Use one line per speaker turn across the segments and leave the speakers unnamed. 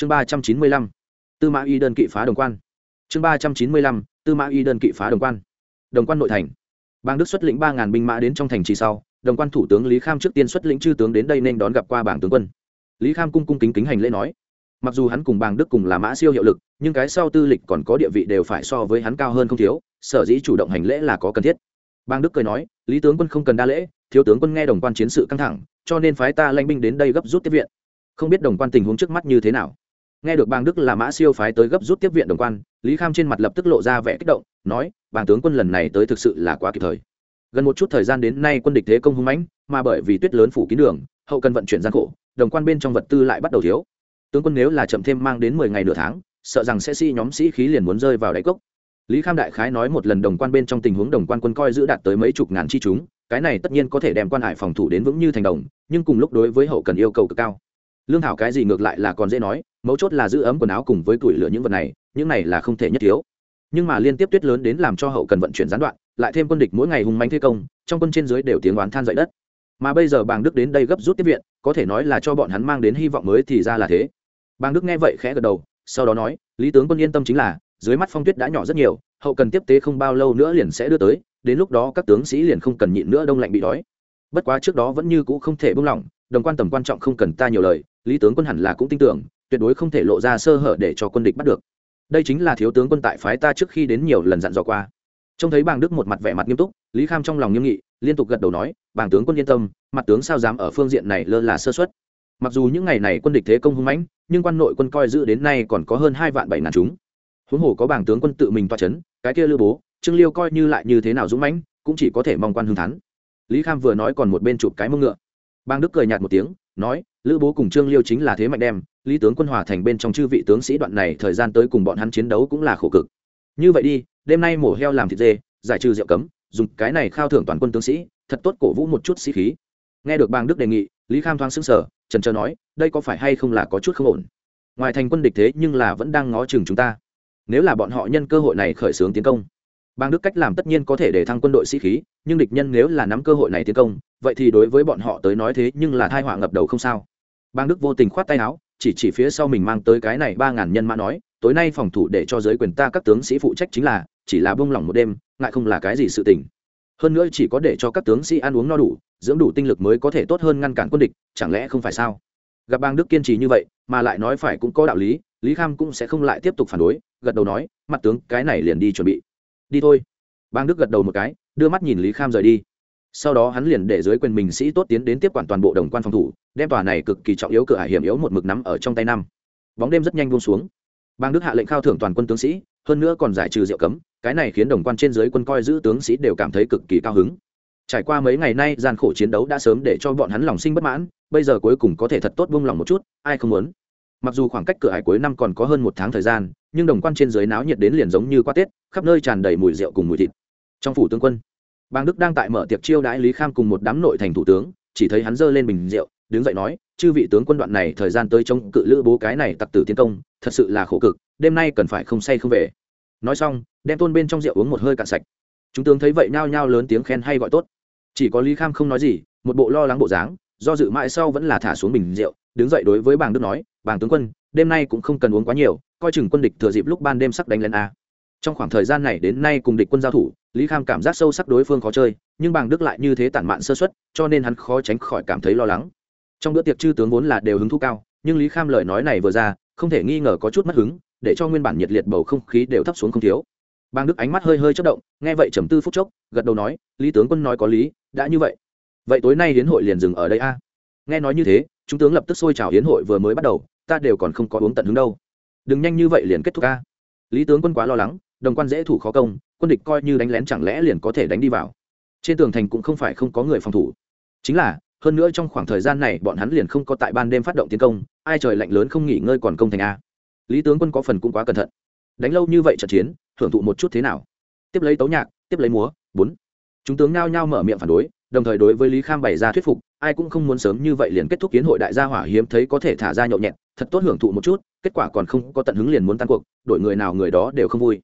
chương ba trăm chín mươi lăm, tư mã y đơn kỵ phá đồng quan. Chương ba trăm chín mươi lăm, tư mã y đơn kỵ phá đồng quan. Đồng quan nội thành. Bang đức xuất lĩnh ba ngàn binh mã đến trong thành trì sau, đồng quan thủ tướng lý kham trước tiên xuất lĩnh chư tướng đến đây nên đón gặp qua bảng tướng quân. Lý kham cung cung kính kính hành lễ nói, mặc dù hắn cùng bàng đức cùng là mã siêu hiệu lực, nhưng cái sau tư lịch còn có địa vị đều phải so với hắn cao hơn không thiếu, sở dĩ chủ động hành lễ là có cần thiết. Bang đức cười nói, lý tướng quân không cần đa lễ, thiếu tướng quân nghe đồng quan chiến sự căng thẳng, cho nên phái ta lãnh binh đến đây gấp rút tiếp viện. Không biết đồng quan tình huống trước mắt như thế nào nghe được bang đức là mã siêu phái tới gấp rút tiếp viện đồng quan, lý kham trên mặt lập tức lộ ra vẻ kích động, nói bàng tướng quân lần này tới thực sự là quá kịp thời. Gần một chút thời gian đến nay quân địch thế công hung mãnh, mà bởi vì tuyết lớn phủ kín đường, hậu cần vận chuyển gian khổ, đồng quan bên trong vật tư lại bắt đầu thiếu. Tướng quân nếu là chậm thêm mang đến mười ngày nửa tháng, sợ rằng sẽ si nhóm sĩ khí liền muốn rơi vào đáy cốc. Lý kham đại khái nói một lần đồng quan bên trong tình huống đồng quan quân coi giữ đạt tới mấy chục ngàn chi chúng, cái này tất nhiên có thể đem quan hải phòng thủ đến vững như thành đồng, nhưng cùng lúc đối với hậu cần yêu cầu cực cao. Lương thảo cái gì ngược lại là còn dễ nói mấu chốt là giữ ấm quần áo cùng với tuổi lửa những vật này, những này là không thể nhất thiếu. Nhưng mà liên tiếp tuyết lớn đến làm cho hậu cần vận chuyển gián đoạn, lại thêm quân địch mỗi ngày hùng manh thế công, trong quân trên dưới đều tiếng oán than dậy đất. Mà bây giờ bàng đức đến đây gấp rút tiếp viện, có thể nói là cho bọn hắn mang đến hy vọng mới thì ra là thế. Bàng đức nghe vậy khẽ gật đầu, sau đó nói, lý tướng quân yên tâm chính là, dưới mắt phong tuyết đã nhỏ rất nhiều, hậu cần tiếp tế không bao lâu nữa liền sẽ đưa tới, đến lúc đó các tướng sĩ liền không cần nhịn nữa đông lạnh bị đói. Bất quá trước đó vẫn như cũ không thể buông lỏng, đồng quan tầm quan trọng không cần ta nhiều lời, lý tướng quân hẳn là cũng tin tưởng tuyệt đối không thể lộ ra sơ hở để cho quân địch bắt được. Đây chính là thiếu tướng quân tại phái ta trước khi đến nhiều lần dặn dò qua. Trông thấy bàng đức một mặt vẻ mặt nghiêm túc, lý kham trong lòng nghiêm nghị, liên tục gật đầu nói, bàng tướng quân yên tâm, mặt tướng sao dám ở phương diện này lơ là sơ xuất mặc dù những ngày này quân địch thế công hung mãnh, nhưng quan nội quân coi giữ đến nay còn có hơn hai vạn bảy ngàn chúng. Huống hồ có bảng tướng quân tự mình toa c h ấ n cái kia lưu bố, trương liêu coi như lại như thế nào dũng mãnh, cũng chỉ có thể mong quan hương thắn lý kham vừa nói còn một bên chụp cái mông ngựa. Bang đức cười nhạt một tiếng, nói, lữ bố cùng trương liêu chính là thế mạnh đem lý tướng quân hòa thành bên trong chư vị tướng sĩ đoạn này thời gian tới cùng bọn hắn chiến đấu cũng là khổ cực. Như vậy đi, đêm nay mổ heo làm thịt dê, giải trừ rượu cấm, dùng cái này khao thưởng toàn quân tướng sĩ, thật tốt cổ vũ một chút sĩ khí. Nghe được bang đức đề nghị, lý kham thoáng xứng sở trần trờ nói, đây có phải hay không là có chút không ổn? Ngoài thành quân địch thế nhưng là vẫn đang ngó chừng chúng ta. Nếu là bọn họ nhân cơ hội này khởi xướng tiến công, bang đức cách làm tất nhiên có thể để thăng quân đội sĩ khí, nhưng địch nhân nếu là nắm cơ hội này tiến công, vậy thì đối với bọn họ tới nói thế nhưng là thai họa ngập đầu không sao. Bang đức vô tình khoát tay áo chỉ chỉ phía sau mình mang tới cái này ba ngàn nhân mã nói, tối nay phòng thủ để cho giới quyền ta các tướng sĩ phụ trách chính là, chỉ là bông lỏng một đêm, ngại không là cái gì sự tình. Hơn nữa chỉ có để cho các tướng sĩ ăn uống no đủ, dưỡng đủ tinh lực mới có thể tốt hơn ngăn cản quân địch, chẳng lẽ không phải sao? Gặp bang đức kiên trì như vậy, mà lại nói phải cũng có đạo lý lý kham cũng sẽ không lại tiếp tục phản đối, gật đầu nói, mặt tướng, cái này liền đi chuẩn bị. Đi thôi. Bang đức gật đầu một cái, đưa mắt nhìn lý kham rời đi sau đó hắn liền để dưới quyền mình sĩ tốt tiến đến tiếp quản toàn bộ đồng quan phòng thủ, đem tòa này cực kỳ trọng yếu cửa hải hiểm yếu một mực nắm ở trong tay năm. Bóng đêm rất nhanh buông xuống. Bang đức hạ lệnh khao thưởng toàn quân tướng sĩ, hơn nữa còn giải trừ rượu cấm, cái này khiến đồng quan trên dưới quân coi giữ tướng sĩ đều cảm thấy cực kỳ cao hứng. Trải qua mấy ngày nay gian khổ chiến đấu đã sớm để cho bọn hắn lòng sinh bất mãn, bây giờ cuối cùng có thể thật tốt buông lòng một chút, ai không muốn? Mặc dù khoảng cách cửa hải cuối năm còn có hơn một tháng thời gian, nhưng đồng quan trên dưới náo nhiệt đến liền giống như qua tết, khắp nơi tràn đầy mùi rượu cùng mùi thịt. Trong phủ tướng quân bang đức đang tại mở tiệc chiêu đãi lý kham cùng một đám nội thành thủ tướng, chỉ thấy hắn giơ lên bình rượu, đứng dậy nói, chư vị tướng quân đoạn này thời gian tới chống cự lữ bố cái này tặc tử tiến công, thật sự là khổ cực, đêm nay cần phải không say không về. Nói xong, đem tôn bên trong rượu uống một hơi cạn sạch. Chúng tướng thấy vậy nhao nhao lớn tiếng khen hay gọi tốt. Chỉ có lý kham không nói gì, một bộ lo lắng bộ dáng, do dự mãi sau vẫn là thả xuống bình rượu, đứng dậy đối với bàng đức nói, bàng tướng quân, đêm nay cũng không cần uống quá nhiều, coi chừng quân địch thừa dịp lúc ban đêm sắc đánh lên a trong khoảng thời gian này đến nay cùng địch quân giao thủ, lý kham cảm giác sâu sắc đối phương khó chơi, nhưng bàng đức lại như thế tản mạn sơ xuất cho nên hắn khó tránh khỏi cảm thấy lo lắng. Trong bữa tiệc chư tướng vốn là đều hứng thú cao, nhưng lý kham lời nói này vừa ra, không thể nghi ngờ có chút mất hứng, để cho nguyên bản nhiệt liệt bầu không khí đều thấp xuống không thiếu. Bàng đức ánh mắt hơi hơi chất động, nghe vậy trầm tư phút chốc, gật đầu nói, lý tướng quân nói có lý, đã như vậy. Vậy tối nay hiến hội liền dừng ở đây a. Nghe nói như thế, chúng tướng lập tức xôi trào hiến hội vừa mới bắt đầu, ta đều còn không có uống tận hứng đâu. Đừng nhanh như vậy liền kết thúc a. Lý tướng quân quá lo lắng đồng quan dễ thủ khó công, quân địch coi như đánh lén chẳng lẽ liền có thể đánh đi vào. Trên tường thành cũng không phải không có người phòng thủ. Chính là, hơn nữa trong khoảng thời gian này bọn hắn liền không có tại ban đêm phát động tiến công, ai trời lạnh lớn không nghỉ ngơi còn công thành a. Lý tướng quân có phần cũng quá cẩn thận. Đánh lâu như vậy trận chiến, thưởng thụ một chút thế nào? Tiếp lấy tấu nhạc, tiếp lấy múa, bốn. Chúng tướng nao nhao mở miệng phản đối, đồng thời đối với lý kham bày ra thuyết phục, ai cũng không muốn sớm như vậy liền kết thúc kiến hội đại gia hỏa hiếm thấy có thể thả ra nhậu nhẹt, thật tốt hưởng thụ một chút, kết quả còn không có tận hứng liền muốn tan cuộc, đổi người nào người đó đều không vui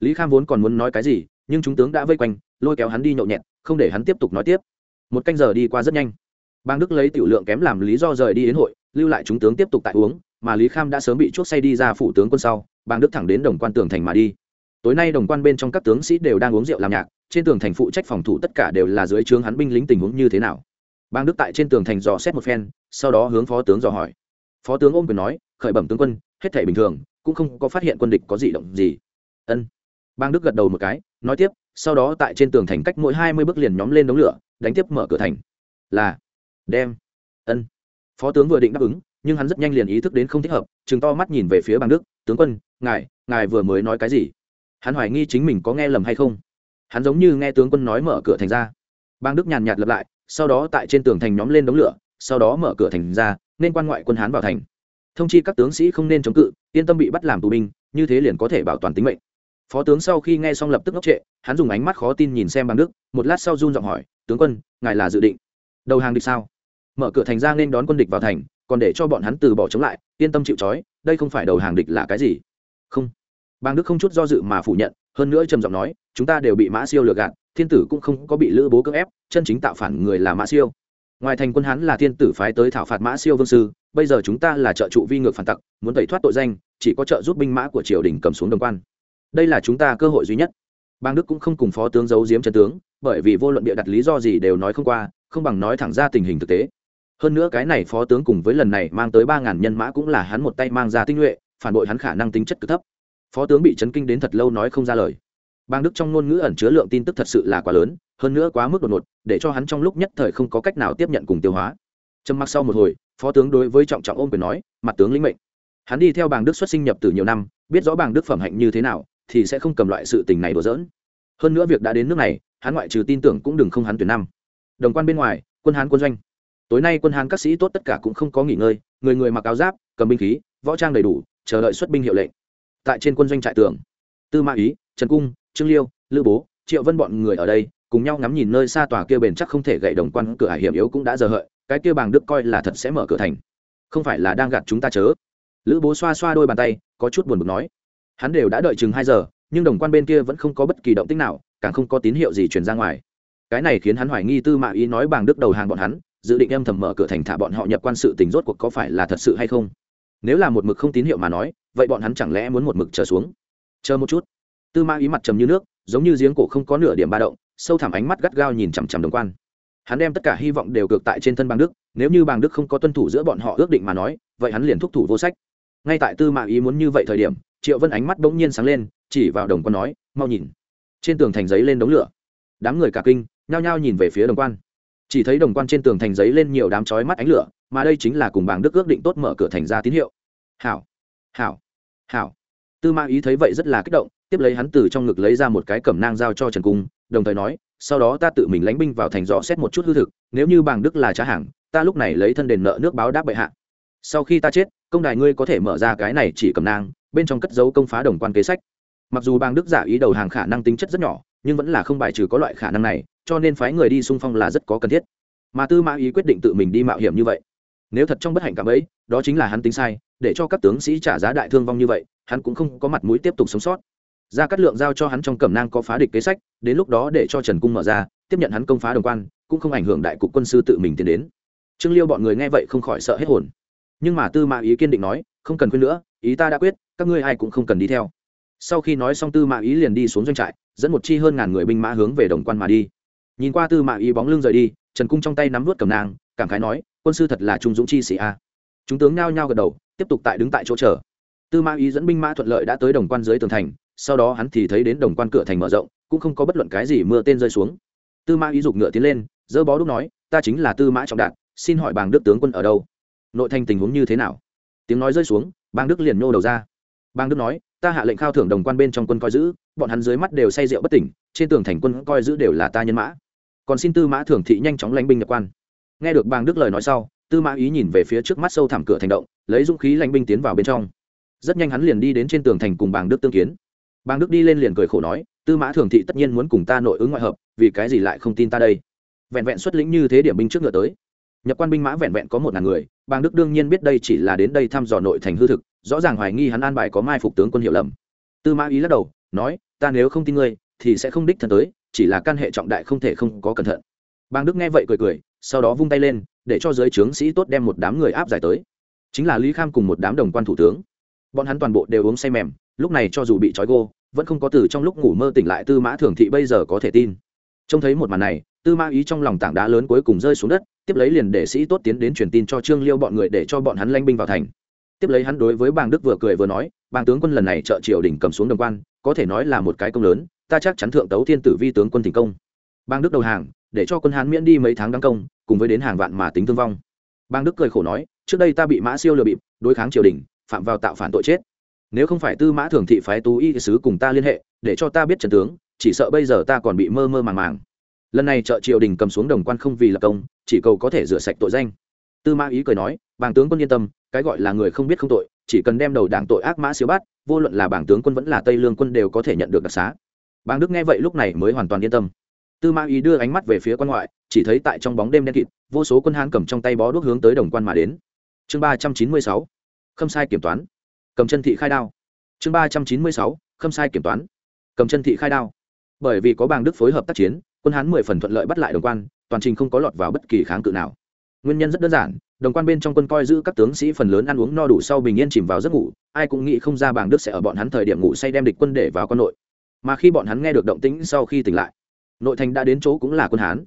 lý kham vốn còn muốn nói cái gì, nhưng chúng tướng đã vây quanh, lôi kéo hắn đi nhậu nhẹt, không để hắn tiếp tục nói tiếp. Một canh giờ đi qua rất nhanh. Bang đức lấy tiểu lượng kém làm lý do rời đi đến hội, lưu lại chúng tướng tiếp tục tại uống, mà lý kham đã sớm bị chuốc say đi ra phủ tướng quân sau, Bang đức thẳng đến đồng quan tường thành mà đi. Tối nay đồng quan bên trong các tướng sĩ đều đang uống rượu làm nhạc, trên tường thành phụ trách phòng thủ tất cả đều là dưới trướng hắn binh lính tình huống như thế nào. Bang đức tại trên tường thành dò xét một phen, sau đó hướng phó tướng dò hỏi. Phó tướng ôm quyền nói, khởi bẩm tướng quân, hết thể bình thường, cũng không có phát hiện quân địch có gì động gì. Ân bang đức gật đầu một cái, nói tiếp, sau đó tại trên tường thành cách mỗi hai mươi bước liền nhóm lên đống lửa, đánh tiếp mở cửa thành. Là, đem, ân. Phó tướng vừa định đáp ứng, nhưng hắn rất nhanh liền ý thức đến không thích hợp chừng to mắt nhìn về phía bang đức, tướng quân, ngài ngài vừa mới nói cái gì? Hắn hoài nghi chính mình có nghe lầm hay không. Hắn giống như nghe tướng quân nói mở cửa thành ra. Bang đức nhàn nhạt lặp lại, sau đó tại trên tường thành nhóm lên đống lửa, sau đó mở cửa thành ra, nên quan ngoại quân hán vào thành. Thông chi các tướng sĩ không nên chống cự, yên tâm bị bắt làm tù binh, như thế liền có thể bảo toàn tính mệnh phó tướng sau khi nghe xong lập tức ngốc trệ, hắn dùng ánh mắt khó tin nhìn xem bằng đức, một lát sau run giọng hỏi, tướng quân, ngài là dự định đầu hàng địch sao? Mở cửa thành ra nên đón quân địch vào thành, còn để cho bọn hắn từ bỏ chống lại, yên tâm chịu trói, đây không phải đầu hàng địch là cái gì? Không. Bang đức không chút do dự mà phủ nhận, hơn nữa trầm giọng nói, chúng ta đều bị mã siêu lừa gạt, thiên tử cũng không có bị lữ bố cưỡng ép, chân chính tạo phản người là mã siêu. Ngoài thành quân hắn là thiên tử phái tới thảo phạt mã siêu vương sư, bây giờ chúng ta là trợ trụ vi ngược phản tặc, muốn tẩy thoát tội danh, chỉ có trợ giúp binh mã của triều đình cầm xuống đồng quan đây là chúng ta cơ hội duy nhất. Bang đức cũng không cùng phó tướng giấu giếm chân tướng, bởi vì vô luận bịa đặt lý do gì đều nói không qua, không bằng nói thẳng ra tình hình thực tế. Hơn nữa cái này phó tướng cùng với lần này mang tới ba ngàn nhân mã cũng là hắn một tay mang ra tinh nhuệ, phản bội hắn khả năng tính chất cực thấp. Phó tướng bị chấn kinh đến thật lâu nói không ra lời. Bang đức trong ngôn ngữ ẩn chứa lượng tin tức thật sự là quá lớn, hơn nữa quá mức đột ngột, để cho hắn trong lúc nhất thời không có cách nào tiếp nhận cùng tiêu hóa. Trầm mặc sau một hồi, phó tướng đối với trọng trọng ôm quyền nói, mặt tướng lĩnh mệnh. Hắn đi theo bàng đức xuất sinh nhập từ nhiều năm, biết rõ bàng đức phẩm hạnh như thế nào thì sẽ không cầm loại sự tình này đùa giỡn. hơn nữa việc đã đến nước này, hắn ngoại trừ tin tưởng cũng đừng không hắn tuyển năm. Đồng quan bên ngoài, quân hán quân doanh. Tối nay quân hán các sĩ tốt tất cả cũng không có nghỉ ngơi, người người mặc áo giáp, cầm binh khí, võ trang đầy đủ, chờ đợi xuất binh hiệu lệnh. Tại trên quân doanh trại tường, tư mã ý, trần cung, trương liêu, lữ bố, triệu vân bọn người ở đây, cùng nhau ngắm nhìn nơi xa tòa kia bền chắc không thể gậy đồng quan cửa hải hiểm yếu cũng đã giờ hợi, cái kia bàng đức coi là thật sẽ mở cửa thành. Không phải là đang gạt chúng ta chớ. Lữ bố xoa xoa đôi bàn tay, có chút buồn bực nói hắn đều đã đợi chừng hai giờ, nhưng đồng quan bên kia vẫn không có bất kỳ động tích nào, càng không có tín hiệu gì truyền ra ngoài. Cái này khiến hắn hoài nghi tư mã ý nói bàng đức đầu hàng bọn hắn, dự định âm thầm mở cửa thành thả bọn họ nhập quan sự tình rốt cuộc có phải là thật sự hay không? Nếu là một mực không tín hiệu mà nói, vậy bọn hắn chẳng lẽ muốn một mực trở xuống? Chờ một chút. Tư mã ý mặt trầm như nước, giống như giếng cổ không có nửa điểm ba động, sâu thẳm ánh mắt gắt gao nhìn chằm chằm đồng quan. Hắn đem tất cả hy vọng đều cược tại trên thân Bàng đức, nếu như Bàng đức không có tuân thủ giữa bọn họ ước định mà nói, vậy hắn liền thúc thủ vô sách. Ngay tại tư mã ý muốn như vậy thời điểm triệu vân ánh mắt bỗng nhiên sáng lên, chỉ vào đồng quan nói, mau nhìn. Trên tường thành giấy lên đống lửa. Đám người cả kinh, nhao nhao nhìn về phía đồng quan. Chỉ thấy đồng quan trên tường thành giấy lên nhiều đám chói mắt ánh lửa, mà đây chính là cùng bàng đức ước định tốt mở cửa thành ra tín hiệu. Hảo hảo hảo. Tư Ma ý thấy vậy rất là kích động, tiếp lấy hắn từ trong ngực lấy ra một cái cẩm nang giao cho trần cung, đồng thời nói, sau đó ta tự mình lánh binh vào thành dò xét một chút hư thực, nếu như bàng đức là trá hàng, ta lúc này lấy thân đền nợ nước báo đáp bệ hạ. Sau khi ta chết công đài ngươi có thể mở ra cái này chỉ cầm nang, bên trong cất dấu công phá đồng quan kế sách. Mặc dù bang đức giả ý đầu hàng khả năng tính chất rất nhỏ, nhưng vẫn là không bài trừ có loại khả năng này, cho nên phái người đi xung phong là rất có cần thiết. Mà tư mã ý quyết định tự mình đi mạo hiểm như vậy. Nếu thật trong bất hạnh cảm ấy, đó chính là hắn tính sai, để cho các tướng sĩ trả giá đại thương vong như vậy, hắn cũng không có mặt mũi tiếp tục sống sót. Ra cắt lượng giao cho hắn trong cẩm nang có phá địch kế sách, đến lúc đó để cho trần cung mở ra, tiếp nhận hắn công phá đồng quan, cũng không ảnh hưởng đại cục quân sư tự mình tiến đến. Trương liêu bọn người nghe vậy không khỏi sợ hết hồn nhưng mà tư mã ý kiên định nói, không cần khuyên nữa, ý ta đã quyết, các ngươi ai cũng không cần đi theo. Sau khi nói xong tư mã ý liền đi xuống doanh trại, dẫn một chi hơn ngàn người binh mã hướng về đồng quan mà đi. Nhìn qua tư mã ý bóng lưng rời đi, trần cung trong tay nắm vút cầm nang cảm khái nói, quân sư thật là trung dũng chi sĩ a. Chúng tướng nhao nhao gật đầu, tiếp tục tại đứng tại chỗ chờ. Tư mã ý dẫn binh mã thuận lợi đã tới đồng quan dưới tường thành, sau đó hắn thì thấy đến đồng quan cửa thành mở rộng, cũng không có bất luận cái gì mưa tên rơi xuống. Tư mã ý giục ngựa tiến lên dỡ bó đúc nói, ta chính là tư mã trọng đạt, xin hỏi bàng đức tướng quân ở đâu? Nội thành tình huống như thế nào? Tiếng nói rơi xuống, bang đức liền nhô đầu ra. Bang đức nói, ta hạ lệnh khao thưởng đồng quan bên trong quân coi giữ, bọn hắn dưới mắt đều say rượu bất tỉnh, trên tường thành quân coi giữ đều là ta nhân mã. Còn xin tư mã thưởng thị nhanh chóng lãnh binh nhập quan. Nghe được bang đức lời nói sau, tư mã ý nhìn về phía trước mắt sâu thẳm cửa thành động, lấy dũng khí lãnh binh tiến vào bên trong. Rất nhanh hắn liền đi đến trên tường thành cùng bàng đức tương kiến. Bàng đức đi lên liền cười khổ nói, tư mã thường thị tất nhiên muốn cùng ta nội ứng ngoại hợp, vì cái gì lại không tin ta đây? Vẹn vẹn xuất lĩnh như thế điểm binh trước ngựa tới nhập quan binh mã vẹn vẹn có một ngàn người bàng đức đương nhiên biết đây chỉ là đến đây thăm dò nội thành hư thực, rõ ràng hoài nghi hắn an bài có mai phục tướng quân hiệu lầm. Tư mã ý lắc đầu, nói, ta nếu không tin ngươi, thì sẽ không đích thân tới, chỉ là căn hệ trọng đại không thể không có cẩn thận. Bàng đức nghe vậy cười cười, sau đó vung tay lên, để cho giới trướng sĩ tốt đem một đám người áp giải tới. Chính là lý kham cùng một đám đồng quan thủ tướng. Bọn hắn toàn bộ đều uống say mềm, lúc này cho dù bị trói gô, vẫn không có từ trong lúc ngủ mơ tỉnh lại tư mã thường thị bây giờ có thể tin. Trông thấy một màn này tư Ma ý trong lòng tảng đá lớn cuối cùng rơi xuống đất, tiếp lấy liền để sĩ tốt tiến đến truyền tin cho trương liêu bọn người để cho bọn hắn lanh binh vào thành. Tiếp lấy hắn đối với bàng đức vừa cười vừa nói, bàng tướng quân lần này trợ triều đình cầm xuống đồng quan, có thể nói là một cái công lớn, ta chắc chắn thượng tấu thiên tử vi tướng quân thành công. Bàng đức đầu hàng, để cho quân hán miễn đi mấy tháng đóng công, cùng với đến hàng vạn mà tính thương vong. Bàng đức cười khổ nói, trước đây ta bị mã siêu lừa bịp, đối kháng triều đình phạm vào tạo phản tội chết. Nếu không phải tư mã thường thị phái tú y sứ cùng ta liên hệ, để cho ta biết trần tướng, chỉ sợ bây giờ ta còn bị mơ mơ màng màng lần này trợ triều đình cầm xuống đồng quan không vì lập công, chỉ cầu có thể rửa sạch tội danh. Tư mã ý cười nói, bàng tướng quân yên tâm, cái gọi là người không biết không tội, chỉ cần đem đầu đảng tội ác mã siêu bắt vô luận là bảng tướng quân vẫn là tây lương quân đều có thể nhận được đặc xá. Bàng đức nghe vậy lúc này mới hoàn toàn yên tâm. Tư mã ý đưa ánh mắt về phía quan ngoại, chỉ thấy tại trong bóng đêm đen kịt, vô số quân hán cầm trong tay bó đuốc hướng tới đồng quan mà đến. Chương ba trăm chín mươi sáu, khâm sai kiểm toán. Cầm chân thị khai đao. Chương ba trăm chín mươi sáu, khâm sai kiểm toán. Cầm chân thị khai đao. Bởi vì có bàng đức phối hợp tác chiến quân hán mười phần thuận lợi bắt lại đồng quan, toàn trình không có lọt vào bất kỳ kháng cự nào. Nguyên nhân rất đơn giản, đồng quan bên trong quân coi giữ các tướng sĩ phần lớn ăn uống no đủ sau bình yên chìm vào giấc ngủ, ai cũng nghĩ không ra bàng đức sẽ ở bọn hắn thời điểm ngủ say đem địch quân để vào quân nội. Mà khi bọn hắn nghe được động tĩnh sau khi tỉnh lại, nội thành đã đến chỗ cũng là quân hán.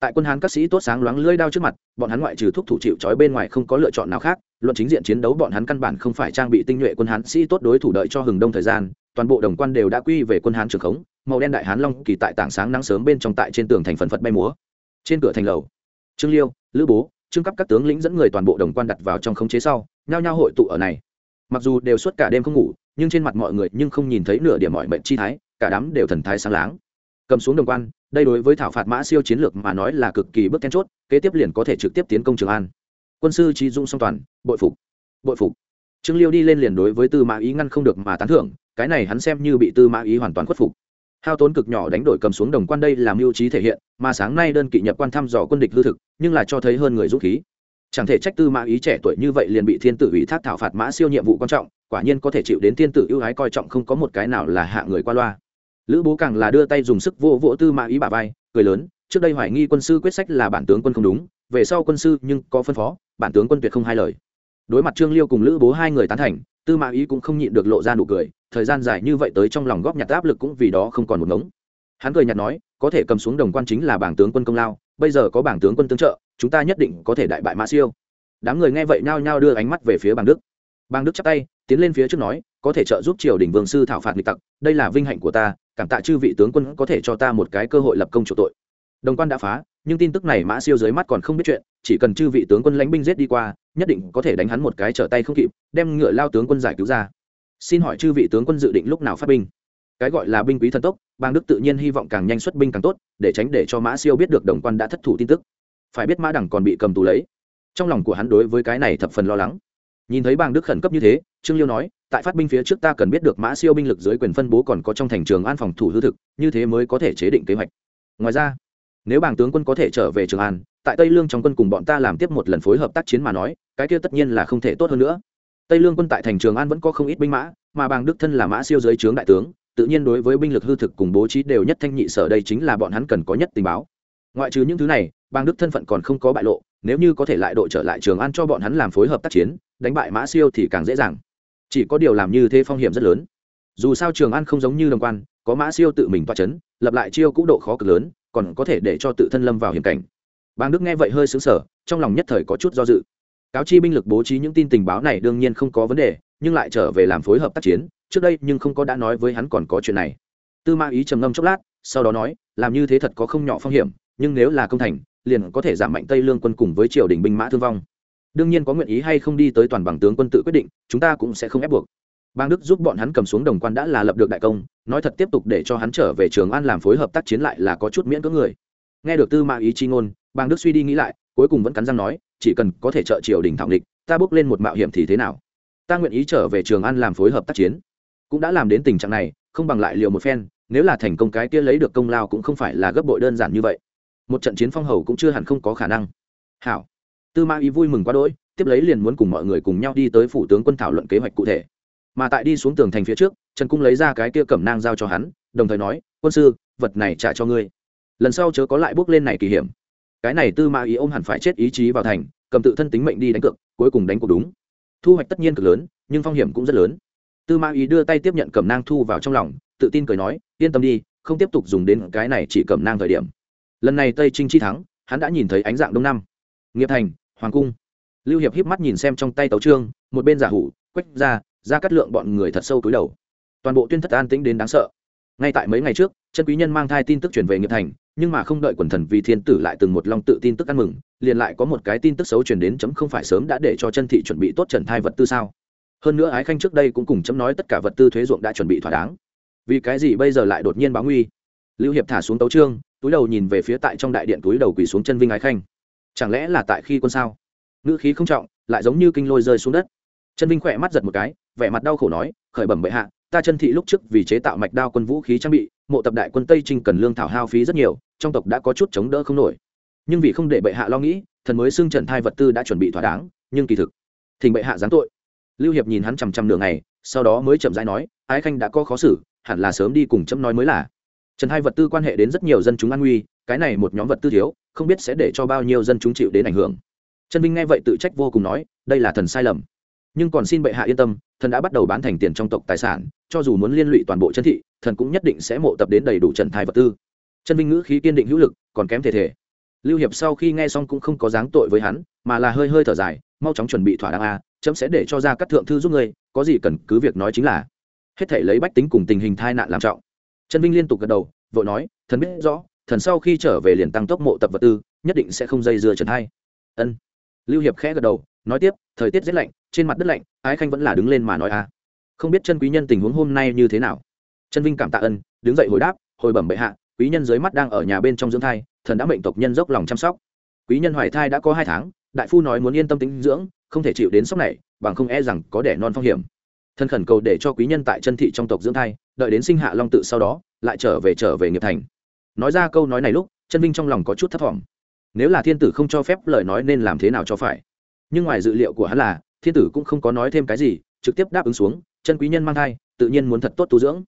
Tại quân hán các sĩ tốt sáng loáng lưỡi đao trước mặt, bọn hắn ngoại trừ thúc thủ chịu trói bên ngoài không có lựa chọn nào khác, luận chính diện chiến đấu bọn hắn căn bản không phải trang bị tinh nhuệ quân hán sĩ tốt đối thủ đợi cho hừng đông thời gian, toàn bộ đồng quan đều đã quy về quân hán trường khống màu đen đại hán long kỳ tại tảng sáng nắng sớm bên trong tại trên tường thành phần phật bay múa. Trên cửa thành lầu, trương liêu, lữ bố, trương cấp các tướng lĩnh dẫn người toàn bộ đồng quan đặt vào trong khống chế sau, nhao nhao hội tụ ở này. Mặc dù đều suốt cả đêm không ngủ, nhưng trên mặt mọi người nhưng không nhìn thấy nửa điểm mọi mệnh chi thái, cả đám đều thần thái sáng láng. Cầm xuống đồng quan, đây đối với thảo phạt mã siêu chiến lược mà nói là cực kỳ bước then chốt, kế tiếp liền có thể trực tiếp tiến công trường an. Quân sư trí dung song toàn, bội phục bội phục. Trương liêu đi lên liền đối với tư mã ý ngăn không được mà tán thưởng, cái này hắn xem như bị tư mã ý hoàn toàn khuất phục hao tốn cực nhỏ đánh đổi cầm xuống đồng quan đây làm mưu trí thể hiện, mà sáng nay đơn kỵ nhập quan thăm dò quân địch hư thực, nhưng là cho thấy hơn người dũng khí. Chẳng thể trách tư mã ý trẻ tuổi như vậy liền bị thiên tử ủy thác thảo phạt mã siêu nhiệm vụ quan trọng, quả nhiên có thể chịu đến thiên tử ưu ái coi trọng không có một cái nào là hạ người qua loa. Lữ bố càng là đưa tay dùng sức vô vỗ tư mã ý bà vai, cười lớn, trước đây hoài nghi quân sư quyết sách là bản tướng quân không đúng, về sau quân sư nhưng có phân phó, bản tướng quân tuyệt không hai lời đối mặt trương liêu cùng lữ bố hai người tán thành, tư mã ý cũng không nhịn được lộ ra nụ cười, thời gian dài như vậy tới trong lòng góp nhặt áp lực cũng vì đó không còn một ngống. Hắn cười nhạt nói, có thể cầm xuống đồng quan chính là bảng tướng quân công lao, bây giờ có bảng tướng quân tương trợ, chúng ta nhất định có thể đại bại mã siêu. Đám người nghe vậy nhao nhao đưa ánh mắt về phía bàng đức. Bàng đức chắp tay, tiến lên phía trước nói, có thể trợ giúp triều đình vương sư thảo phạt nghịch tặc, đây là vinh hạnh của ta, cảm tạ chư vị tướng quân có thể cho ta một cái cơ hội lập công chủ tội. Đồng quan đã phá nhưng tin tức này mã siêu dưới mắt còn không biết chuyện, chỉ cần chư vị tướng quân lãnh binh giết đi qua, nhất định có thể đánh hắn một cái trở tay không kịp, đem ngựa lao tướng quân giải cứu ra. Xin hỏi chư vị tướng quân dự định lúc nào phát binh? Cái gọi là binh quý thần tốc, bang đức tự nhiên hy vọng càng nhanh xuất binh càng tốt, để tránh để cho mã siêu biết được đồng quan đã thất thủ tin tức. Phải biết mã đẳng còn bị cầm tù lấy. Trong lòng của hắn đối với cái này thập phần lo lắng. Nhìn thấy bang đức khẩn cấp như thế, trương liêu nói, tại phát binh phía trước ta cần biết được mã siêu binh lực dưới quyền phân bố còn có trong thành trường an phòng thủ hư thực, như thế mới có thể chế định kế hoạch. Ngoài ra nếu bàng tướng quân có thể trở về trường an, tại tây lương trong quân cùng bọn ta làm tiếp một lần phối hợp tác chiến mà nói, cái kia tất nhiên là không thể tốt hơn nữa. Tây lương quân tại thành trường an vẫn có không ít binh mã, mà bàng đức thân là mã siêu dưới trướng đại tướng, tự nhiên đối với binh lực hư thực cùng bố trí đều nhất thanh nhị sở đây chính là bọn hắn cần có nhất tình báo. Ngoại trừ những thứ này bàng đức thân phận còn không có bại lộ, nếu như có thể lại đội trở lại trường an cho bọn hắn làm phối hợp tác chiến, đánh bại mã siêu thì càng dễ dàng. Chỉ có điều làm như thế phong hiểm rất lớn. Dù sao trường an không giống như đồng quan, có mã siêu tự mình toa c h ấ n lập lại chiêu cũ độ khó cực lớn còn có thể để cho tự thân lâm vào hiểm cảnh. Bàng đức nghe vậy hơi xứng sở trong lòng nhất thời có chút do dự. Cáo chi binh lực bố trí những tin tình báo này đương nhiên không có vấn đề, nhưng lại trở về làm phối hợp tác chiến, trước đây nhưng không có đã nói với hắn còn có chuyện này. Tư ma ý trầm ngâm chốc lát, sau đó nói, làm như thế thật có không nhỏ phong hiểm, nhưng nếu là công thành, liền có thể giảm mạnh tây lương quân cùng với triều đình binh mã thương vong. Đương nhiên có nguyện ý hay không đi tới toàn bằng tướng quân tự quyết định, chúng ta cũng sẽ không ép buộc. Bang đức giúp bọn hắn cầm xuống đồng quan đã là lập được đại công nói thật tiếp tục để cho hắn trở về trường an làm phối hợp tác chiến lại là có chút miễn cưỡng người. Nghe được tư mã ý chi ngôn bang đức suy đi nghĩ lại, cuối cùng vẫn cắn răng nói, chỉ cần có thể trợ triều đình thảo địch ta bước lên một mạo hiểm thì thế nào? Ta nguyện ý trở về trường an làm phối hợp tác chiến. Cũng đã làm đến tình trạng này, không bằng lại liều một phen, nếu là thành công cái kia lấy được công lao cũng không phải là gấp bội đơn giản như vậy. Một trận chiến phong hầu cũng chưa hẳn không có khả năng. Hảo. Tư mã ý vui mừng quá đỗi, tiếp lấy liền muốn cùng mọi người cùng nhau đi tới phủ tướng quân thảo luận kế hoạch cụ thể mà tại đi xuống tường thành phía trước trần cung lấy ra cái kia cẩm nang giao cho hắn đồng thời nói quân sư vật này trả cho ngươi. Lần sau chớ có lại bước lên này kỳ hiểm. Cái này tư mã ý ôm hẳn phải chết ý chí vào thành cầm tự thân tính mệnh đi đánh cược cuối cùng đánh cuộc đúng. Thu hoạch tất nhiên cực lớn nhưng phong hiểm cũng rất lớn. Tư mã ý đưa tay tiếp nhận cẩm nang thu vào trong lòng tự tin cười nói yên tâm đi không tiếp tục dùng đến cái này chỉ cẩm nang thời điểm. Lần này tây trinh chi thắng hắn đã nhìn thấy ánh dạng đông Nam, nghiệp thành hoàng cung. Lưu hiệp híp mắt nhìn xem trong tay tấu trương một bên giả hủ quách ra ra cắt lượng bọn người thật sâu túi đầu. Toàn bộ tuyên thất an tĩnh đến đáng sợ. Ngay tại mấy ngày trước, chân quý nhân mang thai tin tức chuyển về nghiệp thành, nhưng mà không đợi quần thần vì thiên tử lại từng một long tự tin tức ăn mừng, liền lại có một cái tin tức xấu chuyển đến chấm không phải sớm đã để cho chân thị chuẩn bị tốt trần thai vật tư sao? Hơn nữa ái khanh trước đây cũng cùng chấm nói tất cả vật tư thuế ruộng đã chuẩn bị thỏa đáng. Vì cái gì bây giờ lại đột nhiên báo nguy? Lưu hiệp thả xuống tấu trương, túi đầu nhìn về phía tại trong đại điện túi đầu quỳ xuống chân vinh ái khanh. Chẳng lẽ là tại khi quân sao? Ngữ khí không trọng, lại giống như kinh lôi rơi xuống đất. Chân vinh khỏe mắt giật một cái vẻ mặt đau khổ nói, khởi bẩm bệ hạ, ta chân thị lúc trước vì chế tạo mạch đao quân vũ khí trang bị, mộ tập đại quân tây trinh cần lương thảo hao phí rất nhiều, trong tộc đã có chút chống đỡ không nổi. Nhưng vì không để bệ hạ lo nghĩ, thần mới xưng trần thai vật tư đã chuẩn bị thỏa đáng, nhưng kỳ thực, thỉnh bệ hạ giáng tội. Lưu hiệp nhìn hắn chằm chằm nửa ngày, sau đó mới chậm rãi nói, ái khanh đã có khó xử, hẳn là sớm đi cùng chấm nói mới là. Trần thai vật tư quan hệ đến rất nhiều dân chúng an nguy, cái này một nhóm vật tư thiếu, không biết sẽ để cho bao nhiêu dân chúng chịu đến ảnh hưởng. Trần vinh nghe vậy tự trách vô cùng nói, đây là thần sai lầm. Nhưng còn xin bệ hạ yên tâm thần đã bắt đầu bán thành tiền trong tộc tài sản, cho dù muốn liên lụy toàn bộ chân thị, thần cũng nhất định sẽ mộ tập đến đầy đủ trần thai vật tư. Chân vinh ngữ khí kiên định hữu lực, còn kém thể thể. Lưu hiệp sau khi nghe xong cũng không có dáng tội với hắn, mà là hơi hơi thở dài, mau chóng chuẩn bị thỏa đáng a, chấm sẽ để cho ra các thượng thư giúp ngươi, có gì cần cứ việc nói chính là. Hết thể lấy bách tính cùng tình hình tai nạn làm trọng. Chân vinh liên tục gật đầu, vội nói, thần biết rõ, thần sau khi trở về liền tăng tốc mộ tập vật tư, nhất định sẽ không dây dưa trần hai ân. Lưu hiệp khẽ gật đầu, nói tiếp, thời tiết rét lạnh trên mặt đất lạnh, ái khanh vẫn là đứng lên mà nói a. Không biết chân quý nhân tình huống hôm nay như thế nào. Chân vinh cảm tạ ân, đứng dậy hồi đáp, hồi bẩm bệ hạ, quý nhân dưới mắt đang ở nhà bên trong dưỡng thai, thần đã mệnh tộc nhân dốc lòng chăm sóc. Quý nhân hoài thai đã có hai tháng, đại phu nói muốn yên tâm tính dưỡng, không thể chịu đến sốc này, bằng không e rằng có đẻ non phong hiểm. Thân khẩn cầu để cho quý nhân tại chân thị trong tộc dưỡng thai, đợi đến sinh hạ long tự sau đó, lại trở về trở về nghiệp thành. Nói ra câu nói này lúc, chân vinh trong lòng có chút thấp t nếu là thiên tử không cho phép lời nói nên làm thế nào cho phải? Nhưng ngoài dự liệu của hắn là thiên tử cũng không có nói thêm cái gì, trực tiếp đáp ứng xuống, chân quý nhân mang thai, tự nhiên muốn thật tốt tu dưỡng.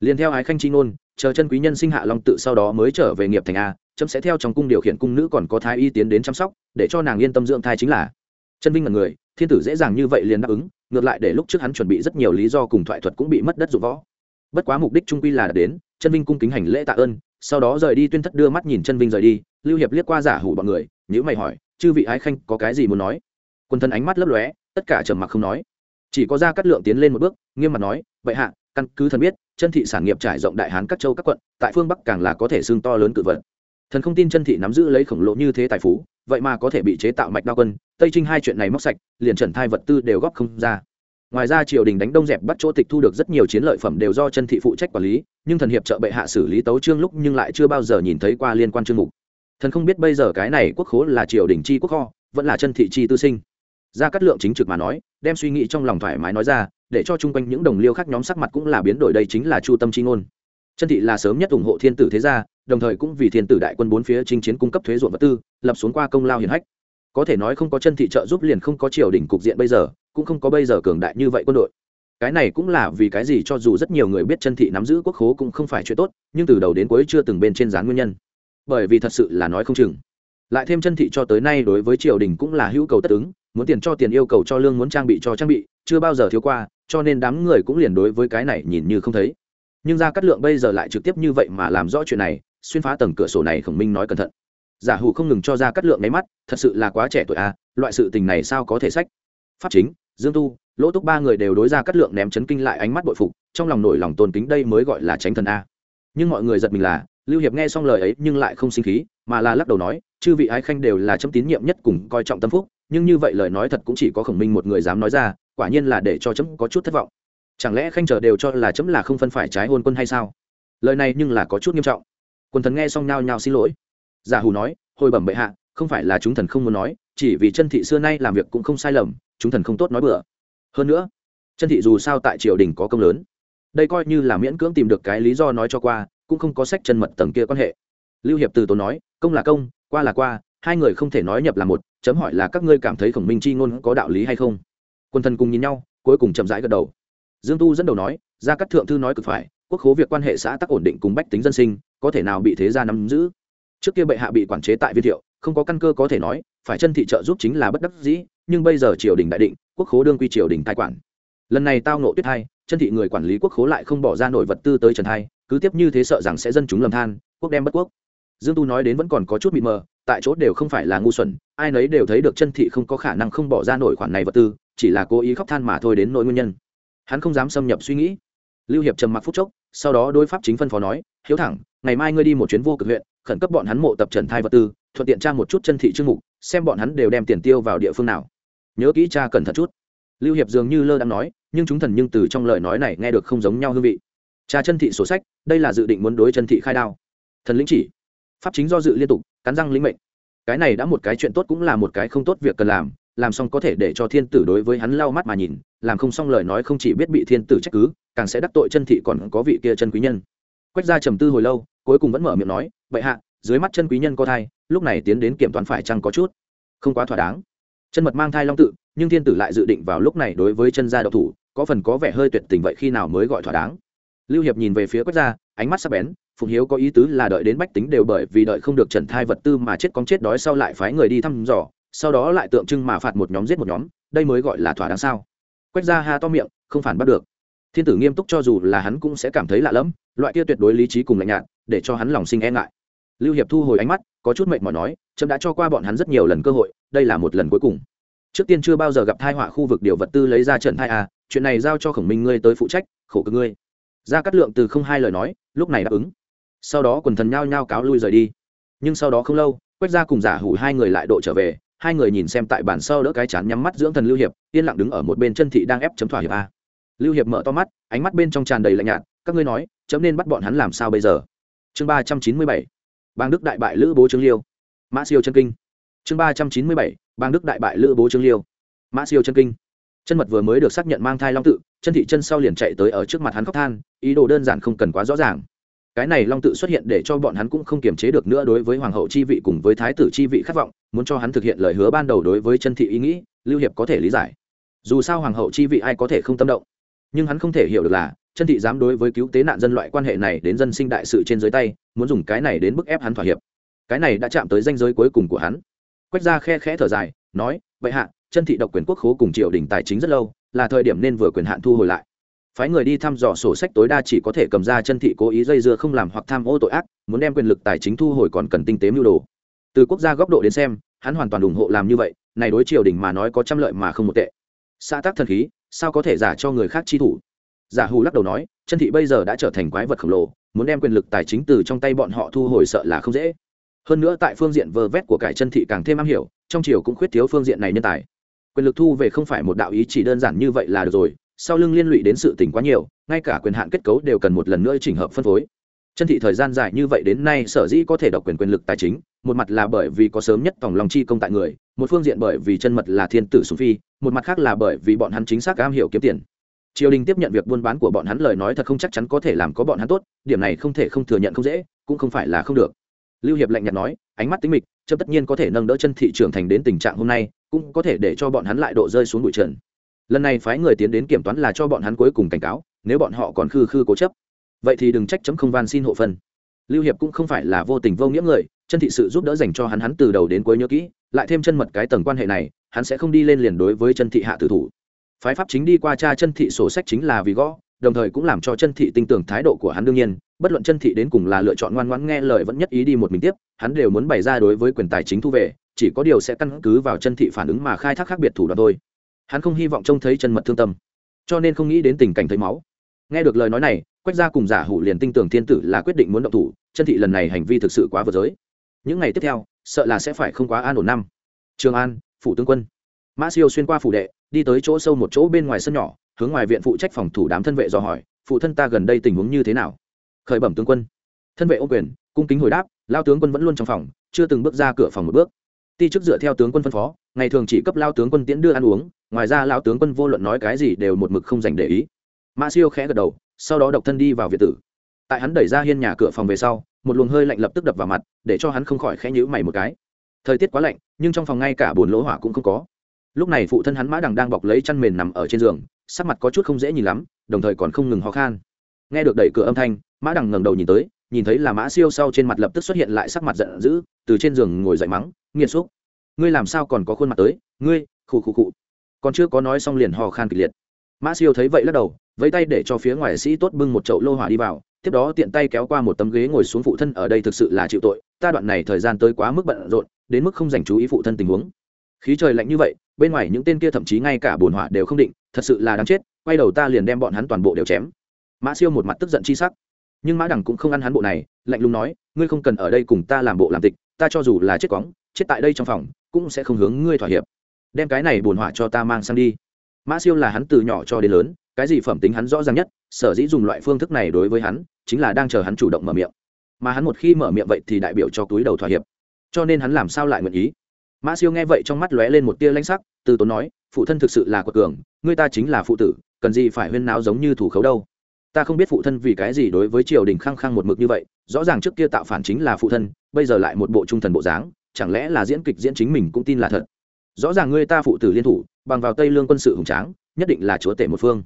Liền theo ái khanh chi ngôn, chờ chân quý nhân sinh hạ long tự sau đó mới trở về nghiệp thành a, chấm sẽ theo trong cung điều khiển cung nữ còn có thái y tiến đến chăm sóc, để cho nàng yên tâm dưỡng thai chính là. Chân vinh là người, thiên tử dễ dàng như vậy liền đáp ứng, ngược lại để lúc trước hắn chuẩn bị rất nhiều lý do cùng thoại thuật cũng bị mất đất dụng võ. Bất quá mục đích trung quy là đã đến, chân vinh cung kính hành lễ tạ ơn, sau đó rời đi tuyên thất đưa mắt nhìn chân vinh rời đi, lưu hiệp liếc qua giả hủ bọn người nhữ mày hỏi, chư vị ái khanh có cái gì muốn nói? Quân thân ánh mắt lấp lóe tất cả trầm mặc không nói. Chỉ có ra cắt lượng tiến lên một bước, nghiêm mặt nói, vậy hạ, căn cứ thần biết, chân thị sản nghiệp trải rộng đại hán các châu các quận, tại phương bắc càng là có thể xương to lớn cự vật. Thần không tin chân thị nắm giữ lấy khổng lồ như thế tài phú, vậy mà có thể bị chế tạo mạch đa quân, tây trinh hai chuyện này móc sạch, liền trần thai vật tư đều góp không ra. Ngoài ra triều đình đánh đông dẹp bắt chỗ tịch thu được rất nhiều chiến lợi phẩm đều do chân thị phụ trách quản lý, nhưng thần hiệp trợ bệ hạ xử lý tấu trương lúc nhưng lại chưa bao giờ nhìn thấy qua liên quan chương mục. Thần không biết bây giờ cái này quốc khố là triều đình chi quốc kho, vẫn là chân thị chi tư sinh ra cắt lượng chính trực mà nói, đem suy nghĩ trong lòng thoải mái nói ra, để cho chung quanh những đồng liêu khác nhóm sắc mặt cũng là biến đổi đây chính là chu tâm chi ngôn. Chân thị là sớm nhất ủng hộ thiên tử thế gia, đồng thời cũng vì thiên tử đại quân bốn phía chinh chiến cung cấp thuế ruộng vật tư, lập xuống qua công lao hiển hách. Có thể nói không có chân thị trợ giúp liền không có triều đình cục diện bây giờ, cũng không có bây giờ cường đại như vậy quân đội. Cái này cũng là vì cái gì cho dù rất nhiều người biết chân thị nắm giữ quốc khố cũng không phải chuyện tốt, nhưng từ đầu đến cuối chưa từng bên trên dán nguyên nhân. Bởi vì thật sự là nói không chừng lại thêm chân thị cho tới nay đối với triều đình cũng là hữu cầu tất ứng muốn tiền cho tiền yêu cầu cho lương muốn trang bị cho trang bị chưa bao giờ thiếu qua cho nên đám người cũng liền đối với cái này nhìn như không thấy. Nhưng ra cắt lượng bây giờ lại trực tiếp như vậy mà làm rõ chuyện này xuyên phá tầng cửa sổ này khổng minh nói cẩn thận. Giả hủ không ngừng cho ra cắt lượng nháy mắt thật sự là quá trẻ tuổi a à, loại sự tình này sao có thể sách? Pháp chính dương tu lỗ túc ba người đều đối ra cắt lượng ném chấn kinh lại ánh mắt bội phục trong lòng nổi lòng tôn kính đây mới gọi là tránh thần a. Nhưng mọi người giật mình là lưu hiệp nghe xong lời ấy nhưng lại không sinh khí mà là lắc đầu nói chư vị ái khanh đều là chấm tín nhiệm nhất cùng coi trọng tâm phúc, nhưng như vậy lời nói thật cũng chỉ có khổng minh một người dám nói ra, quả nhiên là để cho chấm có chút thất vọng. Chẳng lẽ khanh chờ đều cho là chấm là không phân phải trái hôn quân hay sao? Lời này nhưng là có chút nghiêm trọng. Quần thần nghe xong nhao nhao xin lỗi. Giả hù nói, hồi bẩm bệ hạ, không phải là chúng thần không muốn nói, chỉ vì chân thị xưa nay làm việc cũng không sai lầm, chúng thần không tốt nói bừa. Hơn nữa, chân thị dù sao tại triều đình có công lớn. Đây coi như là miễn cưỡng tìm được cái lý do nói cho qua, cũng không có sách chân mật tầng kia quan hệ. Lưu hiệp từ tốn nói, công là công qua là qua, hai người không thể nói nhập là một, chấm hỏi là các ngươi cảm thấy khổng minh chi ngôn có đạo lý hay không? Quân thần cùng nhìn nhau, cuối cùng chậm rãi gật đầu. Dương tu dẫn đầu nói ra các thượng thư nói cực phải, quốc khố việc quan hệ xã tắc ổn định cùng bách tính dân sinh, có thể nào bị thế gia nắm giữ? Trước kia bệ hạ bị quản chế tại viên thiệu, không có căn cơ có thể nói, phải chân thị trợ giúp chính là bất đắc dĩ, nhưng bây giờ triều đình đại định, quốc khố đương quy triều đình tài quản. Lần này tao nộ tuyết hai, chân thị người quản lý quốc khố lại không bỏ ra nổi vật tư tới trần thai cứ tiếp như thế sợ rằng sẽ dân chúng lầm than, quốc đem bất quốc dương tu nói đến vẫn còn có chút bị mờ, tại chỗ đều không phải là ngu xuẩn, ai nấy đều thấy được chân thị không có khả năng không bỏ ra nổi khoản này vật tư, chỉ là cố ý khóc than mà thôi đến nỗi nguyên nhân. Hắn không dám xâm nhập suy nghĩ. Lưu hiệp trầm mặc phút chốc, sau đó đối pháp chính phân phó nói, hiếu thẳng, ngày mai ngươi đi một chuyến vô cực huyện, khẩn cấp bọn hắn mộ tập trần thai vật tư, thuận tiện tra một chút chân thị chương mục, xem bọn hắn đều đem tiền tiêu vào địa phương nào. Nhớ kỹ cha cẩn thận chút. Lưu hiệp dường như lơ đang nói, nhưng chúng thần nhưng từ trong lời nói này nghe được không giống nhau hương vị. Cha chân thị sổ sách, đây là dự định muốn đối chân thị khai đao. Thần lĩnh chỉ pháp chính do dự liên tục, cắn răng lĩnh mệnh. Cái này đã một cái chuyện tốt cũng là một cái không tốt việc cần làm làm xong có thể để cho thiên tử đối với hắn lau mắt mà nhìn, làm không xong lời nói không chỉ biết bị thiên tử trách cứ, càng sẽ đắc tội chân thị còn có vị kia chân quý nhân. Quách gia trầm tư hồi lâu, cuối cùng vẫn mở miệng nói vậy hạ, dưới mắt chân quý nhân có thai, lúc này tiến đến kiểm toán phải chăng có chút? Không quá thỏa đáng. Chân mật mang thai long tự, nhưng thiên tử lại dự định vào lúc này đối với chân gia độc thủ, có phần có vẻ hơi tuyệt tình vậy khi nào mới gọi thỏa đáng. Lưu hiệp nhìn về phía quách gia, ánh mắt sắc bén phụng hiếu có ý tứ là đợi đến bách tính đều bởi vì đợi không được trần thai vật tư mà chết cóng chết đói sau lại phái người đi thăm dò, sau đó lại tượng trưng mà phạt một nhóm giết một nhóm, đây mới gọi là thỏa đáng sao? Quách gia ha to miệng, không phản bắt được. Thiên tử nghiêm túc cho dù là hắn cũng sẽ cảm thấy lạ lẫm, loại kia tuyệt đối lý trí cùng lạnh nhạt, để cho hắn lòng sinh e ngại. Lưu hiệp thu hồi ánh mắt, có chút mệt mỏi nói trâm đã cho qua bọn hắn rất nhiều lần cơ hội, đây là một lần cuối cùng. Trước tiên chưa bao giờ gặp thai họa khu vực điều vật tư lấy ra trần thai à chuyện này giao cho khổng minh ngươi tới phụ trách, khổ cực ngươi. Ra cắt lượng từ không hai lời nói, lúc này đáp ứng sau đó quần thần nhao nhao cáo lui rời đi. Nhưng sau đó không lâu, quách ra cùng giả hủ hai người lại độ trở về, hai người nhìn xem tại bản sau đỡ cái chán nhắm mắt dưỡng thần lưu hiệp, yên lặng đứng ở một bên chân thị đang ép chấm thỏa hiệp a. Lưu hiệp mở to mắt, ánh mắt bên trong tràn đầy lạnh nhạt, các ngươi nói, chấm nên bắt bọn hắn làm sao bây giờ? Chương ba trăm chín mươi bảy bang đức đại bại lữ bố trương liêu. Mã siêu chân kinh. Chương ba trăm chín mươi bảy bang đức đại bại lữ bố trương liêu. Mã siêu chân kinh. Chân mật vừa mới được xác nhận mang thai long tự, chân thị chân sau liền chạy tới ở trước mặt hắn khóc than, ý đồ đơn giản không cần quá rõ ràng cái này long tự xuất hiện để cho bọn hắn cũng không kiềm chế được nữa đối với hoàng hậu chi vị cùng với thái tử chi vị khát vọng, muốn cho hắn thực hiện lời hứa ban đầu đối với chân thị ý nghĩ, lưu hiệp có thể lý giải. Dù sao hoàng hậu chi vị ai có thể không tâm động. Nhưng hắn không thể hiểu được là, chân thị dám đối với cứu tế nạn dân loại quan hệ này đến dân sinh đại sự trên dưới tay, muốn dùng cái này đến bức ép hắn thỏa hiệp. Cái này đã chạm tới danh giới cuối cùng của hắn. Quách ra khe khẽ thở dài, nói, vậy hạ, chân thị độc quyền quốc khố cùng triều đình tài chính rất lâu, là thời điểm nên vừa quyền hạn thu hồi lại phái người đi thăm dò sổ sách tối đa chỉ có thể cầm ra chân thị cố ý dây dưa không làm hoặc tham ô tội ác, muốn đem quyền lực tài chính thu hồi còn cần tinh tế mưu đồ. Từ quốc gia góc độ đến xem, hắn hoàn toàn ủng hộ làm như vậy, này đối triều đình mà nói có trăm lợi mà không một tệ. Xã tác thần khí, sao có thể giả cho người khác chi thủ? Giả hù lắc đầu nói, chân thị bây giờ đã trở thành quái vật khổng lồ, muốn đem quyền lực tài chính từ trong tay bọn họ thu hồi sợ là không dễ. Hơn nữa tại phương diện vơ vét của cải chân thị càng thêm am hiểu, trong triều cũng khuyết thiếu phương diện này nhân tài. Quyền lực thu về không phải một đạo ý chỉ đơn giản như vậy là được rồi sau lưng liên lụy đến sự tình quá nhiều, ngay cả quyền hạn kết cấu đều cần một lần nữa chỉnh hợp phân phối. Chân thị thời gian dài như vậy đến nay, sở dĩ có thể độc quyền quyền lực tài chính, một mặt là bởi vì có sớm nhất tổng lòng chi công tại người, một phương diện bởi vì chân mật là thiên tử sùng phi, một mặt khác là bởi vì bọn hắn chính xác am hiểu kiếm tiền. Triều đình tiếp nhận việc buôn bán của bọn hắn lời nói thật không chắc chắn có thể làm có bọn hắn tốt, điểm này không thể không thừa nhận không dễ, cũng không phải là không được. Lưu hiệp lạnh nhạt nói, ánh mắt tính mịch chấp tất nhiên có thể nâng đỡ chân thị trưởng thành đến tình trạng hôm nay, cũng có thể để cho bọn hắn lại độ rơi xuống bụi trần lần này phái người tiến đến kiểm toán là cho bọn hắn cuối cùng cảnh cáo, nếu bọn họ còn khư khư cố chấp. Vậy thì đừng trách chấm không van xin hộ phân. Lưu hiệp cũng không phải là vô tình vô nghĩa người, chân thị sự giúp đỡ dành cho hắn hắn từ đầu đến cuối nhớ kỹ, lại thêm chân mật cái tầng quan hệ này, hắn sẽ không đi lên liền đối với chân thị hạ tử thủ. Phái pháp chính đi qua cha chân thị sổ sách chính là vì gõ, đồng thời cũng làm cho chân thị tin tưởng thái độ của hắn đương nhiên, bất luận chân thị đến cùng là lựa chọn ngoan ngoãn nghe lời vẫn nhất ý đi một mình tiếp, hắn đều muốn bày ra đối với quyền tài chính thu về, chỉ có điều sẽ căn cứ vào chân thị phản ứng mà khai thác khác biệt thủ đoạn thôi hắn không hy vọng trông thấy chân mật thương tâm, cho nên không nghĩ đến tình cảnh thấy máu. Nghe được lời nói này, quách gia cùng giả hủ liền tin tưởng thiên tử là quyết định muốn động thủ, chân thị lần này hành vi thực sự quá vượt giới. Những ngày tiếp theo, sợ là sẽ phải không quá an ổn năm. Trường an, phủ tướng quân. Mã siêu xuyên qua phủ đệ, đi tới chỗ sâu một chỗ bên ngoài sân nhỏ, hướng ngoài viện phụ trách phòng thủ đám thân vệ dò hỏi, phụ thân ta gần đây tình huống như thế nào? Khởi bẩm tướng quân. Thân vệ ô quyền, cung kính hồi đáp lao tướng quân vẫn luôn trong phòng, chưa từng bước ra cửa phòng một bước ti chức dựa theo tướng quân phân phó, ngày thường chỉ cấp lao tướng quân tiễn đưa ăn uống, ngoài ra lao tướng quân vô luận nói cái gì đều một mực không dành để ý. Mã siêu khẽ gật đầu, sau đó độc thân đi vào việt tử. Tại hắn đẩy ra hiên nhà cửa phòng về sau, một luồng hơi lạnh lập tức đập vào mặt, để cho hắn không khỏi khẽ nhữ mày một cái. Thời tiết quá lạnh, nhưng trong phòng ngay cả bồn lỗ hỏa cũng không có. Lúc này phụ thân hắn mã đằng đang bọc lấy chăn mền nằm ở trên giường, sắc mặt có chút không dễ nhìn lắm, đồng thời còn không ngừng ho khan. Nghe được đẩy cửa âm thanh, mã đằng ngẩng đầu nhìn tới nhìn thấy là mã siêu sau trên mặt lập tức xuất hiện lại sắc mặt giận dữ, từ trên giường ngồi dậy mắng nghiệt xúc, ngươi làm sao còn có khuôn mặt tới? Ngươi, khụ khụ khụ. Còn chưa có nói xong liền hò khan kịch liệt. Mã siêu thấy vậy lắc đầu, vẫy tay để cho phía ngoài sĩ tốt bưng một chậu lô hỏa đi vào, tiếp đó tiện tay kéo qua một tấm ghế ngồi xuống phụ thân, ở đây thực sự là chịu tội, ta đoạn này thời gian tới quá mức bận rộn, đến mức không dành chú ý phụ thân tình huống. Khí trời lạnh như vậy, bên ngoài những tên kia thậm chí ngay cả bồn hỏa đều không định, thật sự là đáng chết, quay đầu ta liền đem bọn hắn toàn bộ đều chém. Mã siêu một mặt tức giận chi sắc nhưng mã đằng cũng không ăn hắn bộ này, lạnh lùng nói, ngươi không cần ở đây cùng ta làm bộ làm tịch, ta cho dù là chết quóng, chết tại đây trong phòng, cũng sẽ không hướng ngươi thỏa hiệp. Đem cái này bổn hỏa cho ta mang sang đi. Mã siêu là hắn từ nhỏ cho đến lớn, cái gì phẩm tính hắn rõ ràng nhất, sở dĩ dùng loại phương thức này đối với hắn, chính là đang chờ hắn chủ động mở miệng. Mà hắn một khi mở miệng vậy thì đại biểu cho túi đầu thỏa hiệp. Cho nên hắn làm sao lại nguyện ý? Mã siêu nghe vậy trong mắt lóe lên một tia lanh sắc, từ tốn nói, phụ thân thực sự là quật cường, ngươi ta chính là phụ tử, cần gì phải huyên náo giống như thủ khấu đâu? Ta không biết phụ thân vì cái gì đối với triều đình khăng khăng một mực như vậy, rõ ràng trước kia tạo phản chính là phụ thân, bây giờ lại một bộ trung thần bộ dáng, chẳng lẽ là diễn kịch diễn chính mình cũng tin là thật? Rõ ràng ngươi ta phụ tử liên thủ, bằng vào tây lương quân sự hùng tráng, nhất định là chúa tể một phương.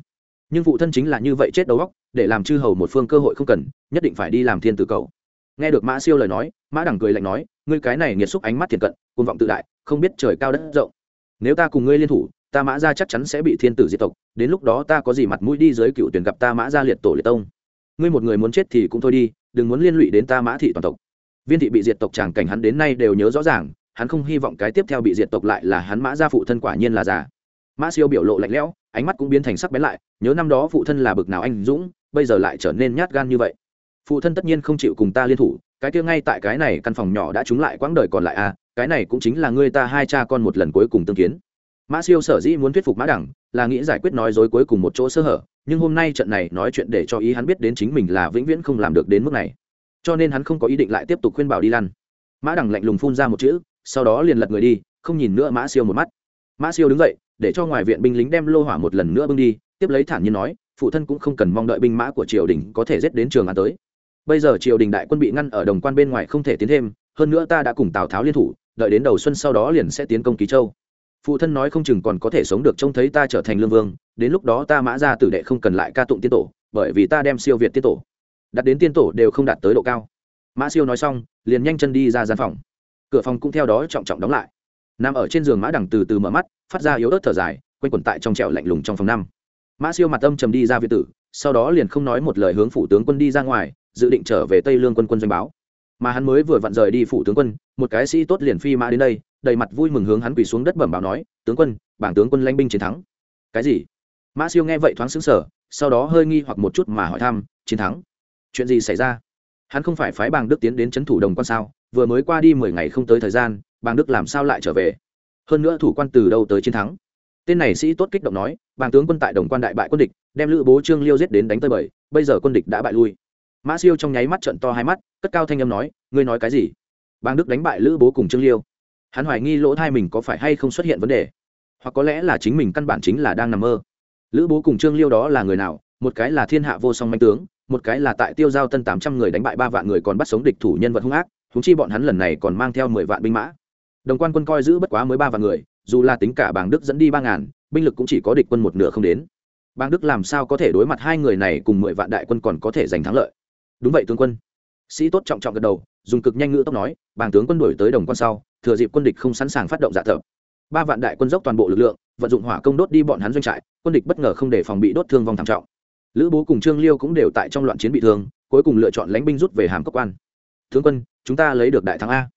Nhưng phụ thân chính là như vậy chết đầu óc, để làm chư hầu một phương cơ hội không cần, nhất định phải đi làm thiên tử cầu. Nghe được mã siêu lời nói, mã đẳng cười lạnh nói, ngươi cái này nghiệt xúc ánh mắt thiền cận côn vọng tự đại, không biết trời cao đất rộng. Nếu ta cùng ngươi liên thủ ta mã ra chắc chắn sẽ bị thiên tử diệt tộc, đến lúc đó ta có gì mặt mũi đi dưới cựu tuyển gặp ta mã ra liệt tổ liệt tông. Ngươi một người muốn chết thì cũng thôi đi, đừng muốn liên lụy đến ta mã thị toàn tộc. Viên thị bị diệt tộc tràng cảnh hắn đến nay đều nhớ rõ ràng, hắn không hy vọng cái tiếp theo bị diệt tộc lại là hắn mã gia phụ thân quả nhiên là già. Mã siêu biểu lộ lạnh lẽo, ánh mắt cũng biến thành sắc bén lại, nhớ năm đó phụ thân là bực nào anh dũng, bây giờ lại trở nên nhát gan như vậy. Phụ thân tất nhiên không chịu cùng ta liên thủ, cái kia ngay tại cái này căn phòng nhỏ đã trúng lại quãng đời còn lại à cái này cũng chính là ngươi ta hai cha con một lần cuối cùng tương kiến mã siêu sở dĩ muốn thuyết phục mã đẳng là nghĩ giải quyết nói dối cuối cùng một chỗ sơ hở, nhưng hôm nay trận này nói chuyện để cho ý hắn biết đến chính mình là vĩnh viễn không làm được đến mức này. Cho nên hắn không có ý định lại tiếp tục khuyên bảo đi lăn. Mã đẳng lạnh lùng phun ra một chữ, sau đó liền lật người đi, không nhìn nữa mã siêu một mắt. Mã siêu đứng dậy, để cho ngoài viện binh lính đem lô hỏa một lần nữa bưng đi, tiếp lấy thản nhiên nói, phụ thân cũng không cần mong đợi binh mã của triều đình có thể giết đến trường an tới. Bây giờ triều đình đại quân bị ngăn ở đồng quan bên ngoài không thể tiến thêm, hơn nữa ta đã cùng tào tháo liên thủ, đợi đến đầu xuân sau đó liền sẽ tiến công ký châu phụ thân nói không chừng còn có thể sống được trông thấy ta trở thành lương vương, đến lúc đó ta mã ra tử đệ không cần lại ca tụng tiên tổ, bởi vì ta đem siêu việt tiên tổ, đặt đến tiên tổ đều không đạt tới độ cao. Mã siêu nói xong, liền nhanh chân đi ra gian phòng. Cửa phòng cũng theo đó trọng trọng đóng lại. Nằm ở trên giường mã đằng từ từ mở mắt, phát ra yếu ớt thở dài, quanh quẩn tại trong trẹo lạnh lùng trong phòng năm. Mã siêu mặt âm trầm đi ra việt tử, sau đó liền không nói một lời hướng phủ tướng quân đi ra ngoài, dự định trở về tây lương quân quân doanh báo. Mà hắn mới vừa vặn rời đi phủ tướng quân, một cái sĩ tốt liền phi mã đến đây đầy mặt vui mừng hướng hắn quỳ xuống đất bẩm báo nói, tướng quân, bảng tướng quân lãnh binh chiến thắng. Cái gì? Mã siêu nghe vậy thoáng xứng sở sau đó hơi nghi hoặc một chút mà hỏi thăm, chiến thắng? Chuyện gì xảy ra? Hắn không phải phái bàng đức tiến đến c h ấ n thủ đồng quan sao? Vừa mới qua đi mười ngày không tới thời gian bàng đức làm sao lại trở về? Hơn nữa thủ quan từ đâu tới chiến thắng? Tên này sĩ tốt kích động nói bàng tướng quân tại đồng quan đại bại quân địch, đem lữ bố trương liêu giết đến đánh tơi bời, bây giờ quân địch đã bại lui. Mã siêu trong nháy mắt trận to hai mắt, cất cao thanh âm nói, ngươi nói cái gì? Bàng đức đánh bại lữ bố cùng trương liêu hắn hoài nghi lỗ thai mình có phải hay không xuất hiện vấn đề, hoặc có lẽ là chính mình căn bản chính là đang nằm mơ. Lữ bố cùng trương liêu đó là người nào? Một cái là thiên hạ vô song manh tướng, một cái là tại tiêu giao tân tám trăm người đánh bại ba vạn người còn bắt sống địch thủ nhân vật hung ác húng chi bọn hắn lần này còn mang theo mười vạn binh mã. Đồng quan quân coi giữ bất quá mới ba vạn người, dù là tính cả bàng đức dẫn đi ba ngàn, binh lực cũng chỉ có địch quân một nửa không đến. Bàng đức làm sao có thể đối mặt hai người này cùng mười vạn đại quân còn có thể giành thắng lợi? Đúng vậy tướng quân sĩ tốt trọng trọng gật đầu, dùng cực nhanh ngữ tốc nói, bàng tướng quân đổi tới đồng quan sau, thừa dịp quân địch không sẵn sàng phát động dạ thợ ba vạn đại quân dốc toàn bộ lực lượng, vận dụng hỏa công đốt đi bọn hắn doanh trại, quân địch bất ngờ không để phòng bị đốt thương vong thảm trọng. Lữ bố cùng trương liêu cũng đều tại trong loạn chiến bị thương, cuối cùng lựa chọn lãnh binh rút về hàm cấp quan. Tướng quân, chúng ta lấy được đại thắng a.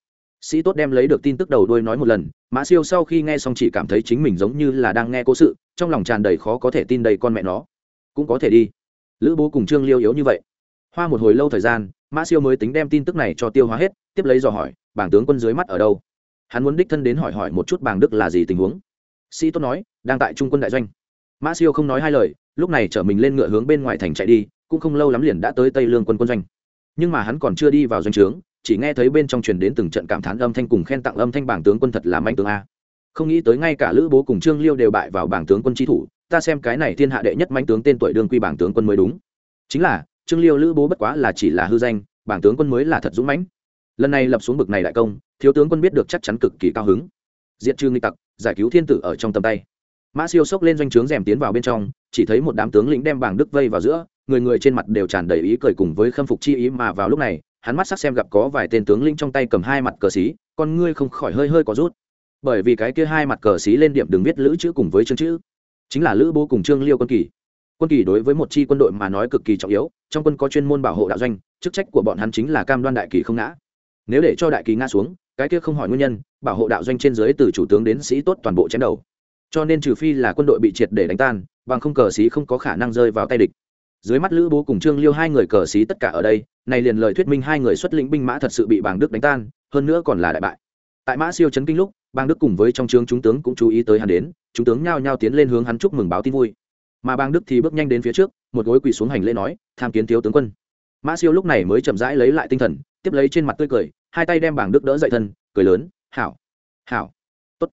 Sĩ tốt đem lấy được tin tức đầu đuôi nói một lần, mã siêu sau khi nghe xong chỉ cảm thấy chính mình giống như là đang nghe cố sự, trong lòng tràn đầy khó có thể tin đầy con mẹ nó. Cũng có thể đi. Lữ bố cùng trương liêu yếu như vậy. Hoa một hồi lâu thời gian mã siêu mới tính đem tin tức này cho tiêu hóa hết, tiếp lấy dò hỏi, bảng tướng quân dưới mắt ở đâu? Hắn muốn đích thân đến hỏi hỏi một chút bảng đức là gì tình huống. Sĩ tốt nói, đang tại trung quân đại doanh. Mã siêu không nói hai lời, lúc này chở mình lên ngựa hướng bên ngoài thành chạy đi, cũng không lâu lắm liền đã tới tây lương quân quân doanh. Nhưng mà hắn còn chưa đi vào doanh trướng, chỉ nghe thấy bên trong truyền đến từng trận cảm thán âm thanh cùng khen tặng âm thanh bảng tướng quân thật là manh tướng a. Không nghĩ tới ngay cả lữ bố cùng trương liêu đều bại vào bảng tướng quân trí thủ, ta xem cái này thiên hạ đệ nhất manh tướng tên tuổi đương quy bảng tướng quân mới đúng. Chính là trương liêu lữ bố bất quá là chỉ là hư danh, bảng tướng quân mới là thật dũng mãnh. Lần này lập xuống bực này đại công, thiếu tướng quân biết được chắc chắn cực kỳ cao hứng. Diện trương nghịch tặc, giải cứu thiên tử ở trong tầm tay. Mã siêu sốc lên doanh trướng rèm tiến vào bên trong, chỉ thấy một đám tướng lĩnh đem bảng đức vây vào giữa, người người trên mặt đều tràn đầy ý cười cùng với khâm phục chi ý mà vào lúc này, hắn mắt sắc xem gặp có vài tên tướng lĩnh trong tay cầm hai mặt cờ xí, con ngươi không khỏi hơi hơi có rút. Bởi vì cái kia hai mặt cờ xí lên điểm đừng viết lữ chữ cùng với chương chữ, chính là lữ bố cùng trương liêu quân kỳ quân kỳ đối với một chi quân đội mà nói cực kỳ trọng yếu, trong quân có chuyên môn bảo hộ đạo doanh, chức trách của bọn hắn chính là cam đoan đại kỳ không ngã. Nếu để cho đại kỳ ngã xuống, cái kia không hỏi nguyên nhân, bảo hộ đạo doanh trên dưới từ chủ tướng đến sĩ tốt toàn bộ chém đầu. Cho nên trừ phi là quân đội bị triệt để đánh tan, bằng không cờ sĩ không có khả năng rơi vào tay địch. Dưới mắt lữ bố cùng trương liêu hai người cờ sĩ tất cả ở đây, này liền lời thuyết minh hai người xuất lĩnh binh mã thật sự bị bàng đức đánh tan, hơn nữa còn là đại bại. Tại mã siêu chấn kinh lúc, bàng đức cùng với trong trướng chúng tướng cũng chú ý tới hắn đến, chúng tướng nhao nhao tiến lên hướng hắn chúc mừng báo tin vui mà bang đức thì bước nhanh đến phía trước, một gối quỳ xuống hành lễ nói, tham kiến thiếu tướng quân. Mã siêu lúc này mới chậm rãi lấy lại tinh thần, tiếp lấy trên mặt tươi cười, hai tay đem bảng đức đỡ dậy thân, cười lớn, hảo hảo, tốt.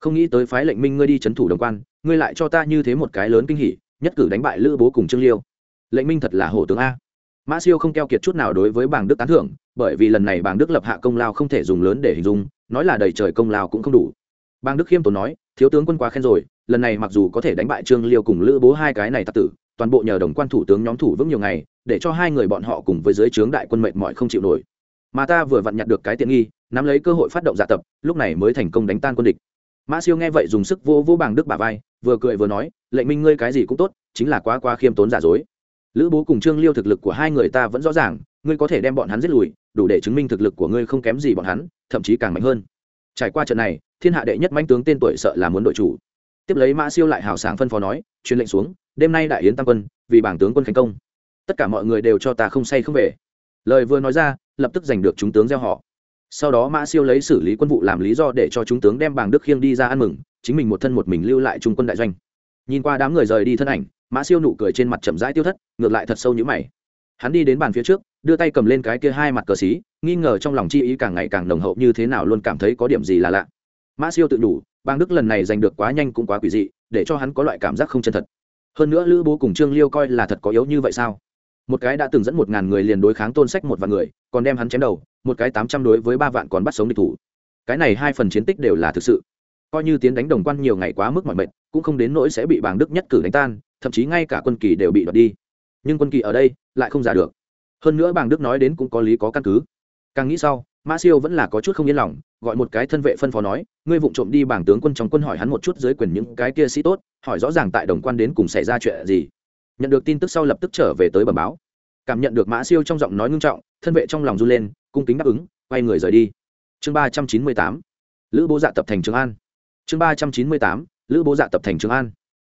Không nghĩ tới phái lệnh minh ngươi đi c h ấ n thủ đồng quan, ngươi lại cho ta như thế một cái lớn kinh hỉ, nhất cử đánh bại lữ bố cùng trương liêu. Lệnh minh thật là hổ tướng a. Mã siêu không keo kiệt chút nào đối với bảng đức tán thưởng, bởi vì lần này bảng đức lập hạ công lao không thể dùng lớn để hình dung, nói là đầy trời công lao cũng không đủ. Bảng đức khiêm tốn nói, thiếu tướng quân quá khen rồi lần này mặc dù có thể đánh bại trương liêu cùng lữ bố hai cái này tặc tử, toàn bộ nhờ đồng quan thủ tướng nhóm thủ vững nhiều ngày, để cho hai người bọn họ cùng với dưới trướng đại quân mệt mỏi không chịu nổi. Mà ta vừa vặn nhặt được cái tiện nghi, nắm lấy cơ hội phát động dạ tập, lúc này mới thành công đánh tan quân địch. Mã siêu nghe vậy dùng sức vô vô bàng đức bà vai, vừa cười vừa nói, lệnh minh ngươi cái gì cũng tốt, chính là quá quá khiêm tốn giả dối. Lữ bố cùng trương liêu thực lực của hai người ta vẫn rõ ràng, ngươi có thể đem bọn hắn giết lùi, đủ để chứng minh thực lực của ngươi không kém gì bọn hắn, thậm chí càng mạnh hơn. Trải qua trận này, thiên hạ đệ nhất manh tướng tên tuổi sợ là muốn đội chủ tiếp lấy mã siêu lại hào sảng phân phó nói, truyền lệnh xuống, đêm nay đại yến tam quân, vì bảng tướng quân khánh công. Tất cả mọi người đều cho ta không say không về. Lời vừa nói ra, lập tức giành được chúng tướng gieo họ. Sau đó mã siêu lấy xử lý quân vụ làm lý do để cho chúng tướng đem bảng đức khiêng đi ra ăn mừng, chính mình một thân một mình lưu lại trung quân đại doanh. Nhìn qua đám người rời đi thân ảnh, mã siêu nụ cười trên mặt chậm rãi tiêu thất, ngược lại thật sâu như mày. Hắn đi đến bàn phía trước, đưa tay cầm lên cái kia hai mặt cờ xí, nghi ngờ trong lòng chi ý càng ngày càng nồng hậu như thế nào luôn cảm thấy có điểm gì là lạ mã siêu tự đủ, bang đức lần này giành được quá nhanh cũng quá quỷ dị, để cho hắn có loại cảm giác không chân thật. Hơn nữa lữ bố cùng trương liêu coi là thật có yếu như vậy sao? Một cái đã từng dẫn một ngàn người liền đối kháng tôn sách một vạn người, còn đem hắn chém đầu, một cái tám trăm đối với ba vạn còn bắt sống địch thủ. Cái này hai phần chiến tích đều là thực sự. Coi như tiến đánh đồng quan nhiều ngày quá mức mọi mệt, cũng không đến nỗi sẽ bị bảng đức nhất cử đánh tan, thậm chí ngay cả quân kỳ đều bị đoạt đi. Nhưng quân kỳ ở đây, lại không giả được. Hơn nữa bảng đức nói đến cũng có lý có căn cứ. Càng nghĩ sau mã siêu vẫn là có chút không yên lòng, gọi một cái thân vệ phân phó nói, ngươi vụng trộm đi bảng tướng quân trong quân hỏi hắn một chút dưới quyền những cái kia sĩ tốt, hỏi rõ ràng tại đồng quan đến cùng xảy ra chuyện gì. Nhận được tin tức sau lập tức trở về tới bẩm báo. Cảm nhận được mã siêu trong giọng nói ngưng trọng, thân vệ trong lòng run lên, cung kính đáp ứng, quay người rời đi. Chương ba trăm chín mươi tám, lữ bố dạ tập thành trường an. Chương ba trăm chín mươi tám, lữ bố dạ tập thành trường an.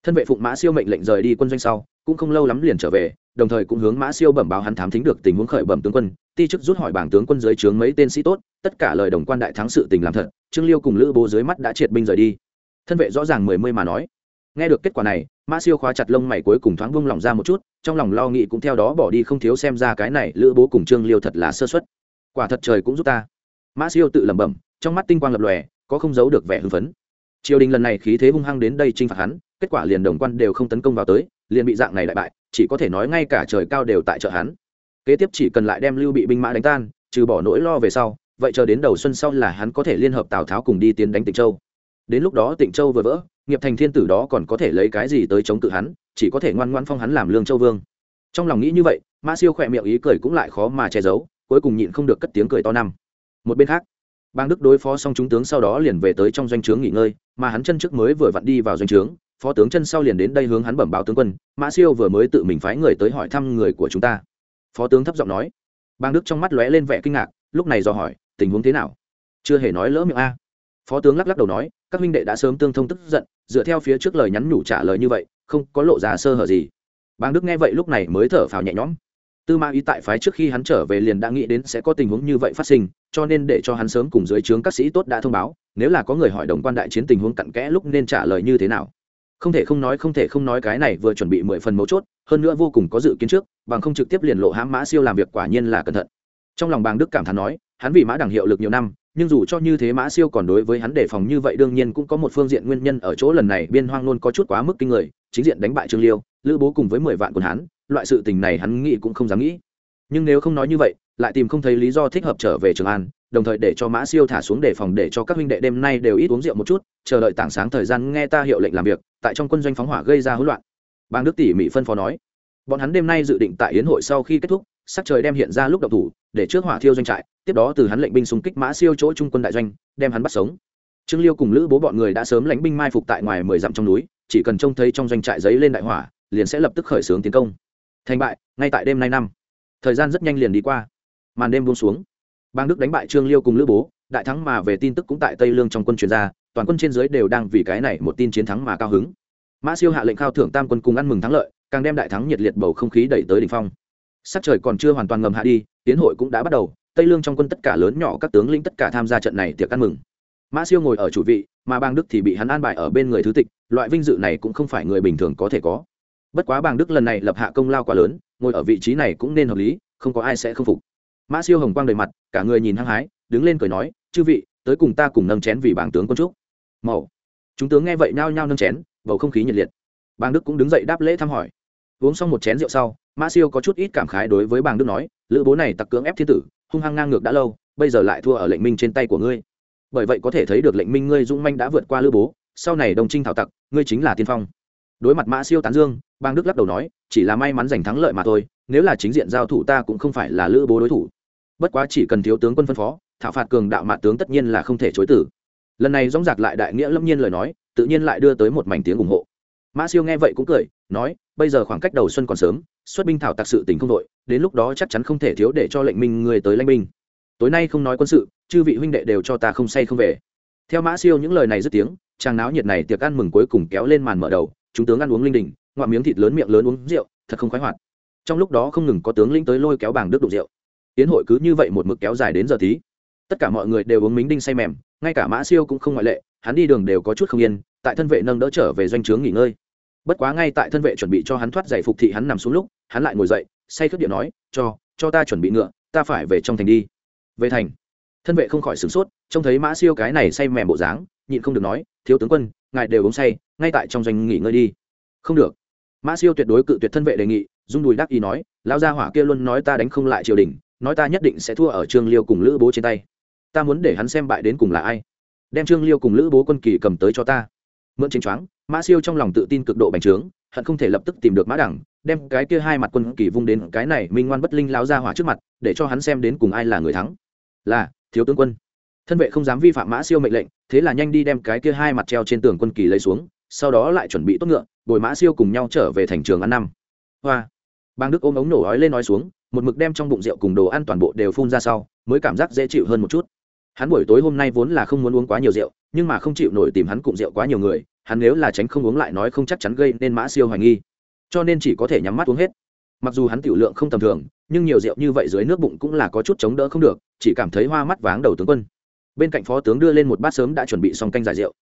Thân vệ phụng mã siêu mệnh lệnh rời đi quân doanh sau, cũng không lâu lắm liền trở về, đồng thời cũng hướng mã siêu bẩm báo hắn thám thính được tình huống khởi bẩm tướng quân ti chức rút hỏi bảng tướng quân dưới trướng mấy tên sĩ tốt, tất cả lời đồng quan đại thắng sự tình làm thật, trương liêu cùng lữ bố dưới mắt đã triệt binh rời đi. Thân vệ rõ ràng mười mươi mà nói. Nghe được kết quả này, mã siêu khóa chặt lông mày cuối cùng thoáng vung lỏng ra một chút, trong lòng lo nghĩ cũng theo đó bỏ đi không thiếu xem ra cái này lữ bố cùng trương liêu thật là sơ xuất quả thật trời cũng giúp ta. Mã siêu tự lẩm bẩm, trong mắt tinh quang lập lòe, có không giấu được vẻ hưng phấn. Triều đình lần này khí thế hung hăng đến đây chinh phạt hắn, kết quả liền đồng quan đều không tấn công vào tới, liền bị dạng này lại bại, chỉ có thể nói ngay cả trời cao đều tại chợ hắn kế tiếp chỉ cần lại đem lưu bị binh mã đánh tan, trừ bỏ nỗi lo về sau, vậy chờ đến đầu xuân sau là hắn có thể liên hợp tào tháo cùng đi tiến đánh tịnh châu. Đến lúc đó tịnh châu vừa vỡ, nghiệp thành thiên tử đó còn có thể lấy cái gì tới chống cự hắn, chỉ có thể ngoan ngoan phong hắn làm lương châu vương. Trong lòng nghĩ như vậy mã siêu khỏe miệng ý cười cũng lại khó mà che giấu, cuối cùng nhịn không được cất tiếng cười to năm. Một bên khác, bang đức đối phó xong chúng tướng sau đó liền về tới trong doanh trướng nghỉ ngơi, mà hắn chân trước mới vừa vặn đi vào doanh trướng, phó tướng chân sau liền đến đây hướng hắn bẩm báo tướng quân mã siêu vừa mới tự mình phái người tới hỏi thăm người của chúng ta phó tướng thấp giọng nói. Bang đức trong mắt lóe lên vẻ kinh ngạc, lúc này dò hỏi, tình huống thế nào? Chưa hề nói lỡ miệng a. Phó tướng lắc lắc đầu nói, các huynh đệ đã sớm tương thông tức giận, dựa theo phía trước lời nhắn nhủ trả lời như vậy, không có lộ ra sơ hở gì. Bang đức nghe vậy lúc này mới thở phào nhẹ nhõm. Tư mã ý tại phái trước khi hắn trở về liền đã nghĩ đến sẽ có tình huống như vậy phát sinh, cho nên để cho hắn sớm cùng dưới trướng các sĩ tốt đã thông báo, nếu là có người hỏi đồng quan đại chiến tình huống cặn kẽ lúc nên trả lời như thế nào không thể không nói, không thể không nói cái này vừa chuẩn bị mười phần mấu chốt, hơn nữa vô cùng có dự kiến trước, bằng không trực tiếp liền lộ hãm mã siêu làm việc quả nhiên là cẩn thận. Trong lòng bàng đức cảm thán nói, hắn vì mã đẳng hiệu lực nhiều năm, nhưng dù cho như thế mã siêu còn đối với hắn đề phòng như vậy đương nhiên cũng có một phương diện nguyên nhân ở chỗ lần này biên hoang luôn có chút quá mức kinh người, chính diện đánh bại trương liêu, lữ bố cùng với mười vạn quân hắn loại sự tình này hắn nghĩ cũng không dám nghĩ. Nhưng nếu không nói như vậy, lại tìm không thấy lý do thích hợp trở về trường an đồng thời để cho mã siêu thả xuống đề phòng để cho các huynh đệ đêm nay đều ít uống rượu một chút, chờ đợi tảng sáng thời gian nghe ta hiệu lệnh làm việc, tại trong quân doanh phóng hỏa gây ra hỗn loạn. Bang đức tỉ mỹ phân phó nói. Bọn hắn đêm nay dự định tại yến hội sau khi kết thúc, sắc trời đem hiện ra lúc độc thủ, để trước hỏa thiêu doanh trại, tiếp đó từ hắn lệnh binh xung kích mã siêu chỗ trung quân đại doanh, đem hắn bắt sống. Trương liêu cùng lữ bố bọn người đã sớm lãnh binh mai phục tại ngoài mười dặm trong núi, chỉ cần trông thấy trong doanh trại giấy lên đại hỏa, liền sẽ lập tức khởi xướng tiến công. Thành bại, ngay tại đêm nay năm. Thời gian rất nhanh liền đi qua. Màn đêm buông xuống bang đức đánh bại trương liêu cùng lữ bố, đại thắng mà về tin tức cũng tại tây lương trong quân truyền ra, toàn quân trên dưới đều đang vì cái này một tin chiến thắng mà cao hứng. Mã siêu hạ lệnh khao thưởng tam quân cùng ăn mừng thắng lợi, càng đem đại thắng nhiệt liệt bầu không khí đẩy tới đỉnh phong. Sắc trời còn chưa hoàn toàn ngầm hạ đi, tiến hội cũng đã bắt đầu, tây lương trong quân tất cả lớn nhỏ các tướng lĩnh tất cả tham gia trận này tiệc ăn mừng. Mã siêu ngồi ở chủ vị, mà bang đức thì bị hắn an bài ở bên người thứ tịch, loại vinh dự này cũng không phải người bình thường có thể có. Bất quá bang đức lần này lập hạ công lao quá lớn, ngồi ở vị trí này cũng nên hợp lý, không có ai sẽ không phục mã siêu hồng quang đầy mặt, cả người nhìn hăng hái, đứng lên cười nói, chư vị, tới cùng ta cùng nâng chén vì bảng tướng quân trúc màu chúng tướng nghe vậy nhao nhao nâng chén, bầu không khí nhiệt liệt. Bang đức cũng đứng dậy đáp lễ thăm hỏi. Uống xong một chén rượu sau, mã siêu có chút ít cảm khái đối với bang đức nói, lữ bố này tặc cưỡng ép thiên tử, hung hăng ngang ngược đã lâu, bây giờ lại thua ở lệnh minh trên tay của ngươi. Bởi vậy có thể thấy được lệnh minh ngươi dũng manh đã vượt qua lữ bố, sau này đồng trinh thảo tặc, ngươi chính là tiên phong. Đối mặt mã siêu tán dương bang đức lắc đầu nói, chỉ là may mắn giành thắng lợi mà thôi, nếu là chính diện giao thủ ta cũng không phải là lữ bố đối thủ bất quá chỉ cần thiếu tướng quân phân phó, thảo phạt cường đạo mạ tướng tất nhiên là không thể chối tử lần này dóng giặc lại đại nghĩa lâm nhiên lời nói, tự nhiên lại đưa tới một mảnh tiếng ủng hộ. Mã siêu nghe vậy cũng cười, nói, bây giờ khoảng cách đầu xuân còn sớm, xuất binh thảo tặc sự tình không đội đến lúc đó chắc chắn không thể thiếu để cho lệnh minh người tới lãnh binh. Tối nay không nói quân sự, chư vị huynh đệ đều cho ta không say không về. Theo mã siêu những lời này dứt tiếng, chàng náo nhiệt này tiệc ăn mừng cuối cùng kéo lên màn mở đầu, chúng tướng ăn uống linh đình, ngoạm miếng thịt lớn miệng lớn uống rượu, thật không khoái hoạt. Trong lúc đó không ngừng có tướng lĩnh tới lôi kéo bảng đức đục rượu tiến hội cứ như vậy một mực kéo dài đến giờ tí. Tất cả mọi người đều uống mính đinh say mềm, ngay cả mã siêu cũng không ngoại lệ, hắn đi đường đều có chút không yên, tại thân vệ nâng đỡ trở về doanh trướng nghỉ ngơi. Bất quá ngay tại thân vệ chuẩn bị cho hắn thoát giày phục thị hắn nằm xuống lúc, hắn lại ngồi dậy, say khướt điện nói, cho cho ta chuẩn bị ngựa, ta phải về trong thành đi. Về thành, thân vệ không khỏi sửng sốt, trông thấy mã siêu cái này say mềm bộ dáng, nhịn không được nói, thiếu tướng quân, ngài đều uống say, ngay tại trong doanh nghỉ ngơi đi. Không được. Mã siêu tuyệt đối cự tuyệt thân vệ đề nghị dung đùi đắc ý nói lao ra hỏa kia luôn nói ta đánh không lại triều đình nói ta nhất định sẽ thua ở trương liêu cùng lữ bố trên tay. Ta muốn để hắn xem bại đến cùng là ai. Đem trương liêu cùng lữ bố quân kỳ cầm tới cho ta. Mượn chính choáng, mã siêu trong lòng tự tin cực độ bành trướng, hận không thể lập tức tìm được mã đẳng, đem cái kia hai mặt quân kỳ vung đến cái này minh ngoan bất linh lao ra hỏa trước mặt, để cho hắn xem đến cùng ai là người thắng. Là, thiếu tướng quân. Thân vệ không dám vi phạm mã siêu mệnh lệnh, thế là nhanh đi đem cái kia hai mặt treo trên tường quân kỳ lấy xuống, sau đó lại chuẩn bị tốt ngựa, bồi mã siêu cùng nhau trở về thành trường ăn năm. Hoa. Bang đức ôm ống nổ ói lên nói xuống một mực đem trong bụng rượu cùng đồ ăn toàn bộ đều phun ra sau, mới cảm giác dễ chịu hơn một chút. Hắn buổi tối hôm nay vốn là không muốn uống quá nhiều rượu, nhưng mà không chịu nổi tìm hắn cụm rượu quá nhiều người, hắn nếu là tránh không uống lại nói không chắc chắn gây nên mã siêu hoài nghi. Cho nên chỉ có thể nhắm mắt uống hết. Mặc dù hắn tiểu lượng không tầm thường, nhưng nhiều rượu như vậy dưới nước bụng cũng là có chút chống đỡ không được, chỉ cảm thấy hoa mắt váng đầu tướng quân. Bên cạnh phó tướng đưa lên một bát sớm đã chuẩn bị xong canh giải rượu.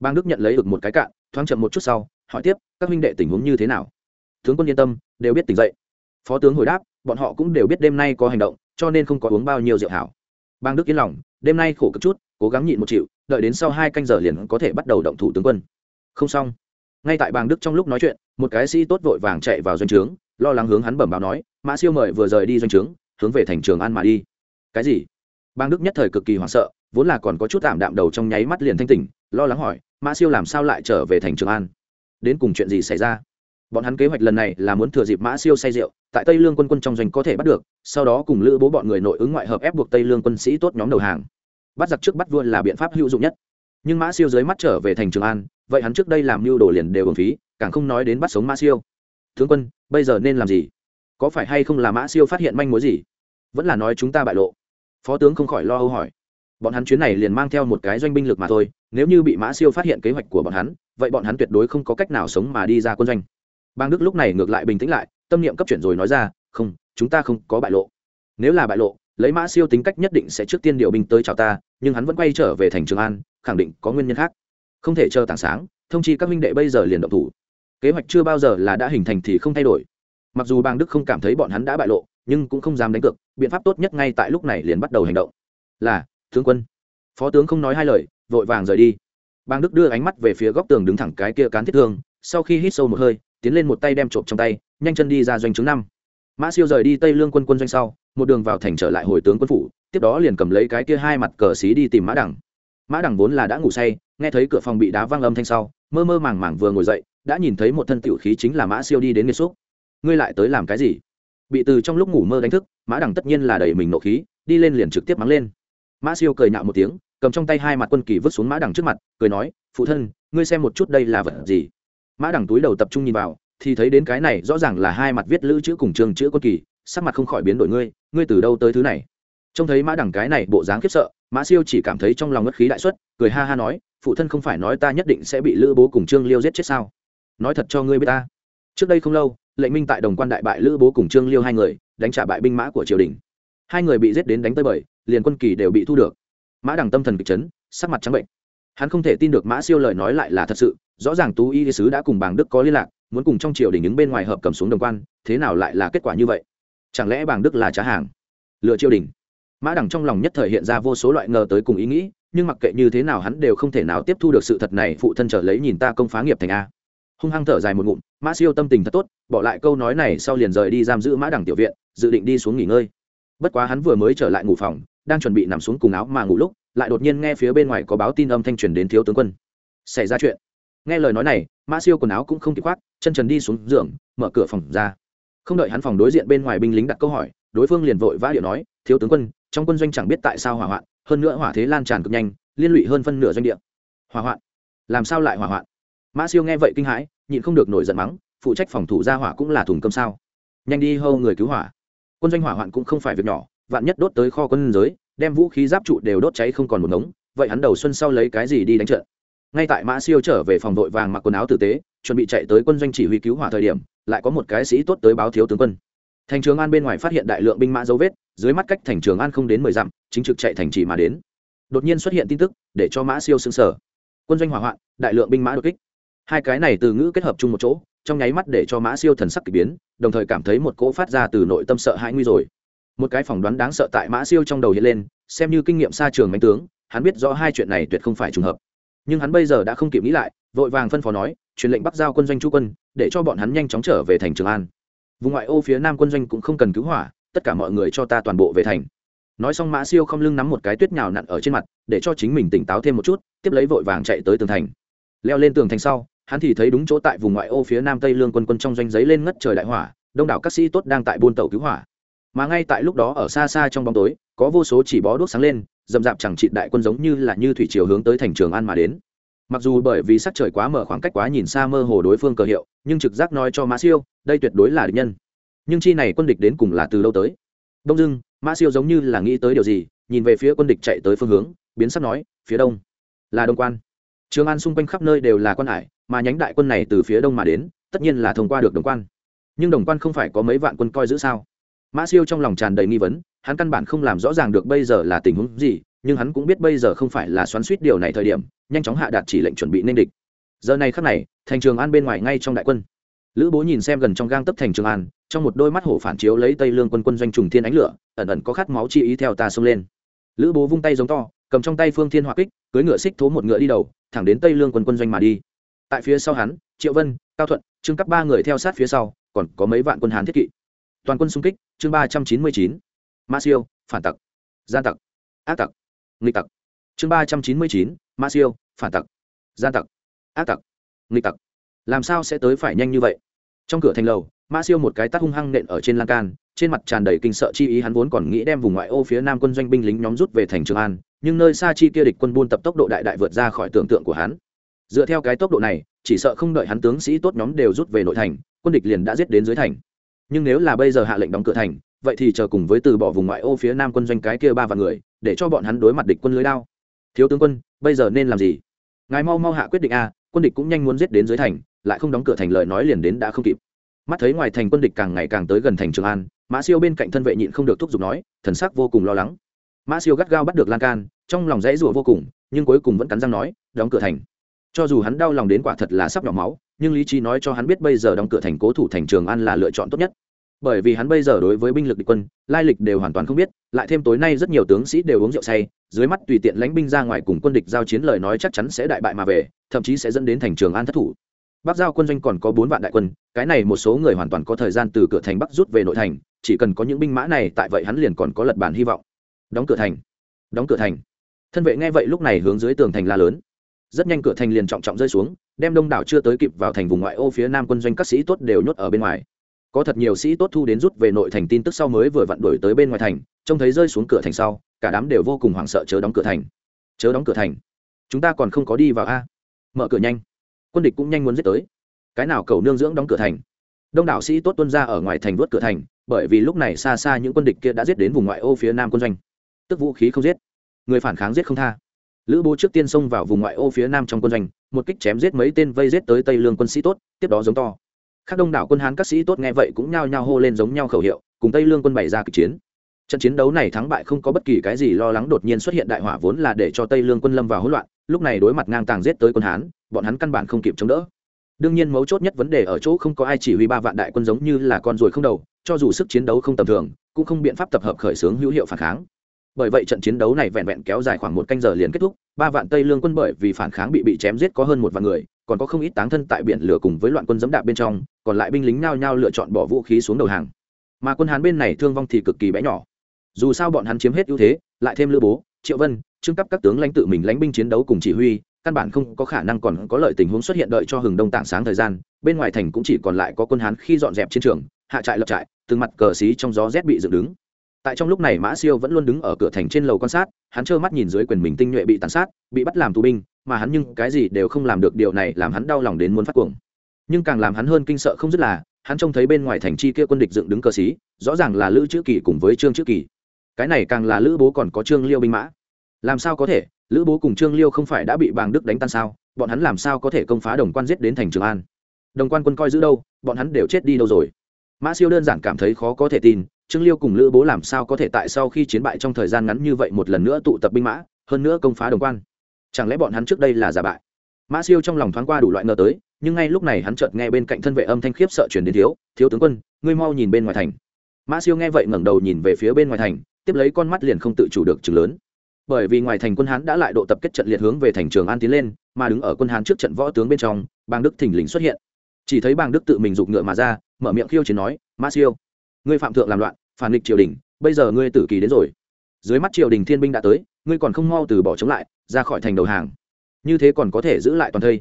Bang đức nhận lấy được một cái cạn, thoáng chậm một chút sau, hỏi tiếp, các huynh đệ tình huống như thế nào? Tướng quân yên tâm, đều biết tỉnh dậy. Phó tướng hồi đáp bọn họ cũng đều biết đêm nay có hành động cho nên không có uống bao nhiêu rượu hảo. Bang đức yên lòng đêm nay khổ cực chút cố gắng nhịn một chịu, đợi đến sau hai canh giờ liền có thể bắt đầu động thủ tướng quân. Không xong. Ngay tại bang đức trong lúc nói chuyện một cái sĩ tốt vội vàng chạy vào doanh trướng lo lắng hướng hắn bẩm báo nói mã siêu mời vừa rời đi doanh trướng hướng về thành trường an mà đi. Cái gì? Bang đức nhất thời cực kỳ hoảng sợ vốn là còn có chút tạm đạm đầu trong nháy mắt liền thanh tỉnh lo lắng hỏi mã siêu làm sao lại trở về thành trường an? Đến cùng chuyện gì xảy ra? Bọn hắn kế hoạch lần này là muốn thừa dịp mã siêu say rượu, tại tây lương quân quân trong doanh có thể bắt được, sau đó cùng lữ bố bọn người nội ứng ngoại hợp ép buộc tây lương quân sĩ tốt nhóm đầu hàng. Bắt giặc trước bắt vua là biện pháp hữu dụng nhất. Nhưng mã siêu dưới mắt trở về thành trường an, vậy hắn trước đây làm mưu đồ liền đều hưởng phí, càng không nói đến bắt sống mã siêu. Tướng quân, bây giờ nên làm gì? Có phải hay không là mã siêu phát hiện manh mối gì? Vẫn là nói chúng ta bại lộ. Phó tướng không khỏi lo âu hỏi. Bọn hắn chuyến này liền mang theo một cái doanh binh lực mà thôi, nếu như bị mã siêu phát hiện kế hoạch của bọn hắn, vậy bọn hắn tuyệt đối không có cách nào sống mà đi ra quân doanh bang đức lúc này ngược lại bình tĩnh lại, tâm niệm cấp chuyển rồi nói ra, không, chúng ta không có bại lộ. Nếu là bại lộ, lấy mã siêu tính cách nhất định sẽ trước tiên điều binh tới chào ta, nhưng hắn vẫn quay trở về thành trường an, khẳng định có nguyên nhân khác. Không thể chờ tảng sáng, thông chi các minh đệ bây giờ liền động thủ. Kế hoạch chưa bao giờ là đã hình thành thì không thay đổi. Mặc dù bang đức không cảm thấy bọn hắn đã bại lộ, nhưng cũng không dám đánh cược, biện pháp tốt nhất ngay tại lúc này liền bắt đầu hành động. Là, tướng quân. Phó tướng không nói hai lời, vội vàng rời đi. Bang đức đưa ánh mắt về phía góc tường đứng thẳng cái kia cán thiết thương, sau khi hít sâu một hơi tiến lên một tay đem trộm trong tay, nhanh chân đi ra doanh chứng năm. Mã siêu rời đi tây lương quân quân doanh sau, một đường vào thành trở lại hồi tướng quân phủ, tiếp đó liền cầm lấy cái kia hai mặt cờ xí đi tìm mã đẳng mã đẳng vốn là đã ngủ say, nghe thấy cửa phòng bị đá văng âm thanh sau, mơ mơ màng màng vừa ngồi dậy, đã nhìn thấy một thân tiểu khí chính là mã siêu đi đến nghiệt xúc. Ngươi lại tới làm cái gì? Bị từ trong lúc ngủ mơ đánh thức, mã đẳng tất nhiên là đẩy mình nộ khí, đi lên liền trực tiếp mắng lên. Mã siêu cười nhạo một tiếng, cầm trong tay hai mặt quân kỳ vứt xuống mã đằng trước mặt, cười nói, phụ thân, ngươi xem một chút đây là vật gì? Mã đẳng túi đầu tập trung nhìn vào, thì thấy đến cái này rõ ràng là hai mặt viết lữ chữ cùng trường chữ quân kỳ, sắc mặt không khỏi biến đổi ngươi ngươi từ đâu tới thứ này? Trông thấy mã đẳng cái này bộ dáng khiếp sợ, mã siêu chỉ cảm thấy trong lòng ngất khí đại xuất, cười ha ha nói, phụ thân không phải nói ta nhất định sẽ bị lữ bố cùng trương liêu giết chết sao? Nói thật cho ngươi biết ta. Trước đây không lâu, lệnh minh tại đồng quan đại bại lữ bố cùng trương liêu hai người, đánh trả bại binh mã của triều đình. Hai người bị giết đến đánh tới bời, liền quân kỳ đều bị thu được. Mã đằng tâm thần kịch chấn, sắc mặt trắng bệnh hắn không thể tin được mã siêu lời nói lại là thật sự, rõ ràng tú y sứ đã cùng bàng đức có liên lạc, muốn cùng trong triều đình đứng bên ngoài hợp cầm xuống đồng quan, thế nào lại là kết quả như vậy? Chẳng lẽ bàng đức là trá hàng? Lựa triều đình. Mã đằng trong lòng nhất thời hiện ra vô số loại ngờ tới cùng ý nghĩ, nhưng mặc kệ như thế nào hắn đều không thể nào tiếp thu được sự thật này, phụ thân trở lấy nhìn ta công phá nghiệp thành a. Hung hăng thở dài một ngụm, mã siêu tâm tình thật tốt, bỏ lại câu nói này sau liền rời đi giam giữ mã đằng tiểu viện, dự định đi xuống nghỉ ngơi. Bất quá hắn vừa mới trở lại ngủ phòng, đang chuẩn bị nằm xuống cùng áo mà ngủ lúc lại đột nhiên nghe phía bên ngoài có báo tin âm thanh truyền đến thiếu tướng quân. Xảy ra chuyện. Nghe lời nói này, mã siêu quần áo cũng không kịp khoác, chân trần đi xuống giường, mở cửa phòng ra. Không đợi hắn phòng đối diện bên ngoài binh lính đặt câu hỏi, đối phương liền vội vã điệu nói, thiếu tướng quân, trong quân doanh chẳng biết tại sao hỏa hoạn, hơn nữa hỏa thế lan tràn cực nhanh, liên lụy hơn phân nửa doanh địa. Hỏa hoạn? Làm sao lại hỏa hoạn? Mã siêu nghe vậy kinh hãi, nhịn không được nổi giận mắng, phụ trách phòng thủ ra hỏa cũng là thùng cơm sao? Nhanh đi hâu người cứu hỏa. Quân doanh hỏa hoạn cũng không phải việc nhỏ, vạn nhất đốt tới kho quân giới đem vũ khí giáp trụ đều đốt cháy không còn một ngống, vậy hắn đầu xuân sau lấy cái gì đi đánh trận? Ngay tại mã siêu trở về phòng đội vàng mặc quần áo tử tế, chuẩn bị chạy tới quân doanh chỉ huy cứu hỏa thời điểm, lại có một cái sĩ tốt tới báo thiếu tướng quân. Thành trường an bên ngoài phát hiện đại lượng binh mã dấu vết, dưới mắt cách thành trường an không đến mười dặm, chính trực chạy thành trì mà đến. Đột nhiên xuất hiện tin tức, để cho mã siêu xứng sở quân doanh hỏa hoạn, đại lượng binh mã đột kích. Hai cái này từ ngữ kết hợp chung một chỗ, trong nháy mắt để cho mã siêu thần sắc k ỳ biến, đồng thời cảm thấy một cỗ phát ra từ nội tâm sợ hãi nguy rồi một cái phỏng đoán đáng sợ tại mã siêu trong đầu hiện lên, xem như kinh nghiệm xa trường mạnh tướng, hắn biết rõ hai chuyện này tuyệt không phải trùng hợp. Nhưng hắn bây giờ đã không kịp nghĩ lại, vội vàng phân phó nói, truyền lệnh bắc giao quân doanh chu quân, để cho bọn hắn nhanh chóng trở về thành trường an. Vùng ngoại ô phía nam quân doanh cũng không cần cứu hỏa, tất cả mọi người cho ta toàn bộ về thành. Nói xong mã siêu không lưng nắm một cái tuyết nhào nặn ở trên mặt, để cho chính mình tỉnh táo thêm một chút, tiếp lấy vội vàng chạy tới tường thành. Leo lên tường thành sau, hắn thì thấy đúng chỗ tại vùng ngoại ô phía nam tây lương quân quân trong doanh giấy lên ngất trời đại hỏa, đông đảo các sĩ tốt đang tại buôn tàu cứu hỏa mà ngay tại lúc đó ở xa xa trong bóng tối, có vô số chỉ bó đuốc sáng lên dầm rạp chẳng trị đại quân giống như là như thủy chiều hướng tới thành trường an mà đến. Mặc dù bởi vì sắc trời quá mở khoảng cách quá nhìn xa mơ hồ đối phương cờ hiệu, nhưng trực giác nói cho mã siêu, đây tuyệt đối là địch nhân. Nhưng chi này quân địch đến cùng là từ lâu tới? Đông dưng mã siêu giống như là nghĩ tới điều gì, nhìn về phía quân địch chạy tới phương hướng, biến sắp nói, phía đông. Là đông quan. Trường an xung quanh khắp nơi đều là quan hải, mà nhánh đại quân này từ phía đông mà đến, tất nhiên là thông qua được đồng quan. Nhưng đồng quan không phải có mấy vạn quân coi giữ sao? Mã siêu trong lòng tràn đầy nghi vấn, hắn căn bản không làm rõ ràng được bây giờ là tình huống gì, nhưng hắn cũng biết bây giờ không phải là xoắn suýt điều này thời điểm, nhanh chóng hạ đạt chỉ lệnh chuẩn bị nên địch. Giờ này khắc này, thành trường an bên ngoài ngay trong đại quân. Lữ bố nhìn xem gần trong gang tấp thành trường an, trong một đôi mắt hổ phản chiếu lấy tây lương quân quân doanh trùng thiên ánh lửa, ẩn ẩn có khát máu chi ý theo ta xông lên. Lữ bố vung tay giống to, cầm trong tay phương thiên hỏa kích cưới ngựa xích thố một ngựa đi đầu, thẳng đến tây lương quân quân doanh mà đi. Tại phía sau hắn, triệu vân, cao thuận, trương cấp ba người theo sát phía sau, còn có mấy vạn quân hán thiết kỵ. Toàn quân xung kích chương ba trăm chín mươi chín. Ma siêu, phản tặc. Gian tặc. Ác tặc. Nghịch tặc. Chương ba trăm chín mươi chín. Ma siêu, phản tặc. Gian tặc. Ác tặc. Nghịch tặc. Làm sao sẽ tới phải nhanh như vậy? Trong cửa thành lầu, ma siêu một cái tắt hung hăng nện ở trên lan can, trên mặt tràn đầy kinh sợ chi ý hắn vốn còn nghĩ đem vùng ngoại ô phía nam quân doanh binh lính nhóm rút về thành trường an, nhưng nơi xa chi kia địch quân buôn tập tốc độ đại đại vượt ra khỏi tưởng tượng của hắn. Dựa theo cái tốc độ này, chỉ sợ không đợi hắn tướng sĩ tốt nhóm đều rút về nội thành, quân địch liền đã giết đến dưới thành nhưng nếu là bây giờ hạ lệnh đóng cửa thành, vậy thì chờ cùng với từ bỏ vùng ngoại ô phía nam quân doanh cái kia ba vạn người, để cho bọn hắn đối mặt địch quân lưới đao. Thiếu tướng quân, bây giờ nên làm gì? Ngài mau mau hạ quyết định a, quân địch cũng nhanh muốn giết đến dưới thành, lại không đóng cửa thành lời nói liền đến đã không kịp. Mắt thấy ngoài thành quân địch càng ngày càng tới gần thành trường an, mã siêu bên cạnh thân vệ nhịn không được thúc giục nói, thần sắc vô cùng lo lắng. Mã siêu gắt gao bắt được lan can, trong lòng dãy rủa vô cùng, nhưng cuối cùng vẫn cắn răng nói, đóng cửa thành. Cho dù hắn đau lòng đến quả thật là sắp nhỏ máu nhưng lý trí nói cho hắn biết bây giờ đóng cửa thành cố thủ thành trường an là lựa chọn tốt nhất. Bởi vì hắn bây giờ đối với binh lực địch quân, lai lịch đều hoàn toàn không biết, lại thêm tối nay rất nhiều tướng sĩ đều uống rượu say, dưới mắt tùy tiện lánh binh ra ngoài cùng quân địch giao chiến lời nói chắc chắn sẽ đại bại mà về, thậm chí sẽ dẫn đến thành trường an thất thủ. Bắc giao quân doanh còn có bốn vạn đại quân, cái này một số người hoàn toàn có thời gian từ cửa thành bắc rút về nội thành, chỉ cần có những binh mã này tại vậy hắn liền còn có lật bản hy vọng. Đóng cửa thành. Đóng cửa thành. Thân vệ nghe vậy lúc này hướng dưới tường thành la lớn. Rất nhanh cửa thành liền trọng trọng rơi xuống đem đông đảo chưa tới kịp vào thành vùng ngoại ô phía nam quân doanh các sĩ tốt đều nhốt ở bên ngoài. Có thật nhiều sĩ tốt thu đến rút về nội thành tin tức sau mới vừa vặn đuổi tới bên ngoài thành, trông thấy rơi xuống cửa thành sau, cả đám đều vô cùng hoảng sợ chớ đóng cửa thành. Chớ đóng cửa thành. Chúng ta còn không có đi vào a. Mở cửa nhanh. Quân địch cũng nhanh muốn giết tới. Cái nào cầu nương dưỡng đóng cửa thành? Đông đảo sĩ tốt tuân ra ở ngoài thành vớt cửa thành, bởi vì lúc này xa xa những quân địch kia đã giết đến vùng ngoại ô phía nam quân doanh. Tức vũ khí không giết. Người phản kháng giết không tha lữ bố trước tiên xông vào vùng ngoại ô phía nam trong quân doanh, một kích chém giết mấy tên vây giết tới tây lương quân sĩ tốt, tiếp đó giống to. Các đông đảo quân hán các sĩ tốt nghe vậy cũng nhao nhao hô lên giống nhau khẩu hiệu, cùng tây lương quân bày ra kịch chiến. Trận chiến đấu này thắng bại không có bất kỳ cái gì lo lắng đột nhiên xuất hiện đại hỏa vốn là để cho tây lương quân lâm vào hỗn loạn, lúc này đối mặt ngang tàng giết tới quân hán, bọn hắn căn bản không kịp chống đỡ. Đương nhiên mấu chốt nhất vấn đề ở chỗ không có ai chỉ huy ba vạn đại quân giống như là con ruồi không đầu, cho dù sức chiến đấu không tầm thường, cũng không biện pháp tập hợp khởi xướng hữu hiệu phản kháng bởi vậy trận chiến đấu này vẹn vẹn kéo dài khoảng một canh giờ liền kết thúc, ba vạn tây lương quân bởi vì phản kháng bị bị chém giết có hơn một vạn người, còn có không ít táng thân tại biển lửa cùng với loạn quân dẫm đạp bên trong, còn lại binh lính nhao nhao lựa chọn bỏ vũ khí xuống đầu hàng. Mà quân hán bên này thương vong thì cực kỳ bé nhỏ. Dù sao bọn hắn chiếm hết ưu thế, lại thêm lữ bố, triệu vân trưng cấp các tướng lãnh tự mình lãnh binh chiến đấu cùng chỉ huy, căn bản không có khả năng còn có lợi tình huống xuất hiện đợi cho hừng đông tảng sáng thời gian, bên ngoài thành cũng chỉ còn lại có quân hán khi dọn dẹp chiến trường, hạ trại lập trại, từng mặt cờ xí trong gió rét bị dựng đứng tại trong lúc này mã siêu vẫn luôn đứng ở cửa thành trên lầu quan sát, hắn trơ mắt nhìn dưới quyền mình tinh nhuệ bị tàn sát, bị bắt làm tù binh, mà hắn nhưng cái gì đều không làm được, điều này làm hắn đau lòng đến muốn phát cuồng. Nhưng càng làm hắn hơn kinh sợ không dứt là, hắn trông thấy bên ngoài thành chi kia quân địch dựng đứng cờ xí, rõ ràng là lữ chữ kỳ cùng với trương chữ kỳ. Cái này càng là lữ bố còn có trương liêu binh mã. Làm sao có thể? Lữ bố cùng trương liêu không phải đã bị bàng đức đánh tan sao? Bọn hắn làm sao có thể công phá đồng quan giết đến thành trường an? Đồng quan quân coi giữ đâu? Bọn hắn đều chết đi đâu rồi? Mã siêu đơn giản cảm thấy khó có thể tin trương liêu cùng lữ bố làm sao có thể tại sau khi chiến bại trong thời gian ngắn như vậy một lần nữa tụ tập binh mã, hơn nữa công phá đồng quan? Chẳng lẽ bọn hắn trước đây là giả bại? Mã siêu trong lòng thoáng qua đủ loại ngờ tới, nhưng ngay lúc này hắn chợt nghe bên cạnh thân vệ âm thanh khiếp sợ chuyển đến thiếu thiếu tướng quân, ngươi mau nhìn bên ngoài thành. Mã siêu nghe vậy ngẩng đầu nhìn về phía bên ngoài thành, tiếp lấy con mắt liền không tự chủ được chừng lớn. Bởi vì ngoài thành quân hán đã lại độ tập kết trận liệt hướng về thành trường an tiến lên, mà đứng ở quân hán trước trận võ tướng bên trong, bàng đức thình lình xuất hiện. Chỉ thấy bàng đức tự mình giục ngựa mà ra, mở miệng khiêu chiến nói, mã siêu ngươi phạm thượng làm loạn, phản nghịch triều đình, bây giờ ngươi tử kỳ đến rồi. Dưới mắt triều đình thiên binh đã tới, ngươi còn không mau từ bỏ chống lại, ra khỏi thành đầu hàng. Như thế còn có thể giữ lại toàn thây.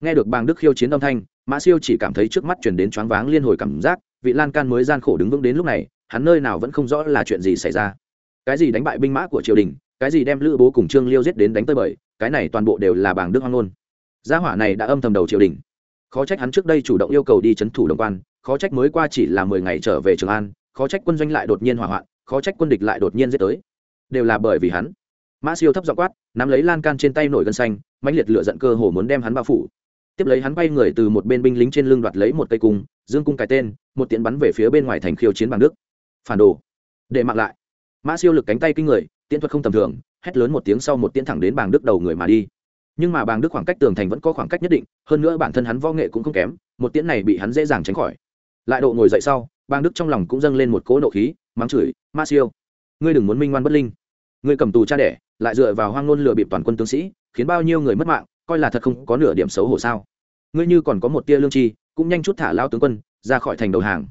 Nghe được bàng đức khiêu chiến âm thanh, mã siêu chỉ cảm thấy trước mắt chuyển đến choáng váng liên hồi cảm giác, vị lan can mới gian khổ đứng vững đến lúc này, hắn nơi nào vẫn không rõ là chuyện gì xảy ra. Cái gì đánh bại binh mã của triều đình, cái gì đem lữ bố cùng trương liêu giết đến đánh tơi bời, cái này toàn bộ đều là bảng đức hoang ngôn. Gia hỏa này đã âm thầm đầu triều đình. Khó trách hắn trước đây chủ động yêu cầu đi c h ấ n thủ đồng quan khó trách mới qua chỉ là mười ngày trở về trường an, khó trách quân doanh lại đột nhiên hỏa hoạn, khó trách quân địch lại đột nhiên giết tới. Đều là bởi vì hắn. Mã siêu thấp dọ quát, nắm lấy lan can trên tay nổi gân xanh, mãnh liệt lửa giận cơ hồ muốn đem hắn bao phủ. Tiếp lấy hắn bay người từ một bên binh lính trên lưng đoạt lấy một cây cung, dương cung cái tên, một tiễn bắn về phía bên ngoài thành khiêu chiến bằng đức. Phản đồ. Để mặc lại. Mã siêu lực cánh tay kinh người, tiễn thuật không tầm thường, hét lớn một tiếng sau một tiễn thẳng đến bàng đức đầu người mà đi. Nhưng mà bàng đức khoảng cách tường thành vẫn có khoảng cách nhất định, hơn nữa bản thân hắn võ nghệ cũng không kém, một tiễn này bị hắn dễ dàng tránh khỏi lại độ ngồi dậy sau bang đức trong lòng cũng dâng lên một cỗ nộ khí, mắng chửi, ma siêu, ngươi đừng muốn minh ngoan bất linh. Ngươi cầm tù cha đẻ, lại dựa vào hoang ngôn lừa bịp toàn quân tướng sĩ, khiến bao nhiêu người mất mạng, coi là thật không có nửa điểm xấu hổ sao? Ngươi như còn có một tia lương tri, cũng nhanh chút thả lao tướng quân, ra khỏi thành đầu hàng.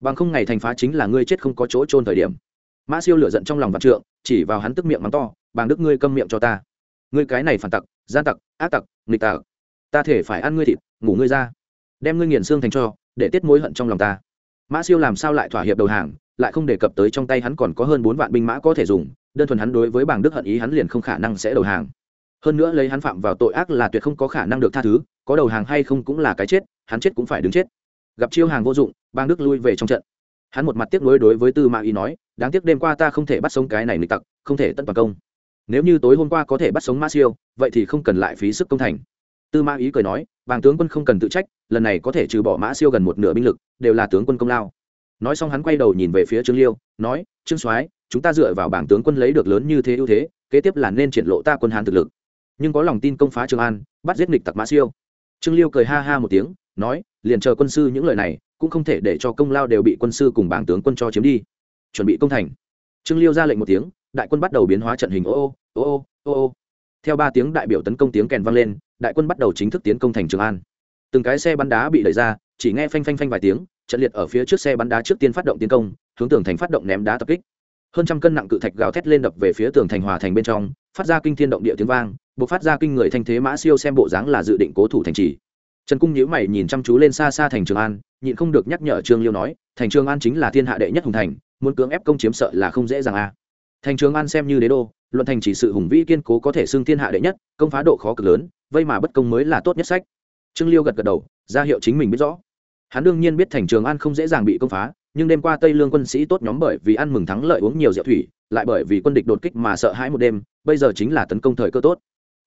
Bằng không ngày thành phá chính là ngươi chết không có chỗ trôn thời điểm. Mã siêu lửa giận trong lòng vạn trượng, chỉ vào hắn tức miệng mắng to, bàng đức ngươi câm miệng cho ta. Ngươi cái này phản tặc, gian tặc, ác tặc, nghịch tặc. Ta thể phải ăn ngươi thịt, ngủ ngươi ra. Đem ngươi nghiền xương thành cho để tiết mối hận trong lòng ta. Mã siêu làm sao lại thỏa hiệp đầu hàng, lại không đề cập tới trong tay hắn còn có hơn bốn vạn binh mã có thể dùng, đơn thuần hắn đối với bảng đức hận ý hắn liền không khả năng sẽ đầu hàng. Hơn nữa lấy hắn phạm vào tội ác là tuyệt không có khả năng được tha thứ, có đầu hàng hay không cũng là cái chết, hắn chết cũng phải đứng chết. Gặp chiêu hàng vô dụng bang đức lui về trong trận. Hắn một mặt tiếc nuối đối với tư mã ý nói, đáng tiếc đêm qua ta không thể bắt sống cái này nịch tặc, không thể tận toàn công. Nếu như tối hôm qua có thể bắt sống mã siêu, vậy thì không cần lại phí sức công thành. Tư mã ý cười nói bàng tướng quân không cần tự trách lần này có thể trừ bỏ mã siêu gần một nửa binh lực, đều là tướng quân công lao. Nói xong hắn quay đầu nhìn về phía trương liêu, nói, trương soái, chúng ta dựa vào bảng tướng quân lấy được lớn như thế ưu thế, kế tiếp là nên triển lộ ta quân hàn thực lực. Nhưng có lòng tin công phá trường an, bắt giết nghịch tặc mã siêu. Trương liêu cười ha ha một tiếng, nói, liền chờ quân sư những lời này, cũng không thể để cho công lao đều bị quân sư cùng bảng tướng quân cho chiếm đi. Chuẩn bị công thành. Trương liêu ra lệnh một tiếng, đại quân bắt đầu biến hóa trận hình. Ô ô ô ô ô ô. Theo ba tiếng đại biểu tấn công tiếng kèn vang lên, đại quân bắt đầu chính thức tiến công thành trường an từng cái xe bắn đá bị đẩy ra, chỉ nghe phanh phanh phanh vài tiếng, trận liệt ở phía trước xe bắn đá trước tiên phát động tiến công, hướng tường thành phát động ném đá tập kích. Hơn trăm cân nặng cự thạch gào thét lên đập về phía tường thành hòa thành bên trong, phát ra kinh thiên động địa tiếng vang buộc phát ra kinh người thanh thế mã siêu xem bộ dáng là dự định cố thủ thành trì. Trần cung nhíu mày nhìn chăm chú lên xa xa thành trường an, nhịn không được nhắc nhở trương liêu nói, thành trường an chính là thiên hạ đệ nhất hùng thành, muốn cưỡng ép công chiếm sợ là không dễ dàng a à. thành trường an xem như đế đô, luận thành chỉ sự hùng vĩ kiên cố có thể xưng thiên hạ đệ nhất, công phá độ khó cực lớn, vây mà bất công mới là tốt nhất sách trương liêu gật gật đầu, ra hiệu chính mình biết rõ. Hắn đương nhiên biết thành trường an không dễ dàng bị công phá, nhưng đêm qua tây lương quân sĩ tốt nhóm bởi vì ăn mừng thắng lợi uống nhiều rượu thủy, lại bởi vì quân địch đột kích mà sợ hãi một đêm, bây giờ chính là tấn công thời cơ tốt.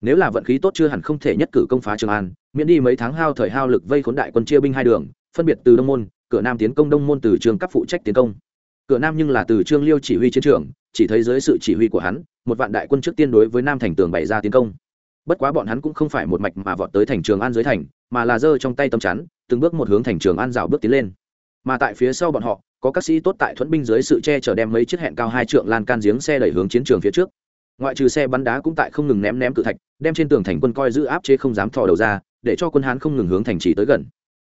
Nếu là vận khí tốt chưa hẳn không thể nhất cử công phá trường an, miễn đi mấy tháng hao thời hao lực vây khốn đại quân chia binh hai đường, phân biệt từ đông môn, cửa nam tiến công đông môn từ trường cấp phụ trách tiến công. Cửa nam nhưng là từ trương liêu chỉ huy chiến trường, chỉ thấy dưới sự chỉ huy của hắn, một vạn đại quân trước tiên đối với nam thành tường bày ra tiến công bất quá bọn hắn cũng không phải một mạch mà vọt tới thành trường an dưới thành, mà là giơ trong tay tấm chắn, từng bước một hướng thành trường an rào bước tiến lên. Mà tại phía sau bọn họ, có các sĩ tốt tại thuẫn binh dưới sự che chở đem mấy chiếc hẹn cao hai trượng lan can giếng xe đẩy hướng chiến trường phía trước. Ngoại trừ xe bắn đá cũng tại không ngừng ném ném cự thạch, đem trên tường thành quân coi giữ áp chế không dám thò đầu ra, để cho quân hán không ngừng hướng thành trì tới gần.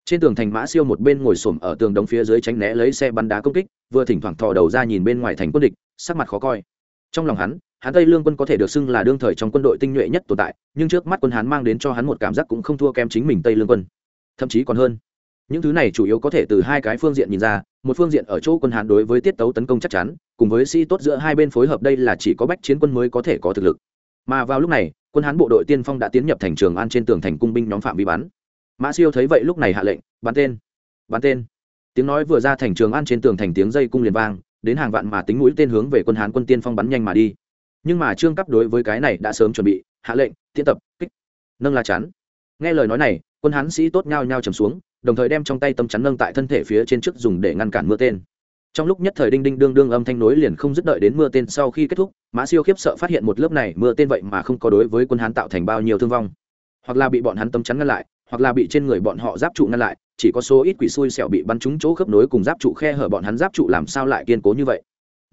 Trên tường thành mã siêu một bên ngồi xổm ở tường đống phía dưới tránh né lấy xe bắn đá công kích, vừa thỉnh thoảng thò đầu ra nhìn bên ngoài thành quân địch, sắc mặt khó coi. Trong lòng hắn hắn tây lương quân có thể được xưng là đương thời trong quân đội tinh nhuệ nhất tồn tại, nhưng trước mắt quân hán mang đến cho hắn một cảm giác cũng không thua kém chính mình tây lương quân. Thậm chí còn hơn. Những thứ này chủ yếu có thể từ hai cái phương diện nhìn ra, một phương diện ở chỗ quân hán đối với tiết tấu tấn công chắc chắn, cùng với sĩ tốt giữa hai bên phối hợp đây là chỉ có bách chiến quân mới có thể có thực lực. Mà vào lúc này, quân hán bộ đội tiên phong đã tiến nhập thành trường an trên tường thành cung binh nhóm phạm vi bắn. Mã siêu thấy vậy lúc này hạ lệnh, bắn tên bắn tên. Tiếng nói vừa ra thành trường an trên tường thành tiếng dây cung liền vang, đến hàng vạn mà tính mũi tên hướng về quân hán quân tiên phong bắn nhanh mà đi nhưng mà trương cấp đối với cái này đã sớm chuẩn bị, hạ lệnh, tiễn tập, kích. Nâng la chắn. Nghe lời nói này, quân hán sĩ tốt nhau nhau trầm xuống, đồng thời đem trong tay tấm chắn nâng tại thân thể phía trên trước dùng để ngăn cản mưa tên. Trong lúc nhất thời đinh đinh đương đương âm thanh nối liền không dứt đợi đến mưa tên sau khi kết thúc, mã siêu khiếp sợ phát hiện một lớp này mưa tên vậy mà không có đối với quân hán tạo thành bao nhiêu thương vong. Hoặc là bị bọn hắn tấm chắn ngăn lại, hoặc là bị trên người bọn họ giáp trụ ngăn lại, chỉ có số ít quỷ xui xẻo bị bắn trúng chỗ khớp nối cùng giáp trụ khe hở bọn hắn giáp trụ làm sao lại kiên cố như vậy?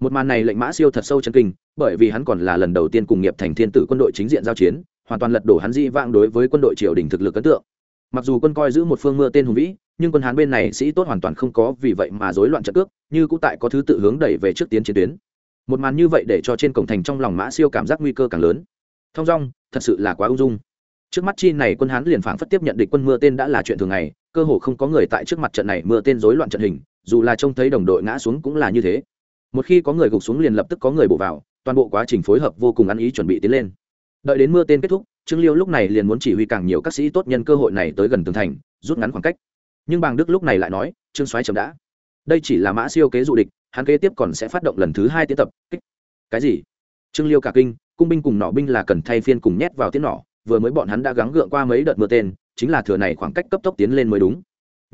Một màn này lệnh mã siêu thật sâu chân kinh, bởi vì hắn còn là lần đầu tiên cùng nghiệp thành thiên tử quân đội chính diện giao chiến, hoàn toàn lật đổ hắn dĩ vãng đối với quân đội triều đình thực lực ấn tượng. Mặc dù quân coi giữ một phương mưa tên hùng vĩ, nhưng quân hán bên này sĩ tốt hoàn toàn không có vì vậy mà rối loạn trận cước, như cũng tại có thứ tự hướng đẩy về trước tiến chiến tuyến. Một màn như vậy để cho trên cổng thành trong lòng mã siêu cảm giác nguy cơ càng lớn. Thong dong, thật sự là quá ung dung. Trước mắt chi này quân hán liền phảng phất tiếp nhận địch quân mưa tên đã là chuyện thường ngày, cơ hồ không có người tại trước mặt trận này mưa tên rối loạn trận hình, dù là trông thấy đồng đội ngã xuống cũng là như thế một khi có người gục xuống liền lập tức có người bổ vào, toàn bộ quá trình phối hợp vô cùng ăn ý chuẩn bị tiến lên. Đợi đến mưa tên kết thúc, trương liêu lúc này liền muốn chỉ huy càng nhiều các sĩ tốt nhân cơ hội này tới gần tường thành, rút ngắn khoảng cách. Nhưng bàng đức lúc này lại nói, trương soái chậm đã. Đây chỉ là mã siêu kế dụ địch, hắn kế tiếp còn sẽ phát động lần thứ hai tiến tập. Kích. Cái gì? Trương liêu cả kinh, cung binh cùng nỏ binh là cần thay phiên cùng nhét vào tiến nỏ, vừa mới bọn hắn đã gắng gượng qua mấy đợt mưa tên, chính là thừa này khoảng cách cấp tốc tiến lên mới đúng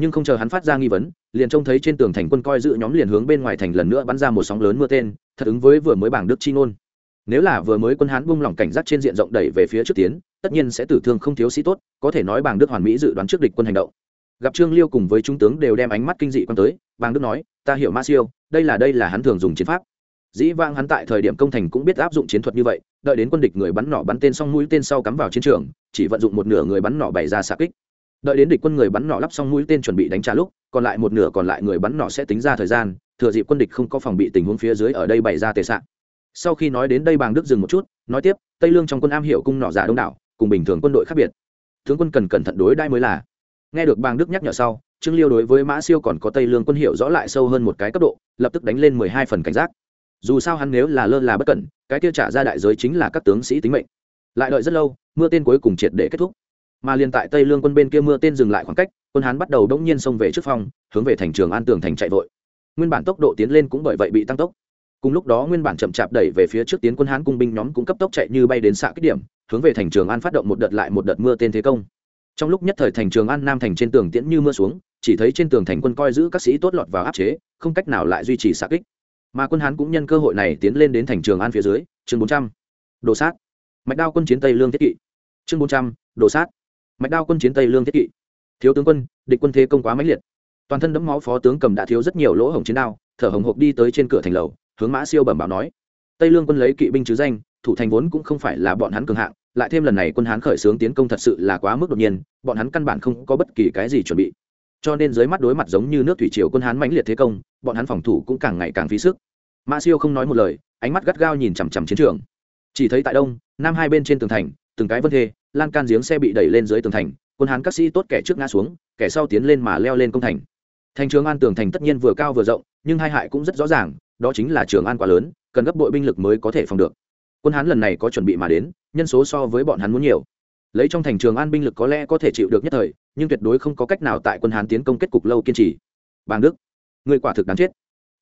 nhưng không chờ hắn phát ra nghi vấn, liền trông thấy trên tường thành quân coi giữ nhóm liền hướng bên ngoài thành lần nữa bắn ra một sóng lớn mưa tên, thật ứng với vừa mới bảng đức chi ngôn. Nếu là vừa mới quân hán buông lỏng cảnh giác trên diện rộng đẩy về phía trước tiến, tất nhiên sẽ tử thương không thiếu sĩ tốt, có thể nói bảng đức hoàn mỹ dự đoán trước địch quân hành động. Gặp trương liêu cùng với trung tướng đều đem ánh mắt kinh dị quan tới, Bảng đức nói, ta hiểu ma siêu, đây là đây là hắn thường dùng chiến pháp. Dĩ vang hắn tại thời điểm công thành cũng biết áp dụng chiến thuật như vậy, đợi đến quân địch người bắn nỏ bắn tên xong mũi tên sau cắm vào chiến trường, chỉ vận dụng một nửa người bắn nỏ bày ra xạ kích đợi đến địch quân người bắn nỏ lắp xong mũi tên chuẩn bị đánh trả lúc, còn lại một nửa còn lại người bắn nỏ sẽ tính ra thời gian, thừa dịp quân địch không có phòng bị tình huống phía dưới ở đây bày ra tệ sạn sau khi nói đến đây bàng đức dừng một chút, nói tiếp, tây lương trong quân am hiểu cung nỏ giả đông đảo, cùng bình thường quân đội khác biệt. Tướng quân cần cẩn thận đối đai mới là. Nghe được bàng đức nhắc nhở sau, trương liêu đối với mã siêu còn có tây lương quân hiệu rõ lại sâu hơn một cái cấp độ, lập tức đánh lên mười hai phần cảnh giác. Dù sao hắn nếu là lơ là bất cẩn, cái tiêu trả ra đại giới chính là các tướng sĩ tính mệnh. Lại đợi rất lâu, mưa tên cuối cùng triệt để kết thúc mà liền tại tây lương quân bên kia mưa tên dừng lại khoảng cách, quân hán bắt đầu đông nhiên xông về trước phòng, hướng về thành trường an tường thành chạy vội. Nguyên bản tốc độ tiến lên cũng bởi vậy bị tăng tốc. Cùng lúc đó nguyên bản chậm chạp đẩy về phía trước tiến quân hán cung binh nhóm cũng cấp tốc chạy như bay đến xạ kích điểm, hướng về thành trường an phát động một đợt lại một đợt mưa tên thế công. Trong lúc nhất thời thành trường an nam thành trên tường tiễn như mưa xuống, chỉ thấy trên tường thành quân coi giữ các sĩ tốt lọt vào áp chế, không cách nào lại duy trì xạ kích. Mà quân hán cũng nhân cơ hội này tiến lên đến thành trường an phía dưới. Chương bốn trăm, đồ sát. Mạch đao quân chiến tây lương thiết kỵ. Chương bốn trăm, đồ sát mạch đao quân chiến tây lương thiết kỵ thiếu tướng quân địch quân thế công quá mãnh liệt toàn thân đẫm máu phó tướng cầm đã thiếu rất nhiều lỗ hổng chiến đao thở hồng hộc đi tới trên cửa thành lầu hướng mã siêu bẩm báo nói tây lương quân lấy kỵ binh chứ danh thủ thành vốn cũng không phải là bọn hắn cường hạng lại thêm lần này quân hán khởi xướng tiến công thật sự là quá mức đột nhiên bọn hắn căn bản không có bất kỳ cái gì chuẩn bị cho nên dưới mắt đối mặt giống như nước thủy triều quân hán mãnh liệt thế công bọn hắn phòng thủ cũng càng ngày càng phí sức mã siêu không nói một lời ánh mắt gắt gao nhìn chằm chằm chiến trường chỉ thấy tại đông nam hai bên trên tường thành từng cái vân thê lan can giếng xe bị đẩy lên dưới tường thành, quân hán các sĩ tốt kẻ trước ngã xuống, kẻ sau tiến lên mà leo lên công thành. Thành trường an tường thành tất nhiên vừa cao vừa rộng, nhưng hai hại cũng rất rõ ràng, đó chính là trường an quá lớn, cần gấp bội binh lực mới có thể phòng được. Quân hán lần này có chuẩn bị mà đến, nhân số so với bọn hắn muốn nhiều. Lấy trong thành trường an binh lực có lẽ có thể chịu được nhất thời, nhưng tuyệt đối không có cách nào tại quân hán tiến công kết cục lâu kiên trì. Bàng đức, người quả thực đáng chết.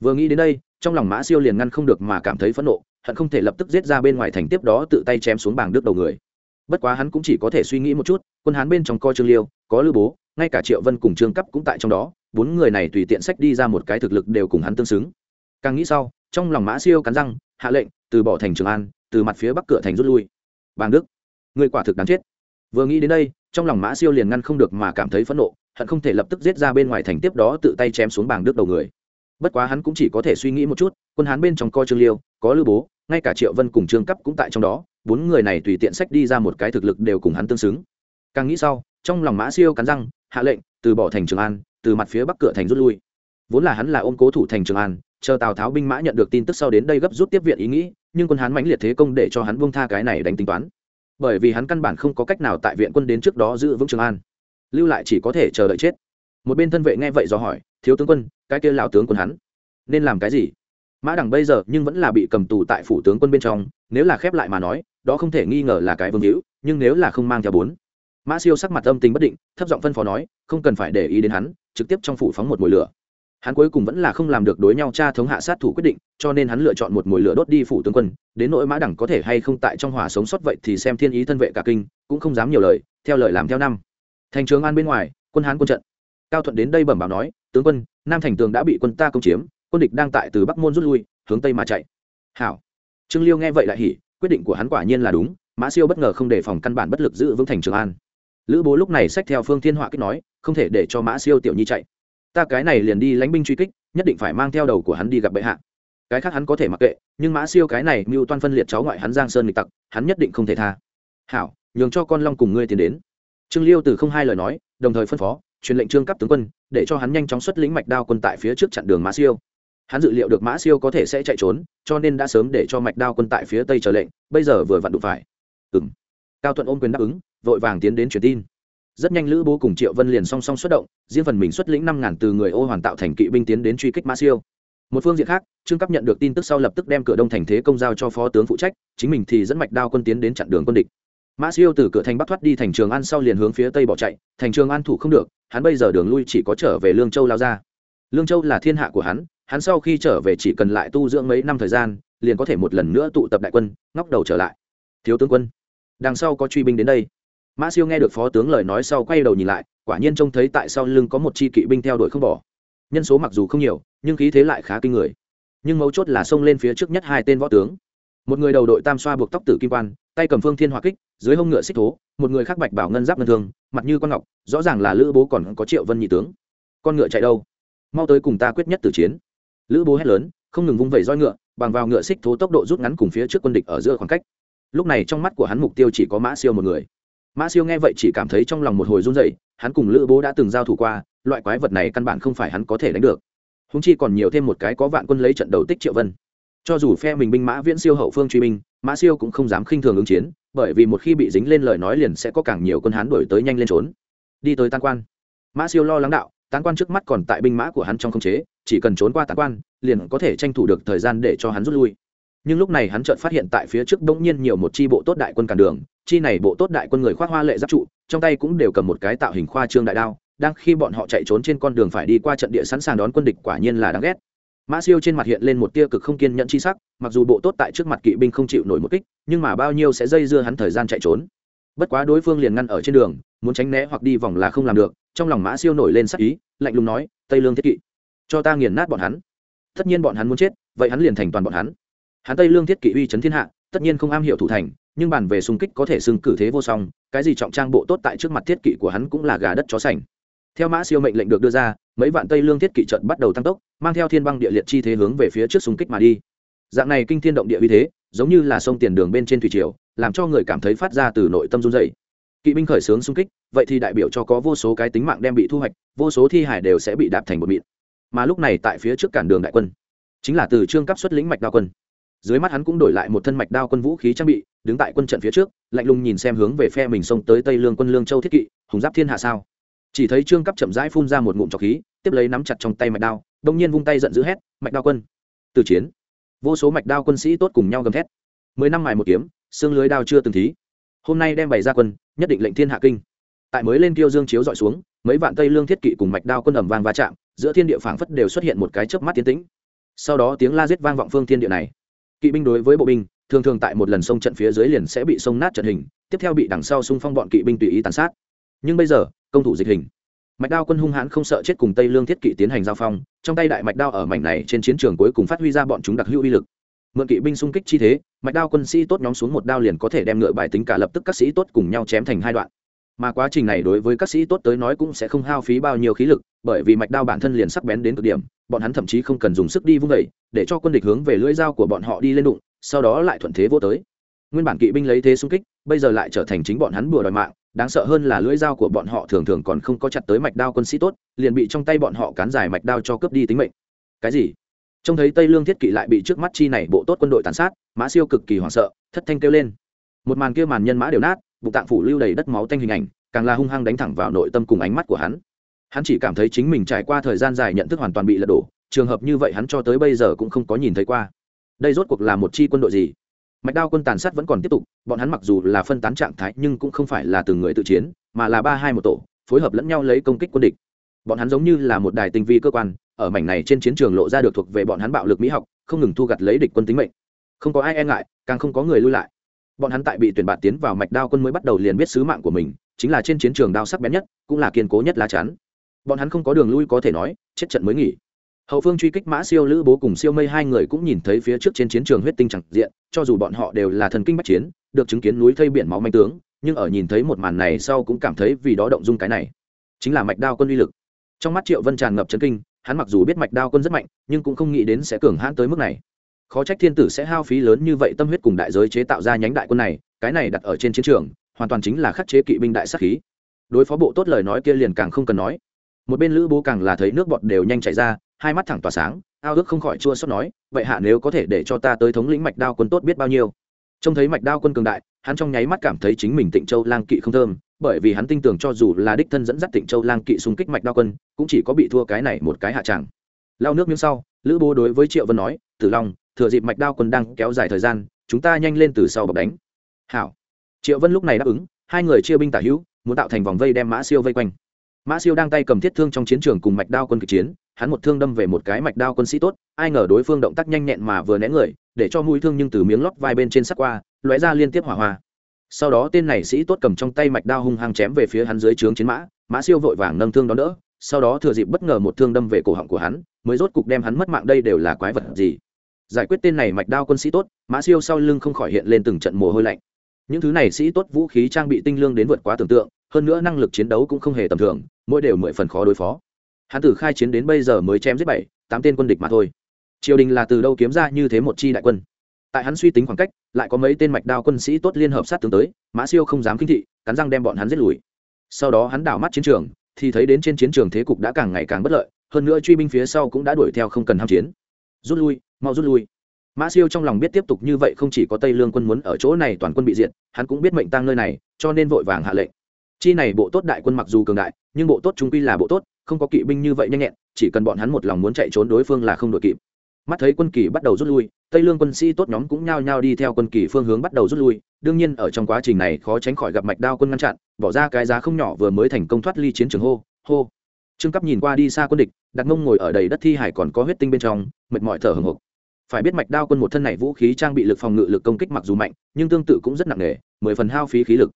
Vừa nghĩ đến đây, trong lòng mã siêu liền ngăn không được mà cảm thấy phẫn nộ, hận không thể lập tức giết ra bên ngoài thành tiếp đó tự tay chém xuống bảng đức đầu người bất quá hắn cũng chỉ có thể suy nghĩ một chút, quân hán bên trong coi trương liêu, có lư bố, ngay cả triệu vân cùng trương cấp cũng tại trong đó, bốn người này tùy tiện sách đi ra một cái thực lực đều cùng hắn tương xứng. Càng nghĩ sau, trong lòng mã siêu cắn răng, hạ lệnh, từ bỏ thành trường an, từ mặt phía bắc cửa thành rút lui. Bàng đức, người quả thực đáng chết. Vừa nghĩ đến đây, trong lòng mã siêu liền ngăn không được mà cảm thấy phẫn nộ, hận không thể lập tức giết ra bên ngoài thành tiếp đó tự tay chém xuống bảng đức đầu người. Bất quá hắn cũng chỉ có thể suy nghĩ một chút, quân hán bên trong coi trương liêu, có lư bố, ngay cả triệu vân cùng trương cấp cũng tại trong đó bốn người này tùy tiện sách đi ra một cái thực lực đều cùng hắn tương xứng. Càng nghĩ sau, trong lòng mã siêu cắn răng, hạ lệnh, từ bỏ thành trường an, từ mặt phía bắc cửa thành rút lui. Vốn là hắn là ôm cố thủ thành trường an, chờ tào tháo binh mã nhận được tin tức sau đến đây gấp rút tiếp viện ý nghĩ, nhưng quân hắn mãnh liệt thế công để cho hắn buông tha cái này đánh tính toán. Bởi vì hắn căn bản không có cách nào tại viện quân đến trước đó giữ vững trường an. Lưu lại chỉ có thể chờ đợi chết. Một bên thân vệ nghe vậy do hỏi, thiếu tướng quân, cái kia lão tướng quân hắn nên làm cái gì? Mã đẳng bây giờ nhưng vẫn là bị cầm tù tại phủ tướng quân bên trong, nếu là khép lại mà nói, đó không thể nghi ngờ là cái vương hữu, nhưng nếu là không mang theo bốn. Mã siêu sắc mặt âm tình bất định, thấp giọng phân phó nói, không cần phải để ý đến hắn, trực tiếp trong phủ phóng một mồi lửa. Hắn cuối cùng vẫn là không làm được đối nhau cha thống hạ sát thủ quyết định, cho nên hắn lựa chọn một mồi lửa đốt đi phủ tướng quân, đến nỗi mã đẳng có thể hay không tại trong hỏa sống sót vậy thì xem thiên ý thân vệ cả kinh, cũng không dám nhiều lời, theo lời làm theo năm. Thành trường an bên ngoài, quân hán quân trận. Cao thuận đến đây bẩm báo nói, tướng quân, nam thành tường đã bị quân ta công chiếm quân địch đang tại từ bắc môn rút lui, hướng tây mà chạy. Hảo. Trương liêu nghe vậy lại hỉ, quyết định của hắn quả nhiên là đúng, mã siêu bất ngờ không đề phòng căn bản bất lực giữ vững thành trường an. Lữ bố lúc này xách theo phương thiên họa kích nói, không thể để cho mã siêu tiểu nhi chạy. Ta cái này liền đi lánh binh truy kích, nhất định phải mang theo đầu của hắn đi gặp bệ hạ. Cái khác hắn có thể mặc kệ, nhưng mã siêu cái này mưu toan phân liệt cháu ngoại hắn giang sơn lịch tặc, hắn nhất định không thể tha. Hảo, nhường cho con long cùng ngươi tiến đến. Trương liêu từ không hai lời nói, đồng thời phân phó, truyền lệnh trương cấp tướng quân, để cho hắn nhanh chóng xuất lĩnh mạch đao quân tại phía trước chặn đường mã siêu hắn dự liệu được mã siêu có thể sẽ chạy trốn, cho nên đã sớm để cho mạch đao quân tại phía tây chờ lệnh, bây giờ vừa vặn đụng phải. Ừ m cao thuận ôm quyền đáp ứng, vội vàng tiến đến truyền tin. Rất nhanh lữ bố cùng triệu vân liền song song xuất động, riêng phần mình xuất lĩnh năm ngàn từ người ô hoàn tạo thành kỵ binh tiến đến truy kích mã siêu. Một phương diện khác, trương cấp nhận được tin tức sau lập tức đem cửa đông thành thế công giao cho phó tướng phụ trách, chính mình thì dẫn mạch đao quân tiến đến chặn đường quân địch. Mã siêu từ cửa thành bắc thoát đi thành trường an sau liền hướng phía tây bỏ chạy, thành trường an thủ không được, hắn bây giờ đường lui chỉ có trở về lương châu lao ra. Lương châu là thiên hạ của hắn hắn sau khi trở về chỉ cần lại tu dưỡng mấy năm thời gian, liền có thể một lần nữa tụ tập đại quân, ngóc đầu trở lại. Thiếu tướng quân, đằng sau có truy binh đến đây. Mã siêu nghe được phó tướng lời nói sau quay đầu nhìn lại, quả nhiên trông thấy tại sau lưng có một chi kỵ binh theo đuổi không bỏ. Nhân số mặc dù không nhiều, nhưng khí thế lại khá kinh người. Nhưng mấu chốt là xông lên phía trước nhất hai tên võ tướng. Một người đầu đội tam xoa buộc tóc tử kim quan, tay cầm phương thiên hỏa kích, dưới hông ngựa xích thố, một người khác bạch bảo ngân giáp ngân thương, mặt như con ngọc, rõ ràng là lữ bố còn có triệu vân nhị tướng. Con ngựa chạy đâu? Mau tới cùng ta quyết nhất tử chiến lữ bố hét lớn, không ngừng vung vẩy roi ngựa, bằng vào ngựa xích thố tốc độ rút ngắn cùng phía trước quân địch ở giữa khoảng cách. Lúc này trong mắt của hắn mục tiêu chỉ có mã siêu một người. Mã siêu nghe vậy chỉ cảm thấy trong lòng một hồi run dậy hắn cùng lữ bố đã từng giao thủ qua, loại quái vật này căn bản không phải hắn có thể đánh được. Húng chi còn nhiều thêm một cái có vạn quân lấy trận đầu tích triệu vân. Cho dù phe mình binh mã viễn siêu hậu phương truy binh, mã siêu cũng không dám khinh thường ứng chiến, bởi vì một khi bị dính lên lời nói liền sẽ có càng nhiều quân hán đổi tới nhanh lên trốn. Đi tới tan quan. Mã siêu lo lắng đạo tán quan trước mắt còn tại binh mã của hắn trong không chế, chỉ cần trốn qua tán quan, liền có thể tranh thủ được thời gian để cho hắn rút lui. Nhưng lúc này hắn chợt phát hiện tại phía trước bỗng nhiên nhiều một chi bộ tốt đại quân cản đường, chi này bộ tốt đại quân người khoác hoa lệ giáp trụ, trong tay cũng đều cầm một cái tạo hình khoa trương đại đao, đang khi bọn họ chạy trốn trên con đường phải đi qua trận địa sẵn sàng đón quân địch quả nhiên là đáng ghét. Mã siêu trên mặt hiện lên một tia cực không kiên nhẫn chi sắc, mặc dù bộ tốt tại trước mặt kỵ binh không chịu nổi một kích, nhưng mà bao nhiêu sẽ dây dưa hắn thời gian chạy trốn. Bất quá đối phương liền ngăn ở trên đường, muốn tránh né hoặc đi vòng là không làm được trong lòng mã siêu nổi lên sắc ý, lạnh lùng nói, tây lương thiết kỵ, cho ta nghiền nát bọn hắn. Tất nhiên bọn hắn muốn chết, vậy hắn liền thành toàn bọn hắn. Hắn tây lương thiết kỵ uy chấn thiên hạ, tất nhiên không am hiểu thủ thành, nhưng bàn về xung kích có thể xưng cử thế vô song, cái gì trọng trang bộ tốt tại trước mặt thiết kỵ của hắn cũng là gà đất chó sành. Theo mã siêu mệnh lệnh được đưa ra, mấy vạn tây lương thiết kỵ trận bắt đầu tăng tốc, mang theo thiên băng địa liệt chi thế hướng về phía trước xung kích mà đi. Dạng này kinh thiên động địa uy thế, giống như là sông tiền đường bên trên thủy triều, làm cho người cảm thấy phát ra từ nội tâm run dày kỵ binh khởi xướng xung kích, vậy thì đại biểu cho có vô số cái tính mạng đem bị thu hoạch, vô số thi hải đều sẽ bị đạp thành một mịn. Mà lúc này tại phía trước cản đường đại quân, chính là từ trương cấp xuất lĩnh mạch đao quân. Dưới mắt hắn cũng đổi lại một thân mạch đao quân vũ khí trang bị, đứng tại quân trận phía trước, lạnh lùng nhìn xem hướng về phe mình xông tới tây lương quân lương châu thiết kỵ, hùng giáp thiên hạ sao. Chỉ thấy trương cấp chậm rãi phun ra một ngụm trọc khí, tiếp lấy nắm chặt trong tay mạch đao đông nhiên vung tay giận dữ hét, mạch đao quân, từ chiến. Vô số mạch đao quân sĩ tốt cùng nhau gầm thét. Mười năm mài một kiếm, xương lưới đao chưa từng thí hôm nay đem bày ra quân, nhất định lệnh thiên hạ kinh. Tại mới lên kiêu dương chiếu dọi xuống, mấy vạn tây lương thiết kỵ cùng mạch đao quân ẩm vang va chạm, giữa thiên địa phảng phất đều xuất hiện một cái chớp mắt tiến tĩnh. Sau đó tiếng la giết vang vọng phương thiên địa này. Kỵ binh đối với bộ binh, thường thường tại một lần sông trận phía dưới liền sẽ bị sông nát trận hình, tiếp theo bị đằng sau xung phong bọn kỵ binh tùy ý tàn sát. Nhưng bây giờ, công thủ dịch hình. Mạch đao quân hung hãn không sợ chết cùng tây lương thiết kỵ tiến hành giao phong, trong tay đại mạch đao ở mảnh này trên chiến trường cuối cùng phát huy ra bọn chúng đặc hữu uy lực mượn kỵ binh xung kích chi thế, mạch đao quân sĩ tốt nhóm xuống một đao liền có thể đem ngựa bài tính cả lập tức các sĩ tốt cùng nhau chém thành hai đoạn. Mà quá trình này đối với các sĩ tốt tới nói cũng sẽ không hao phí bao nhiêu khí lực, bởi vì mạch đao bản thân liền sắc bén đến cực điểm, bọn hắn thậm chí không cần dùng sức đi vung vẩy để cho quân địch hướng về lưỡi dao của bọn họ đi lên đụng, sau đó lại thuận thế vô tới. Nguyên bản kỵ binh lấy thế xung kích, bây giờ lại trở thành chính bọn hắn bùa đòi mạng, đáng sợ hơn là lưỡi dao của bọn họ thường thường còn không có chặt tới mạch đao quân sĩ tốt, liền bị trong tay bọn họ cán dài mạch đao cho cướp đi tính mệnh. Cái gì? Trông thấy tây lương thiết kỵ lại bị trước mắt chi này bộ tốt quân đội tàn sát, mã siêu cực kỳ hoảng sợ, thất thanh kêu lên. Một màn kia màn nhân mã đều nát, bụng tạng phủ lưu đầy đất máu tanh hình ảnh, càng là hung hăng đánh thẳng vào nội tâm cùng ánh mắt của hắn. Hắn chỉ cảm thấy chính mình trải qua thời gian dài nhận thức hoàn toàn bị lật đổ, trường hợp như vậy hắn cho tới bây giờ cũng không có nhìn thấy qua. Đây rốt cuộc là một chi quân đội gì? Mạch đao quân tàn sát vẫn còn tiếp tục, bọn hắn mặc dù là phân tán trạng thái nhưng cũng không phải là từng người tự chiến, mà là ba hai một tổ, phối hợp lẫn nhau lấy công kích quân địch. Bọn hắn giống như là một đài tinh vi cơ quan ở mảnh này trên chiến trường lộ ra được thuộc về bọn hắn bạo lực mỹ học, không ngừng thu gặt lấy địch quân tính mệnh. Không có ai e ngại, càng không có người lui lại. Bọn hắn tại bị tuyển bạt tiến vào mạch đao quân mới bắt đầu liền biết sứ mạng của mình, chính là trên chiến trường đao sắc bén nhất, cũng là kiên cố nhất lá chắn. Bọn hắn không có đường lui có thể nói, chết trận mới nghỉ. Hậu phương truy kích mã siêu lữ bố cùng siêu mây hai người cũng nhìn thấy phía trước trên chiến trường huyết tinh chẳng diện, cho dù bọn họ đều là thần kinh bắc chiến, được chứng kiến núi thây biển máu manh tướng, nhưng ở nhìn thấy một màn này sau cũng cảm thấy vì đó động dung cái này. Chính là mạch đao quân uy lực. Trong mắt triệu vân tràn ngập chấn kinh hắn mặc dù biết mạch đao quân rất mạnh, nhưng cũng không nghĩ đến sẽ cường hãn tới mức này. Khó trách thiên tử sẽ hao phí lớn như vậy tâm huyết cùng đại giới chế tạo ra nhánh đại quân này, cái này đặt ở trên chiến trường, hoàn toàn chính là khắc chế kỵ binh đại sắc khí. Đối phó bộ tốt lời nói kia liền càng không cần nói. Một bên lữ bố càng là thấy nước bọt đều nhanh chảy ra, hai mắt thẳng tỏa sáng, ao ước không khỏi chua xót nói, vậy hạ nếu có thể để cho ta tới thống lĩnh mạch đao quân tốt biết bao nhiêu? Trông thấy mạch đao quân cường đại hắn trong nháy mắt cảm thấy chính mình tịnh châu lang kỵ không thơm, bởi vì hắn tin tưởng cho dù là đích thân dẫn dắt tịnh châu lang kỵ xung kích mạch đao quân, cũng chỉ có bị thua cái này một cái hạ tràng. Lao nước miếng sau, lữ bố đối với triệu vân nói, tử long, thừa dịp mạch đao quân đang kéo dài thời gian, chúng ta nhanh lên từ sau bọc đánh. Hảo. Triệu vân lúc này đáp ứng, hai người chia binh tả hữu, muốn tạo thành vòng vây đem mã siêu vây quanh mã siêu đang tay cầm thiết thương trong chiến trường cùng mạch đao quân kịch chiến, hắn một thương đâm về một cái mạch đao quân sĩ tốt, ai ngờ đối phương động tác nhanh nhẹn mà vừa né người, để cho mũi thương nhưng từ miếng lót vai bên trên sắc qua, lóe ra liên tiếp hỏa hoa. Sau đó tên này sĩ tốt cầm trong tay mạch đao hung hăng chém về phía hắn dưới trướng chiến mã mã siêu vội vàng nâng thương đón đỡ, sau đó thừa dịp bất ngờ một thương đâm về cổ họng của hắn, mới rốt cục đem hắn mất mạng, đây đều là quái vật gì? Giải quyết tên này mạch đao quân sĩ tốt, mã siêu sau lưng không khỏi hiện lên từng trận mồ hôi lạnh. Những thứ này sĩ tốt vũ khí trang bị tinh lương đến vượt quá tưởng tượng, hơn nữa năng lực chiến đấu cũng không hề tầm thường mỗi đều mười phần khó đối phó. Hắn từ khai chiến đến bây giờ mới chém giết bảy, tám tên quân địch mà thôi. Triều đình là từ đâu kiếm ra như thế một chi đại quân? Tại hắn suy tính khoảng cách, lại có mấy tên mạch đao quân sĩ tốt liên hợp sát tướng tới, mã siêu không dám kinh thị, cắn răng đem bọn hắn giết lùi. Sau đó hắn đảo mắt chiến trường, thì thấy đến trên chiến trường thế cục đã càng ngày càng bất lợi, hơn nữa truy binh phía sau cũng đã đuổi theo không cần ham chiến. Rút lui, mau rút lui. Mã siêu trong lòng biết tiếp tục như vậy không chỉ có tây lương quân muốn ở chỗ này toàn quân bị diệt, hắn cũng biết mệnh tăng nơi này, cho nên vội vàng hạ lệnh chi này bộ tốt đại quân mặc dù cường đại, nhưng bộ tốt trung quy là bộ tốt, không có kỵ binh như vậy nhanh nhẹn, chỉ cần bọn hắn một lòng muốn chạy trốn đối phương là không đội kịp. Mắt thấy quân kỳ bắt đầu rút lui, tây lương quân sĩ tốt nhóm cũng nhao nhao đi theo quân kỳ phương hướng bắt đầu rút lui, đương nhiên ở trong quá trình này khó tránh khỏi gặp mạch đao quân ngăn chặn, bỏ ra cái giá không nhỏ vừa mới thành công thoát ly chiến trường hô hô. Trương cấp nhìn qua đi xa quân địch đặt mông ngồi ở đầy đất thi hải còn có huyết tinh bên trong, mệt mỏi thở hồng hộc. Phải biết mạch đao quân một thân này vũ khí trang bị lực phòng ngự lực công kích mặc dù mạnh, nhưng tương tự cũng rất nặng nề, mười phần hao phí khí lực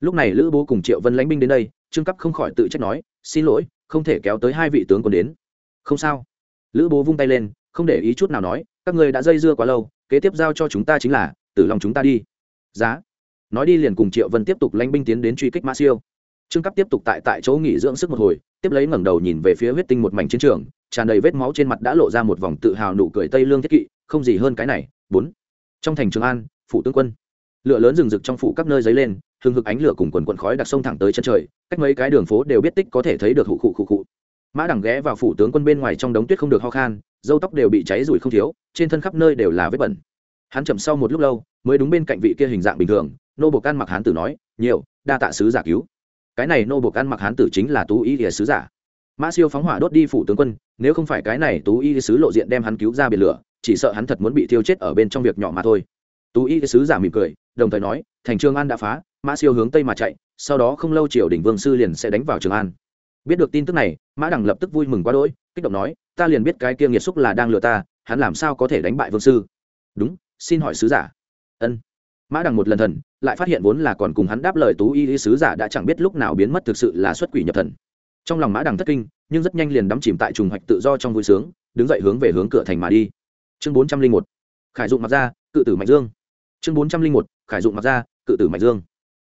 lúc này lữ bố cùng triệu vân lãnh binh đến đây, trương cấp không khỏi tự trách nói, xin lỗi, không thể kéo tới hai vị tướng còn đến. Không sao. Lữ bố vung tay lên, không để ý chút nào nói, các người đã dây dưa quá lâu, kế tiếp giao cho chúng ta chính là, tử lòng chúng ta đi. Giá. Nói đi liền cùng triệu vân tiếp tục lãnh binh tiến đến truy kích mã siêu. Trương cấp tiếp tục tại tại chỗ nghỉ dưỡng sức một hồi, tiếp lấy ngẩng đầu nhìn về phía huyết tinh một mảnh chiến trường, tràn đầy vết máu trên mặt đã lộ ra một vòng tự hào nụ cười tây lương thiết kỵ, không gì hơn cái này. Bốn. Trong thành trường an, phủ tướng quân. Lửa lớn rừng rực trong phủ các nơi dấy lên hừng hực ánh lửa cùng quần quần khói đặc sông thẳng tới chân trời, cách mấy cái đường phố đều biết tích có thể thấy được hụ khụ khụ khụ. Mã đằng ghé vào phủ tướng quân bên ngoài trong đống tuyết không được ho khan dâu tóc đều bị cháy rủi không thiếu, trên thân khắp nơi đều là vết bẩn. Hắn chậm sau một lúc lâu, mới đúng bên cạnh vị kia hình dạng bình thường, nô bộc can mặc hán tử nói, nhiều, đa tạ sứ giả cứu. Cái này nô bộc can mặc hán tử chính là tú y địa sứ giả. Mã siêu phóng hỏa đốt đi phủ tướng quân, nếu không phải cái này tú y sứ lộ diện đem hắn cứu ra biển lửa, chỉ sợ hắn thật muốn bị thiêu chết ở bên trong việc nhỏ mà thôi. Tú y sứ giả mỉm cười đồng thời nói, thành trường an đã phá, mã siêu hướng tây mà chạy, sau đó không lâu triều đình vương sư liền sẽ đánh vào trường an. Biết được tin tức này, mã đằng lập tức vui mừng quá đỗi, kích động nói, ta liền biết cái kia nghiệt xúc là đang lừa ta, hắn làm sao có thể đánh bại vương sư? Đúng, xin hỏi sứ giả. Ân. Mã đằng một lần thần, lại phát hiện vốn là còn cùng hắn đáp lời tú y sứ giả đã chẳng biết lúc nào biến mất thực sự là xuất quỷ nhập thần. Trong lòng mã đằng thất kinh, nhưng rất nhanh liền đắm chìm tại trùng hoạch tự do trong vui sướng, đứng dậy hướng về hướng cửa thành mà đi. Chương bốn trăm linh một, khải dụng mặc ra, cự tử mạnh dương chương bốn trăm linh một, khải dụng mặc ra, cự tử mạch dương.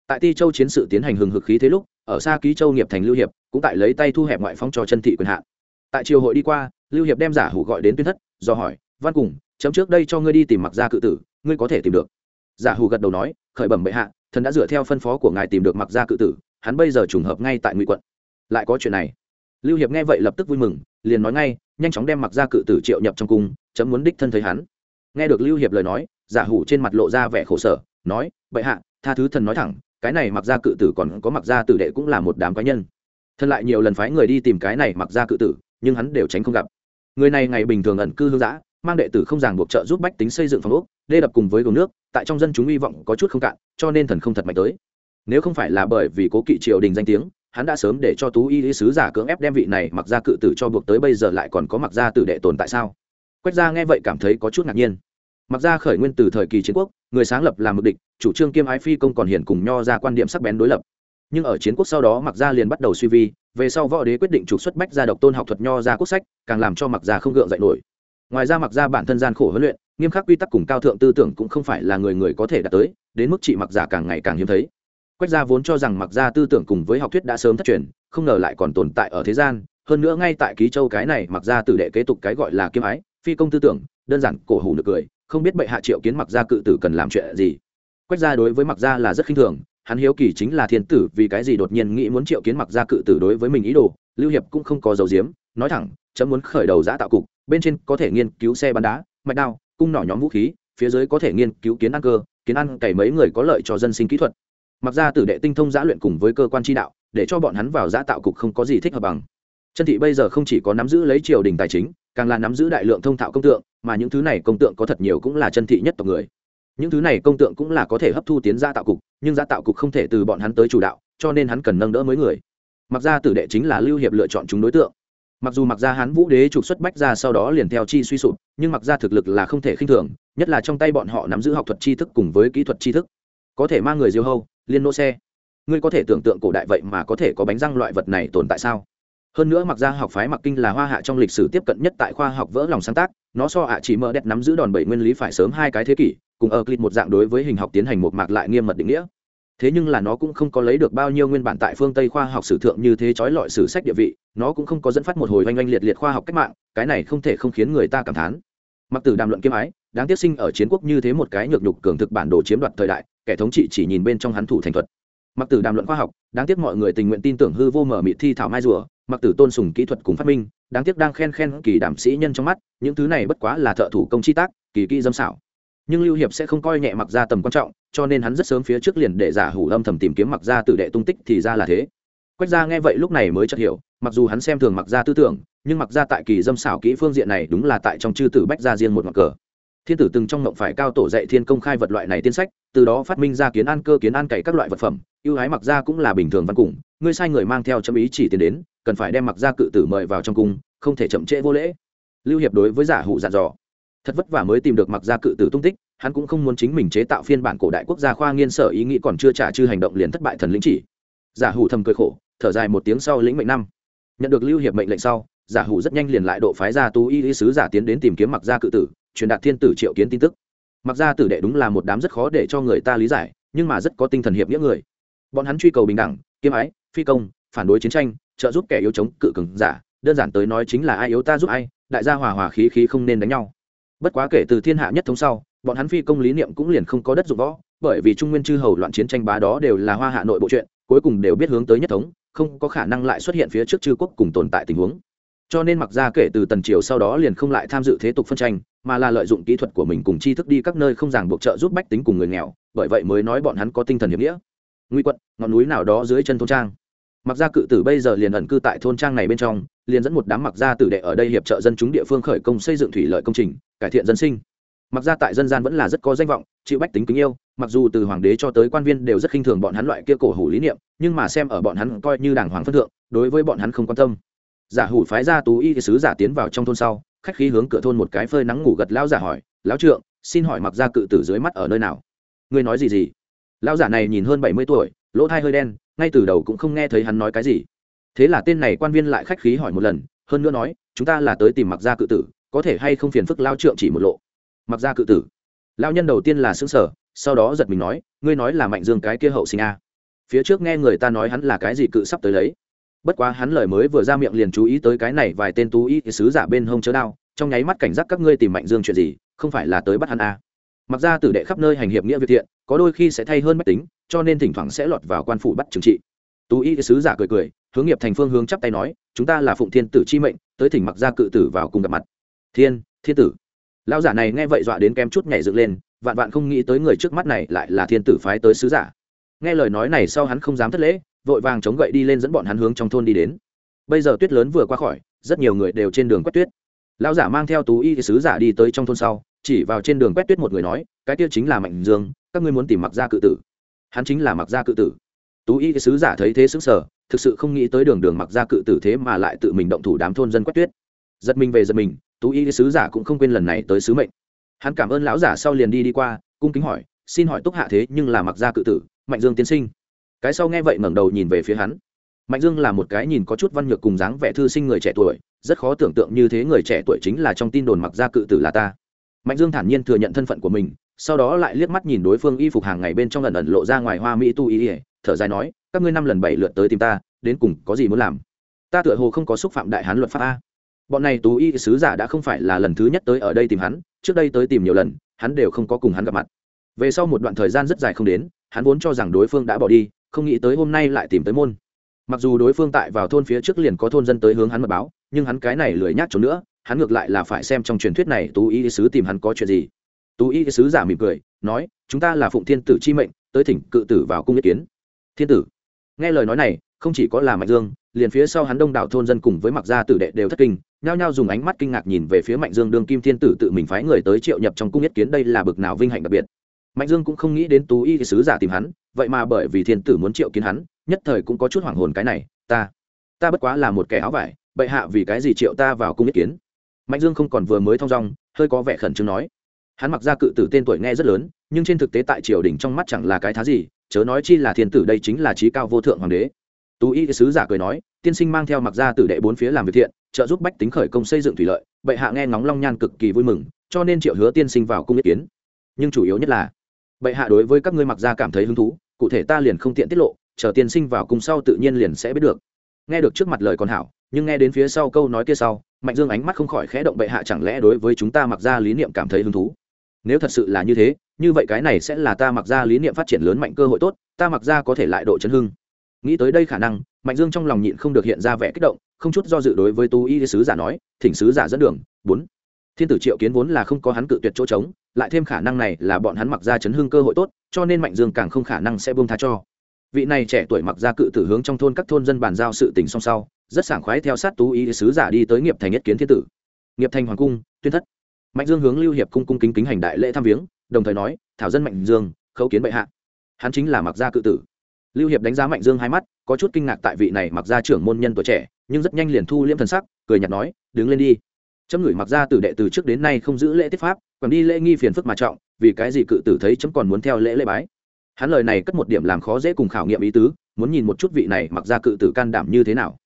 Tại ti châu chiến sự tiến hành hừng hực khí thế lúc, ở xa ký châu nghiệp thành lưu hiệp, cũng tại lấy tay thu hẹp ngoại phong cho chân thị quyền hạn. Tại triều hội đi qua, lưu hiệp đem giả hủ gọi đến tuyên thất, do hỏi, văn cùng, chấm trước đây cho ngươi đi tìm mặc ra cự tử, ngươi có thể tìm được? Giả hủ gật đầu nói, khởi bẩm bệ hạ, thần đã dựa theo phân phó của ngài tìm được mặc ra cự tử, hắn bây giờ trùng hợp ngay tại ngụy quận. Lại có chuyện này. Lưu hiệp nghe vậy lập tức vui mừng, liền nói ngay, nhanh chóng đem mặc ra cự tử triệu nhập trong cung, chấm muốn đích thân thấy hắn. Nghe được lưu hiệp lời nói giả hủ trên mặt lộ ra vẻ khổ sở, nói, bệ hạ, tha thứ thần nói thẳng, cái này mặc ra cự tử còn có mặc ra tử đệ cũng là một đám cá nhân. Thần lại nhiều lần phái người đi tìm cái này mặc ra cự tử, nhưng hắn đều tránh không gặp. Người này ngày bình thường ẩn cư hương giã mang đệ tử không ràng buộc trợ giúp bách tính xây dựng phòng ốc, đê đập cùng với gồm nước, tại trong dân chúng hy vọng có chút không cạn, cho nên thần không thật mạnh tới. Nếu không phải là bởi vì cố kỵ triều đình danh tiếng, hắn đã sớm để cho tú y lý sứ giả cưỡng ép đem vị này mặc ra cự tử cho buộc tới bây giờ lại còn có mặc ra tử đệ tồn tại sao? Quách gia nghe vậy cảm thấy có chút ngạc nhiên mặc ra khởi nguyên từ thời kỳ chiến quốc, người sáng lập làm mực địch, chủ trương kiêm ái phi công còn hiển cùng nho ra quan điểm sắc bén đối lập. Nhưng ở chiến quốc sau đó, mặc gia liền bắt đầu suy vi, về sau võ đế quyết định trục xuất bách gia độc tôn học thuật nho ra quốc sách, càng làm cho mặc gia không gượng dậy nổi. Ngoài ra mặc gia bản thân gian khổ huấn luyện, nghiêm khắc quy tắc cùng cao thượng tư tưởng cũng không phải là người người có thể đạt tới, đến mức chị mặc giả càng ngày càng hiếm thấy. Quách gia vốn cho rằng mặc gia tư tưởng cùng với học thuyết đã sớm thất truyền, không ngờ lại còn tồn tại ở thế gian. Hơn nữa ngay tại ký châu cái này, mặc gia tử đệ kế tục cái gọi là kiếm ái, phi công tư tưởng, đơn giản cổ hủ được cười không biết bệ hạ triệu kiến mặc gia cự tử cần làm chuyện gì. Quách gia đối với mặc gia là rất khinh thường, hắn hiếu kỳ chính là thiên tử, vì cái gì đột nhiên nghĩ muốn triệu kiến mặc gia cự tử đối với mình ý đồ, lưu hiệp cũng không có dầu diếm nói thẳng, chấm muốn khởi đầu giã tạo cục, bên trên có thể nghiên cứu xe bắn đá, mạch đao, cung nỏ nhóm vũ khí, phía dưới có thể nghiên cứu kiến ăn cơ, kiến ăn cày mấy người có lợi cho dân sinh kỹ thuật. Mặc ra tử đệ tinh thông giã luyện cùng với cơ quan tri đạo, để cho bọn hắn vào giã tạo cục không có gì thích hợp bằng. Chân thị bây giờ không chỉ có nắm giữ lấy triều đình tài chính càng là nắm giữ đại lượng thông thạo công tượng, mà những thứ này công tượng có thật nhiều cũng là chân thị nhất tộc người. Những thứ này công tượng cũng là có thể hấp thu tiến gia tạo cục, nhưng gia tạo cục không thể từ bọn hắn tới chủ đạo, cho nên hắn cần nâng đỡ mới người. Mặc ra tử đệ chính là lưu hiệp lựa chọn chúng đối tượng. Mặc dù mặc ra hán vũ đế trục xuất bách ra sau đó liền theo chi suy sụp, nhưng mặc ra thực lực là không thể khinh thường, nhất là trong tay bọn họ nắm giữ học thuật tri thức cùng với kỹ thuật tri thức. Có thể mang người diêu hâu, liên nô xe. Ngươi có thể tưởng tượng cổ đại vậy mà có thể có bánh răng loại vật này tồn tại sao? Hơn nữa mặc ra học phái mặc kinh là hoa hạ trong lịch sử tiếp cận nhất tại khoa học vỡ lòng sáng tác, nó so ạ chỉ mơ đẹp nắm giữ đòn bẩy nguyên lý phải sớm hai cái thế kỷ, cùng ở clip một dạng đối với hình học tiến hành một mạc lại nghiêm mật định nghĩa. Thế nhưng là nó cũng không có lấy được bao nhiêu nguyên bản tại phương tây khoa học sử thượng như thế trói lọi sử sách địa vị, nó cũng không có dẫn phát một hồi oanh oanh liệt liệt khoa học cách mạng, cái này không thể không khiến người ta cảm thán. Mặc tử đàm luận kiếm ái, đáng tiếc sinh ở chiến quốc như thế một cái nhược nhục cường thực bản đồ chiếm đoạt thời đại, kẻ thống trị chỉ nhìn bên trong hắn thủ thành thuật. Mặc tử đàm luận khoa học, đáng tiếc mọi người tình nguyện tin tưởng hư vô mở mịt thi thảo mai rùa mặc tử tôn sùng kỹ thuật cùng phát minh, đáng tiếc đang khen khen kỳ đảm sĩ nhân trong mắt, những thứ này bất quá là thợ thủ công chi tác, kỳ kỹ dâm xảo. Nhưng lưu hiệp sẽ không coi nhẹ mặc ra tầm quan trọng, cho nên hắn rất sớm phía trước liền để giả hủ âm thầm tìm kiếm mặc ra tử đệ tung tích thì ra là thế. Quách gia nghe vậy lúc này mới chợt hiểu, mặc dù hắn xem thường mặc ra tư tưởng, nhưng mặc ra tại kỳ dâm xảo kỹ phương diện này đúng là tại trong chư tử bách gia riêng một mặc cờ. Thiên tử từng trong mộng phải cao tổ dạy thiên công khai vật loại này tiên sách, từ đó phát minh ra kiến an cơ kiến an cày các loại vật phẩm, ưu ái mặc ra cũng là bình thường văn cùng, ngươi sai người mang theo chấm ý chỉ tiền đến cần phải đem mặc gia cự tử mời vào trong cung, không thể chậm trễ vô lễ. Lưu hiệp đối với giả hủ dặn dò. Thật vất vả mới tìm được mặc gia cự tử tung tích, hắn cũng không muốn chính mình chế tạo phiên bản cổ đại quốc gia khoa nghiên sở ý nghĩ còn chưa trả chư hành động liền thất bại thần lĩnh chỉ. Giả hủ thầm cười khổ, thở dài một tiếng sau lĩnh mệnh năm. Nhận được lưu hiệp mệnh lệnh sau, giả hủ rất nhanh liền lại độ phái ra tú y lý sứ giả tiến đến tìm kiếm mặc gia cự tử, truyền đạt thiên tử triệu kiến tin tức. Mặc gia tử đệ đúng là một đám rất khó để cho người ta lý giải, nhưng mà rất có tinh thần hiệp nghĩa người. Bọn hắn truy cầu bình đẳng, kiếm ái, phi công, phản đối chiến tranh trợ giúp kẻ yếu chống cự cường giả, đơn giản tới nói chính là ai yếu ta giúp ai, đại gia hòa hòa khí khí không nên đánh nhau. Bất quá kể từ thiên hạ nhất thống sau, bọn hắn phi công lý niệm cũng liền không có đất dụng võ, bởi vì trung nguyên chư hầu loạn chiến tranh bá đó đều là hoa hạ nội bộ chuyện, cuối cùng đều biết hướng tới nhất thống, không có khả năng lại xuất hiện phía trước chư quốc cùng tồn tại tình huống. Cho nên mặc ra kể từ tần triều sau đó liền không lại tham dự thế tục phân tranh, mà là lợi dụng kỹ thuật của mình cùng tri thức đi các nơi không ràng buộc trợ giúp bách tính cùng người nghèo, bởi vậy mới nói bọn hắn có tinh thần hiệp nghĩa. Nguy quận, ngọn núi nào đó dưới chân thôn trang mặc gia cự tử bây giờ liền ẩn cư tại thôn trang này bên trong, liền dẫn một đám mặc gia tử đệ ở đây hiệp trợ dân chúng địa phương khởi công xây dựng thủy lợi công trình, cải thiện dân sinh. Mặc gia tại dân gian vẫn là rất có danh vọng, chịu bách tính kính yêu, mặc dù từ hoàng đế cho tới quan viên đều rất khinh thường bọn hắn loại kia cổ hủ lý niệm, nhưng mà xem ở bọn hắn coi như đảng hoàng phân thượng, đối với bọn hắn không quan tâm. Giả hủ phái ra tú y sứ giả tiến vào trong thôn sau, khách khí hướng cửa thôn một cái phơi nắng ngủ gật lão giả hỏi, lão trượng, xin hỏi mặc gia cự tử dưới mắt ở nơi nào? Ngươi nói gì gì? Lão giả này nhìn hơn bảy mươi tuổi lỗ thai hơi đen, ngay từ đầu cũng không nghe thấy hắn nói cái gì. Thế là tên này quan viên lại khách khí hỏi một lần, hơn nữa nói, chúng ta là tới tìm mặc gia cự tử, có thể hay không phiền phức lao trượng chỉ một lộ? Mặc gia cự tử? Lao nhân đầu tiên là xứng sở sau đó giật mình nói, ngươi nói là mạnh dương cái kia hậu sinh a. Phía trước nghe người ta nói hắn là cái gì cự sắp tới lấy. Bất quá hắn lời mới vừa ra miệng liền chú ý tới cái này vài tên tú y sứ giả bên hông chớ đao, trong nháy mắt cảnh giác các ngươi tìm mạnh dương chuyện gì, không phải là tới bắt hắn a. Mặc ra tử đệ khắp nơi hành hiệp nghĩa việt thiện có đôi khi sẽ thay hơn mách tính, cho nên thỉnh thoảng sẽ lọt vào quan phủ bắt trừng trị. Tú y sứ giả cười cười, hướng nghiệp thành phương hướng chắp tay nói, chúng ta là phụng thiên tử chi mệnh, tới thỉnh mặc ra cự tử vào cùng gặp mặt. Thiên thiên tử. Lão giả này nghe vậy dọa đến kem chút nhảy dựng lên, vạn vạn không nghĩ tới người trước mắt này lại là thiên tử phái tới sứ giả. Nghe lời nói này sau hắn không dám thất lễ, vội vàng chống gậy đi lên dẫn bọn hắn hướng trong thôn đi đến. Bây giờ tuyết lớn vừa qua khỏi, rất nhiều người đều trên đường quét tuyết. Lão giả mang theo tú y sứ giả đi tới trong thôn sau, chỉ vào trên đường quét tuyết một người nói, cái kia chính là mạnh dương các ngươi muốn tìm mặc gia cự tử. Hắn chính là mặc gia cự tử. Tú y sứ giả thấy thế xứng sở thực sự không nghĩ tới đường đường mặc gia cự tử thế mà lại tự mình động thủ đám thôn dân quét tuyết. Giật mình về giật mình, tú y sứ giả cũng không quên lần này tới sứ mệnh. Hắn cảm ơn lão giả sau liền đi đi qua, cung kính hỏi, xin hỏi túc hạ thế nhưng là mặc gia cự tử, mạnh dương tiên sinh? Cái sau nghe vậy ngẩng đầu nhìn về phía hắn. Mạnh dương là một cái nhìn có chút văn nhược cùng dáng vẻ thư sinh người trẻ tuổi, rất khó tưởng tượng như thế người trẻ tuổi chính là trong tin đồn mặc gia cự tử là ta. Mạnh dương thản nhiên thừa nhận thân phận của mình sau đó lại liếc mắt nhìn đối phương y phục hàng ngày bên trong lần ẩn lộ ra ngoài hoa mỹ tu y ỉa thở dài nói, các ngươi năm lần bảy lượt tới tìm ta, đến cùng có gì muốn làm? Ta tựa hồ không có xúc phạm đại hán luật pháp a. Bọn này tú y sứ giả đã không phải là lần thứ nhất tới ở đây tìm hắn, trước đây tới tìm nhiều lần, hắn đều không có cùng hắn gặp mặt. Về sau một đoạn thời gian rất dài không đến, hắn vốn cho rằng đối phương đã bỏ đi, không nghĩ tới hôm nay lại tìm tới môn. Mặc dù đối phương tại vào thôn phía trước liền có thôn dân tới hướng hắn mật báo, nhưng hắn cái này lười nhác trốn nữa, hắn ngược lại là phải xem trong truyền thuyết này tú y sứ tìm hắn có chuyện gì tú y sứ giả mỉm cười, nói, chúng ta là phụng thiên tử chi mệnh, tới thỉnh cự tử vào cung ý kiến. Thiên tử. Nghe lời nói này, không chỉ có là mạnh dương, liền phía sau hắn đông đảo thôn dân cùng với mặc gia tử đệ đều thất kinh, nhao nhao dùng ánh mắt kinh ngạc nhìn về phía mạnh dương đương kim thiên tử tự mình phái người tới triệu nhập trong cung ý kiến đây là bực nào vinh hạnh đặc biệt. Mạnh dương cũng không nghĩ đến tú y sứ giả tìm hắn, vậy mà bởi vì thiên tử muốn triệu kiến hắn, nhất thời cũng có chút hoảng hồn cái này, ta ta bất quá là một kẻ áo vải, bệ hạ vì cái gì triệu ta vào cung ý kiến? Mạnh dương không còn vừa mới thong dong, hơi có vẻ khẩn trương nói hắn mặc ra cự tử tên tuổi nghe rất lớn, nhưng trên thực tế tại triều đình trong mắt chẳng là cái thá gì, chớ nói chi là thiên tử đây chính là trí cao vô thượng hoàng đế. Tú y sứ giả cười nói, tiên sinh mang theo mặc ra tử đệ bốn phía làm việc thiện, trợ giúp bách tính khởi công xây dựng thủy lợi, bệ hạ nghe ngóng long nhan cực kỳ vui mừng, cho nên triệu hứa tiên sinh vào cung ý kiến. Nhưng chủ yếu nhất là, bệ hạ đối với các ngươi mặc ra cảm thấy hứng thú, cụ thể ta liền không tiện tiết lộ, chờ tiên sinh vào cùng sau tự nhiên liền sẽ biết được. Nghe được trước mặt lời còn hảo, nhưng nghe đến phía sau câu nói kia sau, mạnh dương ánh mắt không khỏi khẽ động bệ hạ chẳng lẽ đối với chúng ta mặc ra lý niệm cảm thấy hứng thú? Nếu thật sự là như thế, như vậy cái này sẽ là ta mặc ra lý niệm phát triển lớn mạnh cơ hội tốt, ta mặc ra có thể lại độ chấn hưng. Nghĩ tới đây khả năng, mạnh dương trong lòng nhịn không được hiện ra vẻ kích động, không chút do dự đối với tu y sứ giả nói, thỉnh sứ giả dẫn đường, bốn. Thiên tử triệu kiến vốn là không có hắn cự tuyệt chỗ trống, lại thêm khả năng này là bọn hắn mặc ra chấn hưng cơ hội tốt, cho nên mạnh dương càng không khả năng sẽ buông tha cho. Vị này trẻ tuổi mặc ra cự tử hướng trong thôn các thôn dân bàn giao sự tình song sau, rất sảng khoái theo sát tú y sứ giả đi tới nghiệp thành nhất kiến thiên tử. Nghiệp thành hoàng cung, tuyên thất mạnh dương hướng lưu hiệp cung cung kính kính hành đại lễ thăm viếng, đồng thời nói, thảo dân mạnh dương, khấu kiến bệ hạ. Hắn chính là mặc gia cự tử. Lưu hiệp đánh giá mạnh dương hai mắt, có chút kinh ngạc tại vị này mặc gia trưởng môn nhân tuổi trẻ, nhưng rất nhanh liền thu liễm thần sắc, cười nhạt nói, đứng lên đi. Chấm ngửi mặc gia tử đệ từ trước đến nay không giữ lễ tiết pháp, còn đi lễ nghi phiền phức mà trọng, vì cái gì cự tử thấy chấm còn muốn theo lễ lễ bái? Hắn lời này cất một điểm làm khó dễ cùng khảo nghiệm ý tứ, muốn nhìn một chút vị này mặc gia cự tử can đảm như thế nào.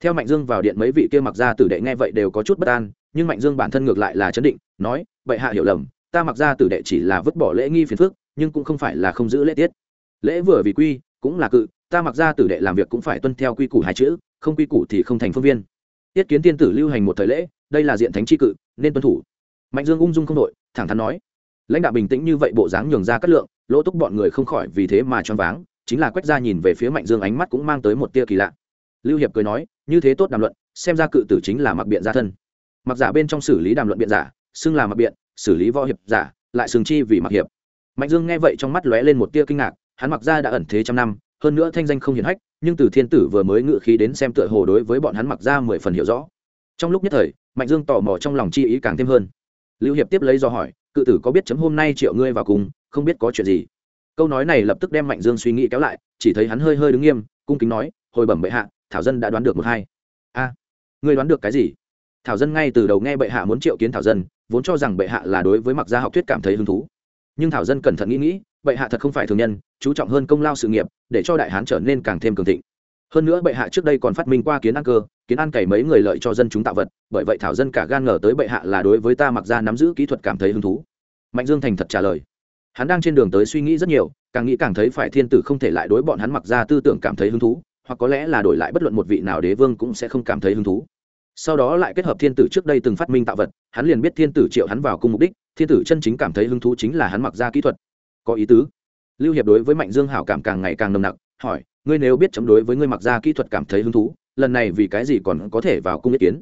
Theo mạnh dương vào điện mấy vị kia mặc gia tử đệ nghe vậy đều có chút bất an nhưng mạnh dương bản thân ngược lại là chấn định, nói vậy hạ hiểu lầm, ta mặc ra tử đệ chỉ là vứt bỏ lễ nghi phiền phức, nhưng cũng không phải là không giữ lễ tiết. Lễ vừa vì quy, cũng là cự, ta mặc ra tử đệ làm việc cũng phải tuân theo quy củ hai chữ, không quy củ thì không thành phương viên. Tiết kiến tiên tử lưu hành một thời lễ, đây là diện thánh tri cự, nên tuân thủ. Mạnh dương ung dung không đội thẳng thắn nói, lãnh đạo bình tĩnh như vậy bộ dáng nhường ra cắt lượng, lỗ túc bọn người không khỏi vì thế mà choáng váng, chính là quét ra nhìn về phía mạnh dương ánh mắt cũng mang tới một tia kỳ lạ. Lưu hiệp cười nói, như thế tốt đàm luận, xem ra cự tử chính là mặc biện gia thân mặc giả bên trong xử lý đàm luận biện giả, xưng là mặc biện, xử lý võ hiệp giả, lại xưng chi vì mặc hiệp. Mạnh dương nghe vậy trong mắt lóe lên một tia kinh ngạc, hắn mặc ra đã ẩn thế trăm năm, hơn nữa thanh danh không hiển hách, nhưng từ thiên tử vừa mới ngự khí đến xem tựa hồ đối với bọn hắn mặc ra mười phần hiểu rõ. Trong lúc nhất thời, mạnh dương tò mò trong lòng chi ý càng thêm hơn. Lưu hiệp tiếp lấy do hỏi, cự tử có biết chấm hôm nay triệu ngươi vào cùng, không biết có chuyện gì? Câu nói này lập tức đem mạnh dương suy nghĩ kéo lại, chỉ thấy hắn hơi hơi đứng nghiêm, cung kính nói, hồi bẩm bệ hạ, thảo dân đã đoán được một hai. A, ngươi đoán được cái gì? Thảo dân ngay từ đầu nghe bệ hạ muốn triệu kiến thảo dân, vốn cho rằng bệ hạ là đối với mặc gia học thuyết cảm thấy hứng thú. Nhưng thảo dân cẩn thận nghĩ nghĩ, bệ hạ thật không phải thường nhân, chú trọng hơn công lao sự nghiệp, để cho đại hán trở nên càng thêm cường thịnh. Hơn nữa bệ hạ trước đây còn phát minh qua kiến ăn cơ, kiến ăn cày mấy người lợi cho dân chúng tạo vật, bởi vậy thảo dân cả gan ngờ tới bệ hạ là đối với ta mặc ra nắm giữ kỹ thuật cảm thấy hứng thú. Mạnh dương thành thật trả lời. Hắn đang trên đường tới suy nghĩ rất nhiều, càng nghĩ càng thấy phải thiên tử không thể lại đối bọn hắn mặc ra tư tưởng cảm thấy hứng thú, hoặc có lẽ là đổi lại bất luận một vị nào đế vương cũng sẽ không cảm thấy hứng thú sau đó lại kết hợp thiên tử trước đây từng phát minh tạo vật, hắn liền biết thiên tử triệu hắn vào cung mục đích, thiên tử chân chính cảm thấy hứng thú chính là hắn mặc ra kỹ thuật. Có ý tứ. Lưu hiệp đối với mạnh dương hảo cảm càng ngày càng nồng nặc, hỏi, ngươi nếu biết chấm đối với ngươi mặc ra kỹ thuật cảm thấy hứng thú, lần này vì cái gì còn có thể vào cung ý kiến?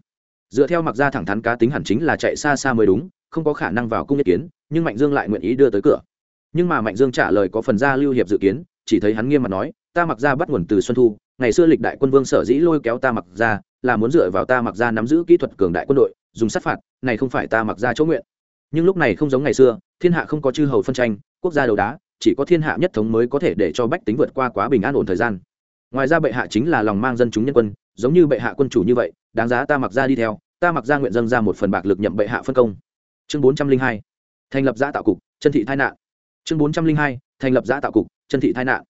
Dựa theo mặc ra thẳng thắn cá tính hẳn chính là chạy xa xa mới đúng, không có khả năng vào cung ý kiến, nhưng mạnh dương lại nguyện ý đưa tới cửa. Nhưng mà mạnh dương trả lời có phần ra lưu hiệp dự kiến, chỉ thấy hắn nghiêm mặt nói, ta mặc ra bắt nguồn từ xuân thu, ngày xưa lịch đại quân vương sở dĩ lôi kéo ta mặc ra là muốn dựa vào ta mặc ra nắm giữ kỹ thuật cường đại quân đội, dùng sát phạt, này không phải ta mặc ra chỗ nguyện. Nhưng lúc này không giống ngày xưa, thiên hạ không có chư hầu phân tranh, quốc gia đầu đá, chỉ có thiên hạ nhất thống mới có thể để cho bách tính vượt qua quá bình an ổn thời gian. Ngoài ra bệ hạ chính là lòng mang dân chúng nhân quân, giống như bệ hạ quân chủ như vậy, đáng giá ta mặc ra đi theo, ta mặc ra nguyện dâng ra một phần bạc lực nhậm bệ hạ phân công. Chương bốn trăm linh hai, thành lập giã tạo cục, chân thị tai nạn. Chương bốn trăm linh hai, thành lập giã tạo cục, chân thị tai nạn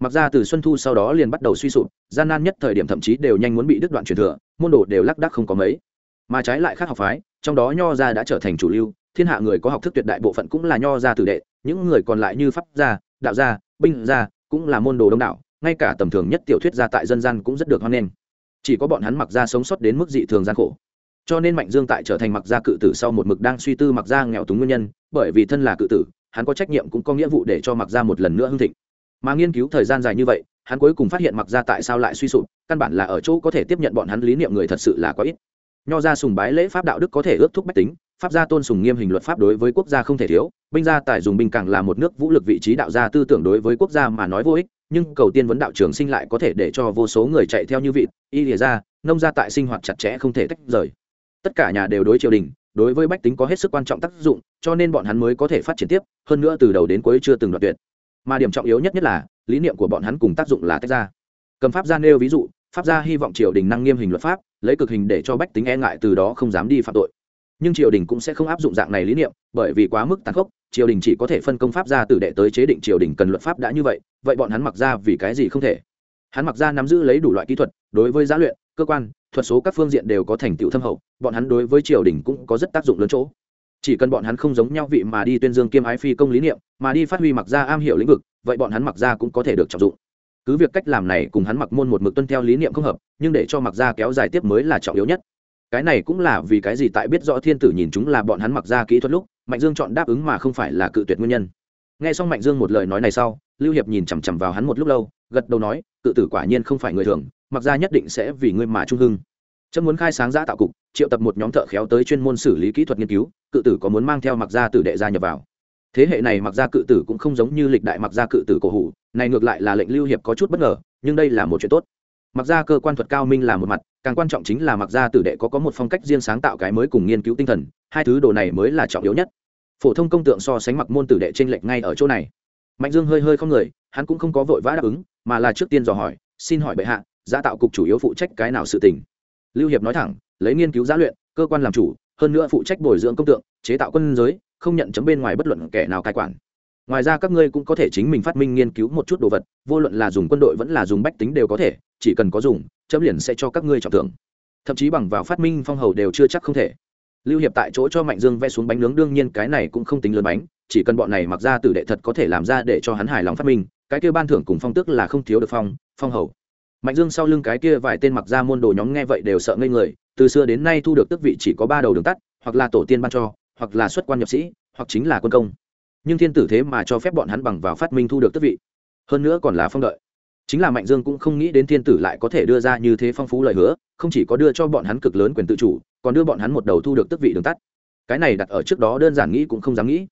mặc ra từ xuân thu sau đó liền bắt đầu suy sụp, gian nan nhất thời điểm thậm chí đều nhanh muốn bị đứt đoạn truyền thừa, môn đồ đều lắc đắc không có mấy. Mà trái lại khác học phái, trong đó nho ra đã trở thành chủ lưu, thiên hạ người có học thức tuyệt đại bộ phận cũng là nho gia tử đệ, những người còn lại như pháp gia, đạo gia, binh gia cũng là môn đồ đông đảo, ngay cả tầm thường nhất tiểu thuyết gia tại dân gian cũng rất được hoan nghênh. Chỉ có bọn hắn mặc gia sống sót đến mức dị thường gian khổ. Cho nên mạnh dương tại trở thành mặc gia cự tử sau một mực đang suy tư mặc gia nghèo túng nguyên nhân, bởi vì thân là cự tử, hắn có trách nhiệm cũng có nghĩa vụ để cho mặc gia một lần nữa hưng thịnh mà nghiên cứu thời gian dài như vậy, hắn cuối cùng phát hiện mặc gia tại sao lại suy sụp, căn bản là ở chỗ có thể tiếp nhận bọn hắn lý niệm người thật sự là có ít. Nho gia sùng bái lễ pháp đạo đức có thể ước thúc bách tính, pháp gia tôn sùng nghiêm hình luật pháp đối với quốc gia không thể thiếu, binh gia tài dùng binh càng là một nước vũ lực vị trí đạo gia tư tưởng đối với quốc gia mà nói vô ích, nhưng cầu tiên vấn đạo trường sinh lại có thể để cho vô số người chạy theo như vị y lìa ra, nông gia tại sinh hoạt chặt chẽ không thể tách rời. Tất cả nhà đều đối triều đình, đối với bách tính có hết sức quan trọng tác dụng, cho nên bọn hắn mới có thể phát triển tiếp, hơn nữa từ đầu đến cuối chưa từng đoạt tuyệt mà điểm trọng yếu nhất nhất là, lý niệm của bọn hắn cùng tác dụng là tách ra. Cầm pháp gia nêu ví dụ, pháp gia hy vọng triều đình năng nghiêm hình luật pháp, lấy cực hình để cho bách tính e ngại từ đó không dám đi phạm tội. Nhưng triều đình cũng sẽ không áp dụng dạng này lý niệm, bởi vì quá mức tàn khốc, triều đình chỉ có thể phân công pháp gia từ đệ tới chế định triều đình cần luật pháp đã như vậy vậy bọn hắn mặc ra vì cái gì không thể? Hắn mặc ra nắm giữ lấy đủ loại kỹ thuật, đối với giá luyện, cơ quan, thuật số các phương diện đều có thành tựu thâm hậu, bọn hắn đối với triều đình cũng có rất tác dụng lớn chỗ chỉ cần bọn hắn không giống nhau vị mà đi tuyên dương kiêm ái phi công lý niệm, mà đi phát huy mặc ra am hiểu lĩnh vực, vậy bọn hắn mặc ra cũng có thể được trọng dụng. Cứ việc cách làm này cùng hắn mặc môn một mực tuân theo lý niệm không hợp, nhưng để cho mặc ra kéo dài tiếp mới là trọng yếu nhất. Cái này cũng là vì cái gì tại biết rõ thiên tử nhìn chúng là bọn hắn mặc ra kỹ thuật lúc, mạnh dương chọn đáp ứng mà không phải là cự tuyệt nguyên nhân. Nghe xong mạnh dương một lời nói này sau, lưu hiệp nhìn chằm chằm vào hắn một lúc lâu, gật đầu nói, cự tử quả nhiên không phải người thường, mặc ra nhất định sẽ vì ngươi mà trung hưng trâm muốn khai sáng giã tạo cục, triệu tập một nhóm thợ khéo tới chuyên môn xử lý kỹ thuật nghiên cứu, cự tử có muốn mang theo mặc gia tử đệ gia nhập vào. Thế hệ này mặc gia cự tử cũng không giống như lịch đại mặc gia cự tử cổ hủ, này ngược lại là lệnh lưu hiệp có chút bất ngờ, nhưng đây là một chuyện tốt. Mặc gia cơ quan thuật cao minh là một mặt, càng quan trọng chính là mặc gia tử đệ có có một phong cách riêng sáng tạo cái mới cùng nghiên cứu tinh thần, hai thứ đồ này mới là trọng yếu nhất. Phổ thông công tượng so sánh mặc môn tử đệ trên lệnh lệch ngay ở chỗ này. Mạnh dương hơi hơi không người, hắn cũng không có vội vã đáp ứng, mà là trước tiên dò hỏi, xin hỏi bệ hạ giá tạo cục chủ yếu phụ trách cái nào sự tình? Lưu hiệp nói thẳng, lấy nghiên cứu giá luyện, cơ quan làm chủ, hơn nữa phụ trách bồi dưỡng công tượng, chế tạo quân giới, không nhận chấm bên ngoài bất luận kẻ nào cai quản. Ngoài ra các ngươi cũng có thể chính mình phát minh nghiên cứu một chút đồ vật, vô luận là dùng quân đội vẫn là dùng bách tính đều có thể, chỉ cần có dùng, chấm liền sẽ cho các ngươi trọng thưởng. Thậm chí bằng vào phát minh phong hầu đều chưa chắc không thể. Lưu hiệp tại chỗ cho mạnh dương vẽ xuống bánh nướng, đương nhiên cái này cũng không tính lớn bánh, chỉ cần bọn này mặc ra tử đệ thật có thể làm ra để cho hắn hài lòng phát minh, cái kia ban thưởng cùng phong tước là không thiếu được phong phong hầu mạnh dương sau lưng cái kia vài tên mặc ra môn đồ nhóm nghe vậy đều sợ ngây người, từ xưa đến nay thu được tước vị chỉ có ba đầu đường tắt, hoặc là tổ tiên ban cho, hoặc là xuất quan nhập sĩ, hoặc chính là quân công. Nhưng thiên tử thế mà cho phép bọn hắn bằng vào phát minh thu được tước vị. Hơn nữa còn là phong đợi. Chính là mạnh dương cũng không nghĩ đến thiên tử lại có thể đưa ra như thế phong phú lời hứa, không chỉ có đưa cho bọn hắn cực lớn quyền tự chủ, còn đưa bọn hắn một đầu thu được tước vị đường tắt. Cái này đặt ở trước đó đơn giản nghĩ cũng không dám nghĩ.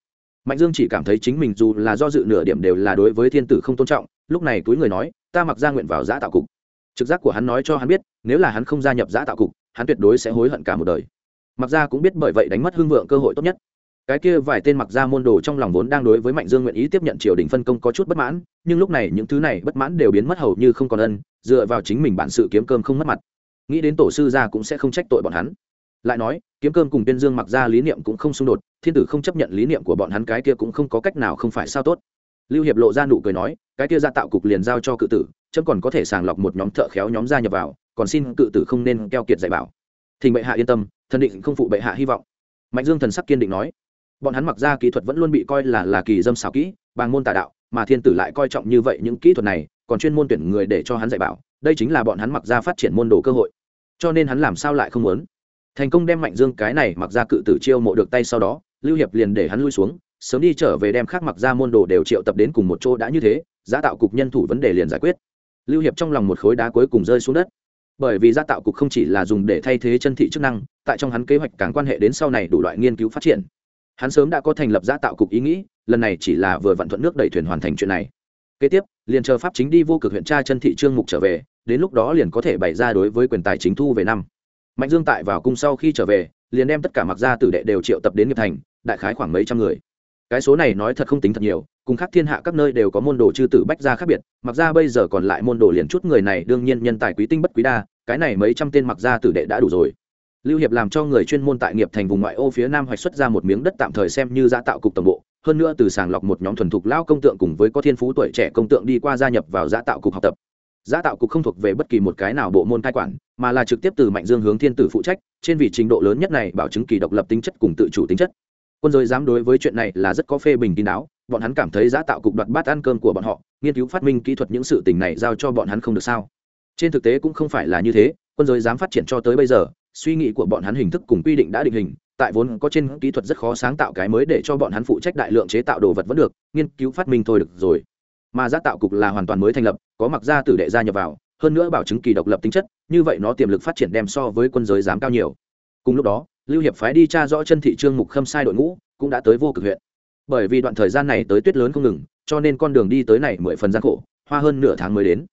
Mạnh dương chỉ cảm thấy chính mình dù là do dự nửa điểm đều là đối với thiên tử không tôn trọng, lúc này túi người nói, ta mặc ra nguyện vào giã tạo cục trực giác của hắn nói cho hắn biết, nếu là hắn không gia nhập giã tạo cục, hắn tuyệt đối sẽ hối hận cả một đời. Mặc ra cũng biết bởi vậy đánh mất hưng vượng cơ hội tốt nhất. Cái kia vài tên mặc ra môn đồ trong lòng vốn đang đối với mạnh dương nguyện ý tiếp nhận triều đình phân công có chút bất mãn, nhưng lúc này những thứ này bất mãn đều biến mất hầu như không còn ân, dựa vào chính mình bản sự kiếm cơm không mất mặt. Nghĩ đến tổ sư gia cũng sẽ không trách tội bọn hắn. Lại nói, kiếm cơm cùng tiên dương mặc ra lý niệm cũng không xung đột, thiên tử không chấp nhận lý niệm của bọn hắn cái kia cũng không có cách nào không phải sao tốt. Lưu hiệp lộ ra nụ cười nói, cái kia ra tạo cục liền giao cho cự tử chấm còn có thể sàng lọc một nhóm thợ khéo nhóm gia nhập vào, còn xin cự tử không nên keo kiệt dạy bảo. Thỉnh bệ hạ yên tâm, thần định không phụ bệ hạ hy vọng. Mạnh dương thần sắc kiên định nói. Bọn hắn mặc ra kỹ thuật vẫn luôn bị coi là là kỳ dâm xảo kỹ bằng môn tà đạo, mà thiên tử lại coi trọng như vậy những kỹ thuật này, còn chuyên môn tuyển người để cho hắn dạy bảo, đây chính là bọn hắn mặc ra phát triển môn đồ cơ hội. Cho nên hắn làm sao lại không muốn? Thành công đem mạnh dương cái này mặc ra cự tử chiêu mộ được tay sau đó, lưu hiệp liền để hắn lui xuống, sớm đi trở về đem khác mặc ra môn đồ đều triệu tập đến cùng một chỗ đã như thế, giá tạo cục nhân thủ vấn đề liền giải quyết lưu hiệp trong lòng một khối đá cuối cùng rơi xuống đất. Bởi vì gia tạo cục không chỉ là dùng để thay thế chân thị chức năng, tại trong hắn kế hoạch càng quan hệ đến sau này đủ loại nghiên cứu phát triển. Hắn sớm đã có thành lập gia tạo cục ý nghĩ, lần này chỉ là vừa vận thuận nước đẩy thuyền hoàn thành chuyện này. Kế tiếp, liền chờ pháp chính đi vô cực huyện tra chân thị trương mục trở về, đến lúc đó liền có thể bày ra đối với quyền tài chính thu về năm. Mạnh dương tại vào cung sau khi trở về, liền đem tất cả mặc gia tử đệ đều triệu tập đến nghiệp thành, đại khái khoảng mấy trăm người cái số này nói thật không tính thật nhiều, cùng khác thiên hạ các nơi đều có môn đồ chư tử bách gia khác biệt, mặc ra bây giờ còn lại môn đồ liền chút người này đương nhiên nhân tài quý tinh bất quý đa, cái này mấy trăm tên mặc ra tử đệ đã đủ rồi. Lưu hiệp làm cho người chuyên môn tại nghiệp thành vùng ngoại ô phía nam hoạch xuất ra một miếng đất tạm thời xem như gia tạo cục tổng bộ, hơn nữa từ sàng lọc một nhóm thuần thục lao công tượng cùng với có thiên phú tuổi trẻ công tượng đi qua gia nhập vào gia tạo cục học tập. Gia tạo cục không thuộc về bất kỳ một cái nào bộ môn cai quản, mà là trực tiếp từ mạnh dương hướng thiên tử phụ trách, trên vị trình độ lớn nhất này bảo chứng kỳ độc lập tính chất cùng tự chủ tính chất quân giới dám đối với chuyện này là rất có phê bình kín đáo, bọn hắn cảm thấy giá tạo cục đoạt bát ăn cơm của bọn họ, nghiên cứu phát minh kỹ thuật những sự tình này giao cho bọn hắn không được sao. Trên thực tế cũng không phải là như thế, quân giới dám phát triển cho tới bây giờ, suy nghĩ của bọn hắn hình thức cùng quy định đã định hình, tại vốn có trên kỹ thuật rất khó sáng tạo cái mới để cho bọn hắn phụ trách đại lượng chế tạo đồ vật vẫn được, nghiên cứu phát minh thôi được rồi. Mà giá tạo cục là hoàn toàn mới thành lập, có mặc ra tử đệ gia nhập vào, hơn nữa bảo chứng kỳ độc lập tính chất, như vậy nó tiềm lực phát triển đem so với quân giới dám cao nhiều. Cùng lúc đó lưu hiệp phái đi tra rõ chân thị trương mục khâm sai đội ngũ, cũng đã tới vô cực huyện. Bởi vì đoạn thời gian này tới tuyết lớn không ngừng, cho nên con đường đi tới này mười phần gian khổ, hoa hơn nửa tháng mới đến.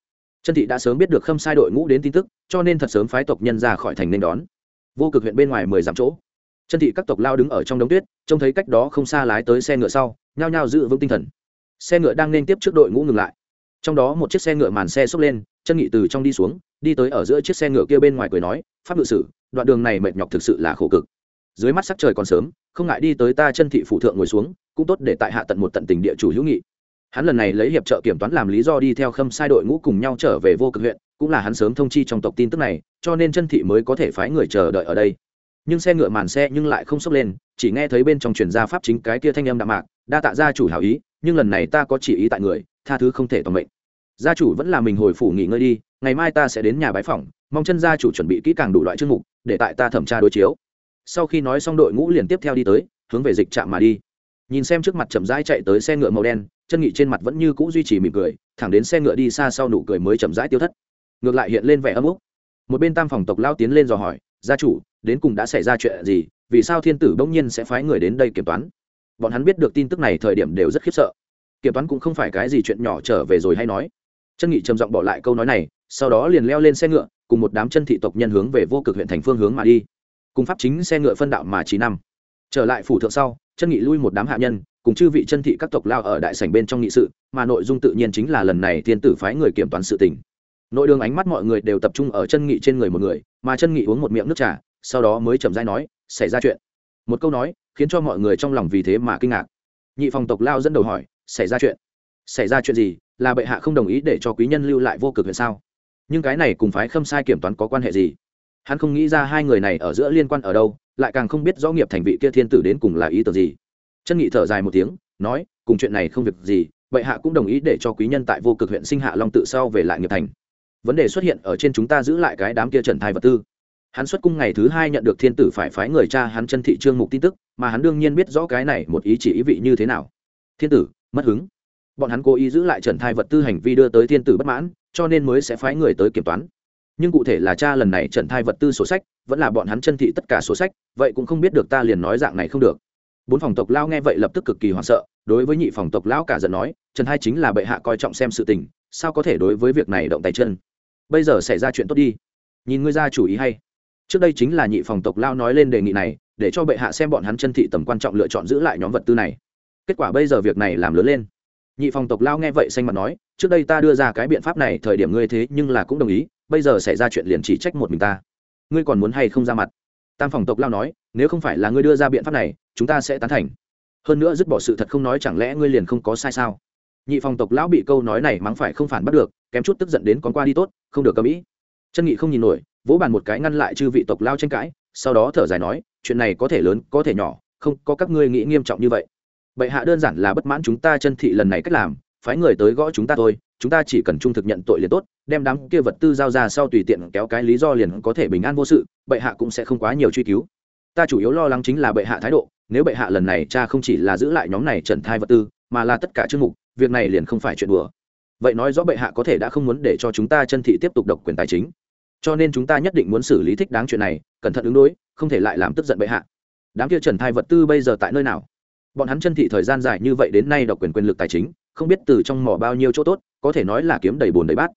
Chân thị đã sớm biết được khâm sai đội ngũ đến tin tức, cho nên thật sớm phái tộc nhân ra khỏi thành nên đón. Vô cực huyện bên ngoài mười dặm chỗ. Chân thị các tộc lao đứng ở trong đống tuyết, trông thấy cách đó không xa lái tới xe ngựa sau, nhao nhao giữ vững tinh thần. Xe ngựa đang nên tiếp trước đội ngũ ngừng lại. Trong đó một chiếc xe ngựa màn xe xốc lên, chân nghị từ trong đi xuống, đi tới ở giữa chiếc xe ngựa kia bên ngoài cười nói, pháp ngự sử đoạn đường này mệt nhọc thực sự là khổ cực. Dưới mắt sắc trời còn sớm, không ngại đi tới ta chân thị phủ thượng ngồi xuống, cũng tốt để tại hạ tận một tận tình địa chủ hữu nghị. Hắn lần này lấy hiệp trợ kiểm toán làm lý do đi theo khâm sai đội ngũ cùng nhau trở về vô cực huyện, cũng là hắn sớm thông chi trong tộc tin tức này, cho nên chân thị mới có thể phái người chờ đợi ở đây. Nhưng xe ngựa màn xe nhưng lại không sốc lên, chỉ nghe thấy bên trong truyền gia pháp chính cái kia thanh âm đạm mạc, đa tạ gia chủ hảo ý, nhưng lần này ta có chỉ ý tại người, tha thứ không thể toàn mệnh. Gia chủ vẫn là mình hồi phủ nghỉ ngơi đi ngày mai ta sẽ đến nhà bái phỏng, mong chân gia chủ chuẩn bị kỹ càng đủ loại chương mục, để tại ta thẩm tra đối chiếu. Sau khi nói xong đội ngũ liền tiếp theo đi tới, hướng về dịch trạm mà đi. Nhìn xem trước mặt chậm rãi chạy tới xe ngựa màu đen, chân nghị trên mặt vẫn như cũ duy trì mỉm cười, thẳng đến xe ngựa đi xa sau nụ cười mới chậm rãi tiêu thất. Ngược lại hiện lên vẻ âm úc một bên tam phòng tộc lao tiến lên dò hỏi, gia chủ, đến cùng đã xảy ra chuyện gì? Vì sao thiên tử bỗng nhiên sẽ phái người đến đây kiểm toán? Bọn hắn biết được tin tức này thời điểm đều rất khiếp sợ. Kiểm toán cũng không phải cái gì chuyện nhỏ trở về rồi hay nói. Chân nghị trầm giọng bỏ lại câu nói này sau đó liền leo lên xe ngựa, cùng một đám chân thị tộc nhân hướng về vô cực huyện thành phương hướng mà đi. Cùng pháp chính xe ngựa phân đạo mà chỉ năm. Trở lại phủ thượng sau, chân nghị lui một đám hạ nhân, cùng chư vị chân thị các tộc lao ở đại sảnh bên trong nghị sự, mà nội dung tự nhiên chính là lần này thiên tử phái người kiểm toán sự tình. Nội đường ánh mắt mọi người đều tập trung ở chân nghị trên người một người, mà chân nghị uống một miệng nước trà, sau đó mới chậm rãi nói, xảy ra chuyện. Một câu nói, khiến cho mọi người trong lòng vì thế mà kinh ngạc. Nhị phòng tộc lao dẫn đầu hỏi, xảy ra chuyện? Xảy ra chuyện gì? Là bệ hạ không đồng ý để cho quý nhân lưu lại vô cực huyện sao? Nhưng cái này cùng phái khâm sai kiểm toán có quan hệ gì? Hắn không nghĩ ra hai người này ở giữa liên quan ở đâu, lại càng không biết rõ nghiệp thành vị kia thiên tử đến cùng là ý tưởng gì. Chân nghị thở dài một tiếng, nói, cùng chuyện này không việc gì bệ hạ cũng đồng ý để cho quý nhân tại vô cực huyện sinh hạ long tự sau về lại nghiệp thành. Vấn đề xuất hiện ở trên chúng ta giữ lại cái đám kia trần thai vật tư. Hắn xuất cung ngày thứ hai nhận được thiên tử phải phái người cha hắn chân thị trương mục tin tức, mà hắn đương nhiên biết rõ cái này một ý chỉ ý vị như thế nào. Thiên tử, mất hứng bọn hắn cố ý giữ lại trần thai vật tư hành vi đưa tới thiên tử bất mãn, cho nên mới sẽ phái người tới kiểm toán. Nhưng cụ thể là cha lần này trần thai vật tư sổ sách, vẫn là bọn hắn chân thị tất cả sổ sách, vậy cũng không biết được ta liền nói dạng này không được. Bốn phòng tộc lao nghe vậy lập tức cực kỳ hoảng sợ, đối với nhị phòng tộc lão cả giận nói, trần hai chính là bệ hạ coi trọng xem sự tình, sao có thể đối với việc này động tay chân? Bây giờ xảy ra chuyện tốt đi. Nhìn ngươi ra chủ ý hay. Trước đây chính là nhị phòng tộc lao nói lên đề nghị này, để cho bệ hạ xem bọn hắn chân thị tầm quan trọng lựa chọn giữ lại nhóm vật tư này. Kết quả bây giờ việc này làm lớn lên nhị phòng tộc lao nghe vậy xanh mặt nói, trước đây ta đưa ra cái biện pháp này, thời điểm ngươi thế nhưng là cũng đồng ý, bây giờ xảy ra chuyện liền chỉ trách một mình ta. Ngươi còn muốn hay không ra mặt? Tam phòng tộc lao nói, nếu không phải là ngươi đưa ra biện pháp này, chúng ta sẽ tán thành. Hơn nữa dứt bỏ sự thật không nói chẳng lẽ ngươi liền không có sai sao? Nhị phòng tộc lão bị câu nói này mắng phải không phản bắt được, kém chút tức giận đến con qua đi tốt, không được cầm ý. Chân nghị không nhìn nổi, vỗ bàn một cái ngăn lại chư vị tộc lao tranh cãi, sau đó thở dài nói, chuyện này có thể lớn, có thể nhỏ, không có các ngươi nghĩ nghiêm trọng như vậy bệ hạ đơn giản là bất mãn chúng ta chân thị lần này cách làm, phái người tới gõ chúng ta thôi, chúng ta chỉ cần trung thực nhận tội liền tốt, đem đám kia vật tư giao ra sau tùy tiện kéo cái lý do liền có thể bình an vô sự, bệ hạ cũng sẽ không quá nhiều truy cứu. Ta chủ yếu lo lắng chính là bệ hạ thái độ, nếu bệ hạ lần này cha không chỉ là giữ lại nhóm này trần thai vật tư, mà là tất cả chương mục, việc này liền không phải chuyện đùa. Vậy nói rõ bệ hạ có thể đã không muốn để cho chúng ta chân thị tiếp tục độc quyền tài chính. Cho nên chúng ta nhất định muốn xử lý thích đáng chuyện này, cẩn thận ứng đối, không thể lại làm tức giận bệ hạ. Đám kia trần thai vật tư bây giờ tại nơi nào? Bọn hắn chân thị thời gian dài như vậy đến nay độc quyền quyền lực tài chính không biết từ trong mỏ bao nhiêu chỗ tốt có thể nói là kiếm đầy bồn đầy bát.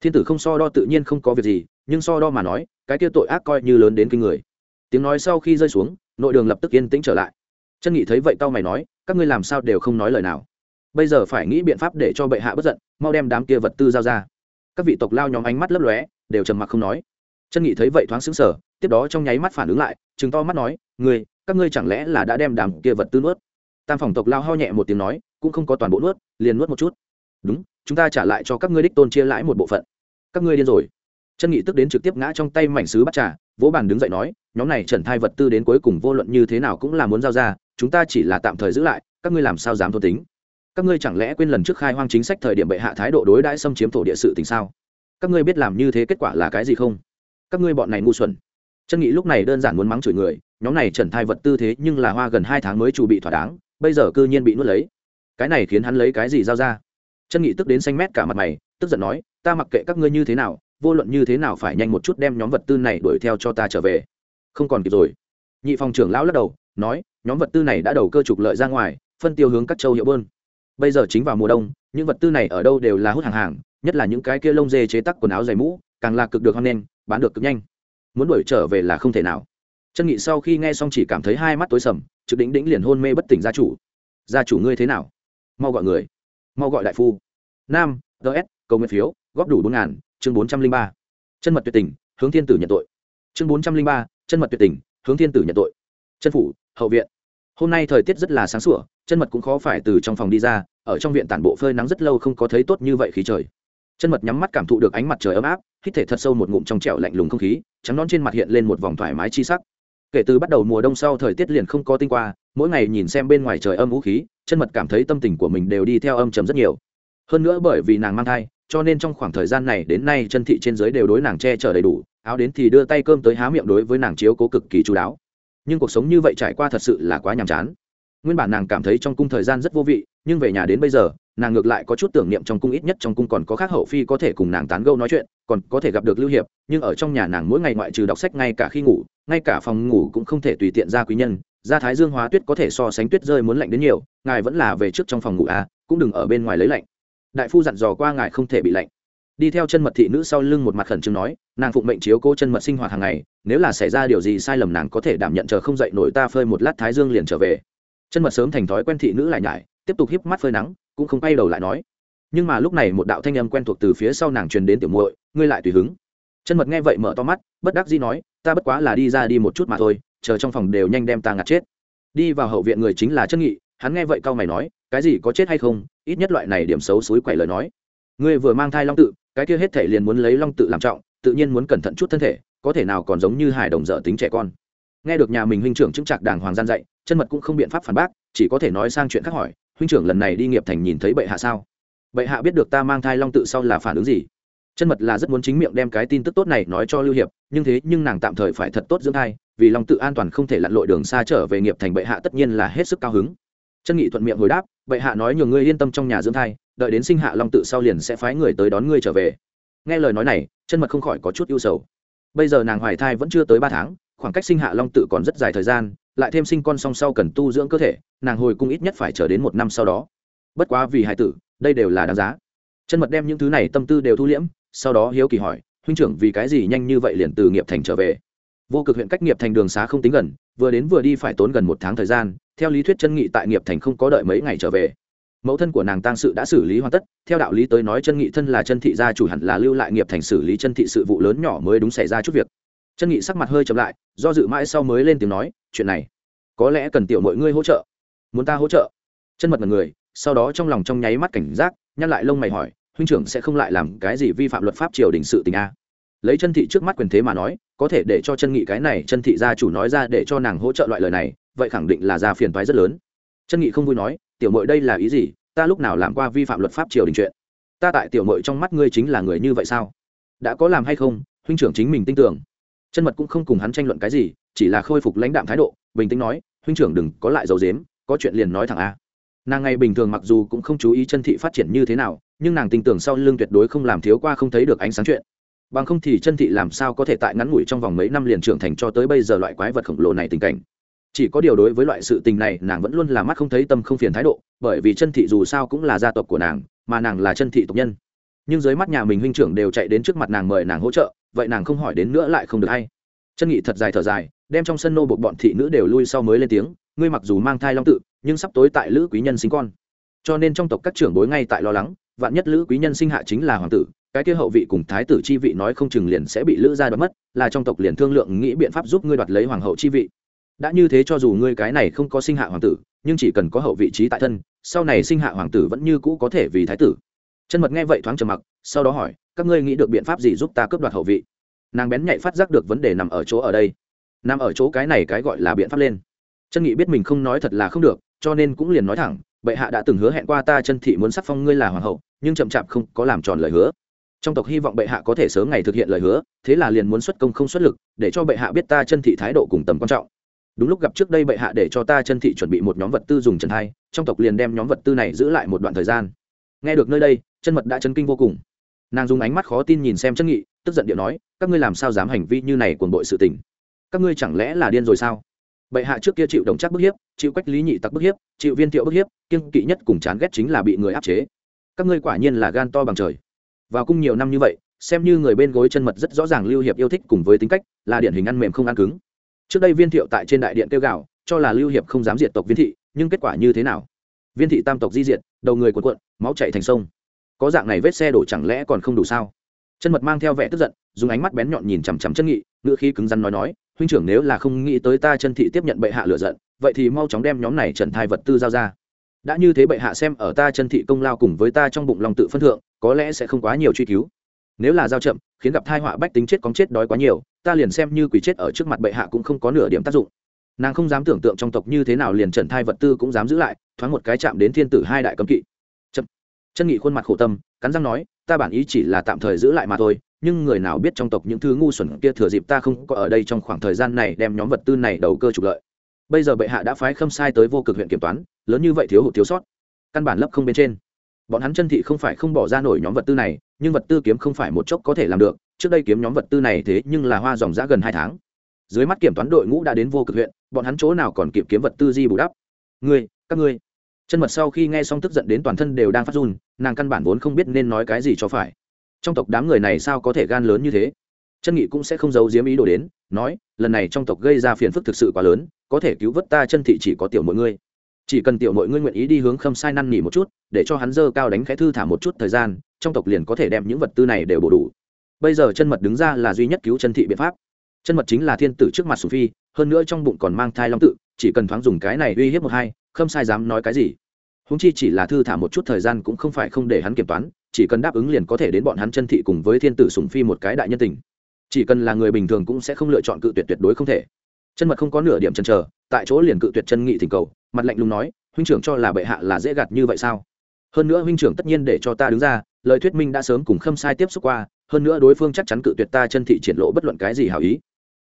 Thiên tử không so đo tự nhiên không có việc gì nhưng so đo mà nói cái kia tội ác coi như lớn đến kinh người. Tiếng nói sau khi rơi xuống nội đường lập tức yên tĩnh trở lại. Chân nghị thấy vậy tao mày nói các ngươi làm sao đều không nói lời nào. Bây giờ phải nghĩ biện pháp để cho bệ hạ bất giận mau đem đám kia vật tư giao ra. Các vị tộc lao nhóm ánh mắt lấp lóe đều trầm mặc không nói. Chân nghị thấy vậy thoáng xứng sở tiếp đó trong nháy mắt phản ứng lại chừng to mắt nói người, các ngươi chẳng lẽ là đã đem đám kia vật tư nuốt? Tam phòng tộc lao ho nhẹ một tiếng nói, cũng không có toàn bộ nuốt, liền nuốt một chút. Đúng, chúng ta trả lại cho các ngươi đích tôn chia lãi một bộ phận. Các ngươi điên rồi. Chân nghị tức đến trực tiếp ngã trong tay mảnh sứ bắt trà, vỗ bàn đứng dậy nói, nhóm này trần thai vật tư đến cuối cùng vô luận như thế nào cũng là muốn giao ra, chúng ta chỉ là tạm thời giữ lại, các ngươi làm sao dám thô tính? Các ngươi chẳng lẽ quên lần trước khai hoang chính sách thời điểm bệ hạ thái độ đối đãi xâm chiếm thổ địa sự tình sao? Các ngươi biết làm như thế kết quả là cái gì không? Các ngươi bọn này ngu xuẩn. Chân nghị lúc này đơn giản muốn mắng chửi người, nhóm này trần thai vật tư thế nhưng là hoa gần hai tháng mới chuẩn bị thỏa đáng bây giờ cư nhiên bị nuốt lấy. Cái này khiến hắn lấy cái gì giao ra? Chân nghị tức đến xanh mét cả mặt mày, tức giận nói, ta mặc kệ các ngươi như thế nào, vô luận như thế nào phải nhanh một chút đem nhóm vật tư này đuổi theo cho ta trở về. Không còn kịp rồi. Nhị phòng trưởng lão lắc đầu, nói, nhóm vật tư này đã đầu cơ trục lợi ra ngoài, phân tiêu hướng các châu hiệu bơn. Bây giờ chính vào mùa đông, những vật tư này ở đâu đều là hút hàng hàng, nhất là những cái kia lông dê chế tắc quần áo dày mũ, càng là cực được hoang nên bán được cực nhanh. Muốn đuổi trở về là không thể nào. Chân nghị sau khi nghe xong chỉ cảm thấy hai mắt tối sầm trực đỉnh đỉnh liền hôn mê bất tỉnh gia chủ. Gia chủ ngươi thế nào? Mau gọi người. Mau gọi đại phu. Nam ts cầu nguyện phiếu, góp đủ bốn ngàn, chương bốn trăm linh ba. Chân mật tuyệt tình, hướng thiên tử nhận tội. Chương bốn trăm linh ba, chân mật tuyệt tình, hướng thiên tử nhận tội. Chân phủ, hậu viện. Hôm nay thời tiết rất là sáng sủa, chân mật cũng khó phải từ trong phòng đi ra, ở trong viện tản bộ phơi nắng rất lâu không có thấy tốt như vậy khí trời. Chân mật nhắm mắt cảm thụ được ánh mặt trời ấm áp, hít thể thật sâu một ngụm trong trẻo lạnh lùng không khí, trắng non trên mặt hiện lên một vòng thoải mái chi sắc kể từ bắt đầu mùa đông sau thời tiết liền không có tinh qua, mỗi ngày nhìn xem bên ngoài trời âm vũ khí, chân mật cảm thấy tâm tình của mình đều đi theo âm trầm rất nhiều. Hơn nữa bởi vì nàng mang thai, cho nên trong khoảng thời gian này đến nay chân thị trên giới đều đối nàng che chở đầy đủ, áo đến thì đưa tay cơm tới há miệng đối với nàng chiếu cố cực kỳ chú đáo. Nhưng cuộc sống như vậy trải qua thật sự là quá nhàm chán. Nguyên bản nàng cảm thấy trong cung thời gian rất vô vị, nhưng về nhà đến bây giờ, nàng ngược lại có chút tưởng niệm trong cung ít nhất trong cung còn có khác hậu phi có thể cùng nàng tán gâu nói chuyện, còn có thể gặp được lưu hiệp, nhưng ở trong nhà nàng mỗi ngày ngoại trừ đọc sách ngay cả khi ngủ ngay cả phòng ngủ cũng không thể tùy tiện ra quý nhân ra thái dương hóa tuyết có thể so sánh tuyết rơi muốn lạnh đến nhiều, ngài vẫn là về trước trong phòng ngủ à cũng đừng ở bên ngoài lấy lạnh. Đại phu dặn dò qua ngài không thể bị lạnh. Đi theo chân mật thị nữ sau lưng một mặt khẩn trương nói, nàng phụng mệnh chiếu cô chân mật sinh hoạt hàng ngày, nếu là xảy ra điều gì sai lầm nàng có thể đảm nhận chờ không dậy nổi ta phơi một lát thái dương liền trở về. Chân mật sớm thành thói quen thị nữ lại nhải, tiếp tục híp mắt phơi nắng, cũng không quay đầu lại nói. Nhưng mà lúc này một đạo thanh âm quen thuộc từ phía sau nàng truyền đến tiểu muội, ngươi lại tùy hứng chân mật nghe vậy mở to mắt, bất đắc dĩ nói, ta bất quá là đi ra đi một chút mà thôi, chờ trong phòng đều nhanh đem ta ngạt chết. Đi vào hậu viện người chính là chân nghị, hắn nghe vậy cau mày nói, cái gì, có chết hay không? Ít nhất loại này điểm xấu suối quẩy lời nói. Ngươi vừa mang thai long tự, cái kia hết thể liền muốn lấy long tự làm trọng, tự nhiên muốn cẩn thận chút thân thể, có thể nào còn giống như hài đồng dở tính trẻ con. Nghe được nhà mình huynh trưởng chứng trạc đàng hoàng gian dạy chân mật cũng không biện pháp phản bác, chỉ có thể nói sang chuyện khác hỏi, huynh trưởng lần này đi nghiệp thành nhìn thấy bệ hạ sao? Bệ hạ biết được ta mang thai long tự sau là phản ứng gì? Chân mật là rất muốn chính miệng đem cái tin tức tốt này nói cho lưu hiệp, nhưng thế nhưng nàng tạm thời phải thật tốt dưỡng thai, vì long tự an toàn không thể lặn lội đường xa trở về nghiệp thành bệ hạ tất nhiên là hết sức cao hứng. Chân nghị thuận miệng hồi đáp, bệ hạ nói nhường ngươi yên tâm trong nhà dưỡng thai, đợi đến sinh hạ long tự sau liền sẽ phái người tới đón ngươi trở về. Nghe lời nói này, chân mật không khỏi có chút ưu sầu. Bây giờ nàng hoài thai vẫn chưa tới ba tháng, khoảng cách sinh hạ long tự còn rất dài thời gian, lại thêm sinh con song sau cần tu dưỡng cơ thể, nàng hồi cung ít nhất phải chờ đến một năm sau đó. Bất quá vì hài tử, đây đều là đáng giá. Chân mật đem những thứ này tâm tư đều thu liễm sau đó hiếu kỳ hỏi, huynh trưởng, vì cái gì nhanh như vậy liền từ nghiệp thành trở về? Vô cực huyện cách nghiệp thành đường xá không tính gần, vừa đến vừa đi phải tốn gần một tháng thời gian, theo lý thuyết chân nghị tại nghiệp thành không có đợi mấy ngày trở về. Mẫu thân của nàng tang sự đã xử lý hoàn tất, theo đạo lý tới nói chân nghị thân là chân thị gia chủ hẳn là lưu lại nghiệp thành xử lý chân thị sự vụ lớn nhỏ mới đúng xảy ra chút việc. Chân nghị sắc mặt hơi chậm lại, do dự mãi sau mới lên tiếng nói, chuyện này, có lẽ cần tiểu mọi ngươi hỗ trợ. Muốn ta hỗ trợ? Chân mật mật người, sau đó trong lòng trong nháy mắt cảnh giác, nhăn lại lông mày hỏi huynh trưởng sẽ không lại làm cái gì vi phạm luật pháp triều đình sự tình a. Lấy chân thị trước mắt quyền thế mà nói, có thể để cho chân nghị cái này, chân thị gia chủ nói ra để cho nàng hỗ trợ loại lời này, vậy khẳng định là ra phiền toái rất lớn. Chân nghị không vui nói, tiểu mội đây là ý gì? Ta lúc nào làm qua vi phạm luật pháp triều đình chuyện? Ta tại tiểu mội trong mắt ngươi chính là người như vậy sao? Đã có làm hay không? Huynh trưởng chính mình tin tưởng. Chân mật cũng không cùng hắn tranh luận cái gì, chỉ là khôi phục lãnh đạm thái độ, bình tĩnh nói, huynh trưởng đừng có lại dầu dếm có chuyện liền nói thẳng a nàng ngày bình thường mặc dù cũng không chú ý chân thị phát triển như thế nào, nhưng nàng tin tưởng sau lưng tuyệt đối không làm thiếu qua không thấy được ánh sáng chuyện. Bằng không thì chân thị làm sao có thể tại ngắn ngủi trong vòng mấy năm liền trưởng thành cho tới bây giờ loại quái vật khổng lồ này tình cảnh. Chỉ có điều đối với loại sự tình này, nàng vẫn luôn là mắt không thấy tâm không phiền thái độ, bởi vì chân thị dù sao cũng là gia tộc của nàng, mà nàng là chân thị tộc nhân. Nhưng dưới mắt nhà mình huynh trưởng đều chạy đến trước mặt nàng mời nàng hỗ trợ, vậy nàng không hỏi đến nữa lại không được hay. Chân nghị thật dài thở dài, đem trong sân nô buộc bọn thị nữ đều lui sau mới lên tiếng, ngươi mặc dù mang thai long tự nhưng sắp tối tại lữ quý nhân sinh con. Cho nên trong tộc các trưởng bối ngay tại lo lắng, vạn nhất lữ quý nhân sinh hạ chính là hoàng tử, cái kia hậu vị cùng thái tử chi vị nói không chừng liền sẽ bị lữ gia đoạt mất, là trong tộc liền thương lượng nghĩ biện pháp giúp ngươi đoạt lấy hoàng hậu chi vị. Đã như thế cho dù ngươi cái này không có sinh hạ hoàng tử, nhưng chỉ cần có hậu vị trí tại thân, sau này sinh hạ hoàng tử vẫn như cũ có thể vì thái tử. Chân mật nghe vậy thoáng trầm mặc, sau đó hỏi, các ngươi nghĩ được biện pháp gì giúp ta cướp đoạt hậu vị? Nàng bén nhạy phát giác được vấn đề nằm ở chỗ ở đây. Nằm ở chỗ cái này cái gọi là biện pháp lên. Chân nghị biết mình không nói thật là không được cho nên cũng liền nói thẳng, bệ hạ đã từng hứa hẹn qua ta chân thị muốn sắc phong ngươi là hoàng hậu, nhưng chậm chạp không có làm tròn lời hứa. Trong tộc hy vọng bệ hạ có thể sớm ngày thực hiện lời hứa, thế là liền muốn xuất công không xuất lực, để cho bệ hạ biết ta chân thị thái độ cùng tầm quan trọng. Đúng lúc gặp trước đây bệ hạ để cho ta chân thị chuẩn bị một nhóm vật tư dùng trần thai, trong tộc liền đem nhóm vật tư này giữ lại một đoạn thời gian. Nghe được nơi đây, chân mật đã chấn kinh vô cùng. Nàng dùng ánh mắt khó tin nhìn xem chân nghị, tức giận điệu nói, các ngươi làm sao dám hành vi như này cuồng bội sự tình? Các ngươi chẳng lẽ là điên rồi sao? Bệ hạ trước kia chịu đồng chắc bức hiếp, chịu quách lý nhị tặc bức hiếp, chịu viên thiệu bức hiếp kiên kỵ nhất cùng chán ghét chính là bị người áp chế. Các ngươi quả nhiên là gan to bằng trời. Vào cung nhiều năm như vậy, xem như người bên gối chân mật rất rõ ràng lưu hiệp yêu thích cùng với tính cách, là điển hình ăn mềm không ăn cứng. Trước đây viên thiệu tại trên đại điện kêu gạo cho là lưu hiệp không dám diệt tộc viên thị, nhưng kết quả như thế nào? Viên thị tam tộc di diệt, đầu người cuộn cuộn, máu chạy thành sông. Có dạng này vết xe đổ chẳng lẽ còn không đủ sao? Chân mật mang theo vẻ tức giận, dùng ánh mắt bén nhọn nhìn chằm chằm chân nghị, ngữ khí cứng rắn nói nói, huynh trưởng nếu là không nghĩ tới ta chân thị tiếp nhận bệ hạ lựa giận, vậy thì mau chóng đem nhóm này trần thai vật tư giao ra. Đã như thế bệ hạ xem ở ta chân thị công lao cùng với ta trong bụng lòng tự phân thượng, có lẽ sẽ không quá nhiều truy cứu. Nếu là giao chậm, khiến gặp thai họa bách tính chết cóng chết đói quá nhiều, ta liền xem như quỷ chết ở trước mặt bệ hạ cũng không có nửa điểm tác dụng. Nàng không dám tưởng tượng trong tộc như thế nào liền trần thai vật tư cũng dám giữ lại, thoáng một cái chạm đến thiên tử hai đại cấm kỵ. Chậm. Chân nghị khuôn mặt khổ tâm, cắn răng nói ta bản ý chỉ là tạm thời giữ lại mà thôi, nhưng người nào biết trong tộc những thứ ngu xuẩn kia thừa dịp ta không có ở đây trong khoảng thời gian này đem nhóm vật tư này đầu cơ trục lợi. Bây giờ bệ hạ đã phái khâm sai tới vô cực huyện kiểm toán, lớn như vậy thiếu hụt thiếu sót. Căn bản lấp không bên trên. Bọn hắn chân thị không phải không bỏ ra nổi nhóm vật tư này, nhưng vật tư kiếm không phải một chốc có thể làm được, trước đây kiếm nhóm vật tư này thế nhưng là hoa dòng giã gần hai tháng. Dưới mắt kiểm toán đội ngũ đã đến vô cực huyện, bọn hắn chỗ nào còn kịp kiếm vật tư di bù đắp? Ngươi, các ngươi chân mật sau khi nghe xong tức giận đến toàn thân đều đang phát run, nàng căn bản vốn không biết nên nói cái gì cho phải. Trong tộc đám người này sao có thể gan lớn như thế? Chân nghị cũng sẽ không giấu diếm ý đồ đến, nói, lần này trong tộc gây ra phiền phức thực sự quá lớn, có thể cứu vớt ta chân thị chỉ có tiểu mọi ngươi chỉ cần tiểu mọi ngươi nguyện ý đi hướng khâm sai năn nỉ một chút, để cho hắn dơ cao đánh khẽ thư thả một chút thời gian, trong tộc liền có thể đem những vật tư này đều bổ đủ. Bây giờ chân mật đứng ra là duy nhất cứu chân thị biện pháp. Chân mật chính là thiên tử trước mặt sù phi, hơn nữa trong bụng còn mang thai long tự, chỉ cần thoáng dùng cái này uy hiếp một hai khâm sai dám nói cái gì? Húng chi chỉ là thư thả một chút thời gian cũng không phải không để hắn kiểm toán, chỉ cần đáp ứng liền có thể đến bọn hắn chân thị cùng với thiên tử sùng phi một cái đại nhân tình. Chỉ cần là người bình thường cũng sẽ không lựa chọn cự tuyệt tuyệt đối không thể. Chân mật không có nửa điểm chân chờ, tại chỗ liền cự tuyệt chân nghị thỉnh cầu, mặt lạnh lùng nói, huynh trưởng cho là bệ hạ là dễ gạt như vậy sao? Hơn nữa huynh trưởng tất nhiên để cho ta đứng ra, lời thuyết minh đã sớm cùng khâm sai tiếp xúc qua, hơn nữa đối phương chắc chắn cự tuyệt ta chân thị triển lộ bất luận cái gì hảo ý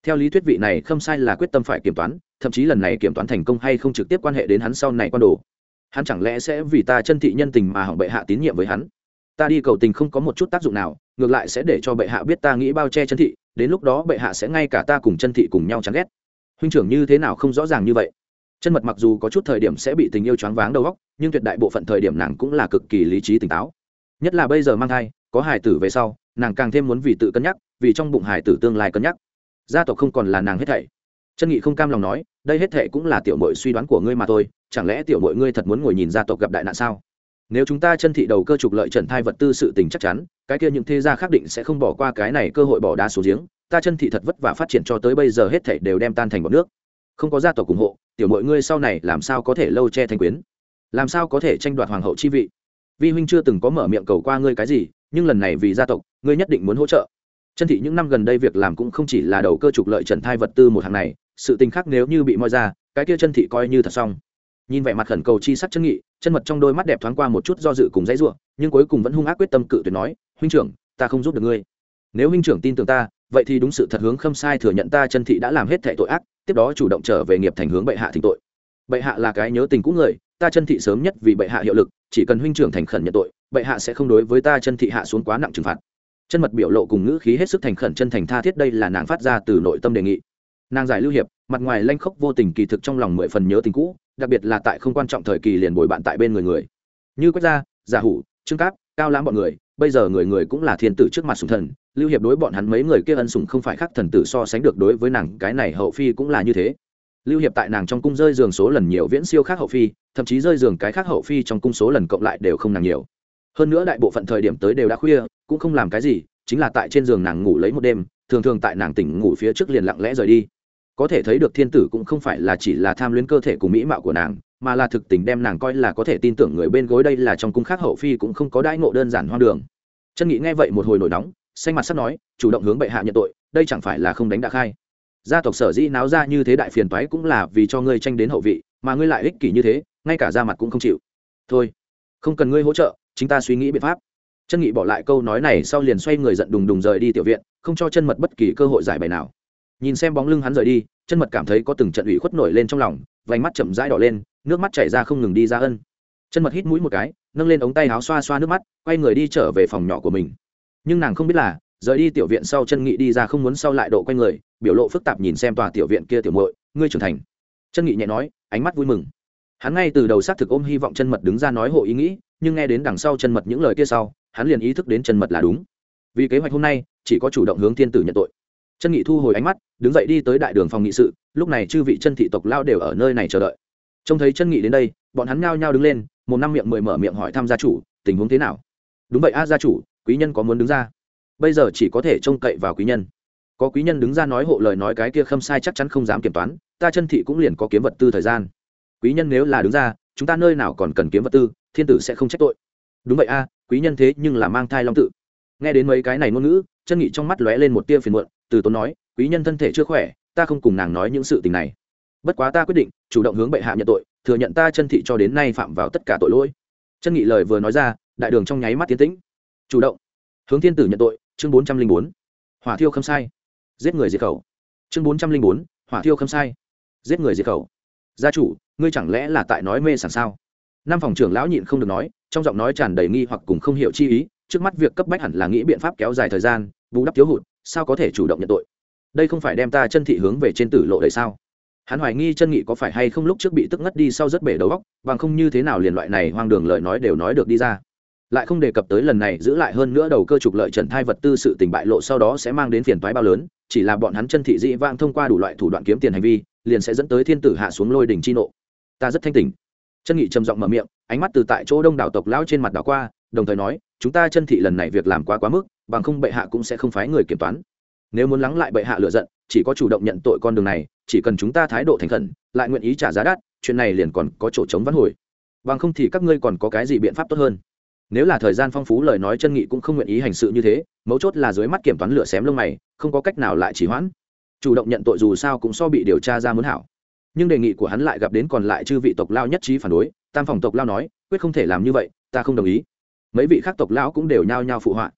theo lý thuyết vị này khâm sai là quyết tâm phải kiểm toán, thậm chí lần này kiểm toán thành công hay không trực tiếp quan hệ đến hắn sau này quan đồ. Hắn chẳng lẽ sẽ vì ta chân thị nhân tình mà hỏng bệ hạ tín nhiệm với hắn? Ta đi cầu tình không có một chút tác dụng nào, ngược lại sẽ để cho bệ hạ biết ta nghĩ bao che chân thị, đến lúc đó bệ hạ sẽ ngay cả ta cùng chân thị cùng nhau chán ghét. Huynh trưởng như thế nào không rõ ràng như vậy. Chân mật mặc dù có chút thời điểm sẽ bị tình yêu choáng váng đầu óc, nhưng tuyệt đại bộ phận thời điểm nàng cũng là cực kỳ lý trí tỉnh táo. Nhất là bây giờ mang thai, có hài tử về sau, nàng càng thêm muốn vì tự cân nhắc, vì trong bụng hài tử tương lai cân nhắc gia tộc không còn là nàng hết thảy. Chân nghị không cam lòng nói, đây hết thệ cũng là tiểu mội suy đoán của ngươi mà thôi, chẳng lẽ tiểu mội ngươi thật muốn ngồi nhìn gia tộc gặp đại nạn sao? Nếu chúng ta chân thị đầu cơ trục lợi trần thai vật tư sự tình chắc chắn, cái kia những thế gia khác định sẽ không bỏ qua cái này cơ hội bỏ đá xuống giếng, ta chân thị thật vất vả phát triển cho tới bây giờ hết thảy đều đem tan thành bọt nước. Không có gia tộc ủng hộ, tiểu muội ngươi sau này làm sao có thể lâu che thanh quyến? Làm sao có thể tranh đoạt hoàng hậu chi vị? Vi huynh chưa từng có mở miệng cầu qua ngươi cái gì, nhưng lần này vì gia tộc, ngươi nhất định muốn hỗ trợ chân thị những năm gần đây việc làm cũng không chỉ là đầu cơ trục lợi trần thai vật tư một hàng này, sự tình khác nếu như bị moi ra, cái kia chân thị coi như thật xong. Nhìn vẻ mặt khẩn cầu chi sắc chân nghị, chân mật trong đôi mắt đẹp thoáng qua một chút do dự cùng dãy ruộng nhưng cuối cùng vẫn hung ác quyết tâm cự tuyệt nói, huynh trưởng, ta không giúp được ngươi. Nếu huynh trưởng tin tưởng ta, vậy thì đúng sự thật hướng khâm sai thừa nhận ta chân thị đã làm hết thệ tội ác, tiếp đó chủ động trở về nghiệp thành hướng bệ hạ thỉnh tội. Bệ hạ là cái nhớ tình cũ người, ta chân thị sớm nhất vì bệ hạ hiệu lực, chỉ cần huynh trưởng thành khẩn nhận tội, bệ hạ sẽ không đối với ta chân thị hạ xuống quá nặng trừng phạt chân mật biểu lộ cùng ngữ khí hết sức thành khẩn chân thành tha thiết đây là nàng phát ra từ nội tâm đề nghị. Nàng giải lưu hiệp, mặt ngoài lanh khốc vô tình kỳ thực trong lòng mười phần nhớ tình cũ, đặc biệt là tại không quan trọng thời kỳ liền bồi bạn tại bên người người. Như quét ra giả hủ, trương cáp, cao lãm bọn người, bây giờ người người cũng là thiên tử trước mặt sùng thần, lưu hiệp đối bọn hắn mấy người kia ân sùng không phải khác thần tử so sánh được đối với nàng, cái này hậu phi cũng là như thế. Lưu hiệp tại nàng trong cung rơi giường số lần nhiều viễn siêu khác hậu phi, thậm chí rơi giường cái khác hậu phi trong cung số lần cộng lại đều không nàng nhiều. Hơn nữa đại bộ phận thời điểm tới đều đã khuya cũng không làm cái gì, chính là tại trên giường nàng ngủ lấy một đêm, thường thường tại nàng tỉnh ngủ phía trước liền lặng lẽ rời đi. Có thể thấy được thiên tử cũng không phải là chỉ là tham luyến cơ thể cùng mỹ mạo của nàng, mà là thực tình đem nàng coi là có thể tin tưởng người bên gối đây là trong cung khác hậu phi cũng không có đãi ngộ đơn giản hoang đường. Chân nghĩ nghe vậy một hồi nổi nóng, xanh mặt sắp nói, chủ động hướng bệ hạ nhận tội, đây chẳng phải là không đánh đã khai. Gia tộc sở dĩ náo ra như thế đại phiền toái cũng là vì cho ngươi tranh đến hậu vị, mà ngươi lại ích kỷ như thế, ngay cả ra mặt cũng không chịu. Thôi, không cần ngươi hỗ trợ chúng ta suy nghĩ biện pháp chân nghị bỏ lại câu nói này sau liền xoay người giận đùng đùng rời đi tiểu viện, không cho chân mật bất kỳ cơ hội giải bày nào. Nhìn xem bóng lưng hắn rời đi, chân mật cảm thấy có từng trận ủy khuất nổi lên trong lòng, vành mắt chậm rãi đỏ lên, nước mắt chảy ra không ngừng đi ra ân. Chân mật hít mũi một cái, nâng lên ống tay áo xoa xoa nước mắt, quay người đi trở về phòng nhỏ của mình. Nhưng nàng không biết là, rời đi tiểu viện sau chân nghị đi ra không muốn sau lại độ quay người, biểu lộ phức tạp nhìn xem tòa tiểu viện kia tiểu muội, ngươi trưởng thành. Chân nghị nhẹ nói, ánh mắt vui mừng. Hắn ngay từ đầu xác thực ôm hy vọng chân mật đứng ra nói hộ ý nghĩ, nhưng nghe đến đằng sau chân mật những lời kia sau hắn liền ý thức đến chân mật là đúng. Vì kế hoạch hôm nay, chỉ có chủ động hướng thiên tử nhận tội. Chân nghị thu hồi ánh mắt, đứng dậy đi tới đại đường phòng nghị sự, lúc này chư vị chân thị tộc lao đều ở nơi này chờ đợi. Trông thấy chân nghị đến đây, bọn hắn nhao nhao đứng lên, một năm miệng mười mở miệng hỏi thăm gia chủ, tình huống thế nào? Đúng vậy a, gia chủ, quý nhân có muốn đứng ra? Bây giờ chỉ có thể trông cậy vào quý nhân. Có quý nhân đứng ra nói hộ lời nói cái kia khâm sai chắc chắn không dám kiểm toán, ta chân thị cũng liền có kiếm vật tư thời gian. Quý nhân nếu là đứng ra, chúng ta nơi nào còn cần kiếm vật tư, thiên tử sẽ không trách tội đúng vậy a, quý nhân thế nhưng là mang thai long tự. Nghe đến mấy cái này ngôn ngữ, chân nghị trong mắt lóe lên một tia phiền muộn, từ tốn nói, quý nhân thân thể chưa khỏe, ta không cùng nàng nói những sự tình này. Bất quá ta quyết định, chủ động hướng bệ hạ nhận tội, thừa nhận ta chân thị cho đến nay phạm vào tất cả tội lỗi. Chân nghị lời vừa nói ra, đại đường trong nháy mắt tiến tĩnh. Chủ động. Hướng thiên tử nhận tội, chương bốn trăm linh bốn. Hỏa thiêu khâm sai. Giết người diệt khẩu. Chương bốn trăm linh bốn, hỏa thiêu khâm sai. Giết người diệt khẩu. Gia chủ, ngươi chẳng lẽ là tại nói mê sảng sao? Năm phòng trưởng lão nhịn không được nói trong giọng nói tràn đầy nghi hoặc cùng không hiểu chi ý, trước mắt việc cấp bách hẳn là nghĩ biện pháp kéo dài thời gian, bù đắp thiếu hụt, sao có thể chủ động nhận tội? Đây không phải đem ta chân thị hướng về trên tử lộ đời sao? Hắn hoài nghi chân nghị có phải hay không lúc trước bị tức ngất đi sau rất bể đầu góc bằng không như thế nào liền loại này hoang đường lời nói đều nói được đi ra. Lại không đề cập tới lần này giữ lại hơn nữa đầu cơ trục lợi trần thai vật tư sự tình bại lộ sau đó sẽ mang đến phiền toái bao lớn, chỉ là bọn hắn chân thị dị vang thông qua đủ loại thủ đoạn kiếm tiền hành vi, liền sẽ dẫn tới thiên tử hạ xuống lôi đỉnh chi nộ. Ta rất thanh tỉnh chân nghị trầm giọng mở miệng, ánh mắt từ tại chỗ đông đảo tộc lão trên mặt đảo qua, đồng thời nói, chúng ta chân thị lần này việc làm quá quá mức, bằng không bệ hạ cũng sẽ không phái người kiểm toán. Nếu muốn lắng lại bệ hạ lựa giận, chỉ có chủ động nhận tội con đường này, chỉ cần chúng ta thái độ thành khẩn, lại nguyện ý trả giá đắt, chuyện này liền còn có chỗ chống vãn hồi. Bằng không thì các ngươi còn có cái gì biện pháp tốt hơn? Nếu là thời gian phong phú lời nói chân nghị cũng không nguyện ý hành sự như thế, mấu chốt là dưới mắt kiểm toán lửa xém lông mày, không có cách nào lại chỉ hoãn. Chủ động nhận tội dù sao cũng so bị điều tra ra muốn hảo nhưng đề nghị của hắn lại gặp đến còn lại chư vị tộc lao nhất trí phản đối. Tam phòng tộc lao nói, quyết không thể làm như vậy, ta không đồng ý. Mấy vị khác tộc lão cũng đều nhao nhao phụ họa.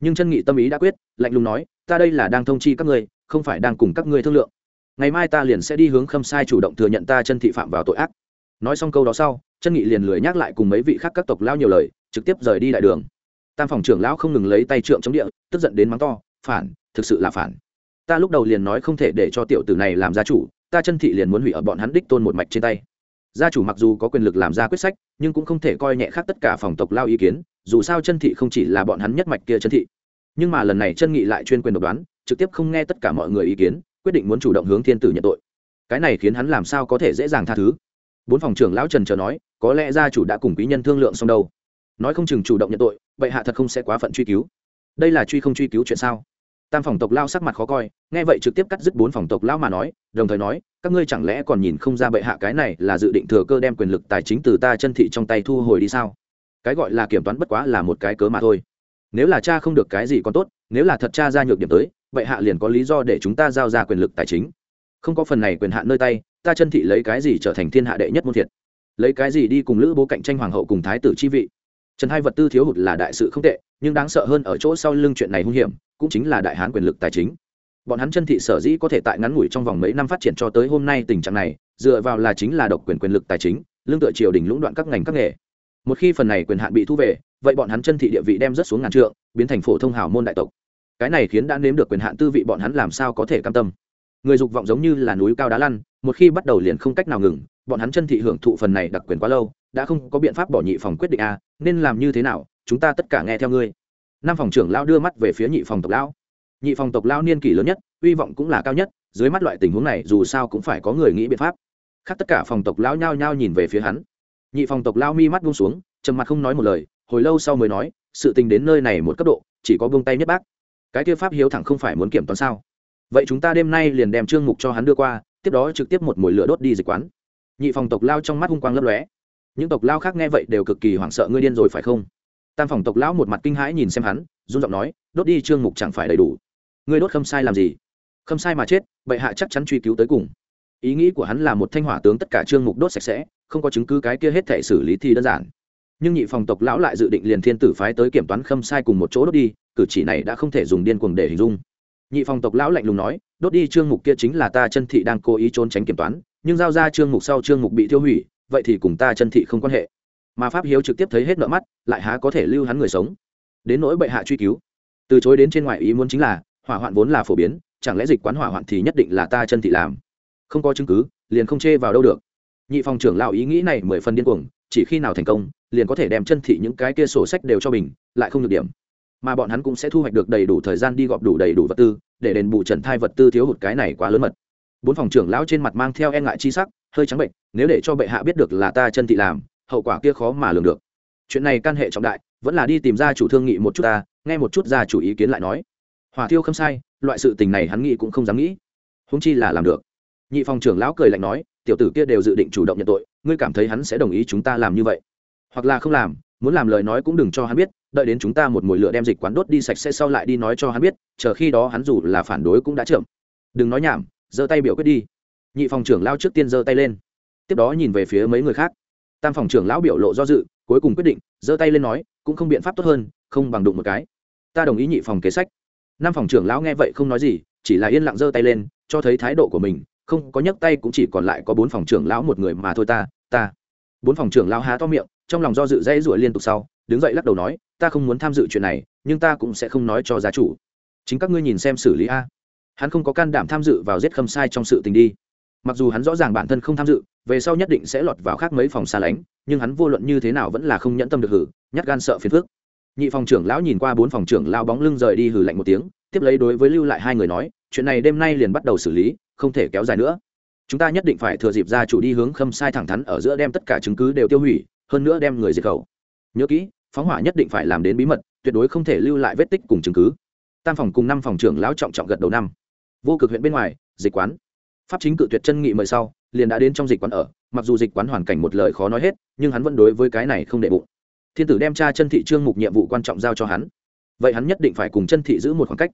Nhưng chân nghị tâm ý đã quyết, lạnh lùng nói, ta đây là đang thông chi các ngươi, không phải đang cùng các ngươi thương lượng. Ngày mai ta liền sẽ đi hướng khâm sai chủ động thừa nhận ta chân thị phạm vào tội ác. Nói xong câu đó sau, chân nghị liền lười nhắc lại cùng mấy vị khác các tộc lao nhiều lời, trực tiếp rời đi đại đường. Tam phòng trưởng lão không ngừng lấy tay trượng chống địa, tức giận đến mắng to, phản, thực sự là phản. Ta lúc đầu liền nói không thể để cho tiểu tử này làm gia chủ ta chân thị liền muốn hủy ở bọn hắn đích tôn một mạch trên tay. Gia chủ mặc dù có quyền lực làm ra quyết sách, nhưng cũng không thể coi nhẹ khác tất cả phòng tộc lao ý kiến, dù sao chân thị không chỉ là bọn hắn nhất mạch kia chân thị. Nhưng mà lần này chân nghị lại chuyên quyền độc đoán, trực tiếp không nghe tất cả mọi người ý kiến, quyết định muốn chủ động hướng thiên tử nhận tội. Cái này khiến hắn làm sao có thể dễ dàng tha thứ? Bốn phòng trưởng lão trần chờ nói, có lẽ gia chủ đã cùng quý nhân thương lượng xong đâu. Nói không chừng chủ động nhận tội, vậy hạ thật không sẽ quá phận truy cứu. Đây là truy không truy cứu chuyện sao? Tam phòng tộc lao sắc mặt khó coi, nghe vậy trực tiếp cắt dứt bốn phòng tộc lao mà nói, đồng thời nói, các ngươi chẳng lẽ còn nhìn không ra bệ hạ cái này là dự định thừa cơ đem quyền lực tài chính từ ta chân thị trong tay thu hồi đi sao? Cái gọi là kiểm toán bất quá là một cái cớ mà thôi. Nếu là cha không được cái gì còn tốt, nếu là thật cha ra nhược điểm tới, bệ hạ liền có lý do để chúng ta giao ra quyền lực tài chính. Không có phần này quyền hạn nơi tay, ta chân thị lấy cái gì trở thành thiên hạ đệ nhất môn thiệt? Lấy cái gì đi cùng lữ bố cạnh tranh hoàng hậu cùng thái tử chi vị? Trần hai vật tư thiếu hụt là đại sự không tệ, nhưng đáng sợ hơn ở chỗ sau lưng chuyện này hung hiểm, cũng chính là đại hán quyền lực tài chính. Bọn hắn chân thị sở dĩ có thể tại ngắn ngủi trong vòng mấy năm phát triển cho tới hôm nay tình trạng này, dựa vào là chính là độc quyền quyền lực tài chính, lương tựa triều đình lũng đoạn các ngành các nghề. Một khi phần này quyền hạn bị thu về, vậy bọn hắn chân thị địa vị đem rất xuống ngàn trượng, biến thành phổ thông hào môn đại tộc. Cái này khiến đã nếm được quyền hạn tư vị bọn hắn làm sao có thể cam tâm. Người dục vọng giống như là núi cao đá lăn, một khi bắt đầu liền không cách nào ngừng, bọn hắn chân thị hưởng thụ phần này đặc quyền quá lâu đã không có biện pháp bỏ nhị phòng quyết định a à, nên làm như thế nào chúng ta tất cả nghe theo ngươi. Năm phòng trưởng lao đưa mắt về phía nhị phòng tộc lão. Nhị phòng tộc lao niên kỷ lớn nhất hy vọng cũng là cao nhất dưới mắt loại tình huống này dù sao cũng phải có người nghĩ biện pháp. Khác tất cả phòng tộc lão nhao nhao nhìn về phía hắn. Nhị phòng tộc lao mi mắt buông xuống trầm mặt không nói một lời hồi lâu sau mới nói sự tình đến nơi này một cấp độ chỉ có buông tay nhất bác. Cái kia pháp hiếu thẳng không phải muốn kiểm toán sao? Vậy chúng ta đêm nay liền đem trương mục cho hắn đưa qua tiếp đó trực tiếp một mồi lửa đốt đi dịch quán. Nhị phòng tộc lao trong mắt hung quang lấp lóe những tộc lao khác nghe vậy đều cực kỳ hoảng sợ, ngươi điên rồi phải không? Tam phòng tộc lão một mặt kinh hãi nhìn xem hắn, run giọng nói, đốt đi, trương mục chẳng phải đầy đủ. Ngươi đốt khâm sai làm gì? Khâm sai mà chết, bệ hạ chắc chắn truy cứu tới cùng. Ý nghĩ của hắn là một thanh hỏa tướng tất cả trương mục đốt sạch sẽ, không có chứng cứ cái kia hết thể xử lý thì đơn giản. Nhưng nhị phòng tộc lão lại dự định liền thiên tử phái tới kiểm toán khâm sai cùng một chỗ đốt đi, cử chỉ này đã không thể dùng điên cuồng để hình dung. Nhị phòng tộc lão lạnh lùng nói, đốt đi, trương mục kia chính là ta chân thị đang cố ý trốn tránh kiểm toán, nhưng giao ra trương mục sau trương mục bị tiêu hủy vậy thì cùng ta chân thị không quan hệ. Mà pháp hiếu trực tiếp thấy hết nợ mắt, lại há có thể lưu hắn người sống. Đến nỗi bệ hạ truy cứu. Từ chối đến trên ngoài ý muốn chính là, hỏa hoạn vốn là phổ biến, chẳng lẽ dịch quán hỏa hoạn thì nhất định là ta chân thị làm? Không có chứng cứ, liền không chê vào đâu được. Nhị phòng trưởng lão ý nghĩ này mười phần điên cuồng, chỉ khi nào thành công, liền có thể đem chân thị những cái kia sổ sách đều cho mình, lại không được điểm. Mà bọn hắn cũng sẽ thu hoạch được đầy đủ thời gian đi gọp đủ đầy đủ vật tư, để đền bù trần thai vật tư thiếu hụt cái này quá lớn mật. Bốn phòng trưởng lão trên mặt mang theo e ngại chi sắc hơi trắng bệnh, nếu để cho bệ hạ biết được là ta chân thị làm, hậu quả kia khó mà lường được. Chuyện này can hệ trọng đại, vẫn là đi tìm ra chủ thương nghị một chút ta, nghe một chút ra chủ ý kiến lại nói. Hỏa thiêu không sai, loại sự tình này hắn nghĩ cũng không dám nghĩ. Húng chi là làm được. Nhị phòng trưởng lão cười lạnh nói, tiểu tử kia đều dự định chủ động nhận tội, ngươi cảm thấy hắn sẽ đồng ý chúng ta làm như vậy. Hoặc là không làm, muốn làm lời nói cũng đừng cho hắn biết, đợi đến chúng ta một mùi lửa đem dịch quán đốt đi sạch sẽ sau lại đi nói cho hắn biết, chờ khi đó hắn dù là phản đối cũng đã chậm. Đừng nói nhảm, giơ tay biểu quyết đi nhị phòng trưởng lao trước tiên giơ tay lên. Tiếp đó nhìn về phía mấy người khác. Tam phòng trưởng lão biểu lộ do dự, cuối cùng quyết định, giơ tay lên nói, cũng không biện pháp tốt hơn, không bằng đụng một cái. Ta đồng ý nhị phòng kế sách. Năm phòng trưởng lão nghe vậy không nói gì, chỉ là yên lặng giơ tay lên, cho thấy thái độ của mình, không có nhấc tay cũng chỉ còn lại có bốn phòng trưởng lão một người mà thôi ta ta. Bốn phòng trưởng lão há to miệng, trong lòng do dự dãy rủa liên tục sau, đứng dậy lắc đầu nói, ta không muốn tham dự chuyện này, nhưng ta cũng sẽ không nói cho gia chủ. Chính các ngươi nhìn xem xử lý a. Hắn không có can đảm tham dự vào giết khâm sai trong sự tình đi mặc dù hắn rõ ràng bản thân không tham dự, về sau nhất định sẽ lọt vào khác mấy phòng xa lánh, nhưng hắn vô luận như thế nào vẫn là không nhẫn tâm được hử, nhát gan sợ phiền phước nhị phòng trưởng lão nhìn qua bốn phòng trưởng lao bóng lưng rời đi hử lạnh một tiếng, tiếp lấy đối với lưu lại hai người nói, chuyện này đêm nay liền bắt đầu xử lý, không thể kéo dài nữa. Chúng ta nhất định phải thừa dịp ra chủ đi hướng khâm sai thẳng thắn ở giữa đem tất cả chứng cứ đều tiêu hủy, hơn nữa đem người diệt khẩu. Nhớ kỹ, phóng hỏa nhất định phải làm đến bí mật, tuyệt đối không thể lưu lại vết tích cùng chứng cứ. Tam phòng cùng năm phòng trưởng lão trọng trọng gật đầu năm. Vô cực huyện bên ngoài, dịch quán pháp chính cự tuyệt chân nghị mời sau, liền đã đến trong dịch quán ở, mặc dù dịch quán hoàn cảnh một lời khó nói hết, nhưng hắn vẫn đối với cái này không đệ bụng. Thiên tử đem cha chân thị trương mục nhiệm vụ quan trọng giao cho hắn. Vậy hắn nhất định phải cùng chân thị giữ một khoảng cách.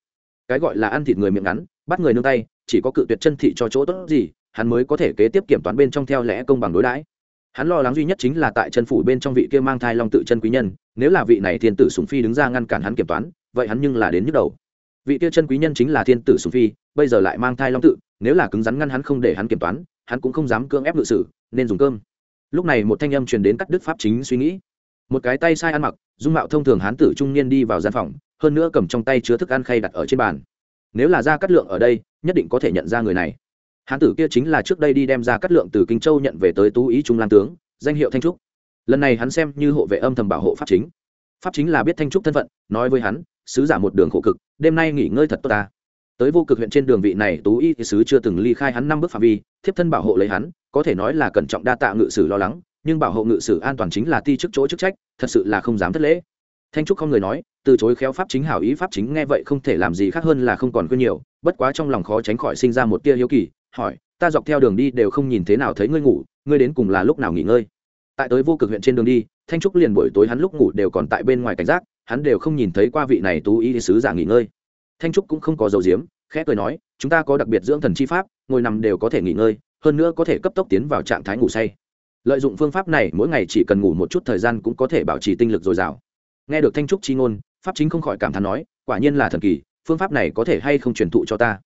Cái gọi là ăn thịt người miệng ngắn, bắt người nương tay, chỉ có cự tuyệt chân thị cho chỗ tốt gì, hắn mới có thể kế tiếp kiểm toán bên trong theo lẽ công bằng đối đãi. Hắn lo lắng duy nhất chính là tại chân phủ bên trong vị kia mang thai long tự chân quý nhân, nếu là vị này thiên tử sùng phi đứng ra ngăn cản hắn kiểm toán, vậy hắn nhưng là đến nhức đầu vị kia chân quý nhân chính là thiên tử sùng phi, bây giờ lại mang thai long tự, nếu là cứng rắn ngăn hắn không để hắn kiểm toán, hắn cũng không dám cưỡng ép ngự sử, nên dùng cơm. Lúc này một thanh âm truyền đến cắt đức pháp chính suy nghĩ. Một cái tay sai ăn mặc, dung mạo thông thường hán tử trung niên đi vào gian phòng, hơn nữa cầm trong tay chứa thức ăn khay đặt ở trên bàn. Nếu là ra cắt lượng ở đây, nhất định có thể nhận ra người này. Hán tử kia chính là trước đây đi đem ra cắt lượng từ kinh châu nhận về tới tú ý trung lan tướng, danh hiệu thanh trúc. Lần này hắn xem như hộ vệ âm thầm bảo hộ pháp chính. Pháp chính là biết thanh trúc thân phận, nói với hắn sứ giả một đường khổ cực, đêm nay nghỉ ngơi thật tốt ta. Tới vô cực huyện trên đường vị này, tú y sứ chưa từng ly khai hắn năm bước phạm vi, thiếp thân bảo hộ lấy hắn, có thể nói là cẩn trọng đa tạ ngự sử lo lắng, nhưng bảo hộ ngự sử an toàn chính là ti chức chỗ chức trách, thật sự là không dám thất lễ. Thanh trúc không người nói, từ chối khéo pháp chính hảo ý pháp chính nghe vậy không thể làm gì khác hơn là không còn quên nhiều, bất quá trong lòng khó tránh khỏi sinh ra một tia hiếu kỳ, hỏi, ta dọc theo đường đi đều không nhìn thế nào thấy ngươi ngủ, ngươi đến cùng là lúc nào nghỉ ngơi? Tại tới vô cực huyện trên đường đi, thanh trúc liền buổi tối hắn lúc ngủ đều còn tại bên ngoài cảnh giác hắn đều không nhìn thấy qua vị này tú y sứ giả nghỉ ngơi. Thanh trúc cũng không có dầu diếm, khẽ cười nói, chúng ta có đặc biệt dưỡng thần chi pháp, ngồi nằm đều có thể nghỉ ngơi, hơn nữa có thể cấp tốc tiến vào trạng thái ngủ say. Lợi dụng phương pháp này, mỗi ngày chỉ cần ngủ một chút thời gian cũng có thể bảo trì tinh lực dồi dào. Nghe được thanh trúc chi ngôn, pháp chính không khỏi cảm thán nói, quả nhiên là thần kỳ, phương pháp này có thể hay không truyền thụ cho ta?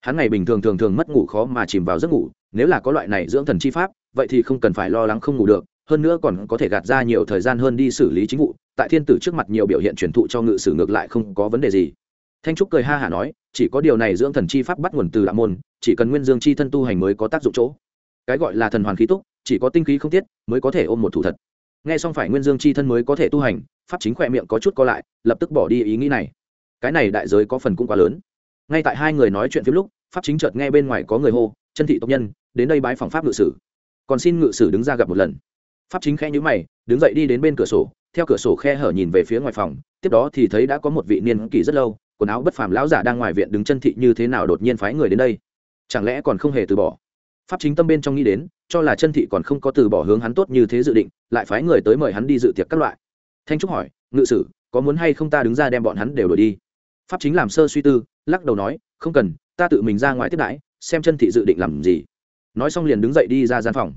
Hắn ngày bình thường thường thường mất ngủ khó mà chìm vào giấc ngủ, nếu là có loại này dưỡng thần chi pháp, vậy thì không cần phải lo lắng không ngủ được hơn nữa còn có thể gạt ra nhiều thời gian hơn đi xử lý chính vụ, tại thiên tử trước mặt nhiều biểu hiện truyền thụ cho ngự sử ngược lại không có vấn đề gì. Thanh trúc cười ha hả nói, chỉ có điều này dưỡng thần chi pháp bắt nguồn từ đạo môn, chỉ cần nguyên dương chi thân tu hành mới có tác dụng chỗ. Cái gọi là thần hoàn khí túc, chỉ có tinh khí không tiết mới có thể ôm một thủ thật. Nghe xong phải nguyên dương chi thân mới có thể tu hành, pháp chính khỏe miệng có chút co lại, lập tức bỏ đi ý nghĩ này. Cái này đại giới có phần cũng quá lớn. Ngay tại hai người nói chuyện phim lúc, pháp chính chợt nghe bên ngoài có người hô, chân thị tộc nhân, đến đây bái phòng pháp ngự sử. Còn xin ngự sử đứng ra gặp một lần pháp chính khẽ nhữ mày, đứng dậy đi đến bên cửa sổ, theo cửa sổ khe hở nhìn về phía ngoài phòng, tiếp đó thì thấy đã có một vị niên kỳ rất lâu, quần áo bất phàm lão giả đang ngoài viện đứng chân thị như thế nào đột nhiên phái người đến đây? Chẳng lẽ còn không hề từ bỏ? Pháp chính tâm bên trong nghĩ đến, cho là chân thị còn không có từ bỏ hướng hắn tốt như thế dự định, lại phái người tới mời hắn đi dự tiệc các loại. Thanh trúc hỏi, ngự sử, có muốn hay không ta đứng ra đem bọn hắn đều đổi đi? Pháp chính làm sơ suy tư, lắc đầu nói, không cần, ta tự mình ra ngoài tiếp đãi, xem chân thị dự định làm gì. Nói xong liền đứng dậy đi ra gian phòng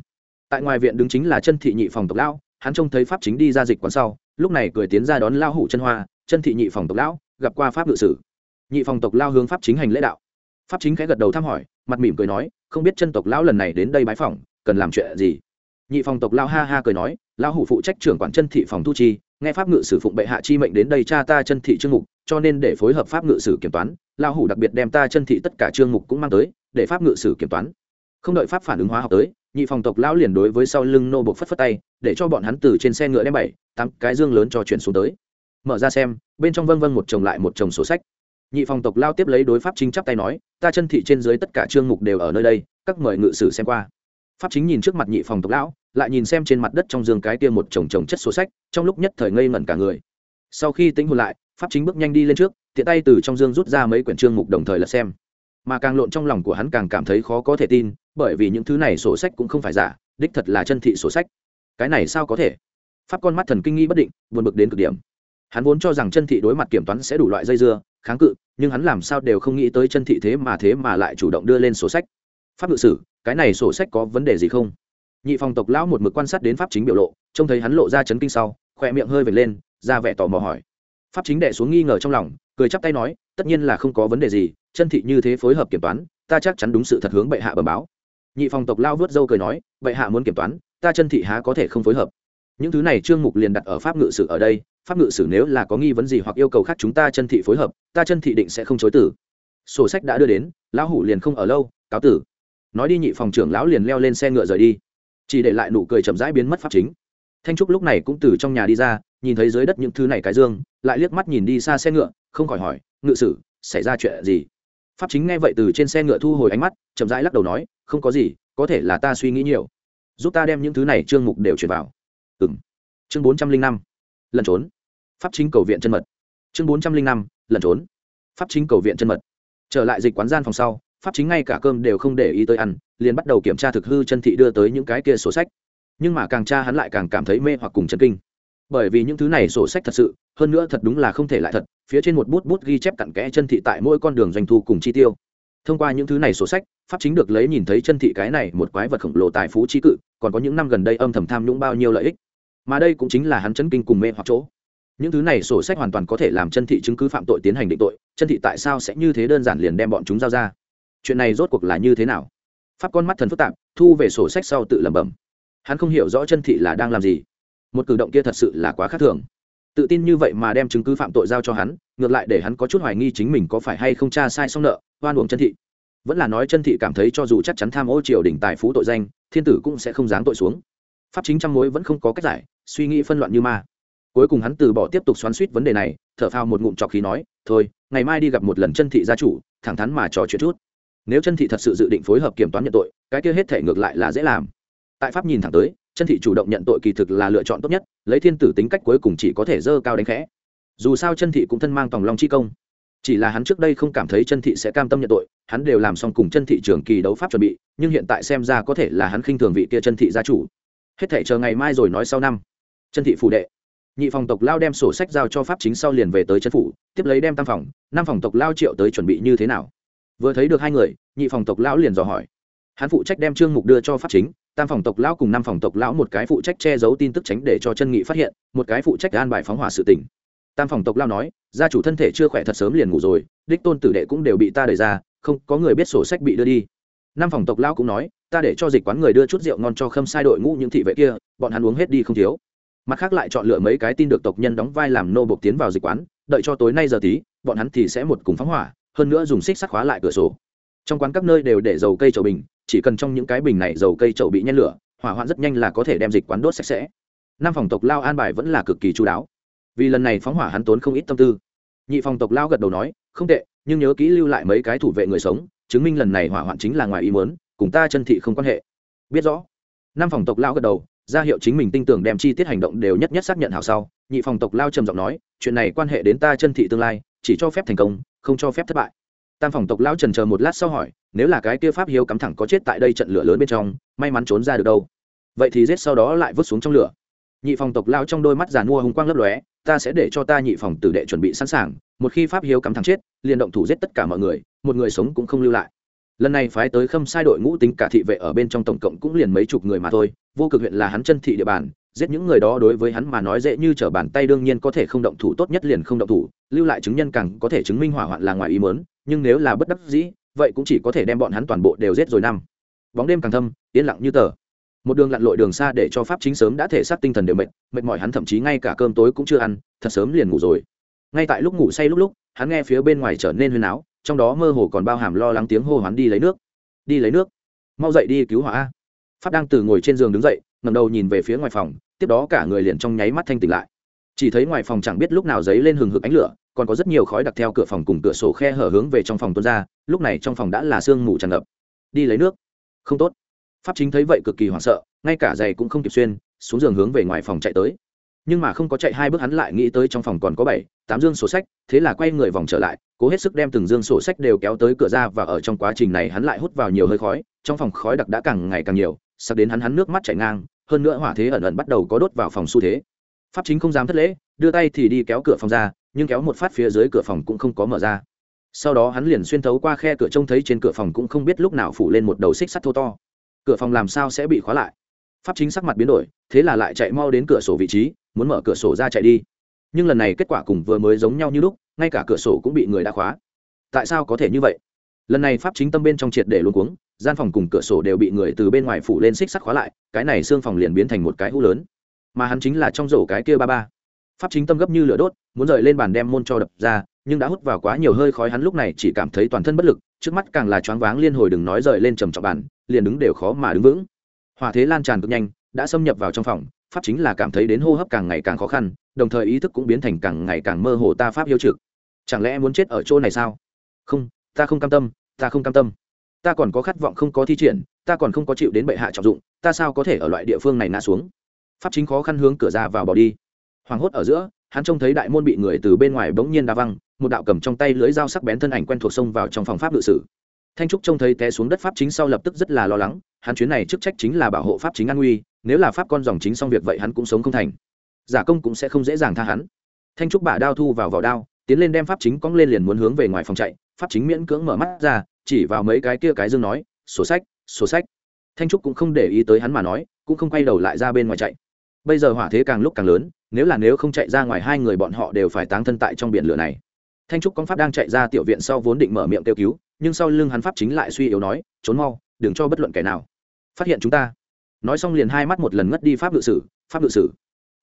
tại ngoài viện đứng chính là chân thị nhị phòng tộc lão, hắn trông thấy pháp chính đi ra dịch quán sau, lúc này cười tiến ra đón lao hủ chân hoa, chân thị nhị phòng tộc lão, gặp qua pháp ngự sử. Nhị phòng tộc lao hướng pháp chính hành lễ đạo. Pháp chính khẽ gật đầu thăm hỏi, mặt mỉm cười nói, không biết chân tộc lão lần này đến đây bái phòng cần làm chuyện gì? Nhị phòng tộc lao ha ha cười nói, lão hủ phụ trách trưởng quản chân thị phòng thu chi, nghe pháp ngự sử phụng bệ hạ chi mệnh đến đây cha ta chân thị trương mục, cho nên để phối hợp pháp ngự sử kiểm toán, lão hủ đặc biệt đem ta chân thị tất cả trương mục cũng mang tới, để pháp ngự sử kiểm toán không đợi pháp phản ứng hóa học tới, nhị phòng tộc lão liền đối với sau lưng nô buộc phất phất tay, để cho bọn hắn từ trên xe ngựa đem bảy, tám cái dương lớn cho chuyển xuống tới. Mở ra xem, bên trong vân vân một chồng lại một chồng sổ sách. Nhị phòng tộc lao tiếp lấy đối pháp chính chắp tay nói, ta chân thị trên dưới tất cả chương mục đều ở nơi đây, các mời ngự sử xem qua. Pháp chính nhìn trước mặt nhị phòng tộc lão, lại nhìn xem trên mặt đất trong giường cái kia một chồng chồng chất số sách, trong lúc nhất thời ngây ngẩn cả người. Sau khi tính hồn lại, pháp chính bước nhanh đi lên trước, tiện tay từ trong dương rút ra mấy quyển chương mục đồng thời là xem. Mà càng lộn trong lòng của hắn càng cảm thấy khó có thể tin bởi vì những thứ này sổ sách cũng không phải giả, đích thật là chân thị sổ sách. Cái này sao có thể? Pháp con mắt thần kinh nghi bất định, buồn bực đến cực điểm. Hắn vốn cho rằng chân thị đối mặt kiểm toán sẽ đủ loại dây dưa, kháng cự, nhưng hắn làm sao đều không nghĩ tới chân thị thế mà thế mà lại chủ động đưa lên sổ sách. Pháp ngự sử, cái này sổ sách có vấn đề gì không? Nhị phòng tộc lão một mực quan sát đến pháp chính biểu lộ, trông thấy hắn lộ ra chấn kinh sau khỏe miệng hơi vệt lên, ra vẻ tò mò hỏi. Pháp chính đệ xuống nghi ngờ trong lòng, cười chắp tay nói, tất nhiên là không có vấn đề gì, chân thị như thế phối hợp kiểm toán, ta chắc chắn đúng sự thật hướng bệ hạ bẩm báo nhị phòng tộc lao vớt dâu cười nói bệ hạ muốn kiểm toán, ta chân thị há có thể không phối hợp? Những thứ này trương mục liền đặt ở pháp ngự sử ở đây, pháp ngự sử nếu là có nghi vấn gì hoặc yêu cầu khác chúng ta chân thị phối hợp, ta chân thị định sẽ không chối tử sổ sách đã đưa đến, lão hủ liền không ở lâu, cáo tử. Nói đi nhị phòng trưởng lão liền leo lên xe ngựa rời đi. Chỉ để lại nụ cười chậm rãi biến mất pháp chính. Thanh trúc lúc này cũng từ trong nhà đi ra, nhìn thấy dưới đất những thứ này cái dương, lại liếc mắt nhìn đi xa xe ngựa, không khỏi hỏi, ngự sử, xảy ra chuyện gì? Pháp chính nghe vậy từ trên xe ngựa thu hồi ánh mắt, chậm rãi lắc đầu nói, không có gì, có thể là ta suy nghĩ nhiều. Giúp ta đem những thứ này chương mục đều chuyển vào. Ừ chương bốn trăm linh năm. Lần trốn. Pháp chính cầu viện chân mật. Chương bốn trăm linh năm. Lần trốn. Pháp chính cầu viện chân mật. Trở lại dịch quán gian phòng sau, pháp chính ngay cả cơm đều không để ý tới ăn, liền bắt đầu kiểm tra thực hư chân thị đưa tới những cái kia sổ sách. Nhưng mà càng tra hắn lại càng cảm thấy mê hoặc cùng chân kinh bởi vì những thứ này sổ sách thật sự, hơn nữa thật đúng là không thể lại thật, phía trên một bút bút ghi chép cặn kẽ chân thị tại mỗi con đường doanh thu cùng chi tiêu. Thông qua những thứ này sổ sách, pháp chính được lấy nhìn thấy chân thị cái này một quái vật khổng lồ tài phú trí cự, còn có những năm gần đây âm thầm tham nhũng bao nhiêu lợi ích. Mà đây cũng chính là hắn chấn kinh cùng mê hoặc chỗ. Những thứ này sổ sách hoàn toàn có thể làm chân thị chứng cứ phạm tội tiến hành định tội, chân thị tại sao sẽ như thế đơn giản liền đem bọn chúng giao ra? Chuyện này rốt cuộc là như thế nào? Pháp con mắt thần phức tạp, thu về sổ sách sau tự lẩm bẩm. Hắn không hiểu rõ chân thị là đang làm gì một cử động kia thật sự là quá khác thường. Tự tin như vậy mà đem chứng cứ phạm tội giao cho hắn, ngược lại để hắn có chút hoài nghi chính mình có phải hay không tra sai xong nợ, oan uổng chân thị. Vẫn là nói chân thị cảm thấy cho dù chắc chắn tham ô triều đình tài phú tội danh, thiên tử cũng sẽ không dáng tội xuống. Pháp chính trăm mối vẫn không có cách giải, suy nghĩ phân loạn như ma. Cuối cùng hắn từ bỏ tiếp tục xoắn suýt vấn đề này, thở phao một ngụm trọc khí nói, thôi, ngày mai đi gặp một lần chân thị gia chủ, thẳng thắn mà trò chuyện chút. Nếu chân thị thật sự dự định phối hợp kiểm toán nhận tội, cái kia hết thể ngược lại là dễ làm. Tại pháp nhìn thẳng tới chân thị chủ động nhận tội kỳ thực là lựa chọn tốt nhất, lấy thiên tử tính cách cuối cùng chỉ có thể dơ cao đánh khẽ. Dù sao chân thị cũng thân mang tòng long chi công. Chỉ là hắn trước đây không cảm thấy chân thị sẽ cam tâm nhận tội, hắn đều làm xong cùng chân thị trường kỳ đấu pháp chuẩn bị, nhưng hiện tại xem ra có thể là hắn khinh thường vị kia chân thị gia chủ. Hết thể chờ ngày mai rồi nói sau năm. Chân thị phủ đệ. Nhị phòng tộc lao đem sổ sách giao cho pháp chính sau liền về tới chân phủ, tiếp lấy đem tam phòng, năm phòng tộc lao triệu tới chuẩn bị như thế nào. Vừa thấy được hai người, nhị phòng tộc lão liền dò hỏi. Hắn phụ trách đem trương mục đưa cho pháp chính tam phòng tộc lão cùng năm phòng tộc lão một cái phụ trách che giấu tin tức tránh để cho chân nghị phát hiện, một cái phụ trách an bài phóng hỏa sự tỉnh tam phòng tộc lão nói, gia chủ thân thể chưa khỏe thật sớm liền ngủ rồi, đích tôn tử đệ cũng đều bị ta đẩy ra, không có người biết sổ sách bị đưa đi. Năm phòng tộc lão cũng nói, ta để cho dịch quán người đưa chút rượu ngon cho khâm sai đội ngũ những thị vệ kia, bọn hắn uống hết đi không thiếu. Mặt khác lại chọn lựa mấy cái tin được tộc nhân đóng vai làm nô bộc tiến vào dịch quán, đợi cho tối nay giờ tí, bọn hắn thì sẽ một cùng phóng hỏa, hơn nữa dùng xích sắt khóa lại cửa sổ. Trong quán các nơi đều để dầu cây trầu bình chỉ cần trong những cái bình này dầu cây chậu bị nhen lửa, hỏa hoạn rất nhanh là có thể đem dịch quán đốt sạch sẽ. Năm phòng tộc lao an bài vẫn là cực kỳ chú đáo. Vì lần này phóng hỏa hắn tốn không ít tâm tư. Nhị phòng tộc lao gật đầu nói, không tệ, nhưng nhớ kỹ lưu lại mấy cái thủ vệ người sống, chứng minh lần này hỏa hoạn chính là ngoài ý muốn, cùng ta chân thị không quan hệ. Biết rõ. Năm phòng tộc lao gật đầu, ra hiệu chính mình tin tưởng đem chi tiết hành động đều nhất nhất xác nhận hào sau, nhị phòng tộc lao trầm giọng nói, chuyện này quan hệ đến ta chân thị tương lai, chỉ cho phép thành công, không cho phép thất bại tam phòng tộc lão trần chờ một lát sau hỏi, nếu là cái kia pháp hiếu cắm thẳng có chết tại đây trận lửa lớn bên trong, may mắn trốn ra được đâu? Vậy thì giết sau đó lại vứt xuống trong lửa. Nhị phòng tộc lao trong đôi mắt giàn mua hùng quang lấp lóe, ta sẽ để cho ta nhị phòng tử đệ chuẩn bị sẵn sàng, một khi pháp hiếu cắm thẳng chết, liền động thủ giết tất cả mọi người, một người sống cũng không lưu lại. Lần này phái tới khâm sai đội ngũ tính cả thị vệ ở bên trong tổng cộng cũng liền mấy chục người mà thôi, vô cực huyện là hắn chân thị địa bàn giết những người đó đối với hắn mà nói dễ như trở bàn tay đương nhiên có thể không động thủ, tốt nhất liền không động thủ. Lưu lại chứng nhân càng có thể chứng minh hỏa hoạn là ngoài ý mớn nhưng nếu là bất đắc dĩ, vậy cũng chỉ có thể đem bọn hắn toàn bộ đều giết rồi năm. Bóng đêm càng thâm, yên lặng như tờ. Một đường lặn lội đường xa để cho pháp chính sớm đã thể xác tinh thần đều mệt mệt mỏi hắn thậm chí ngay cả cơm tối cũng chưa ăn, thật sớm liền ngủ rồi. Ngay tại lúc ngủ say lúc lúc, hắn nghe phía bên ngoài trở nên huyên áo trong đó mơ hồ còn bao hàm lo lắng tiếng hô hoán đi lấy nước. Đi lấy nước. Mau dậy đi cứu hỏa pháp đang từ ngồi trên giường đứng dậy ngầm đầu nhìn về phía ngoài phòng tiếp đó cả người liền trong nháy mắt thanh tỉnh lại. Chỉ thấy ngoài phòng chẳng biết lúc nào dấy lên hừng hực ánh lửa, còn có rất nhiều khói đặc theo cửa phòng cùng cửa sổ khe hở hướng về trong phòng tuôn ra, lúc này trong phòng đã là sương mù tràn ngập. Đi lấy nước. Không tốt. Pháp chính thấy vậy cực kỳ hoảng sợ, ngay cả giày cũng không kịp xuyên, xuống giường hướng về ngoài phòng chạy tới. Nhưng mà không có chạy hai bước hắn lại nghĩ tới trong phòng còn có bảy, tám dương sổ sách, thế là quay người vòng trở lại, cố hết sức đem từng dương sổ sách đều kéo tới cửa ra và ở trong quá trình này hắn lại hút vào nhiều hơi khói, trong phòng khói đặc đã càng ngày càng nhiều, sắp đến hắn hắn nước mắt chảy ngang hơn nữa hỏa thế ẩn ẩn bắt đầu có đốt vào phòng xu thế. Pháp chính không dám thất lễ, đưa tay thì đi kéo cửa phòng ra, nhưng kéo một phát phía dưới cửa phòng cũng không có mở ra. Sau đó hắn liền xuyên thấu qua khe cửa trông thấy trên cửa phòng cũng không biết lúc nào phủ lên một đầu xích sắt thô to. Cửa phòng làm sao sẽ bị khóa lại? Pháp chính sắc mặt biến đổi, thế là lại chạy mau đến cửa sổ vị trí, muốn mở cửa sổ ra chạy đi. Nhưng lần này kết quả cùng vừa mới giống nhau như lúc, ngay cả cửa sổ cũng bị người đã khóa. Tại sao có thể như vậy? Lần này pháp chính tâm bên trong triệt để luôn cuống gian phòng cùng cửa sổ đều bị người từ bên ngoài phủ lên xích sắt khóa lại, cái này xương phòng liền biến thành một cái hũ lớn. Mà hắn chính là trong rổ cái kia ba ba. Pháp chính tâm gấp như lửa đốt, muốn rời lên bàn đem môn cho đập ra, nhưng đã hút vào quá nhiều hơi khói hắn lúc này chỉ cảm thấy toàn thân bất lực, trước mắt càng là choáng váng liên hồi đừng nói rời lên trầm trọng bàn, liền đứng đều khó mà đứng vững. Hòa thế lan tràn cực nhanh, đã xâm nhập vào trong phòng, pháp chính là cảm thấy đến hô hấp càng ngày càng khó khăn, đồng thời ý thức cũng biến thành càng ngày càng mơ hồ ta pháp yêu trực. Chẳng lẽ muốn chết ở chỗ này sao? Không, ta không cam tâm, ta không cam tâm ta còn có khát vọng không có thi triển, ta còn không có chịu đến bệ hạ trọng dụng, ta sao có thể ở loại địa phương này ngã xuống? Pháp chính khó khăn hướng cửa ra vào bỏ đi. Hoảng hốt ở giữa, hắn trông thấy đại môn bị người từ bên ngoài bỗng nhiên đa văng, một đạo cầm trong tay lưới dao sắc bén thân ảnh quen thuộc xông vào trong phòng pháp ngự sử. Thanh trúc trông thấy té xuống đất pháp chính sau lập tức rất là lo lắng, hắn chuyến này chức trách chính là bảo hộ pháp chính an nguy, nếu là pháp con dòng chính xong việc vậy hắn cũng sống không thành. Giả công cũng sẽ không dễ dàng tha hắn. Thanh trúc bả đao thu vào vỏ đao, tiến lên đem pháp chính cong lên liền muốn hướng về ngoài phòng chạy, pháp chính miễn cưỡng mở mắt ra chỉ vào mấy cái kia cái dương nói, sổ sách sổ sách. Thanh trúc cũng không để ý tới hắn mà nói, cũng không quay đầu lại ra bên ngoài chạy. Bây giờ hỏa thế càng lúc càng lớn, nếu là nếu không chạy ra ngoài hai người bọn họ đều phải táng thân tại trong biển lửa này. Thanh trúc con pháp đang chạy ra tiểu viện sau vốn định mở miệng kêu cứu, nhưng sau lưng hắn pháp chính lại suy yếu nói, trốn mau, đừng cho bất luận kẻ nào. Phát hiện chúng ta. Nói xong liền hai mắt một lần ngất đi pháp ngự sử, pháp ngự sử.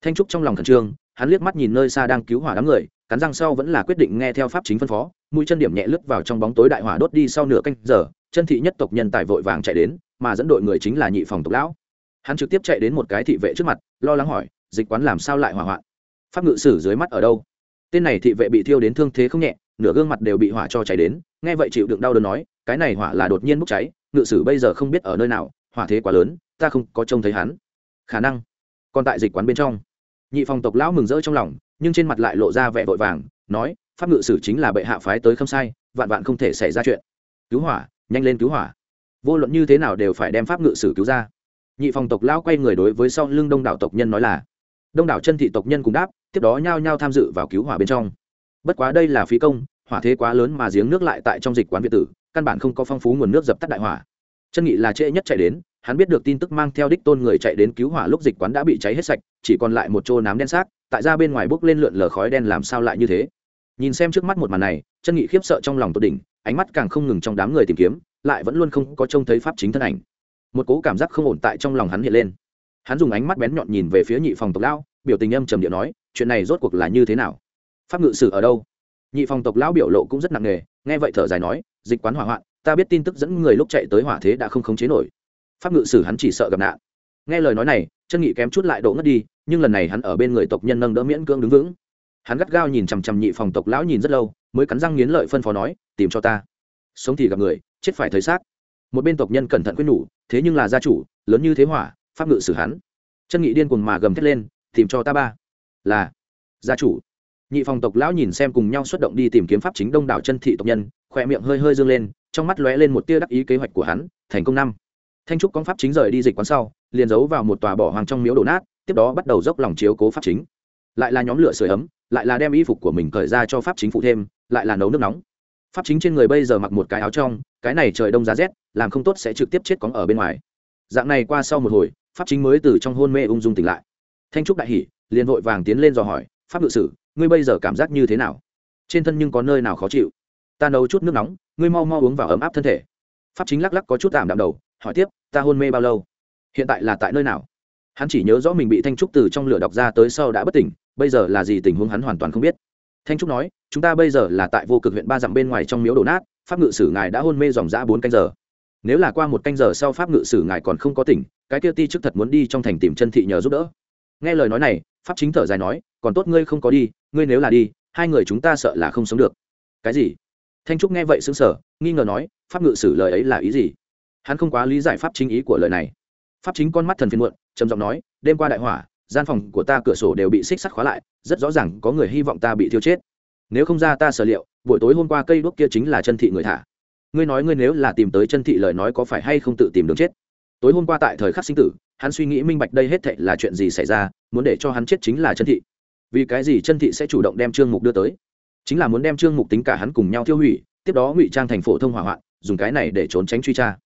Thanh trúc trong lòng khẩn trương, hắn liếc mắt nhìn nơi xa đang cứu hỏa đám người, cắn răng sau vẫn là quyết định nghe theo pháp chính phân phó mũi chân điểm nhẹ lướt vào trong bóng tối đại hỏa đốt đi sau nửa canh giờ, chân thị nhất tộc nhân tài vội vàng chạy đến, mà dẫn đội người chính là nhị phòng tộc lão. Hắn trực tiếp chạy đến một cái thị vệ trước mặt, lo lắng hỏi, dịch quán làm sao lại hỏa hoạn? Pháp ngự sử dưới mắt ở đâu? Tên này thị vệ bị thiêu đến thương thế không nhẹ, nửa gương mặt đều bị hỏa cho cháy đến, nghe vậy chịu đựng đau đớn nói, cái này hỏa là đột nhiên bốc cháy, ngự sử bây giờ không biết ở nơi nào, hỏa thế quá lớn, ta không có trông thấy hắn. Khả năng còn tại dịch quán bên trong. Nhị phòng tộc lão mừng rỡ trong lòng, nhưng trên mặt lại lộ ra vẻ vội vàng, nói pháp ngự sử chính là bệ hạ phái tới không sai, vạn vạn không thể xảy ra chuyện. Cứu hỏa, nhanh lên cứu hỏa. Vô luận như thế nào đều phải đem pháp ngự sử cứu ra. Nhị phòng tộc lão quay người đối với sau lưng đông đảo tộc nhân nói là, đông đảo chân thị tộc nhân cùng đáp, tiếp đó nhao nhao tham dự vào cứu hỏa bên trong. Bất quá đây là phí công, hỏa thế quá lớn mà giếng nước lại tại trong dịch quán việt tử, căn bản không có phong phú nguồn nước dập tắt đại hỏa. Chân nghị là trễ nhất chạy đến, hắn biết được tin tức mang theo đích tôn người chạy đến cứu hỏa lúc dịch quán đã bị cháy hết sạch, chỉ còn lại một chỗ nám đen xác, tại ra bên ngoài bốc lên lượn lờ khói đen làm sao lại như thế nhìn xem trước mắt một màn này chân nghị khiếp sợ trong lòng tốt đỉnh, ánh mắt càng không ngừng trong đám người tìm kiếm, lại vẫn luôn không có trông thấy pháp chính thân ảnh. Một cố cảm giác không ổn tại trong lòng hắn hiện lên. Hắn dùng ánh mắt bén nhọn nhìn về phía nhị phòng tộc lão, biểu tình âm trầm điện nói, chuyện này rốt cuộc là như thế nào? Pháp ngự sử ở đâu? Nhị phòng tộc lão biểu lộ cũng rất nặng nề, nghe vậy thở dài nói, dịch quán hỏa hoạn, ta biết tin tức dẫn người lúc chạy tới hỏa thế đã không khống chế nổi. Pháp ngự sử hắn chỉ sợ gặp nạn. Nghe lời nói này chân nghị kém chút lại đổ ngất đi, nhưng lần này hắn ở bên người tộc nhân nâng đỡ miễn cưỡng đứng vững hắn gắt gao nhìn chằm chằm nhị phòng tộc lão nhìn rất lâu, mới cắn răng nghiến lợi phân phó nói, tìm cho ta. Sống thì gặp người, chết phải thấy xác. Một bên tộc nhân cẩn thận quyết nhủ, thế nhưng là gia chủ, lớn như thế hỏa, pháp ngự xử hắn. Chân nghị điên cuồng mà gầm thét lên, tìm cho ta ba. Là, gia chủ. Nhị phòng tộc lão nhìn xem cùng nhau xuất động đi tìm kiếm pháp chính đông đảo chân thị tộc nhân, khỏe miệng hơi hơi dương lên, trong mắt lóe lên một tia đắc ý kế hoạch của hắn, thành công năm. Thanh trúc con pháp chính rời đi dịch quán sau, liền giấu vào một tòa bỏ hoàng trong miếu đổ nát, tiếp đó bắt đầu dốc lòng chiếu cố pháp chính lại là nhóm lửa sưởi ấm, lại là đem y phục của mình cởi ra cho pháp chính phụ thêm, lại là nấu nước nóng. Pháp chính trên người bây giờ mặc một cái áo trong, cái này trời đông giá rét, làm không tốt sẽ trực tiếp chết cóng ở bên ngoài. Dạng này qua sau một hồi, pháp chính mới từ trong hôn mê ung dung tỉnh lại. Thanh trúc đại hỉ, liền vội vàng tiến lên dò hỏi, pháp ngự sử, ngươi bây giờ cảm giác như thế nào? Trên thân nhưng có nơi nào khó chịu? Ta nấu chút nước nóng, ngươi mau mau uống vào ấm áp thân thể. Pháp chính lắc lắc có chút tạm đạm đầu, hỏi tiếp, ta hôn mê bao lâu? Hiện tại là tại nơi nào? Hắn chỉ nhớ rõ mình bị thanh trúc từ trong lửa đọc ra tới sau đã bất tỉnh bây giờ là gì tình huống hắn hoàn toàn không biết. Thanh trúc nói, chúng ta bây giờ là tại vô cực huyện ba dặm bên ngoài trong miếu đổ nát, pháp ngự sử ngài đã hôn mê dòng dã bốn canh giờ. Nếu là qua một canh giờ sau pháp ngự sử ngài còn không có tỉnh, cái kia ti chức thật muốn đi trong thành tìm chân thị nhờ giúp đỡ. Nghe lời nói này, pháp chính thở dài nói, còn tốt ngươi không có đi, ngươi nếu là đi, hai người chúng ta sợ là không sống được. Cái gì? Thanh trúc nghe vậy xứng sở nghi ngờ nói, pháp ngự sử lời ấy là ý gì? Hắn không quá lý giải pháp chính ý của lời này. Pháp chính con mắt thần phiền muộn, trầm giọng nói, đêm qua đại hỏa gian phòng của ta cửa sổ đều bị xích sắt khóa lại, rất rõ ràng có người hy vọng ta bị thiêu chết. Nếu không ra ta sở liệu, buổi tối hôm qua cây đuốc kia chính là chân thị người thả. Ngươi nói ngươi nếu là tìm tới chân thị lời nói có phải hay không tự tìm đường chết? Tối hôm qua tại thời khắc sinh tử, hắn suy nghĩ minh bạch đây hết thệ là chuyện gì xảy ra, muốn để cho hắn chết chính là chân thị. Vì cái gì chân thị sẽ chủ động đem trương mục đưa tới? Chính là muốn đem trương mục tính cả hắn cùng nhau tiêu hủy, tiếp đó ngụy trang thành phổ thông hỏa hoạn, dùng cái này để trốn tránh truy tra.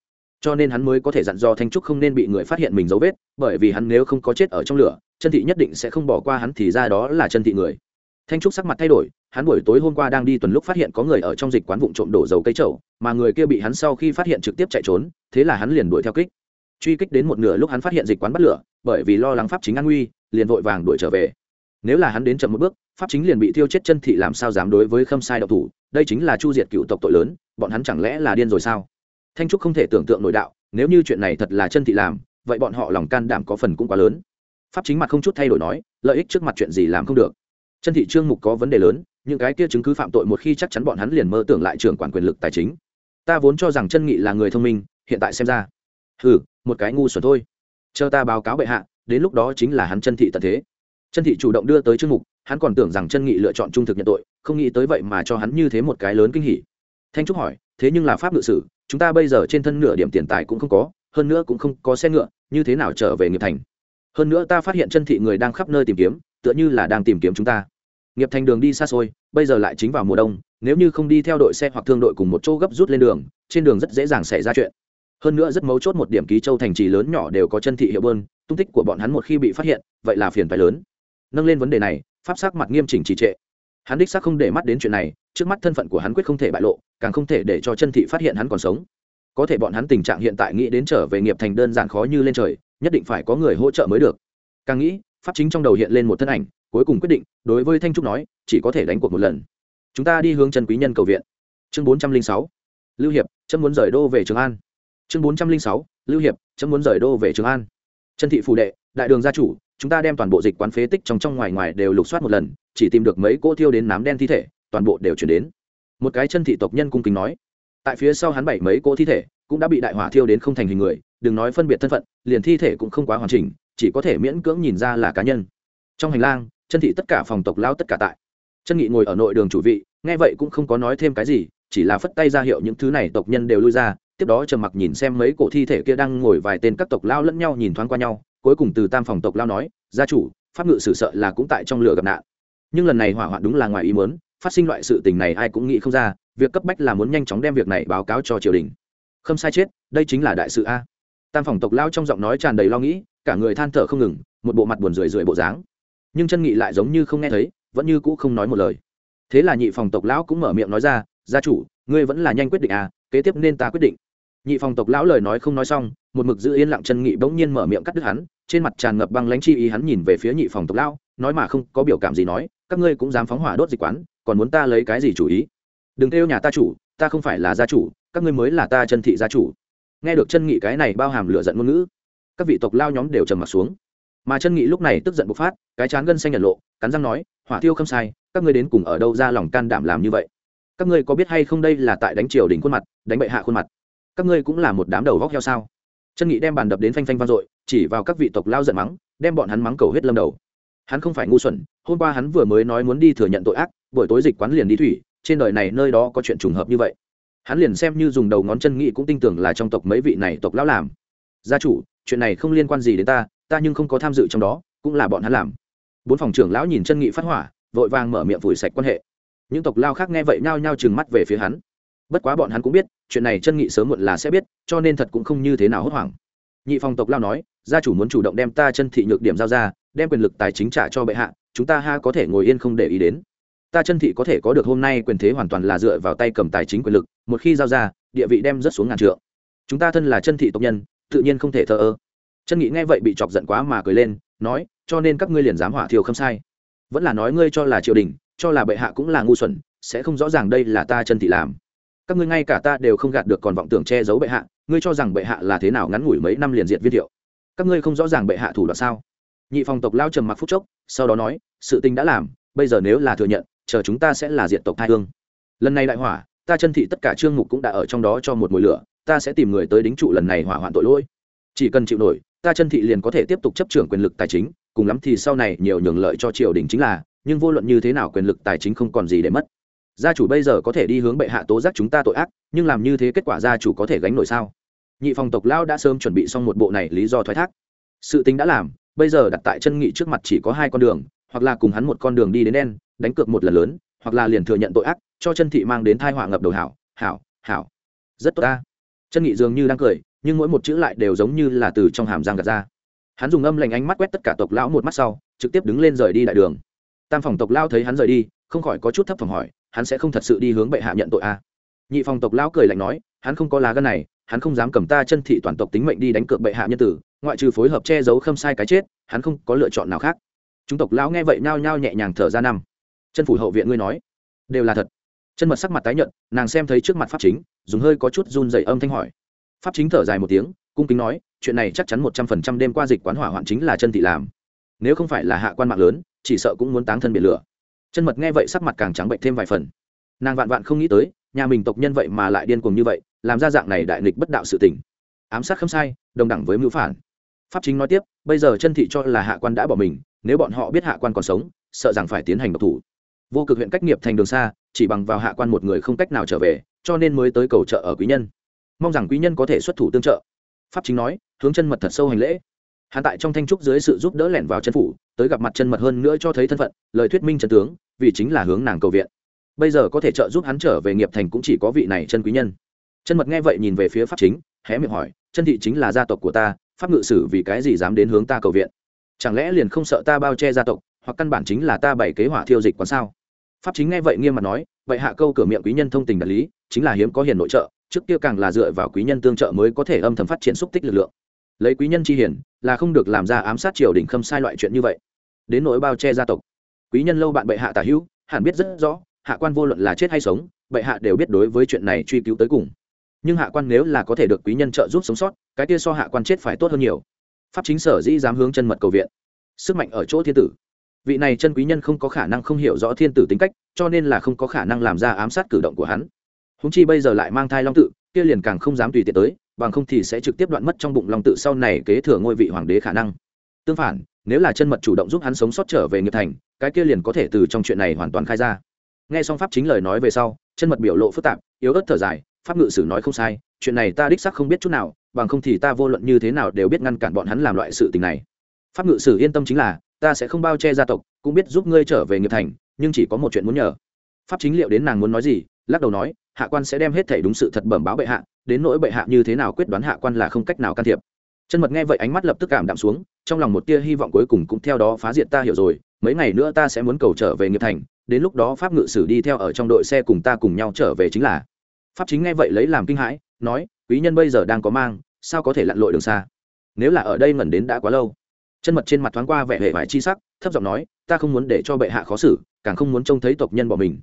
Cho nên hắn mới có thể dặn dò thanh trúc không nên bị người phát hiện mình dấu vết, bởi vì hắn nếu không có chết ở trong lửa chân thị nhất định sẽ không bỏ qua hắn thì ra đó là chân thị người. Thanh trúc sắc mặt thay đổi, hắn buổi tối hôm qua đang đi tuần lúc phát hiện có người ở trong dịch quán vụ trộm đổ dầu cây trậu mà người kia bị hắn sau khi phát hiện trực tiếp chạy trốn, thế là hắn liền đuổi theo kích. Truy kích đến một nửa lúc hắn phát hiện dịch quán bắt lửa, bởi vì lo lắng pháp chính an nguy, liền vội vàng đuổi trở về. Nếu là hắn đến chậm một bước, pháp chính liền bị thiêu chết chân thị làm sao dám đối với khâm sai độc thủ, đây chính là chu diệt cựu tộc tội lớn, bọn hắn chẳng lẽ là điên rồi sao? Thanh trúc không thể tưởng tượng nội đạo, nếu như chuyện này thật là chân thị làm, vậy bọn họ lòng can đảm có phần cũng quá lớn pháp chính mặt không chút thay đổi nói, lợi ích trước mặt chuyện gì làm không được. Chân thị trương mục có vấn đề lớn, những cái kia chứng cứ phạm tội một khi chắc chắn bọn hắn liền mơ tưởng lại trưởng quản quyền lực tài chính. Ta vốn cho rằng chân nghị là người thông minh, hiện tại xem ra, hừ, một cái ngu xuẩn thôi. Chờ ta báo cáo bệ hạ, đến lúc đó chính là hắn chân thị tận thế. Chân thị chủ động đưa tới trương mục, hắn còn tưởng rằng chân nghị lựa chọn trung thực nhận tội, không nghĩ tới vậy mà cho hắn như thế một cái lớn kinh hỉ. Thanh trúc hỏi, thế nhưng là pháp ngự sử, chúng ta bây giờ trên thân nửa điểm tiền tài cũng không có, hơn nữa cũng không có xe ngựa, như thế nào trở về nghiệp thành? Hơn nữa ta phát hiện chân thị người đang khắp nơi tìm kiếm, tựa như là đang tìm kiếm chúng ta. Nghiệp thành đường đi xa xôi, bây giờ lại chính vào mùa đông, nếu như không đi theo đội xe hoặc thương đội cùng một chỗ gấp rút lên đường, trên đường rất dễ dàng xảy ra chuyện. Hơn nữa rất mấu chốt một điểm ký châu thành trì lớn nhỏ đều có chân thị hiệu bơn, tung tích của bọn hắn một khi bị phát hiện, vậy là phiền phái lớn. Nâng lên vấn đề này, pháp sắc mặt nghiêm chỉnh trì trệ. Hắn đích xác không để mắt đến chuyện này, trước mắt thân phận của hắn quyết không thể bại lộ, càng không thể để cho chân thị phát hiện hắn còn sống có thể bọn hắn tình trạng hiện tại nghĩ đến trở về nghiệp thành đơn giản khó như lên trời, nhất định phải có người hỗ trợ mới được. Càng nghĩ, pháp chính trong đầu hiện lên một thân ảnh, cuối cùng quyết định, đối với thanh trúc nói, chỉ có thể đánh cuộc một lần. Chúng ta đi hướng trần quý nhân cầu viện. Chương bốn trăm linh sáu, lưu hiệp, chấm muốn rời đô về trường an. Chương bốn trăm linh sáu, lưu hiệp, chấm muốn rời đô về trường an. Chân thị phù đệ, đại đường gia chủ, chúng ta đem toàn bộ dịch quán phế tích trong trong ngoài ngoài đều lục soát một lần, chỉ tìm được mấy cô thiêu đến nám đen thi thể, toàn bộ đều chuyển đến. Một cái chân thị tộc nhân cung kính nói tại phía sau hắn bảy mấy cỗ thi thể cũng đã bị đại hỏa thiêu đến không thành hình người, đừng nói phân biệt thân phận, liền thi thể cũng không quá hoàn chỉnh, chỉ có thể miễn cưỡng nhìn ra là cá nhân. Trong hành lang, chân thị tất cả phòng tộc lao tất cả tại. Chân nghị ngồi ở nội đường chủ vị, nghe vậy cũng không có nói thêm cái gì, chỉ là phất tay ra hiệu những thứ này tộc nhân đều lui ra, tiếp đó trầm mặc nhìn xem mấy cổ thi thể kia đang ngồi vài tên các tộc lao lẫn nhau nhìn thoáng qua nhau, cuối cùng từ tam phòng tộc lao nói, gia chủ, pháp ngự xử sợ là cũng tại trong lửa gặp nạn. Nhưng lần này hỏa hoạn đúng là ngoài ý muốn, phát sinh loại sự tình này ai cũng nghĩ không ra việc cấp bách là muốn nhanh chóng đem việc này báo cáo cho triều đình. Không sai chết, đây chính là đại sự a. Tam phòng tộc lao trong giọng nói tràn đầy lo nghĩ, cả người than thở không ngừng, một bộ mặt buồn rười rượi bộ dáng. Nhưng chân nghị lại giống như không nghe thấy, vẫn như cũ không nói một lời. Thế là nhị phòng tộc lão cũng mở miệng nói ra, gia chủ, ngươi vẫn là nhanh quyết định à kế tiếp nên ta quyết định. Nhị phòng tộc lão lời nói không nói xong, một mực giữ yên lặng chân nghị bỗng nhiên mở miệng cắt đứt hắn, trên mặt tràn ngập băng lãnh chi ý hắn nhìn về phía nhị phòng tộc lão, nói mà không có biểu cảm gì nói, các ngươi cũng dám phóng hỏa đốt dịch quán, còn muốn ta lấy cái gì chủ ý? Đừng kêu nhà ta chủ, ta không phải là gia chủ, các ngươi mới là ta chân thị gia chủ. Nghe được chân nghị cái này bao hàm lửa giận ngôn ngữ, các vị tộc lao nhóm đều trầm mặt xuống. Mà chân nghị lúc này tức giận bộc phát, cái chán gân xanh nhận lộ, cắn răng nói, hỏa tiêu không sai, các ngươi đến cùng ở đâu ra lòng can đảm làm như vậy? Các ngươi có biết hay không đây là tại đánh triều đỉnh khuôn mặt, đánh bệ hạ khuôn mặt? Các ngươi cũng là một đám đầu vóc heo sao? Chân nghị đem bàn đập đến phanh phanh vang dội, chỉ vào các vị tộc lao giận mắng, đem bọn hắn mắng cầu hết lâm đầu. Hắn không phải ngu xuẩn, hôm qua hắn vừa mới nói muốn đi thừa nhận tội ác, buổi tối dịch quán liền đi thủy trên đời này nơi đó có chuyện trùng hợp như vậy. Hắn liền xem như dùng đầu ngón chân nghị cũng tin tưởng là trong tộc mấy vị này tộc lão làm. Gia chủ, chuyện này không liên quan gì đến ta ta nhưng không có tham dự trong đó, cũng là bọn hắn làm. Bốn phòng trưởng lão nhìn chân nghị phát hỏa, vội vàng mở miệng vùi sạch quan hệ. Những tộc lao khác nghe vậy nhao nhao trừng mắt về phía hắn. Bất quá bọn hắn cũng biết, chuyện này chân nghị sớm muộn là sẽ biết, cho nên thật cũng không như thế nào hốt hoảng. Nhị phòng tộc lao nói, gia chủ muốn chủ động đem ta chân thị nhược điểm giao ra, đem quyền lực tài chính trả cho bệ hạ, chúng ta ha có thể ngồi yên không để ý đến ta chân thị có thể có được hôm nay quyền thế hoàn toàn là dựa vào tay cầm tài chính quyền lực, một khi giao ra, địa vị đem rất xuống ngàn trượng. Chúng ta thân là chân thị tộc nhân, tự nhiên không thể thờ ơ. Chân nghị nghe vậy bị chọc giận quá mà cười lên, nói, cho nên các ngươi liền dám hỏa thiêu không sai. Vẫn là nói ngươi cho là triều đình, cho là bệ hạ cũng là ngu xuẩn, sẽ không rõ ràng đây là ta chân thị làm. Các ngươi ngay cả ta đều không gạt được còn vọng tưởng che giấu bệ hạ, ngươi cho rằng bệ hạ là thế nào ngắn ngủi mấy năm liền diệt viên thiệu? Các ngươi không rõ ràng bệ hạ thủ đoạn sao? Nhị phòng tộc lao trầm mặc phúc chốc, sau đó nói, sự tình đã làm, bây giờ nếu là thừa nhận chờ chúng ta sẽ là diện tộc thai hương. Lần này đại hỏa, ta chân thị tất cả trương mục cũng đã ở trong đó cho một mùi lửa, ta sẽ tìm người tới đính trụ lần này hỏa hoạn tội lỗi. Chỉ cần chịu nổi, ta chân thị liền có thể tiếp tục chấp trưởng quyền lực tài chính, cùng lắm thì sau này nhiều nhường lợi cho triều đình chính là, nhưng vô luận như thế nào quyền lực tài chính không còn gì để mất. Gia chủ bây giờ có thể đi hướng bệ hạ tố giác chúng ta tội ác, nhưng làm như thế kết quả gia chủ có thể gánh nổi sao? Nhị phòng tộc lao đã sớm chuẩn bị xong một bộ này lý do thoái thác. Sự tính đã làm, bây giờ đặt tại chân nghị trước mặt chỉ có hai con đường, hoặc là cùng hắn một con đường đi đến đen đánh cược một lần lớn, hoặc là liền thừa nhận tội ác, cho chân thị mang đến thai họa ngập đầu hảo hảo hảo. Rất tốt ta. Chân nghị dường như đang cười, nhưng mỗi một chữ lại đều giống như là từ trong hàm giang gạt ra. Hắn dùng âm lành ánh mắt quét tất cả tộc lão một mắt sau, trực tiếp đứng lên rời đi đại đường. Tam phòng tộc lao thấy hắn rời đi, không khỏi có chút thấp phòng hỏi, hắn sẽ không thật sự đi hướng bệ hạ nhận tội a à? nhị phòng tộc lão cười lạnh nói, hắn không có lá gân này, hắn không dám cầm ta chân thị toàn tộc tính mệnh đi đánh cược bệ hạ nhân tử, ngoại trừ phối hợp che giấu khâm sai cái chết, hắn không có lựa chọn nào khác. Chúng tộc lão nghe vậy nhao nhao nhẹ nhàng thở ra năm chân phủ hậu viện ngươi nói. Đều là thật. Chân mật sắc mặt tái nhận nàng xem thấy trước mặt pháp chính, dùng hơi có chút run dày âm thanh hỏi. Pháp chính thở dài một tiếng, cung kính nói, chuyện này chắc chắn một trăm phần trăm đêm qua dịch quán hỏa hoạn chính là chân thị làm. Nếu không phải là hạ quan mạng lớn, chỉ sợ cũng muốn táng thân biển lửa. Chân mật nghe vậy sắc mặt càng trắng bệnh thêm vài phần. Nàng vạn vạn không nghĩ tới, nhà mình tộc nhân vậy mà lại điên cuồng như vậy, làm ra dạng này đại nghịch bất đạo sự tình. Ám sát không sai, đồng đẳng với mưu phản. Pháp chính nói tiếp, bây giờ chân thị cho là hạ quan đã bỏ mình, nếu bọn họ biết hạ quan còn sống, sợ rằng phải tiến hành độc thủ vô cực huyện cách nghiệp thành đường xa, chỉ bằng vào hạ quan một người không cách nào trở về, cho nên mới tới cầu trợ ở quý nhân. Mong rằng quý nhân có thể xuất thủ tương trợ. Pháp chính nói, hướng chân mật thật sâu hành lễ. Hắn tại trong thanh trúc dưới sự giúp đỡ lẻn vào chân phủ, tới gặp mặt chân mật hơn nữa cho thấy thân phận, lời thuyết minh chân tướng, vì chính là hướng nàng cầu viện. Bây giờ có thể trợ giúp hắn trở về nghiệp thành cũng chỉ có vị này chân quý nhân. Chân mật nghe vậy nhìn về phía pháp chính, hé miệng hỏi, chân thị chính là gia tộc của ta, pháp ngự sử vì cái gì dám đến hướng ta cầu viện? Chẳng lẽ liền không sợ ta bao che gia tộc, hoặc căn bản chính là ta bày kế hỏa thiêu dịch quán sao? Pháp chính nghe vậy nghiêm mặt nói, vậy hạ câu cửa miệng quý nhân thông tình đạt lý, chính là hiếm có hiền nội trợ, trước kia càng là dựa vào quý nhân tương trợ mới có thể âm thầm phát triển xúc tích lực lượng. Lấy quý nhân chi hiển là không được làm ra ám sát triều đình khâm sai loại chuyện như vậy. Đến nỗi bao che gia tộc. Quý nhân lâu bạn bệ hạ tả hữu, hẳn biết rất rõ, hạ quan vô luận là chết hay sống, bệ hạ đều biết đối với chuyện này truy cứu tới cùng. Nhưng hạ quan nếu là có thể được quý nhân trợ giúp sống sót, cái kia so hạ quan chết phải tốt hơn nhiều. Pháp chính sở dĩ dám hướng chân mật cầu viện. Sức mạnh ở chỗ thiên tử vị này chân quý nhân không có khả năng không hiểu rõ thiên tử tính cách, cho nên là không có khả năng làm ra ám sát cử động của hắn. Húng chi bây giờ lại mang thai long tự, kia liền càng không dám tùy tiện tới, bằng không thì sẽ trực tiếp đoạn mất trong bụng long tự sau này kế thừa ngôi vị hoàng đế khả năng. Tương phản, nếu là chân mật chủ động giúp hắn sống sót trở về nghiệp thành, cái kia liền có thể từ trong chuyện này hoàn toàn khai ra. Nghe xong pháp chính lời nói về sau, chân mật biểu lộ phức tạp, yếu ớt thở dài, pháp ngự sử nói không sai, chuyện này ta đích sắc không biết chút nào, bằng không thì ta vô luận như thế nào đều biết ngăn cản bọn hắn làm loại sự tình này. Pháp ngự sử yên tâm chính là ta sẽ không bao che gia tộc, cũng biết giúp ngươi trở về nghiệp thành, nhưng chỉ có một chuyện muốn nhờ. Pháp chính liệu đến nàng muốn nói gì, lắc đầu nói, hạ quan sẽ đem hết thể đúng sự thật bẩm báo bệ hạ, đến nỗi bệ hạ như thế nào quyết đoán hạ quan là không cách nào can thiệp. Chân mật nghe vậy ánh mắt lập tức cảm đạm xuống, trong lòng một tia hy vọng cuối cùng cũng theo đó phá diện. ta hiểu rồi, mấy ngày nữa ta sẽ muốn cầu trở về nghiệp thành, đến lúc đó pháp ngự sử đi theo ở trong đội xe cùng ta cùng nhau trở về chính là. Pháp chính nghe vậy lấy làm kinh hãi, nói, quý nhân bây giờ đang có mang, sao có thể lặn lội đường xa? Nếu là ở đây ngẩn đến đã quá lâu chân mật trên mặt thoáng qua vẻ hệ vải chi sắc, thấp giọng nói, ta không muốn để cho bệ hạ khó xử, càng không muốn trông thấy tộc nhân bỏ mình.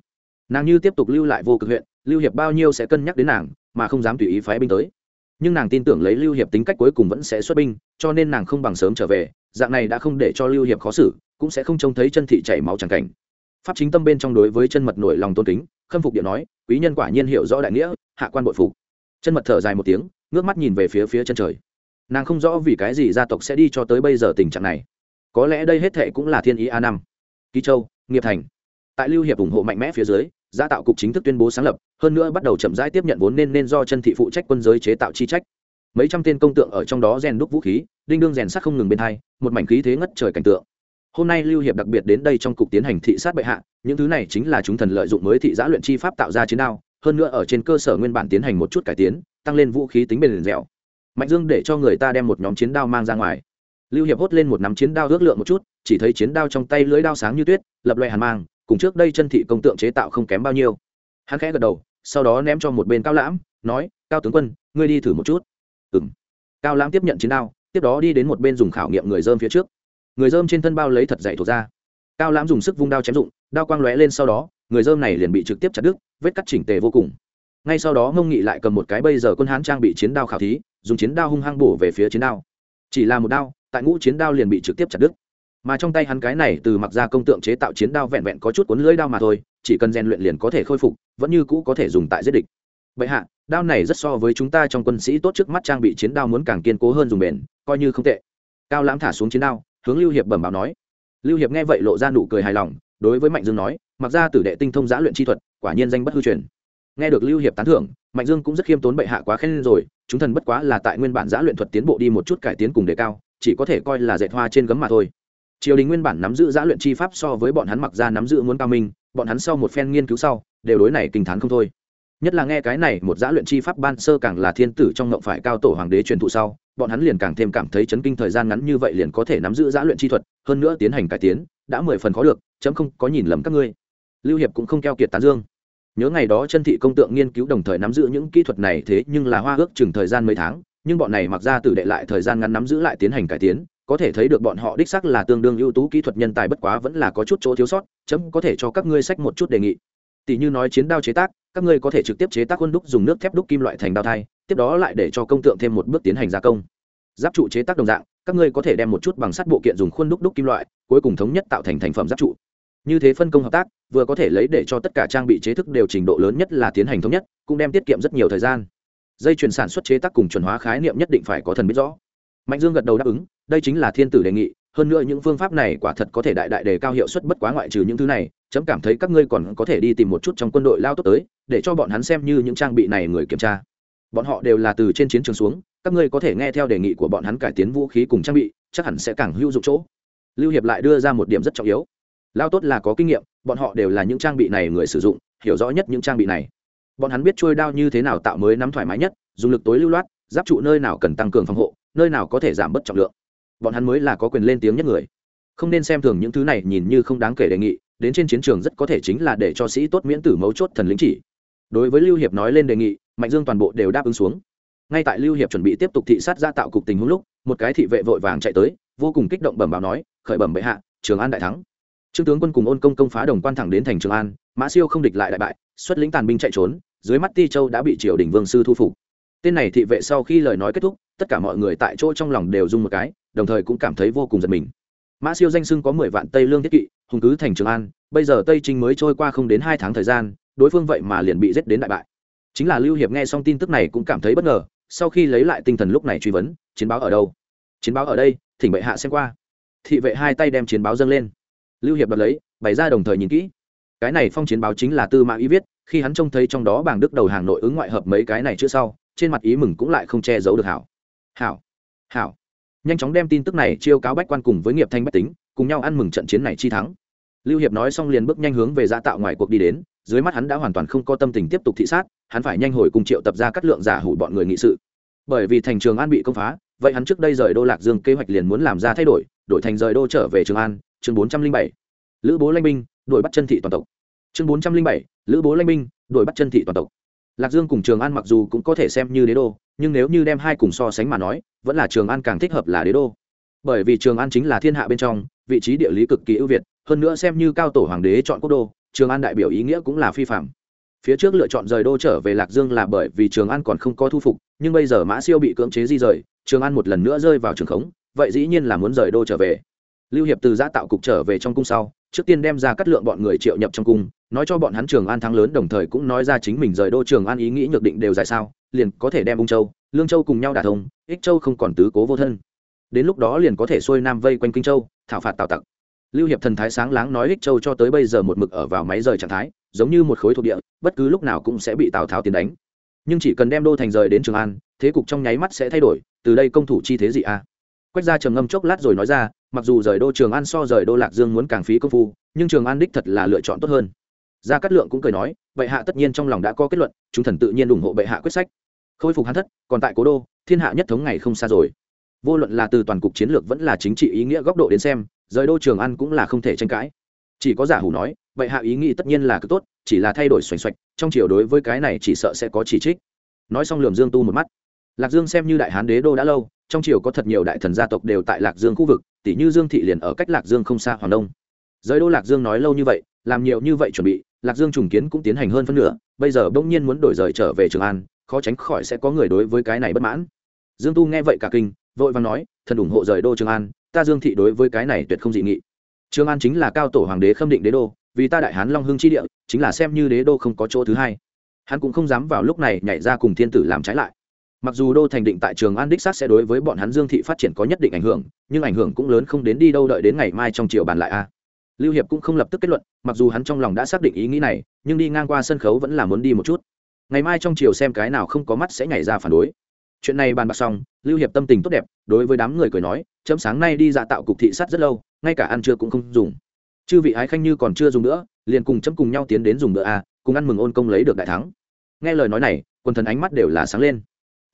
Nàng như tiếp tục lưu lại vô cực huyện, lưu hiệp bao nhiêu sẽ cân nhắc đến nàng, mà không dám tùy ý phái binh tới. Nhưng nàng tin tưởng lấy lưu hiệp tính cách cuối cùng vẫn sẽ xuất binh, cho nên nàng không bằng sớm trở về, dạng này đã không để cho lưu hiệp khó xử, cũng sẽ không trông thấy chân thị chảy máu chẳng cảnh. Pháp chính tâm bên trong đối với chân mật nổi lòng tôn kính, khâm phục điện nói, quý nhân quả nhiên hiểu rõ đại nghĩa, hạ quan bội phục. Chân mật thở dài một tiếng, ngước mắt nhìn về phía phía chân trời nàng không rõ vì cái gì gia tộc sẽ đi cho tới bây giờ tình trạng này. Có lẽ đây hết thệ cũng là thiên ý a năm. Kỳ châu, nghiệp thành. Tại lưu hiệp ủng hộ mạnh mẽ phía dưới gia tạo cục chính thức tuyên bố sáng lập, hơn nữa bắt đầu chậm rãi tiếp nhận vốn nên nên do chân thị phụ trách quân giới chế tạo chi trách. Mấy trăm tên công tượng ở trong đó rèn đúc vũ khí, đinh đương rèn sắc không ngừng bên hai, một mảnh khí thế ngất trời cảnh tượng. Hôm nay lưu hiệp đặc biệt đến đây trong cục tiến hành thị sát bệ hạ, những thứ này chính là chúng thần lợi dụng mới thị giã luyện chi pháp tạo ra chiến đao, hơn nữa ở trên cơ sở nguyên bản tiến hành một chút cải tiến, tăng lên vũ khí tính bền dẻo mạnh dương để cho người ta đem một nhóm chiến đao mang ra ngoài. Lưu hiệp hốt lên một nắm chiến đao ước lượng một chút, chỉ thấy chiến đao trong tay lưới đao sáng như tuyết, lập loè hàn mang, cùng trước đây chân thị công tượng chế tạo không kém bao nhiêu. Hắn khẽ gật đầu, sau đó ném cho một bên cao lãm, nói, cao tướng quân, ngươi đi thử một chút. Ừ m cao lãm tiếp nhận chiến đao, tiếp đó đi đến một bên dùng khảo nghiệm người dơm phía trước. Người dơm trên thân bao lấy thật dày thuộc ra. Cao lãm dùng sức vung đao chém dụng, đao quang lóe lên sau đó, người dơm này liền bị trực tiếp chặt đứt, vết cắt chỉnh tề vô cùng ngay sau đó ngông nghị lại cầm một cái bây giờ quân hán trang bị chiến đao khảo thí, dùng chiến đao hung hăng bổ về phía chiến đao. Chỉ là một đao, tại ngũ chiến đao liền bị trực tiếp chặt đứt. Mà trong tay hắn cái này từ mặc ra công tượng chế tạo chiến đao vẹn vẹn có chút cuốn lưỡi đao mà thôi, chỉ cần rèn luyện liền có thể khôi phục, vẫn như cũ có thể dùng tại giết địch. Bệ hạ, đao này rất so với chúng ta trong quân sĩ tốt trước mắt trang bị chiến đao muốn càng kiên cố hơn dùng bền, coi như không tệ. Cao lãm thả xuống chiến đao, hướng lưu hiệp bẩm báo nói. Lưu hiệp nghe vậy lộ ra nụ cười hài lòng, đối với mạnh dương nói, mặc ra tử đệ tinh thông giã luyện chi thuật, quả nhiên danh bất hư truyền nghe được lưu hiệp tán thưởng, mạnh dương cũng rất khiêm tốn bệ hạ quá khen rồi, chúng thần bất quá là tại nguyên bản giã luyện thuật tiến bộ đi một chút cải tiến cùng đề cao, chỉ có thể coi là dệt hoa trên gấm mà thôi. Triều đình nguyên bản nắm giữ giã luyện chi pháp so với bọn hắn mặc ra nắm giữ muốn cao minh, bọn hắn sau một phen nghiên cứu sau, đều đối này kinh t h á n không thôi. Nhất là nghe cái này một giã luyện chi pháp ban sơ càng là thiên tử trong ngộng phải cao tổ hoàng đế truyền thụ sau, bọn hắn liền càng thêm cảm thấy chấn kinh thời gian ngắn như vậy liền có thể nắm giữ giã luyện chi thuật, hơn nữa tiến hành cải tiến, đã mười phần khó được, chấm không có nhìn lầm các ngươi. Lưu hiệp cũng không keo kiệt tán dương nhớ ngày đó chân thị công tượng nghiên cứu đồng thời nắm giữ những kỹ thuật này thế nhưng là hoa ước chừng thời gian mấy tháng, nhưng bọn này mặc ra tử đệ lại thời gian ngắn nắm giữ lại tiến hành cải tiến, có thể thấy được bọn họ đích sắc là tương đương ưu tú kỹ thuật nhân tài bất quá vẫn là có chút chỗ thiếu sót, chấm có thể cho các ngươi sách một chút đề nghị. Tỷ như nói chiến đao chế tác, các ngươi có thể trực tiếp chế tác quân đúc dùng nước thép đúc kim loại thành đao thai, tiếp đó lại để cho công tượng thêm một bước tiến hành gia công. Giáp trụ chế tác đồng dạng, các ngươi có thể đem một chút bằng sắt bộ kiện dùng khuôn đúc đúc kim loại, cuối cùng thống nhất tạo thành thành phẩm giáp trụ như thế phân công hợp tác, vừa có thể lấy để cho tất cả trang bị chế thức đều trình độ lớn nhất là tiến hành thống nhất, cũng đem tiết kiệm rất nhiều thời gian. Dây chuyển sản xuất chế tác cùng chuẩn hóa khái niệm nhất định phải có thần biết rõ. Mạnh dương gật đầu đáp ứng, đây chính là thiên tử đề nghị, hơn nữa những phương pháp này quả thật có thể đại đại đề cao hiệu suất bất quá ngoại trừ những thứ này, chấm cảm thấy các ngươi còn có thể đi tìm một chút trong quân đội lao tốt tới, để cho bọn hắn xem như những trang bị này người kiểm tra. Bọn họ đều là từ trên chiến trường xuống, các ngươi có thể nghe theo đề nghị của bọn hắn cải tiến vũ khí cùng trang bị, chắc hẳn sẽ càng hữu dụng chỗ. Lưu hiệp lại đưa ra một điểm rất trọng yếu lao tốt là có kinh nghiệm, bọn họ đều là những trang bị này người sử dụng, hiểu rõ nhất những trang bị này. Bọn hắn biết trôi đao như thế nào tạo mới nắm thoải mái nhất, dùng lực tối lưu loát, giáp trụ nơi nào cần tăng cường phòng hộ, nơi nào có thể giảm bớt trọng lượng. Bọn hắn mới là có quyền lên tiếng nhất người. Không nên xem thường những thứ này nhìn như không đáng kể đề nghị, đến trên chiến trường rất có thể chính là để cho sĩ tốt miễn tử mấu chốt thần lính chỉ. Đối với lưu hiệp nói lên đề nghị, mạnh dương toàn bộ đều đáp ứng xuống. Ngay tại lưu hiệp chuẩn bị tiếp tục thị sát ra tạo cục tình huống lúc, một cái thị vệ vội vàng chạy tới, vô cùng kích động bẩm báo nói, khởi bẩm bệ hạ, trường an đại thắng trương tướng quân cùng ôn công công phá đồng quan thẳng đến thành trường an, mã siêu không địch lại đại bại, xuất lĩnh tàn binh chạy trốn, dưới mắt ti châu đã bị triều đình vương sư thu phục. Tên này thị vệ sau khi lời nói kết thúc, tất cả mọi người tại chỗ trong lòng đều rung một cái, đồng thời cũng cảm thấy vô cùng giật mình. Mã siêu danh sưng có mười vạn tây lương thiết kỵ, hùng cứ thành trường an, bây giờ tây trinh mới trôi qua không đến hai tháng thời gian, đối phương vậy mà liền bị giết đến đại bại. Chính là lưu hiệp nghe xong tin tức này cũng cảm thấy bất ngờ, sau khi lấy lại tinh thần lúc này truy vấn, chiến báo ở đâu? Chiến báo ở đây, thỉnh bệ hạ xem qua. Thị vệ hai tay đem chiến báo dâng lên lưu hiệp đoạt lấy, bày ra đồng thời nhìn kỹ. Cái này phong chiến báo chính là tư mã ý viết, khi hắn trông thấy trong đó bảng đức đầu hàng nội ứng ngoại hợp mấy cái này chưa sau, trên mặt ý mừng cũng lại không che giấu được hảo. Hảo hảo. Nhanh chóng đem tin tức này chiêu cáo bách quan cùng với nghiệp thanh bách tính, cùng nhau ăn mừng trận chiến này chi thắng. Lưu hiệp nói xong liền bước nhanh hướng về gia tạo ngoài cuộc đi đến, dưới mắt hắn đã hoàn toàn không có tâm tình tiếp tục thị sát, hắn phải nhanh hồi cùng triệu tập ra cắt lượng giả hủ bọn người nghị sự. Bởi vì thành trường an bị công phá, vậy hắn trước đây rời đô lạc dương kế hoạch liền muốn làm ra thay đổi đổi thành rời đô trở về trường an chương bốn trăm linh bảy, lữ bố lanh binh, đuổi bắt chân thị toàn tộc. Chương bốn trăm linh bảy, lữ bố lanh binh, đuổi bắt chân thị toàn tộc. Lạc dương cùng trường an mặc dù cũng có thể xem như đế đô, nhưng nếu như đem hai cùng so sánh mà nói, vẫn là trường an càng thích hợp là đế đô. Bởi vì trường an chính là thiên hạ bên trong, vị trí địa lý cực kỳ ưu việt, hơn nữa xem như cao tổ hoàng đế chọn quốc đô, trường an đại biểu ý nghĩa cũng là phi phạm. Phía trước lựa chọn rời đô trở về lạc dương là bởi vì trường an còn không có thu phục, nhưng bây giờ mã siêu bị cưỡng chế di rời, trường an một lần nữa rơi vào trường khống, vậy dĩ nhiên là muốn rời đô trở về lưu hiệp từ giã tạo cục trở về trong cung sau, trước tiên đem ra cắt lượng bọn người triệu nhập trong cung, nói cho bọn hắn trường an thắng lớn đồng thời cũng nói ra chính mình rời đô trường an ý nghĩ nhược định đều dài sao, liền có thể đem ung châu, lương châu cùng nhau đả thông, ích châu không còn tứ cố vô thân. Đến lúc đó liền có thể xuôi nam vây quanh kinh châu, thảo phạt tào tặc. Lưu hiệp thần thái sáng láng nói ích châu cho tới bây giờ một mực ở vào máy rời trạng thái, giống như một khối thuộc địa, bất cứ lúc nào cũng sẽ bị tào tháo tiến đánh. Nhưng chỉ cần đem đô thành rời đến trường an, thế cục trong nháy mắt sẽ thay đổi, từ đây công thủ chi thế gì a? à? Quách ra trầm ngâm chốc lát rồi nói ra, mặc dù rời đô trường an so rời đô lạc dương muốn càng phí công phu, nhưng trường an đích thật là lựa chọn tốt hơn. Gia cát lượng cũng cười nói, bệ hạ tất nhiên trong lòng đã có kết luận, chúng thần tự nhiên ủng hộ bệ hạ quyết sách. Khôi phục hắn thất, còn tại cố đô, thiên hạ nhất thống ngày không xa rồi. Vô luận là từ toàn cục chiến lược vẫn là chính trị ý nghĩa góc độ đến xem, rời đô trường an cũng là không thể tranh cãi. Chỉ có giả hủ nói, bệ hạ ý nghĩ tất nhiên là cứ tốt, chỉ là thay đổi xoành xoạch, trong chiều đối với cái này chỉ sợ sẽ có chỉ trích. Nói xong lườm dương tu một mắt. Lạc dương xem như đại hán đế đô đã lâu trong triều có thật nhiều đại thần gia tộc đều tại lạc dương khu vực tỷ như dương thị liền ở cách lạc dương không xa hoàng đông. Giới đô lạc dương nói lâu như vậy, làm nhiều như vậy chuẩn bị, lạc dương trùng kiến cũng tiến hành hơn phân nửa, bây giờ bỗng nhiên muốn đổi rời trở về trường an, khó tránh khỏi sẽ có người đối với cái này bất mãn. Dương tu nghe vậy cả kinh, vội vàng nói, thần ủng hộ rời đô trường an, ta dương thị đối với cái này tuyệt không dị nghị. Trường an chính là cao tổ hoàng đế khâm định đế đô, vì ta đại hán long hưng chi địa, chính là xem như đế đô không có chỗ thứ hai. Hắn cũng không dám vào lúc này nhảy ra cùng thiên tử làm trái lại mặc dù đô thành định tại trường an đích xác sẽ đối với bọn hắn dương thị phát triển có nhất định ảnh hưởng, nhưng ảnh hưởng cũng lớn không đến đi đâu đợi đến ngày mai trong chiều bàn lại a. Lưu hiệp cũng không lập tức kết luận, mặc dù hắn trong lòng đã xác định ý nghĩ này, nhưng đi ngang qua sân khấu vẫn là muốn đi một chút. Ngày mai trong chiều xem cái nào không có mắt sẽ nhảy ra phản đối. Chuyện này bàn bạc xong, lưu hiệp tâm tình tốt đẹp, đối với đám người cười nói, chấm sáng nay đi dạ tạo cục thị sát rất lâu, ngay cả ăn trưa cũng không dùng. Chư vị ái khanh như còn chưa dùng nữa, liền cùng chấm cùng nhau tiến đến dùng bữa a, cùng ăn mừng ôn công lấy được đại thắng. Nghe lời nói này, quần thần ánh mắt đều là sáng lên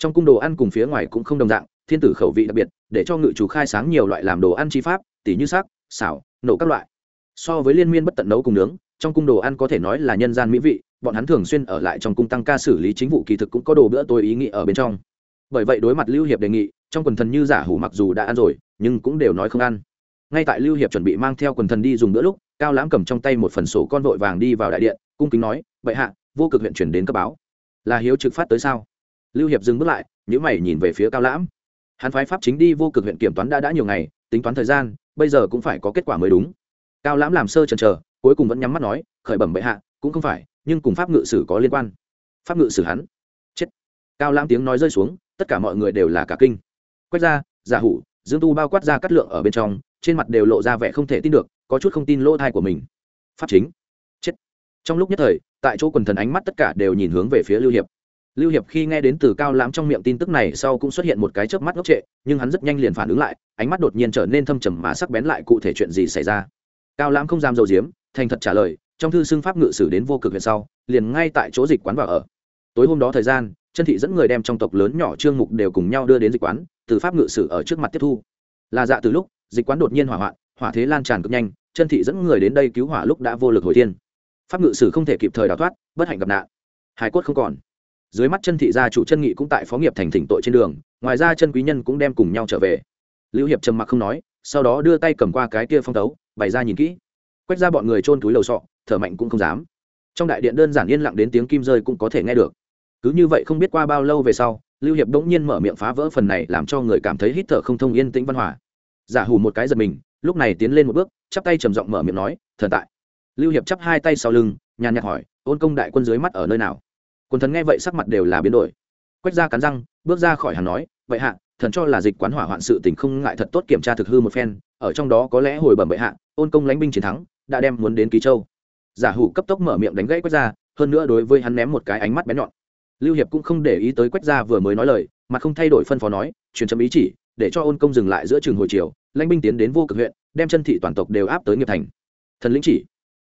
trong cung đồ ăn cùng phía ngoài cũng không đồng dạng, thiên tử khẩu vị đặc biệt, để cho ngự chủ khai sáng nhiều loại làm đồ ăn chi pháp, tỉ như sắc, xảo nổ các loại. So với liên miên bất tận nấu cùng nướng, trong cung đồ ăn có thể nói là nhân gian mỹ vị, bọn hắn thường xuyên ở lại trong cung tăng ca xử lý chính vụ kỳ thực cũng có đồ bữa tôi ý nghĩ ở bên trong. Bởi vậy đối mặt lưu hiệp đề nghị, trong quần thần như giả hủ mặc dù đã ăn rồi, nhưng cũng đều nói không ăn. Ngay tại lưu hiệp chuẩn bị mang theo quần thần đi dùng bữa lúc, cao lãm cầm trong tay một phần sổ con vội vàng đi vào đại điện, cung kính nói vậy hạ, vô cực huyện chuyển đến cấp báo. Là hiếu trực phát tới sao? Lưu hiệp dừng bước lại nhữ mày nhìn về phía cao lãm. Hắn phái pháp chính đi vô cực huyện kiểm toán đã đã nhiều ngày, tính toán thời gian, bây giờ cũng phải có kết quả mới đúng. Cao lãm làm sơ chần chờ, cuối cùng vẫn nhắm mắt nói, khởi bẩm bệ hạ, cũng không phải, nhưng cùng pháp ngự sử có liên quan. Pháp ngự sử hắn. Chết. Cao lãm tiếng nói rơi xuống, tất cả mọi người đều là cả kinh. Quét ra, giả hủ, dương tu bao quát ra cắt lượng ở bên trong, trên mặt đều lộ ra vẻ không thể tin được, có chút không tin lỗ thai của mình. Pháp chính. Chết. Trong lúc nhất thời, tại chỗ quần thần ánh mắt tất cả đều nhìn hướng về phía lưu hiệp lưu hiệp khi nghe đến từ cao lãm trong miệng tin tức này sau cũng xuất hiện một cái chớp mắt ngốc trệ, nhưng hắn rất nhanh liền phản ứng lại, ánh mắt đột nhiên trở nên thâm trầm mà sắc bén lại cụ thể chuyện gì xảy ra. Cao lãm không dám dầu diếm, thành thật trả lời, trong thư xưng pháp ngự sử đến vô cực huyện sau, liền ngay tại chỗ dịch quán vào ở. Tối hôm đó thời gian, chân thị dẫn người đem trong tộc lớn nhỏ trương mục đều cùng nhau đưa đến dịch quán, từ pháp ngự sử ở trước mặt tiếp thu. Là dạ từ lúc, dịch quán đột nhiên hỏa hoạn, hỏa thế lan tràn cực nhanh, chân thị dẫn người đến đây cứu hỏa lúc đã vô lực hồi thiên. Pháp ngự sử không thể kịp thời đào thoát, bất hạnh gặp nạn. Hải cốt không còn dưới mắt chân thị gia chủ chân nghị cũng tại phó nghiệp thành thỉnh tội trên đường, ngoài ra chân quý nhân cũng đem cùng nhau trở về. Lưu hiệp trầm mặc không nói, sau đó đưa tay cầm qua cái kia phong tấu, bày ra nhìn kỹ. Quét ra bọn người trôn túi lầu sọ, thở mạnh cũng không dám. Trong đại điện đơn giản yên lặng đến tiếng kim rơi cũng có thể nghe được. Cứ như vậy không biết qua bao lâu về sau, lưu hiệp bỗng nhiên mở miệng phá vỡ phần này làm cho người cảm thấy hít thở không thông yên tĩnh văn hòa. Giả hủ một cái giật mình, lúc này tiến lên một bước, chắp tay trầm giọng mở miệng nói, thần tại. Lưu hiệp chắp hai tay sau lưng, nhàn nhạt hỏi, ôn công đại quân dưới mắt ở nơi nào? Quần thần nghe vậy sắc mặt đều là biến đổi. Quách ra cắn răng, bước ra khỏi hàng nói vậy hạ, thần cho là dịch quán hỏa hoạn sự tình không ngại thật tốt kiểm tra thực hư một phen, ở trong đó có lẽ hồi bẩm bệ hạ, ôn công lãnh binh chiến thắng, đã đem muốn đến ký châu. Giả hủ cấp tốc mở miệng đánh gãy quách ra hơn nữa đối với hắn ném một cái ánh mắt bén nhọn. Lưu hiệp cũng không để ý tới quách ra vừa mới nói lời, mà không thay đổi phân phó nói, truyền chấm ý chỉ, để cho ôn công dừng lại giữa trường hồi chiều, lãnh binh tiến đến vô cực huyện, đem chân thị toàn tộc đều áp tới nghiệp thành. Thần lĩnh chỉ.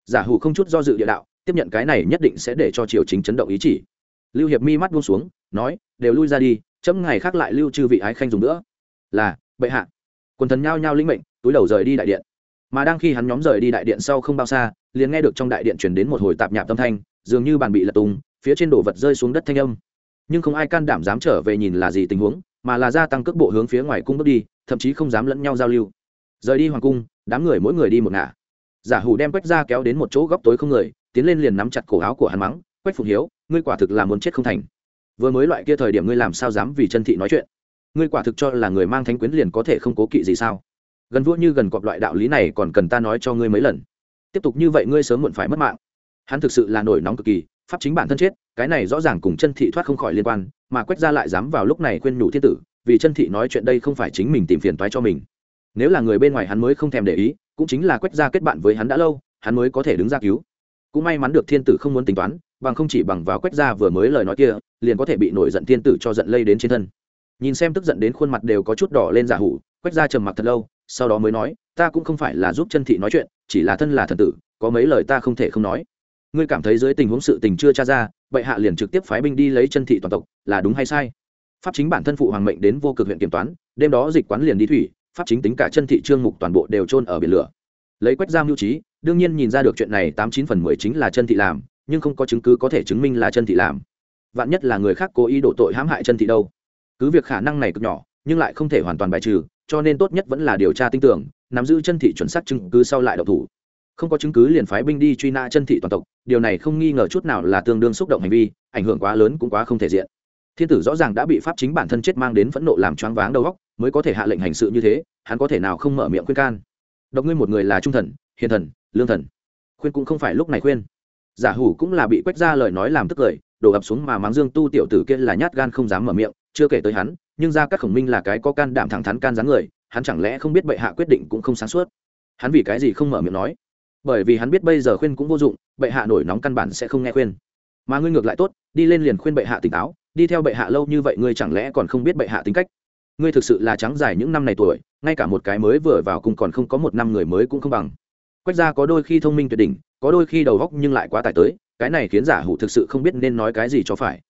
Giả hủ không chút do dự địa đạo, tiếp nhận cái này nhất định sẽ để cho triều chính chấn động ý chỉ lưu hiệp mi mắt buông xuống, nói, đều lui ra đi, chấm ngày khác lại lưu trừ vị ái khanh dùng nữa. Là, bệ hạ. Quần thần nhao nhao lĩnh mệnh, túi đầu rời đi đại điện. Mà đang khi hắn nhóm rời đi đại điện sau không bao xa, liền nghe được trong đại điện chuyển đến một hồi tạp nhạp tâm thanh, dường như bàn bị lật tung, phía trên đổ vật rơi xuống đất thanh âm. Nhưng không ai can đảm dám trở về nhìn là gì tình huống, mà là gia tăng cước bộ hướng phía ngoài cung bước đi, thậm chí không dám lẫn nhau giao lưu. Rời đi hoàng cung, đám người mỗi người đi một ngả. Giả hủ đem quách ra kéo đến một chỗ góc tối không người, tiến lên liền nắm chặt cổ áo của hắn mắng, quách phụng hiếu ngươi quả thực là muốn chết không thành. Vừa mới loại kia thời điểm ngươi làm sao dám vì chân thị nói chuyện? Ngươi quả thực cho là người mang thánh quyến liền có thể không cố kỵ gì sao? Gần vua như gần cọp loại đạo lý này còn cần ta nói cho ngươi mấy lần. Tiếp tục như vậy ngươi sớm muộn phải mất mạng. Hắn thực sự là nổi nóng cực kỳ, pháp chính bản thân chết, cái này rõ ràng cùng chân thị thoát không khỏi liên quan, mà quách ra lại dám vào lúc này khuyên nhủ thiên tử, vì chân thị nói chuyện đây không phải chính mình tìm phiền toái cho mình. Nếu là người bên ngoài hắn mới không thèm để ý, cũng chính là quách ra kết bạn với hắn đã lâu, hắn mới có thể đứng ra cứu. Cũng may mắn được thiên tử không muốn tính toán bằng không chỉ bằng vào quách ra vừa mới lời nói kia, liền có thể bị nổi giận thiên tử cho giận lây đến trên thân. Nhìn xem tức giận đến khuôn mặt đều có chút đỏ lên giả hủ, quách ra trầm mặc thật lâu, sau đó mới nói, ta cũng không phải là giúp chân thị nói chuyện, chỉ là thân là thần tử, có mấy lời ta không thể không nói. Ngươi cảm thấy dưới tình huống sự tình chưa tra ra bệ hạ liền trực tiếp phái binh đi lấy chân thị toàn tộc, là đúng hay sai? Pháp chính bản thân phụ hoàng mệnh đến vô cực huyện kiểm toán, đêm đó dịch quán liền đi thủy, pháp chính tính cả chân thị trương mục toàn bộ đều trôn ở biển lửa. Lấy quách giam mưu trí, đương nhiên nhìn ra được chuyện này tám chín phần mười chính là chân thị làm nhưng không có chứng cứ có thể chứng minh là chân thị làm. Vạn nhất là người khác cố ý đổ tội hãm hại chân thị đâu. Cứ việc khả năng này cực nhỏ, nhưng lại không thể hoàn toàn bài trừ, cho nên tốt nhất vẫn là điều tra tin tưởng, nắm giữ chân thị chuẩn xác chứng cứ sau lại độc thủ. Không có chứng cứ liền phái binh đi truy nã chân thị toàn tộc, điều này không nghi ngờ chút nào là tương đương xúc động hành vi, ảnh hưởng quá lớn cũng quá không thể diện. Thiên tử rõ ràng đã bị pháp chính bản thân chết mang đến phẫn nộ làm choáng váng đầu óc, mới có thể hạ lệnh hành sự như thế, hắn có thể nào không mở miệng khuyên can. Độc ngươi một người là trung thần, hiền thần, lương thần. Khuyên cũng không phải lúc này khuyên giả hủ cũng là bị quách ra lời nói làm tức cười, đổ ập xuống mà mắng dương tu tiểu tử kia là nhát gan không dám mở miệng, chưa kể tới hắn, nhưng ra các khổng minh là cái có can đảm thẳng thắn can dáng người, hắn chẳng lẽ không biết bệ hạ quyết định cũng không sáng suốt. Hắn vì cái gì không mở miệng nói? Bởi vì hắn biết bây giờ khuyên cũng vô dụng, bệ hạ nổi nóng căn bản sẽ không nghe khuyên. Mà ngươi ngược lại tốt, đi lên liền khuyên bệ hạ tỉnh táo, đi theo bệ hạ lâu như vậy ngươi chẳng lẽ còn không biết bệ hạ tính cách? Ngươi thực sự là trắng dài những năm này tuổi, ngay cả một cái mới vừa vào cùng còn không có một năm người mới cũng không bằng quách gia có đôi khi thông minh tuyệt đỉnh, có đôi khi đầu góc nhưng lại quá tải tới, cái này khiến giả hủ thực sự không biết nên nói cái gì cho phải.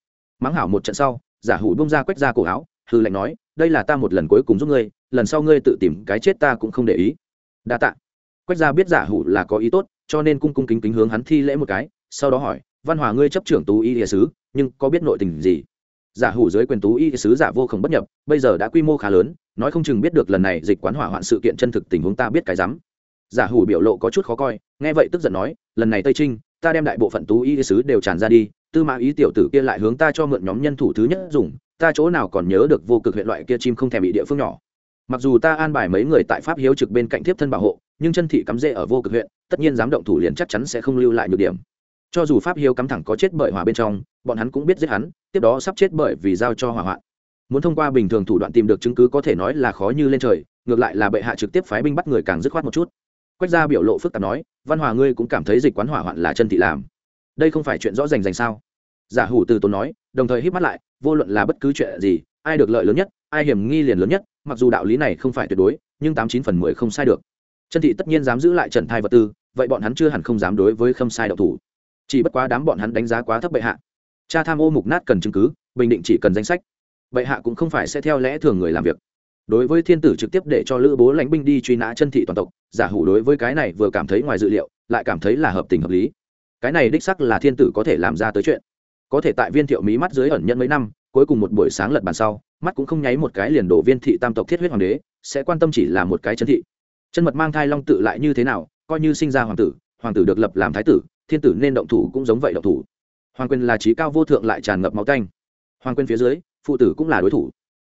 Mắng hảo một trận sau, giả hủ bông ra quách ra cổ áo hư lệnh nói, đây là ta một lần cuối cùng giúp ngươi, lần sau ngươi tự tìm cái chết ta cũng không để ý. Đa tạ. Quách ra biết giả hủ là có ý tốt, cho nên cung cung kính kính hướng hắn thi lễ một cái, sau đó hỏi, văn hòa ngươi chấp trưởng tú y địa sứ, nhưng có biết nội tình gì? Giả hủ dưới quyền tú y sứ giả vô khổng bất nhập, bây giờ đã quy mô khá lớn, nói không chừng biết được lần này dịch quán hỏa hoạn sự kiện chân thực tình huống ta biết cái rắm giả hủ biểu lộ có chút khó coi, nghe vậy tức giận nói, lần này tây trinh, ta đem đại bộ phận tú y sứ đều tràn ra đi, tư mã ý tiểu tử kia lại hướng ta cho mượn nhóm nhân thủ thứ nhất dùng, ta chỗ nào còn nhớ được vô cực huyện loại kia chim không thèm bị địa phương nhỏ. Mặc dù ta an bài mấy người tại pháp hiếu trực bên cạnh tiếp thân bảo hộ, nhưng chân thị cắm rễ ở vô cực huyện, tất nhiên dám động thủ liền chắc chắn sẽ không lưu lại nhược điểm. Cho dù pháp hiếu cắm thẳng có chết bởi hỏa bên trong, bọn hắn cũng biết giết hắn, tiếp đó sắp chết bởi vì giao cho hỏa hoạn. Muốn thông qua bình thường thủ đoạn tìm được chứng cứ có thể nói là khó như lên trời, ngược lại là bệ hạ trực tiếp phái binh bắt người càng dứt khoát một chút quách gia biểu lộ phức tạp nói, văn hòa ngươi cũng cảm thấy dịch quán hỏa hoạn là chân thị làm. Đây không phải chuyện rõ rành rành sao? Giả hủ từ tốn nói, đồng thời hít mắt lại, vô luận là bất cứ chuyện gì, ai được lợi lớn nhất, ai hiểm nghi liền lớn nhất, mặc dù đạo lý này không phải tuyệt đối, nhưng tám chín phần mười không sai được. Chân thị tất nhiên dám giữ lại trần thai vật tư, vậy bọn hắn chưa hẳn không dám đối với khâm sai đạo thủ. Chỉ bất quá đám bọn hắn đánh giá quá thấp bệ hạ. Cha tham ô mục nát cần chứng cứ, bình định chỉ cần danh sách. Bệ hạ cũng không phải sẽ theo lẽ thường người làm việc đối với thiên tử trực tiếp để cho lữ bố lãnh binh đi truy nã chân thị toàn tộc, giả hủ đối với cái này vừa cảm thấy ngoài dự liệu, lại cảm thấy là hợp tình hợp lý. Cái này đích sắc là thiên tử có thể làm ra tới chuyện. Có thể tại viên thiệu mí mắt dưới ẩn nhận mấy năm, cuối cùng một buổi sáng lật bàn sau, mắt cũng không nháy một cái liền đổ viên thị tam tộc thiết huyết hoàng đế, sẽ quan tâm chỉ là một cái chân thị. Chân mật mang thai long tự lại như thế nào, coi như sinh ra hoàng tử hoàng tử được lập làm thái tử, thiên tử nên động thủ cũng giống vậy động thủ. Hoàng quyền là trí cao vô thượng lại tràn ngập máu canh hoàng quyền phía dưới, phụ tử cũng là đối thủ.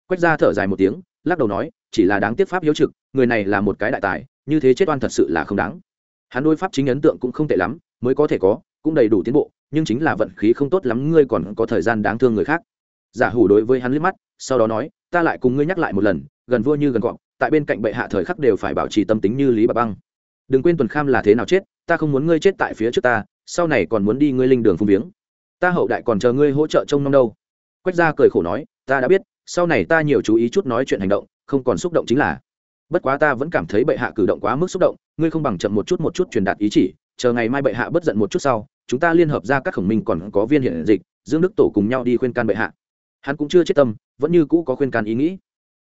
Quách ra thở dài một tiếng lắc đầu nói, chỉ là đáng tiếc pháp hiếu trực, người này là một cái đại tài, như thế chết oan thật sự là không đáng. Hắn đôi pháp chính ấn tượng cũng không tệ lắm, mới có thể có, cũng đầy đủ tiến bộ, nhưng chính là vận khí không tốt lắm, ngươi còn có thời gian đáng thương người khác. Giả hủ đối với hắn liếc mắt, sau đó nói, ta lại cùng ngươi nhắc lại một lần, gần vua như gần cọp, tại bên cạnh bệ hạ thời khắc đều phải bảo trì tâm tính như lý bà băng. Đừng quên tuần kham là thế nào chết, ta không muốn ngươi chết tại phía trước ta, sau này còn muốn đi ngươi linh đường phung viếng. Ta hậu đại còn chờ ngươi hỗ trợ trông nom đâu. Quách gia cười khổ nói, ta đã biết sau này ta nhiều chú ý chút nói chuyện hành động, không còn xúc động chính là, bất quá ta vẫn cảm thấy bệ hạ cử động quá mức xúc động, ngươi không bằng chậm một chút một chút truyền đạt ý chỉ, chờ ngày mai bệ hạ bất giận một chút sau, chúng ta liên hợp ra các khổng minh còn có viên hiện dịch dương đức tổ cùng nhau đi khuyên can bệ hạ. Hắn cũng chưa chết tâm, vẫn như cũ có khuyên can ý nghĩ.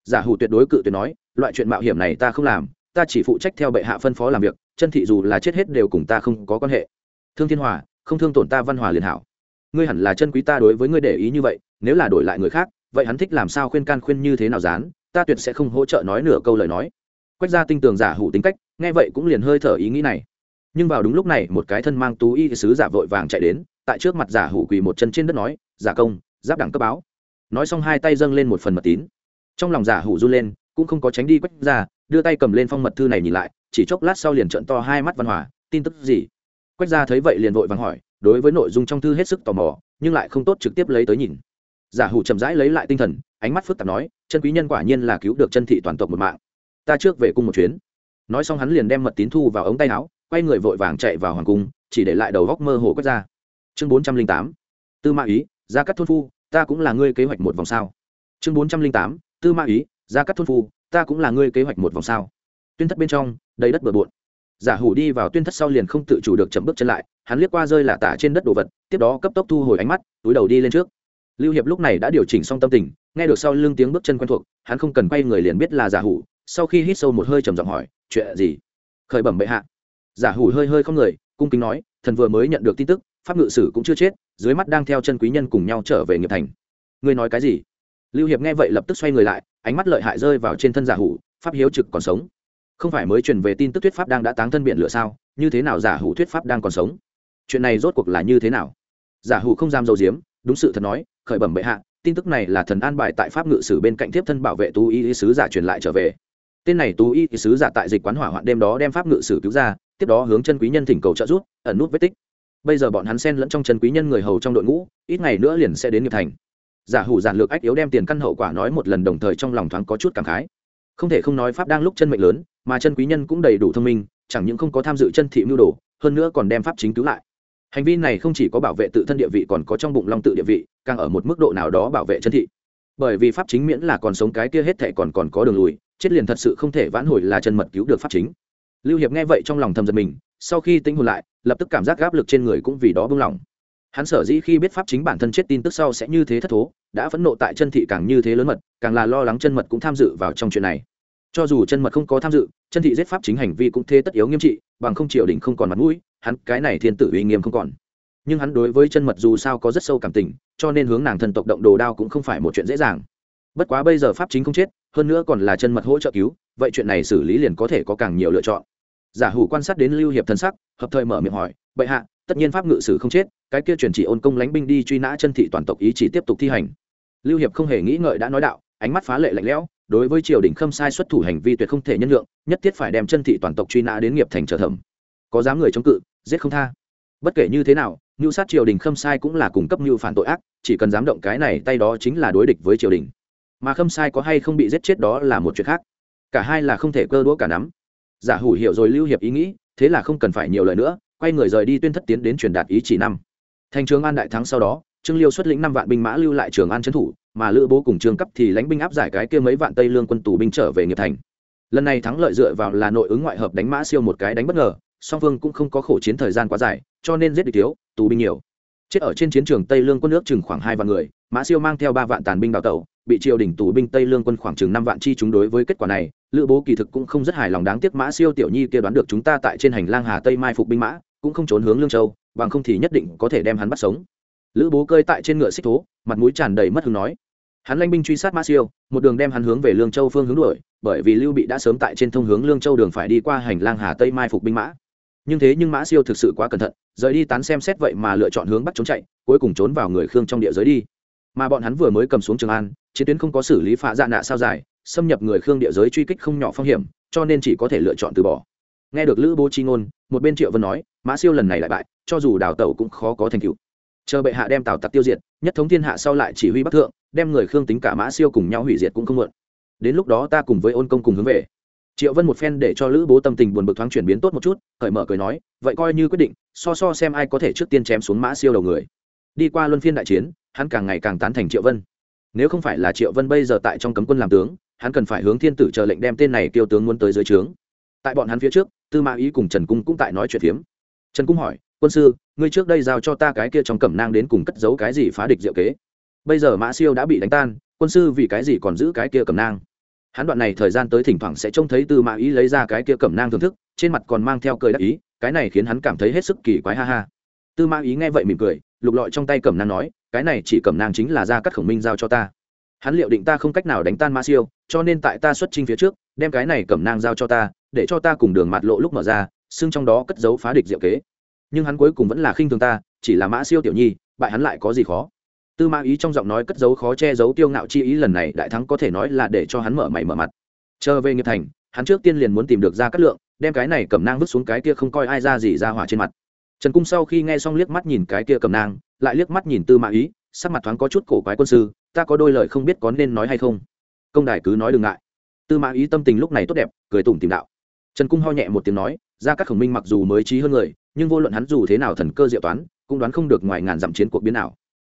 Giả hủ tuyệt đối cự tuyệt nói, loại chuyện mạo hiểm này ta không làm, ta chỉ phụ trách theo bệ hạ phân phó làm việc, chân thị dù là chết hết đều cùng ta không có quan hệ. Thương thiên hòa, không thương tổn ta văn hòa liền hảo. Ngươi hẳn là chân quý ta đối với ngươi để ý như vậy, nếu là đổi lại người khác vậy hắn thích làm sao khuyên can khuyên như thế nào dán, ta tuyệt sẽ không hỗ trợ nói nửa câu lời nói. Quách gia tinh tường giả hủ tính cách, nghe vậy cũng liền hơi thở ý nghĩ này. Nhưng vào đúng lúc này, một cái thân mang tú y sứ giả vội vàng chạy đến, tại trước mặt giả hủ quỳ một chân trên đất nói, giả công, giáp đẳng cấp báo. Nói xong hai tay dâng lên một phần mật tín. Trong lòng giả hủ run lên, cũng không có tránh đi quách ra đưa tay cầm lên phong mật thư này nhìn lại, chỉ chốc lát sau liền trận to hai mắt văn hòa, tin tức gì? Quách ra thấy vậy liền vội vàng hỏi, đối với nội dung trong thư hết sức tò mò, nhưng lại không tốt trực tiếp lấy tới nhìn giả hủ chậm rãi lấy lại tinh thần, ánh mắt phức tạp nói, chân quý nhân quả nhiên là cứu được chân thị toàn tộc một mạng. Ta trước về cung một chuyến. Nói xong hắn liền đem mật tín thu vào ống tay áo, quay người vội vàng chạy vào hoàng cung, chỉ để lại đầu góc mơ hồ quét ra. Chương bốn trăm linh tám, tư mã ý ra cắt thôn phu, ta cũng là ngươi kế hoạch một vòng sao? Chương bốn trăm linh tám, tư mã ý ra cắt thôn phu, ta cũng là ngươi kế hoạch một vòng sao? Tuyên thất bên trong, đầy đất bừa bộn. Giả hủ đi vào tuyên thất sau liền không tự chủ được chậm bước chân lại, hắn liếc qua rơi lạ tả trên đất đồ vật, tiếp đó cấp tốc thu hồi ánh mắt, túi đầu đi lên trước lưu hiệp lúc này đã điều chỉnh xong tâm tình, nghe được sau lưng tiếng bước chân quen thuộc, hắn không cần quay người liền biết là giả hủ, sau khi hít sâu một hơi trầm giọng hỏi, chuyện gì? Khởi bẩm bệ hạ. Giả hủ hơi hơi không người, cung kính nói, thần vừa mới nhận được tin tức, pháp ngự sử cũng chưa chết, dưới mắt đang theo chân quý nhân cùng nhau trở về nghiệp thành. Ngươi nói cái gì? Lưu hiệp nghe vậy lập tức xoay người lại, ánh mắt lợi hại rơi vào trên thân giả hủ, pháp hiếu trực còn sống. Không phải mới truyền về tin tức thuyết pháp đang đã táng thân biển lửa sao? Như thế nào giả hủ thuyết pháp đang còn sống? Chuyện này rốt cuộc là như thế nào? Giả hủ không dám dầu diếm, đúng sự thật nói khởi bẩm bệ hạ, tin tức này là thần an bài tại pháp ngự sử bên cạnh tiếp thân bảo vệ tú y sứ giả truyền lại trở về. Tên này tú y sứ giả tại dịch quán hỏa hoạn đêm đó đem pháp ngự sử cứu ra, tiếp đó hướng chân quý nhân thỉnh cầu trợ giúp, ẩn nút vết tích. Bây giờ bọn hắn xen lẫn trong chân quý nhân người hầu trong đội ngũ, ít ngày nữa liền sẽ đến nghiệp thành. Giả hủ giản lược ách yếu đem tiền căn hậu quả nói một lần đồng thời trong lòng thoáng có chút cảm khái. Không thể không nói pháp đang lúc chân mệnh lớn, mà chân quý nhân cũng đầy đủ thông minh, chẳng những không có tham dự chân thị mưu đồ, hơn nữa còn đem pháp chính cứu lại. Hành vi này không chỉ có bảo vệ tự thân địa vị còn có trong bụng long tự địa vị càng ở một mức độ nào đó bảo vệ chân thị. Bởi vì pháp chính miễn là còn sống cái kia hết thệ còn còn có đường lùi, chết liền thật sự không thể vãn hồi là chân mật cứu được pháp chính. Lưu hiệp nghe vậy trong lòng thầm giật mình, sau khi tính hồn lại, lập tức cảm giác gáp lực trên người cũng vì đó bưng lỏng hắn sở dĩ khi biết pháp chính bản thân chết tin tức sau sẽ như thế thất thố, đã phẫn nộ tại chân thị càng như thế lớn mật, càng là lo lắng chân mật cũng tham dự vào trong chuyện này. Cho dù chân mật không có tham dự, chân thị giết pháp chính hành vi cũng thế tất yếu nghiêm trị, bằng không triều đình không còn mặt mũi, hắn cái này thiên tử uy nghiêm không còn. Nhưng hắn đối với chân mật dù sao có rất sâu cảm tình cho nên hướng nàng thần tộc động đồ đao cũng không phải một chuyện dễ dàng. Bất quá bây giờ pháp chính không chết, hơn nữa còn là chân mật hỗ trợ cứu, vậy chuyện này xử lý liền có thể có càng nhiều lựa chọn. Giả hủ quan sát đến lưu hiệp thân sắc, hợp thời mở miệng hỏi, bệ hạ, tất nhiên pháp ngự sử không chết, cái kia chuyển chỉ ôn công lánh binh đi truy nã chân thị toàn tộc ý chỉ tiếp tục thi hành. Lưu hiệp không hề nghĩ ngợi đã nói đạo, ánh mắt phá lệ lạnh lẽo, đối với triều đình khâm sai xuất thủ hành vi tuyệt không thể nhân lượng nhất thiết phải đem chân thị toàn tộc truy nã đến nghiệp thành trở thẩm. Có dám người chống cự, giết không tha. Bất kể như thế nào mưu sát triều đình khâm sai cũng là cung cấp mưu phản tội ác, chỉ cần dám động cái này tay đó chính là đối địch với triều đình. Mà khâm sai có hay không bị giết chết đó là một chuyện khác. Cả hai là không thể cơ đũa cả nắm. Giả hủ hiểu rồi lưu hiệp ý nghĩ, thế là không cần phải nhiều lời nữa, quay người rời đi tuyên thất tiến đến truyền đạt ý chỉ năm. Thành trường an đại thắng sau đó, trương liêu xuất lĩnh năm vạn binh mã lưu lại trường an trấn thủ, mà lữ bố cùng trương cấp thì lãnh binh áp giải cái kia mấy vạn tây lương quân tù binh trở về nghiệp thành. Lần này thắng lợi dựa vào là nội ứng ngoại hợp đánh mã siêu một cái đánh bất ngờ, song phương cũng không có khổ chiến thời gian quá dài cho nên giết địch thiếu, tù binh nhiều. Chết ở trên chiến trường tây lương quân nước chừng khoảng hai vạn người, mã siêu mang theo ba vạn tàn binh đào tẩu, bị triều đình tù binh tây lương quân khoảng chừng năm vạn chi chúng đối với kết quả này, lữ bố kỳ thực cũng không rất hài lòng đáng tiếc mã siêu tiểu nhi kia đoán được chúng ta tại trên hành lang hà tây mai phục binh mã, cũng không trốn hướng lương châu, bằng không thì nhất định có thể đem hắn bắt sống. Lữ bố cơi tại trên ngựa xích thố, mặt mũi tràn đầy mất hứng nói. Hắn lanh binh truy sát mã siêu, một đường đem hắn hướng về lương châu phương hướng đuổi, bởi vì lưu bị đã sớm tại trên thông hướng lương châu đường phải đi qua hành lang hà tây mai phục binh mã nhưng thế nhưng mã siêu thực sự quá cẩn thận, rời đi tán xem xét vậy mà lựa chọn hướng bắt trốn chạy, cuối cùng trốn vào người khương trong địa giới đi. Mà bọn hắn vừa mới cầm xuống trường an, chiến tuyến không có xử lý phá dạ nạ sao dài xâm nhập người khương địa giới truy kích không nhỏ phong hiểm, cho nên chỉ có thể lựa chọn từ bỏ. Nghe được lữ bố chi ngôn, một bên triệu vân nói, mã siêu lần này lại bại, cho dù đào tẩu cũng khó có thành tựu. Chờ bệ hạ đem tào tặc tiêu diệt, nhất thống thiên hạ sau lại chỉ huy bắc thượng, đem người khương tính cả mã siêu cùng nhau hủy diệt cũng không muộn. Đến lúc đó ta cùng với ôn công cùng hướng về triệu vân một phen để cho lữ bố tâm tình buồn bực thoáng chuyển biến tốt một chút, cởi mở cười nói, vậy coi như quyết định, so so xem ai có thể trước tiên chém xuống mã siêu đầu người. Đi qua luân phiên đại chiến, hắn càng ngày càng tán thành triệu vân. Nếu không phải là triệu vân bây giờ tại trong cấm quân làm tướng, hắn cần phải hướng thiên tử chờ lệnh đem tên này tiêu tướng muốn tới dưới trướng. Tại bọn hắn phía trước, tư mã ý cùng trần cung cũng tại nói chuyện phiếm. Trần cung hỏi, quân sư, ngươi trước đây giao cho ta cái kia trong cẩm nang đến cùng cất giấu cái gì phá địch diệu kế? Bây giờ mã siêu đã bị đánh tan, quân sư vì cái gì còn giữ cái kia cẩm nang? Hắn đoạn này thời gian tới thỉnh thoảng sẽ trông thấy tư mã ý lấy ra cái kia cẩm nang thưởng thức, trên mặt còn mang theo cười đắc ý, cái này khiến hắn cảm thấy hết sức kỳ quái, ha ha. Tư mã ý nghe vậy mỉm cười, lục lọi trong tay cẩm nang nói, cái này chỉ cẩm nang chính là ra cắt khổng minh giao cho ta. Hắn liệu định ta không cách nào đánh tan mã siêu, cho nên tại ta xuất trình phía trước, đem cái này cẩm nang giao cho ta, để cho ta cùng đường mặt lộ lúc mở ra, xưng trong đó cất giấu phá địch diệu kế. Nhưng hắn cuối cùng vẫn là khinh thường ta, chỉ là mã siêu tiểu nhi, bại hắn lại có gì khó? Tư mã ý trong giọng nói cất giấu khó che giấu tiêu ngạo chi ý lần này đại thắng có thể nói là để cho hắn mở mày mở mặt. Chờ về nghiệp thành, hắn trước tiên liền muốn tìm được ra cát lượng, đem cái này cầm nang vứt xuống cái kia không coi ai ra gì ra hỏa trên mặt. Trần cung sau khi nghe xong liếc mắt nhìn cái kia cầm nang, lại liếc mắt nhìn tư mã ý, sắc mặt thoáng có chút cổ quái quân sư, ta có đôi lời không biết có nên nói hay không. Công đài cứ nói đừng ngại. Tư mã ý tâm tình lúc này tốt đẹp, cười tủm tìm đạo. Trần cung ho nhẹ một tiếng nói ra các khổng minh mặc dù mới trí hơn người, nhưng vô luận hắn dù thế nào thần cơ diệu toán, cũng đoán không được ngoài ngàn dặm chiến cuộc biến nào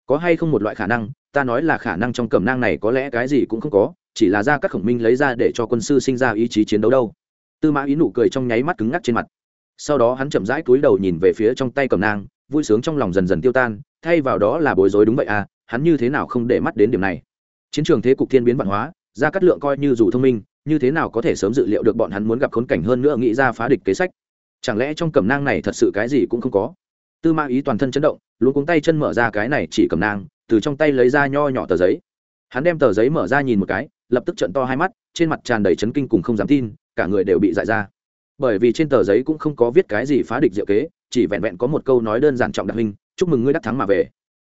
có hay không một loại khả năng, ta nói là khả năng trong cẩm nang này có lẽ cái gì cũng không có, chỉ là ra các khổng minh lấy ra để cho quân sư sinh ra ý chí chiến đấu đâu. Tư mã ý nụ cười trong nháy mắt cứng ngắc trên mặt. Sau đó hắn chậm rãi cúi đầu nhìn về phía trong tay cẩm nang, vui sướng trong lòng dần dần tiêu tan, thay vào đó là bối rối đúng vậy à hắn như thế nào không để mắt đến điểm này. Chiến trường thế cục thiên biến văn hóa ra cắt lượng coi như dù thông minh, như thế nào có thể sớm dự liệu được bọn hắn muốn gặp khốn cảnh hơn nữa nghĩ ra phá địch kế sách? Chẳng lẽ trong cẩm nang này thật sự cái gì cũng không có? Tư ma ý toàn thân chấn động luôn cuống tay chân mở ra cái này chỉ cầm nang từ trong tay lấy ra nho nhỏ tờ giấy. Hắn đem tờ giấy mở ra nhìn một cái, lập tức trận to hai mắt, trên mặt tràn đầy chấn kinh cùng không dám tin, cả người đều bị dại ra. Bởi vì trên tờ giấy cũng không có viết cái gì phá địch diệu kế, chỉ vẹn vẹn có một câu nói đơn giản trọng đặc hình, chúc mừng ngươi đắc thắng mà về.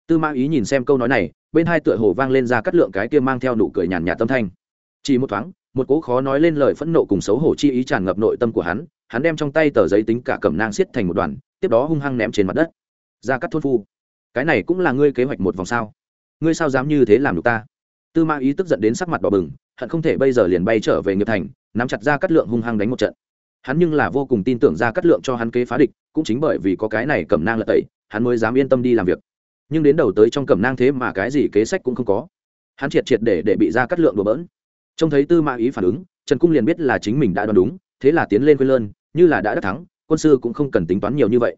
Tư ma ý nhìn xem câu nói này, bên hai tựa hồ vang lên ra cắt lượng cái kia mang theo nụ cười nhàn nhạt tâm thanh. Chỉ một thoáng, một cố khó nói lên lời phẫn nộ cùng xấu hổ chi ý tràn ngập nội tâm của hắn hắn đem trong tay tờ giấy tính cả cẩm nang xiết thành một đoàn tiếp đó hung hăng ném trên mặt đất. Ra cắt thôn phu. Cái này cũng là ngươi kế hoạch một vòng sao? Ngươi sao dám như thế làm được ta? Tư ma ý tức giận đến sắc mặt bỏ bừng, hận không thể bây giờ liền bay trở về nghiệp thành, nắm chặt ra cắt lượng hung hăng đánh một trận. Hắn nhưng là vô cùng tin tưởng ra cắt lượng cho hắn kế phá địch, cũng chính bởi vì có cái này cẩm nang lật tẩy, hắn mới dám yên tâm đi làm việc. Nhưng đến đầu tới trong cẩm nang thế mà cái gì kế sách cũng không có. Hắn triệt triệt để để bị ra cắt lượng đùa bỡn. Trông thấy tư ma ý phản ứng, trần cung liền biết là chính mình đã đoán đúng, thế là tiến lên quên lơn, như là đã đắc thắng quân sư cũng không cần tính toán nhiều như vậy.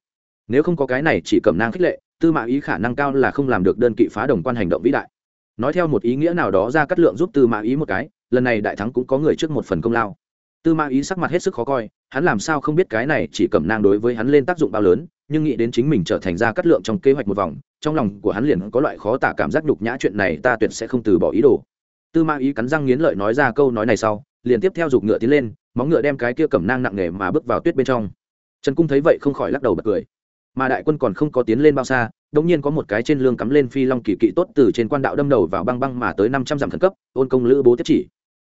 Nếu không có cái này chỉ cẩm nang khích lệ, tư mã ý khả năng cao là không làm được đơn kỵ phá đồng quan hành động vĩ đại. Nói theo một ý nghĩa nào đó ra cắt lượng giúp tư mã ý một cái, lần này đại thắng cũng có người trước một phần công lao. Tư mã ý sắc mặt hết sức khó coi, hắn làm sao không biết cái này chỉ cẩm nang đối với hắn lên tác dụng bao lớn, nhưng nghĩ đến chính mình trở thành ra cắt lượng trong kế hoạch một vòng, trong lòng của hắn liền có loại khó tả cảm giác nhục nhã chuyện này ta tuyệt sẽ không từ bỏ ý đồ. Tư mã ý cắn răng nghiến lợi nói ra câu nói này sau, liền tiếp theo giục ngựa tiến lên, móng ngựa đem cái kia cẩm nang nặng nề mà bước vào tuyết bên trong trần cung thấy vậy không khỏi lắc đầu bật cười. Mà đại quân còn không có tiến lên bao xa, đống nhiên có một cái trên lương cắm lên phi long kỳ kỵ tốt từ trên quan đạo đâm đầu vào băng băng mà tới năm trăm dặm thần cấp, ôn công lữ bố tiếp chỉ.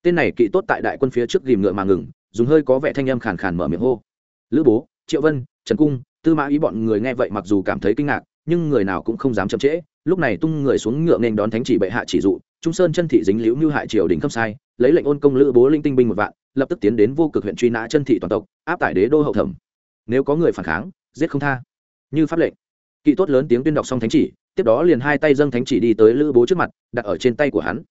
Tên này kỵ tốt tại đại quân phía trước ghìm ngựa mà ngừng, dùng hơi có vẻ thanh âm khàn khàn mở miệng hô. Lữ bố, triệu vân, trần cung, tư mã ý bọn người nghe vậy mặc dù cảm thấy kinh ngạc, nhưng người nào cũng không dám chậm trễ, lúc này tung người xuống ngựa nên đón thánh chỉ bệ hạ chỉ dụ, trung sơn chân thị dính liễu như hại triều đình khâm sai, lấy lệnh ôn công lữ bố linh tinh binh một vạn, lập tức tiến đến vô cực huyện truy nã chân thị toàn tộc, áp tải đế đô hậu thẩm nếu có người phản kháng, giết không tha. Như pháp lệnh. Kỵ tốt lớn tiếng tuyên đọc xong thánh chỉ, tiếp đó liền hai tay dâng thánh chỉ đi tới lữ bố trước mặt, đặt ở trên tay của hắn.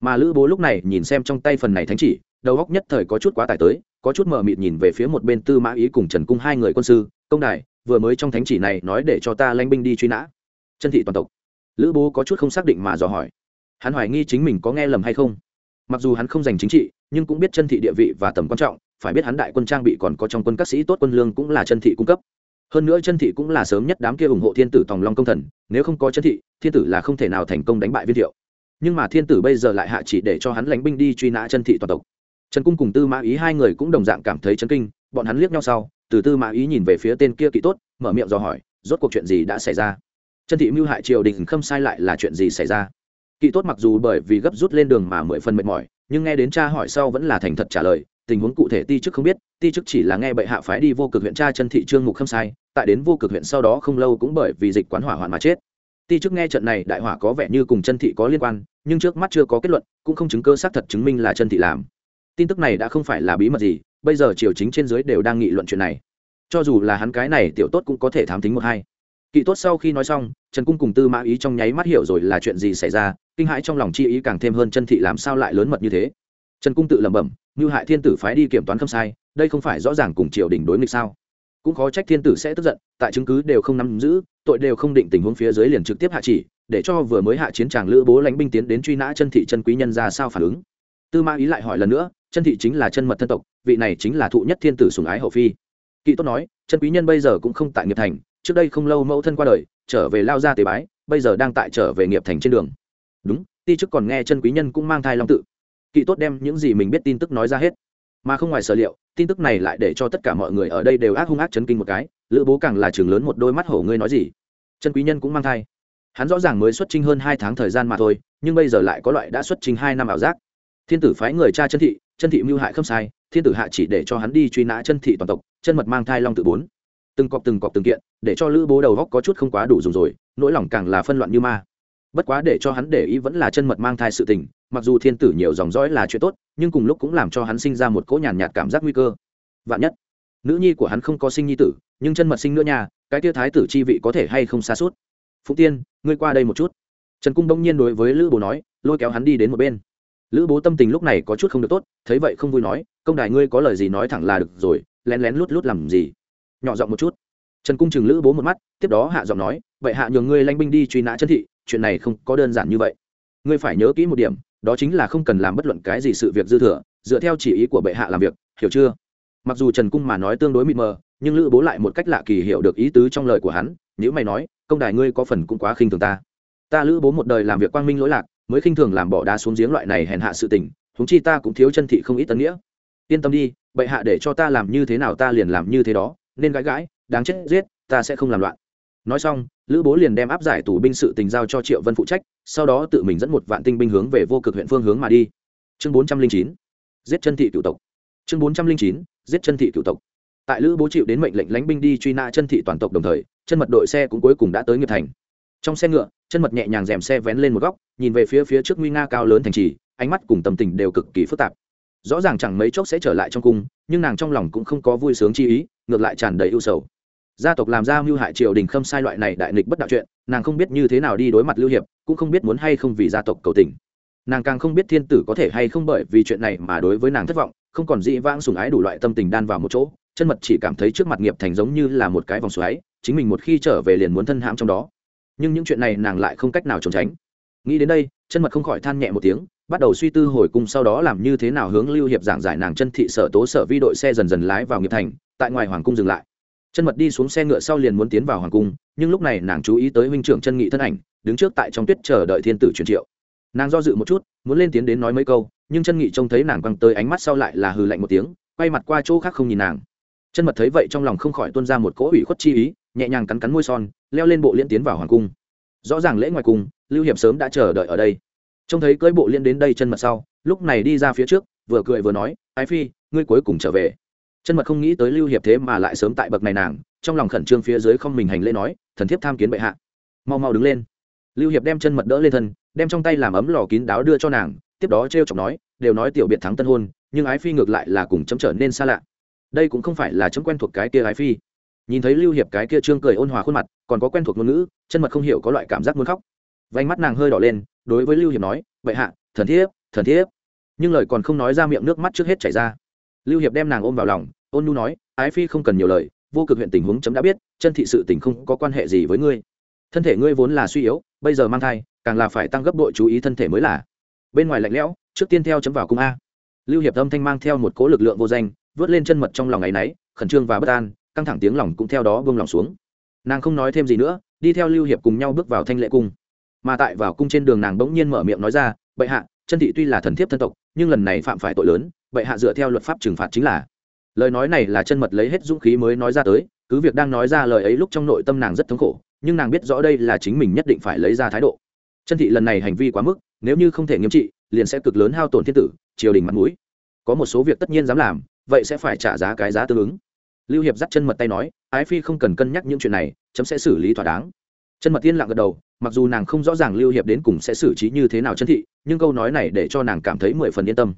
Mà lữ bố lúc này nhìn xem trong tay phần này thánh chỉ, đầu góc nhất thời có chút quá tải tới, có chút mờ mịt nhìn về phía một bên tư mã ý cùng trần cung hai người quân sư, công đài, vừa mới trong thánh chỉ này nói để cho ta lanh binh đi truy nã. Chân thị toàn tộc. Lữ bố có chút không xác định mà dò hỏi. Hắn hoài nghi chính mình có nghe lầm hay không. Mặc dù hắn không giành chính trị, nhưng cũng biết chân thị địa vị và tầm quan trọng phải biết hắn đại quân trang bị còn có trong quân các sĩ tốt quân lương cũng là chân thị cung cấp. Hơn nữa chân thị cũng là sớm nhất đám kia ủng hộ thiên tử tòng long công thần, nếu không có chân thị, thiên tử là không thể nào thành công đánh bại viên thiệu. Nhưng mà thiên tử bây giờ lại hạ chỉ để cho hắn lánh binh đi truy nã chân thị toàn tộc. Trần cung cùng tư mã ý hai người cũng đồng dạng cảm thấy chấn kinh, bọn hắn liếc nhau sau, từ tư mã ý nhìn về phía tên kia kỵ tốt, mở miệng dò hỏi, rốt cuộc chuyện gì đã xảy ra? Chân thị mưu hại triều đình khâm sai lại là chuyện gì xảy ra? Kỵ tốt mặc dù bởi vì gấp rút lên đường mà mười phần mệt mỏi, nhưng nghe đến cha hỏi sau vẫn là thành thật trả lời tình huống cụ thể ti chức không biết, ti chức chỉ là nghe bệ hạ phái đi vô cực huyện tra chân thị trương mục khâm sai, tại đến vô cực huyện sau đó không lâu cũng bởi vì dịch quán hỏa hoạn mà chết. Ti chức nghe trận này đại hỏa có vẻ như cùng chân thị có liên quan, nhưng trước mắt chưa có kết luận, cũng không chứng cơ xác thật chứng minh là chân thị làm. Tin tức này đã không phải là bí mật gì, bây giờ triều chính trên dưới đều đang nghị luận chuyện này. Cho dù là hắn cái này tiểu tốt cũng có thể thám tính một hai. Kỵ tốt sau khi nói xong, trần cung cùng tư mã ý trong nháy mắt hiểu rồi là chuyện gì xảy ra, kinh hãi trong lòng chi ý càng thêm hơn chân thị làm sao lại lớn mật như thế trần cung tự lẩm bẩm, như hại thiên tử phái đi kiểm toán không sai, đây không phải rõ ràng cùng triều đình đối nghịch sao? Cũng khó trách thiên tử sẽ tức giận, tại chứng cứ đều không nắm giữ, tội đều không định tình huống phía dưới liền trực tiếp hạ chỉ, để cho vừa mới hạ chiến tràng lữ bố lãnh binh tiến đến truy nã chân thị chân quý nhân ra sao phản ứng. Tư mã ý lại hỏi lần nữa, chân thị chính là chân mật thân tộc, vị này chính là thụ nhất thiên tử sùng ái hậu phi. Kỵ tốt nói, chân quý nhân bây giờ cũng không tại nghiệp thành, trước đây không lâu mẫu thân qua đời, trở về lao ra tế bái, bây giờ đang tại trở về nghiệp thành trên đường. Đúng, ti chức còn nghe chân quý nhân cũng mang thai long tự kỵ tốt đem những gì mình biết tin tức nói ra hết. Mà không ngoài sở liệu, tin tức này lại để cho tất cả mọi người ở đây đều ác hung ác chấn kinh một cái, lữ bố càng là trường lớn một đôi mắt hổ ngươi nói gì. Chân quý nhân cũng mang thai. Hắn rõ ràng mới xuất trình hơn hai tháng thời gian mà thôi, nhưng bây giờ lại có loại đã xuất trình hai năm ảo giác. Thiên tử phái người cha chân thị chân thị mưu hại không sai, thiên tử hạ chỉ để cho hắn đi truy nã chân thị toàn tộc, chân mật mang thai long tự bốn. Từng cọp từng cọp từng kiện, để cho lữ bố đầu góc có chút không quá đủ dùng rồi, nỗi lòng càng là phân loạn như ma. Bất quá để cho hắn để ý vẫn là chân mật mang thai sự tình mặc dù thiên tử nhiều dòng dõi là chuyện tốt nhưng cùng lúc cũng làm cho hắn sinh ra một cỗ nhàn nhạt, cảm giác nguy cơ. Vạn nhất nữ nhi của hắn không có sinh nhi tử nhưng chân mật sinh nữa nha cái tia thái tử chi vị có thể hay không xa suốt? Phụng tiên ngươi qua đây một chút. Trần cung bỗng nhiên đối với lữ bố nói lôi kéo hắn đi đến một bên. Lữ bố tâm tình lúc này có chút không được tốt thấy vậy không vui nói công đài ngươi có lời gì nói thẳng là được rồi lén lén lút lút làm gì? Nhỏ giọng một chút. Trần cung chừng lữ bố một mắt tiếp đó hạ giọng nói vậy hạ nhường ngươi lanh binh đi truy nã chân thị chuyện này không có đơn giản như vậy. Ngươi phải nhớ kỹ một điểm đó chính là không cần làm bất luận cái gì sự việc dư thừa, dựa theo chỉ ý của bệ hạ làm việc, hiểu chưa? Mặc dù trần cung mà nói tương đối mịt mờ, nhưng lữ bố lại một cách lạ kỳ hiểu được ý tứ trong lời của hắn nếu mày nói, công đài ngươi có phần cũng quá khinh thường ta. Ta lữ bố một đời làm việc quang minh lỗi lạc, mới khinh thường làm bỏ đá xuống giếng loại này hèn hạ sự tình thúng chi ta cũng thiếu chân thị không ít tân nghĩa. Yên tâm đi, bệ hạ để cho ta làm như thế nào ta liền làm như thế đó, nên gãi gãi, đáng chết giết, ta sẽ không làm loạn. Nói xong, lữ bố liền đem áp giải tù binh sự tình giao cho triệu vân phụ trách sau đó tự mình dẫn một vạn tinh binh hướng về vô cực huyện phương hướng mà đi. Chương bốn trăm linh chín, giết chân thị cựu tộc. Chương bốn trăm linh chín, giết chân thị cựu tộc. Tại lữ bố chịu đến mệnh lệnh lánh binh đi truy nã chân thị toàn tộc đồng thời, chân mật đội xe cũng cuối cùng đã tới nghiệp thành. Trong xe ngựa, chân mật nhẹ nhàng rèm xe vén lên một góc, nhìn về phía phía trước nguy nga cao lớn thành trì, ánh mắt cùng tâm tình đều cực kỳ phức tạp. Rõ ràng chẳng mấy chốc sẽ trở lại trong cung, nhưng nàng trong lòng cũng không có vui sướng chi ý, ngược lại tràn đầy ưu sầu gia tộc làm ra mưu hại triều đình khâm sai loại này đại nghịch bất đạo chuyện, nàng không biết như thế nào đi đối mặt lưu hiệp, cũng không biết muốn hay không vì gia tộc cầu tình. Nàng càng không biết thiên tử có thể hay không bởi vì chuyện này mà đối với nàng thất vọng, không còn dĩ vãng sùng ái đủ loại tâm tình đan vào một chỗ, chân mật chỉ cảm thấy trước mặt nghiệp thành giống như là một cái vòng xoáy, chính mình một khi trở về liền muốn thân hãm trong đó. Nhưng những chuyện này nàng lại không cách nào trốn tránh. Nghĩ đến đây, chân mật không khỏi than nhẹ một tiếng, bắt đầu suy tư hồi cung sau đó làm như thế nào hướng lưu hiệp giảng giải nàng chân thị sở tố sở vi đội xe dần dần lái vào nghiệp thành, tại ngoài hoàng cung dừng lại chân mật đi xuống xe ngựa sau liền muốn tiến vào hoàng cung, nhưng lúc này nàng chú ý tới huynh trưởng chân nghị thân ảnh, đứng trước tại trong tuyết chờ đợi thiên tử truyền triệu. Nàng do dự một chút, muốn lên tiến đến nói mấy câu, nhưng chân nghị trông thấy nàng quăng tới ánh mắt sau lại là hừ lạnh một tiếng, quay mặt qua chỗ khác không nhìn nàng. Chân mật thấy vậy trong lòng không khỏi tuôn ra một cỗ ủy khuất chi ý, nhẹ nhàng cắn cắn môi son, leo lên bộ liên tiến vào hoàng cung. Rõ ràng lễ ngoài cung, lưu hiệp sớm đã chờ đợi ở đây. Trông thấy cưỡi bộ liên đến đây chân mật sau, lúc này đi ra phía trước, vừa cười vừa nói, ái phi, ngươi cuối cùng trở về chân mật không nghĩ tới lưu hiệp thế mà lại sớm tại bậc này nàng, trong lòng khẩn trương phía dưới không mình hành lễ nói, thần thiếp tham kiến bệ hạ. Mau mau đứng lên. Lưu hiệp đem chân mật đỡ lên thân, đem trong tay làm ấm lò kín đáo đưa cho nàng, tiếp đó t r e o chọc nói, đều nói tiểu biệt thắng tân hôn, nhưng ái phi ngược lại là cùng chấm trở nên xa lạ. Đây cũng không phải là chấm quen thuộc cái kia ái phi. Nhìn thấy lưu hiệp cái kia trương cười ôn hòa khuôn mặt, còn có quen thuộc ngôn ngữ, chân mật không hiểu có loại cảm giác muốn khóc. Vánh mắt nàng hơi đỏ lên, đối với lưu hiệp nói, bệ hạ, thần thiếp thần thiếp. Nhưng lời còn không nói ra miệng nước mắt trước hết chảy ra lưu hiệp đem nàng ôm vào lòng, ôn nu nói, ái phi không cần nhiều lời, vô cực huyện tình huống chấm đã biết, chân thị sự tình không có quan hệ gì với ngươi. Thân thể ngươi vốn là suy yếu, bây giờ mang thai, càng là phải tăng gấp đội chú ý thân thể mới là. Bên ngoài lạnh lẽo, trước tiên theo chấm vào cung a. Lưu hiệp âm thanh mang theo một cố lực lượng vô danh, vớt lên chân mật trong lòng ngày nấy, khẩn trương và bất an, căng thẳng tiếng lòng cũng theo đó vương lòng xuống. Nàng không nói thêm gì nữa, đi theo lưu hiệp cùng nhau bước vào thanh lệ cung. Mà tại vào cung trên đường nàng bỗng nhiên mở miệng nói ra, bệ hạ chân thị tuy là thần thiếp thân tộc, nhưng lần này phạm phải tội lớn, bệ hạ dựa theo luật pháp trừng phạt chính là. Lời nói này là chân mật lấy hết dũng khí mới nói ra tới, cứ việc đang nói ra lời ấy lúc trong nội tâm nàng rất thống khổ, nhưng nàng biết rõ đây là chính mình nhất định phải lấy ra thái độ. Chân thị lần này hành vi quá mức, nếu như không thể nghiêm trị, liền sẽ cực lớn hao tổn thiên tử, triều đình mặt mũi. Có một số việc tất nhiên dám làm, vậy sẽ phải trả giá cái giá tương ứng. Lưu hiệp dắt chân mật tay nói, ái phi không cần cân nhắc những chuyện này, chấm sẽ xử lý thỏa đáng chân mật tiên lặng gật đầu, mặc dù nàng không rõ ràng lưu hiệp đến cùng sẽ xử trí như thế nào chân thị, nhưng câu nói này để cho nàng cảm thấy mười phần yên tâm.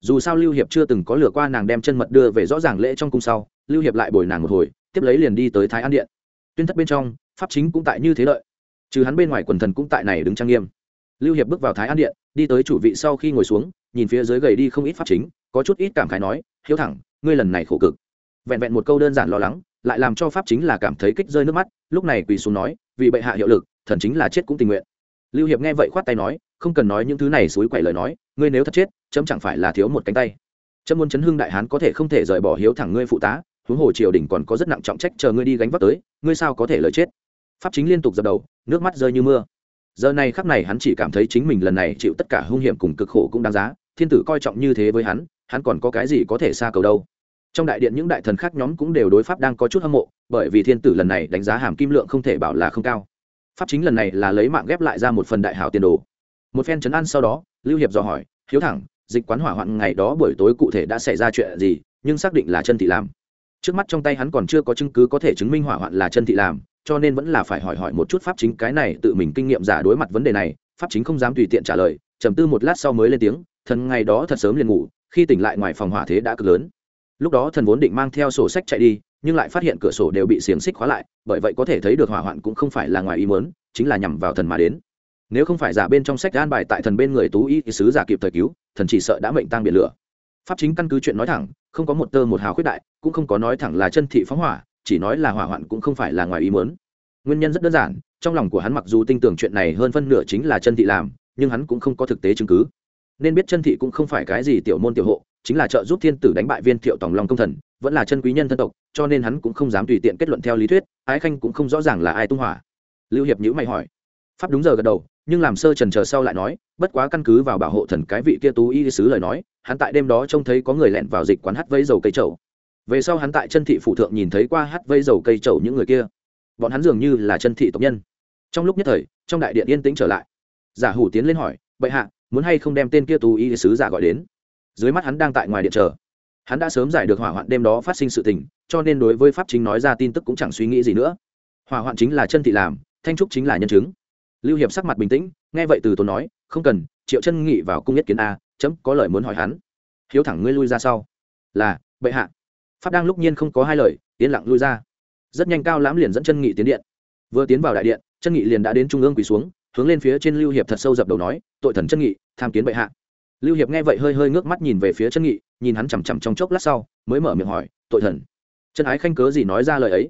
Dù sao lưu hiệp chưa từng có lừa qua nàng đem chân mật đưa về rõ ràng lễ trong cung sau, lưu hiệp lại bồi nàng một hồi, tiếp lấy liền đi tới thái an điện. Tuyên thất bên trong, pháp chính cũng tại như thế lợi. Trừ hắn bên ngoài quần thần cũng tại này đứng trang nghiêm. Lưu hiệp bước vào thái an điện, đi tới chủ vị sau khi ngồi xuống, nhìn phía dưới gầy đi không ít pháp chính, có chút ít cảm khái nói, hiếu thẳng, ngươi lần này khổ cực. Vẹn vẹn một câu đơn giản lo lắng lại làm cho pháp chính là cảm thấy kích rơi nước mắt, lúc này quỳ xuống nói, vì bệ hạ hiệu lực, thần chính là chết cũng tình nguyện. Lưu hiệp nghe vậy khoát tay nói, không cần nói những thứ này suối quậy lời nói, ngươi nếu thật chết, chấm chẳng phải là thiếu một cánh tay. Chấm muốn chấn hưng đại hán có thể không thể rời bỏ hiếu thẳng ngươi phụ tá, huống hồ triều đình còn có rất nặng trọng trách chờ ngươi đi gánh vác tới, ngươi sao có thể lời chết? Pháp chính liên tục dập đầu, nước mắt rơi như mưa. Giờ này khắc này hắn chỉ cảm thấy chính mình lần này chịu tất cả hung hiểm cùng cực khổ cũng đáng giá, thiên tử coi trọng như thế với hắn hắn còn có cái gì có thể xa cầu đâu? Trong đại điện những đại thần khác nhóm cũng đều đối pháp đang có chút hâm mộ, bởi vì thiên tử lần này đánh giá hàm kim lượng không thể bảo là không cao. Pháp chính lần này là lấy mạng ghép lại ra một phần đại hảo tiền đồ. Một phen chấn an sau đó, lưu hiệp dò hỏi, hiếu thẳng, dịch quán hỏa hoạn ngày đó buổi tối cụ thể đã xảy ra chuyện gì, nhưng xác định là chân thị làm? Trước mắt trong tay hắn còn chưa có chứng cứ có thể chứng minh hỏa hoạn là chân thị làm, cho nên vẫn là phải hỏi hỏi một chút pháp chính cái này tự mình kinh nghiệm giả đối mặt vấn đề này, pháp chính không dám tùy tiện trả lời, trầm tư một lát sau mới lên tiếng, thần ngày đó thật sớm liền ngủ, khi tỉnh lại ngoài phòng hỏa thế đã cực lớn lúc đó thần vốn định mang theo sổ sách chạy đi, nhưng lại phát hiện cửa sổ đều bị xiềng xích khóa lại, bởi vậy có thể thấy được hỏa hoạn cũng không phải là ngoài ý mớn chính là nhằm vào thần mà đến. Nếu không phải giả bên trong sách an bài tại thần bên người tú y sứ giả kịp thời cứu, thần chỉ sợ đã mệnh tăng biển lửa. Pháp chính căn cứ chuyện nói thẳng, không có một tơ một hào khuyết đại, cũng không có nói thẳng là chân thị phóng hỏa, chỉ nói là hỏa hoạn cũng không phải là ngoài ý mớn nguyên nhân rất đơn giản, trong lòng của hắn mặc dù tin tưởng chuyện này hơn phân nửa chính là chân thị làm, nhưng hắn cũng không có thực tế chứng cứ. Nên biết chân thị cũng không phải cái gì tiểu môn tiểu hộ chính là trợ giúp thiên tử đánh bại viên thiệu tổng long công thần, vẫn là chân quý nhân thân tộc, cho nên hắn cũng không dám tùy tiện kết luận theo lý thuyết, ái khanh cũng không rõ ràng là ai tung hỏa. Lưu hiệp nhữ mày hỏi. Pháp đúng giờ gật đầu, nhưng làm sơ trần chờ sau lại nói, bất quá căn cứ vào bảo hộ thần cái vị kia tú y sứ lời nói, hắn tại đêm đó trông thấy có người lẻn vào dịch quán hát vây dầu cây trầu về sau hắn tại chân thị phụ thượng nhìn thấy qua hát vây dầu cây trầu những người kia. Bọn hắn dường như là chân thị tộc nhân. Trong lúc nhất thời, trong đại điện yên tĩnh trở lại. Giả hủ tiến lên hỏi, bệ hạ, muốn hay không đem tên kia tú y sứ giả gọi đến? Dưới mắt hắn đang tại ngoài điện chờ. Hắn đã sớm giải được hỏa hoạn đêm đó phát sinh sự tình, cho nên đối với pháp chính nói ra tin tức cũng chẳng suy nghĩ gì nữa. Hỏa hoạn chính là chân thị làm, thanh trúc chính là nhân chứng. Lưu hiệp sắc mặt bình tĩnh, nghe vậy từ tốn nói, không cần, triệu chân nghị vào cung nhất kiến a, chấm có lời muốn hỏi hắn. Hiếu thẳng ngươi lui ra sau. Là, bệ hạ. Pháp đang lúc nhiên không có hai lời, yên lặng lui ra. Rất nhanh cao lãm liền dẫn chân nghị tiến điện. Vừa tiến vào đại điện, chân nghị liền đã đến trung ương quỳ xuống, hướng lên phía trên lưu hiệp thật sâu dập đầu nói, tội thần chân nghị, tham kiến bệ hạ lưu hiệp nghe vậy hơi hơi ngước mắt nhìn về phía chân nghị, nhìn hắn chằm chằm trong chốc lát sau, mới mở miệng hỏi, tội thần chân ái khanh cớ gì nói ra lời ấy?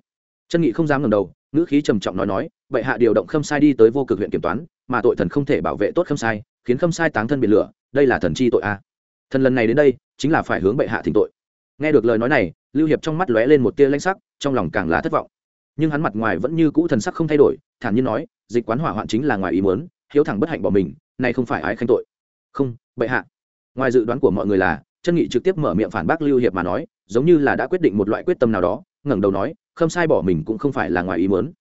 Chân nghị không dám ngầm đầu, ngữ khí trầm trọng nói nói, bệ hạ điều động khâm sai đi tới vô cực huyện kiểm toán, mà tội thần không thể bảo vệ tốt khâm sai, khiến khâm sai táng thân biệt lửa, đây là thần chi tội a. Thần lần này đến đây, chính là phải hướng bệ hạ thỉnh tội. Nghe được lời nói này, lưu hiệp trong mắt lóe lên một tia lanh sắc, trong lòng càng là thất vọng. Nhưng hắn mặt ngoài vẫn như cũ thần sắc không thay đổi, thản nhiên nói, dịch quán hỏa hoạn chính là ngoài ý muốn, hiếu thẳng bất hạnh bỏ mình, nay không phải ái khanh tội không, bệ hạ. Ngoài dự đoán của mọi người là, chân nghị trực tiếp mở miệng phản bác lưu hiệp mà nói, giống như là đã quyết định một loại quyết tâm nào đó, ngẩng đầu nói, khâm sai bỏ mình cũng không phải là ngoài ý muốn.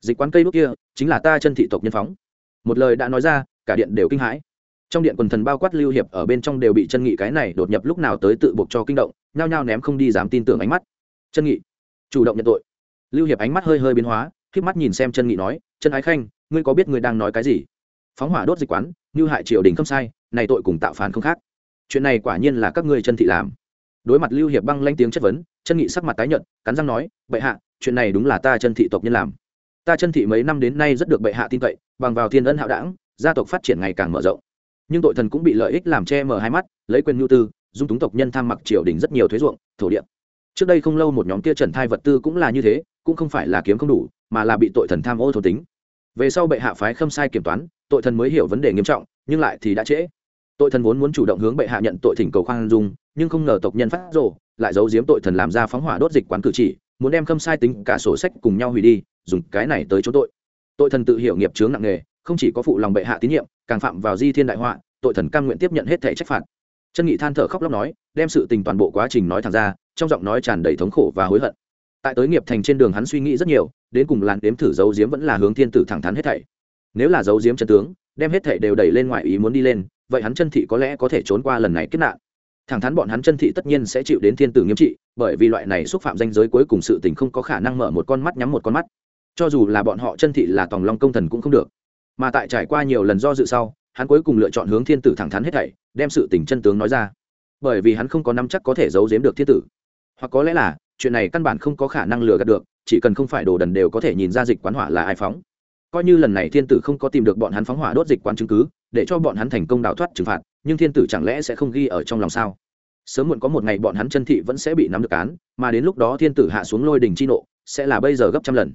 Dịch quán cây đốt kia, chính là ta chân thị tộc nhân phóng. Một lời đã nói ra, cả điện đều kinh hãi. Trong điện quần thần bao quát lưu hiệp ở bên trong đều bị chân nghị cái này đột nhập lúc nào tới tự buộc cho kinh động, nhao nhao ném không đi dám tin tưởng ánh mắt. Chân nghị, chủ động nhận tội. Lưu hiệp ánh mắt hơi hơi biến hóa k mắt nhìn xem chân nghị nói, chân ái khanh, ngươi có biết ngươi đang nói cái gì? Phóng hỏa đốt dịch quán, như hại triều đình không sai, này tội cùng tạo phản không khác. Chuyện này quả nhiên là các ngươi chân thị làm. Đối mặt lưu hiệp băng lanh tiếng chất vấn, chân nghị sắc mặt tái nhợt, cắn răng nói, bệ hạ, chuyện này đúng là ta chân thị tộc nhân làm. Ta chân thị mấy năm đến nay rất được bệ hạ tin cậy, bằng vào thiên ân hạo đảng, gia tộc phát triển ngày càng mở rộng. Nhưng tội thần cũng bị lợi ích làm che mờ hai mắt, lấy quyền nhu tư, dung túng tộc nhân tham mặc triều đình rất nhiều thuế ruộng, thổ địa. Trước đây không lâu một nhóm kia trần thai vật tư cũng là như thế, cũng không phải là kiếm không đủ, mà là bị tội thần tham ô thổ tính. Về sau bệ hạ phái khâm sai kiểm toán tội thần mới hiểu vấn đề nghiêm trọng, nhưng lại thì đã trễ. Tội thần vốn muốn chủ động hướng bệ hạ nhận tội thỉnh cầu khoan dung, nhưng không ngờ tộc nhân phát rộ lại giấu giếm tội thần làm ra phóng hỏa đốt dịch quán cử chỉ, muốn đem khâm sai tính cả sổ sách cùng nhau hủy đi, dùng cái này tới chỗ tội. Tội thần tự hiểu nghiệp chướng nặng nề, không chỉ có phụ lòng bệ hạ tín nhiệm, càng phạm vào di thiên đại họa, tội thần cam nguyện tiếp nhận hết thể trách phạt. Chân nghị than thở khóc lóc nói, đem sự tình toàn bộ quá trình nói thẳng ra, trong giọng nói tràn đầy thống khổ và hối hận. Tại tới nghiệp thành trên đường hắn suy nghĩ rất nhiều, đến cùng làn đếm thử giấu diếm vẫn là hướng thiên tử thẳng thắn hết thảy nếu là giấu diếm chân tướng, đem hết thảy đều đẩy lên ngoài ý muốn đi lên, vậy hắn chân thị có lẽ có thể trốn qua lần này kết nạn. Thẳng thắn bọn hắn chân thị tất nhiên sẽ chịu đến thiên tử nghiêm trị, bởi vì loại này xúc phạm danh giới cuối cùng sự tình không có khả năng mở một con mắt nhắm một con mắt. Cho dù là bọn họ chân thị là tòng long công thần cũng không được. Mà tại trải qua nhiều lần do dự sau, hắn cuối cùng lựa chọn hướng thiên tử thẳng thắn hết thảy, đem sự tình chân tướng nói ra. Bởi vì hắn không có nắm chắc có thể giấu giếm được thiên tử. Hoặc có lẽ là, chuyện này căn bản không có khả năng lừa gạt được, chỉ cần không phải đồ đần đều có thể nhìn ra dịch quán hỏa là ai phóng coi như lần này thiên tử không có tìm được bọn hắn phóng hỏa đốt dịch quán chứng cứ, để cho bọn hắn thành công đào thoát trừng phạt, nhưng thiên tử chẳng lẽ sẽ không ghi ở trong lòng sao? Sớm muộn có một ngày bọn hắn chân thị vẫn sẽ bị nắm được án, mà đến lúc đó thiên tử hạ xuống lôi đình chi nộ, sẽ là bây giờ gấp trăm lần.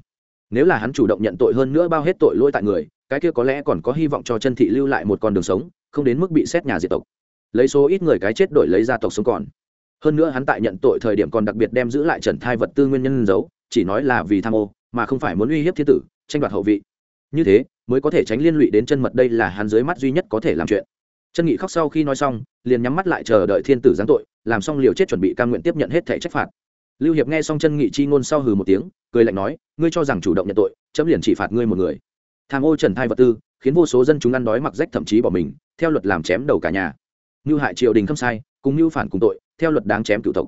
Nếu là hắn chủ động nhận tội hơn nữa bao hết tội lỗi tại người, cái kia có lẽ còn có hy vọng cho chân thị lưu lại một con đường sống, không đến mức bị xét nhà diệt tộc. Lấy số ít người cái chết đổi lấy gia tộc sống còn. Hơn nữa hắn tại nhận tội thời điểm còn đặc biệt đem giữ lại trần thai vật tư nguyên nhân giấu, chỉ nói là vì tham ô, mà không phải muốn uy hiếp thiên tử, tranh đoạt hậu vị như thế, mới có thể tránh liên lụy đến chân mật đây là hắn dưới mắt duy nhất có thể làm chuyện. Chân nghị khóc sau khi nói xong, liền nhắm mắt lại chờ đợi thiên tử giáng tội, làm xong liều chết chuẩn bị cam nguyện tiếp nhận hết thể trách phạt. Lưu hiệp nghe xong chân nghị chi ngôn sau hừ một tiếng, cười lạnh nói, ngươi cho rằng chủ động nhận tội, chấm liền chỉ phạt ngươi một người. Tham ô trần thai vật tư, khiến vô số dân chúng ăn đói mặc rách thậm chí bỏ mình, theo luật làm chém đầu cả nhà. Như hại triều đình không sai, cùng như phản cùng tội, theo luật đáng chém cựu tộc.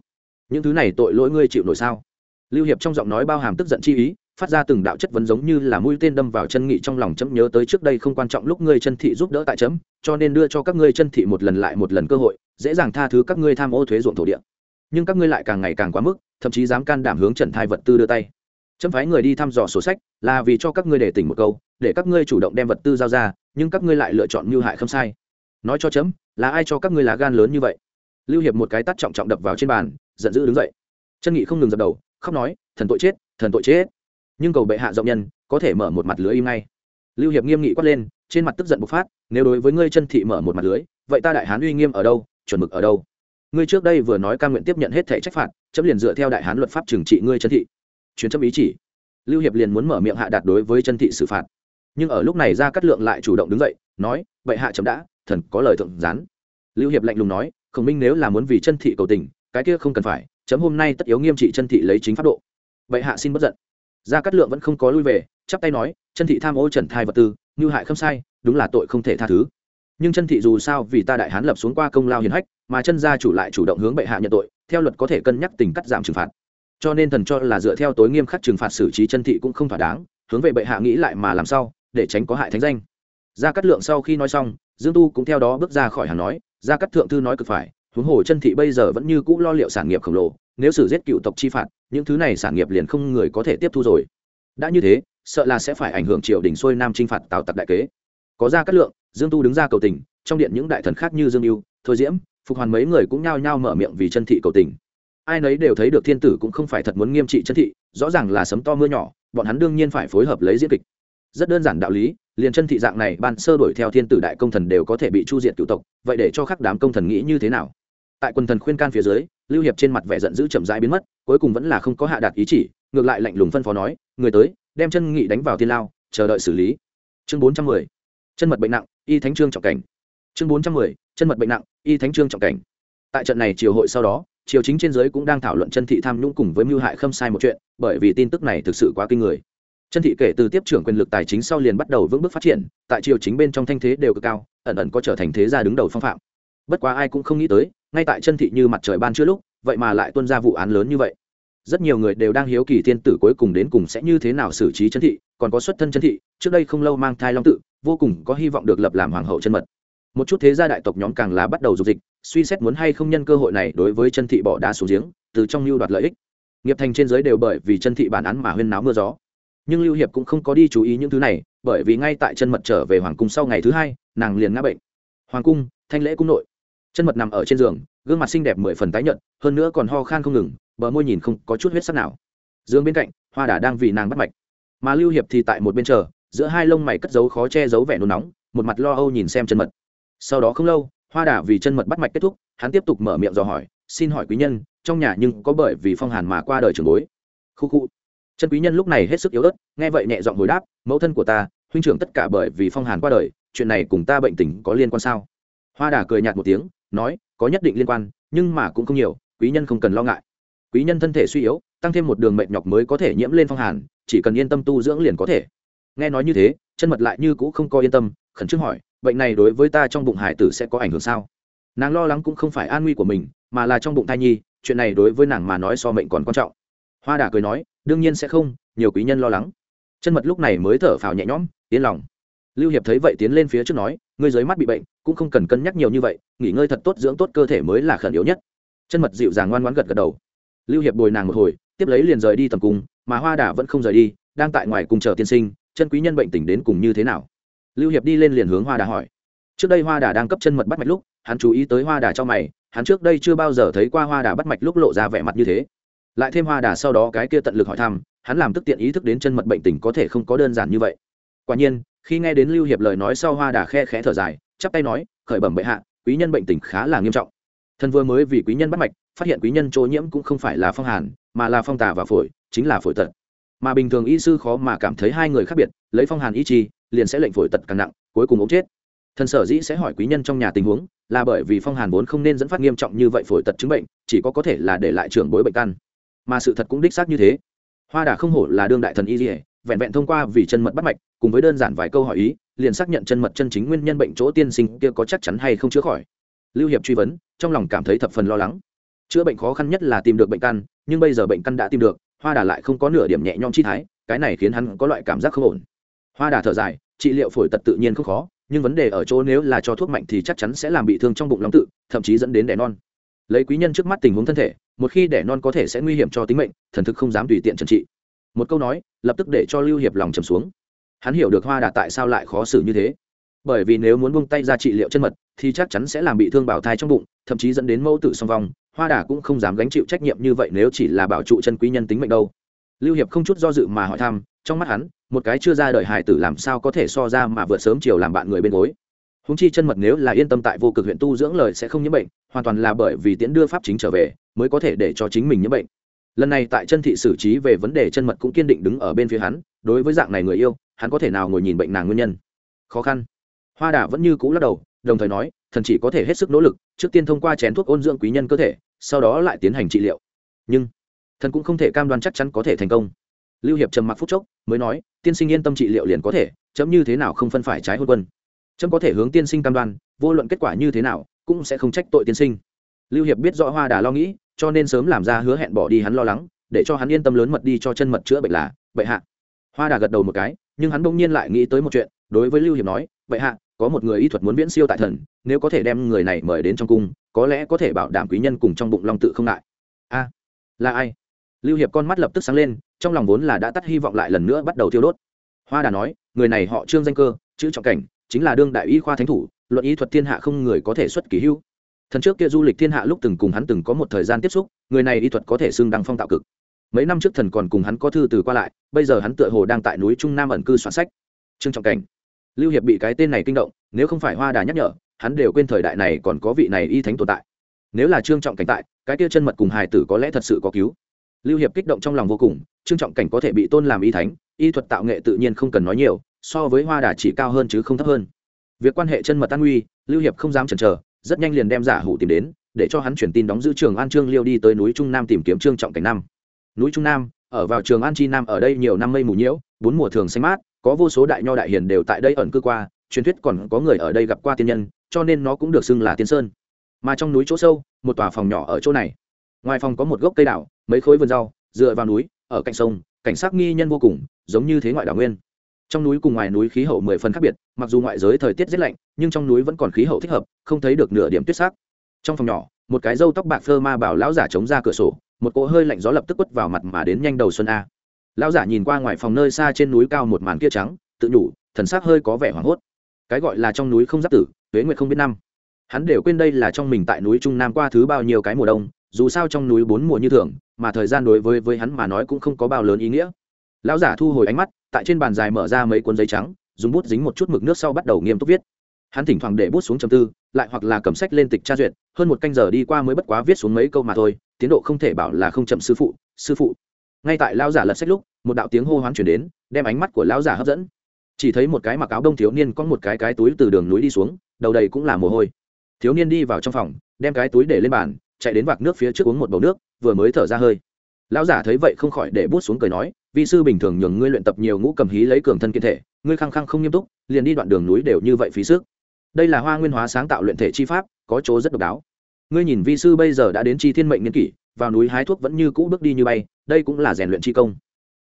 Những thứ này tội lỗi ngươi chịu nổi sao? Lưu hiệp trong giọng nói bao hàm tức giận chi ý phát ra từng đạo chất vấn giống như là mũi tên đâm vào chân nghị trong lòng chấm nhớ tới trước đây không quan trọng lúc ngươi chân thị giúp đỡ tại chấm, cho nên đưa cho các ngươi chân thị một lần lại một lần cơ hội, dễ dàng tha thứ các ngươi tham ô thuế ruộng thổ địa. Nhưng các ngươi lại càng ngày càng quá mức, thậm chí dám can đảm hướng trần thai vật tư đưa tay. Chấm phái người đi thăm dò sổ sách, là vì cho các ngươi để tỉnh một câu, để các ngươi chủ động đem vật tư giao ra, nhưng các ngươi lại lựa chọn mưu hại không sai. Nói cho chấm, là ai cho các ngươi lá gan lớn như vậy? Lưu hiệp một cái tắt trọng trọng đập vào trên bàn, giận dữ đứng dậy. Chân nghị không ngừng dập đầu, khóc nói, thần tội chết, thần tội chết nhưng cầu bệ hạ rộng nhân, có thể mở một mặt lưới im ngay. Lưu hiệp nghiêm nghị quát lên, trên mặt tức giận bộc phát, nếu đối với ngươi chân thị mở một mặt lưới, vậy ta đại hán uy nghiêm ở đâu, chuẩn mực ở đâu? Ngươi trước đây vừa nói ca nguyện tiếp nhận hết thể trách phạt, chấm liền dựa theo đại hán luật pháp trừng trị ngươi chân thị. Chuyến chấm ý chỉ. Lưu hiệp liền muốn mở miệng hạ đạt đối với chân thị xử phạt. Nhưng ở lúc này ra cắt lượng lại chủ động đứng dậy, nói vậy hạ chấm đã, thần có lời thượng gián. Lưu hiệp lạnh lùng nói, khổng minh nếu là muốn vì chân thị cầu tình, cái kia không cần phải, chấm hôm nay tất yếu nghiêm trị chân thị lấy chính pháp độ. Vậy hạ xin bất giận gia cát lượng vẫn không có lui về, chắp tay nói, chân thị tham ô trần thai vật tư, như hại không sai, đúng là tội không thể tha thứ. Nhưng chân thị dù sao vì ta đại hán lập xuống qua công lao hiền hách, mà chân gia chủ lại chủ động hướng bệ hạ nhận tội, theo luật có thể cân nhắc tình cắt giảm trừng phạt. Cho nên thần cho là dựa theo tối nghiêm khắc trừng phạt xử trí chân thị cũng không thỏa đáng, hướng về bệ hạ nghĩ lại mà làm sao, để tránh có hại thánh danh. Gia cát lượng sau khi nói xong, dương tu cũng theo đó bước ra khỏi hàng nói, gia cát thượng thư nói cực phải huống hồ chân thị bây giờ vẫn như cũ lo liệu sản nghiệp khổng lồ, nếu xử giết cựu tộc chi phạt, những thứ này sản nghiệp liền không người có thể tiếp thu rồi. Đã như thế, sợ là sẽ phải ảnh hưởng triều đình xuôi nam chinh phạt tào tặc đại kế. Có ra cát lượng, dương tu đứng ra cầu tình, trong điện những đại thần khác như dương yêu thôi diễm, phục hoàn mấy người cũng nhao nhao mở miệng vì chân thị cầu tình. Ai nấy đều thấy được thiên tử cũng không phải thật muốn nghiêm trị chân thị, rõ ràng là sấm to mưa nhỏ, bọn hắn đương nhiên phải phối hợp lấy diễn kịch. Rất đơn giản đạo lý, liền chân thị dạng này ban sơ đổi theo thiên tử đại công thần đều có thể bị chu diệt cựu tộc, vậy để cho khắc đám công thần nghĩ như thế nào? Tại quần thần khuyên can phía dưới, lưu hiệp trên mặt vẻ giận dữ chậm rãi biến mất, cuối cùng vẫn là không có hạ đạt ý chỉ, ngược lại lạnh lùng phân phó nói, người tới, đem chân nghị đánh vào thiên lao, chờ đợi xử lý. Chương bốn trăm mười, chân mật bệnh nặng, y thánh trương trọng cảnh. Chương bốn trăm mười, chân mật bệnh nặng, y thánh trương trọng cảnh. Tại trận này triều hội sau đó, triều chính trên giới cũng đang thảo luận chân thị tham nhũng cùng với mưu hại khâm sai một chuyện, bởi vì tin tức này thực sự quá kinh người. Chân thị kể từ tiếp trưởng quyền lực tài chính sau liền bắt đầu vững bước phát triển, tại triều chính bên trong thanh thế đều cực cao, ẩn ẩn có trở thành thế gia đứng đầu phong phạm. Bất quá ai cũng không nghĩ tới ngay tại chân thị như mặt trời ban chưa lúc, vậy mà lại tuân ra vụ án lớn như vậy. Rất nhiều người đều đang hiếu kỳ thiên tử cuối cùng đến cùng sẽ như thế nào xử trí chân thị, còn có xuất thân chân thị, trước đây không lâu mang thai long tự, vô cùng có hy vọng được lập làm hoàng hậu chân mật. Một chút thế gia đại tộc nhóm càng là bắt đầu dục dịch, suy xét muốn hay không nhân cơ hội này đối với chân thị bỏ đá xuống giếng, từ trong lưu đoạt lợi ích. Nghiệp thành trên giới đều bởi vì chân thị bản án mà huyên náo mưa gió. Nhưng lưu hiệp cũng không có đi chú ý những thứ này, bởi vì ngay tại chân mật trở về hoàng cung sau ngày thứ hai, nàng liền ngã bệnh. Hoàng cung, thanh lễ cung nội chân mật nằm ở trên giường, gương mặt xinh đẹp mười phần tái nhợt, hơn nữa còn ho khan không ngừng, bờ môi nhìn không có chút huyết sắc nào. Dương bên cạnh, hoa đà đang vì nàng bắt mạch. Mà lưu hiệp thì tại một bên chờ, giữa hai lông mày cất giấu khó che giấu vẻ nôn nóng, một mặt lo âu nhìn xem chân mật. Sau đó không lâu, hoa đà vì chân mật bắt mạch kết thúc, hắn tiếp tục mở miệng dò hỏi, xin hỏi quý nhân, trong nhà nhưng có bởi vì phong hàn mà qua đời trường bối? Khu khu. Chân quý nhân lúc này hết sức yếu ớt, nghe vậy nhẹ giọng hồi đáp, mẫu thân của ta, huynh trưởng tất cả bởi vì phong hàn qua đời, chuyện này cùng ta bệnh tình có liên quan sao? Hoa đà cười nhạt một tiếng nói, có nhất định liên quan, nhưng mà cũng không nhiều, quý nhân không cần lo ngại. Quý nhân thân thể suy yếu, tăng thêm một đường mệt nhọc mới có thể nhiễm lên phong hàn, chỉ cần yên tâm tu dưỡng liền có thể. Nghe nói như thế, chân mật lại như cũ không có yên tâm, khẩn trương hỏi, bệnh này đối với ta trong bụng hải tử sẽ có ảnh hưởng sao? Nàng lo lắng cũng không phải an nguy của mình, mà là trong bụng thai nhi, chuyện này đối với nàng mà nói so mệnh còn quan trọng. Hoa đà cười nói, đương nhiên sẽ không, nhiều quý nhân lo lắng. Chân mật lúc này mới thở phào nhẹ nhõm, yên lòng. Lưu hiệp thấy vậy tiến lên phía trước nói, ngươi dưới mắt bị bệnh cũng không cần cân nhắc nhiều như vậy, nghỉ ngơi thật tốt dưỡng tốt cơ thể mới là khẩn yếu nhất. Chân mật dịu dàng ngoan ngoãn gật gật đầu. Lưu hiệp bồi nàng một hồi, tiếp lấy liền rời đi tầm cung, mà hoa đà vẫn không rời đi, đang tại ngoài cùng chờ tiên sinh, chân quý nhân bệnh tình đến cùng như thế nào? Lưu hiệp đi lên liền hướng hoa đà hỏi. Trước đây hoa đà đang cấp chân mật bắt mạch lúc, hắn chú ý tới hoa đà cho mày, hắn trước đây chưa bao giờ thấy qua hoa đà bắt mạch lúc lộ ra vẻ mặt như thế. Lại thêm hoa đà sau đó cái kia tận lực hỏi thăm, hắn làm tức tiện ý thức đến chân mật bệnh tình có thể không có đơn giản như vậy. Quả nhiên, khi nghe đến lưu hiệp lời nói sau hoa đà khe khẽ thở dài chắp tay nói, khởi bẩm bệ hạ, quý nhân bệnh tình khá là nghiêm trọng. Thân vừa mới vì quý nhân bắt mạch, phát hiện quý nhân chỗ nhiễm cũng không phải là phong hàn, mà là phong tà và phổi, chính là phổi tật. Mà bình thường y sư khó mà cảm thấy hai người khác biệt, lấy phong hàn y chi, liền sẽ lệnh phổi tật càng nặng, cuối cùng ống chết. Thần sở dĩ sẽ hỏi quý nhân trong nhà tình huống, là bởi vì phong hàn vốn không nên dẫn phát nghiêm trọng như vậy phổi tật chứng bệnh, chỉ có có thể là để lại trưởng bối bệnh căn. Mà sự thật cũng đích xác như thế. Hoa đà không hổ là đương đại thần y dỉa vẹn vẹn thông qua vì chân mật bắt mạch cùng với đơn giản vài câu hỏi ý, liền xác nhận chân mật chân chính nguyên nhân bệnh chỗ tiên sinh kia có chắc chắn hay không chữa khỏi. Lưu hiệp truy vấn, trong lòng cảm thấy thập phần lo lắng. Chữa bệnh khó khăn nhất là tìm được bệnh căn, nhưng bây giờ bệnh căn đã tìm được, hoa đà lại không có nửa điểm nhẹ nhõm chi thái, cái này khiến hắn có loại cảm giác không ổn. Hoa đà thở dài, trị liệu phổi tật tự nhiên không khó, nhưng vấn đề ở chỗ nếu là cho thuốc mạnh thì chắc chắn sẽ làm bị thương trong bụng long tự, thậm chí dẫn đến đẻ non. Lấy quý nhân trước mắt tình huống thân thể, một khi đẻ non có thể sẽ nguy hiểm cho tính mệnh, thần thực không dám tùy tiện trần trị. Một câu nói, lập tức để cho lưu hiệp lòng trầm xuống hắn hiểu được hoa đà tại sao lại khó xử như thế. Bởi vì nếu muốn buông tay ra trị liệu chân mật, thì chắc chắn sẽ làm bị thương bảo thai trong bụng, thậm chí dẫn đến mẫu tử song vong. Hoa đà cũng không dám gánh chịu trách nhiệm như vậy nếu chỉ là bảo trụ chân quý nhân tính mệnh đâu. Lưu hiệp không chút do dự mà hỏi thăm, trong mắt hắn, một cái chưa ra đời hài tử làm sao có thể so ra mà vượt sớm chiều làm bạn người bên gối. Húng chi chân mật nếu là yên tâm tại vô cực huyện tu dưỡng lời sẽ không nhiễm bệnh, hoàn toàn là bởi vì tiễn đưa pháp chính trở về, mới có thể để cho chính mình nhiễm bệnh. Lần này tại chân thị xử trí về vấn đề chân mật cũng kiên định đứng ở bên phía hắn, đối với dạng này người yêu hắn có thể nào ngồi nhìn bệnh nàng nguyên nhân? Khó khăn. Hoa đà vẫn như cũ lắc đầu, đồng thời nói, thần chỉ có thể hết sức nỗ lực, trước tiên thông qua chén thuốc ôn dưỡng quý nhân cơ thể, sau đó lại tiến hành trị liệu. Nhưng, thần cũng không thể cam đoan chắc chắn có thể thành công. Lưu hiệp trầm mặc phút chốc, mới nói, tiên sinh yên tâm trị liệu liền có thể, chấm như thế nào không phân phải trái hôn quân. Chấm có thể hướng tiên sinh cam đoan, vô luận kết quả như thế nào, cũng sẽ không trách tội tiên sinh. Lưu hiệp biết rõ hoa đà lo nghĩ, cho nên sớm làm ra hứa hẹn bỏ đi hắn lo lắng, để cho hắn yên tâm lớn mật đi cho chân mật chữa bệnh là, bệ hạ. Hoa đà gật đầu một cái nhưng hắn bỗng nhiên lại nghĩ tới một chuyện, đối với lưu hiệp nói, vậy hạ, có một người y thuật muốn viễn siêu tại thần, nếu có thể đem người này mời đến trong cung, có lẽ có thể bảo đảm quý nhân cùng trong bụng long tự không ngại. A, là ai? Lưu hiệp con mắt lập tức sáng lên, trong lòng vốn là đã tắt hy vọng lại lần nữa bắt đầu thiêu đốt. Hoa đà nói, người này họ trương danh cơ, chữ trọng cảnh, chính là đương đại y khoa thánh thủ, luận y thuật thiên hạ không người có thể xuất kỳ hưu. Thần trước kia du lịch thiên hạ lúc từng cùng hắn từng có một thời gian tiếp xúc, người này y thuật có thể xưng đăng phong tạo cực mấy năm trước thần còn cùng hắn có thư từ qua lại, bây giờ hắn tựa hồ đang tại núi trung nam ẩn cư soạn sách. Trương trọng cảnh. Lưu hiệp bị cái tên này kinh động, nếu không phải hoa đà nhắc nhở, hắn đều quên thời đại này còn có vị này y thánh tồn tại. Nếu là trương trọng cảnh tại, cái kia chân mật cùng hài tử có lẽ thật sự có cứu. Lưu hiệp kích động trong lòng vô cùng, trương trọng cảnh có thể bị tôn làm y thánh, y thuật tạo nghệ tự nhiên không cần nói nhiều, so với hoa đà chỉ cao hơn chứ không thấp hơn. Việc quan hệ chân mật an nguy, lưu hiệp không dám chần chờ, rất nhanh liền đem giả hủ tìm đến, để cho hắn chuyển tin đóng giữ trường an trương liêu đi tới núi trung nam tìm kiếm trương trọng cảnh năm núi trung nam, ở vào trường an chi nam ở đây nhiều năm mây mù nhiễu, bốn mùa thường xanh mát, có vô số đại nho đại hiền đều tại đây ẩn cư qua, truyền thuyết còn có người ở đây gặp qua tiên nhân, cho nên nó cũng được xưng là tiên sơn. Mà trong núi chỗ sâu, một tòa phòng nhỏ ở chỗ này. Ngoài phòng có một gốc cây đảo mấy khối vườn rau, dựa vào núi, ở cạnh sông, cảnh sát nghi nhân vô cùng, giống như thế ngoại đảo nguyên. Trong núi cùng ngoài núi khí hậu mười phần khác biệt, mặc dù ngoại giới thời tiết rất lạnh, nhưng trong núi vẫn còn khí hậu thích hợp, không thấy được nửa điểm tuyết sắc. trong phòng nhỏ, một cái râu tóc bạc phơ ma bảo lão giả chống ra cửa sổ một cỗ hơi lạnh gió lập tức quất vào mặt mà đến nhanh đầu xuân a. Lão giả nhìn qua ngoài phòng nơi xa trên núi cao một màn kia trắng, tự nhủ, thần sắc hơi có vẻ hoảng hốt. Cái gọi là trong núi không giáp tử huế nguyệt không biết năm. Hắn đều quên đây là trong mình tại núi trung nam qua thứ bao nhiêu cái mùa đông, dù sao trong núi bốn mùa như thường, mà thời gian đối với với hắn mà nói cũng không có bao lớn ý nghĩa. Lão giả thu hồi ánh mắt, tại trên bàn dài mở ra mấy cuốn giấy trắng, dùng bút dính một chút mực nước sau bắt đầu nghiêm túc viết. Hắn thỉnh thoảng để bút xuống chầm tư, lại hoặc là cầm sách lên tịch tra duyệt, hơn một canh giờ đi qua mới bất quá viết xuống mấy câu mà thôi tiến độ không thể bảo là không chậm sư phụ sư phụ. Ngay tại lão giả lật sách lúc, một đạo tiếng hô hoán chuyển đến, đem ánh mắt của lão giả hấp dẫn. Chỉ thấy một cái mặc áo đông thiếu niên có một cái cái túi từ đường núi đi xuống, đầu đầy cũng là mồ hôi. Thiếu niên đi vào trong phòng, đem cái túi để lên bàn, chạy đến vạc nước phía trước uống một bầu nước, vừa mới thở ra hơi. Lão giả thấy vậy không khỏi để bút xuống cười nói, vi sư bình thường nhường ngươi luyện tập nhiều ngũ cầm hí lấy cường thân kiên thể, ngươi khăng khăng không nghiêm túc, liền đi đoạn đường núi đều như vậy phí sức. Đây là hoa nguyên hóa sáng tạo luyện thể chi pháp, có chỗ rất độc đáo ngươi nhìn vi sư bây giờ đã đến chi thiên mệnh niên kỷ, vào núi hái thuốc vẫn như cũ bước đi như bay, đây cũng là rèn luyện chi công.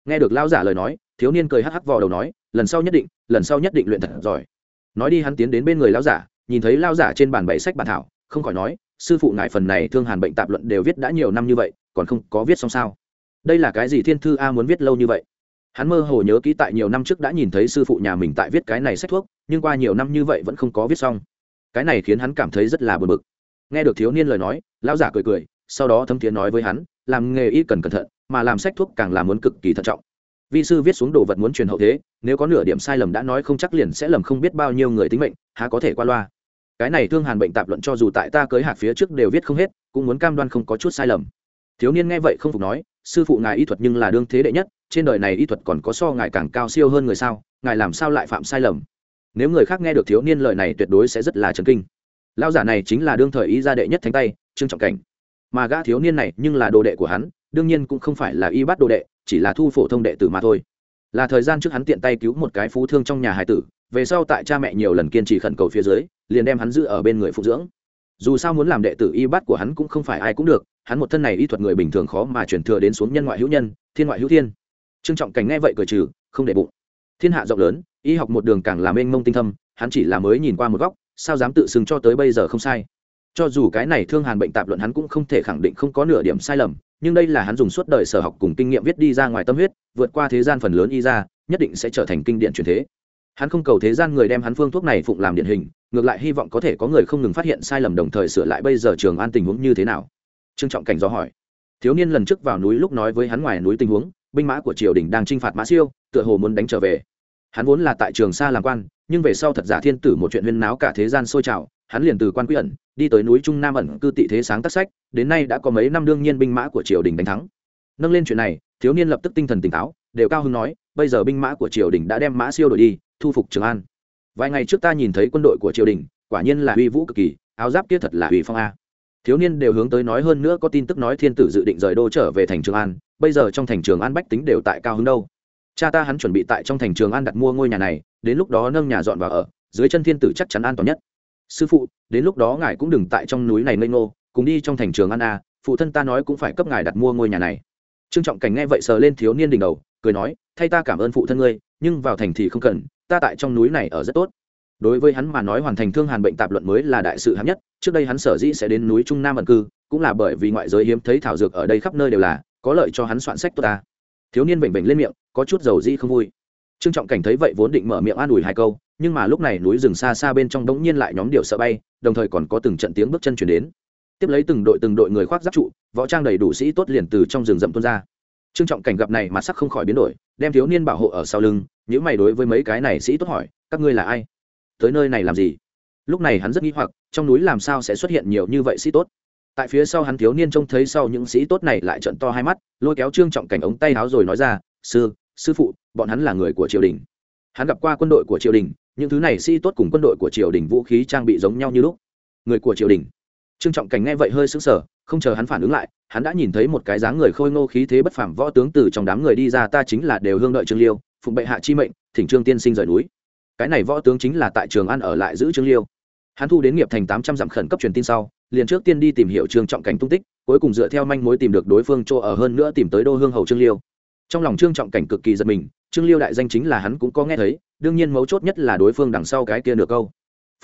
Nghe được lao giả lời nói, thiếu niên cười hắc hắc vò đầu nói, lần sau nhất định, lần sau nhất định luyện thật giỏi. Nói đi hắn tiến đến bên người lao giả, nhìn thấy lao giả trên bàn bày sách bản thảo, không khỏi nói, sư phụ ngài phần này thương hàn bệnh tạp luận đều viết đã nhiều năm như vậy, còn không có viết xong sao? Đây là cái gì thiên thư a muốn viết lâu như vậy? Hắn mơ hồ nhớ kỹ tại nhiều năm trước đã nhìn thấy sư phụ nhà mình tại viết cái này sách thuốc, nhưng qua nhiều năm như vậy vẫn không có viết xong. Cái này khiến hắn cảm thấy rất là bực bực nghe được thiếu niên lời nói, lão giả cười cười, sau đó thấm thiến nói với hắn, làm nghề y cần cẩn thận, mà làm sách thuốc càng làm muốn cực kỳ thận trọng. Vi sư viết xuống đồ vật muốn truyền hậu thế, nếu có nửa điểm sai lầm đã nói không chắc liền sẽ lầm không biết bao nhiêu người tính mệnh, há có thể qua loa. Cái này thương hàn bệnh tạp luận cho dù tại ta cưới hạt phía trước đều viết không hết, cũng muốn cam đoan không có chút sai lầm. Thiếu niên nghe vậy không phục nói, sư phụ ngài y thuật nhưng là đương thế đệ nhất, trên đời này y thuật còn có so ngài càng cao siêu hơn người sao, ngài làm sao lại phạm sai lầm? Nếu người khác nghe được thiếu niên lời này tuyệt đối sẽ rất là chấn kinh lao giả này chính là đương thời y gia đệ nhất thánh tay, trương trọng cảnh. Mà gã thiếu niên này nhưng là đồ đệ của hắn, đương nhiên cũng không phải là y bắt đồ đệ, chỉ là thu phổ thông đệ tử mà thôi. Là thời gian trước hắn tiện tay cứu một cái phú thương trong nhà hải tử, về sau tại cha mẹ nhiều lần kiên trì khẩn cầu phía dưới, liền đem hắn giữ ở bên người phụ dưỡng. Dù sao muốn làm đệ tử y bắt của hắn cũng không phải ai cũng được, hắn một thân này y thuật người bình thường khó mà chuyển thừa đến xuống nhân ngoại hữu nhân, thiên ngoại hữu thiên. Trương trọng cảnh nghe vậy cười trừ, không để bụng. Thiên hạ rộng lớn, y học một đường càng làm mênh mông tinh thâm, hắn chỉ là mới nhìn qua một góc sao dám tự xưng cho tới bây giờ không sai. Cho dù cái này thương hàn bệnh tạp luận hắn cũng không thể khẳng định không có nửa điểm sai lầm, nhưng đây là hắn dùng suốt đời sở học cùng kinh nghiệm viết đi ra ngoài tâm huyết, vượt qua thế gian phần lớn y ra, nhất định sẽ trở thành kinh điển truyền thế. Hắn không cầu thế gian người đem hắn phương thuốc này phụng làm điển hình, ngược lại hy vọng có thể có người không ngừng phát hiện sai lầm đồng thời sửa lại bây giờ trường an tình huống như thế nào. Trương trọng cảnh do hỏi. Thiếu niên lần trước vào núi lúc nói với hắn ngoài núi tình huống, binh mã của triều đình đang chinh phạt mã siêu, tựa hồ muốn đánh trở về hắn vốn là tại trường sa làm quan, nhưng về sau thật giả thiên tử một chuyện huyên náo cả thế gian sôi trào, hắn liền từ quan quy ẩn, đi tới núi trung nam ẩn cư tị thế sáng tác sách, đến nay đã có mấy năm đương nhiên binh mã của triều đình đánh thắng. Nâng lên chuyện này, thiếu niên lập tức tinh thần tỉnh táo, đều cao hưng nói, bây giờ binh mã của triều đình đã đem mã siêu đổi đi, thu phục trường an. Vài ngày trước ta nhìn thấy quân đội của triều đình, quả nhiên là uy vũ cực kỳ, áo giáp kia thật là uy phong a. Thiếu niên đều hướng tới nói hơn nữa có tin tức nói thiên tử dự định rời đô trở về thành trường an, bây giờ trong thành trường an bách tính đều tại cao hứng đâu cha ta hắn chuẩn bị tại trong thành trường an đặt mua ngôi nhà này, đến lúc đó nâng nhà dọn vào ở, dưới chân thiên tử chắc chắn an toàn nhất. Sư phụ, đến lúc đó ngài cũng đừng tại trong núi này ngây ngô, cùng đi trong thành trường an a, phụ thân ta nói cũng phải cấp ngài đặt mua ngôi nhà này. Trương trọng cảnh nghe vậy sờ lên thiếu niên đỉnh đầu, cười nói, thay ta cảm ơn phụ thân ngươi, nhưng vào thành thì không cần, ta tại trong núi này ở rất tốt. Đối với hắn mà nói hoàn thành thương hàn bệnh tạp luận mới là đại sự hám nhất, trước đây hắn sở dĩ sẽ đến núi trung nam ẩn cư, cũng là bởi vì ngoại giới hiếm thấy thảo dược ở đây khắp nơi đều là, có lợi cho hắn soạn sách tốt ta thiếu niên bệnh bệnh lên miệng, có chút dầu dĩ không vui. Trương trọng cảnh thấy vậy vốn định mở miệng an ủi hai câu, nhưng mà lúc này núi rừng xa xa bên trong đống nhiên lại nhóm điệu sợ bay, đồng thời còn có từng trận tiếng bước chân chuyển đến. Tiếp lấy từng đội từng đội người khoác giáp trụ, võ trang đầy đủ sĩ tốt liền từ trong rừng rậm tuôn ra. Trương trọng cảnh gặp này mà sắc không khỏi biến đổi, đem thiếu niên bảo hộ ở sau lưng những mày đối với mấy cái này sĩ tốt hỏi, các ngươi là ai? Tới nơi này làm gì? Lúc này hắn rất nghĩ hoặc, trong núi làm sao sẽ xuất hiện nhiều như vậy sĩ tốt? Tại phía sau hắn thiếu niên trông thấy sau những sĩ tốt này lại trận to hai mắt, lôi kéo trương trọng cảnh ống tay áo rồi nói ra, sư sư phụ, bọn hắn là người của triều đình. Hắn gặp qua quân đội của triều đình, những thứ này sĩ tốt cùng quân đội của triều đình vũ khí trang bị giống nhau như lúc. Người của triều đình. Trương trọng cảnh nghe vậy hơi sững sờ, không chờ hắn phản ứng lại, hắn đã nhìn thấy một cái dáng người khôi ngô khí thế bất phàm võ tướng từ trong đám người đi ra, ta chính là đều hương đợi trương liêu, phụng bệ hạ chi mệnh, thỉnh trương tiên sinh rời núi. Cái này võ tướng chính là tại trường ăn ở lại giữ trương liêu. Hắn thu đến nghiệp thành tám trăm dặm khẩn cấp truyền tin sau liền trước tiên đi tìm hiểu trương trọng cảnh tung tích, cuối cùng dựa theo manh mối tìm được đối phương chỗ ở hơn nữa tìm tới đô hương hầu trương liêu. Trong lòng trương trọng cảnh cực kỳ giật mình, trương liêu đại danh chính là hắn cũng có nghe thấy, đương nhiên mấu chốt nhất là đối phương đằng sau cái kia nửa câu.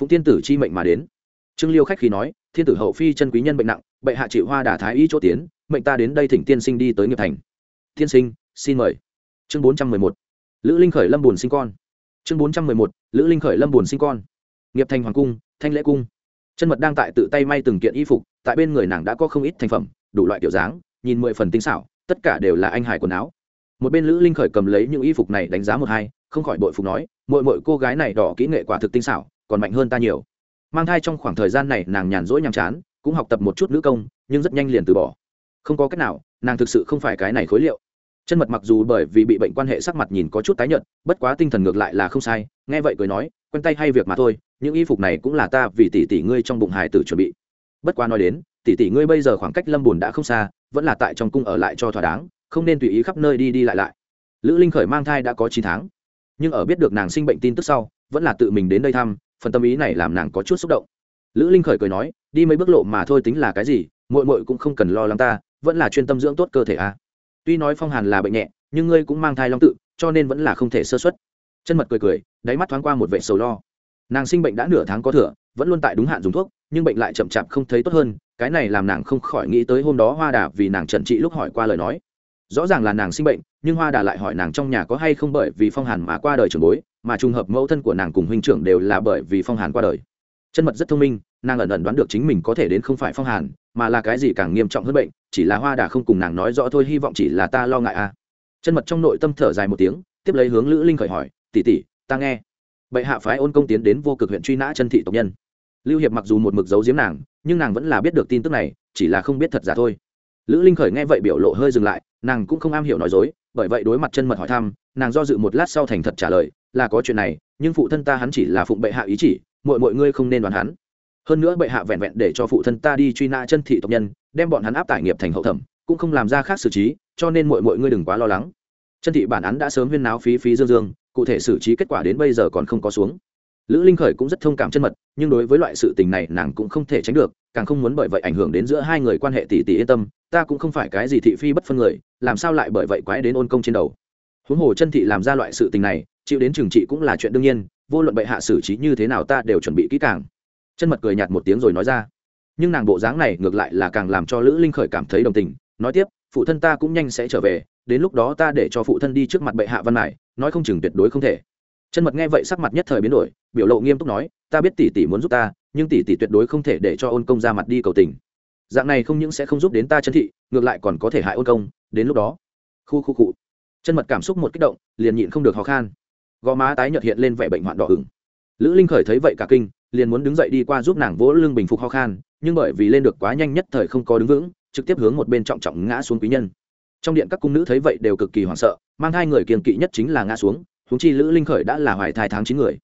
Phụng tiên tử chi mệnh mà đến. Trương liêu khách khí nói, thiên tử hậu phi chân quý nhân bệnh nặng, bệ hạ trị hoa đà thái y chỗ tiến, mệnh ta đến đây thỉnh tiên sinh đi tới nghiệp thành. Tiên sinh, xin mời. Chương bốn trăm mười một. Lữ linh khởi lâm bùn sinh con. Chương bốn trăm mười một. Lữ linh khởi lâm bùn sinh con. Nghiệp thành hoàng cung, thanh lễ cung chân mật đang tại tự tay may từng kiện y phục, tại bên người nàng đã có không ít thành phẩm, đủ loại kiểu dáng, nhìn mười phần tinh xảo, tất cả đều là anh hải quần áo. Một bên lữ linh khởi cầm lấy những y phục này đánh giá một hai, không khỏi bội phục nói mỗi mỗi cô gái này đỏ kỹ nghệ quả thực tinh xảo, còn mạnh hơn ta nhiều. Mang thai trong khoảng thời gian này, nàng nhàn rỗi nhàm chán, cũng học tập một chút nữ công, nhưng rất nhanh liền từ bỏ. Không có cách nào, nàng thực sự không phải cái này khối liệu. Chân mật mặc dù bởi vì bị bệnh quan hệ sắc mặt nhìn có chút tái nhợt, bất quá tinh thần ngược lại là không sai, nghe vậy cười nói, quen tay hay việc mà thôi những y phục này cũng là ta vì tỷ tỷ ngươi trong bụng hải tử chuẩn bị. Bất quá nói đến, tỷ tỷ ngươi bây giờ khoảng cách lâm bùn đã không xa, vẫn là tại trong cung ở lại cho thỏa đáng, không nên tùy ý khắp nơi đi đi lại lại. Lữ linh khởi mang thai đã có chín tháng, nhưng ở biết được nàng sinh bệnh tin tức sau, vẫn là tự mình đến đây thăm, phần tâm ý này làm nàng có chút xúc động. Lữ linh khởi cười nói, đi mấy bước lộ mà thôi tính là cái gì, muội muội cũng không cần lo lắng ta, vẫn là chuyên tâm dưỡng tốt cơ thể a tuy nói phong hàn là bệnh nhẹ, nhưng ngươi cũng mang thai long tự, cho nên vẫn là không thể sơ xuất chân mật cười cười, đáy mắt thoáng qua một vệ sầu lo nàng sinh bệnh đã nửa tháng có thừa, vẫn luôn tại đúng hạn dùng thuốc, nhưng bệnh lại chậm chạp không thấy tốt hơn, cái này làm nàng không khỏi nghĩ tới hôm đó hoa đà vì nàng trần trị lúc hỏi qua lời nói. Rõ ràng là nàng sinh bệnh, nhưng hoa đà lại hỏi nàng trong nhà có hay không bởi vì phong hàn mà qua đời trường bối, mà trùng hợp mẫu thân của nàng cùng huynh trưởng đều là bởi vì phong hàn qua đời. Chân mật rất thông minh, nàng ẩn ẩn đoán được chính mình có thể đến không phải phong hàn, mà là cái gì càng nghiêm trọng hơn bệnh, chỉ là hoa đà không cùng nàng nói rõ thôi, hy vọng chỉ là ta lo ngại a à. chân mật trong nội tâm thở dài một tiếng, tiếp lấy hướng lữ linh khởi hỏi tỉ tỉ ta nghe bệ hạ phái ôn công tiến đến vô cực huyện truy nã chân thị tộc nhân. Lưu hiệp mặc dù một mực giấu giếm nàng, nhưng nàng vẫn là biết được tin tức này, chỉ là không biết thật giả thôi. Lữ linh khởi nghe vậy biểu lộ hơi dừng lại, nàng cũng không am hiểu nói dối, bởi vậy đối mặt chân mật hỏi thăm, nàng do dự một lát sau thành thật trả lời, là có chuyện này, nhưng phụ thân ta hắn chỉ là phụng bệ hạ ý chỉ mọi mọi ngươi không nên đoán hắn. Hơn nữa bệ hạ vẹn vẹn để cho phụ thân ta đi truy nã chân thị tộc nhân, đem bọn hắn áp tải nghiệp thành hậu thẩm, cũng không làm ra khác xử trí, cho nên mọi mọi ngươi đừng quá lo lắng. Chân thị bản án đã sớm huyên náo phí phí dương dương cụ thể xử trí kết quả đến bây giờ còn không có xuống. Lữ linh khởi cũng rất thông cảm chân mật, nhưng đối với loại sự tình này nàng cũng không thể tránh được, càng không muốn bởi vậy ảnh hưởng đến giữa hai người quan hệ tỷ tỷ yên tâm, ta cũng không phải cái gì thị phi bất phân người, làm sao lại bởi vậy quái đến ôn công trên đầu. Huống hồ chân thị làm ra loại sự tình này, chịu đến trừng trị cũng là chuyện đương nhiên, vô luận bệ hạ xử trí như thế nào ta đều chuẩn bị kỹ càng. Chân mật cười nhạt một tiếng rồi nói ra. Nhưng nàng bộ dáng này ngược lại là càng làm cho lữ linh khởi cảm thấy đồng tình, nói tiếp phụ thân ta cũng nhanh sẽ trở về, đến lúc đó ta để cho phụ thân đi trước mặt bệ hạ văn mải nói không chừng tuyệt đối không thể. Chân mật nghe vậy sắc mặt nhất thời biến đổi, biểu lộ nghiêm túc nói, ta biết tỷ tỷ muốn giúp ta, nhưng tỷ tỷ tuyệt đối không thể để cho ôn công ra mặt đi cầu tình. Dạng này không những sẽ không giúp đến ta chân thị, ngược lại còn có thể hại ôn công, đến lúc đó. Khu khu cụ chân mật cảm xúc một kích động, liền nhịn không được ho khan. Gò má tái nhợt hiện lên vẻ bệnh hoạn đỏ ửng. Lữ linh khởi thấy vậy cả kinh, liền muốn đứng dậy đi qua giúp nàng vỗ lưng bình phục ho khan, nhưng bởi vì lên được quá nhanh nhất thời không có đứng vững trực tiếp hướng một bên trọng trọng ngã xuống quý nhân. Trong điện các cung nữ thấy vậy đều cực kỳ hoảng sợ, mang hai người kiềm kỵ nhất chính là ngã xuống húng chi lữ linh khởi đã là hoài thai tháng chín người.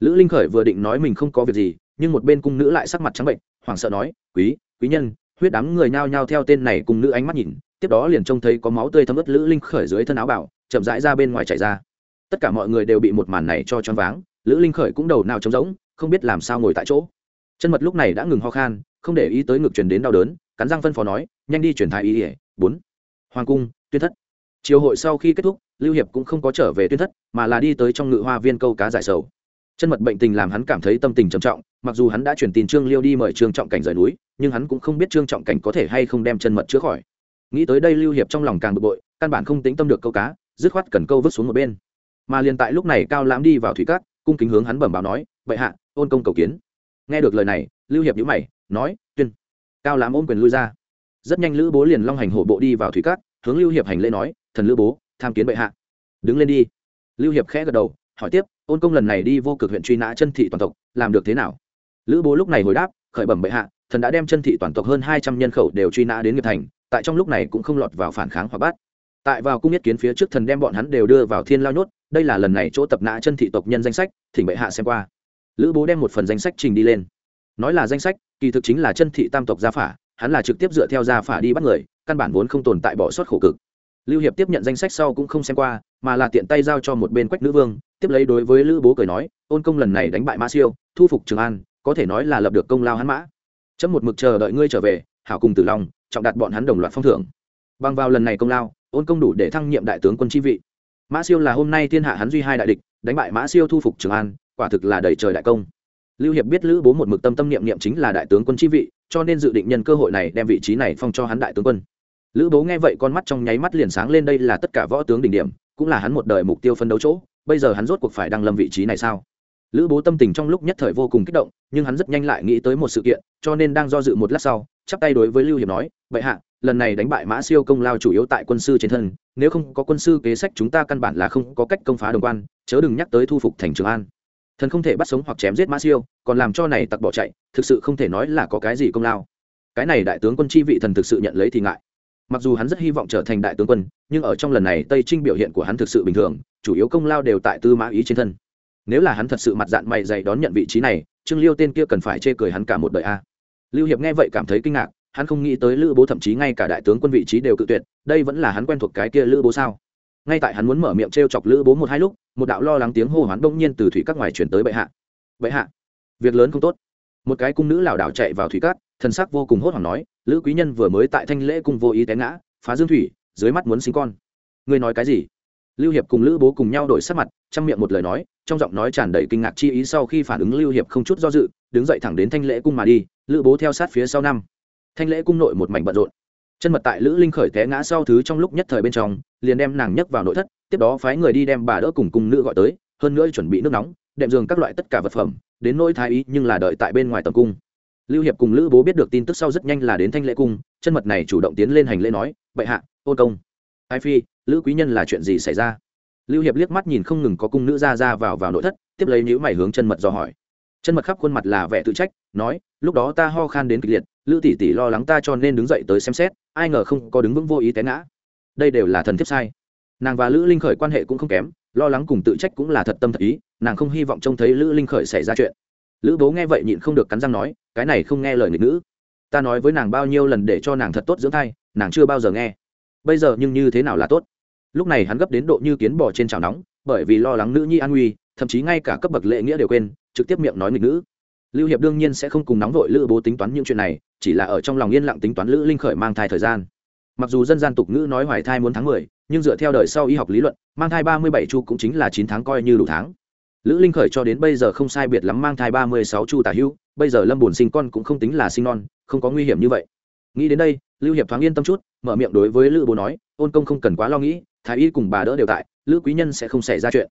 Lữ linh khởi vừa định nói mình không có việc gì, nhưng một bên cung nữ lại sắc mặt trắng bệnh, hoảng sợ nói, quý quý nhân, huyết đám người nhao nhao theo tên này cùng nữ ánh mắt nhìn, tiếp đó liền trông thấy có máu tươi thấm ướt lữ linh khởi dưới thân áo bảo, chậm rãi ra bên ngoài chạy ra. Tất cả mọi người đều bị một màn này cho choáng váng, lữ linh khởi cũng đầu nào trống rỗng, không biết làm sao ngồi tại chỗ. Chân mật lúc này đã ngừng ho khan, không để ý tới ngực truyền đến đau đớn cắn răng phân phó nói, nhanh đi chuyển thái ý ỉa bốn. Hoàng cung, tuyên thất. Chiều hội sau khi kết thúc, lưu hiệp cũng không có trở về tuyên thất, mà là đi tới trong ngự hoa viên câu cá giải sầu. Chân mật bệnh tình làm hắn cảm thấy tâm tình trầm trọng, mặc dù hắn đã chuyển tin trương liêu đi mời trương trọng cảnh rời núi, nhưng hắn cũng không biết trương trọng cảnh có thể hay không đem chân mật chữa khỏi. Nghĩ tới đây lưu hiệp trong lòng càng bực bội, căn bản không tính tâm được câu cá, dứt khoát cần câu vứt xuống một bên. Mà liền tại lúc này cao lãm đi vào thủy cát, cung kính hướng hắn bẩm báo nói vậy hạ, ôn công cầu kiến. Nghe được lời này, lưu hiệp nhữ mày, nói, tuyên cao lãm ôm quyền lui ra. Rất nhanh lữ bố liền long hành hổ bộ đi vào thủy cát, hướng lưu hiệp hành lễ nói, thần lữ bố, tham kiến bệ hạ. Đứng lên đi. Lưu hiệp khẽ gật đầu, hỏi tiếp, ôn công lần này đi vô cực huyện truy nã chân thị toàn tộc, làm được thế nào? Lữ bố lúc này hồi đáp, khởi bẩm bệ hạ, thần đã đem chân thị toàn tộc hơn hai trăm nhân khẩu đều truy nã đến nghiệp thành, tại trong lúc này cũng không lọt vào phản kháng hoặc bắt. Tại vào cung nhất kiến phía trước thần đem bọn hắn đều đưa vào thiên lao nhốt, đây là lần này chỗ tập nã chân thị tộc nhân danh sách, thỉnh bệ hạ xem qua. Lữ bố đem một phần danh sách trình đi lên nói là danh sách, kỳ thực chính là chân thị tam tộc gia phả, hắn là trực tiếp dựa theo gia phả đi bắt người, căn bản vốn không tồn tại bỏ sót khổ cực. Lưu hiệp tiếp nhận danh sách sau cũng không xem qua, mà là tiện tay giao cho một bên quách nữ vương, tiếp lấy đối với lữ bố cười nói, ôn công lần này đánh bại mã siêu, thu phục trường an, có thể nói là lập được công lao hắn mã. Chấm một mực chờ đợi ngươi trở về, hảo cùng tử long, trọng đặt bọn hắn đồng loạt phong thưởng. Bằng vào lần này công lao, ôn công đủ để thăng nhiệm đại tướng quân chi vị. Mã siêu là hôm nay thiên hạ hắn duy hai đại địch, đánh bại mã siêu thu phục trường an, quả thực là đầy trời đại công lưu hiệp biết lữ bố một mực tâm tâm niệm niệm chính là đại tướng quân chi vị, cho nên dự định nhân cơ hội này đem vị trí này phong cho hắn đại tướng quân. Lữ bố nghe vậy con mắt trong nháy mắt liền sáng lên đây là tất cả võ tướng đỉnh điểm, cũng là hắn một đời mục tiêu phân đấu chỗ, bây giờ hắn rốt cuộc phải đăng lâm vị trí này sao? Lữ bố tâm tình trong lúc nhất thời vô cùng kích động, nhưng hắn rất nhanh lại nghĩ tới một sự kiện, cho nên đang do dự một lát sau, chắp tay đối với lưu hiệp nói vậy hạ, lần này đánh bại mã siêu công lao chủ yếu tại quân sư trên thân, nếu không có quân sư kế sách chúng ta căn bản là không có cách công phá đồng quan, chớ đừng nhắc tới thu phục thành trường an thần không thể bắt sống hoặc chém giết mã siêu, còn làm cho này tặc bỏ chạy, thực sự không thể nói là có cái gì công lao. Cái này đại tướng quân chi vị thần thực sự nhận lấy thì ngại. Mặc dù hắn rất hy vọng trở thành đại tướng quân, nhưng ở trong lần này tây trinh biểu hiện của hắn thực sự bình thường, chủ yếu công lao đều tại tư mã ý trên thân. Nếu là hắn thật sự mặt dạng mày dày đón nhận vị trí này, trương liêu tên kia cần phải chê cười hắn cả một đời a. Lưu hiệp nghe vậy cảm thấy kinh ngạc, hắn không nghĩ tới lữ bố thậm chí ngay cả đại tướng quân vị trí đều cự tuyệt, đây vẫn là hắn quen thuộc cái kia lữ bố sao? Ngay tại hắn muốn mở miệng t r e o chọc lữ bố một hai lúc, một đạo lo lắng tiếng hô hoán bỗng nhiên từ thủy các ngoài chuyển tới bệ hạ. Bệ hạ, việc lớn không tốt. Một cái cung nữ lảo đảo chạy vào thủy cát thần sắc vô cùng hốt hoảng nói, lữ quý nhân vừa mới tại thanh lễ cung vô ý té ngã, phá dương thủy, dưới mắt muốn sinh con. Ngươi nói cái gì? Lưu hiệp cùng lữ bố cùng nhau đổi sắc mặt, chăm miệng một lời nói, trong giọng nói tràn đầy kinh ngạc chi ý sau khi phản ứng lưu hiệp không chút do dự, đứng dậy thẳng đến thanh lễ cung mà đi, lữ bố theo sát phía sau năm. Thanh lễ cung nội một mảnh bận rộn chân mật tại lữ linh khởi té ngã sau thứ trong lúc nhất thời bên trong, liền đem nàng nhấc vào nội thất, tiếp đó phái người đi đem bà đỡ cùng cung nữ gọi tới, hơn nữa chuẩn bị nước nóng, đệm giường các loại tất cả vật phẩm, đến nỗi thái ý nhưng là đợi tại bên ngoài tầm cung. Lưu hiệp cùng lữ bố biết được tin tức sau rất nhanh là đến thanh lễ cung, chân mật này chủ động tiến lên hành lễ nói, bệ hạ, ôn công. Ai phi, lữ quý nhân là chuyện gì xảy ra? Lưu hiệp liếc mắt nhìn không ngừng có cung nữ ra ra vào vào nội thất, tiếp lấy nhữ mày hướng chân mật dò hỏi. Chân mật khắp khuôn mặt là vẻ tự trách, nói, lúc đó ta ho khan đến kịch liệt lữ tỷ tỷ lo lắng ta cho nên đứng dậy tới xem xét, ai ngờ không có đứng vững vô ý té ngã. Đây đều là thần thiếp sai. Nàng và lữ linh khởi quan hệ cũng không kém, lo lắng cùng tự trách cũng là thật tâm thật ý, nàng không hy vọng trông thấy lữ linh khởi xảy ra chuyện. Lữ bố nghe vậy nhịn không được cắn răng nói, cái này không nghe lời nghịch nữ. Ta nói với nàng bao nhiêu lần để cho nàng thật tốt dưỡng thai, nàng chưa bao giờ nghe. Bây giờ nhưng như thế nào là tốt? Lúc này hắn gấp đến độ như kiến bò trên chảo nóng, bởi vì lo lắng nữ nhi an nguy, thậm chí ngay cả cấp bậc lệ nghĩa đều quên, trực tiếp miệng nói nghịch nữ lưu hiệp đương nhiên sẽ không cùng nóng vội lữ bố tính toán những chuyện này, chỉ là ở trong lòng yên lặng tính toán lữ linh khởi mang thai thời gian. Mặc dù dân gian tục ngữ nói hoài thai muốn tháng mười, nhưng dựa theo đời sau y học lý luận, mang thai ba mươi bảy chu cũng chính là chín tháng coi như đủ tháng. Lữ linh khởi cho đến bây giờ không sai biệt lắm mang thai ba mươi sáu chu tả hữu bây giờ lâm bổn sinh con cũng không tính là sinh non, không có nguy hiểm như vậy. Nghĩ đến đây, lưu hiệp thoáng yên tâm chút, mở miệng đối với lữ bố nói, ôn công không cần quá lo nghĩ, thái y cùng bà đỡ đều tại, lữ quý nhân sẽ không xảy ra chuyện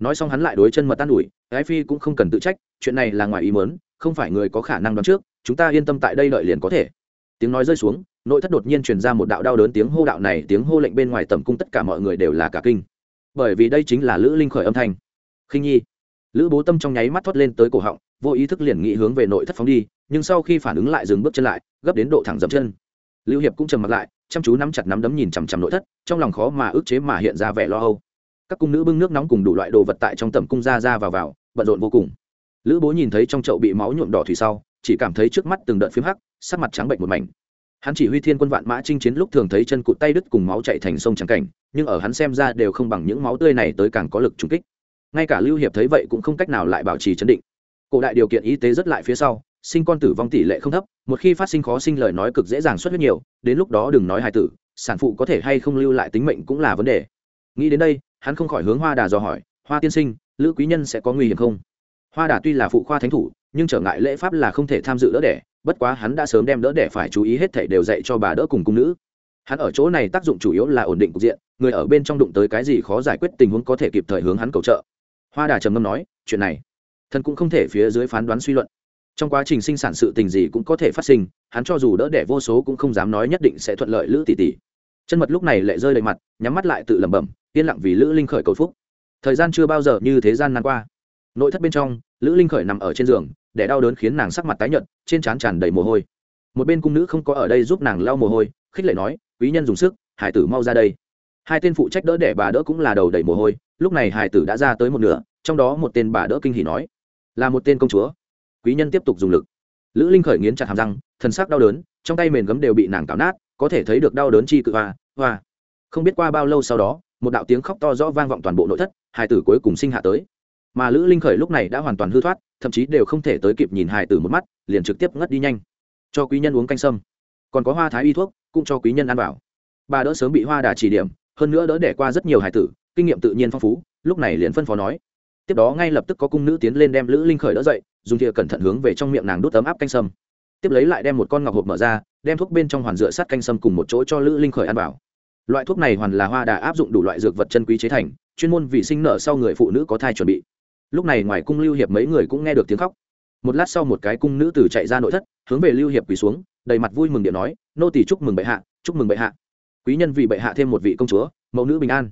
nói xong hắn lại đối chân mật tan ủi ái phi cũng không cần tự trách, chuyện này là ngoài ý mớn không phải người có khả năng đoán trước, chúng ta yên tâm tại đây đợi liền có thể. Tiếng nói rơi xuống, nội thất đột nhiên truyền ra một đạo đau đớn tiếng hô đạo này, tiếng hô lệnh bên ngoài tầm cung tất cả mọi người đều là cả kinh. Bởi vì đây chính là lữ linh khởi âm thanh. Khinh nhi. Lữ bố tâm trong nháy mắt thoát lên tới cổ họng, vô ý thức liền nghĩ hướng về nội thất phóng đi, nhưng sau khi phản ứng lại dừng bước chân lại, gấp đến độ thẳng dậm chân. Lưu hiệp cũng trầm mặt lại, chăm chú nắm chặt nắm đấm nhìn chằm chằm nội thất, trong lòng khó mà ức chế mà hiện ra vẻ lo âu các cung nữ bưng nước nóng cùng đủ loại đồ vật tại trong tầm cung ra ra vào vào, bận rộn vô cùng. Lữ bố nhìn thấy trong chậu bị máu nhuộm đỏ thủy sau, chỉ cảm thấy trước mắt từng đợt phím hắc, sắc mặt trắng bệnh một mảnh. Hắn chỉ huy thiên quân vạn mã chinh chiến lúc thường thấy chân cụt tay đứt cùng máu chạy thành sông trắng cảnh, nhưng ở hắn xem ra đều không bằng những máu tươi này tới càng có lực trúng kích. Ngay cả lưu hiệp thấy vậy cũng không cách nào lại bảo trì chấn định. Cổ đại điều kiện y tế rất lại phía sau, sinh con tử vong tỷ lệ không thấp, một khi phát sinh khó sinh lời nói cực dễ dàng xuất huyết nhiều, đến lúc đó đừng nói hài tử, sản phụ có thể hay không lưu lại tính mệnh cũng là vấn đề. Nghĩ đến đây hắn không khỏi hướng hoa đà dò hỏi, hoa tiên sinh, lữ quý nhân sẽ có nguy hiểm không? Hoa đà tuy là phụ khoa thánh thủ, nhưng trở ngại lễ pháp là không thể tham dự đỡ đẻ, bất quá hắn đã sớm đem đỡ đẻ phải chú ý hết thảy đều dạy cho bà đỡ cùng cung nữ. Hắn ở chỗ này tác dụng chủ yếu là ổn định cục diện, người ở bên trong đụng tới cái gì khó giải quyết tình huống có thể kịp thời hướng hắn cầu trợ. Hoa đà trầm ngâm nói, chuyện này, thần cũng không thể phía dưới phán đoán suy luận. Trong quá trình sinh sản sự tình gì cũng có thể phát sinh, hắn cho dù đỡ đẻ vô số cũng không dám nói nhất định sẽ thuận lợi lữ tỷ tỷ chân mật lúc này lệ rơi đầy mặt, nhắm mắt lại tự lẩm bẩm, yên lặng vì lữ linh khởi cầu phúc. Thời gian chưa bao giờ như thế gian nan qua. Nội thất bên trong, lữ linh khởi nằm ở trên giường, để đau đớn khiến nàng sắc mặt tái nhợt, trên trán tràn đầy mồ hôi. Một bên cung nữ không có ở đây giúp nàng lau mồ hôi, khích lệ nói, quý nhân dùng sức, hải tử mau ra đây. Hai tên phụ trách đỡ để bà đỡ cũng là đầu đầy mồ hôi, lúc này hải tử đã ra tới một nửa, trong đó một tên bà đỡ kinh hỉ nói, là một tên công chúa. Quý nhân tiếp tục dùng lực. Lữ linh khởi nghiến chặt hàm răng, thần sắc đau đớn, trong tay mền gấm đều bị nàng cào nát có thể thấy được đau đớn chi cự hoa hoa. Không biết qua bao lâu sau đó, một đạo tiếng khóc to rõ vang vọng toàn bộ nội thất hải tử cuối cùng sinh hạ tới. Mà lữ linh khởi lúc này đã hoàn toàn hư thoát, thậm chí đều không thể tới kịp nhìn hải tử một mắt, liền trực tiếp ngất đi nhanh. Cho quý nhân uống canh sâm. Còn có hoa thái y thuốc, cũng cho quý nhân ăn vào. Bà đỡ sớm bị hoa đà chỉ điểm, hơn nữa đỡ đẻ qua rất nhiều hải tử, kinh nghiệm tự nhiên phong phú, lúc này liền phân phó nói. Tiếp đó ngay lập tức có cung nữ tiến lên đem lữ linh khởi đỡ dậy, dùng thìa cẩn thận hướng về trong miệng nàng đút ấm áp canh sâm. Tiếp lấy lại đem một con ngọc hộp mở ra đem thuốc bên trong hoàn dựa sát canh sâm cùng một chỗ cho lữ linh khởi ăn vào. Loại thuốc này hoàn là hoa đà áp dụng đủ loại dược vật chân quý chế thành, chuyên môn vì sinh nở sau người phụ nữ có thai chuẩn bị. Lúc này ngoài cung lưu hiệp mấy người cũng nghe được tiếng khóc. Một lát sau một cái cung nữ tử chạy ra nội thất, hướng về lưu hiệp quỳ xuống, đầy mặt vui mừng điện nói, nô tỷ chúc mừng bệ hạ, chúc mừng bệ hạ. Quý nhân vì bệ hạ thêm một vị công chúa, mẫu nữ bình an.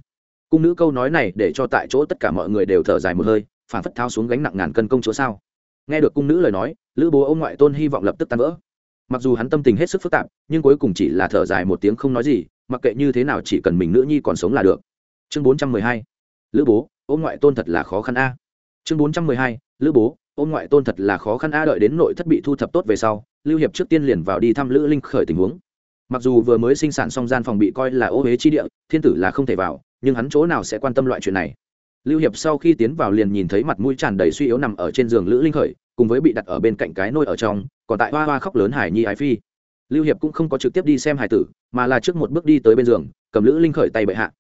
Cung nữ câu nói này để cho tại chỗ tất cả mọi người đều thở dài một hơi phản phất thao xuống gánh nặng ngàn cân công chúa sao. Nghe được cung nữ lời nói, lữ bố ông ngoại tôn hy vọng lập tức tan vỡ mặc dù hắn tâm tình hết sức phức tạp, nhưng cuối cùng chỉ là thở dài một tiếng không nói gì, mặc kệ như thế nào chỉ cần mình nữ nhi còn sống là được. Chương bốn trăm mười hai. Lữ bố ôm ngoại tôn thật là khó khăn a. Chương bốn trăm mười hai. Lữ bố ôm ngoại tôn thật là khó khăn a, đợi đến nội thất bị thu thập tốt về sau, lưu hiệp trước tiên liền vào đi thăm lữ linh khởi tình huống. Mặc dù vừa mới sinh sản xong gian phòng bị coi là ô huế chi địa, thiên tử là không thể vào, nhưng hắn chỗ nào sẽ quan tâm loại chuyện này? Lưu hiệp sau khi tiến vào liền nhìn thấy mặt mũi tràn đầy suy yếu nằm ở trên giường lữ linh khởi, cùng với bị đặt ở bên cạnh cái nôi ở trong, còn tại hoa hoa khóc lớn hải nhi ái phi. Lưu hiệp cũng không có trực tiếp đi xem hải tử, mà là trước một bước đi tới bên giường, cầm lữ linh khởi tay bệ hạ.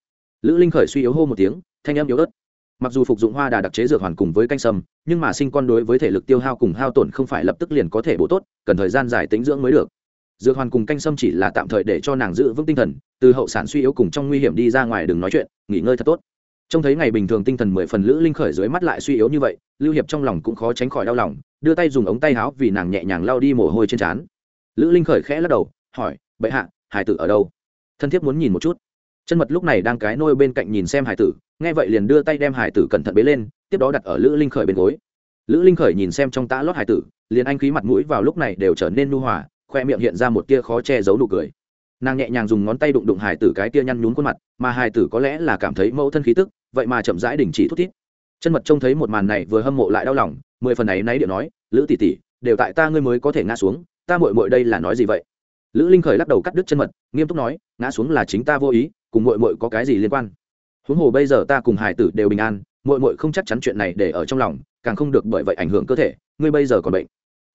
Lữ linh khởi suy yếu hô một tiếng, thanh âm yếu ớt. Mặc dù phục dụng hoa đà đặc chế dược hoàn cùng với canh sâm, nhưng mà sinh con đối với thể lực tiêu hao cùng hao tổn không phải lập tức liền có thể bổ tốt, cần thời gian dài tính dưỡng mới được. Dược hoàn cùng canh sâm chỉ là tạm thời để cho nàng giữ vững tinh thần, từ hậu sản suy yếu cùng trong nguy hiểm đi ra ngoài đừng nói chuyện, nghỉ ngơi thật tốt trông thấy ngày bình thường tinh thần mười phần lữ linh khởi dưới mắt lại suy yếu như vậy, lưu hiệp trong lòng cũng khó tránh khỏi đau lòng, đưa tay dùng ống tay áo vì nàng nhẹ nhàng lao đi mồ hôi trên trán. Lữ linh khởi khẽ lắc đầu, hỏi, bệ hạ, hải tử ở đâu? Thân thiết muốn nhìn một chút. Chân mật lúc này đang cái nôi bên cạnh nhìn xem hải tử, nghe vậy liền đưa tay đem hải tử cẩn thận bế lên, tiếp đó đặt ở lữ linh khởi bên gối. Lữ linh khởi nhìn xem trong tã lót hải tử, liền anh khí mặt mũi vào lúc này đều trở nên nu hòa, khoe miệng hiện ra một tia khó che giấu nụ cười. Nàng nhẹ nhàng dùng ngón tay đụng đụng hải tử cái tia nhăn nhún khuôn mặt, mà hải tử có lẽ là cảm thấy mẫu thân khí tức vậy mà chậm rãi đình chỉ thút thít. Chân mật trông thấy một màn này vừa hâm mộ lại đau lòng, mười phần ấy náy điệu nói, lữ tỷ tỷ, đều tại ta ngươi mới có thể ngã xuống, ta mội mội đây là nói gì vậy? Lữ linh khởi lắc đầu cắt đứt chân mật, nghiêm túc nói, ngã xuống là chính ta vô ý, cùng mội mội có cái gì liên quan? Huống hồ bây giờ ta cùng hải tử đều bình an mội mội không chắc chắn chuyện này để ở trong lòng, càng không được bởi vậy ảnh hưởng cơ thể, ngươi bây giờ còn bệnh.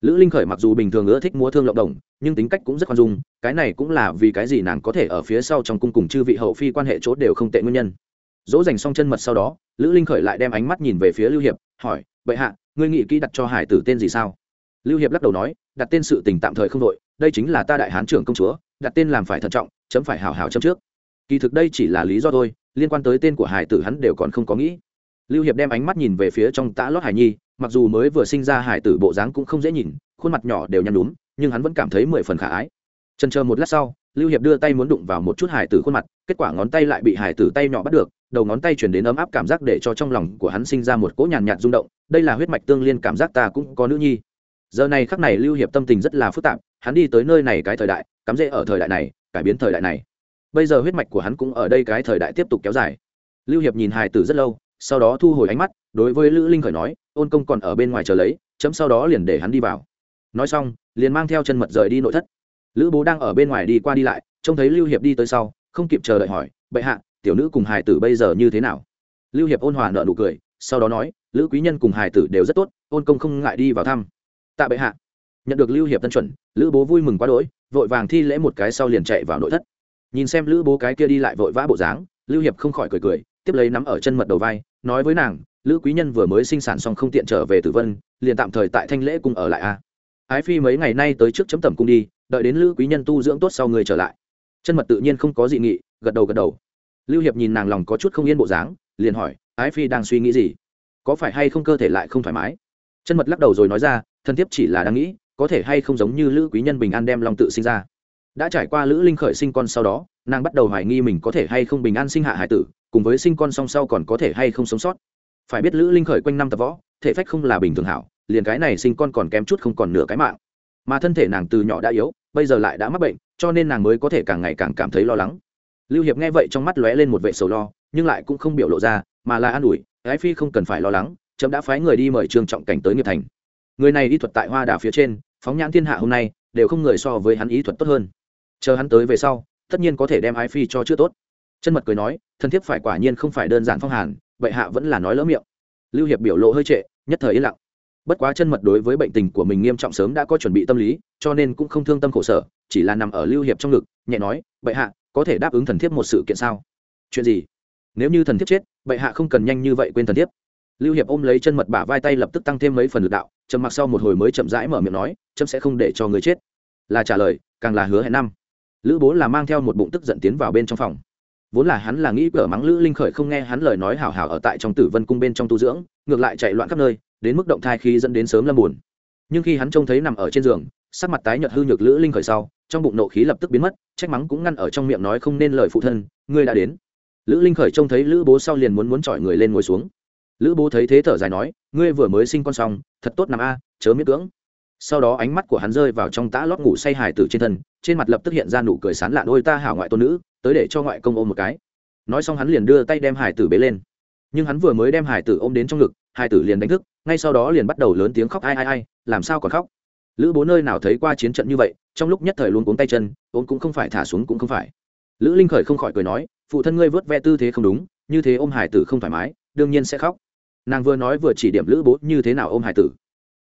Lữ linh khởi mặc dù bình thường ưa thích múa thương lộng đồng, nhưng tính cách cũng rất khoan dung, cái này cũng là vì cái gì nàng có thể ở phía sau trong cung cùng chư vị hậu phi quan hệ chốt đều không tệ nguyên nhân dỗ dành xong chân mật sau đó, lữ linh khởi lại đem ánh mắt nhìn về phía lưu hiệp, hỏi, bệ hạ, ngươi nghĩ kỹ đặt cho hải tử tên gì sao? Lưu hiệp lắc đầu nói, đặt tên sự tình tạm thời không đội đây chính là ta đại hán trưởng công chúa, đặt tên làm phải thận trọng, chấm phải hào hào chấm trước. Kỳ thực đây chỉ là lý do thôi, liên quan tới tên của hải tử hắn đều còn không có nghĩ. Lưu hiệp đem ánh mắt nhìn về phía trong tã lót hải nhi, mặc dù mới vừa sinh ra hải tử bộ dáng cũng không dễ nhìn, khuôn mặt nhỏ đều nhăn đúng nhưng hắn vẫn cảm thấy mười phần khả ái. Trần chờ một lát sau, lưu hiệp đưa tay muốn đụng vào một chút hải tử khuôn mặt, kết quả ngón tay lại bị hải tử tay nhỏ bắt được đầu ngón tay chuyển đến ấm áp cảm giác để cho trong lòng của hắn sinh ra một cỗ nhàn nhạt rung động, đây là huyết mạch tương liên cảm giác ta cũng có nữ nhi. Giờ này khắc này lưu hiệp tâm tình rất là phức tạp, hắn đi tới nơi này cái thời đại, cắm rễ ở thời đại này, cải biến thời đại này. Bây giờ huyết mạch của hắn cũng ở đây cái thời đại tiếp tục kéo dài. Lưu hiệp nhìn hài tử rất lâu, sau đó thu hồi ánh mắt, đối với lữ linh khởi nói, ôn công còn ở bên ngoài chờ lấy, chấm sau đó liền để hắn đi vào. Nói xong, liền mang theo chân mật rời đi nội thất. Lữ bố đang ở bên ngoài đi qua đi lại, trông thấy lưu hiệp đi tới sau, không kịp chờ đợi hỏi, bệ hạ tiểu nữ cùng hài tử bây giờ như thế nào? Lưu hiệp ôn hòa nợ nụ cười, sau đó nói, lữ quý nhân cùng hài tử đều rất tốt, ôn công không ngại đi vào thăm. Tạ bệ hạ. Nhận được lưu hiệp tân chuẩn, lữ bố vui mừng quá đỗi, vội vàng thi lễ một cái sau liền chạy vào nội thất. Nhìn xem lữ bố cái kia đi lại vội vã bộ dáng, lưu hiệp không khỏi cười cười, tiếp lấy nắm ở chân mật đầu vai, nói với nàng, lữ quý nhân vừa mới sinh sản xong không tiện trở về tử vân, liền tạm thời tại thanh lễ cung ở lại a. Ái phi mấy ngày nay tới trước chấm tẩm cung đi, đợi đến lữ quý nhân tu dưỡng tốt sau người trở lại. Chân mật tự nhiên không có dị nghị, gật đầu gật đầu lưu hiệp nhìn nàng lòng có chút không yên bộ dáng, liền hỏi, ái phi đang suy nghĩ gì? Có phải hay không cơ thể lại không thoải mái? Chân mật lắc đầu rồi nói ra, thân thiếp chỉ là đang nghĩ, có thể hay không giống như lữ quý nhân bình an đem long tự sinh ra? Đã trải qua lữ linh khởi sinh con sau đó, nàng bắt đầu hoài nghi mình có thể hay không bình an sinh hạ hải tử, cùng với sinh con song sau còn có thể hay không sống sót. Phải biết lữ linh khởi quanh năm tập võ, thể phách không là bình thường hảo, liền cái này sinh con còn kém chút không còn nửa cái mạng. Mà thân thể nàng từ nhỏ đã yếu, bây giờ lại đã mắc bệnh, cho nên nàng mới có thể càng ngày càng cảm thấy lo lắng lưu hiệp nghe vậy trong mắt lóe lên một vệ sầu lo, nhưng lại cũng không biểu lộ ra, mà là an ủi, ái phi không cần phải lo lắng, chấm đã phái người đi mời trương trọng cảnh tới nghiệp thành. Người này đi thuật tại hoa đà phía trên, phóng nhãn thiên hạ hôm nay, đều không người so với hắn ý thuật tốt hơn. Chờ hắn tới về sau, tất nhiên có thể đem ái phi cho chữa tốt. Chân mật cười nói thân thiết phải quả nhiên không phải đơn giản phong hàn, bệ hạ vẫn là nói lỡ miệng. Lưu hiệp biểu lộ hơi trệ, nhất thời yên lặng. Bất quá chân mật đối với bệnh tình của mình nghiêm trọng sớm đã có chuẩn bị tâm lý, cho nên cũng không thương tâm khổ sở, chỉ là nằm ở lưu hiệp trong ngực, nhẹ nói, bệ hạ có thể đáp ứng thần thiếp một sự kiện sao? Chuyện gì? Nếu như thần thiếp chết, bệ hạ không cần nhanh như vậy quên thần thiếp. Lưu hiệp ôm lấy chân mật bả vai tay lập tức tăng thêm mấy phần lực đạo, trầm mặc sau một hồi mới chậm rãi mở miệng nói, trâm sẽ không để cho người chết. Là trả lời, càng là hứa hẹn năm. Lữ bố là mang theo một bụng tức giận tiến vào bên trong phòng. Vốn là hắn là nghĩ cửa mắng lữ linh khởi không nghe hắn lời nói hảo hảo ở tại trong tử vân cung bên trong tu dưỡng, ngược lại chạy loạn khắp nơi, đến mức động thai khi dẫn đến sớm lâm buồn. Nhưng khi hắn trông thấy nằm ở trên giường, sắc mặt tái nhợt hư nhược lữ linh khởi sau trong bụng nộ khí lập tức biến mất, trách mắng cũng ngăn ở trong miệng nói không nên lời phụ thân, ngươi đã đến. Lữ linh khởi trông thấy lữ bố sau liền muốn muốn chọi người lên ngồi xuống. Lữ bố thấy thế thở dài nói, ngươi vừa mới sinh con xong, thật tốt nằm a, chớ miết cưỡng. Sau đó ánh mắt của hắn rơi vào trong tã lót ngủ say hài tử trên thân, trên mặt lập tức hiện ra nụ cười sán lạ đôi ta hảo ngoại tôn nữ, tới để cho ngoại công ôm một cái. Nói xong hắn liền đưa tay đem hải tử bế lên. Nhưng hắn vừa mới đem hải tử ôm đến trong ngực hải tử liền đánh thức, ngay sau đó liền bắt đầu lớn tiếng khóc ai ai ai, làm sao còn khóc? Lữ bố nơi nào thấy qua chiến trận như vậy trong lúc nhất thời luôn cuống tay chân ôm cũng không phải thả xuống cũng không phải. Lữ linh khởi không khỏi cười nói, phụ thân ngươi vớt ve tư thế không đúng, như thế ôm hải tử không thoải mái, đương nhiên sẽ khóc. Nàng vừa nói vừa chỉ điểm lữ bố như thế nào ôm hải tử.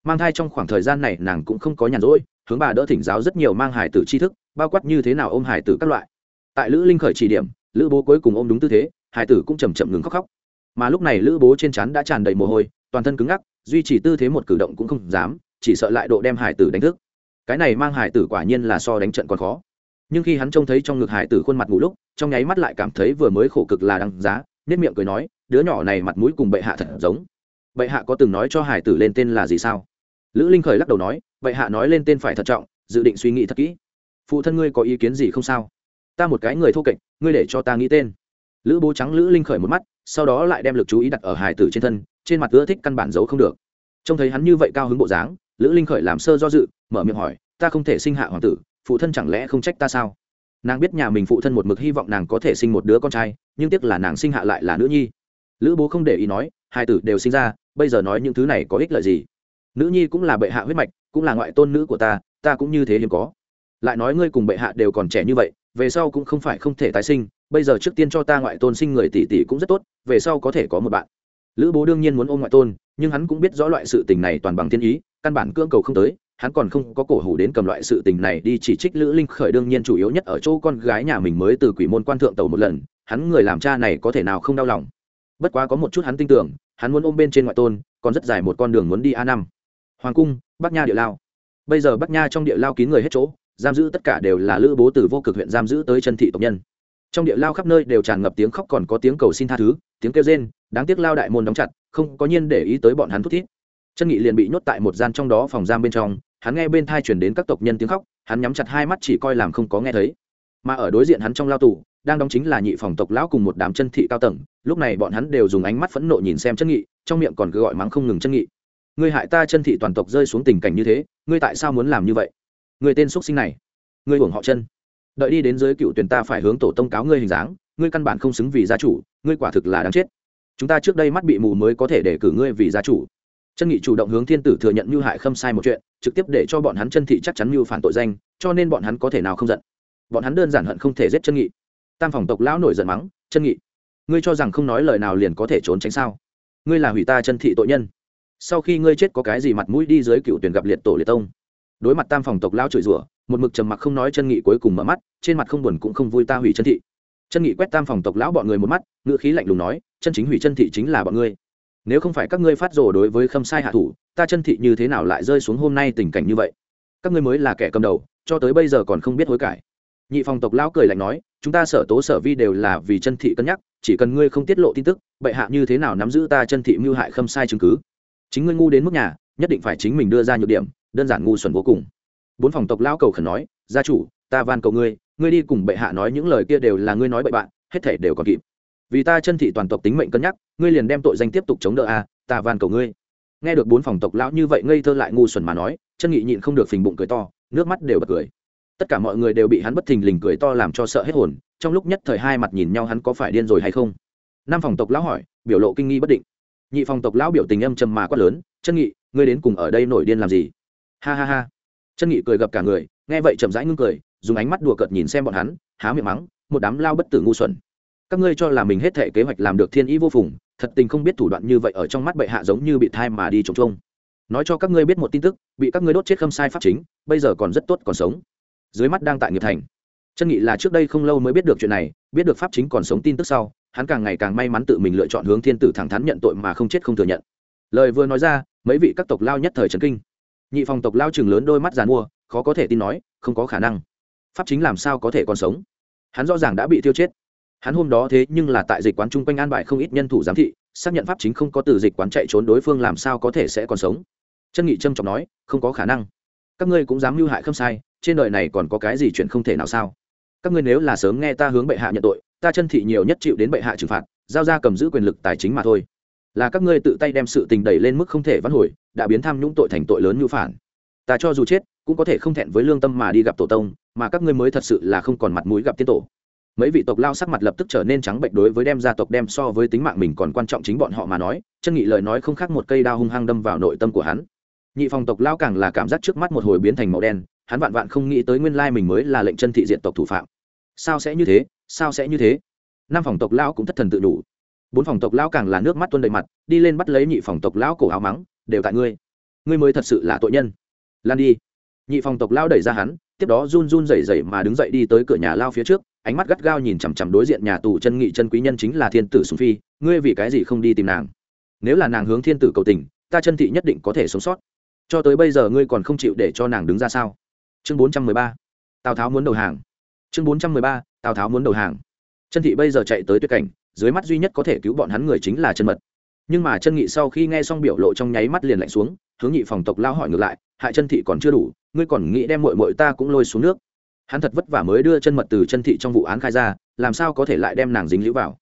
Mang thai trong khoảng thời gian này nàng cũng không có nhàn rỗi, hướng bà đỡ thỉnh giáo rất nhiều mang hải tử tri thức, bao quát như thế nào ôm hải tử các loại. Tại lữ linh khởi chỉ điểm, lữ bố cuối cùng ôm đúng tư thế hải tử cũng chầm chậm ngừng khóc khóc. Mà lúc này lữ bố trên chắn đã tràn đầy mồ hôi, toàn thân cứng ngắc, duy trì tư thế một cử động cũng không dám, chỉ sợ lại độ đem hải tử đánh thức cái này mang hải tử quả nhiên là so đánh trận còn khó. Nhưng khi hắn trông thấy trong ngực hải tử khuôn mặt ngủ lúc, trong nháy mắt lại cảm thấy vừa mới khổ cực là đăng giá nết miệng cười nói, đứa nhỏ này mặt mũi cùng bệ hạ thật giống. Bệ hạ có từng nói cho hải tử lên tên là gì sao? Lữ linh khởi lắc đầu nói, bệ hạ nói lên tên phải thận trọng, dự định suy nghĩ thật kỹ. Phụ thân ngươi có ý kiến gì không sao? Ta một cái người thô kệch, ngươi để cho ta nghĩ tên. Lữ bố trắng lữ linh khởi một mắt, sau đó lại đem lực chú ý đặt ở hải tử trên thân, trên mặt ưa thích căn bản giấu không được. Trông thấy hắn như vậy cao hứng bộ dáng, lữ linh khởi làm sơ do dự mở miệng hỏi, ta không thể sinh hạ hoàng tử, phụ thân chẳng lẽ không trách ta sao? Nàng biết nhà mình phụ thân một mực hy vọng nàng có thể sinh một đứa con trai, nhưng tiếc là nàng sinh hạ lại là nữ nhi. Lữ bố không để ý nói, hai tử đều sinh ra, bây giờ nói những thứ này có ích lợi gì? Nữ nhi cũng là bệ hạ huyết mạch, cũng là ngoại tôn nữ của ta ta cũng như thế hiếm có. Lại nói ngươi cùng bệ hạ đều còn trẻ như vậy, về sau cũng không phải không thể tái sinh, bây giờ trước tiên cho ta ngoại tôn sinh người tỷ tỷ cũng rất tốt, về sau có thể có một bạn. Lữ bố đương nhiên muốn ôm ngoại tôn, nhưng hắn cũng biết rõ loại sự tình này toàn bằng thiên ý, căn bản cưỡng cầu không tới hắn còn không có cổ hủ đến cầm loại sự tình này đi chỉ trích lữ linh khởi đương nhiên chủ yếu nhất ở chỗ con gái nhà mình mới từ quỷ môn quan thượng tàu một lần, hắn người làm cha này có thể nào không đau lòng. Bất quá có một chút hắn tin tưởng, hắn muốn ôm bên trên ngoại tôn, còn rất dài một con đường muốn đi a năm. Hoàng cung, bắc nha địa lao. Bây giờ bắc nha trong địa lao kín người hết chỗ, giam giữ tất cả đều là lữ bố từ vô cực huyện giam giữ tới chân thị tộc nhân. Trong địa lao khắp nơi đều tràn ngập tiếng khóc còn có tiếng cầu xin tha thứ, tiếng kêu rên, đáng tiếc lao đại môn đóng chặt, không có nhiên để ý tới bọn hắn thút thít. Chân nghị liền bị nhốt tại một gian trong đó phòng giam bên trong hắn nghe bên thai chuyển đến các tộc nhân tiếng khóc, hắn nhắm chặt hai mắt chỉ coi làm không có nghe thấy. Mà ở đối diện hắn trong lao tù, đang đóng chính là nhị phòng tộc lão cùng một đám chân thị cao tầng, lúc này bọn hắn đều dùng ánh mắt phẫn nộ nhìn xem chân nghị, trong miệng còn cứ gọi mắng không ngừng chân nghị. Ngươi hại ta chân thị toàn tộc rơi xuống tình cảnh như thế, ngươi tại sao muốn làm như vậy? Người tên xuất sinh này, ngươi hưởng họ chân. Đợi đi đến dưới cựu tuyển ta phải hướng tổ tông cáo ngươi hình dáng, ngươi căn bản không xứng vì gia chủ, ngươi quả thực là đáng chết. Chúng ta trước đây mắt bị mù mới có thể để cử ngươi vì gia chủ chân nghị chủ động hướng thiên tử thừa nhận mưu hại khâm sai một chuyện, trực tiếp để cho bọn hắn chân thị chắc chắn mưu phản tội danh, cho nên bọn hắn có thể nào không giận. Bọn hắn đơn giản hận không thể giết chân nghị. Tam phòng tộc lão nổi giận mắng, chân nghị, ngươi cho rằng không nói lời nào liền có thể trốn tránh sao? Ngươi là hủy ta chân thị tội nhân. Sau khi ngươi chết có cái gì mặt mũi đi dưới cựu tuyển gặp liệt tổ liệt tông. Đối mặt tam phòng tộc lão chửi rủa, một mực trầm mặc không nói chân nghị cuối cùng mở mắt, trên mặt không buồn cũng không vui ta hủy chân thị. Chân nghị quét tam phòng tộc lão bọn người một mắt ngựa khí lạnh lùng nói, chân chính hủy chân thị chính là bọn ngươi nếu không phải các ngươi phát rồ đối với khâm sai hạ thủ, ta chân thị như thế nào lại rơi xuống hôm nay tình cảnh như vậy? Các ngươi mới là kẻ cầm đầu, cho tới bây giờ còn không biết hối cải. Nhị phòng tộc lão cười lạnh nói, chúng ta sở tố sở vi đều là vì chân thị cân nhắc, chỉ cần ngươi không tiết lộ tin tức, bệ hạ như thế nào nắm giữ ta chân thị mưu hại khâm sai chứng cứ? Chính ngươi ngu đến mức nhà, nhất định phải chính mình đưa ra nhược điểm, đơn giản ngu xuẩn vô cùng. Bốn phòng tộc lão cầu khẩn nói, gia chủ, ta van cầu ngươi ngươi đi cùng bệ hạ nói những lời kia đều là ngươi nói bậy bạn, hết thể đều còn kịp vì ta chân thị toàn tộc tính mệnh cân nhắc, ngươi liền đem tội danh tiếp tục chống đỡ a ta van cầu ngươi. Nghe được bốn phòng tộc lão như vậy ngây thơ lại ngu xuẩn mà nói, chân nghị nhịn không được phình bụng cười to, nước mắt đều bật cười. Tất cả mọi người đều bị hắn bất thình lình cười to làm cho sợ hết hồn, trong lúc nhất thời hai mặt nhìn nhau hắn có phải điên rồi hay không? Năm phòng tộc lão hỏi, biểu lộ kinh nghi bất định. Nhị phòng tộc lão biểu tình âm trầm mà quát lớn, chân nghị, ngươi đến cùng ở đây nổi điên làm gì? Ha ha ha. Chân nghị cười gặp cả người, nghe vậy chậm rãi ngưng cười, dùng ánh mắt đùa cợt nhìn xem bọn hắn, há miệng mắng, một đám lao bất tử ngu xuẩn các ngươi cho là mình hết thể kế hoạch làm được thiên ý vô phùng, thật tình không biết thủ đoạn như vậy ở trong mắt bệ hạ giống như bị thai mà đi trống trông nói cho các ngươi biết một tin tức, bị các ngươi đốt chết khâm sai pháp chính, bây giờ còn rất tốt còn sống. Dưới mắt đang tại nghiệp thành. Chân nghị là trước đây không lâu mới biết được chuyện này, biết được pháp chính còn sống tin tức sau, hắn càng ngày càng may mắn tự mình lựa chọn hướng thiên tử thẳng thắn nhận tội mà không chết không thừa nhận. Lời vừa nói ra, mấy vị các tộc lao nhất thời trấn kinh. Nhị phòng tộc lao chừng lớn đôi mắt giàn mua, khó có thể tin nói, không có khả năng. Pháp chính làm sao có thể còn sống? Hắn rõ ràng đã bị tiêu chết hắn hôm đó thế nhưng là tại dịch quán chung quanh an bài không ít nhân thủ giám thị, xác nhận pháp chính không có từ dịch quán chạy trốn đối phương làm sao có thể sẽ còn sống. Chân nghị trâm trọng nói, không có khả năng. Các ngươi cũng dám mưu hại không sai, trên đời này còn có cái gì chuyện không thể nào sao? Các ngươi nếu là sớm nghe ta hướng bệ hạ nhận tội, ta chân thị nhiều nhất chịu đến bệ hạ trừng phạt, giao ra cầm giữ quyền lực tài chính mà thôi. Là các ngươi tự tay đem sự tình đẩy lên mức không thể vãn hồi, đã biến tham nhũng tội thành tội lớn như phản. Ta cho dù chết, cũng có thể không thẹn với lương tâm mà đi gặp tổ tông, mà các ngươi mới thật sự là không còn mặt mũi gặp tiên tổ mấy vị tộc lao sắc mặt lập tức trở nên trắng bệnh đối với đem gia tộc đem so với tính mạng mình còn quan trọng chính bọn họ mà nói, chân nghị lời nói không khác một cây đao hung hăng đâm vào nội tâm của hắn. Nhị phòng tộc lao càng là cảm giác trước mắt một hồi biến thành màu đen, hắn vạn vạn không nghĩ tới nguyên lai mình mới là lệnh chân thị diện tộc thủ phạm. Sao sẽ như thế? Sao sẽ như thế? Năm phòng tộc lao cũng thất thần tự đủ. Bốn phòng tộc lao càng là nước mắt tuôn đầy mặt, đi lên bắt lấy nhị phòng tộc lao cổ áo mắng, đều tại ngươi. Ngươi mới thật sự là tội nhân. Lan đi. Nhị phòng tộc lao đẩy ra hắn, tiếp đó run run rẩy rẩy mà đứng dậy đi tới cửa nhà lao phía trước ánh mắt gắt gao nhìn chằm chằm đối diện nhà tù chân nghị chân quý nhân chính là thiên tử sùng phi, ngươi vì cái gì không đi tìm nàng? Nếu là nàng hướng thiên tử cầu tình, ta chân thị nhất định có thể sống sót. Cho tới bây giờ ngươi còn không chịu để cho nàng đứng ra sao? Chương bốn trăm mười ba, tào tháo muốn đầu hàng. Chương bốn trăm mười ba, tào tháo muốn đầu hàng. Chân thị bây giờ chạy tới tuyệt cảnh, dưới mắt duy nhất có thể cứu bọn hắn người chính là chân mật. Nhưng mà chân nghị sau khi nghe xong biểu lộ trong nháy mắt liền lạnh xuống, hướng nhị phòng tộc lao hỏi ngược lại, hại chân thị còn chưa đủ, ngươi còn nghĩ đem mội mội ta cũng lôi xuống nước? Hắn thật vất vả mới đưa chân mật từ chân thị trong vụ án khai ra, làm sao có thể lại đem nàng dính lũ vào?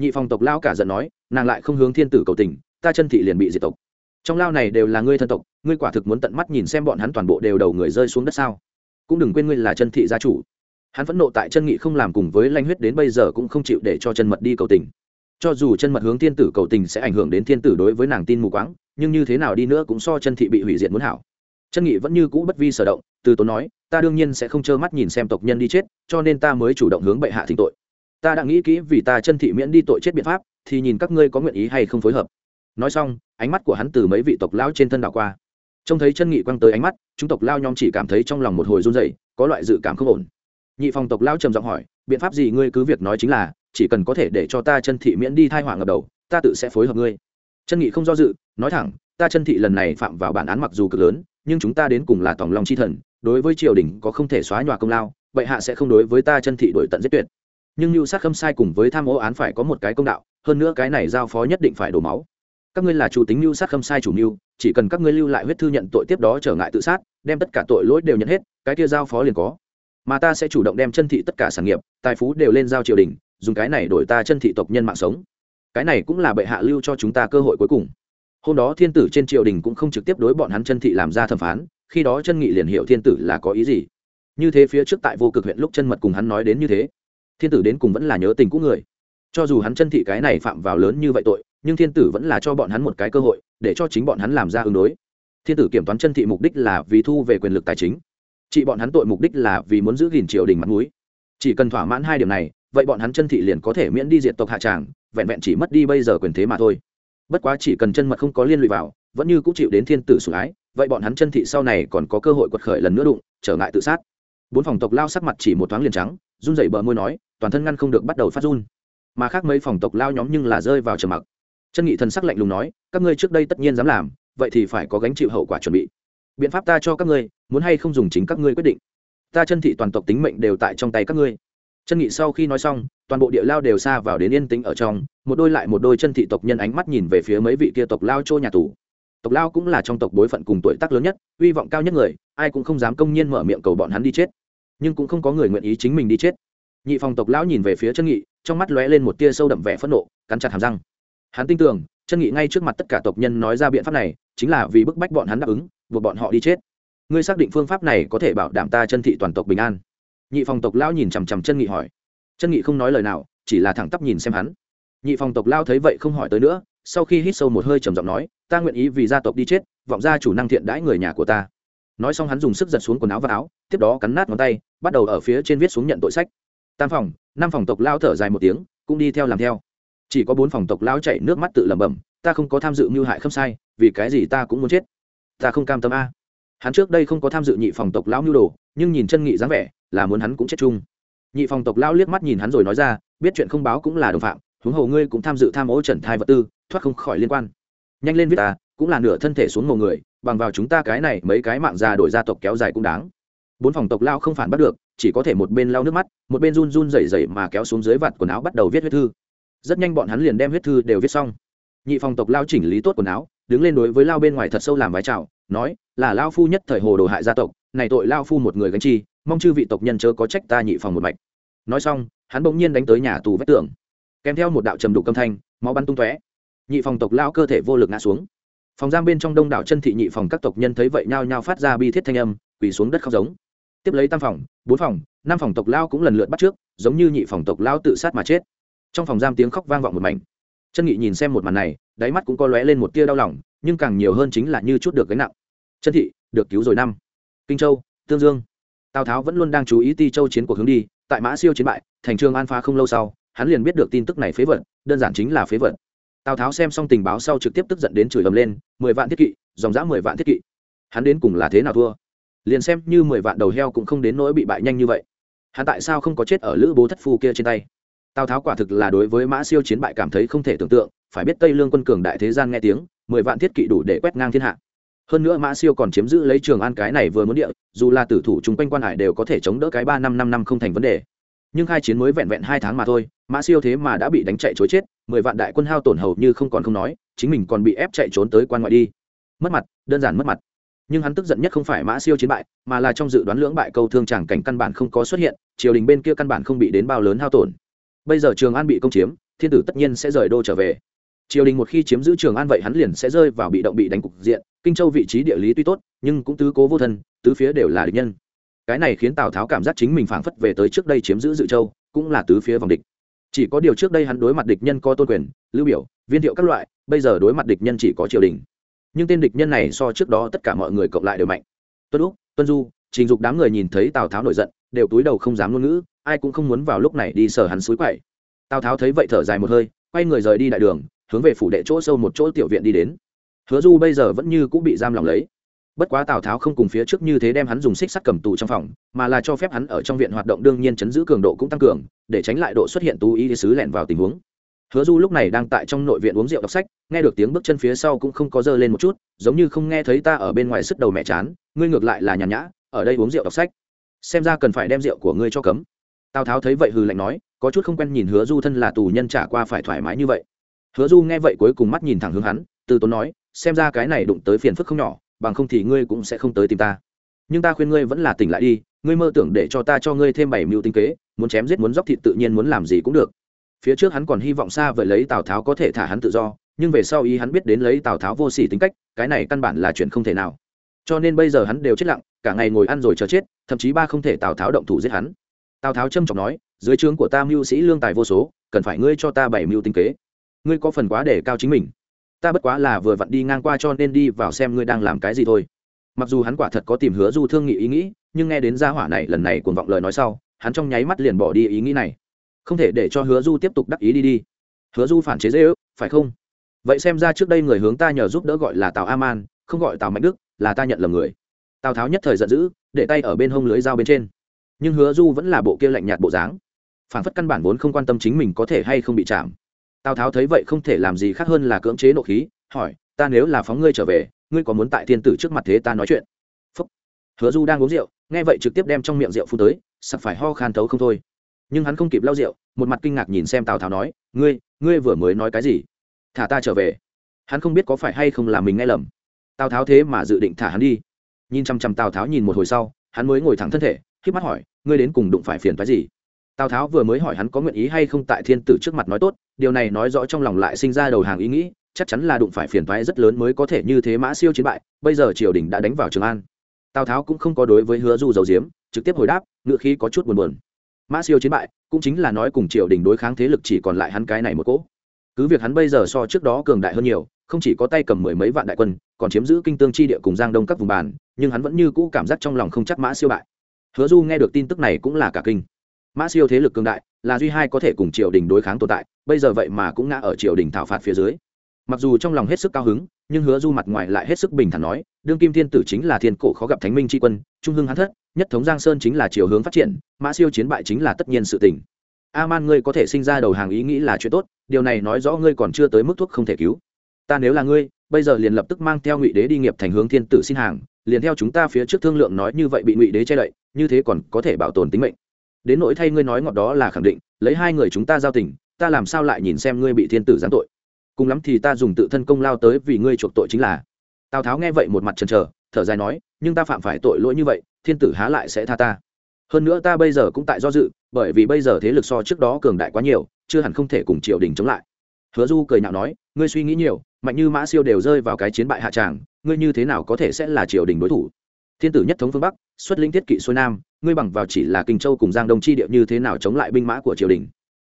Nhị phòng tộc lao cả giận nói, nàng lại không hướng thiên tử cầu tình, ta chân thị liền bị diệt tộc. Trong lao này đều là ngươi thân tộc, ngươi quả thực muốn tận mắt nhìn xem bọn hắn toàn bộ đều đầu người rơi xuống đất sao? Cũng đừng quên ngươi là chân thị gia chủ. Hắn phẫn nộ tại chân nghị không làm cùng với lanh huyết đến bây giờ cũng không chịu để cho chân mật đi cầu tình. Cho dù chân mật hướng thiên tử cầu tình sẽ ảnh hưởng đến thiên tử đối với nàng tin mù quáng, nhưng như thế nào đi nữa cũng so chân thị bị hủy diệt muốn hảo. Chân nghị vẫn như cũ bất vi sở động từ tốn nói, ta đương nhiên sẽ không trơ mắt nhìn xem tộc nhân đi chết, cho nên ta mới chủ động hướng bệ hạ thỉnh tội. Ta đã nghĩ kỹ vì ta chân thị miễn đi tội chết biện pháp, thì nhìn các ngươi có nguyện ý hay không phối hợp. Nói xong, ánh mắt của hắn từ mấy vị tộc lão trên thân đảo qua. Trông thấy chân nghị quăng tới ánh mắt, chúng tộc lao nhom chỉ cảm thấy trong lòng một hồi run dày có loại dự cảm không ổn. Nhị phòng tộc lao trầm giọng hỏi, biện pháp gì ngươi cứ việc nói chính là, chỉ cần có thể để cho ta chân thị miễn đi thai hỏa ngập đầu, ta tự sẽ phối hợp ngươi. Chân nghị không do dự, nói thẳng, ta chân thị lần này phạm vào bản án mặc dù cực lớn, nhưng chúng ta đến cùng là tòng lòng chi thần đối với triều đình có không thể xóa nhòa công lao bệ hạ sẽ không đối với ta chân thị đổi tận giết tuyệt. Nhưng mưu sát khâm sai cùng với tham ô án phải có một cái công đạo, hơn nữa cái này giao phó nhất định phải đổ máu. Các ngươi là chủ tính mưu sát khâm sai chủ mưu, chỉ cần các ngươi lưu lại huyết thư nhận tội tiếp đó trở ngại tự sát, đem tất cả tội lỗi đều nhận hết, cái kia giao phó liền có. Mà ta sẽ chủ động đem chân thị tất cả sản nghiệp, tài phú đều lên giao triều đình, dùng cái này đổi ta chân thị tộc nhân mạng sống. Cái này cũng là bệ hạ lưu cho chúng ta cơ hội cuối cùng hôm đó thiên tử trên triều đình cũng không trực tiếp đối bọn hắn chân thị làm ra thẩm phán, khi đó chân nghị liền hiệu thiên tử là có ý gì. Như thế phía trước tại vô cực huyện lúc chân mật cùng hắn nói đến như thế, thiên tử đến cùng vẫn là nhớ tình cũ người. Cho dù hắn chân thị cái này phạm vào lớn như vậy tội, nhưng thiên tử vẫn là cho bọn hắn một cái cơ hội, để cho chính bọn hắn làm ra ứng đối. Thiên tử kiểm toán chân thị mục đích là vì thu về quyền lực tài chính. Chị bọn hắn tội mục đích là vì muốn giữ gìn triều đình mặt mũi. Chỉ cần thỏa mãn hai điểm này, vậy bọn hắn chân thị liền có thể miễn đi diện tộc hạ tràng, vẹn vẹn chỉ mất đi bây giờ quyền thế mà thôi bất quá chỉ cần chân mật không có liên lụy vào, vẫn như cũng chịu đến thiên tử sủng ái, vậy bọn hắn chân thị sau này còn có cơ hội quật khởi lần nữa đụng, trở ngại tự sát. Bốn phòng tộc lao sắc mặt chỉ một thoáng liền trắng, run rẩy bờ môi nói, toàn thân ngăn không được bắt đầu phát run. Mà khác mấy phòng tộc lao nhóm nhưng là rơi vào trầm mặc. Chân nghị thần sắc lạnh lùng nói, các ngươi trước đây tất nhiên dám làm, vậy thì phải có gánh chịu hậu quả chuẩn bị. Biện pháp ta cho các ngươi, muốn hay không dùng chính các ngươi quyết định. Ta chân thị toàn tộc tính mệnh đều tại trong tay các ngươi chân nghị sau khi nói xong, toàn bộ địa lao đều xa vào đến yên tĩnh ở trong, một đôi lại một đôi chân thị tộc nhân ánh mắt nhìn về phía mấy vị kia tộc lao trô nhà tù. Tộc lao cũng là trong tộc bối phận cùng tuổi tác lớn nhất hy vọng cao nhất người, ai cũng không dám công nhiên mở miệng cầu bọn hắn đi chết. Nhưng cũng không có người nguyện ý chính mình đi chết. Nhị phòng tộc lão nhìn về phía chân nghị, trong mắt lóe lên một tia sâu đậm vẻ phẫn nộ, cắn chặt hàm răng. Hắn tin tưởng, chân nghị ngay trước mặt tất cả tộc nhân nói ra biện pháp này, chính là vì bức bách bọn hắn đáp ứng, buộc bọn họ đi chết. Ngươi xác định phương pháp này có thể bảo đảm ta chân thị toàn tộc bình an nhị phòng tộc lão nhìn chằm chằm chân nghị hỏi. Chân nghị không nói lời nào, chỉ là thẳng tắp nhìn xem hắn. Nhị phòng tộc lao thấy vậy không hỏi tới nữa, sau khi hít sâu một hơi trầm giọng nói, ta nguyện ý vì gia tộc đi chết, vọng gia chủ năng thiện đãi người nhà của ta. Nói xong hắn dùng sức giật xuống quần áo và áo, tiếp đó cắn nát ngón tay, bắt đầu ở phía trên viết xuống nhận tội sách. Tam phòng, năm phòng tộc lao thở dài một tiếng, cũng đi theo làm theo. Chỉ có bốn phòng tộc lao chạy nước mắt tự lẩm bẩm, ta không có tham dự mưu hại không sai, vì cái gì ta cũng muốn chết? Ta không cam tâm a. Hắn trước đây không có tham dự nhị phòng tộc lão mưu đồ, nhưng nhìn chân nghị dáng vẻ là muốn hắn cũng chết chung. Nhị phòng tộc lao liếc mắt nhìn hắn rồi nói ra, biết chuyện không báo cũng là đồng phạm, huống hồ ngươi cũng tham dự tham ô trần thai vật tư, thoát không khỏi liên quan. Nhanh lên viết ta, cũng là nửa thân thể xuống mồ người, bằng vào chúng ta cái này mấy cái mạng già đổi gia tộc kéo dài cũng đáng. Bốn phòng tộc lao không phản bắt được, chỉ có thể một bên lau nước mắt, một bên run run rẩy rẩy mà kéo xuống dưới vạt quần áo bắt đầu viết huyết thư. Rất nhanh bọn hắn liền đem huyết thư đều viết xong. Nhị phòng tộc lao chỉnh lý tốt quần áo, đứng lên đối với lao bên ngoài thật sâu làm vái chào, nói, là lao phu nhất thời hồ đồ hại gia tộc, này tội lao phu một người gánh chi mong chư vị tộc nhân chớ có trách ta nhị phòng một mạch. Nói xong, hắn bỗng nhiên đánh tới nhà tù vách tường. Kèm theo một đạo trầm đục âm thanh, máu bắn tung tóe. Nhị phòng tộc lao cơ thể vô lực ngã xuống. Phòng giam bên trong đông đảo chân thị nhị phòng các tộc nhân thấy vậy nhao nhao phát ra bi thiết thanh âm, quỳ xuống đất khóc giống. Tiếp lấy tam phòng, bốn phòng, năm phòng tộc lao cũng lần lượt bắt trước, giống như nhị phòng tộc lao tự sát mà chết. Trong phòng giam tiếng khóc vang vọng một mảnh. Chân nghị nhìn xem một màn này, đáy mắt cũng có lóe lên một tia đau lòng, nhưng càng nhiều hơn chính là như chút được gánh nặng. Chân thị, được cứu rồi năm. Kinh châu, tương dương tào tháo vẫn luôn đang chú ý ti châu chiến cuộc hướng đi, tại mã siêu chiến bại, thành trường an phá không lâu sau, hắn liền biết được tin tức này phế vật, đơn giản chính là phế vật. Tào tháo xem xong tình báo sau trực tiếp tức giận đến chửi ầm lên, mười vạn thiết kỵ, dòng dã mười vạn thiết kỵ. Hắn đến cùng là thế nào thua? Liền xem như mười vạn đầu heo cũng không đến nỗi bị bại nhanh như vậy. Hắn tại sao không có chết ở lữ bố thất phu kia trên tay? Tào tháo quả thực là đối với mã siêu chiến bại cảm thấy không thể tưởng tượng, phải biết tây lương quân cường đại thế gian nghe tiếng, mười vạn thiết kỵ đủ để quét ngang thiên hạ hơn nữa mã siêu còn chiếm giữ lấy trường an cái này vừa muốn địa, dù là tử thủ chung quanh quan hải đều có thể chống đỡ cái ba năm năm năm không thành vấn đề. Nhưng hai chiến mới vẹn vẹn hai tháng mà thôi, mã siêu thế mà đã bị đánh chạy chối chết, mười vạn đại quân hao tổn hầu như không còn không nói, chính mình còn bị ép chạy trốn tới quan ngoại đi. Mất mặt, đơn giản mất mặt. Nhưng hắn tức giận nhất không phải mã siêu chiến bại, mà là trong dự đoán lưỡng bại câu thương chẳng cảnh căn bản không có xuất hiện, triều đình bên kia căn bản không bị đến bao lớn hao tổn. Bây giờ trường an bị công chiếm, thiên tử tất nhiên sẽ rời đô trở về triều đình một khi chiếm giữ trường an vậy hắn liền sẽ rơi vào bị động bị đánh cục diện. Kinh châu vị trí địa lý tuy tốt, nhưng cũng tứ cố vô thân, tứ phía đều là địch nhân. Cái này khiến tào tháo cảm giác chính mình phảng phất về tới trước đây chiếm giữ dự châu, cũng là tứ phía vòng địch. Chỉ có điều trước đây hắn đối mặt địch nhân có tôn quyền, lưu biểu, viên thiệu các loại, bây giờ đối mặt địch nhân chỉ có triều đình. Nhưng tên địch nhân này so trước đó tất cả mọi người cộng lại đều mạnh. Tuân úc, tuân du, trình dục đám người nhìn thấy tào tháo nổi giận, đều túi đầu không dám ngôn ngữ, ai cũng không muốn vào lúc này đi sở hắn suối quậy. Tào tháo thấy vậy thở dài một hơi, quay người rời đi đại đường hướng về phủ đệ chỗ sâu một chỗ tiểu viện đi đến. Hứa du bây giờ vẫn như cũng bị giam lòng lấy. Bất quá tào tháo không cùng phía trước như thế đem hắn dùng xích sắt cầm tù trong phòng, mà là cho phép hắn ở trong viện hoạt động đương nhiên chấn giữ cường độ cũng tăng cường, để tránh lại độ xuất hiện tú ý sứ lẻn vào tình huống. Hứa du lúc này đang tại trong nội viện uống rượu đọc sách, nghe được tiếng bước chân phía sau cũng không có dơ lên một chút, giống như không nghe thấy ta ở bên ngoài sức đầu mẹ chán, ngươi ngược lại là nhàn nhã, ở đây uống rượu đọc sách. Xem ra cần phải đem rượu của ngươi cho cấm. Tào tháo thấy vậy hừ lạnh nói, có chút không quen nhìn hứa du thân là tù nhân trả qua phải thoải mái như vậy hứa du nghe vậy cuối cùng mắt nhìn thẳng hướng hắn, từ tốn nói, xem ra cái này đụng tới phiền phức không nhỏ, bằng không thì ngươi cũng sẽ không tới tìm ta. Nhưng ta khuyên ngươi vẫn là tỉnh lại đi, ngươi mơ tưởng để cho ta cho ngươi thêm bảy mưu tinh kế, muốn chém giết muốn dóc thịt tự nhiên muốn làm gì cũng được. Phía trước hắn còn hy vọng xa vời lấy tào tháo có thể thả hắn tự do, nhưng về sau ý hắn biết đến lấy tào tháo vô s ỉ tính cách, cái này căn bản là chuyện không thể nào. Cho nên bây giờ hắn đều chết lặng, cả ngày ngồi ăn rồi chờ chết, thậm chí ba không thể tào tháo động thủ giết hắn. Tào tháo trâm trọng nói, dưới trướng của ta mưu sĩ lương tài vô số, cần phải ngươi cho ta bảy mưu tinh kế ngươi có phần quá để cao chính mình. Ta bất quá là vừa vặn đi ngang qua cho nên đi vào xem ngươi đang làm cái gì thôi. Mặc dù hắn quả thật có tìm hứa du thương nghị ý nghĩ, nhưng nghe đến gia hỏa này lần này cuồng vọng lời nói sau, hắn trong nháy mắt liền bỏ đi ý nghĩ này. Không thể để cho hứa du tiếp tục đắc ý đi đi. Hứa du phản chế dễ ước, phải không? Vậy xem ra trước đây người hướng ta nhờ giúp đỡ gọi là tào a man không gọi tào mạnh đức, là ta nhận lầm người. Tào tháo nhất thời giận dữ, để tay ở bên hông lưới dao bên trên. Nhưng hứa du vẫn là bộ kia lạnh nhạt bộ dáng. Phản phất căn bản vốn không quan tâm chính mình có thể hay không bị chạm tào tháo thấy vậy không thể làm gì khác hơn là cưỡng chế nộ khí, hỏi, ta nếu là phóng ngươi trở về, ngươi có muốn tại thiên tử trước mặt thế ta nói chuyện? Phúc. hứa du đang uống rượu, nghe vậy trực tiếp đem trong miệng rượu phu tới, sặc phải ho khan thấu không thôi. Nhưng hắn không kịp lau rượu, một mặt kinh ngạc nhìn xem tào tháo nói, ngươi ngươi vừa mới nói cái gì? Thả ta trở về. Hắn không biết có phải hay không là mình nghe lầm. Tào tháo thế mà dự định thả hắn đi. Nhìn chăm chăm tào tháo nhìn một hồi sau, hắn mới ngồi thẳng thân thể k mắt hỏi, ngươi đến cùng đụng phải phiền phái gì? Tào tháo vừa mới hỏi hắn có nguyện ý hay không tại thiên tử trước mặt nói tốt, điều này nói rõ trong lòng lại sinh ra đầu hàng ý nghĩ, chắc chắn là đụng phải phiền toái rất lớn mới có thể như thế mã siêu chiến bại, bây giờ triều đình đã đánh vào trường an. Tào tháo cũng không có đối với hứa du dầu diếm trực tiếp hồi đáp, ngựa khí có chút buồn buồn. Mã siêu chiến bại, cũng chính là nói cùng triều đình đối kháng thế lực chỉ còn lại hắn cái này một cỗ. Cứ việc hắn bây giờ so trước đó cường đại hơn nhiều, không chỉ có tay cầm mười mấy vạn đại quân, còn chiếm giữ kinh tương chi địa cùng giang đông các vùng bàn, nhưng hắn vẫn như cũ cảm giác trong lòng không chắc mã siêu bại. Hứa du nghe được tin tức này cũng là cả kinh mã siêu thế lực cường đại, là duy hai có thể cùng triều đình đối kháng tồn tại, bây giờ vậy mà cũng ngã ở triều đình thảo phạt phía dưới. Mặc dù trong lòng hết sức cao hứng, nhưng hứa du mặt ngoài lại hết sức bình thản nói, đương kim thiên tử chính là thiên cổ khó gặp thánh minh tri quân, trung hưng hán thất, nhất thống giang sơn chính là chiều hướng phát triển, mã siêu chiến bại chính là tất nhiên sự tình. A man ngươi có thể sinh ra đầu hàng ý nghĩ là chuyện tốt, điều này nói rõ ngươi còn chưa tới mức thuốc không thể cứu. Ta nếu là ngươi, bây giờ liền lập tức mang theo ngụy đế đi nghiệp thành hướng thiên tử xin hàng, liền theo chúng ta phía trước thương lượng nói như vậy bị ngụy đế che đậy, như thế còn có thể bảo tồn tính mệnh đến nỗi thay ngươi nói ngọt đó là khẳng định, lấy hai người chúng ta giao tình, ta làm sao lại nhìn xem ngươi bị thiên tử giáng tội? Cùng lắm thì ta dùng tự thân công lao tới vì ngươi chuộc tội chính là. Tào tháo nghe vậy một mặt trần trờ thở dài nói, nhưng ta phạm phải tội lỗi như vậy, thiên tử há lại sẽ tha ta. Hơn nữa ta bây giờ cũng tại do dự, bởi vì bây giờ thế lực so trước đó cường đại quá nhiều, chưa hẳn không thể cùng triều đình chống lại. Hứa du cười nhạo nói, ngươi suy nghĩ nhiều, mạnh như mã siêu đều rơi vào cái chiến bại hạ tràng, ngươi như thế nào có thể sẽ là triều đình đối thủ? Thiên tử nhất thống phương bắc, xuất linh thiết kỵ xuôi nam ngươi bằng vào chỉ là kinh châu cùng giang đông chi địa như thế nào chống lại binh mã của triều đình.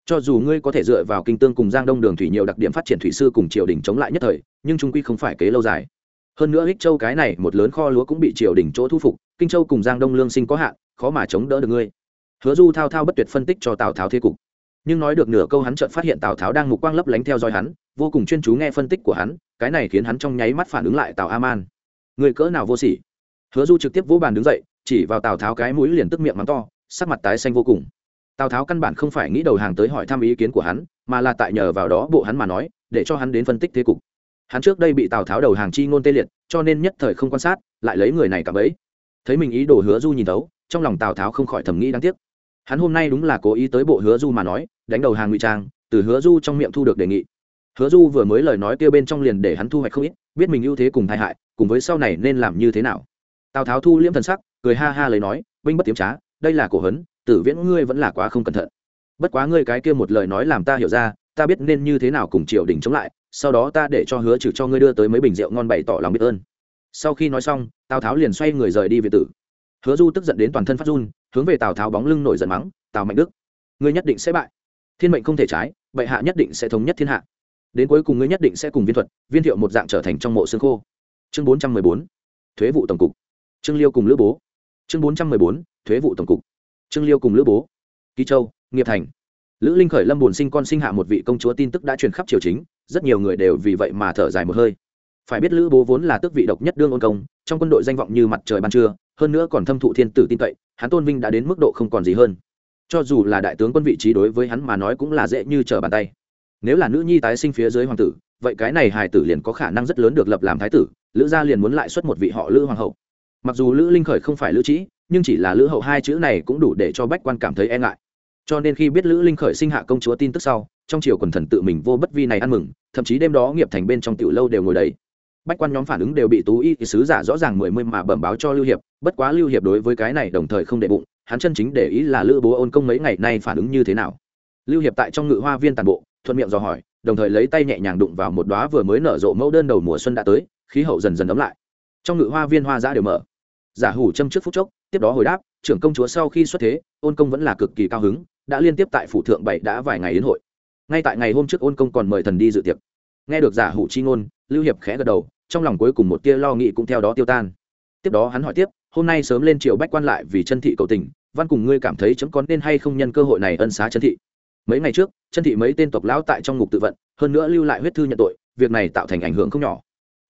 Cho dù ngươi có thể dựa vào kinh tương cùng giang đông đường thủy nhiều đặc điểm phát triển thủy sư cùng triều đình chống lại nhất thời, nhưng trung quy không phải kế lâu dài. Hơn nữa ích châu cái này một lớn kho lúa cũng bị triều đình chỗ thu phục, kinh châu cùng giang đông lương sinh có hạn, khó mà chống đỡ được ngươi. Hứa du thao thao bất tuyệt phân tích cho tào tháo thế cục. Nhưng nói được nửa câu hắn chợt phát hiện tào tháo đang mục quang lấp lánh theo dõi hắn, vô cùng chuyên chú nghe phân tích của hắn, cái này khiến hắn trong nháy mắt phản ứng lại tào a man người cỡ nào vô sỉ? Hứa du trực tiếp vỗ bàn đứng dậy chỉ vào tào tháo cái mũi liền tức miệng mắng to, sắc mặt tái xanh vô cùng. Tào tháo căn bản không phải nghĩ đầu hàng tới hỏi thăm ý kiến của hắn, mà là tại nhờ vào đó bộ hắn mà nói, để cho hắn đến phân tích thế cục. Hắn trước đây bị tào tháo đầu hàng chi ngôn tê liệt, cho nên nhất thời không quan sát, lại lấy người này cả bấy thấy mình ý đồ hứa du nhìn tấu trong lòng tào tháo không khỏi thầm nghĩ đáng tiếc. Hắn hôm nay đúng là cố ý tới bộ hứa du mà nói, đánh đầu hàng ngụy trang, từ hứa du trong miệng thu được đề nghị. Hứa du vừa mới lời nói kia bên trong liền để hắn thu hoạch không ít, biết mình ưu thế cùng tai hại, cùng với sau này nên làm như thế nào. Tào tháo thu liễm thần sắc cười ha ha lấy nói binh bất tiếm trá, đây là cổ hấn, tử viễn ngươi vẫn là quá không cẩn thận. Bất quá ngươi cái kia một lời nói làm ta hiểu ra, ta biết nên như thế nào cùng triều đình chống lại, sau đó ta để cho hứa trừ cho ngươi đưa tới mấy bình rượu ngon bày tỏ lòng biết ơn. Sau khi nói xong, tào tháo liền xoay người rời đi về tử. Hứa du tức giận đến toàn thân phát run, hướng về tào tháo bóng lưng nổi giận mắng, tào mạnh đức, ngươi nhất định sẽ bại. Thiên mệnh không thể trái, bệ hạ nhất định sẽ thống nhất thiên hạ. Đến cuối cùng ngươi nhất định sẽ cùng viên thuật, viên thiệu một dạng trở thành trong mộ xương khô. Chương bốn trăm mười bốn, thuế vụ tổng cục. Trương liêu cùng lữ bố chương bốn trăm mười bốn, thuế vụ tổng cục. Trương liêu cùng lữ bố. Kỳ châu, nghiệp thành. Lữ linh khởi lâm buồn sinh con sinh hạ một vị công chúa tin tức đã truyền khắp triều chính, rất nhiều người đều vì vậy mà thở dài một hơi. Phải biết lữ bố vốn là tước vị độc nhất đương ôn công, trong quân đội danh vọng như mặt trời ban trưa, hơn nữa còn thâm thụ thiên tử tin cậy, hắn tôn vinh đã đến mức độ không còn gì hơn. Cho dù là đại tướng quân vị trí đối với hắn mà nói cũng là dễ như trở bàn tay. Nếu là nữ nhi tái sinh phía dưới hoàng tử, vậy cái này hài tử liền có khả năng rất lớn được lập làm thái tử, lữ gia liền muốn lại xuất một vị họ lữ hoàng hậu mặc dù lữ linh khởi không phải lữ trĩ, nhưng chỉ là lữ hậu hai chữ này cũng đủ để cho bách quan cảm thấy e ngại. Cho nên khi biết lữ linh khởi sinh hạ công chúa tin tức sau, trong chiều quần thần tự mình vô bất vi này ăn mừng, thậm chí đêm đó nghiệp thành bên trong tiểu lâu đều ngồi đấy. bách quan nhóm phản ứng đều bị tú y sứ giả rõ ràng mười mươi mà bẩm báo cho lưu hiệp, bất quá lưu hiệp đối với cái này đồng thời không đệ bụng, hắn chân chính để ý là lữ bố ôn công mấy ngày nay phản ứng như thế nào. Lưu hiệp tại trong ngự hoa viên tàn bộ, thuận miệng dò hỏi, đồng thời lấy tay nhẹ nhàng đụng vào một đóa vừa mới nở rộ mẫu đơn đầu mùa xuân đã tới, khí hậu dần dần ấm lại trong ngự hoa viên hoa giã đều mở. Giả hủ châm trước phút chốc, tiếp đó hồi đáp, trưởng công chúa sau khi xuất thế, ôn công vẫn là cực kỳ cao hứng, đã liên tiếp tại phủ thượng bảy đã vài ngày đến hội. Ngay tại ngày hôm trước ôn công còn mời thần đi dự tiệc. Nghe được giả hủ chi ngôn, lưu hiệp khẽ gật đầu, trong lòng cuối cùng một tia lo nghĩ cũng theo đó tiêu tan. Tiếp đó hắn hỏi tiếp, hôm nay sớm lên triều bách quan lại vì chân thị cầu tình, văn cùng ngươi cảm thấy chấm có nên hay không nhân cơ hội này ân xá chân thị? Mấy ngày trước, chân thị mấy tên tộc lão tại trong ngục tự vận, hơn nữa lưu lại huyết thư nhận tội, việc này tạo thành ảnh hưởng không nhỏ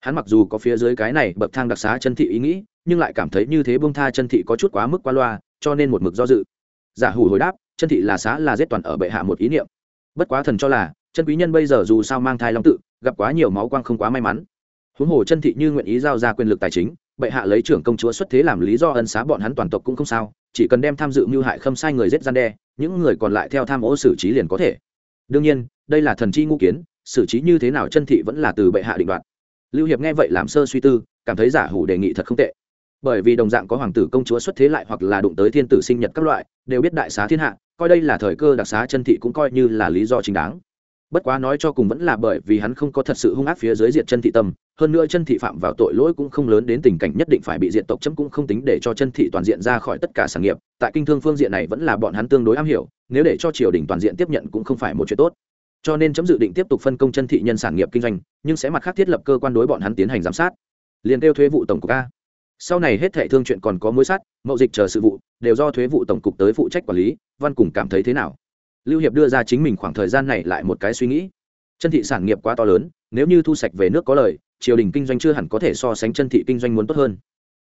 hắn mặc dù có phía dưới cái này bậc thang đặc xá chân thị ý nghĩ, nhưng lại cảm thấy như thế bông tha chân thị có chút quá mức qua loa, cho nên một mực do dự. Giả hủ hồi đáp, chân thị là xá là giết toàn ở bệ hạ một ý niệm. Bất quá thần cho là, chân quý nhân bây giờ dù sao mang thai long tự, gặp quá nhiều máu quang không quá may mắn. Huống hồ chân thị như nguyện ý giao ra quyền lực tài chính, bệ hạ lấy trưởng công chúa xuất thế làm lý do ân xá bọn hắn toàn tộc cũng không sao, chỉ cần đem tham dự mưu hại khâm sai người giết gian đe, những người còn lại theo tham ô xử trí liền có thể. Đương nhiên, đây là thần chi ngũ kiến, xử trí như thế nào chân thị vẫn là từ bệ hạ định đoạt lưu hiệp nghe vậy làm sơ suy tư, cảm thấy giả hủ đề nghị thật không tệ. Bởi vì đồng dạng có hoàng tử công chúa xuất thế lại hoặc là đụng tới thiên tử sinh nhật các loại, đều biết đại xá thiên hạ, coi đây là thời cơ đặc xá chân thị cũng coi như là lý do chính đáng. Bất quá nói cho cùng vẫn là bởi vì hắn không có thật sự hung ác phía dưới diện chân thị tâm, hơn nữa chân thị phạm vào tội lỗi cũng không lớn đến tình cảnh nhất định phải bị diện tộc chấm cũng không tính để cho chân thị toàn diện ra khỏi tất cả sản nghiệp, tại kinh thương phương diện này vẫn là bọn hắn tương đối am hiểu, nếu để cho triều đình toàn diện tiếp nhận cũng không phải một chuyện tốt cho nên chấm dự định tiếp tục phân công chân thị nhân sản nghiệp kinh doanh, nhưng sẽ mặt khác thiết lập cơ quan đối bọn hắn tiến hành giám sát. Liền kêu thuế vụ tổng cục a. Sau này hết thệ thương chuyện còn có mối sát, mậu dịch chờ sự vụ, đều do thuế vụ tổng cục tới phụ trách quản lý, văn cùng cảm thấy thế nào? Lưu hiệp đưa ra chính mình khoảng thời gian này lại một cái suy nghĩ. Chân thị sản nghiệp quá to lớn, nếu như thu sạch về nước có lời, triều đình kinh doanh chưa hẳn có thể so sánh chân thị kinh doanh muốn tốt hơn.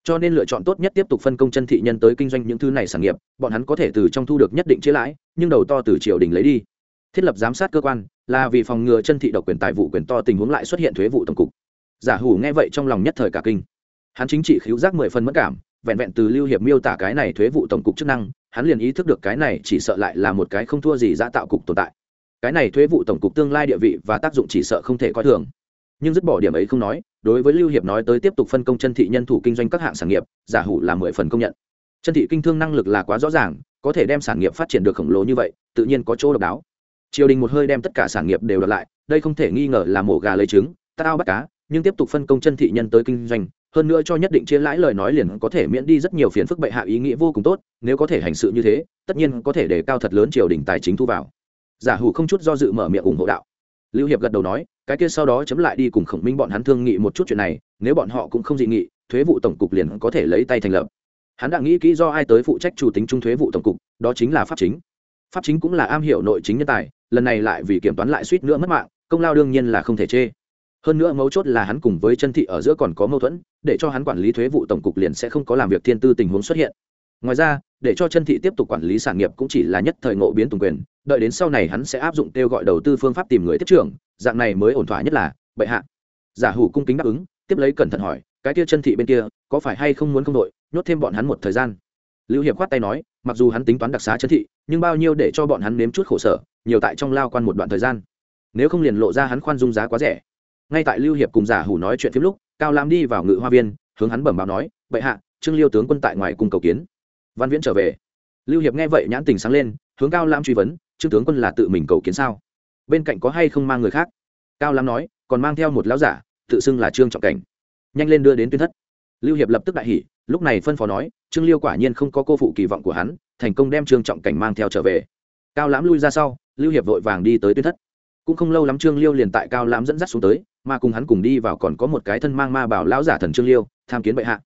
Cho nên lựa chọn tốt nhất tiếp tục phân công chân thị nhân tới kinh doanh những thứ này sản nghiệp, bọn hắn có thể từ trong thu được nhất định chế lãi, nhưng đầu to từ triều đình lấy đi thiết lập giám sát cơ quan, là vì phòng ngừa chân thị độc quyền tài vụ quyền to tình huống lại xuất hiện thuế vụ tổng cục. Giả hủ nghe vậy trong lòng nhất thời cả kinh. Hắn chính trị khiếu giác mười phần mất cảm, vẹn vẹn từ lưu hiệp miêu tả cái này thuế vụ tổng cục chức năng, hắn liền ý thức được cái này chỉ sợ lại là một cái không thua gì giã tạo cục tồn tại. Cái này thuế vụ tổng cục tương lai địa vị và tác dụng chỉ sợ không thể coi thường. Nhưng dứt bỏ điểm ấy không nói, đối với lưu hiệp nói tới tiếp tục phân công chân thị nhân thủ kinh doanh các hạng sản nghiệp, giả hủ là mười phần công nhận. Chân thị kinh thương năng lực là quá rõ ràng, có thể đem sản nghiệp phát triển được khổng lồ như vậy, tự nhiên có chỗ độc đáo triều đình một hơi đem tất cả sản nghiệp đều đặt lại, đây không thể nghi ngờ là mổ gà lấy trứng tao bắt cá, nhưng tiếp tục phân công chân thị nhân tới kinh doanh, hơn nữa cho nhất định chia lãi lời nói liền có thể miễn đi rất nhiều phiền phức bệ hạ ý nghĩa vô cùng tốt, nếu có thể hành sự như thế, tất nhiên có thể đề cao thật lớn triều đình tài chính thu vào. Giả hủ không chút do dự mở miệng ủng hộ đạo. Lưu hiệp gật đầu nói, cái kia sau đó chấm lại đi cùng khổng minh bọn hắn thương nghị một chút chuyện này, nếu bọn họ cũng không dị nghị, thuế vụ tổng cục liền có thể lấy tay thành lập. Hắn đã nghĩ kỹ do ai tới phụ trách chủ tính trung thuế vụ tổng cục, đó chính là pháp chính. Pháp chính cũng là am hiểu nội chính nhân tài lần này lại vì kiểm toán lại suýt nữa mất mạng, công lao đương nhiên là không thể chê. Hơn nữa mấu chốt là hắn cùng với chân thị ở giữa còn có mâu thuẫn, để cho hắn quản lý thuế vụ tổng cục liền sẽ không có làm việc thiên tư tình huống xuất hiện. Ngoài ra, để cho chân thị tiếp tục quản lý sản nghiệp cũng chỉ là nhất thời ngộ biến tùng quyền, đợi đến sau này hắn sẽ áp dụng kêu gọi đầu tư phương pháp tìm người tiếp trưởng, dạng này mới ổn thỏa nhất là, bệ hạ. Giả hủ cung kính đáp ứng, tiếp lấy cẩn thận hỏi, cái kia chân thị bên kia, có phải hay không muốn không đội, nhốt thêm bọn hắn một thời gian? Lưu hiệp khoát tay nói, mặc dù hắn tính toán đặc xá chân thị, nhưng bao nhiêu để cho bọn hắn nếm chút khổ sở nhiều tại trong lao quan một đoạn thời gian. Nếu không liền lộ ra hắn khoan dung giá quá rẻ. Ngay tại lưu hiệp cùng giả hủ nói chuyện phim lúc, cao lam đi vào ngự hoa viên, hướng hắn bẩm báo nói, bệ hạ, trương liêu tướng quân tại ngoài cung cầu kiến. Văn viễn trở về. Lưu hiệp nghe vậy nhãn tình sáng lên, hướng cao lam truy vấn, trương tướng quân là tự mình cầu kiến sao? Bên cạnh có hay không mang người khác? Cao lam nói, còn mang theo một lão giả, tự xưng là trương trọng cảnh. Nhanh lên đưa đến tuyên thất. Lưu hiệp lập tức đại hỉ, lúc này phân phó nói, trương liêu quả nhiên không có cô phụ kỳ vọng của hắn, thành công đem trương trọng cảnh mang theo trở về cao lãm lui ra sau, lưu hiệp vội vàng đi tới tuyên thất. Cũng không lâu lắm trương liêu liền tại cao lãm dẫn dắt xuống tới, mà cùng hắn cùng đi vào còn có một cái thân mang ma bảo lão giả thần trương liêu, tham kiến bệ hạ.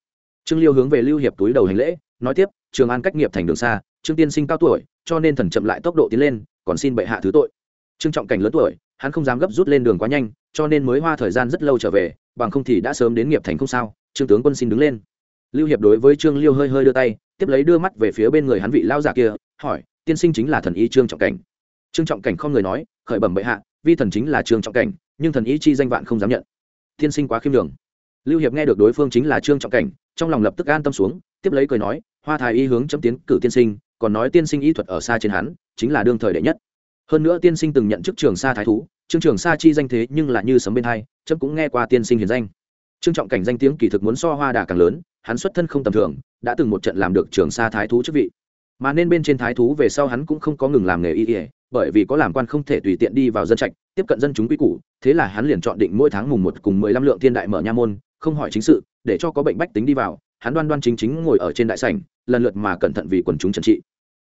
Trương liêu hướng về lưu hiệp túi đầu hành lễ, nói tiếp, trường an cách nghiệp thành đường xa, trương tiên sinh cao tuổi, cho nên thần chậm lại tốc độ tiến lên, còn xin bệ hạ thứ tội. Trương trọng cảnh lớn tuổi, hắn không dám gấp rút lên đường quá nhanh, cho nên mới hoa thời gian rất lâu trở về, bằng không thì đã sớm đến nghiệp thành không sao, trương tướng quân xin đứng lên. Lưu hiệp đối với trương liêu hơi hơi đưa tay, tiếp lấy đưa mắt về phía bên người hắn vị lao giả kia, hỏi tiên sinh chính là thần y trương trọng cảnh. Trương trọng cảnh không người nói, khởi bẩm bệ hạ, vi thần chính là trương trọng cảnh, nhưng thần ý chi danh vạn không dám nhận. Tiên sinh quá khiêm đường lưu hiệp nghe được đối phương chính là trương trọng cảnh, trong lòng lập tức an tâm xuống, tiếp lấy cười nói, hoa thái y hướng chấm tiến cử tiên sinh, còn nói tiên sinh y thuật ở xa trên hắn, chính là đương thời đệ nhất. Hơn nữa tiên sinh từng nhận chức trường sa thái thú trương trường sa chi danh thế nhưng là như sấm bên hai, chấm cũng nghe qua tiên sinh hiền danh. Trương trọng cảnh danh tiếng kỳ thực muốn so hoa đà càng lớn, hắn xuất thân không tầm thường, đã từng một trận làm được trường sa thái thú chức vị mà nên bên trên thái thú về sau hắn cũng không có ngừng làm nghề y ỉa bởi vì có làm quan không thể tùy tiện đi vào dân trạch, tiếp cận dân chúng quy củ, thế là hắn liền chọn định mỗi tháng mùng một cùng mười lăm lượng thiên đại mở nha môn, không hỏi chính sự, để cho có bệnh bách tính đi vào, hắn đoan đoan chính chính ngồi ở trên đại sảnh, lần lượt mà cẩn thận vì quần chúng trần trị.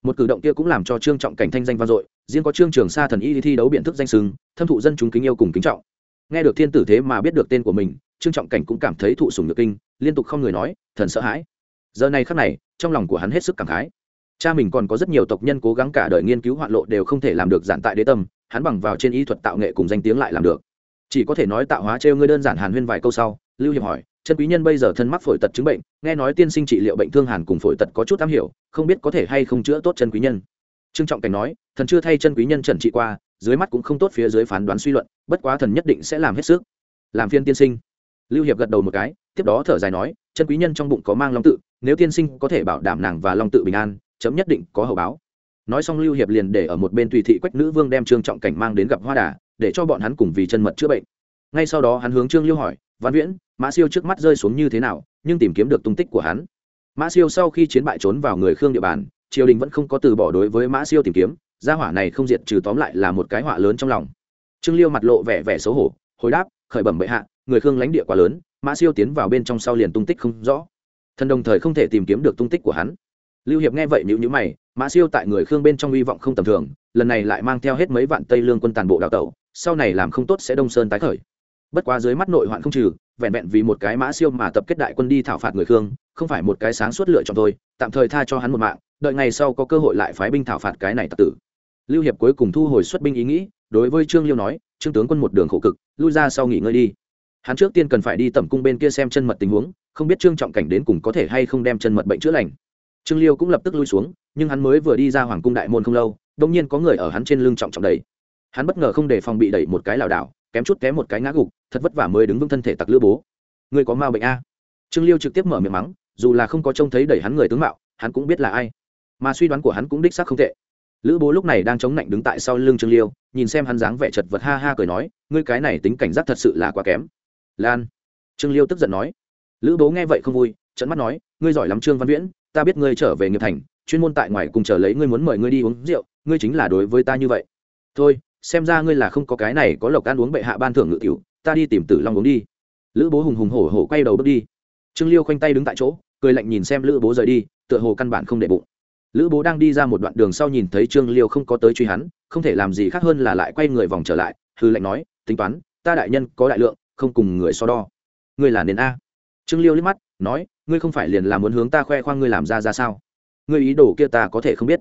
Một cử động kia cũng làm cho trương trọng cảnh thanh danh vang dội, riêng có trương trường sa thần y thi đấu biện thức danh sưng, thâm thụ dân chúng kính yêu cùng kính trọng. Nghe được thiên tử thế mà biết được tên của mình, trương trọng cảnh cũng cảm thấy thụ sùng nhược kinh, liên tục không người nói, thần sợ hãi. Giờ này khắc này, trong lòng của hắn hết sức cảm khái cha mình còn có rất nhiều tộc nhân cố gắng cả đời nghiên cứu hoạn lộ đều không thể làm được giản tại đế tâm, hắn bằng vào trên ý thuật tạo nghệ cùng danh tiếng lại làm được. Chỉ có thể nói tạo hóa trêu ngươi đơn giản hàn huyên vài câu sau, lưu hiệp hỏi, chân quý nhân bây giờ thân mắc phổi tật chứng bệnh, nghe nói tiên sinh trị liệu bệnh thương hàn cùng phổi tật có chút am hiểu, không biết có thể hay không chữa tốt chân quý nhân? Trương trọng cảnh nói, thần chưa thay chân quý nhân trần trị qua, dưới mắt cũng không tốt phía dưới phán đoán suy luận, bất quá thần nhất định sẽ làm hết sức. Làm phiên tiên sinh. Lưu hiệp gật đầu một cái, tiếp đó thở dài nói, chân quý nhân trong bụng có mang long tự, nếu tiên sinh có thể bảo đảm nàng và long tự bình an chấm nhất định có hậu báo. Nói xong lưu hiệp liền để ở một bên tùy thị quách nữ vương đem trương trọng cảnh mang đến gặp hoa đà, để cho bọn hắn cùng vì chân mật chữa bệnh. Ngay sau đó hắn hướng trương liêu hỏi văn viễn, mã siêu trước mắt rơi xuống như thế nào, nhưng tìm kiếm được tung tích của hắn? Mã siêu sau khi chiến bại trốn vào người khương địa bàn, triều đình vẫn không có từ bỏ đối với mã siêu tìm kiếm, gia hỏa này không diệt trừ tóm lại là một cái họa lớn trong lòng. Trương liêu mặt lộ vẻ vẻ xấu hổ, hồi đáp, khởi bẩm bệ hạ, người khương lãnh địa quá lớn, mã siêu tiến vào bên trong sau liền tung tích không rõ. Thần đồng thời không thể tìm kiếm được tung tích của hắn lưu hiệp nghe vậy nhữ nhữ mày, mã siêu tại người khương bên trong hy vọng không tầm thường, lần này lại mang theo hết mấy vạn tây lương quân tàn bộ đào tẩu, sau này làm không tốt sẽ đông sơn tái khởi. Bất quá dưới mắt nội hoạn không trừ, vẹn vẹn vì một cái mã siêu mà tập kết đại quân đi thảo phạt người khương, không phải một cái sáng suốt lựa chọn thôi, tạm thời tha cho hắn một mạng, đợi ngày sau có cơ hội lại phái binh thảo phạt cái này tặc tử. Lưu hiệp cuối cùng thu hồi xuất binh ý nghĩ, đối với trương liêu nói, trương tướng quân một đường khổ cực, lui ra sau nghỉ ngơi đi. Hắn trước tiên cần phải đi tẩm cung bên kia xem chân mật tình huống, không biết trương trọng cảnh đến cùng có thể hay không đem chân mật bệnh chữa lành trương liêu cũng lập tức lui xuống, nhưng hắn mới vừa đi ra hoàng cung đại môn không lâu đông nhiên có người ở hắn trên lưng trọng trọng đầy hắn bất ngờ không để phòng bị đẩy một cái lảo đảo, kém chút kém một cái ngã gục, thật vất vả mới đứng vững thân thể tặc lữ bố. Người có ma bệnh a? Trương liêu trực tiếp mở miệng mắng, dù là không có trông thấy đẩy hắn người tướng mạo, hắn cũng biết là ai. Mà suy đoán của hắn cũng đích xác không tệ. Lữ bố lúc này đang chống lạnh đứng tại sau lưng trương liêu, nhìn xem hắn dáng vẻ chật vật ha ha cười nói, ngươi cái này tính cảnh giác thật sự là quá kém. Lan. Trương liêu tức giận nói. Lữ bố nghe vậy không vui trận mắt nói, ngươi giỏi lắm trương văn viễn ta biết ngươi trở về nghiệp thành, chuyên môn tại ngoài cùng chờ lấy ngươi muốn mời ngươi đi uống rượu, ngươi chính là đối với ta như vậy. Thôi, xem ra ngươi là không có cái này có lộc ăn uống bệ hạ ban thưởng ngự tiểu, ta đi tìm tử long uống đi. Lữ bố hùng hùng hổ hổ quay đầu bước đi. Trương liêu khoanh tay đứng tại chỗ, cười lạnh nhìn xem lữ bố rời đi, tựa hồ căn bản không để bụng. Lữ bố đang đi ra một đoạn đường sau nhìn thấy trương liêu không có tới truy hắn, không thể làm gì khác hơn là lại quay người vòng trở lại, hư lệnh nói, tính toán, ta đại nhân có đại lượng, không cùng người so đo. Ngươi là nền a. Trương liêu liếc mắt, nói ngươi không phải liền là muốn hướng ta khoe khoang ngươi làm ra ra sao? Ngươi ý đồ kia ta có thể không biết.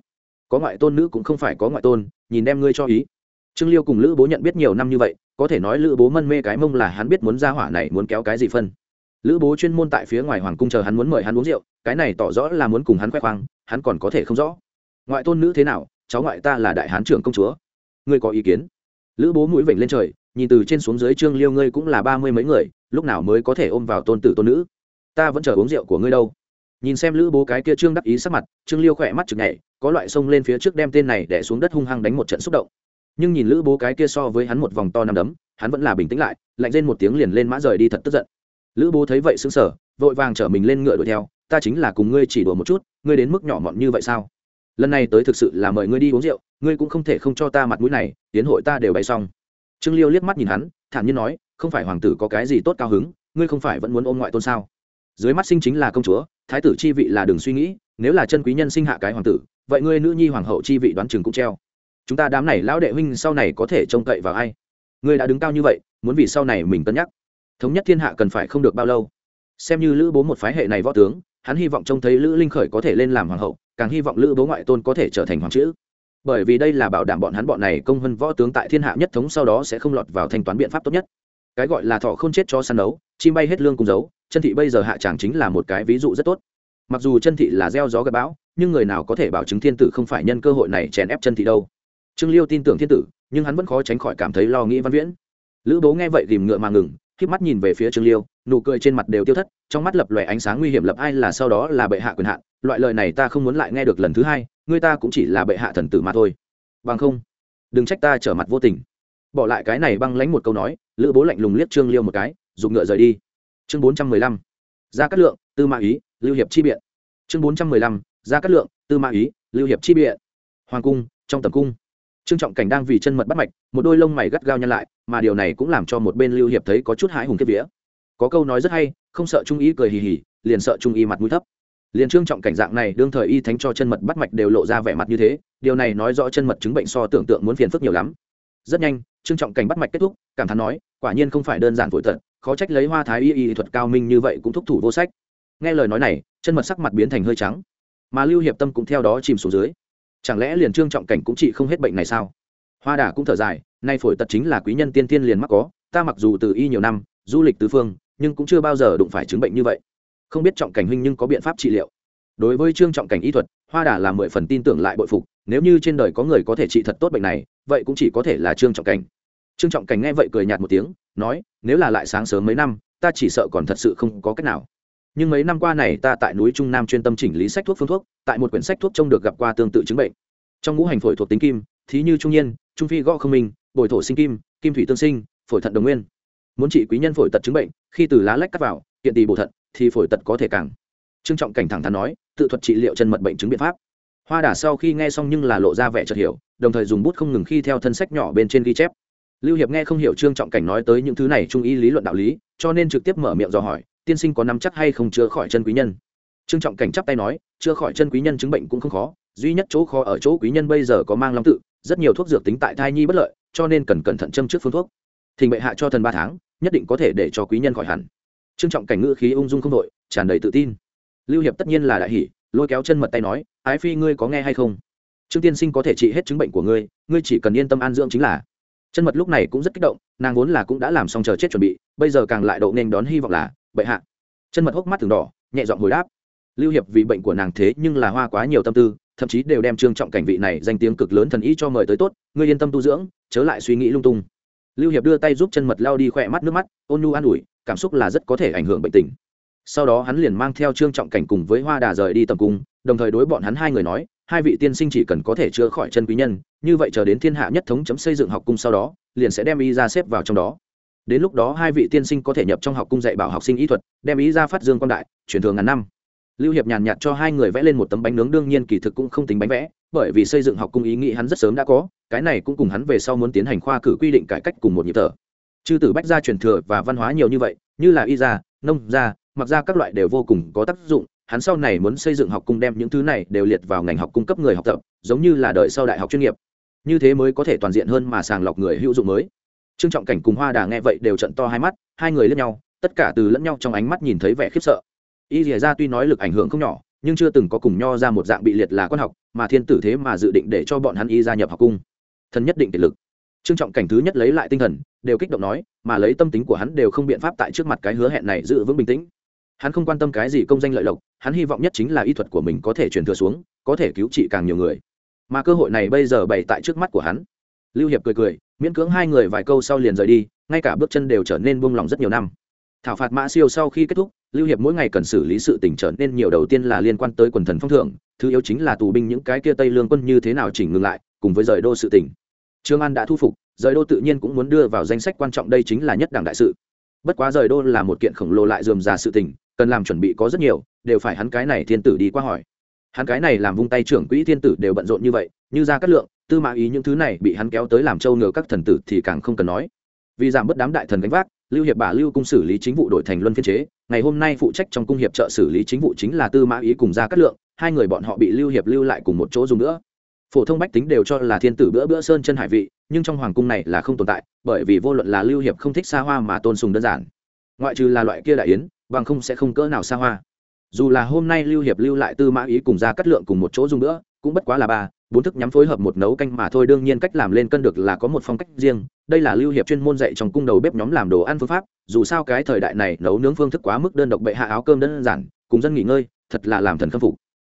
Có ngoại tôn nữ cũng không phải có ngoại tôn, nhìn đem ngươi cho ý. Trương liêu cùng lữ bố nhận biết nhiều năm như vậy, có thể nói lữ bố mân mê cái mông là hắn biết muốn ra hỏa này muốn kéo cái gì phân. Lữ bố chuyên môn tại phía ngoài hoàng cung chờ hắn muốn mời hắn uống rượu, cái này tỏ rõ là muốn cùng hắn khoe khoang, hắn còn có thể không rõ. Ngoại tôn nữ thế nào? Cháu ngoại ta là đại hán trưởng công chúa. Ngươi có ý kiến? Lữ bố mũi vểnh lên trời, nhìn từ trên xuống dưới trương liêu ngươi cũng là ba mươi mấy người, lúc nào mới có thể ôm vào tôn tử tôn nữ? Ta vẫn chờ uống rượu của ngươi đâu. Nhìn xem lữ bố cái kia trương đắc ý sắc mặt, trương liêu khỏe mắt chực nhảy, có loại sông lên phía trước đem tên này để xuống đất hung hăng đánh một trận xúc động. Nhưng nhìn lữ bố cái kia so với hắn một vòng to nằm đấm, hắn vẫn là bình tĩnh lại, lạnh lên một tiếng liền lên mã rời đi thật tức giận. Lữ bố thấy vậy xứng sở vội vàng chở mình lên ngựa đuổi theo, ta chính là cùng ngươi chỉ đùa một chút, ngươi đến mức nhỏ mọn như vậy sao? Lần này tới thực sự là mời ngươi đi uống rượu, ngươi cũng không thể không cho ta mặt mũi này, tiến hội ta đều bày xong. Trương liêu liếc mắt nhìn hắn, thản nhiên nói, không phải hoàng tử có cái gì tốt cao hứng, ngươi không phải vẫn muốn ôm ngoại tôn sao? Dưới mắt sinh chính là công chúa, thái tử chi vị là đừng suy nghĩ, nếu là chân quý nhân sinh hạ cái hoàng tử, vậy ngươi nữ nhi hoàng hậu chi vị đoán chừng cũng treo. Chúng ta đám này lão đệ huynh sau này có thể trông cậy vào ai? Ngươi đã đứng cao như vậy, muốn vì sau này mình cân nhắc. Thống nhất thiên hạ cần phải không được bao lâu. Xem như lữ bố một phái hệ này võ tướng, hắn hy vọng trông thấy lữ linh khởi có thể lên làm hoàng hậu, càng hy vọng lữ bố ngoại tôn có thể trở thành hoàng chữ. Bởi vì đây là bảo đảm bọn hắn bọn này công hơn võ tướng tại thiên hạ nhất thống sau đó sẽ không lọt vào thanh toán biện pháp tốt nhất cái gọi là thọ không chết cho săn đấu chim bay hết lương cùng giấu chân thị bây giờ hạ tràng chính là một cái ví dụ rất tốt. Mặc dù chân thị là gieo gió gặp bão, nhưng người nào có thể bảo chứng thiên tử không phải nhân cơ hội này chèn ép chân thị đâu. Trương liêu tin tưởng thiên tử, nhưng hắn vẫn khó tránh khỏi cảm thấy lo nghĩ văn viễn. Lữ bố nghe vậy tìm ngựa mà ngừng k mắt nhìn về phía trương liêu, nụ cười trên mặt đều tiêu thất, trong mắt lập lòe ánh sáng nguy hiểm lập ai là sau đó là bệ hạ quyền hạn, loại lời này ta không muốn lại nghe được lần thứ hai, người ta cũng chỉ là bệ hạ thần tử mà thôi. Bằng không, đừng trách ta trở mặt vô tình. Bỏ lại cái này băng lánh một câu nói lữ bố lạnh lùng liếc trương liêu một cái dùng ngựa rời đi. Chương bốn trăm mười lăm ra cát lượng, tư mã ý, lưu hiệp chi biện. Chương bốn trăm mười lăm ra cát lượng, tư mã ý, lưu hiệp chi biện. Hoàng cung, trong tầm cung. Trương trọng cảnh đang vì chân mật bắt mạch, một đôi lông mày gắt gao nhăn lại, mà điều này cũng làm cho một bên lưu hiệp thấy có chút hãi hùng kiếp vía. Có câu nói rất hay, không sợ trung ý cười hì hì, liền sợ trung y mặt mũi thấp. Liền trương trọng cảnh dạng này, đương thời y thánh cho chân mật bắt mạch đều lộ ra vẻ mặt như thế, điều này nói rõ chân mật chứng bệnh so tưởng tượng muốn phiền phức nhiều lắm rất nhanh, trương trọng cảnh bắt mạch kết thúc, cảm thán nói, quả nhiên không phải đơn giản vội tận khó trách lấy hoa thái y y thuật cao minh như vậy cũng thúc thủ vô sách. Nghe lời nói này, chân mật sắc mặt biến thành hơi trắng. Mà lưu hiệp tâm cũng theo đó chìm xuống dưới. Chẳng lẽ liền trương trọng cảnh cũng trị không hết bệnh này sao? Hoa đà cũng thở dài, nay phổi tật chính là quý nhân tiên tiên liền mắc có, ta mặc dù từ y nhiều năm, du lịch tứ phương, nhưng cũng chưa bao giờ đụng phải chứng bệnh như vậy. Không biết trọng cảnh huynh nhưng có biện pháp trị liệu. Đối với trương trọng cảnh y thuật, hoa đà là mười phần tin tưởng lại bội phục nếu như trên đời có người có thể trị thật tốt bệnh này, vậy cũng chỉ có thể là trương trọng cảnh. Trương trọng cảnh nghe vậy cười nhạt một tiếng, nói, nếu là lại sáng sớm mấy năm, ta chỉ sợ còn thật sự không có cách nào. Nhưng mấy năm qua này ta tại núi trung nam chuyên tâm chỉnh lý sách thuốc phương thuốc, tại một quyển sách thuốc trông được gặp qua tương tự chứng bệnh. Trong ngũ hành phổi thuộc tính kim, thí như trung nhiên, trung phi gõ không minh, bồi thổ sinh kim kim thủy tương sinh, phổi thận đồng nguyên. Muốn trị quý nhân phổi tật chứng bệnh, khi từ lá lách cắt vào hiện tỳ bổ thận, thì phổi tật có thể càng. Trương trọng cảnh thẳng thắn nói, tự thuật trị liệu chân mật bệnh chứng biện pháp hoa đà sau khi nghe xong nhưng là lộ ra vẻ chợt hiểu, đồng thời dùng bút không ngừng khi theo thân sách nhỏ bên trên ghi chép. Lưu hiệp nghe không hiểu trương trọng cảnh nói tới những thứ này trung ý lý luận đạo lý, cho nên trực tiếp mở miệng dò hỏi, tiên sinh có nắm chắc hay không chữa khỏi chân quý nhân? Trương trọng cảnh chắp tay nói, chữa khỏi chân quý nhân chứng bệnh cũng không khó, duy nhất chỗ khó ở chỗ quý nhân bây giờ có mang long tự, rất nhiều thuốc dược tính tại thai nhi bất lợi, cho nên cần cẩn thận châm trước phương thuốc. Thỉnh bệ hạ cho thần ba tháng, nhất định có thể để cho quý nhân khỏi hẳn. Trương trọng cảnh ngữ khí ung dung không đội tràn đầy tự tin. Lưu hiệp tất nhiên là đại hỷ lôi kéo chân mật tay nói, ái phi, ngươi có nghe hay không? Trương tiên sinh có thể trị hết chứng bệnh của ngươi ngươi chỉ cần yên tâm an dưỡng chính là. Chân mật lúc này cũng rất kích động, nàng vốn là cũng đã làm xong chờ chết chuẩn bị, bây giờ càng lại độ nên đón hy vọng là, bệ hạ. Chân mật hốc mắt thường đỏ, nhẹ giọng hồi đáp, lưu hiệp vì bệnh của nàng thế nhưng là hoa quá nhiều tâm tư, thậm chí đều đem trương trọng cảnh vị này danh tiếng cực lớn thần ý cho mời tới tốt, ngươi yên tâm tu dưỡng, chớ lại suy nghĩ lung tung. Lưu hiệp đưa tay giúp chân mật lao đi khỏe mắt nước mắt, ôn nhu an ủi, cảm xúc là rất có thể ảnh hưởng bệnh tình sau đó hắn liền mang theo trương trọng cảnh cùng với hoa đà rời đi tầm cung, đồng thời đối bọn hắn hai người nói, hai vị tiên sinh chỉ cần có thể chữa khỏi chân quý nhân, như vậy chờ đến thiên hạ nhất thống chấm xây dựng học cung sau đó, liền sẽ đem y ra xếp vào trong đó. Đến lúc đó hai vị tiên sinh có thể nhập trong học cung dạy bảo học sinh y thuật, đem ý ra phát dương quan đại truyền thường ngàn năm. Lưu hiệp nhàn nhạt cho hai người vẽ lên một tấm bánh nướng, đương nhiên kỳ thực cũng không tính bánh vẽ, bởi vì xây dựng học cung ý nghĩ hắn rất sớm đã có, cái này cũng cùng hắn về sau muốn tiến hành khoa cử quy định cải cách cùng một nhịp thở. Chư tử bách gia truyền thừa và văn hóa nhiều như vậy, như là y gia, nông gia mặc ra các loại đều vô cùng có tác dụng, hắn sau này muốn xây dựng học cung đem những thứ này đều liệt vào ngành học cung cấp người học tập, giống như là đợi sau đại học chuyên nghiệp. Như thế mới có thể toàn diện hơn mà sàng lọc người hữu dụng mới. Trương trọng cảnh cùng hoa đà nghe vậy đều trận to hai mắt, hai người lẫn nhau, tất cả từ lẫn nhau trong ánh mắt nhìn thấy vẻ khiếp sợ. Y dìa ra tuy nói lực ảnh hưởng không nhỏ, nhưng chưa từng có cùng nho ra một dạng bị liệt là quan học, mà thiên tử thế mà dự định để cho bọn hắn y gia nhập học cung. Thần nhất định kiệt lực. Trương trọng cảnh thứ nhất lấy lại tinh thần, đều kích động nói, mà lấy tâm tính của hắn đều không biện pháp tại trước mặt cái hứa hẹn này giữ vững bình tĩnh hắn không quan tâm cái gì công danh lợi lộc, hắn hy vọng nhất chính là y thuật của mình có thể truyền thừa xuống, có thể cứu trị càng nhiều người. Mà cơ hội này bây giờ bày tại trước mắt của hắn. Lưu hiệp cười cười, miễn cưỡng hai người vài câu sau liền rời đi, ngay cả bước chân đều trở nên buông lỏng rất nhiều năm. Thảo phạt mã siêu sau khi kết thúc, lưu hiệp mỗi ngày cần xử lý sự tỉnh trở nên nhiều đầu tiên là liên quan tới quần thần phong thưởng thứ yếu chính là tù binh những cái kia tây lương quân như thế nào chỉnh ngừng lại, cùng với rời đô sự tỉnh trương an đã thu phục, rời đô tự nhiên cũng muốn đưa vào danh sách quan trọng đây chính là nhất đảng đại sự. Bất quá rời đô là một kiện khổng lồ lại dườm già sự tình cần làm chuẩn bị có rất nhiều, đều phải hắn cái này thiên tử đi qua hỏi. Hắn cái này làm vung tay trưởng quỹ thiên tử đều bận rộn như vậy, như ra cát lượng, tư mã ý những thứ này bị hắn kéo tới làm trâu ngựa các thần tử thì càng không cần nói. Vì giảm bớt đám đại thần gánh vác, lưu hiệp bà lưu cung xử lý chính vụ đổi thành luân phiên chế, ngày hôm nay phụ trách trong cung hiệp trợ xử lý chính vụ chính là tư mã ý cùng ra cát lượng, hai người bọn họ bị lưu hiệp lưu lại cùng một chỗ dùng nữa. Phổ thông bách tính đều cho là thiên tử bữa bữa sơn chân hải vị, nhưng trong hoàng cung này là không tồn tại, bởi vì vô luận là lưu hiệp không thích xa hoa mà tôn sùng đơn giản. Ngoại trừ là loại kia đại yến bằng không sẽ không cỡ nào xa hoa. Dù là hôm nay lưu hiệp lưu lại tư mã ý cùng ra cắt lượng cùng một chỗ dùng nữa, cũng bất quá là ba, bốn thức nhắm phối hợp một nấu canh mà thôi, đương nhiên cách làm lên cân được là có một phong cách riêng. Đây là lưu hiệp chuyên môn dạy trong cung đầu bếp nhóm làm đồ ăn phương pháp, dù sao cái thời đại này nấu nướng phương thức quá mức đơn độc bệ hạ áo cơm đơn giản, cùng dân nghỉ ngơi, thật là làm thần khâm phục.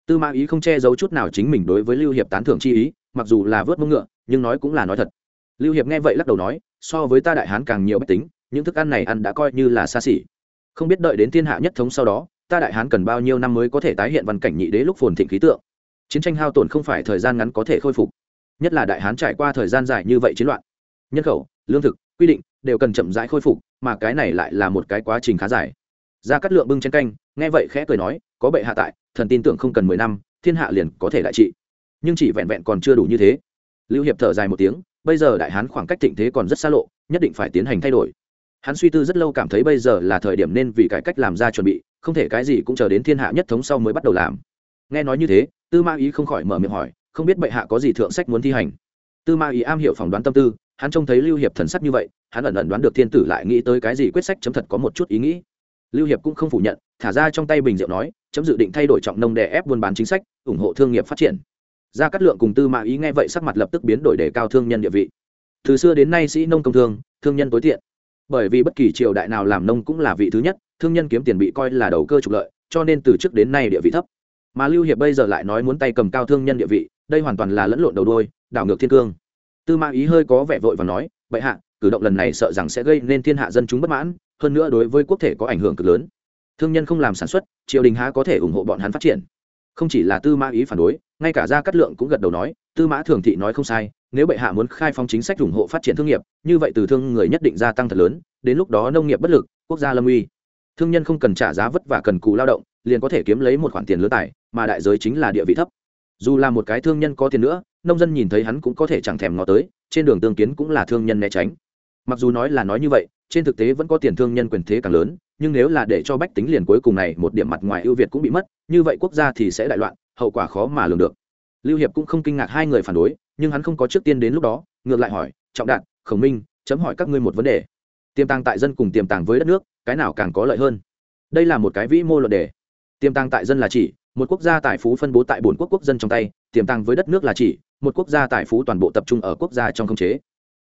Tư mã ý không che giấu chút nào chính mình đối với lưu hiệp tán thưởng chi ý, mặc dù là vớt mông ngựa, nhưng nói cũng là nói thật. Lưu hiệp nghe vậy lắc đầu nói, so với ta đại hán càng nhiều bách tính, những thức ăn này ăn đã coi như là xa xỉ không biết đợi đến thiên hạ nhất thống sau đó, ta đại hán cần bao nhiêu năm mới có thể tái hiện văn cảnh nhị đế lúc phồn thịnh khí tượng? Chiến tranh hao tổn không phải thời gian ngắn có thể khôi phục. Nhất là đại hán trải qua thời gian dài như vậy chiến loạn. Nhân khẩu, lương thực, quy định đều cần chậm rãi khôi phục, mà cái này lại là một cái quá trình khá dài. Ra cắt lượng bưng trên canh, nghe vậy khẽ cười nói, có bệ hạ tại, thần tin tưởng không cần mười năm, thiên hạ liền có thể đại trị. Nhưng chỉ vẹn vẹn còn chưa đủ như thế. Lưu hiệp thở dài một tiếng, bây giờ đại hán khoảng cách thịnh thế còn rất xa lộ, nhất định phải tiến hành thay đổi hắn suy tư rất lâu cảm thấy bây giờ là thời điểm nên vì cải cách làm ra chuẩn bị, không thể cái gì cũng chờ đến thiên hạ nhất thống sau mới bắt đầu làm. Nghe nói như thế, tư ma ý không khỏi mở miệng hỏi, không biết bệ hạ có gì thượng sách muốn thi hành? Tư ma ý am hiểu phỏng đoán tâm tư, hắn trông thấy lưu hiệp thần sắc như vậy, hắn ẩn ẩn đoán được thiên tử lại nghĩ tới cái gì quyết sách chấm thật có một chút ý nghĩ. Lưu hiệp cũng không phủ nhận, thả ra trong tay bình rượu nói, chấm dự định thay đổi trọng nông đè ép buôn bán chính sách, ủng hộ thương nghiệp phát triển. Gia cát lượng cùng tư mã ý nghe vậy sắc mặt lập tức biến đổi để cao thương nhân địa vị. Từ xưa đến nay sĩ nông công thương thương nhân tối tiện bởi vì bất kỳ triều đại nào làm nông cũng là vị thứ nhất, thương nhân kiếm tiền bị coi là đầu cơ trục lợi, cho nên từ trước đến nay địa vị thấp. Mà lưu hiệp bây giờ lại nói muốn tay cầm cao thương nhân địa vị, đây hoàn toàn là lẫn lộn đầu đôi đảo ngược thiên cương. Tư mã ý hơi có vẻ vội và nói vậy hạ, cử động lần này sợ rằng sẽ gây nên thiên hạ dân chúng bất mãn, hơn nữa đối với quốc thể có ảnh hưởng cực lớn. Thương nhân không làm sản xuất, triều đình há có thể ủng hộ bọn hắn phát triển? Không chỉ là tư mã ý phản đối, ngay cả gia cát lượng cũng gật đầu nói, tư mã thường thị nói không sai nếu bệ hạ muốn khai phóng chính sách ủng hộ phát triển thương nghiệp, như vậy từ thương người nhất định gia tăng thật lớn, đến lúc đó nông nghiệp bất lực, quốc gia lâm uy. Thương nhân không cần trả giá vất vả cần cù lao động, liền có thể kiếm lấy một khoản tiền lớn tài, mà đại giới chính là địa vị thấp. Dù là một cái thương nhân có tiền nữa, nông dân nhìn thấy hắn cũng có thể chẳng thèm ngó tới, trên đường tương kiến cũng là thương nhân né tránh. Mặc dù nói là nói như vậy, trên thực tế vẫn có tiền thương nhân quyền thế càng lớn, nhưng nếu là để cho bách tính liền cuối cùng này một điểm mặt ngoài ưu việt cũng bị mất, như vậy quốc gia thì sẽ đại loạn, hậu quả khó mà lường được. Lưu hiệp cũng không kinh ngạc hai người phản đối nhưng hắn không có trước tiên đến lúc đó, ngược lại hỏi, trọng đạt, khổng minh, chấm hỏi các ngươi một vấn đề. Tiềm tàng tại dân cùng tiềm tàng với đất nước, cái nào càng có lợi hơn? Đây là một cái vĩ mô luận đề. Tiềm tàng tại dân là chỉ, một quốc gia tài phú phân bố tại bốn quốc quốc dân trong tay, tiềm tàng với đất nước là chỉ, một quốc gia tài phú toàn bộ tập trung ở quốc gia trong khống chế.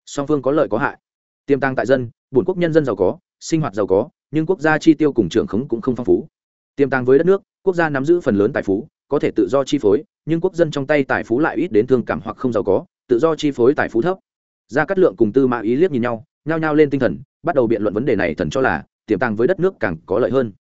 Song phương có lợi có hại. Tiềm tàng tại dân, bốn quốc nhân dân giàu có, sinh hoạt giàu có, nhưng quốc gia chi tiêu cùng trưởng khống cũng không phong phú. Tiềm tàng với đất nước, quốc gia nắm giữ phần lớn tài phú có thể tự do chi phối, nhưng quốc dân trong tay tài phú lại ít đến thương cảm hoặc không giàu có, tự do chi phối tài phú thấp. Gia cát lượng cùng tư mã ý liếc nhìn nhau, nhao nhao lên tinh thần, bắt đầu biện luận vấn đề này thần cho là, tiềm tàng với đất nước càng có lợi hơn.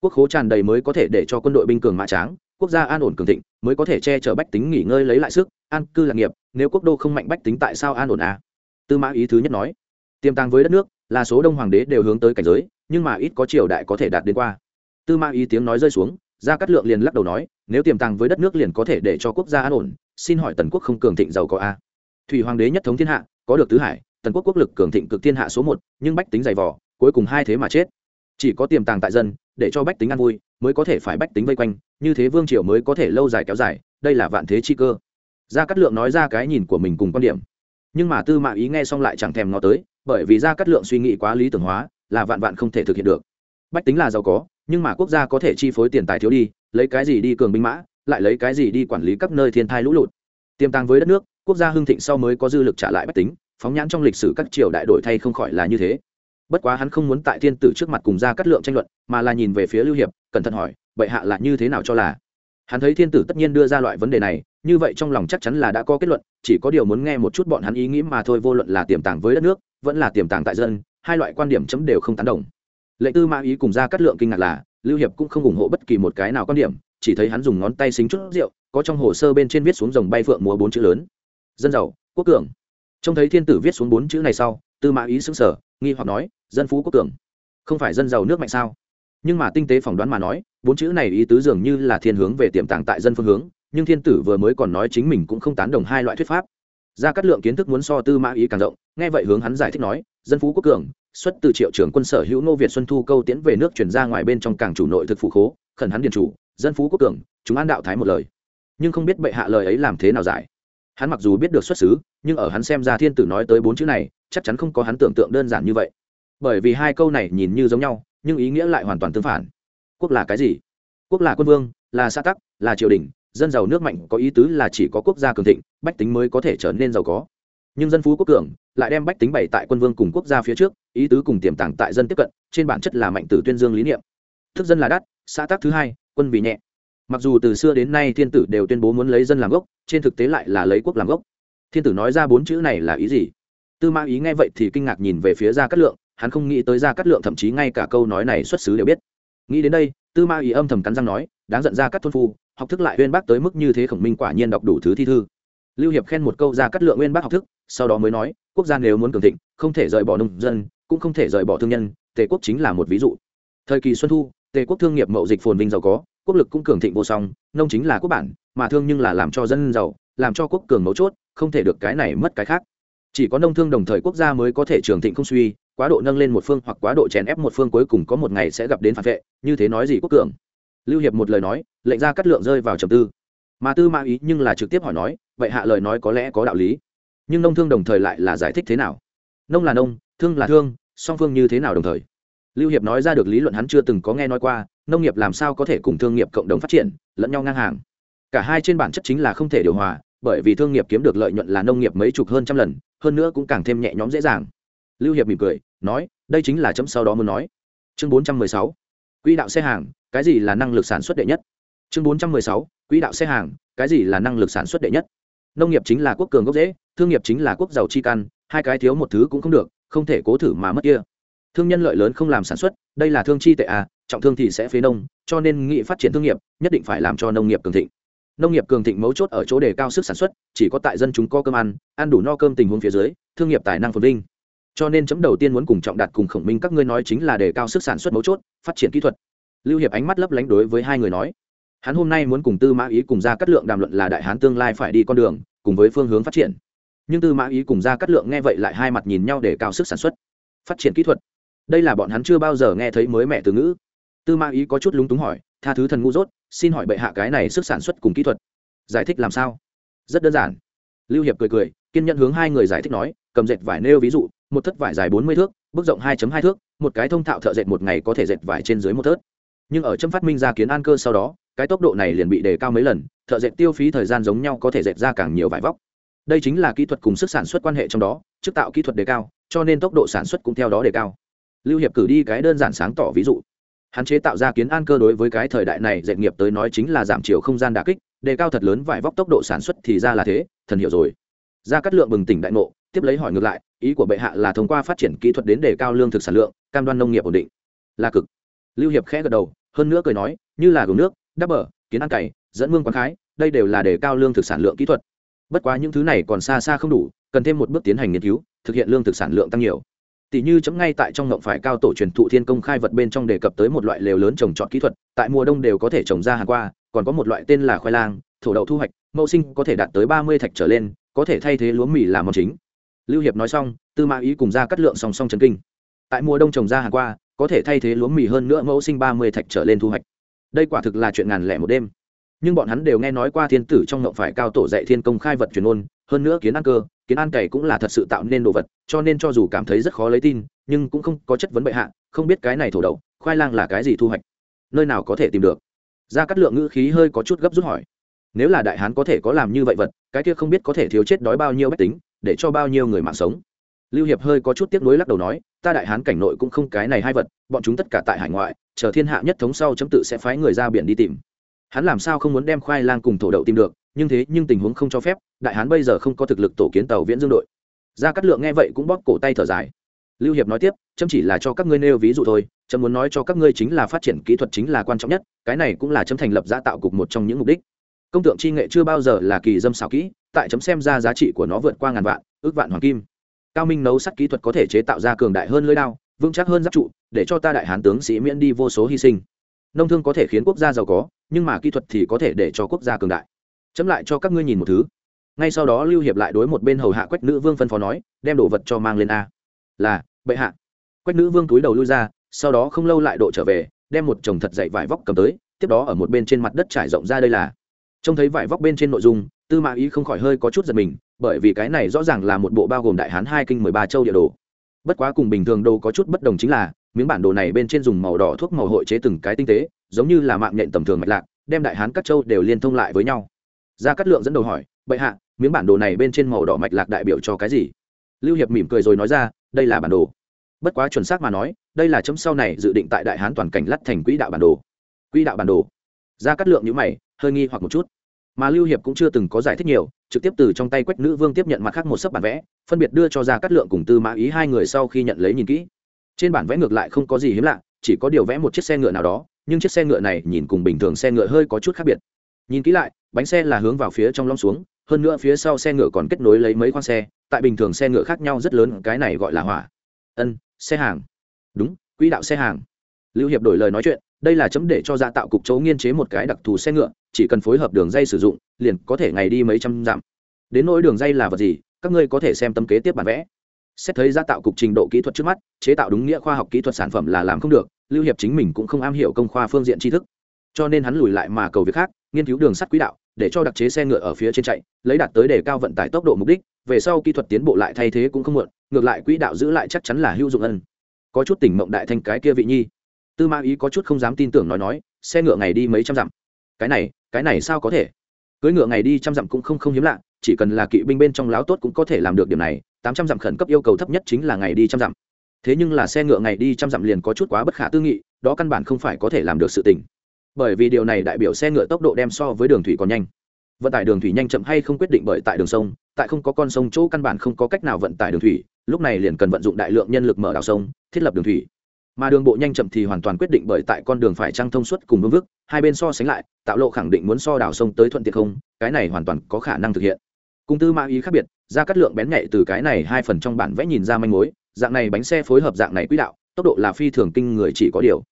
Quốc khố tràn đầy mới có thể để cho quân đội binh cường mã tráng, quốc gia an ổn cường thịnh, mới có thể che chở bách tính nghỉ ngơi lấy lại sức, an cư lạc nghiệp, nếu quốc đô không mạnh bách tính tại sao an ổn à? tư mã ý thứ nhất nói, tiềm tàng với đất nước, là số đông hoàng đế đều hướng tới cảnh giới, nhưng mà ít có triều đại có thể đạt đến qua. Tư mã ý tiếng nói rơi xuống, gia cát lượng liền lắc đầu nói nếu tiềm tàng với đất nước liền có thể để cho quốc gia an ổn, xin hỏi tần quốc không cường thịnh giàu có a? Thủy hoàng đế nhất thống thiên hạ, có được tứ hải, tần quốc quốc lực cường thịnh cực thiên hạ số một, nhưng bách tính dày vỏ cuối cùng hai thế mà chết. Chỉ có tiềm tàng tại dân, để cho bách tính ăn vui, mới có thể phải bách tính vây quanh, như thế vương triều mới có thể lâu dài kéo dài, đây là vạn thế chi cơ. Gia cát lượng nói ra cái nhìn của mình cùng quan điểm. Nhưng mà tư mã ý nghe xong lại chẳng thèm ngó tới, bởi vì gia cát lượng suy nghĩ quá lý tưởng hóa, là vạn vạn không thể thực hiện được. Bách tính là giàu có nhưng mà quốc gia có thể chi phối tiền tài thiếu đi, lấy cái gì đi cường binh mã, lại lấy cái gì đi quản lý các nơi thiên thai lũ lụt. Tiềm tàng với đất nước, quốc gia hưng thịnh sau mới có dư lực trả lại bách tính, phóng nhãn trong lịch sử các triều đại đổi thay không khỏi là như thế. Bất quá hắn không muốn tại thiên tử trước mặt cùng ra cắt lượng tranh luận, mà là nhìn về phía lưu hiệp, cẩn thận hỏi, bệ hạ là như thế nào cho là? Hắn thấy thiên tử tất nhiên đưa ra loại vấn đề này, như vậy trong lòng chắc chắn là đã có kết luận, chỉ có điều muốn nghe một chút bọn hắn ý nghĩ mà thôi, vô luận là tiềm tàng với đất nước, vẫn là tiềm tàng tại dân, hai loại quan điểm chấm đều không tán đồng lệ tư mã ý cùng ra cắt lượng kinh ngạc là, lưu hiệp cũng không ủng hộ bất kỳ một cái nào quan điểm, chỉ thấy hắn dùng ngón tay xính chút rượu, có trong hồ sơ bên trên viết xuống dòng bay phượng múa bốn chữ lớn. Dân giàu, quốc cường. Trông thấy thiên tử viết xuống bốn chữ này sau, tư mã ý xứng sở nghi hoặc nói, dân phú quốc cường. Không phải dân giàu nước mạnh sao? Nhưng mà tinh tế phỏng đoán mà nói, bốn chữ này ý tứ dường như là thiên hướng về tiềm tàng tại dân phương hướng, nhưng thiên tử vừa mới còn nói chính mình cũng không tán đồng hai loại thuyết pháp. Ra cắt lượng kiến thức muốn so tư mã ý càng rộng, nghe vậy hướng hắn giải thích nói, dân phú quốc cường xuất từ triệu trưởng quân sở hữu nô việt xuân thu câu tiễn về nước chuyển ra ngoài bên trong cảng chủ nội thực phụ khố, khẩn hắn điền chủ, dân phú quốc cường, chúng an đạo thái một lời. Nhưng không biết bệ hạ lời ấy làm thế nào giải. Hắn mặc dù biết được xuất xứ, nhưng ở hắn xem ra thiên tử nói tới bốn chữ này, chắc chắn không có hắn tưởng tượng đơn giản như vậy. Bởi vì hai câu này nhìn như giống nhau, nhưng ý nghĩa lại hoàn toàn tương phản. Quốc là cái gì? Quốc là quân vương, là xã tắc, là triều đình, dân giàu nước mạnh có ý tứ là chỉ có quốc gia cường thịnh, bách tính mới có thể trở nên giàu có nhưng dân phú quốc cường lại đem bách tính bày tại quân vương cùng quốc gia phía trước, ý tứ cùng tiềm tàng tại dân tiếp cận, trên bản chất là mạnh tử tuyên dương lý niệm. Thức dân là đắt, xã tắc thứ hai, quân vì nhẹ. Mặc dù từ xưa đến nay thiên tử đều tuyên bố muốn lấy dân làm gốc, trên thực tế lại là lấy quốc làm gốc. Thiên tử nói ra bốn chữ này là ý gì? Tư mã ý nghe vậy thì kinh ngạc nhìn về phía gia cát lượng, hắn không nghĩ tới gia cát lượng thậm chí ngay cả câu nói này xuất xứ đều biết. Nghĩ đến đây, tư mã ý âm thầm cắn răng nói, đáng giận ra các thôn phu, học thức lại uyên bác tới mức như thế khổng minh quả nhiên đọc đủ thứ thi thư. Lưu hiệp khen một câu ra cắt lượng uyên bác học thức sau đó mới nói, quốc gia nếu muốn cường thịnh, không thể rời bỏ nông dân, cũng không thể rời bỏ thương nhân, tề quốc chính là một ví dụ. Thời kỳ xuân thu, tề quốc thương nghiệp mậu dịch phồn vinh giàu có, quốc lực cũng cường thịnh vô song, nông chính là quốc bản, mà thương nhưng là làm cho dân giàu, làm cho quốc cường mấu chốt, không thể được cái này mất cái khác. Chỉ có nông thương đồng thời quốc gia mới có thể trường thịnh không suy, quá độ nâng lên một phương hoặc quá độ chèn ép một phương cuối cùng có một ngày sẽ gặp đến phản vệ, như thế nói gì quốc cường. Lưu hiệp một lời nói, lệnh ra cắt lượng rơi vào trầm tư. Mà tư mã ý nhưng là trực tiếp hỏi nói, vậy hạ lời nói có lẽ có đạo lý nhưng nông thương đồng thời lại là giải thích thế nào? Nông là nông, thương là thương, song phương như thế nào đồng thời? Lưu hiệp nói ra được lý luận hắn chưa từng có nghe nói qua, nông nghiệp làm sao có thể cùng thương nghiệp cộng đồng phát triển, lẫn nhau ngang hàng. Cả hai trên bản chất chính là không thể điều hòa, bởi vì thương nghiệp kiếm được lợi nhuận là nông nghiệp mấy chục hơn trăm lần, hơn nữa cũng càng thêm nhẹ nhõm dễ dàng. Lưu hiệp mỉm cười, nói, đây chính là chấm sau đó muốn nói. Chương bốn trăm mười sáu, quỹ đạo xe hàng, cái gì là năng lực sản xuất đệ nhất? Chương bốn trăm mười sáu, quỹ đạo xe hàng, cái gì là năng lực sản xuất đệ nhất? Nông nghiệp chính là quốc cường gốc dễ, thương nghiệp chính là quốc giàu chi căn hai cái thiếu một thứ cũng không được, không thể cố thử mà mất kia. Thương nhân lợi lớn không làm sản xuất, đây là thương chi tệ à trọng thương thì sẽ phế nông, cho nên nghị phát triển thương nghiệp, nhất định phải làm cho nông nghiệp cường thịnh. Nông nghiệp cường thịnh mấu chốt ở chỗ đề cao sức sản xuất, chỉ có tại dân chúng có cơm ăn ăn đủ no cơm tình huống phía dưới, thương nghiệp tài năng phồn vinh. Cho nên chấm đầu tiên muốn cùng trọng đạt cùng khổng minh các ngươi nói chính là đề cao sức sản xuất mấu chốt, phát triển kỹ thuật. Lưu hiệp ánh mắt lấp lánh đối với hai người nói hắn hôm nay muốn cùng tư mã ý cùng ra cắt lượng đàm luận là đại hán tương lai phải đi con đường, cùng với phương hướng phát triển. Nhưng tư mã ý cùng ra cắt lượng nghe vậy lại hai mặt nhìn nhau để cao sức sản xuất. Phát triển kỹ thuật. Đây là bọn hắn chưa bao giờ nghe thấy mới mẹ từ ngữ. Tư mã ý có chút lúng túng hỏi, tha thứ thần ngu dốt, xin hỏi bệ hạ cái này sức sản xuất cùng kỹ thuật, giải thích làm sao? Rất đơn giản. Lưu hiệp cười cười, kiên nhẫn hướng hai người giải thích nói, cầm dệt vải nêu ví dụ, một thất vải dài bốn mươi thước bức rộng hai hai thước, một cái thông thạo thợ dệt một ngày có thể dệt vải trên dưới một thớt. Nhưng ở châm phát minh ra kiến an cơ sau đó cái tốc độ này liền bị đề cao mấy lần, thợ dệt tiêu phí thời gian giống nhau có thể dệt ra càng nhiều vải vóc. Đây chính là kỹ thuật cùng sức sản xuất quan hệ trong đó, trước tạo kỹ thuật đề cao, cho nên tốc độ sản xuất cũng theo đó đề cao. Lưu hiệp cử đi cái đơn giản sáng tỏ ví dụ. Hạn chế tạo ra kiến an cơ đối với cái thời đại này dệt nghiệp tới nói chính là giảm chiều không gian đà kích, đề cao thật lớn vải vóc tốc độ sản xuất thì ra là thế, thần hiểu rồi. Ra cắt lượng bừng tỉnh đại ngộ, tiếp lấy hỏi ngược lại, ý của bệ hạ là thông qua phát triển kỹ thuật đến đề cao lương thực sản lượng, cam đoan nông nghiệp ổn định. Là cực. Lưu hiệp khẽ gật đầu, hơn nữa cười nói, như là gồm nước đắp bờ, kiến ăn cày, dẫn mương quán khái, đây đều là đề cao lương thực sản lượng kỹ thuật. Bất quá những thứ này còn xa xa không đủ, cần thêm một bước tiến hành nghiên cứu, thực hiện lương thực sản lượng tăng nhiều. Tỷ như chấm ngay tại trong ngộng phải cao tổ truyền thụ thiên công khai vật bên trong đề cập tới một loại lều lớn trồng trọt kỹ thuật, tại mùa đông đều có thể trồng ra hàng qua, còn có một loại tên là khoai lang, thổ đậu thu hoạch, mẫu sinh có thể đạt tới ba mươi thạch trở lên, có thể thay thế lúa mì làm món chính. Lưu hiệp nói xong, tư mã ý cùng ra cắt lượng song song trần kinh. Tại mùa đông trồng ra hàng qua, có thể thay thế lúa mì hơn nữa mẫu sinh ba mươi thạch trở lên thu hoạch đây quả thực là chuyện ngàn lẻ một đêm. Nhưng bọn hắn đều nghe nói qua thiên tử trong ngộng phải cao tổ dạy thiên công khai vật truyền ôn, hơn nữa kiến an cơ, kiến an cày cũng là thật sự tạo nên đồ vật, cho nên cho dù cảm thấy rất khó lấy tin, nhưng cũng không có chất vấn bệ hạ, không biết cái này thổ đậu, khoai lang là cái gì thu hoạch, nơi nào có thể tìm được. Ra cắt lượng ngữ khí hơi có chút gấp rút hỏi, nếu là đại hán có thể có làm như vậy vật, cái kia không biết có thể thiếu chết đói bao nhiêu bách tính, để cho bao nhiêu người mạng sống. Lưu hiệp hơi có chút tiếc nuối lắc đầu nói, ta đại hán cảnh nội cũng không cái này hai vật, bọn chúng tất cả tại hải ngoại chờ thiên hạ nhất thống sau chấm tự sẽ phái người ra biển đi tìm. Hắn làm sao không muốn đem khoai lang cùng thổ đậu tìm được, nhưng thế nhưng tình huống không cho phép, đại hán bây giờ không có thực lực tổ kiến tàu viễn dương đội. Gia cát lượng nghe vậy cũng bóp cổ tay thở dài. Lưu hiệp nói tiếp, chấm chỉ là cho các ngươi nêu ví dụ thôi, chấm muốn nói cho các ngươi chính là phát triển kỹ thuật chính là quan trọng nhất, cái này cũng là chấm thành lập ra tạo cục một trong những mục đích. Công tượng chi nghệ chưa bao giờ là kỳ dâm xảo kỹ, tại chấm xem ra giá trị của nó vượt qua ngàn vạn, ước vạn hoàng kim. Cao minh nấu sắt kỹ thuật có thể chế tạo ra cường đại hơn lưỡi đao, vững chắc hơn giáp trụ để cho ta đại hán tướng sĩ miễn đi vô số hy sinh. Nông thương có thể khiến quốc gia giàu có, nhưng mà kỹ thuật thì có thể để cho quốc gia cường đại. Chấm lại cho các ngươi nhìn một thứ. Ngay sau đó lưu hiệp lại đối một bên hầu hạ quách nữ vương phân phó nói, đem đồ vật cho mang lên a. Là, bệ hạ. Quách nữ vương túi đầu lui ra, sau đó không lâu lại độ trở về, đem một chồng thật dậy vải vóc cầm tới, tiếp đó ở một bên trên mặt đất trải rộng ra đây là. Trông thấy vải vóc bên trên nội dung, tư mã ý không khỏi hơi có chút giật mình, bởi vì cái này rõ ràng là một bộ bao gồm đại hán hai kinh mười ba châu địa đồ. Bất quá cùng bình thường đồ có chút bất đồng chính là miếng bản đồ này bên trên dùng màu đỏ thuốc màu hội chế từng cái tinh tế, giống như là mạng nhện tầm thường mạch lạc, đem đại hán các châu đều liên thông lại với nhau. Gia cát lượng dẫn đầu hỏi, bệ hạ, miếng bản đồ này bên trên màu đỏ mạch lạc đại biểu cho cái gì? Lưu hiệp mỉm cười rồi nói ra, đây là bản đồ. Bất quá chuẩn xác mà nói, đây là chấm sau này dự định tại đại hán toàn cảnh lắt thành quỹ đạo bản đồ. Quỹ đạo bản đồ. Gia cát lượng nhíu mày, hơi nghi hoặc một chút. Mà lưu hiệp cũng chưa từng có giải thích nhiều, trực tiếp từ trong tay quách nữ vương tiếp nhận mặt khác một sấp bản vẽ, phân biệt đưa cho gia cát lượng cùng tư mã ý hai người sau khi nhận lấy nhìn kỹ trên bản vẽ ngược lại không có gì hiếm lạ, chỉ có điều vẽ một chiếc xe ngựa nào đó, nhưng chiếc xe ngựa này nhìn cùng bình thường xe ngựa hơi có chút khác biệt. Nhìn kỹ lại, bánh xe là hướng vào phía trong long xuống, hơn nữa phía sau xe ngựa còn kết nối lấy mấy khoang xe, tại bình thường xe ngựa khác nhau rất lớn, cái này gọi là hỏa. Ân, xe hàng. Đúng, quỹ đạo xe hàng. Lưu hiệp đổi lời nói chuyện, đây là chấm để cho gia tạo cục chấu nghiên chế một cái đặc thù xe ngựa, chỉ cần phối hợp đường dây sử dụng, liền có thể ngày đi mấy trăm dặm. Đến nỗi đường dây là vật gì, các ngươi có thể xem tâm kế tiếp bản vẽ xét thấy giá tạo cục trình độ kỹ thuật trước mắt, chế tạo đúng nghĩa khoa học kỹ thuật sản phẩm là làm không được, lưu hiệp chính mình cũng không am hiểu công khoa phương diện tri thức. Cho nên hắn lùi lại mà cầu việc khác, nghiên cứu đường sắt quỹ đạo, để cho đặc chế xe ngựa ở phía trên chạy, lấy đạt tới đề cao vận tải tốc độ mục đích, về sau kỹ thuật tiến bộ lại thay thế cũng không muộn, ngược lại quỹ đạo giữ lại chắc chắn là hữu dụng ân có chút tỉnh mộng đại thanh cái kia vị nhi. Tư ma ý có chút không dám tin tưởng nói nói, xe ngựa ngày đi mấy trăm dặm. Cái này cái này sao có thể? Cưỡi ngựa ngày đi trăm dặm cũng không không hiếm lạ, chỉ cần là kỵ binh bên trong láo tốt cũng có thể làm được điểm này tám trăm dặm khẩn cấp yêu cầu thấp nhất chính là ngày đi trăm dặm. Thế nhưng là xe ngựa ngày đi trăm dặm liền có chút quá bất khả tư nghị, đó căn bản không phải có thể làm được sự tình. Bởi vì điều này đại biểu xe ngựa tốc độ đem so với đường thủy còn nhanh. Vận tải đường thủy nhanh chậm hay không quyết định bởi tại đường sông, tại không có con sông chỗ căn bản không có cách nào vận tải đường thủy, lúc này liền cần vận dụng đại lượng nhân lực mở đào sông, thiết lập đường thủy. Mà đường bộ nhanh chậm thì hoàn toàn quyết định bởi tại con đường phải trăng thông suốt cùng vương vức, hai bên so sánh lại, tạo lộ khẳng định muốn so đào sông tới thuận tiện không, cái này hoàn toàn có khả năng thực hiện. Cung tư mã ý khác biệt ra cắt lượng bén nhạy từ cái này hai phần trong bản vẽ nhìn ra manh mối, dạng này bánh xe phối hợp dạng này quỹ đạo, tốc độ là phi thường kinh người chỉ có điều.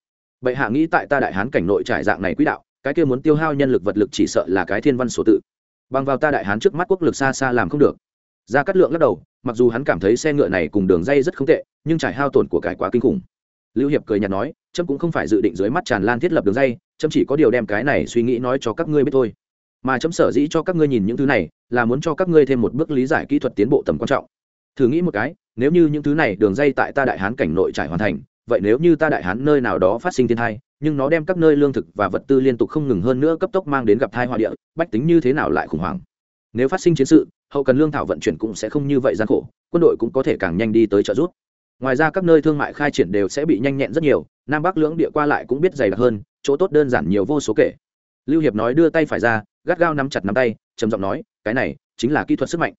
Bệ hạ nghĩ tại ta đại hán cảnh nội trải dạng này quỹ đạo, cái kia muốn tiêu hao nhân lực vật lực chỉ sợ là cái thiên văn số tự. Bằng vào ta đại hán trước mắt quốc lực xa xa làm không được. Ra cắt lượng lắc đầu, mặc dù hắn cảm thấy xe ngựa này cùng đường dây rất không tệ, nhưng trải hao tổn của cải quá kinh khủng. Lưu hiệp cười nhạt nói trâm cũng không phải dự định dưới mắt tràn lan thiết lập đường dây trâm chỉ có điều đem cái này suy nghĩ nói cho các ngươi biết thôi mà chấm sở dĩ cho các ngươi nhìn những thứ này, là muốn cho các ngươi thêm một bước lý giải kỹ thuật tiến bộ tầm quan trọng. Thử nghĩ một cái, nếu như những thứ này đường dây tại ta đại hán cảnh nội trải hoàn thành, vậy nếu như ta đại hán nơi nào đó phát sinh thiên thai nhưng nó đem các nơi lương thực và vật tư liên tục không ngừng hơn nữa cấp tốc mang đến gặp thai họa địa, bách tính như thế nào lại khủng hoảng? Nếu phát sinh chiến sự, hậu cần lương thảo vận chuyển cũng sẽ không như vậy gian khổ, quân đội cũng có thể càng nhanh đi tới trợ giúp. Ngoài ra các nơi thương mại khai triển đều sẽ bị nhanh nhẹn rất nhiều, nam bắc lưỡng địa qua lại cũng biết dày đặc hơn, chỗ tốt đơn giản nhiều vô số kể. Lưu hiệp nói đưa tay phải ra gắt gao nắm chặt nắm tay, trầm giọng nói, cái này chính là kỹ thuật sức mạnh.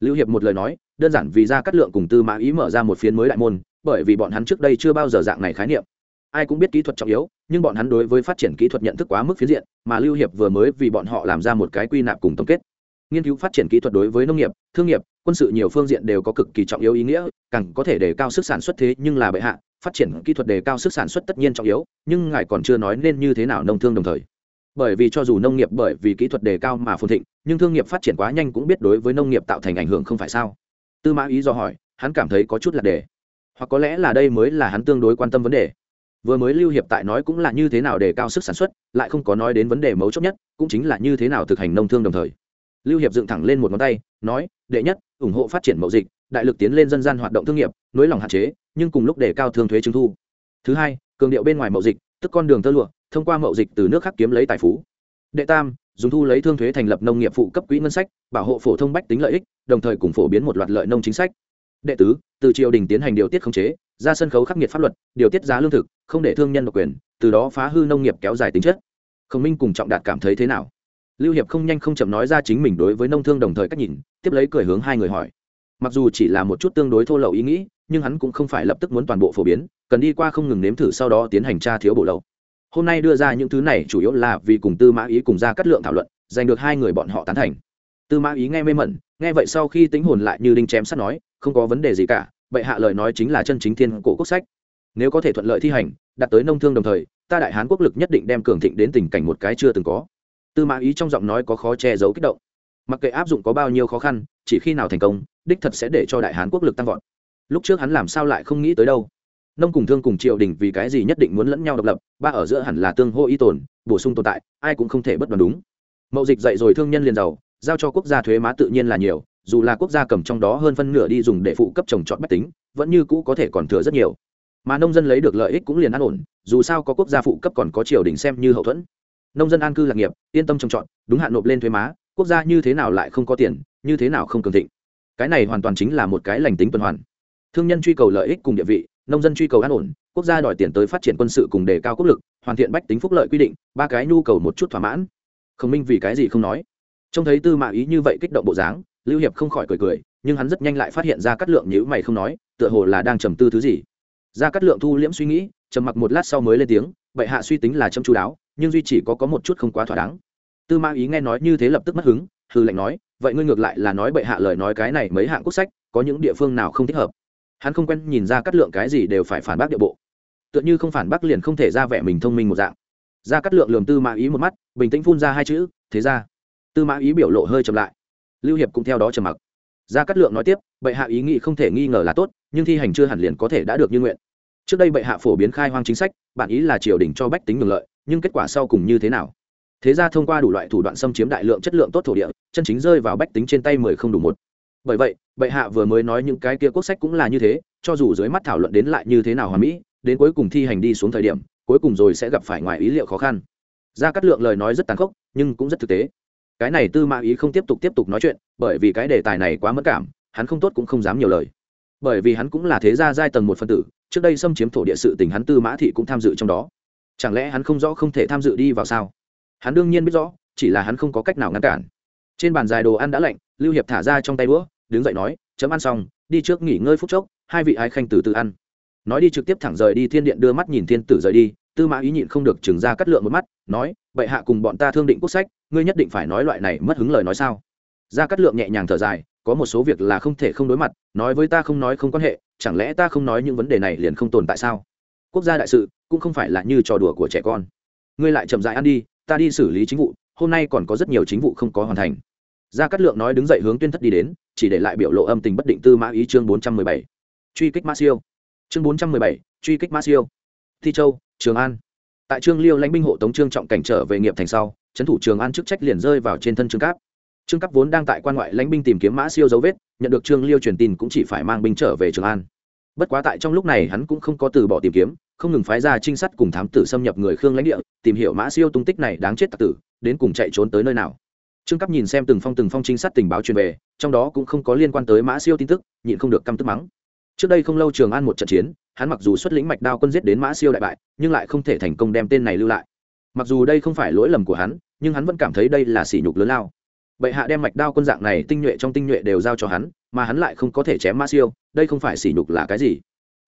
Lưu hiệp một lời nói, đơn giản vì ra cắt lượng cùng tư mã ý mở ra một phiến mới đại môn, bởi vì bọn hắn trước đây chưa bao giờ dạng này khái niệm. Ai cũng biết kỹ thuật trọng yếu, nhưng bọn hắn đối với phát triển kỹ thuật nhận thức quá mức phiến diện, mà lưu hiệp vừa mới vì bọn họ làm ra một cái quy nạp cùng tổng kết. Nghiên cứu phát triển kỹ thuật đối với nông nghiệp, thương nghiệp, quân sự nhiều phương diện đều có cực kỳ trọng yếu ý nghĩa, càng có thể đề cao sức sản xuất thế nhưng là bệ hạ, phát triển kỹ thuật đề cao sức sản xuất tất nhiên trọng yếu, nhưng ngài còn chưa nói nên như thế nào nông thương đồng thời bởi vì cho dù nông nghiệp bởi vì kỹ thuật đề cao mà phồn thịnh, nhưng thương nghiệp phát triển quá nhanh cũng biết đối với nông nghiệp tạo thành ảnh hưởng không phải sao? Tư mã ý do hỏi, hắn cảm thấy có chút là đề hoặc có lẽ là đây mới là hắn tương đối quan tâm vấn đề. Vừa mới lưu hiệp tại nói cũng là như thế nào đề cao sức sản xuất, lại không có nói đến vấn đề mấu chốt nhất, cũng chính là như thế nào thực hành nông thương đồng thời. Lưu hiệp dựng thẳng lên một ngón tay, nói, đệ nhất, ủng hộ phát triển mậu dịch, đại lực tiến lên dân gian hoạt động thương nghiệp, nối lòng hạn chế, nhưng cùng lúc đề cao thương thuế trứng thu. Thứ hai, cường điệu bên ngoài mậu dịch tức con đường tơ lụa, thông qua mậu dịch từ nước khác kiếm lấy tài phú. Đệ tam, dùng thu lấy thương thuế thành lập nông nghiệp phụ cấp quỹ ngân sách, bảo hộ phổ thông bách tính lợi ích, đồng thời cùng phổ biến một loạt lợi nông chính sách. Đệ tứ, từ triều đình tiến hành điều tiết khống chế, ra sân khấu khắc nghiệt pháp luật, điều tiết giá lương thực, không để thương nhân độc quyền, từ đó phá hư nông nghiệp kéo dài tính chất. Khổng minh cùng trọng đạt cảm thấy thế nào? Lưu hiệp không nhanh không chậm nói ra chính mình đối với nông thương đồng thời cách nhìn, tiếp lấy cười hướng hai người hỏi. Mặc dù chỉ là một chút tương đối thô lậu ý nghĩ nhưng hắn cũng không phải lập tức muốn toàn bộ phổ biến, cần đi qua không ngừng nếm thử sau đó tiến hành tra thiếu bổ lậu hôm nay đưa ra những thứ này chủ yếu là vì cùng tư mã ý cùng ra cắt lượng thảo luận, giành được hai người bọn họ tán thành. Tư mã ý nghe mê mẩn, nghe vậy sau khi tính hồn lại như đinh chém sắt nói, không có vấn đề gì cả bệ hạ lời nói chính là chân chính thiên cổ quốc sách. Nếu có thể thuận lợi thi hành, đạt tới nông thương đồng thời, ta đại hán quốc lực nhất định đem cường thịnh đến tình cảnh một cái chưa từng có. Tư mã ý trong giọng nói có khó che giấu kích động. Mặc kệ áp dụng có bao nhiêu khó khăn, chỉ khi nào thành công, đích thật sẽ để cho đại hán quốc lực tăng vọt lúc trước hắn làm sao lại không nghĩ tới đâu. Nông cùng thương cùng triều đình vì cái gì nhất định muốn lẫn nhau độc lập, ba ở giữa hẳn là tương hô y tồn, bổ sung tồn tại, ai cũng không thể bất đoán đúng. Mậu dịch dạy rồi thương nhân liền giàu, giao cho quốc gia thuế má tự nhiên là nhiều, dù là quốc gia cầm trong đó hơn phân nửa đi dùng để phụ cấp trồng trọt bách tính, vẫn như cũ có thể còn thừa rất nhiều. Mà nông dân lấy được lợi ích cũng liền an ổn, dù sao có quốc gia phụ cấp còn có triều đình xem như hậu thuẫn. Nông dân an cư lạc nghiệp, yên tâm trồng trọt, đúng hạn nộp lên thuế má, quốc gia như thế nào lại không có tiền, như thế nào không cường thịnh. Cái này hoàn toàn chính là một cái lành tính tuần hoàn thương nhân truy cầu lợi ích cùng địa vị, nông dân truy cầu an ổn, quốc gia đòi tiền tới phát triển quân sự cùng đề cao quốc lực, hoàn thiện bách tính phúc lợi quy định, ba cái nhu cầu một chút thỏa mãn. Khổng minh vì cái gì không nói? Trông thấy tư mạ ý như vậy kích động bộ dáng, lưu hiệp không khỏi cười cười, nhưng hắn rất nhanh lại phát hiện ra Cát lượng nhữ mày không nói, tựa hồ là đang trầm tư thứ gì. Ra Cát lượng thu liễm suy nghĩ, trầm mặc một lát sau mới lên tiếng, bệ hạ suy tính là châm chú đáo, nhưng duy chỉ có có một chút không quá thỏa đáng. Tư mã ý nghe nói như thế lập tức mất hứng hư lệnh nói, vậy ngươi ngược lại là nói bệ hạ lời nói cái này mấy hạng quốc sách, có những địa phương nào không thích hợp? Hắn không quen nhìn ra cắt lượng cái gì đều phải phản bác địa bộ. Tựa như không phản bác liền không thể ra vẻ mình thông minh một dạng. Ra cắt lượng lườm tư mã ý một mắt, bình tĩnh phun ra hai chữ, thế ra. Tư mã ý biểu lộ hơi chậm lại. Lưu hiệp cũng theo đó trầm mặc. Ra cắt lượng nói tiếp, bệ hạ ý nghĩ không thể nghi ngờ là tốt, nhưng thi hành chưa hẳn liền có thể đã được như nguyện. Trước đây bệ hạ phổ biến khai hoang chính sách, bản ý là triều đình cho bách tính ngừng lợi, nhưng kết quả sau cùng như thế nào? Thế ra thông qua đủ loại thủ đoạn xâm chiếm đại lượng chất lượng tốt thổ địa, chân chính rơi vào bách tính trên tay mười không đủ một bởi vậy, bệ hạ vừa mới nói những cái kia quốc sách cũng là như thế, cho dù dưới mắt thảo luận đến lại như thế nào hòa mỹ, đến cuối cùng thi hành đi xuống thời điểm, cuối cùng rồi sẽ gặp phải ngoài ý liệu khó khăn. Ra cắt lượng lời nói rất tàn khốc, nhưng cũng rất thực tế. Cái này tư mã ý không tiếp tục tiếp tục nói chuyện, bởi vì cái đề tài này quá mất cảm, hắn không tốt cũng không dám nhiều lời. Bởi vì hắn cũng là thế gia giai tầng một phân tử, trước đây xâm chiếm thổ địa sự tình hắn tư mã thị cũng tham dự trong đó. Chẳng lẽ hắn không rõ không thể tham dự đi vào sao? Hắn đương nhiên biết rõ, chỉ là hắn không có cách nào ngăn cản. Trên bàn dài đồ ăn đã lạnh lưu hiệp thả ra trong tay đũa, đứng dậy nói, chấm ăn xong, đi trước nghỉ ngơi phút chốc, hai vị ái khanh từ từ ăn. Nói đi trực tiếp thẳng rời đi, thiên điện đưa mắt nhìn thiên tử rời đi, tư mã ý nhịn không được trừng ra cắt lượng một mắt, nói, Bệ hạ cùng bọn ta thương định quốc sách, ngươi nhất định phải nói loại này mất hứng lời nói sao? Ra cắt lượng nhẹ nhàng thở dài, có một số việc là không thể không đối mặt, nói với ta không nói không quan hệ, chẳng lẽ ta không nói những vấn đề này liền không tồn tại sao? Quốc gia đại sự cũng không phải là như trò đùa của trẻ con. Ngươi lại chậm dại ăn đi, ta đi xử lý chính vụ, hôm nay còn có rất nhiều chính vụ không có hoàn thành gia cát lượng nói đứng dậy hướng tuyên thất đi đến, chỉ để lại biểu lộ âm tình bất định tư mã ý chương bốn trăm mười bảy. Truy kích mã siêu. Chương bốn trăm mười bảy, truy kích mã siêu. Thi châu, trường an. Tại trương liêu lãnh binh hộ tống trương trọng cảnh trở về nghiệp thành sau, trấn thủ trường an chức trách liền rơi vào trên thân trương cáp. Trương cáp vốn đang tại quan ngoại lãnh binh tìm kiếm mã siêu dấu vết, nhận được trương liêu truyền tin cũng chỉ phải mang binh trở về trường an. Bất quá tại trong lúc này hắn cũng không có từ bỏ tìm kiếm, không ngừng phái ra trinh sát cùng thám tử xâm nhập người khương lãnh địa, tìm hiểu mã siêu tung tích này đáng chết tặc tử, đến cùng chạy trốn tới nơi nào trương cấp nhìn xem từng phong từng phong trinh sát tình báo truyền về, trong đó cũng không có liên quan tới mã siêu tin tức, nhịn không được căm tức mắng. Trước đây không lâu trường an một trận chiến, hắn mặc dù xuất lĩnh mạch đao quân giết đến mã siêu đại bại, nhưng lại không thể thành công đem tên này lưu lại. Mặc dù đây không phải lỗi lầm của hắn, nhưng hắn vẫn cảm thấy đây là sỉ nhục lớn lao. Bệ hạ đem mạch đao quân dạng này tinh nhuệ trong tinh nhuệ đều giao cho hắn, mà hắn lại không có thể chém mã siêu, đây không phải sỉ nhục là cái gì?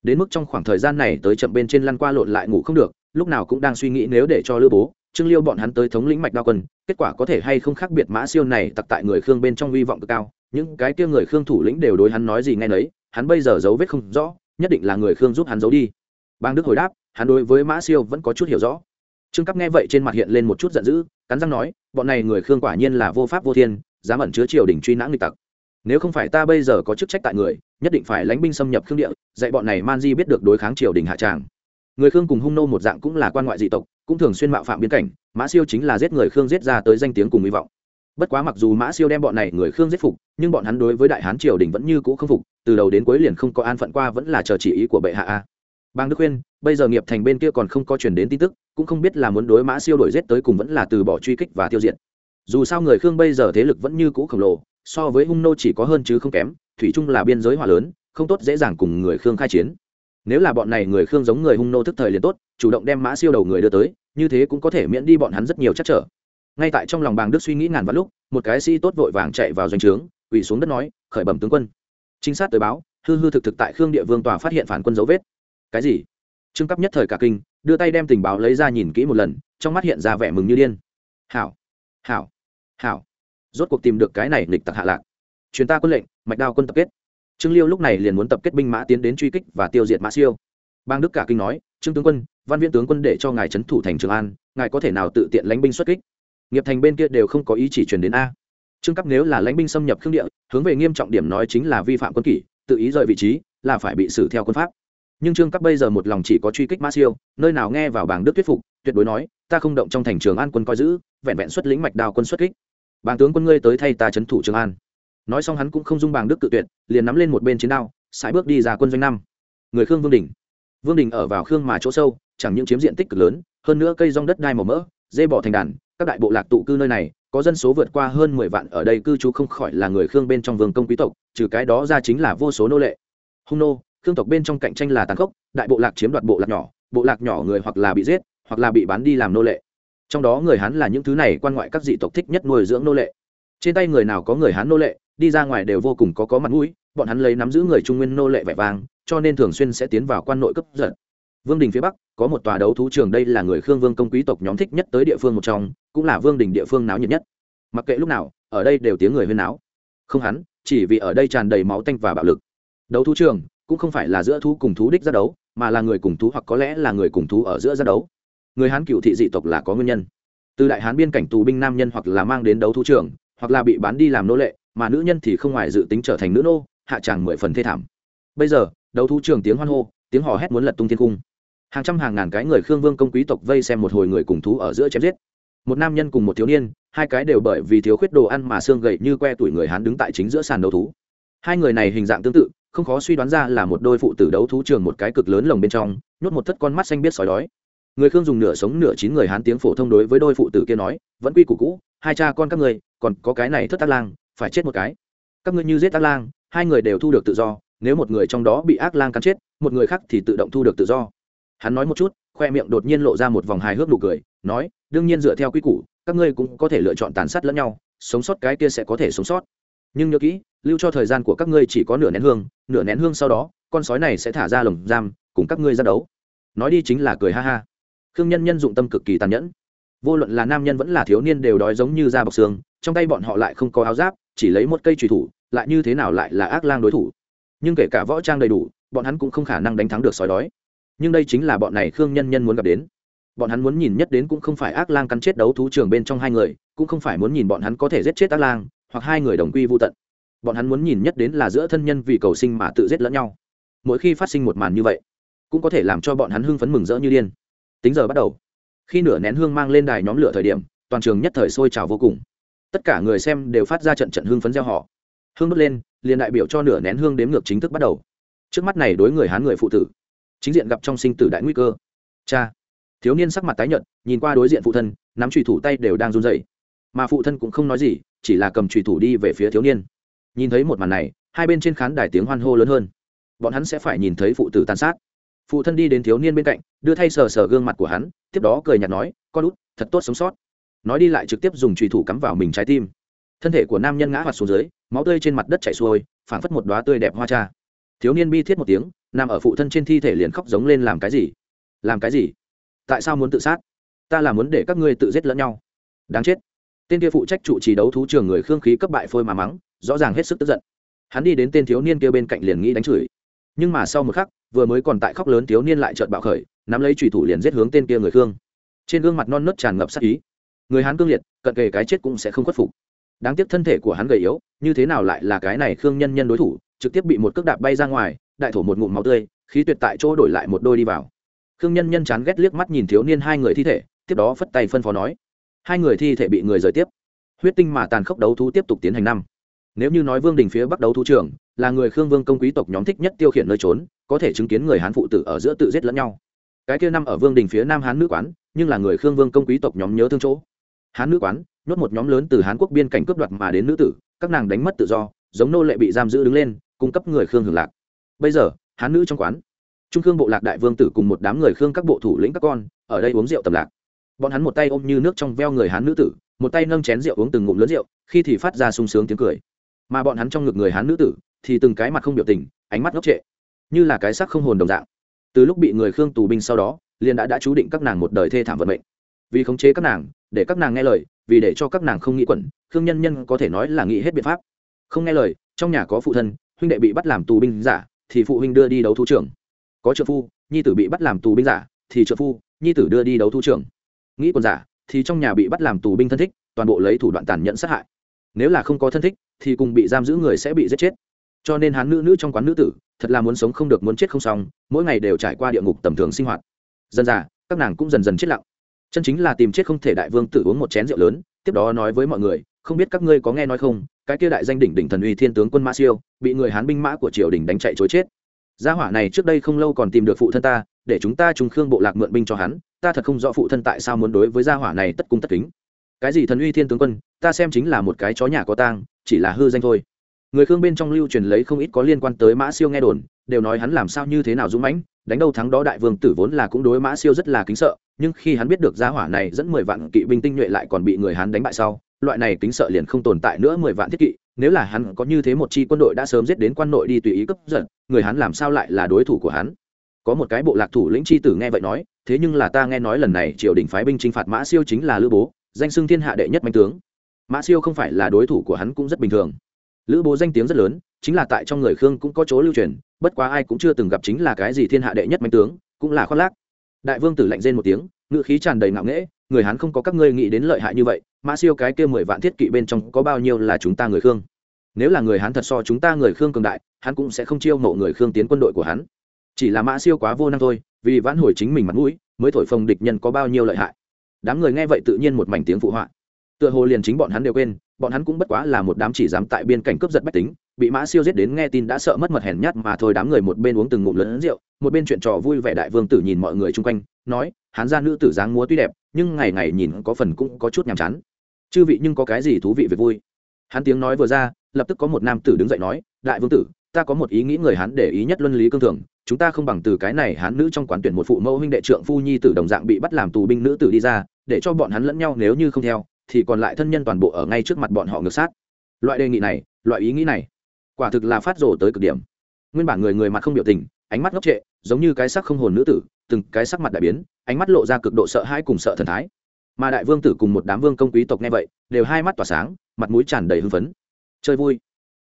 Đến mức trong khoảng thời gian này tới chậm bên trên lăn qua lộn lại ngủ không được, lúc nào cũng đang suy nghĩ nếu để cho lữ bố trương liêu bọn hắn tới thống lĩnh mạch đao quân, kết quả có thể hay không khác biệt mã siêu này tặc tại người khương bên trong hy vọng cực cao, những cái kia người khương thủ lĩnh đều đối hắn nói gì ngay nấy, hắn bây giờ dấu vết không rõ, nhất định là người khương giúp hắn giấu đi. Bang đức hồi đáp, hắn đối với mã siêu vẫn có chút hiểu rõ. Trương cấp nghe vậy trên mặt hiện lên một chút giận dữ, cắn răng nói, bọn này người khương quả nhiên là vô pháp vô thiên, dám ẩn chứa triều đình truy nã nghịch tặc. Nếu không phải ta bây giờ có chức trách tại người, nhất định phải lãnh binh xâm nhập khương địa, dạy bọn này man di biết được đối kháng triều đình hạ tràng người khương cùng hung nô một dạng cũng là quan ngoại dị tộc, cũng thường xuyên mạo phạm biên cảnh, mã siêu chính là giết người khương giết ra tới danh tiếng cùng hy vọng. Bất quá mặc dù mã siêu đem bọn này người khương giết phục, nhưng bọn hắn đối với đại hán triều đình vẫn như cũ không phục, từ đầu đến cuối liền không có an phận qua vẫn là chờ chỉ ý của bệ hạ a. Bang đức khuyên, bây giờ nghiệp thành bên kia còn không có chuyển đến tin tức, cũng không biết là muốn đối mã siêu đổi g tới cùng vẫn là từ bỏ truy kích và tiêu diệt. Dù sao người khương bây giờ thế lực vẫn như cũ khổng lồ, so với hung nô chỉ có hơn chứ không kém, thủy chung là biên giới hỏa lớn, không tốt dễ dàng cùng người khương khai chiến nếu là bọn này người khương giống người hung nô thức thời liền tốt, chủ động đem mã siêu đầu người đưa tới, như thế cũng có thể miễn đi bọn hắn rất nhiều chắc trở. Ngay tại trong lòng bàng đức suy nghĩ ngàn vạn lúc, một cái sĩ tốt vội vàng chạy vào doanh trướng ủy xuống đất nói, khởi bẩm tướng quân. Trinh sát tới báo, hư hư thực thực tại khương địa vương tòa phát hiện phản quân dấu vết. Cái gì? Trương cấp nhất thời cả kinh, đưa tay đem tình báo lấy ra nhìn kỹ một lần, trong mắt hiện ra vẻ mừng như điên. Hảo hảo hảo. Rốt cuộc tìm được cái này nghịch tặc hạ lạc. Chuyến ta quân lệnh, mạch đao quân tập kết trương liêu lúc này liền muốn tập kết binh mã tiến đến truy kích và tiêu diệt mã siêu. Bang đức cả kinh nói, trương tướng quân, văn viên tướng quân để cho ngài trấn thủ thành trường an, ngài có thể nào tự tiện lãnh binh xuất kích? Nghiệp thành bên kia đều không có ý chỉ truyền đến a. Trương cấp nếu là lãnh binh xâm nhập khương địa, hướng về nghiêm trọng điểm nói chính là vi phạm quân kỷ, tự ý rời vị trí là phải bị xử theo quân pháp. Nhưng trương cấp bây giờ một lòng chỉ có truy kích mã siêu, nơi nào nghe vào bảng đức thuyết phục, tuyệt đối nói, ta không động trong thành trường an quân coi giữ, vẹn vẹn xuất lĩnh mạch đào quân xuất kích. Bàng tướng quân ngươi tới thay ta trấn thủ trường an nói xong hắn cũng không dung bàng đức tự tuyệt, liền nắm lên một bên chiến đao, sải bước đi ra quân doanh năm. Người khương vương đình. Vương đình ở vào khương mà chỗ sâu, chẳng những chiếm diện tích cực lớn, hơn nữa cây rong đất đai màu mỡ, dê bỏ thành đàn, các đại bộ lạc tụ cư nơi này, có dân số vượt qua hơn mười vạn ở đây cư trú không khỏi là người khương bên trong vương công quý tộc, trừ cái đó ra chính là vô số nô lệ. Hung nô, khương tộc bên trong cạnh tranh là tàn khốc, đại bộ lạc chiếm đoạt bộ lạc nhỏ, bộ lạc nhỏ người hoặc là bị giết, hoặc là bị bán đi làm nô lệ. Trong đó người hán là những thứ này quan ngoại các dị tộc thích nhất nuôi dưỡng nô lệ. Trên tay người nào có người hán nô lệ đi ra ngoài đều vô cùng có có mặt mũi, bọn hắn lấy nắm giữ người trung nguyên nô lệ vẻ vang, cho nên thường xuyên sẽ tiến vào quan nội cấp giật. Vương đình phía bắc, có một tòa đấu thú trường đây là người khương vương công quý tộc nhóm thích nhất tới địa phương một trong, cũng là vương đình địa phương náo nhiệt nhất. Mặc kệ lúc nào, ở đây đều tiếng người huyên náo. Không hắn, chỉ vì ở đây tràn đầy máu tanh và bạo lực. Đấu thú trường, cũng không phải là giữa thú cùng thú đích ra đấu, mà là người cùng thú hoặc có lẽ là người cùng thú ở giữa ra đấu. Người hán cựu thị dị tộc là có nguyên nhân. Từ đại hán biên cảnh tù binh nam nhân hoặc là mang đến đấu thú trường, hoặc là bị bán đi làm nô lệ mà nữ nhân thì không ngoài dự tính trở thành nữ nô hạ tràng mười phần thê thảm. Bây giờ đấu thú trường tiếng hoan hô tiếng hò hét muốn lật tung thiên cung. Hàng trăm hàng ngàn cái người khương vương công quý tộc vây xem một hồi người cùng thú ở giữa chém giết. Một nam nhân cùng một thiếu niên hai cái đều bởi vì thiếu khuyết đồ ăn mà xương gậy như que tuổi người hán đứng tại chính giữa sàn đấu thú. Hai người này hình dạng tương tự không khó suy đoán ra là một đôi phụ tử đấu thú trường một cái cực lớn lồng bên trong nhốt một thất con mắt xanh biết sói đói. Người khương dùng nửa sống nửa chín người hán tiếng phổ thông đối với đôi phụ tử kia nói vẫn quy củ cũ hai cha con các người, còn có cái này thất tác lang phải chết một cái. Các ngươi như giết ác lang, hai người đều thu được tự do, nếu một người trong đó bị ác lang cắn chết, một người khác thì tự động thu được tự do. Hắn nói một chút, khoe miệng đột nhiên lộ ra một vòng hài hước nụ cười, nói, đương nhiên dựa theo quy củ, các ngươi cũng có thể lựa chọn tàn sát lẫn nhau, sống sót cái kia sẽ có thể sống sót. Nhưng nhớ kỹ, lưu cho thời gian của các ngươi chỉ có nửa nén hương, nửa nén hương sau đó, con sói này sẽ thả ra lồng giam, cùng các ngươi ra đấu. Nói đi chính là cười ha ha. Khương nhân nhân dụng tâm cực kỳ tàn nhẫn. Vô luận là nam nhân vẫn là thiếu niên đều đói giống như da bọc xương, trong tay bọn họ lại không có áo giáp chỉ lấy một cây trùy thủ, lại như thế nào lại là ác lang đối thủ? Nhưng kể cả võ trang đầy đủ, bọn hắn cũng không khả năng đánh thắng được sói đói. Nhưng đây chính là bọn này khương nhân nhân muốn gặp đến. Bọn hắn muốn nhìn nhất đến cũng không phải ác lang cắn chết đấu thú trường bên trong hai người, cũng không phải muốn nhìn bọn hắn có thể giết chết ác lang, hoặc hai người đồng quy vô tận. Bọn hắn muốn nhìn nhất đến là giữa thân nhân vì cầu sinh mà tự giết lẫn nhau. Mỗi khi phát sinh một màn như vậy, cũng có thể làm cho bọn hắn hưng phấn mừng rỡ như điên. Tính giờ bắt đầu, khi nửa nén hương mang lên đài nhóm lửa thời điểm, toàn trường nhất thời sôi trào vô cùng tất cả người xem đều phát ra trận trận hương phấn gieo họ. Hương đốt lên, liền đại biểu cho nửa nén hương đếm ngược chính thức bắt đầu. Trước mắt này đối người hán người phụ tử, chính diện gặp trong sinh tử đại nguy cơ. Cha, thiếu niên sắc mặt tái nhợt, nhìn qua đối diện phụ thân, nắm trùy thủ tay đều đang run rẩy. Mà phụ thân cũng không nói gì, chỉ là cầm trùy thủ đi về phía thiếu niên. Nhìn thấy một màn này, hai bên trên khán đài tiếng hoan hô lớn hơn. Bọn hắn sẽ phải nhìn thấy phụ tử tàn sát. Phụ thân đi đến thiếu niên bên cạnh, đưa thay sờ sờ gương mặt của hắn, tiếp đó cười nhạt nói, con út, thật tốt sống sót nói đi lại trực tiếp dùng trùy thủ cắm vào mình trái tim. Thân thể của nam nhân ngã hoạt xuống dưới, máu tươi trên mặt đất chảy xuôi, phảng phất một đoá tươi đẹp hoa cha. Thiếu niên bi thiết một tiếng, nằm ở phụ thân trên thi thể liền khóc giống lên làm cái gì? Làm cái gì? Tại sao muốn tự sát? Ta là muốn để các ngươi tự giết lẫn nhau. Đáng chết. Tên kia phụ trách trụ trì đấu thú trường người khương khí cấp bại phôi mà mắng, rõ ràng hết sức tức giận. Hắn đi đến tên thiếu niên kia bên cạnh liền nghĩ đánh chửi. Nhưng mà sau một khắc, vừa mới còn tại khóc lớn thiếu niên lại trợn bạo khởi, nắm lấy trùy thủ liền giết hướng tên kia người khương. Trên gương mặt non nớt tràn ngập sắc ý người hắn cương liệt, cận kề cái chết cũng sẽ không khuất phục. Đáng tiếc thân thể của hắn gầy yếu, như thế nào lại là cái này khương nhân nhân đối thủ, trực tiếp bị một cước đạp bay ra ngoài, đại thổ một ngụm máu tươi, khí tuyệt tại chỗ đổi lại một đôi đi vào. Khương nhân nhân chán ghét liếc mắt nhìn thiếu niên hai người thi thể, tiếp đó phất tay phân phó nói, hai người thi thể bị người rời tiếp. Huyết tinh mà tàn khốc đấu thú tiếp tục tiến hành năm. Nếu như nói vương đình phía bắc đấu thú trường là người khương vương công quý tộc nhóm thích nhất tiêu khiển nơi trốn, có thể chứng kiến người hán phụ tử ở giữa tự giết lẫn nhau. Cái kia năm ở vương đình phía nam hán nữ quán, nhưng là người khương vương công quý tộc nhóm nhớ thương chỗ hán nữ quán, nhốt một nhóm lớn từ hán quốc biên cảnh cướp đoạt mà đến nữ tử, các nàng đánh mất tự do, giống nô lệ bị giam giữ đứng lên, cung cấp người khương hưởng lạc. Bây giờ, hán nữ trong quán, trung khương bộ lạc đại vương tử cùng một đám người khương các bộ thủ lĩnh các con, ở đây uống rượu tầm lạc. Bọn hắn một tay ôm như nước trong veo người hán nữ tử, một tay nâng chén rượu uống từng ngụm lớn rượu, khi thì phát ra sung sướng tiếng cười. Mà bọn hắn trong ngực người hán nữ tử, thì từng cái mặt không biểu tình, ánh mắt ngốc trệ, như là cái sắc không hồn đồng dạng. Từ lúc bị người khương tù binh sau đó, liền đã đã chú định các nàng một đời thê thảm vận mệnh vì khống chế các nàng, để các nàng nghe lời, vì để cho các nàng không nghĩ quẩn, khương nhân nhân có thể nói là nghĩ hết biện pháp. Không nghe lời, trong nhà có phụ thân, huynh đệ bị bắt làm tù binh giả, thì phụ huynh đưa đi đấu thú trưởng. Có trợ phu, nhi tử bị bắt làm tù binh giả, thì trợ phu, nhi tử đưa đi đấu thú trưởng. Nghĩ quần giả, thì trong nhà bị bắt làm tù binh thân thích, toàn bộ lấy thủ đoạn tàn nhẫn sát hại. Nếu là không có thân thích, thì cùng bị giam giữ người sẽ bị giết chết. Cho nên hán nữ nữ trong quán nữ tử, thật là muốn sống không được muốn chết không xong, mỗi ngày đều trải qua địa ngục tầm thường sinh hoạt. Dần dà, các nàng cũng dần dần chết lặng chân chính là tìm chết không thể đại vương tự uống một chén rượu lớn, tiếp đó nói với mọi người, không biết các ngươi có nghe nói không, cái kia đại danh đỉnh đỉnh thần uy thiên tướng quân mã siêu, bị người hán binh mã của triều đình đánh chạy chối chết. Gia hỏa này trước đây không lâu còn tìm được phụ thân ta, để chúng ta trùng khương bộ lạc mượn binh cho hắn, ta thật không rõ phụ thân tại sao muốn đối với gia hỏa này tất cung tất kính. Cái gì thần uy thiên tướng quân, ta xem chính là một cái chó nhà có tang, chỉ là hư danh thôi. Người khương bên trong lưu truyền lấy không ít có liên quan tới mã siêu nghe đồn, đều nói hắn làm sao như thế nào dũng mãnh, đánh đâu thắng đó đại vương tử vốn là cũng đối mã siêu rất là kính sợ nhưng khi hắn biết được gia hỏa này dẫn mười vạn kỵ binh tinh nhuệ lại còn bị người hắn đánh bại sau, loại này kính sợ liền không tồn tại nữa mười vạn thiết kỵ. Nếu là hắn có như thế một chi quân đội đã sớm giết đến quan nội đi tùy ý cấp giận, người hắn làm sao lại là đối thủ của hắn? Có một cái bộ lạc thủ lĩnh chi tử nghe vậy nói, thế nhưng là ta nghe nói lần này triều đình phái binh chinh phạt mã siêu chính là lữ bố, danh xưng thiên hạ đệ nhất mạnh tướng. Mã siêu không phải là đối thủ của hắn cũng rất bình thường. Lữ bố danh tiếng rất lớn, chính là tại trong người khương cũng có chỗ lưu truyền, bất quá ai cũng chưa từng gặp chính là cái gì thiên hạ đệ nhất mạnh tướng, cũng là khoác lác đại vương tử lạnh rên một tiếng ngự khí tràn đầy ngạo nghễ, người hắn không có các ngươi nghĩ đến lợi hại như vậy, mã siêu cái kia mười vạn thiết kỵ bên trong có bao nhiêu là chúng ta người khương. Nếu là người hắn thật so chúng ta người khương cường đại, hắn cũng sẽ không chiêu mộ người khương tiến quân đội của hắn. Chỉ là mã siêu quá vô năng thôi, vì vãn hồi chính mình mặt mũi, mới thổi phồng địch nhân có bao nhiêu lợi hại. Đám người nghe vậy tự nhiên một mảnh tiếng phụ họa. Tựa hồ liền chính bọn hắn đều quên, bọn hắn cũng bất quá là một đám chỉ dám tại biên cảnh cướp giật bách tính bị mã siêu giết đến nghe tin đã sợ mất mật hèn nhát mà thôi, đám người một bên uống từng ngụm lớn rượu, một bên chuyện trò vui vẻ đại vương tử nhìn mọi người chung quanh, nói hắn gia nữ tử dáng múa tuy đẹp, nhưng ngày ngày nhìn có phần cũng có chút nhàm chán. Chư vị nhưng có cái gì thú vị về vui? Hắn tiếng nói vừa ra, lập tức có một nam tử đứng dậy nói, đại vương tử, ta có một ý nghĩ người hắn để ý nhất luân lý cương thường, chúng ta không bằng từ cái này hắn nữ trong quán tuyển một phụ mẫu huynh đệ trượng phu nhi tử đồng dạng bị bắt làm tù binh nữ tử đi ra, để cho bọn hắn lẫn nhau nếu như không theo, thì còn lại thân nhân toàn bộ ở ngay trước mặt bọn họ ngược sát. Loại đề nghị này, loại ý nghĩ này quả thực là phát rồ tới cực điểm. Nguyên bản người người mặt không biểu tình, ánh mắt ngốc trệ, giống như cái sắc không hồn nữ tử, từng cái sắc mặt đại biến, ánh mắt lộ ra cực độ sợ hãi cùng sợ thần thái. Mà đại vương tử cùng một đám vương công quý tộc nghe vậy, đều hai mắt tỏa sáng, mặt mũi tràn đầy hưng phấn. Chơi vui.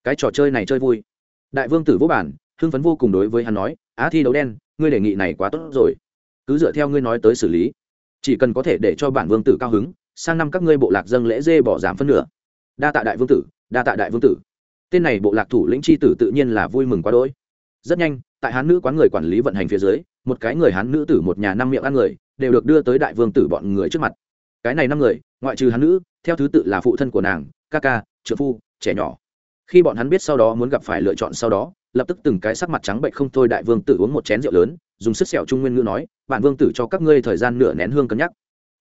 Cái trò chơi này chơi vui. Đại vương tử vô bản, hưng phấn vô cùng đối với hắn nói, á thi đấu đen, ngươi đề nghị này quá tốt rồi. Cứ dựa theo ngươi nói tới xử lý. Chỉ cần có thể để cho bản vương tử cao hứng, sang năm các ngươi bộ lạc dâng lễ dê bỏ giảm phân nửa. Đa tạ đại vương tử, đa tạ đại vương tử tên này bộ lạc thủ lĩnh c h i tử tự nhiên là vui mừng quá đỗi. Rất nhanh, tại hán nữ quán người quản lý vận hành phía dưới, một cái người hán nữ tử một nhà năm miệng ăn người, đều được đưa tới đại vương tử bọn người trước mặt. Cái này năm người, ngoại trừ hán nữ, theo thứ tự là phụ thân của nàng, ca ca trợ phu, trẻ nhỏ. Khi bọn hắn biết sau đó muốn gặp phải lựa chọn sau đó, lập tức từng cái sắc mặt trắng bệnh không thôi đại vương tử uống một chén rượu lớn, dùng sức sẹo trung nguyên ngữ nói bản vương tử cho các ngươi thời gian nửa nén hương cân nhắc.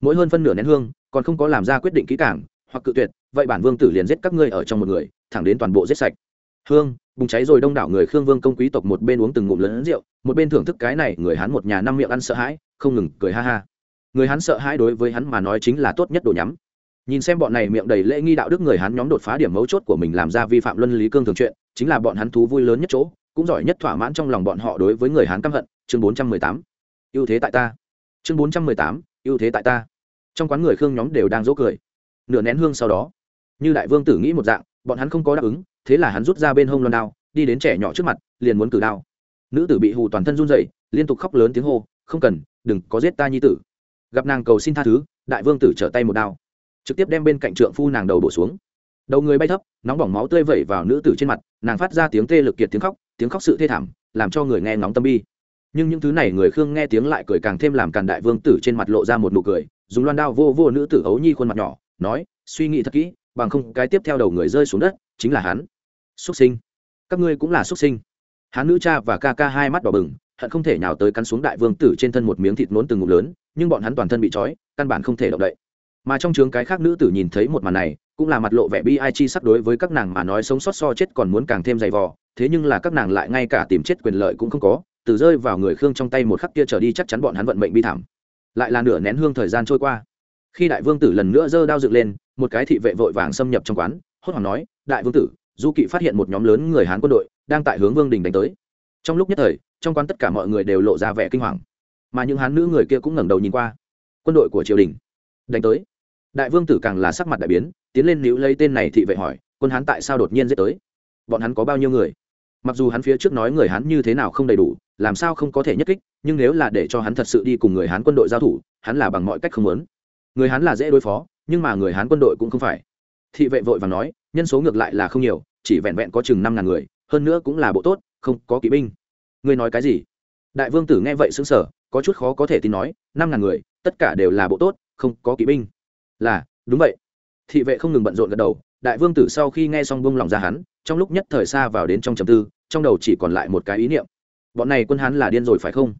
Mỗi hơn phân nửa nén hương, còn không có làm ra quyết định kỹ cảng hoặc cự tuyệt, vậy bản vương tử liền giết các ngươi ở trong một người, thẳng đến toàn bộ giết sạch. Hương, bùng cháy rồi đông đảo người khương vương công quý tộc một bên uống từng ngụm lớn rượu, một bên thưởng thức cái này người hắn một nhà năm miệng ăn sợ hãi, không ngừng cười ha ha. Người hắn sợ hãi đối với hắn mà nói chính là tốt nhất đồ nhắm. Nhìn xem bọn này miệng đầy lễ nghi đạo đức người hắn nhóm đột phá điểm mấu chốt của mình làm ra vi phạm luân lý cương thường chuyện, chính là bọn hắn thú vui lớn nhất chỗ, cũng giỏi nhất thỏa mãn trong lòng bọn họ đối với người hắn căm hận, chương bốn trăm mười tám. Ưu thế tại ta. Chương bốn trăm mười tám, ưu thế tại ta. Trong quán người khương nhóm đều đang dỗ cười nửa nén hương sau đó. Như đại vương tử nghĩ một dạng, bọn hắn không có đáp ứng, thế là hắn rút ra bên hông loan đao, đi đến trẻ nhỏ trước mặt, liền muốn cử đao. Nữ tử bị hù toàn thân run rẩy, liên tục khóc lớn tiếng hô, không cần, đừng có giết ta nhi tử. Gặp nàng cầu xin tha thứ, đại vương tử trở tay một đao, trực tiếp đem bên cạnh trượng phu nàng đầu bổ xuống. Đầu người bay thấp, nóng bỏng máu tươi vẩy vào nữ tử trên mặt, nàng phát ra tiếng tê lực kiệt tiếng khóc tiếng khóc sự thê thảm, làm cho người nghe nóng tâm bi. Nhưng những thứ này người khương nghe tiếng lại cười càng thêm làm càn đại vương tử trên mặt lộ ra một nụ cười, dùng loan đao vô vô nữ tử ấu nhi khuôn mặt nhỏ nói, suy nghĩ thật kỹ, bằng không cái tiếp theo đầu người rơi xuống đất chính là hắn. Xuất sinh? Các ngươi cũng là xuất sinh? Hắn nữ cha và ca ca hai mắt đỏ bừng, hận không thể nào tới cắn xuống đại vương tử trên thân một miếng thịt nốn từng ngụm lớn, nhưng bọn hắn toàn thân bị trói, căn bản không thể động đậy. Mà trong trường cái khác nữ tử nhìn thấy một màn này, cũng là mặt lộ vẻ bi ai chi sắc đối với các nàng mà nói sống sót so chết còn muốn càng thêm dày vò, thế nhưng là các nàng lại ngay cả tìm chết quyền lợi cũng không có, từ rơi vào người khương trong tay một khắc kia trở đi chắc chắn bọn hắn vận mệnh bi thảm. Lại là nửa nén hương thời gian trôi qua khi đại vương tử lần nữa giơ đao dựng lên, một cái thị vệ vội vàng xâm nhập trong quán, hốt hoảng nói, đại vương tử, du kỵ phát hiện một nhóm lớn người hán quân đội đang tại hướng vương đình đánh tới. Trong lúc nhất thời, trong quán tất cả mọi người đều lộ ra vẻ kinh hoàng. Mà những hán nữ người kia cũng ngẩng đầu nhìn qua. Quân đội của triều đình đánh tới. Đại vương tử càng là sắc mặt đại biến, tiến lên níu lấy tên này thị vệ hỏi, quân hán tại sao đột nhiên dễ tới? Bọn hắn có bao nhiêu người? Mặc dù hắn phía trước nói người hán như thế nào không đầy đủ, làm sao không có thể nhất kích, nhưng nếu là để cho hắn thật sự đi cùng người hán quân đội giao thủ, hắn là bằng mọi cách không muốn người hán là dễ đối phó, nhưng mà người hán quân đội cũng không phải. Thị vệ vội và nói, nhân số ngược lại là không nhiều, chỉ vẹn vẹn có chừng năm ngàn người, hơn nữa cũng là bộ tốt, không có kỵ binh. Ngươi nói cái gì? Đại vương tử nghe vậy xứng sở có chút khó có thể tin nói, năm ngàn người, tất cả đều là bộ tốt, không có kỵ binh. Là, đúng vậy. Thị vệ không ngừng bận rộn gật đầu, đại vương tử sau khi nghe xong bông lòng ra hắn, trong lúc nhất thời xa vào đến trong trầm tư, trong đầu chỉ còn lại một cái ý niệm. Bọn này quân hắn là điên rồi phải không?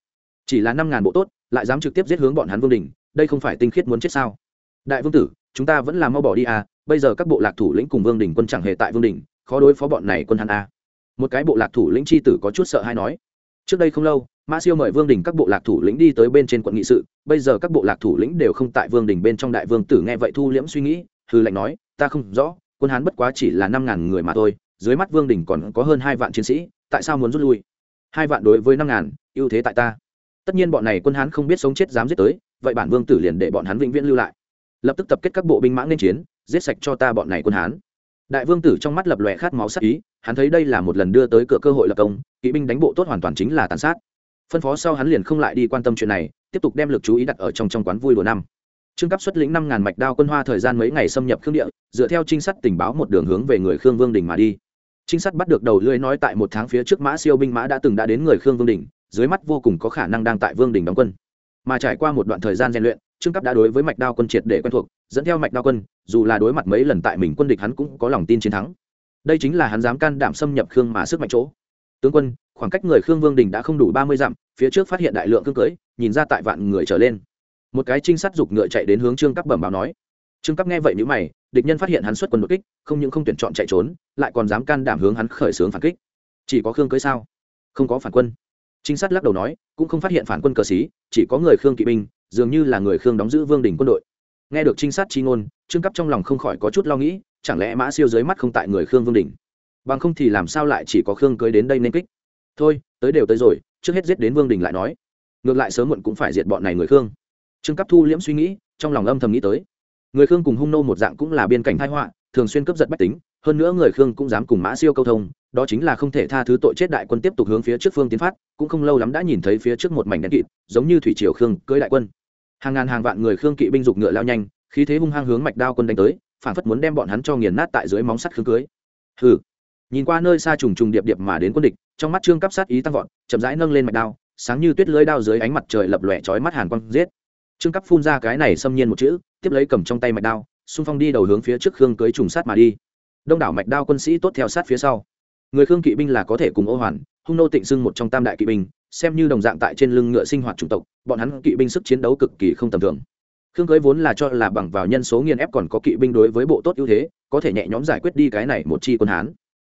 Chỉ là năm ngàn bộ tốt, lại dám trực tiếp giết hướng bọn hắn vương đình đây không phải tinh khiết muốn chết sao? Đại vương tử, chúng ta vẫn là mau bỏ đi à bây giờ các bộ lạc thủ lĩnh cùng vương đình quân chẳng hề tại vương đình, khó đối phó bọn này quân hắn à. một cái bộ lạc thủ lĩnh c h i tử có chút sợ hay nói. Trước đây không lâu mã siêu mời vương đình các bộ lạc thủ lĩnh đi tới bên trên quận nghị sự, bây giờ các bộ lạc thủ lĩnh đều không tại vương đình bên trong đại vương tử nghe vậy thu liễm suy nghĩ hư lệnh nói, ta không rõ, quân hán bất quá chỉ là năm ngàn người mà thôi, dưới mắt vương đình còn có hơn hai vạn chiến sĩ, tại sao muốn rút lui? Hai vạn đối với năm ngàn, ưu thế tại ta. Tất nhiên bọn này quân hán không biết sống chết dám giết tới vậy bản vương tử liền để bọn hắn vĩnh viễn lưu lại. Lập tức tập kết các bộ binh mã lên chiến, giết sạch cho ta bọn này quân hán. Đại vương tử trong mắt lập lòe khát máu sắc ý, hắn thấy đây là một lần đưa tới cửa cơ hội lập công, kỵ binh đánh bộ tốt hoàn toàn chính là tàn sát. Phân phó sau hắn liền không lại đi quan tâm chuyện này, tiếp tục đem lực chú ý đặt ở trong trong quán vui đùa năm. Trương cấp xuất lĩnh năm ngàn mạch đao quân hoa thời gian mấy ngày xâm nhập khương địa, dựa theo trinh sát tình báo một đường hướng về người khương vương đình mà đi. Trinh sát bắt được đầu lưỡi nói tại một tháng phía trước mã siêu binh mã đã từng đã đến người khương vương đình, dưới mắt vô cùng có khả năng đang tại vương đình đóng quân mà trải qua một đoạn thời gian rèn luyện, trương cấp đã đối với mạch đao quân triệt để quen thuộc, dẫn theo mạch đao quân, dù là đối mặt mấy lần tại mình quân địch hắn cũng có lòng tin chiến thắng. Đây chính là hắn dám can đảm xâm nhập khương mà sức mạnh chỗ. Tướng quân, khoảng cách người khương vương đình đã không đủ ba mươi dặm, phía trước phát hiện đại lượng cương cưới, nhìn ra tại vạn người trở lên. Một cái trinh sát giục ngựa chạy đến hướng trương cấp bẩm báo nói. Trương cấp nghe vậy nếu mày, địch nhân phát hiện hắn xuất quân đột kích, không những không tuyển chọn chạy trốn, lại còn dám can đảm hướng hắn khởi xướng phản kích. Chỉ có khương cưới sao? Không có phản quân trinh sát lắc đầu nói, cũng không phát hiện phản quân cờ xí chỉ có người khương kỵ binh, dường như là người khương đóng giữ vương đình quân đội. Nghe được trinh sát chi ngôn, trương cấp trong lòng không khỏi có chút lo nghĩ, chẳng lẽ mã siêu dưới mắt không tại người khương vương đình bằng không thì làm sao lại chỉ có khương cưới đến đây nên kích? Thôi, tới đều tới rồi, trước hết giết đến vương đình lại nói. Ngược lại sớm muộn cũng phải diệt bọn này người khương. Trương cấp thu liễm suy nghĩ, trong lòng âm thầm nghĩ tới. Người khương cùng hung nô một dạng cũng là biên cảnh thái họa, thường xuyên cướp giật bách tính hơn nữa người khương cũng dám cùng mã siêu câu thông, đó chính là không thể tha thứ tội chết đại quân tiếp tục hướng phía trước phương tiến phát, cũng không lâu lắm đã nhìn thấy phía trước một mảnh đen kịt, giống như thủy triều khương cưới đại quân. Hàng ngàn hàng vạn người khương kỵ binh dục ngựa lao nhanh, khí thế hung hăng hướng mạch đao quân đánh tới, phản phất muốn đem bọn hắn cho nghiền nát tại dưới móng sắt khương cưới hừ. Nhìn qua nơi xa trùng trùng điệp điệp mà đến quân địch, trong mắt trương cắp sát ý tăng vọt, chậm rãi nâng lên mạch đao, sáng như tuyết lưới đao dưới ánh mặt trời lập lòe chói mắt hàn quang giết. Trương cắp phun ra cái này xâm nhiên một chữ, tiếp lấy cầm trong tay mạch đao, xung phong đi đầu hướng phía trước khương cưới trùng sát mà đi đông đảo mạch đao quân sĩ tốt theo sát phía sau. Người khương kỵ binh là có thể cùng ô hoàn, hung nô tịnh xưng một trong tam đại kỵ binh, xem như đồng dạng tại trên lưng ngựa sinh hoạt chủng tộc, bọn hắn kỵ binh sức chiến đấu cực kỳ không tầm thường. Khương cưới vốn là cho là bằng vào nhân số nghiên ép còn có kỵ binh đối với bộ tốt ưu thế, có thể nhẹ nhóm giải quyết đi cái này một chi quân hán.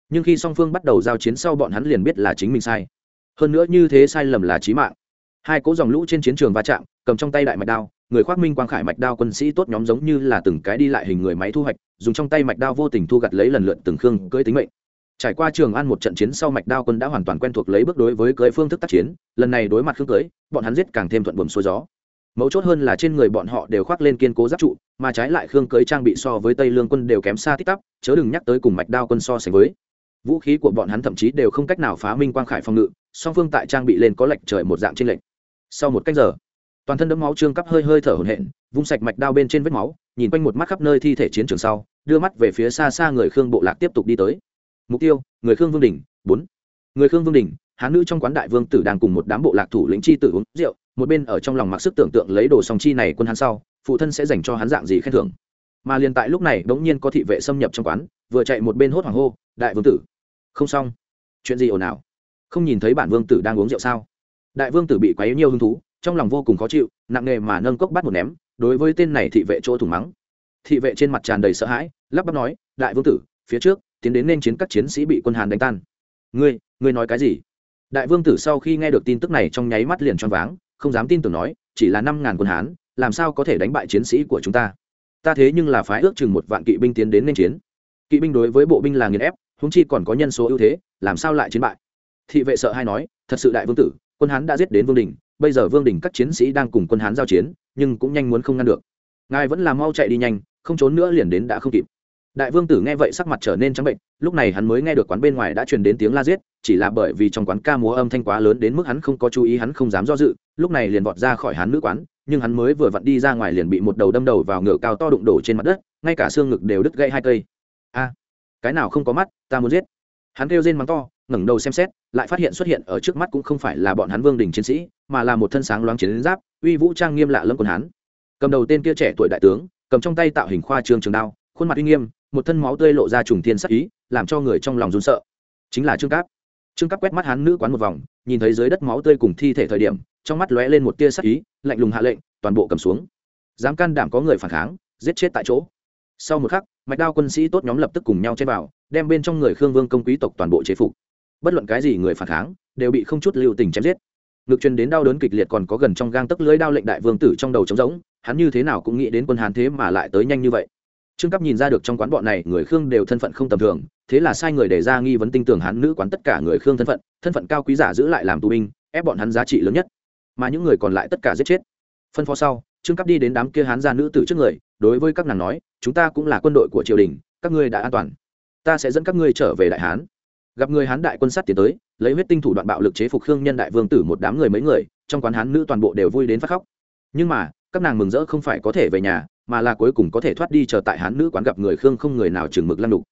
Nhưng khi song phương bắt đầu giao chiến sau bọn hắn liền biết là chính mình sai. Hơn nữa như thế sai lầm là chí mạng. Hai cỗ dòng lũ trên chiến trường va chạm, cầm trong tay đại mạch đao, người khoác minh quang khải mạch đao quân sĩ tốt nhóm giống như là từng cái đi lại hình người máy thu hoạch dùng trong tay mạch đao vô tình thu gặt lấy lần lượt từng khương cưỡi tính mệnh. Trải qua trường an một trận chiến sau mạch đao quân đã hoàn toàn quen thuộc lấy bước đối với cưỡi phương thức tác chiến, lần này đối mặt khương cưỡi bọn hắn giết càng thêm thuận buồm xuôi gió. Mấu chốt hơn là trên người bọn họ đều khoác lên kiên cố giáp trụ, mà trái lại khương cưới trang bị so với tây lương quân đều kém xa tích tắp, chớ đừng nhắc tới cùng mạch đao quân so sánh với. Vũ khí của bọn hắn thậm chí đều không cách nào phá minh quang khải phòng ngự, song phương tại trang bị lên có lệnh trời một dạng trên lệnh sau một cách giờ, toàn thân đấm máu trương cắp hơi hơi thở hổn hển, vung sạch mạch đao bên trên vết máu, nhìn quanh một mắt khắp nơi thi thể chiến trường sau đưa mắt về phía xa xa người khương bộ lạc tiếp tục đi tới. Mục tiêu, người khương vương đình bốn. Người khương vương đình hán nữ trong quán đại vương tử đang cùng một đám bộ lạc thủ lĩnh chi tử uống rượu, một bên ở trong lòng mặc sức tưởng tượng lấy đồ song chi này quân hắn sau, phụ thân sẽ dành cho hắn dạng gì khen thưởng. Mà liền tại lúc này, bỗng nhiên có thị vệ xâm nhập trong quán, vừa chạy một bên hốt hoảng hô, đại vương tử, không xong. Chuyện gì ồn ào? Không nhìn thấy bản vương tử đang uống rượu sao? Đại vương tử bị quấy nhiều hứng thú, trong lòng vô cùng khó chịu, nặng nề mà nâng cốc bắt một ném, đối với tên này thị vệ chỗ thủng mắng thị vệ trên mặt tràn đầy sợ hãi, lắp bắp nói, đại vương tử, phía trước, tiến đến nên chiến các chiến sĩ bị quân hàn đánh tan. Ngươi ngươi nói cái gì? Đại vương tử sau khi nghe được tin tức này trong nháy mắt liền choáng váng, không dám tin tưởng nói, chỉ là năm ngàn quân hán, làm sao có thể đánh bại chiến sĩ của chúng ta? Ta thế nhưng là phái ước chừng một vạn kỵ binh tiến đến nên chiến. Kỵ binh đối với bộ binh là nghiền ép húng chi còn có nhân số ưu thế, làm sao lại chiến bại? Thị vệ sợ hay nói, thật sự đại vương tử, quân hán đã giết đến vương đình bây giờ vương đình các chiến sĩ đang cùng quân hán giao chiến, nhưng cũng nhanh muốn không ngăn được. Ngài vẫn là mau chạy đi nhanh không trốn nữa liền đến đã không kịp. Đại vương tử nghe vậy sắc mặt trở nên trắng bệnh, lúc này hắn mới nghe được quán bên ngoài đã truyền đến tiếng la giết, chỉ là bởi vì trong quán ca múa âm thanh quá lớn đến mức hắn không có chú ý, hắn không dám do dự, lúc này liền vọt ra khỏi hắn nữ quán, nhưng hắn mới vừa vặn đi ra ngoài liền bị một đầu đâm đầu vào ngựa cao to đụng đổ trên mặt đất, ngay cả xương ngực đều đứt gãy hai cây. A, cái nào không có mắt, ta muốn giết. Hắn kêu rên mắng to, ngẩng đầu xem xét, lại phát hiện xuất hiện ở trước mắt cũng không phải là bọn hắn vương đình chiến sĩ, mà là một thân sáng loáng chiến giáp, uy vũ trang nghiêm lạ lâm quần hắn. Cầm đầu tên kia trẻ tuổi đại tướng cầm trong tay tạo hình khoa trương trường đao, khuôn mặt uy nghiêm, một thân máu tươi lộ ra trùng thiên sắc ý, làm cho người trong lòng run sợ. Chính là trương cáp. Trương cáp quét mắt hắn nữ quán một vòng, nhìn thấy dưới đất máu tươi cùng thi thể thời điểm, trong mắt lóe lên một tia sắc ý, lạnh lùng hạ lệnh, toàn bộ cầm xuống. Dám can đảm có người phản kháng, giết chết tại chỗ. Sau một khắc, mạch đao quân sĩ tốt nhóm lập tức cùng nhau chen vào, đem bên trong người khương vương công quý tộc toàn bộ chế phục. Bất luận cái gì người phản kháng, đều bị không chút lưu tình chém giết. Ngược truyền đến đau đớn kịch liệt còn có gần trong gang tấc lưới đao lệnh đại vương tử trong đầu trống rỗng hắn như thế nào cũng nghĩ đến quân hán thế mà lại tới nhanh như vậy. Trương cấp nhìn ra được trong quán bọn này người khương đều thân phận không tầm thường, thế là sai người để ra nghi vấn tinh tưởng hắn nữ quán tất cả người khương thân phận thân phận cao quý giả giữ lại làm tù binh, ép bọn hắn giá trị lớn nhất. Mà những người còn lại tất cả giết chết. Phân phó sau, trương cấp đi đến đám kia hán gia nữ tử trước người, đối với các nàng nói, chúng ta cũng là quân đội của triều đình, các ngươi đã an toàn. Ta sẽ dẫn các ngươi trở về đại hán. Gặp người hán đại quân sát tiến tới, lấy huyết tinh thủ đoạn bạo lực chế phục khương nhân đại vương tử một đám người mấy người, trong quán hán nữ toàn bộ đều vui đến phát khóc. Nhưng mà các nàng mừng rỡ không phải có thể về nhà, mà là cuối cùng có thể thoát đi chờ tại hán nữ quán gặp người khương không người nào chừng mực lăng đục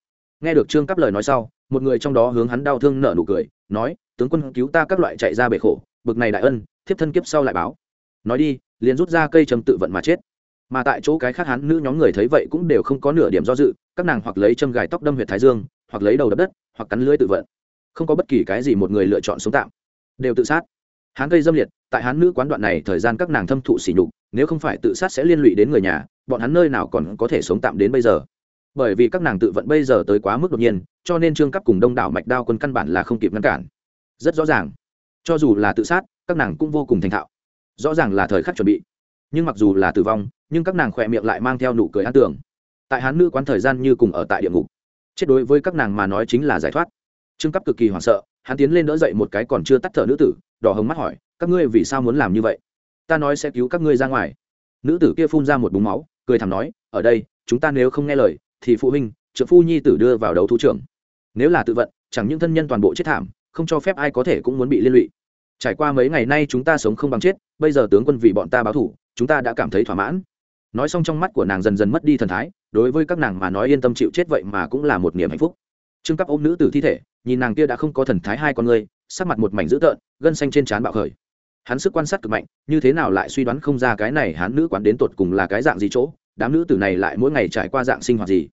nghe được trương cắp lời nói sau, một người trong đó hướng hắn đau thương nở nụ cười, nói, tướng quân cứu ta các loại chạy ra bể khổ, bực này đại ân, thiếp thân kiếp sau lại báo. Nói đi, liền rút ra cây châm tự vận mà chết. Mà tại chỗ cái khác hán nữ nhóm người thấy vậy cũng đều không có nửa điểm do dự, các nàng hoặc lấy châm gài tóc đâm huyệt thái dương, hoặc lấy đầu đập đất, hoặc cắn lưới tự vận. Không có bất kỳ cái gì một người lựa chọn sống tạm. Đều tự sát. Hán gây dâm liệt, tại hán nữ quán đoạn này thời gian các nàng thâm thụ sỉ nhục nếu không phải tự sát sẽ liên lụy đến người nhà, bọn hắn nơi nào còn có thể sống tạm đến bây giờ? Bởi vì các nàng tự vận bây giờ tới quá mức đột nhiên, cho nên trương cấp cùng đông đảo mạch đao quân căn bản là không kịp ngăn cản. Rất rõ ràng, cho dù là tự sát, các nàng cũng vô cùng thành thạo. Rõ ràng là thời khắc chuẩn bị. Nhưng mặc dù là tử vong, nhưng các nàng khỏe miệng lại mang theo nụ cười an tưởng tại hán nữ quán thời gian như cùng ở tại địa ngục. Chết đối với các nàng mà nói chính là giải thoát. Trương cấp cực kỳ hoảng sợ, hắn tiến lên đỡ dậy một cái còn chưa tắt thở nữ tử, đỏ hồng mắt hỏi, các ngươi vì sao muốn làm như vậy? Ta nói sẽ cứu các ngươi ra ngoài. Nữ tử kia phun ra một búng máu, cười thầm nói, ở đây, chúng ta nếu không nghe lời, thì phụ huynh trợ phu nhi tử đưa vào đấu thú trưởng. Nếu là tự vận, chẳng những thân nhân toàn bộ chết thảm, không cho phép ai có thể cũng muốn bị liên lụy. Trải qua mấy ngày nay chúng ta sống không bằng chết, bây giờ tướng quân vì bọn ta báo thủ, chúng ta đã cảm thấy thỏa mãn. Nói xong trong mắt của nàng dần dần mất đi thần thái, đối với các nàng mà nói yên tâm chịu chết vậy mà cũng là một niềm hạnh phúc. Trương cấp ôm nữ tử thi thể, nhìn nàng kia đã không có thần thái hai con người, sắc mặt một mảnh dữ tợn, gân xanh trên trán bạo khởi hắn sức quan sát cực mạnh, như thế nào lại suy đoán không ra cái này hắn nữ quán đến tột cùng là cái dạng gì chỗ, đám nữ tử này lại mỗi ngày trải qua dạng sinh hoạt gì.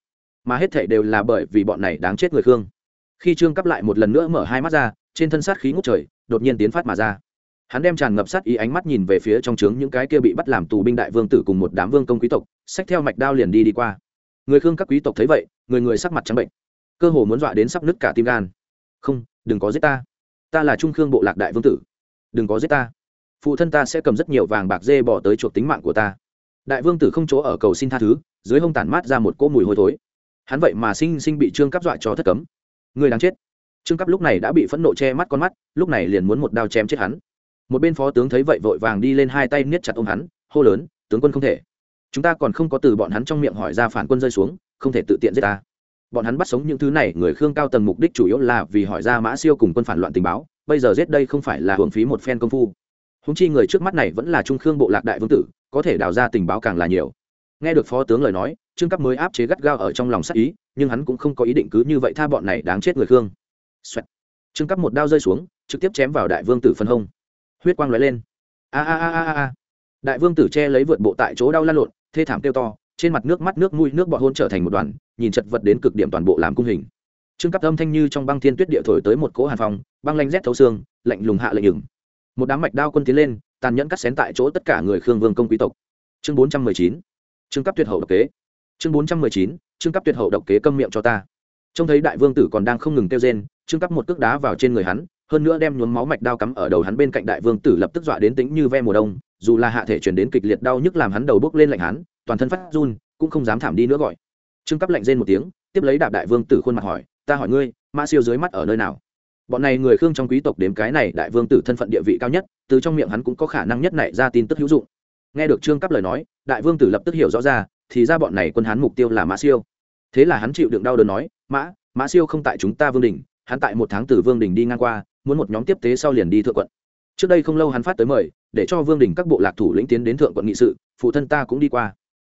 Mà hết thảy đều là bởi vì bọn này đáng chết người khương. Khi trương cấp lại một lần nữa mở hai mắt ra, trên thân sát khí ngút trời, đột nhiên tiến phát mà ra. Hắn đem tràn ngập sát ý ánh mắt nhìn về phía trong trướng những cái kia bị bắt làm tù binh đại vương tử cùng một đám vương công quý tộc, xách theo mạch đao liền đi đi qua. Người khương các quý tộc thấy vậy, người người sắc mặt trắng bệnh. Cơ hồ muốn dọa đến sắp nứt cả tim gan. Không, đừng có giết ta. Ta là trung khương bộ lạc đại vương tử. Đừng có giết ta phụ thân ta sẽ cầm rất nhiều vàng bạc dê bỏ tới chuộc tính mạng của ta. Đại vương tử không chỗ ở cầu xin tha thứ, dưới hông tản mát ra một cỗ mùi hôi thối. Hắn vậy mà sinh sinh bị trương cắp dọa cho thất cấm. Người đáng chết. Trương cắp lúc này đã bị phẫn nộ che mắt con mắt, lúc này liền muốn một đao chém chết hắn. Một bên phó tướng thấy vậy vội vàng đi lên hai tay niết chặt ôm hắn, hô lớn, tướng quân không thể. Chúng ta còn không có từ bọn hắn trong miệng hỏi ra phản quân rơi xuống, không thể tự tiện giết ta. Bọn hắn bắt sống những thứ này, người khương cao tầng mục đích chủ yếu là vì hỏi ra mã siêu cùng quân phản loạn tình báo, bây giờ giết đây không phải là hưởng phí một phen công phu húng chi người trước mắt này vẫn là trung khương bộ lạc đại vương tử, có thể đào ra tình báo càng là nhiều. Nghe được phó tướng lời nói, trương cấp mới áp chế gắt gao ở trong lòng sắc ý, nhưng hắn cũng không có ý định cứ như vậy tha bọn này đáng chết người khương. Xoẹt. trương cấp một đao rơi xuống, trực tiếp chém vào đại vương tử phân hông. Huyết quang lóe lên. A a a a a đại vương tử che lấy vượt bộ tại chỗ đau lan lộn, thê thảm kêu to, trên mặt nước mắt nước mũi nước bọt hôn trở thành một đoàn, nhìn chật vật đến cực điểm toàn bộ làm cung hình. Trương cấp âm thanh như trong băng thiên tuyết địa thổi tới một cỗ hàn phòng băng lanh rét thấu xương, lạnh lùng hạ lệnh ngừng một đám mạch đao quân tiến lên, tàn nhẫn cắt xén tại chỗ tất cả người khương vương công quý tộc. Chương bốn trăm mười chín chương cấp tuyệt hậu độc kế. Chương bốn trăm mười chín chương cấp tuyệt hậu độc kế câm miệng cho ta. Trông thấy đại vương tử còn đang không ngừng kêu rên, trương cấp một cước đá vào trên người hắn, hơn nữa đem nhuốm máu mạch đao cắm ở đầu hắn bên cạnh đại vương tử lập tức dọa đến tính như ve mùa đông, dù là hạ thể chuyển đến kịch liệt đau nhức làm hắn đầu bước lên lạnh hắn, toàn thân phát run, cũng không dám thảm đi nữa gọi. Trương cấp lạnh rên một tiếng, tiếp lấy đạp đại vương tử khuôn mặt hỏi, ta hỏi ngươi, ma siêu dưới mắt ở nơi nào? Bọn này người khương trong quý tộc đếm cái này đại vương tử thân phận địa vị cao nhất, từ trong miệng hắn cũng có khả năng nhất này ra tin tức hữu dụng. Nghe được trương cấp lời nói, đại vương tử lập tức hiểu rõ ra, thì ra bọn này quân hắn mục tiêu là mã siêu. Thế là hắn chịu đựng đau đớn nói, mã mã siêu không tại chúng ta vương đình hắn tại một tháng từ vương đình đi ngang qua, muốn một nhóm tiếp tế sau liền đi thượng quận. Trước đây không lâu hắn phát tới mời, để cho vương đình các bộ lạc thủ lĩnh tiến đến thượng quận nghị sự, phụ thân ta cũng đi qua.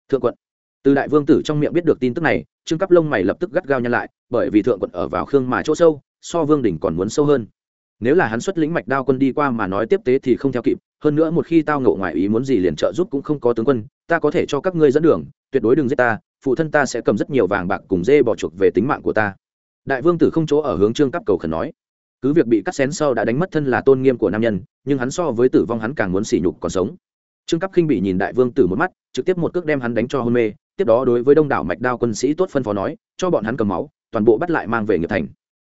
Thượng quận. Từ đại vương tử trong miệng biết được tin tức này, trương cấp lông mày lập tức gắt gao nhăn lại, bởi vì thượng quận ở vào khương mà chỗ sâu so vương đình còn muốn sâu hơn. Nếu là hắn xuất lĩnh mạch đao quân đi qua mà nói tiếp tế thì không theo kịp, hơn nữa một khi tao ngộ ngoài ý muốn gì liền trợ giúp cũng không có tướng quân, ta có thể cho các ngươi dẫn đường, tuyệt đối đừng giết ta, phụ thân ta sẽ cầm rất nhiều vàng bạc cùng dê bỏ chuộc về tính mạng của ta. Đại vương tử không chỗ ở hướng trương cấp cầu khẩn nói. Cứ việc bị cắt xén sau đã đánh mất thân là tôn nghiêm của nam nhân, nhưng hắn so với tử vong hắn càng muốn sỉ nhục còn sống. Trương cấp khinh bị nhìn đại vương tử một mắt, trực tiếp một cước đem hắn đánh cho hôn mê, tiếp đó đối với đông đảo mạch đao quân sĩ tốt phân phó nói, cho bọn hắn cầm máu, toàn bộ bắt lại mang về nghiệp thành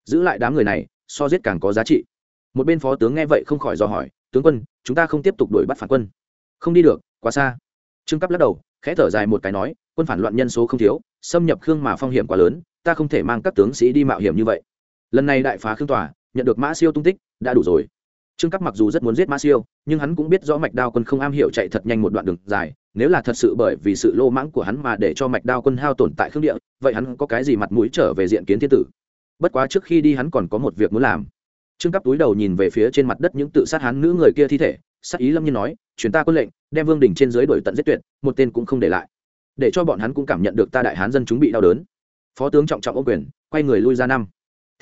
giữ lại đám người này, so giết càng có giá trị. Một bên phó tướng nghe vậy không khỏi do hỏi, tướng quân, chúng ta không tiếp tục đuổi bắt phản quân. Không đi được, quá xa. Trương cấp lắc đầu, khẽ thở dài một cái nói, quân phản loạn nhân số không thiếu, xâm nhập khương mà phong hiểm quá lớn, ta không thể mang các tướng sĩ đi mạo hiểm như vậy. Lần này đại phá khương tòa, nhận được mã siêu tung tích, đã đủ rồi. Trương cấp mặc dù rất muốn giết mã siêu, nhưng hắn cũng biết rõ mạch đao quân không am hiểu chạy thật nhanh một đoạn đường dài, nếu là thật sự bởi vì sự lô mãng của hắn mà để cho mạch đao quân hao tổn tại khương địa, vậy hắn có cái gì mặt mũi trở về diện kiến thiên tử? Bất quá trước khi đi hắn còn có một việc muốn làm. Trương cấp túi đầu nhìn về phía trên mặt đất những tự sát hắn nữ người kia thi thể, sắc ý lâm nhiên nói chuyến ta quân lệnh, đem vương đình trên dưới đổi tận giết tuyệt, một tên cũng không để lại. Để cho bọn hắn cũng cảm nhận được ta đại hán dân chúng bị đau đớn. Phó tướng trọng trọng ô quyền, quay người lui ra năm.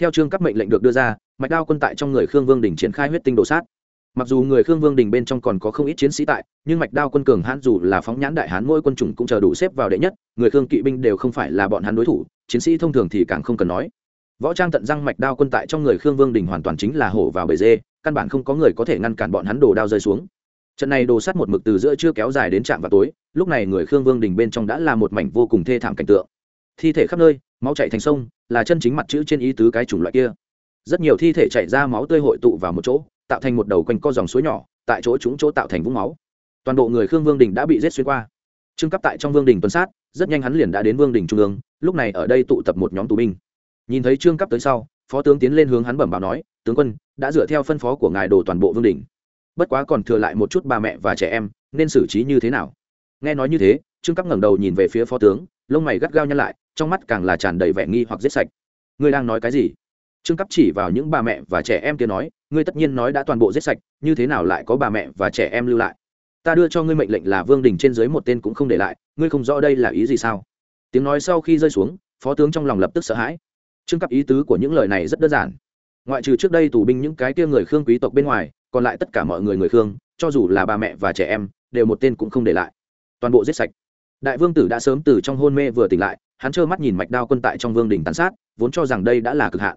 Theo trương cấp mệnh lệnh được đưa ra, mạch đao quân tại trong người khương vương đình triển khai huyết tinh đồ sát. Mặc dù người khương vương đình bên trong còn có không ít chiến sĩ tại, nhưng mạch đao quân cường hãn dù là phóng nhãn đại hán mỗi quân chủng cũng chờ đủ xếp vào đệ nhất, người khương kỵ binh đều không phải là bọn hắn đối thủ, chiến sĩ thông thường thì càng không cần nói võ trang tận răng mạch đao quân tại trong người khương vương đình hoàn toàn chính là hổ vào bể dê, căn bản không có người có thể ngăn cản bọn hắn đồ đao rơi xuống. Trận này đồ sắt một mực từ giữa chưa kéo dài đến trạm vào tối, lúc này người khương vương đình bên trong đã là một mảnh vô cùng thê thảm cảnh tượng. Thi thể khắp nơi, máu chạy thành sông, là chân chính mặt chữ trên ý tứ cái chủng loại kia. Rất nhiều thi thể chảy ra máu tươi hội tụ vào một chỗ, tạo thành một đầu quanh co dòng suối nhỏ, tại chỗ chúng chỗ tạo thành vũng máu. Toàn bộ người khương vương đình đã bị giết xuyên qua. Trưng cấp tại trong vương đình tuần sát, rất nhanh hắn liền đã đến vương đình trung ương, lúc này ở đây tụ tập một nhóm tù binh nhìn thấy trương cấp tới sau, phó tướng tiến lên hướng hắn bẩm báo nói, tướng quân, đã dựa theo phân phó của ngài đồ toàn bộ vương đình bất quá còn thừa lại một chút bà mẹ và trẻ em, nên xử trí như thế nào? Nghe nói như thế, trương cấp ngẩng đầu nhìn về phía phó tướng, lông mày gắt gao nhăn lại, trong mắt càng là tràn đầy vẻ nghi hoặc giết sạch. Ngươi đang nói cái gì? Trương cấp chỉ vào những bà mẹ và trẻ em kia nói, ngươi tất nhiên nói đã toàn bộ giết sạch, như thế nào lại có bà mẹ và trẻ em lưu lại? Ta đưa cho ngươi mệnh lệnh là vương đình trên dưới một tên cũng không để lại, ngươi không rõ đây là ý gì sao? Tiếng nói sau khi rơi xuống, phó tướng trong lòng lập tức sợ hãi trương cấp ý tứ của những lời này rất đơn giản. Ngoại trừ trước đây tù binh những cái kia người khương quý tộc bên ngoài, còn lại tất cả mọi người người khương, cho dù là bà mẹ và trẻ em, đều một tên cũng không để lại. Toàn bộ giết sạch. Đại vương tử đã sớm từ trong hôn mê vừa tỉnh lại, hắn trơ mắt nhìn mạch đao quân tại trong vương đình tàn sát, vốn cho rằng đây đã là cực hạn.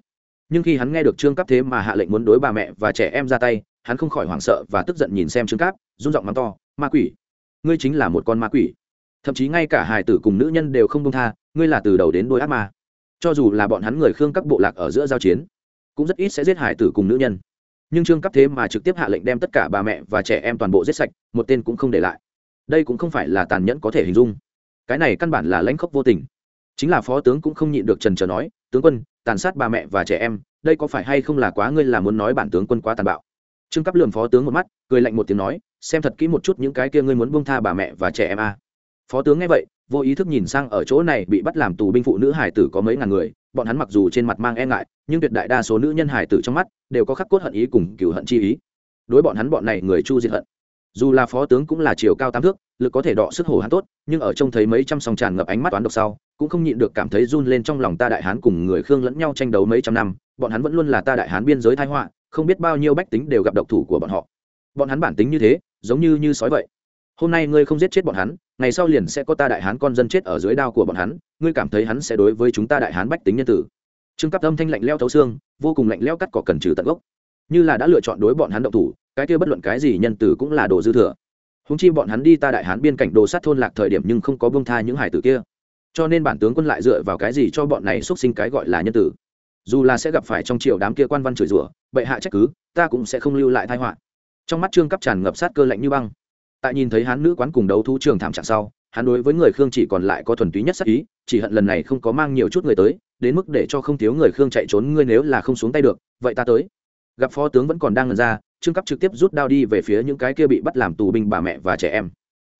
Nhưng khi hắn nghe được trương cấp thế mà hạ lệnh muốn đối bà mẹ và trẻ em ra tay, hắn không khỏi hoảng sợ và tức giận nhìn xem trương cáp, run giọng mắng to, ma quỷ! Ngươi chính là một con ma quỷ. Thậm chí ngay cả hài tử cùng nữ nhân đều không công tha, ngươi là từ đầu đến đôi ác ma cho dù là bọn hắn người khương các bộ lạc ở giữa giao chiến, cũng rất ít sẽ giết hải tử cùng nữ nhân. Nhưng trương cấp thế mà trực tiếp hạ lệnh đem tất cả bà mẹ và trẻ em toàn bộ giết sạch, một tên cũng không để lại. Đây cũng không phải là tàn nhẫn có thể hình dung. Cái này căn bản là lãnh khốc vô tình. Chính là phó tướng cũng không nhịn được trần trờ nói, tướng quân, tàn sát bà mẹ và trẻ em, đây có phải hay không là quá ngươi là muốn nói bản tướng quân quá tàn bạo? Trương cấp lườm phó tướng một mắt, cười lạnh một tiếng nói, xem thật kỹ một chút những cái kia ngươi muốn buông tha bà mẹ và trẻ em a. À. phó tướng nghe vậy vô ý thức nhìn sang ở chỗ này bị bắt làm tù binh phụ nữ hải tử có mấy ngàn người, bọn hắn mặc dù trên mặt mang e ngại, nhưng tuyệt đại đa số nữ nhân hải tử trong mắt đều có khắc cốt hận ý cùng cựu hận chi ý. Đối bọn hắn bọn này người chu diệt hận. Dù là phó tướng cũng là chiều cao tám thước, lực có thể đọ sức hổ hắn tốt, nhưng ở trông thấy mấy trăm song tràn ngập ánh mắt toán độc sau, cũng không nhịn được cảm thấy run lên trong lòng ta đại hán cùng người khương lẫn nhau tranh đấu mấy trăm năm, bọn hắn vẫn luôn là ta đại hán biên giới thái họa, không biết bao nhiêu bách tính đều gặp độc thủ của bọn họ. Bọn hắn bản tính như thế, giống như như sói vậy. Hôm nay ngươi không giết chết bọn hắn ngày sau liền sẽ có ta đại hán con dân chết ở dưới đao của bọn hắn, ngươi cảm thấy hắn sẽ đối với chúng ta đại hán bách tính nhân tử. Trương cấp âm thanh lạnh leo thấu xương, vô cùng lạnh leo cắt cỏ cần trừ tận gốc. Như là đã lựa chọn đối bọn hắn động thủ, cái kia bất luận cái gì nhân tử cũng là đồ dư thừa. Húng chi bọn hắn đi ta đại hán biên cảnh đồ sát thôn lạc thời điểm nhưng không có bông tha những hải tử kia. Cho nên bản tướng quân lại dựa vào cái gì cho bọn này xuất sinh cái gọi là nhân tử? Dù là sẽ gặp phải trong triều đám kia quan văn chửi rủa, bệ hạ trách cứ, ta cũng sẽ không lưu lại thai họa. Trong mắt trương cấp tràn ngập sát cơ lạnh như băng tại nhìn thấy hán nữ quán cùng đấu thú trường thảm trạng sau, hắn đối với người khương chỉ còn lại có thuần túy nhất sắc ý, chỉ hận lần này không có mang nhiều chút người tới, đến mức để cho không thiếu người khương chạy trốn ngươi nếu là không xuống tay được, vậy ta tới. Gặp phó tướng vẫn còn đang ngần ra, trương cấp trực tiếp rút đao đi về phía những cái kia bị bắt làm tù binh bà mẹ và trẻ em.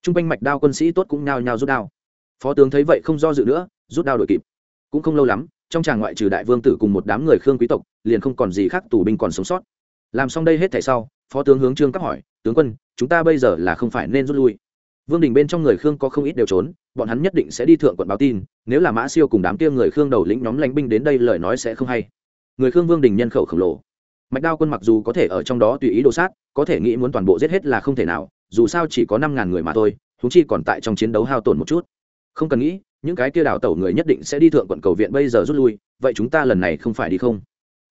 T r u n g quanh mạch đao quân sĩ tốt cũng nao nhao rút đao. Phó tướng thấy vậy không do dự nữa, rút đao đội kịp. Cũng không lâu lắm, trong tràng ngoại trừ đại vương tử cùng một đám người khương quý tộc, liền không còn gì khác tù binh còn sống sót. Làm xong đây hết thảy sau, phó tướng hướng trương cấp hỏi, tướng quân chúng ta bây giờ là không phải nên rút lui. Vương đình bên trong người khương có không ít đều trốn, bọn hắn nhất định sẽ đi thượng quận báo tin, nếu là mã siêu cùng đám kia người khương đầu lĩnh nhóm lánh binh đến đây lời nói sẽ không hay. Người khương vương đình nhân khẩu khổng lồ. Mạch đao quân mặc dù có thể ở trong đó tùy ý đồ sát, có thể nghĩ muốn toàn bộ giết hết là không thể nào, dù sao chỉ có năm ngàn người mà thôi thúng chi còn tại trong chiến đấu hao tổn một chút. Không cần nghĩ, những cái kia đào tẩu người nhất định sẽ đi thượng quận cầu viện bây giờ rút lui, vậy chúng ta lần này không phải đi không?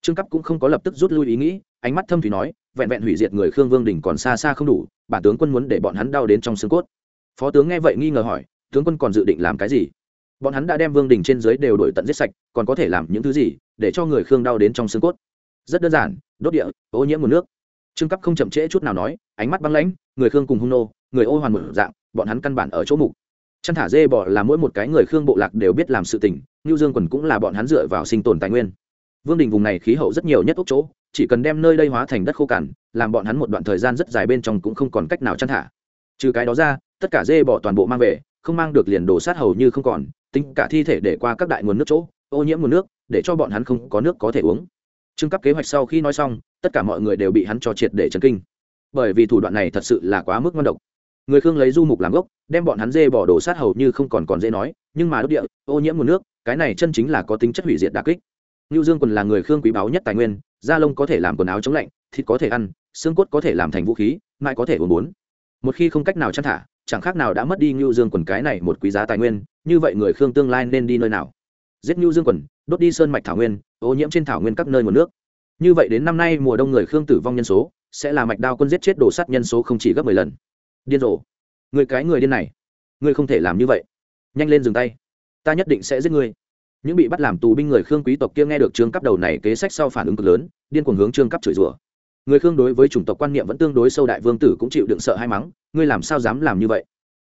Trương cấp cũng không có lập tức rút lui ý nghĩ, ánh mắt thâm thủy nói, vẹn vẹn hủy diệt người khương vương đình còn xa xa không đủ bản tướng quân muốn để bọn hắn đau đến trong xương cốt. Phó tướng nghe vậy nghi ngờ hỏi tướng quân còn dự định làm cái gì? Bọn hắn đã đem vương đình trên dưới đều đổi tận giết sạch còn có thể làm những thứ gì để cho người khương đau đến trong xương cốt? Rất đơn giản đốt địa ô nhiễm nguồn nước. Trương cấp không chậm trễ chút nào nói ánh mắt băng lãnh người khương cùng hung nô người ô hoàn một dạng bọn hắn căn bản ở chỗ mục. Chăn thả dê bỏ là mỗi một cái người khương bộ lạc đều biết làm sự tình Nưu Dương quần cũng là bọn hắn dựa vào sinh tồn tài nguyên. Vương đình vùng này khí hậu rất nhiều nhất ốc chỗ, chỉ cần đem nơi đây hóa thành đất khô cằn, làm bọn hắn một đoạn thời gian rất dài bên trong cũng không còn cách nào chăn thả. Trừ cái đó ra, tất cả dê bỏ toàn bộ mang về, không mang được liền đổ sát hầu như không còn, tính cả thi thể để qua các đại nguồn nước chỗ, ô nhiễm nguồn nước, để cho bọn hắn không có nước có thể uống. Trương cấp kế hoạch sau khi nói xong tất cả mọi người đều bị hắn cho triệt để chấn kinh. Bởi vì thủ đoạn này thật sự là quá mức ngon độc. Người khương lấy du mục làm gốc đem bọn hắn dê bỏ đổ sát hầu như không còn còn dễ nói nhưng mà đốt địa ô nhiễm nguồn nước cái này chân chính là có tính chất hủy diệt đà kích. Nưu Dương quần là người khương quý báu nhất tài nguyên, da lông có thể làm quần áo chống lạnh, thịt có thể ăn, xương cốt có thể làm thành vũ khí, mãi có thể uống bốn. Một khi không cách nào chăn thả, chẳng khác nào đã mất đi ngưu Dương quần cái này một quý giá tài nguyên, như vậy người khương tương lai nên đi nơi nào? Giết ngưu Dương quần, đốt đi sơn mạch thảo nguyên, ô nhiễm trên thảo nguyên các nơi nguồn nước. Như vậy đến năm nay mùa đông người khương tử vong nhân số sẽ là mạch đao quân giết chết đổ sắt nhân số không chỉ gấp mười lần. Điên rồ. Người cái người điên này. Ngươi không thể làm như vậy. Nhanh lên dừng tay. Ta nhất định sẽ giết ngươi những bị bắt làm tù binh người khương quý tộc kia nghe được trương cấp đầu này kế sách sau phản ứng cực lớn, điên cuồng hướng trương cấp chửi rủa. Người khương đối với chủng tộc quan niệm vẫn tương đối sâu đại, vương tử cũng chịu đựng sợ hay mắng, ngươi làm sao dám làm như vậy?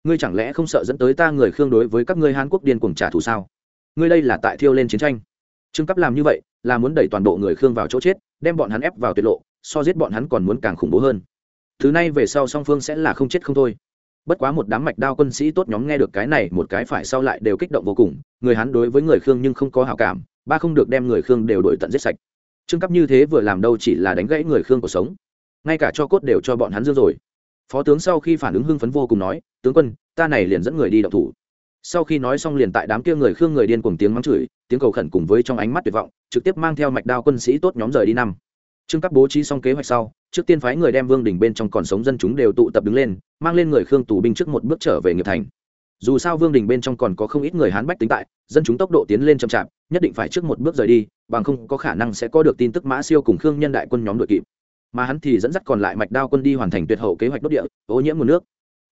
Ngươi chẳng lẽ không sợ dẫn tới ta người khương đối với các ngươi hàn quốc điên cuồng trả thù sao? Ngươi đây là tại thiêu lên chiến tranh. Trương cấp làm như vậy, là muốn đẩy toàn bộ người khương vào chỗ chết, đem bọn hắn ép vào tuyệt lộ, so giết bọn hắn còn muốn càng khủng bố hơn. Thứ này về sau song phương sẽ là không chết không thôi bất quá một đám mạch đao quân sĩ tốt nhóm nghe được cái này, một cái phải sau lại đều kích động vô cùng, người hắn đối với người khương nhưng không có hảo cảm, ba không được đem người khương đều đổi tận giết sạch. Trương cấp như thế vừa làm đâu chỉ là đánh gãy người khương cuộc sống. Ngay cả cho cốt đều cho bọn hắn dương rồi. Phó tướng sau khi phản ứng hưng phấn vô cùng nói, tướng quân, ta này liền dẫn người đi đậu thủ. Sau khi nói xong liền tại đám kia người khương người điên cùng tiếng mắng chửi, tiếng cầu khẩn cùng với trong ánh mắt tuyệt vọng, trực tiếp mang theo mạch đao quân sĩ tốt nhóm rời đi năm. Trương cấp bố trí xong kế hoạch sau trước tiên phái người đem vương đình bên trong còn sống dân chúng đều tụ tập đứng lên, mang lên người khương tù binh trước một bước trở về nghiệp thành. Dù sao vương đình bên trong còn có không ít người hán bách tính tại, dân chúng tốc độ tiến lên chậm chạp, nhất định phải trước một bước rời đi, bằng không có khả năng sẽ có được tin tức mã siêu cùng khương nhân đại quân nhóm đội kịp. Mà hắn thì dẫn dắt còn lại mạch đao quân đi hoàn thành tuyệt hậu kế hoạch đốt địa, ô nhiễm nguồn nước.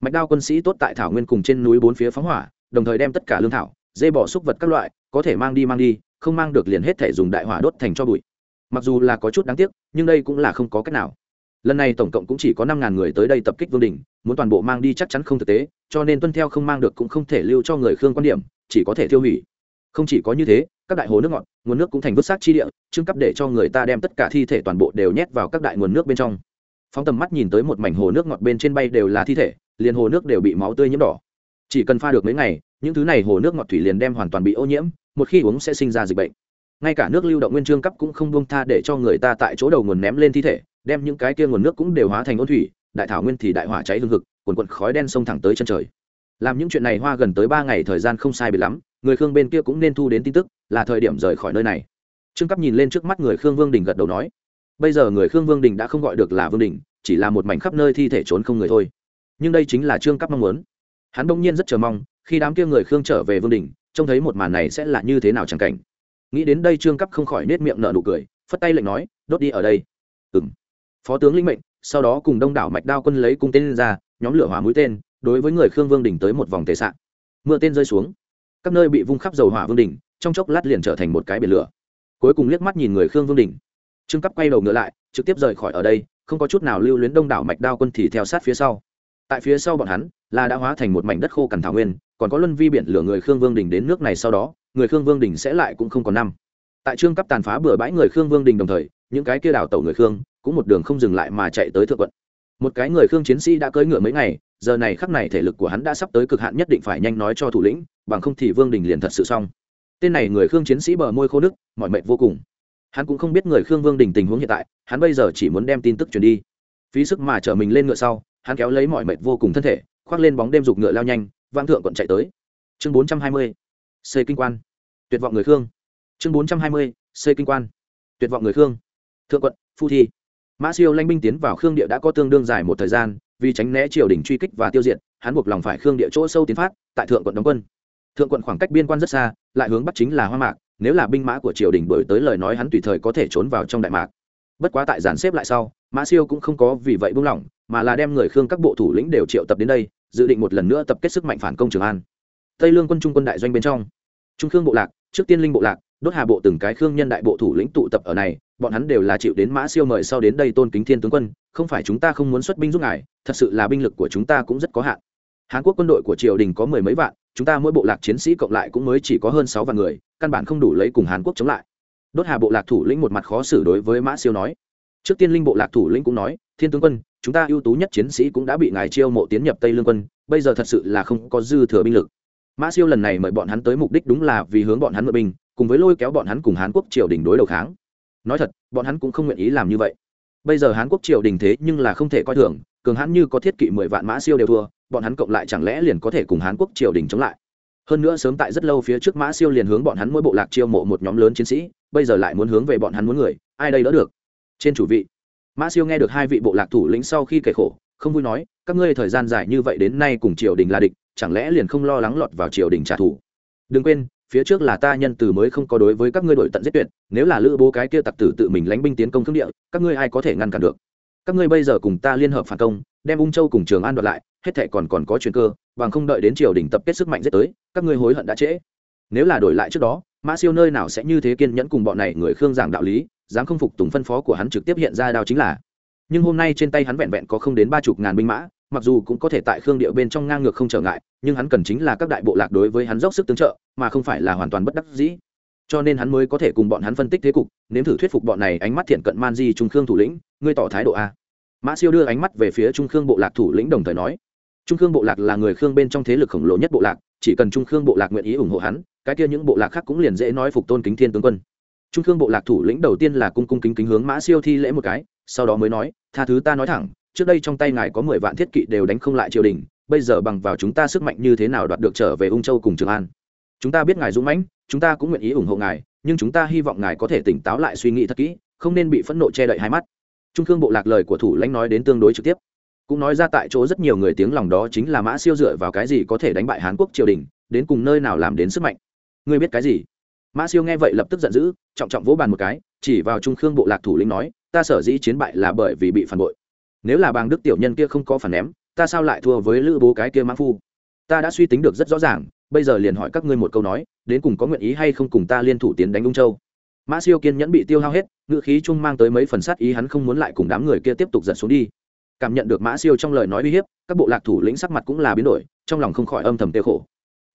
Mạch đao quân sĩ tốt tại thảo nguyên cùng trên núi bốn phía phóng hỏa, đồng thời đem tất cả lương thảo, dê bỏ xúc vật các loại, có thể mang đi mang đi, không mang được liền hết thể dùng đại hỏa đốt thành cho bụi. Mặc dù là có chút đáng tiếc, nhưng đây cũng là không có cách nào lần này tổng cộng cũng chỉ có năm ngàn người tới đây tập kích vương đình, muốn toàn bộ mang đi chắc chắn không thực tế, cho nên tuân theo không mang được cũng không thể lưu cho người khương quan điểm, chỉ có thể tiêu hủy. Không chỉ có như thế, các đại hồ nước ngọt, nguồn nước cũng thành vứt xác chi địa, trưng cấp để cho người ta đem tất cả thi thể toàn bộ đều nhét vào các đại nguồn nước bên trong. Phóng tầm mắt nhìn tới một mảnh hồ nước ngọt bên trên bay đều là thi thể, liền hồ nước đều bị máu tươi nhiễm đỏ. Chỉ cần pha được mấy ngày, những thứ này hồ nước ngọt thủy liền đem hoàn toàn bị ô nhiễm, một khi uống sẽ sinh ra dịch bệnh. Ngay cả nước lưu động nguyên trương cấp cũng không buông tha để cho người ta tại chỗ đầu nguồn ném lên thi thể đem những cái kia nguồn nước cũng đều hóa thành ôn thủy, đại thảo nguyên thì đại hỏa cháy hương thực quần quận khói đen sông thẳng tới chân trời. Làm những chuyện này hoa gần tới ba ngày thời gian không sai bị lắm, người khương bên kia cũng nên thu đến tin tức, là thời điểm rời khỏi nơi này. Trương cấp nhìn lên trước mắt người khương vương đình gật đầu nói, bây giờ người khương vương đình đã không gọi được là vương đình, chỉ là một mảnh khắp nơi thi thể trốn không người thôi. Nhưng đây chính là trương cấp mong muốn. Hắn bỗng nhiên rất chờ mong, khi đám kia người khương trở về vương đình, trông thấy một màn này sẽ là như thế nào chẳng cảnh. Nghĩ đến đây trương cấp không khỏi nết miệng nở nụ cười, phất tay lệnh nói, đốt đi ở đây. Ừng phó tướng linh mệnh, sau đó cùng đông đảo mạch đao quân lấy cung tên ra, nhóm lửa hỏa mũi tên, đối với người khương vương đỉnh tới một vòng tệ sạn. Mưa tên rơi xuống. Các nơi bị vung khắp dầu hỏa vương đỉnh, trong chốc lát liền trở thành một cái biển lửa. Cuối cùng liếc mắt nhìn người khương vương đỉnh. Trương cấp quay đầu ngựa lại, trực tiếp rời khỏi ở đây, không có chút nào lưu luyến đông đảo mạch đao quân thì theo sát phía sau. Tại phía sau bọn hắn, là đã hóa thành một mảnh đất khô cằn thảo nguyên, còn có luân vi biển lửa người khương vương đình đến nước này sau đó, người khương vương đình sẽ lại cũng không còn năm. Tại trương cấp tàn phá bừa bãi người khương vương đình đồng thời, những cái kia đảo tẩu người khương cũng một đường không dừng lại mà chạy tới thượng quận. Một cái người khương chiến sĩ đã cưỡi ngựa mấy ngày, giờ này khắc này thể lực của hắn đã sắp tới cực hạn nhất định phải nhanh nói cho thủ lĩnh, bằng không thì vương đình liền thật sự xong. Tên này người khương chiến sĩ bờ môi khô nước, mọi mệt vô cùng. Hắn cũng không biết người khương vương đình tình huống hiện tại, hắn bây giờ chỉ muốn đem tin tức truyền đi. Phí sức mà chở mình lên ngựa sau, hắn kéo lấy mọi mệt vô cùng thân thể, khoác lên bóng đêm giục ngựa lao nhanh vang thượng quận chạy tới. Chương bốn trăm hai mươi, xây kinh quan. Tuyệt vọng người khương. Chương bốn trăm hai mươi, xây kinh quan. Tuyệt vọng người khương. Thượng quận, phu thi mã siêu lanh binh tiến vào khương địa đã có tương đương dài một thời gian, vì tránh né triều đình truy kích và tiêu diệt, hắn buộc lòng phải khương địa chỗ sâu tiến phát, tại thượng quận đóng quân. Thượng quận khoảng cách biên quan rất xa, lại hướng bắc chính là hoa mạc, nếu là binh mã của triều đình đổi tới lời nói hắn tùy thời có thể trốn vào trong đại mạc. Bất quá tại giàn xếp lại sau, mã siêu cũng không có vì vậy buông lỏng, mà là đem người khương các bộ thủ lĩnh đều triệu tập đến đây, dự định một lần nữa tập kết sức mạnh phản công trường an. Tây lương quân trung quân đại doanh bên trong. Trung khương bộ lạc, trước tiên linh bộ lạc, đốt hà bộ từng cái khương nhân đại bộ thủ lĩnh tụ tập ở này bọn hắn đều là chịu đến mã siêu mời sau đến đây tôn kính thiên tướng quân, không phải chúng ta không muốn xuất binh giúp ngài, thật sự là binh lực của chúng ta cũng rất có hạn. Hàn quốc quân đội của triều đình có mười mấy vạn, chúng ta mỗi bộ lạc chiến sĩ cộng lại cũng mới chỉ có hơn sáu vạn người, căn bản không đủ lấy cùng hàn quốc chống lại. Đốt hà bộ lạc thủ lĩnh một mặt khó xử đối với mã siêu nói. Trước tiên linh bộ lạc thủ lĩnh cũng nói, thiên tướng quân, chúng ta ưu tú nhất chiến sĩ cũng đã bị ngài chiêu mộ tiến nhập tây lương quân, bây giờ thật sự là không có dư thừa binh lực. Mã siêu lần này mời bọn hắn tới mục đích đúng là vì hướng bọn hắn mượn binh, cùng với lôi kéo bọn hắn cùng hán quốc triều đình đối đầu kháng nói thật, bọn hắn cũng không nguyện ý làm như vậy. Bây giờ hán quốc triều đình thế nhưng là không thể coi thường, cường hãn như có thiết kỵ mười vạn mã siêu đều thua, bọn hắn cộng lại chẳng lẽ liền có thể cùng hán quốc triều đình chống lại? Hơn nữa sớm tại rất lâu phía trước mã siêu liền hướng bọn hắn mỗi bộ lạc chiêu mộ một nhóm lớn chiến sĩ, bây giờ lại muốn hướng về bọn hắn muốn người, ai đây đỡ được? Trên chủ vị, mã siêu nghe được hai vị bộ lạc thủ lĩnh sau khi kể khổ, không vui nói, các ngươi thời gian dài như vậy đến nay cùng triều đình là địch, chẳng lẽ liền không lo lắng lọt vào triều đình trả thù? Đừng quên phía trước là ta nhân từ mới không có đối với các ngươi đội tận giết tuyệt, nếu là lữ bố cái kia tặc tử tự mình lánh binh tiến công thương địa, các ngươi ai có thể ngăn cản được? Các ngươi bây giờ cùng ta liên hợp phản công, đem ung châu cùng trường an đoạt lại, hết thệ còn còn có chuyện cơ, bằng không đợi đến triều đình tập kết sức mạnh giết tới, các ngươi hối hận đã trễ. Nếu là đổi lại trước đó, mã siêu nơi nào sẽ như thế kiên nhẫn cùng bọn này người khương giảng đạo lý, dám không phục tùng phân phó của hắn trực tiếp hiện ra đao chính là. Nhưng hôm nay trên tay hắn vẹn vẹn có không đến ba chục ngàn binh mã mặc dù cũng có thể tại khương địa bên trong ngang ngược không trở ngại, nhưng hắn cần chính là các đại bộ lạc đối với hắn dốc sức tương trợ, mà không phải là hoàn toàn bất đắc dĩ. Cho nên hắn mới có thể cùng bọn hắn phân tích thế cục, nếm thử thuyết phục bọn này ánh mắt thiện cận man di trung khương thủ lĩnh, ngươi tỏ thái độ a. Mã siêu đưa ánh mắt về phía trung khương bộ lạc thủ lĩnh đồng thời nói, trung khương bộ lạc là người khương bên trong thế lực khổng lồ nhất bộ lạc, chỉ cần trung khương bộ lạc nguyện ý ủng hộ hắn, cái kia những bộ lạc khác cũng liền dễ nói phục tôn kính thiên tướng quân. Trung khương bộ lạc thủ lĩnh đầu tiên là cung cung kính kính hướng mã siêu thi lễ một cái, sau đó mới nói, tha thứ ta nói thẳng trước đây trong tay ngài có mười vạn thiết kỵ đều đánh không lại triều đình, bây giờ bằng vào chúng ta sức mạnh như thế nào đoạt được trở về ung châu cùng trường an? Chúng ta biết ngài dũng mãnh, chúng ta cũng nguyện ý ủng hộ ngài, nhưng chúng ta hy vọng ngài có thể tỉnh táo lại suy nghĩ thật kỹ, không nên bị phẫn nộ che đậy hai mắt. Trung khương bộ lạc lời của thủ lãnh nói đến tương đối trực tiếp. Cũng nói ra tại chỗ rất nhiều người tiếng lòng đó chính là mã siêu dựa vào cái gì có thể đánh bại hán quốc triều đình, đến cùng nơi nào làm đến sức mạnh. Ngươi biết cái gì? Mã siêu nghe vậy lập tức giận dữ, trọng trọng vỗ bàn một cái, chỉ vào trung khương bộ lạc thủ lĩnh nói, ta sở dĩ chiến bại là bởi vì bị phản bội nếu là bàng đức tiểu nhân kia không có phản ném, ta sao lại thua với lữ bố cái kia mã phu? Ta đã suy tính được rất rõ ràng, bây giờ liền hỏi các ngươi một câu nói, đến cùng có nguyện ý hay không cùng ta liên thủ tiến đánh ung châu? Mã siêu kiên nhẫn bị tiêu hao hết ngự khí chung mang tới mấy phần sát ý hắn không muốn lại cùng đám người kia tiếp tục giật xuống đi. Cảm nhận được mã siêu trong lời nói uy hiếp, các bộ lạc thủ lĩnh sắc mặt cũng là biến đổi, trong lòng không khỏi âm thầm tiêu khổ.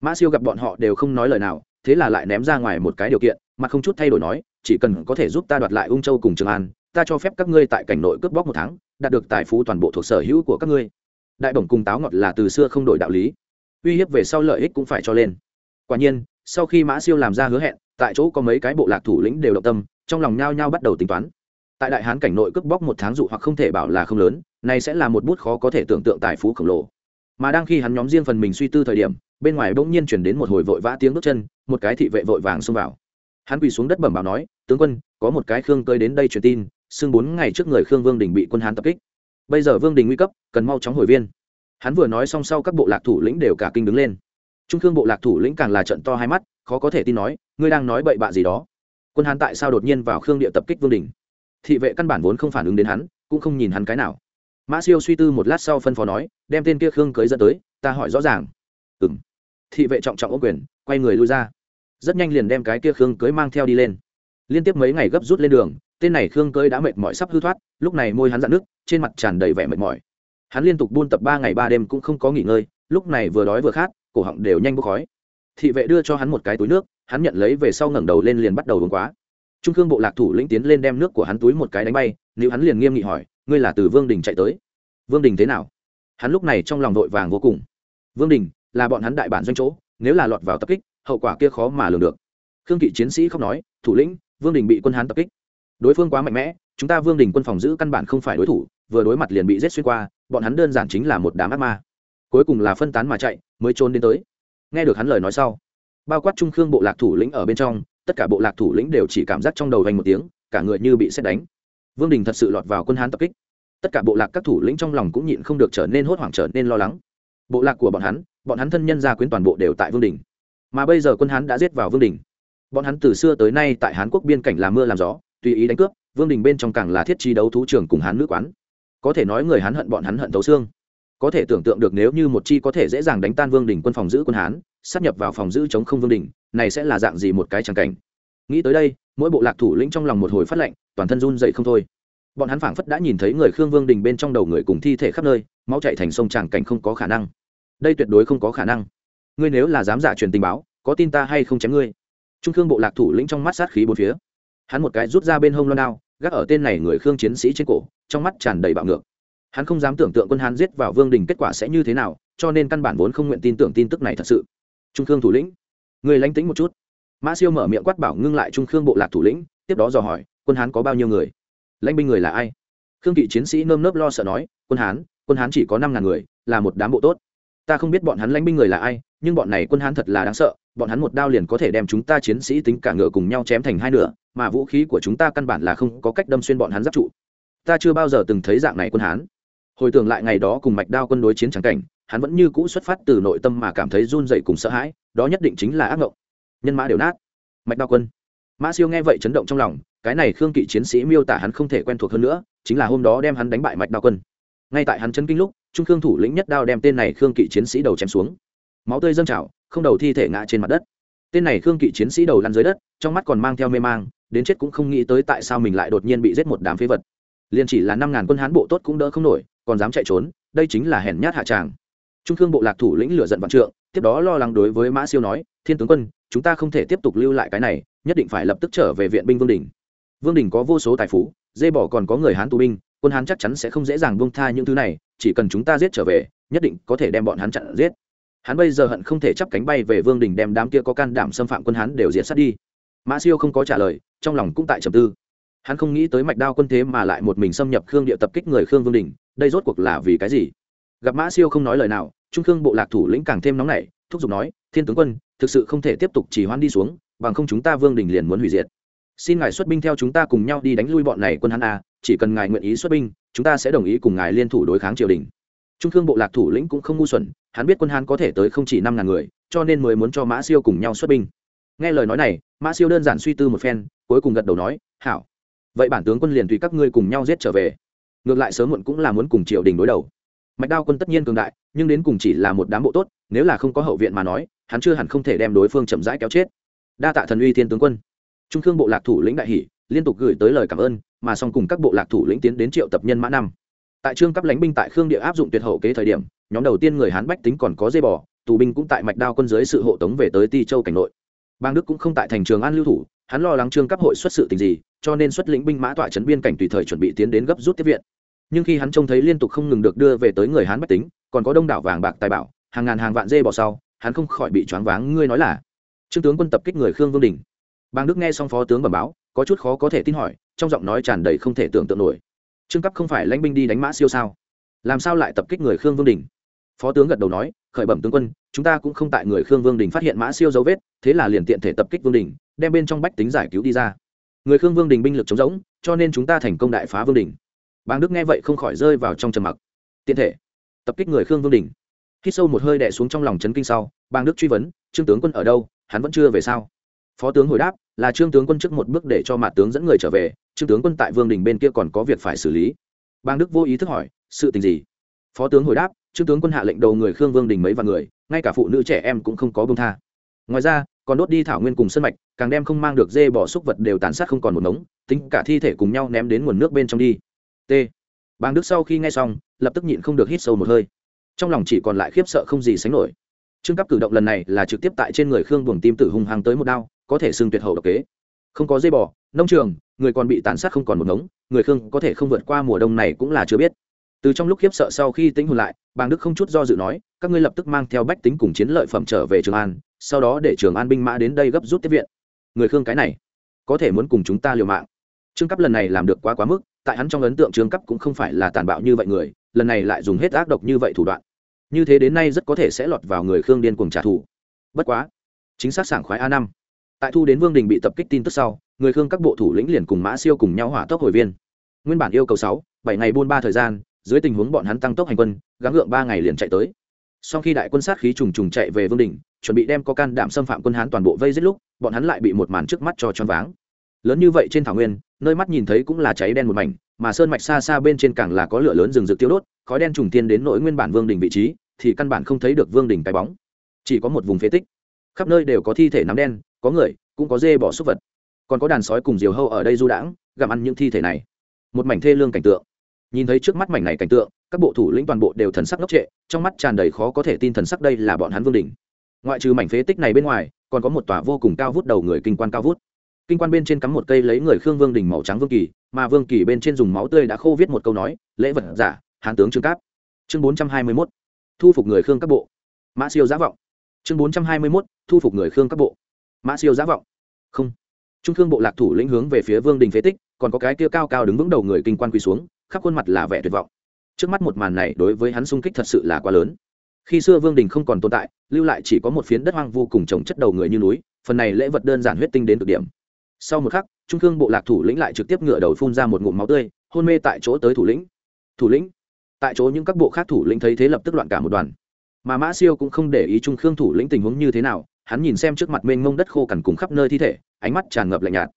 Mã siêu gặp bọn họ đều không nói lời nào, thế là lại ném ra ngoài một cái điều kiện mà không chút thay đổi nói, chỉ cần có thể giúp ta đoạt lại ung châu cùng trường an, ta cho phép các ngươi tại cảnh nội cướp bóc một tháng đạt được tài phú toàn bộ thuộc sở hữu của các ngươi. Đại bổng cùng táo ngọt là từ xưa không đổi đạo lý. Uy hiếp về sau lợi ích cũng phải cho lên. Quả nhiên, sau khi mã siêu làm ra hứa hẹn, tại chỗ có mấy cái bộ lạc thủ lĩnh đều động tâm, trong lòng nhao nhao bắt đầu tính toán. Tại đại hán cảnh nội cướp bóc một tháng dụ hoặc không thể bảo là không lớn này sẽ là một bút khó có thể tưởng tượng tài phú khổng lồ. Mà đang khi hắn nhóm riêng phần mình suy tư thời điểm, bên ngoài bỗng nhiên chuyển đến một hồi vội vã tiếng bước chân, một cái thị vệ vội vàng xông vào. Hắn quỳ xuống đất bẩm báo nói, tướng quân, có một cái khương cơi đến đây truyền tin xưng bốn ngày trước người khương vương đình bị quân hán tập kích. Bây giờ vương đình nguy cấp, cần mau chóng hồi viên. Hắn vừa nói xong sau các bộ lạc thủ lĩnh đều cả kinh đứng lên. Trung khương bộ lạc thủ lĩnh càng là trận to hai mắt, khó có thể tin nói, ngươi đang nói bậy bạ gì đó? Quân hán tại sao đột nhiên vào khương địa tập kích vương đình? Thị vệ căn bản vốn không phản ứng đến hắn, cũng không nhìn hắn cái nào. Mã siêu suy tư một lát sau phân phó nói, đem tên kia khương cưới dẫn tới, ta hỏi rõ ràng. Ừ m thị vệ trọng trọng ô quyền, quay người lui ra. Rất nhanh liền đem cái kia khương cưới mang theo đi lên. Liên tiếp mấy ngày gấp rút lên đường tên này khương cưới đã mệt mỏi sắp hư thoát, lúc này môi hắn dặn nước trên mặt tràn đầy vẻ mệt mỏi. Hắn liên tục buôn tập ba ngày ba đêm cũng không có nghỉ ngơi, lúc này vừa đói vừa khát, cổ họng đều nhanh bốc khói. Thị vệ đưa cho hắn một cái túi nước, hắn nhận lấy về sau ngẩng đầu lên liền bắt đầu uống quá. Trung khương bộ lạc thủ lĩnh tiến lên đem nước của hắn túi một cái đánh bay, nếu hắn liền nghiêm nghị hỏi, ngươi là từ vương đình chạy tới? Vương đình thế nào? Hắn lúc này trong lòng vội vàng vô cùng. Vương đình, là bọn hắn đại bản doanh chỗ, nếu là lọt vào tập kích, hậu quả kia khó mà lường được. Khương kỵ chiến sĩ không nói, thủ lĩnh, vương đình bị quân hán tập kích đối phương quá mạnh mẽ, chúng ta vương đình quân phòng giữ căn bản không phải đối thủ, vừa đối mặt liền bị rết xuyên qua, bọn hắn đơn giản chính là một đám ác ma. Cuối cùng là phân tán mà chạy, mới trốn đến tới. Nghe được hắn lời nói sau, bao quát trung khương bộ lạc thủ lĩnh ở bên trong, tất cả bộ lạc thủ lĩnh đều chỉ cảm giác trong đầu vành một tiếng, cả người như bị xét đánh. Vương đình thật sự lọt vào quân hán tập kích. Tất cả bộ lạc các thủ lĩnh trong lòng cũng nhịn không được trở nên hốt hoảng trở nên lo lắng. Bộ lạc của bọn hắn bọn hắn thân nhân gia quyến toàn bộ đều tại vương đình. Mà bây giờ quân hán đã giết vào vương đình. Bọn hắn từ xưa tới nay tại hán quốc biên cảnh làm mưa làm gió tùy ý đánh cướp, vương đình bên trong càng là thiết chi đấu thú trường cùng hán nữ quán. Có thể nói người hán hận bọn hắn hận thấu xương. Có thể tưởng tượng được nếu như một chi có thể dễ dàng đánh tan vương đình quân phòng giữ quân hán sắp nhập vào phòng giữ chống không vương đình, này sẽ là dạng gì một cái tràng cảnh. Nghĩ tới đây, mỗi bộ lạc thủ lĩnh trong lòng một hồi phát lệnh toàn thân run dậy không thôi. Bọn hắn phảng phất đã nhìn thấy người khương vương đình bên trong đầu người cùng thi thể khắp nơi, máu chạy thành sông tràng cảnh không có khả năng. Đây tuyệt đối không có khả năng. Ngươi nếu là dám giả truyền tình báo, có tin ta hay không chém ngươi? Trung khương bộ lạc thủ lĩnh trong mắt sát khí bốn phía hắn một cái rút ra bên hông loan đao, gác ở tên này người khương chiến sĩ trên cổ, trong mắt tràn đầy bạo ngược. Hắn không dám tưởng tượng quân hán giết vào vương đình kết quả sẽ như thế nào, cho nên căn bản vốn không nguyện tin tưởng tin tức này thật sự. Trung khương thủ lĩnh, người lánh tính một chút. Mã siêu mở miệng quát bảo ngưng lại trung khương bộ lạc thủ lĩnh, tiếp đó dò hỏi, quân hán có bao nhiêu người? Lãnh binh người là ai? Khương kỵ chiến sĩ nơm nớp lo sợ nói, quân hán quân hán chỉ có năm ngàn người, là một đám bộ tốt ta không biết bọn hắn lãnh binh người là ai, nhưng bọn này quân hán thật là đáng sợ, bọn hắn một đao liền có thể đem chúng ta chiến sĩ tính cả ngựa cùng nhau chém thành hai nửa, mà vũ khí của chúng ta căn bản là không có cách đâm xuyên bọn hắn giáp trụ. Ta chưa bao giờ từng thấy dạng này quân hán. Hồi tưởng lại ngày đó cùng mạch đao quân đối chiến trắng cảnh, hắn vẫn như cũ xuất phát từ nội tâm mà cảm thấy run dậy cùng sợ hãi, đó nhất định chính là ác mộng nhân mã đều nát. Mạch đao quân. Mã siêu nghe vậy chấn động trong lòng, cái này khương kỵ chiến sĩ miêu tả hắn không thể quen thuộc hơn nữa, chính là hôm đó đem hắn đánh bại mạch đao quân. Ngay tại hắn chân kinh lúc trung khương thủ lĩnh nhất đao đem tên này khương kỵ chiến sĩ đầu chém xuống. Máu tươi dâng trào, không đầu thi thể ngã trên mặt đất. Tên này khương kỵ chiến sĩ đầu lăn dưới đất, trong mắt còn mang theo mê mang, đến chết cũng không nghĩ tới tại sao mình lại đột nhiên bị giết một đám phế vật. Liền chỉ là năm ngàn quân hán bộ tốt cũng đỡ không nổi, còn dám chạy trốn, đây chính là hèn nhát hạ tràng. Trung khương bộ lạc thủ lĩnh lửa giận vạn trượng, tiếp đó lo lắng đối với mã siêu nói, thiên tướng quân, chúng ta không thể tiếp tục lưu lại cái này, nhất định phải lập tức trở về viện binh vương đình. Vương đình có vô số tài phú, dê bỏ còn có người hán tù binh quân hán chắc chắn sẽ không dễ dàng buông tha những thứ này, chỉ cần chúng ta giết trở về, nhất định có thể đem bọn hắn chặn giết. Hắn bây giờ hận không thể chắp cánh bay về vương đình đem đám kia có can đảm xâm phạm quân hán đều diệt sát đi. Mã siêu không có trả lời, trong lòng cũng tại trầm tư. Hắn không nghĩ tới mạch đao quân thế mà lại một mình xâm nhập khương địa tập kích người khương vương đình, đây rốt cuộc là vì cái gì? Gặp mã siêu không nói lời nào, trung khương bộ lạc thủ lĩnh càng thêm nóng nảy, thúc giục nói, thiên tướng quân, thực sự không thể tiếp tục chỉ hoan đi xuống, bằng không chúng ta vương đình liền muốn hủy diệt. Xin ngài xuất binh theo chúng ta cùng nhau đi đánh lui bọn này quân hắn a chỉ cần ngài nguyện ý xuất binh, chúng ta sẽ đồng ý cùng ngài liên thủ đối kháng triều đình. Trung khương bộ lạc thủ lĩnh cũng không ngu xuẩn, hắn biết quân hán có thể tới không chỉ năm ngàn người, cho nên mới muốn cho mã siêu cùng nhau xuất binh. Nghe lời nói này, mã siêu đơn giản suy tư một phen, cuối cùng gật đầu nói, hảo. Vậy bản tướng quân liền tùy các ngươi cùng nhau giết trở về. Ngược lại sớm muộn cũng là muốn cùng triều đình đối đầu. Mạch đao quân tất nhiên cường đại, nhưng đến cùng chỉ là một đám bộ tốt, nếu là không có hậu viện mà nói, hắn chưa hẳn không thể đem đối phương chậm rãi kéo chết. Đa tạ thần uy thiên tướng quân. Trung khương bộ lạc thủ lĩnh đại hỷ liên tục gửi tới lời cảm ơn, mà song cùng các bộ lạc thủ lĩnh tiến đến triệu tập nhân mã năm. Tại trương cấp lãnh binh tại khương địa áp dụng tuyệt hậu kế thời điểm, nhóm đầu tiên người hán bách tính còn có dây bò, tù binh cũng tại mạch đao quân dưới sự hộ tống về tới ti châu cảnh nội. Bang đức cũng không tại thành trường an lưu thủ, hắn lo lắng trương cấp hội xuất sự tình gì, cho nên xuất lĩnh binh mã tọa trấn biên cảnh tùy thời chuẩn bị tiến đến gấp rút tiếp viện. Nhưng khi hắn trông thấy liên tục không ngừng được đưa về tới người hán bách tính, còn có đông đảo vàng bạc tài bảo, hàng ngàn hàng vạn dê bò sau, hắn không khỏi bị choáng váng, ngươi nói là. Trương tướng quân tập kích người khương vương đình. Bang đức nghe xong phó tướng bẩm báo có chút khó có thể tin hỏi, trong giọng nói tràn đầy không thể tưởng tượng nổi. Trương cấp không phải lãnh binh đi đánh mã siêu sao? Làm sao lại tập kích người khương vương đình? Phó tướng gật đầu nói, khởi bẩm tướng quân, chúng ta cũng không tại người khương vương đình phát hiện mã siêu dấu vết, thế là liền tiện thể tập kích vương đình, đem bên trong bách tính giải cứu đi ra. Người khương vương đình binh lực chống rỗng, cho nên chúng ta thành công đại phá vương đình. Bang đức nghe vậy không khỏi rơi vào trong trầm mặc. Tiện thể, tập kích người khương vương đình. Khi sâu một hơi đẻ xuống trong lòng chấn kinh sau bang đức truy vấn, trương tướng quân ở đâu? Hắn vẫn chưa về sao? Phó tướng hồi đáp là trương tướng quân trước một bước để cho mặt tướng dẫn người trở về, trương tướng quân tại vương đình bên kia còn có việc phải xử lý. Bang đức vô ý thức hỏi, sự tình gì? Phó tướng hồi đáp, trương tướng quân hạ lệnh đầu người khương vương đình mấy vạn người, ngay cả phụ nữ trẻ em cũng không có bông tha. Ngoài ra, còn đốt đi thảo nguyên cùng sân mạch, càng đem không mang được dê bỏ xúc vật đều tàn sát không còn một mống tính cả thi thể cùng nhau ném đến nguồn nước bên trong đi. T. Bang đức sau khi nghe xong, lập tức nhịn không được hít sâu một hơi. Trong lòng chỉ còn lại khiếp sợ không gì sánh nổi. Trương cấp cử động lần này là trực tiếp tại trên người khương buồng tim tử hung hăng tới một đao có thể xưng tuyệt hậu độc kế. Không có dây bò, nông trường, người còn bị tàn sát không còn một ngống, người khương có thể không vượt qua mùa đông này cũng là chưa biết. Từ trong lúc khiếp sợ sau khi tính hồn lại, bàng đức không chút do dự nói, các ngươi lập tức mang theo bách tính cùng chiến lợi phẩm trở về trường an, sau đó để trường an binh mã đến đây gấp rút tiếp viện. Người khương cái này, có thể muốn cùng chúng ta liều mạng. Trương cấp lần này làm được quá quá mức, tại hắn trong ấn tượng trương cấp cũng không phải là tàn bạo như vậy người, lần này lại dùng hết ác độc như vậy thủ đoạn. Như thế đến nay rất có thể sẽ lọt vào người khương điên cuồng trả thù. Bất quá, chính xác sảng khoái a năm tại thu đến vương đình bị tập kích tin tức sau, người khương các bộ thủ lĩnh liền cùng mã siêu cùng nhau hỏa tốc hồi viên. Nguyên bản yêu cầu sáu, bảy ngày buôn ba thời gian, dưới tình huống bọn hắn tăng tốc hành quân, gắng gượng ba ngày liền chạy tới. Sau khi đại quân sát khí trùng trùng chạy về vương đình, chuẩn bị đem có can đảm xâm phạm quân hán toàn bộ vây giết lúc, bọn hắn lại bị một màn trước mắt cho choáng váng. Lớn như vậy trên thảo nguyên, nơi mắt nhìn thấy cũng là cháy đen một mảnh, mà sơn mạch xa xa bên trên càng là có lửa lớn rừng rực tiêu đốt, khói đen trùng tiên đến nỗi nguyên bản vương đình vị trí, thì căn bản không thấy được vương đình cái bóng. Chỉ có một vùng phế tích. Khắp nơi đều có thi thể nắm đen có người cũng có dê bỏ súc vật. Còn có đàn sói cùng diều hâu ở đây du đãng, gặm ăn những thi thể này. Một mảnh thê lương cảnh tượng. Nhìn thấy trước mắt mảnh này cảnh tượng, các bộ thủ lĩnh toàn bộ đều thần sắc ngốc trệ, trong mắt tràn đầy khó có thể tin thần sắc đây là bọn hắn vương đình ngoại trừ mảnh phế tích này bên ngoài, còn có một tòa vô cùng cao vút đầu người kinh quan cao vút. Kinh quan bên trên cắm một cây lấy người khương vương đình màu trắng vương kỳ, mà vương kỳ bên trên dùng máu tươi đã khô viết một câu nói, lễ vật giả, hán tướng trương cáp. Chương bốn trăm hai mươi mốt, thu phục người khương các bộ. Mã siêu giả vọng. Chương bốn trăm hai mươi mốt, thu phục người khương các bộ mã siêu giả vọng. Không. Trung Thương bộ lạc thủ lĩnh hướng về phía vương đình phế tích, còn có cái kia cao cao đứng vững đầu người kinh quan quỳ xuống, khắp khuôn mặt là vẻ tuyệt vọng. Trước mắt một màn này đối với hắn sung kích thật sự là quá lớn. Khi xưa vương đình không còn tồn tại, lưu lại chỉ có một phiến đất hoang vô cùng trồng chất đầu người như núi, phần này lễ vật đơn giản huyết tinh đến cực điểm. Sau một khắc, trung Thương bộ lạc thủ lĩnh lại trực tiếp ngựa đầu phun ra một ngụm máu tươi, hôn mê tại chỗ tới thủ lĩnh. Thủ lĩnh? Tại chỗ những các bộ khác thủ lĩnh thấy thế lập tức loạn cả một đoàn. Mà mã siêu cũng không để ý trung khương thủ lĩnh tình huống như thế nào hắn nhìn xem trước mặt mênh mông đất khô cằn cùng khắp nơi thi thể, ánh mắt tràn ngập lạnh nhạt.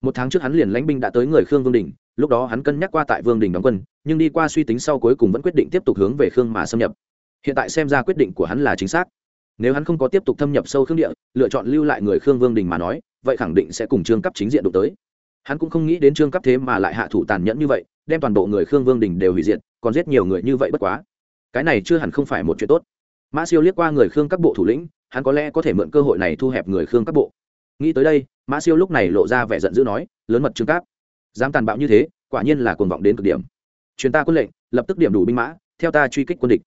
Một tháng trước hắn liền lãnh binh đã tới người khương vương đình, lúc đó hắn cân nhắc qua tại vương đình đóng quân, nhưng đi qua suy tính sau cuối cùng vẫn quyết định tiếp tục hướng về khương mà xâm nhập. Hiện tại xem ra quyết định của hắn là chính xác. Nếu hắn không có tiếp tục thâm nhập sâu khương địa, lựa chọn lưu lại người khương vương đình mà nói, vậy khẳng định sẽ cùng trương cấp chính diện đụng tới. Hắn cũng không nghĩ đến trương cấp thế mà lại hạ thủ tàn nhẫn như vậy, đem toàn bộ người khương vương đình đều hủy diệt, còn giết nhiều người như vậy bất quá. Cái này chưa hẳn không phải một chuyện tốt. Mã siêu liếc qua người khương các bộ thủ lĩnh hắn có lẽ có thể mượn cơ hội này thu hẹp người khương các bộ. Nghĩ tới đây, mã siêu lúc này lộ ra vẻ giận dữ nói, lớn mật trương cáp dám tàn bạo như thế, quả nhiên là cuồng vọng đến cực điểm. Chuyến ta quân lệnh, lập tức điểm đủ binh mã, theo ta truy kích quân địch.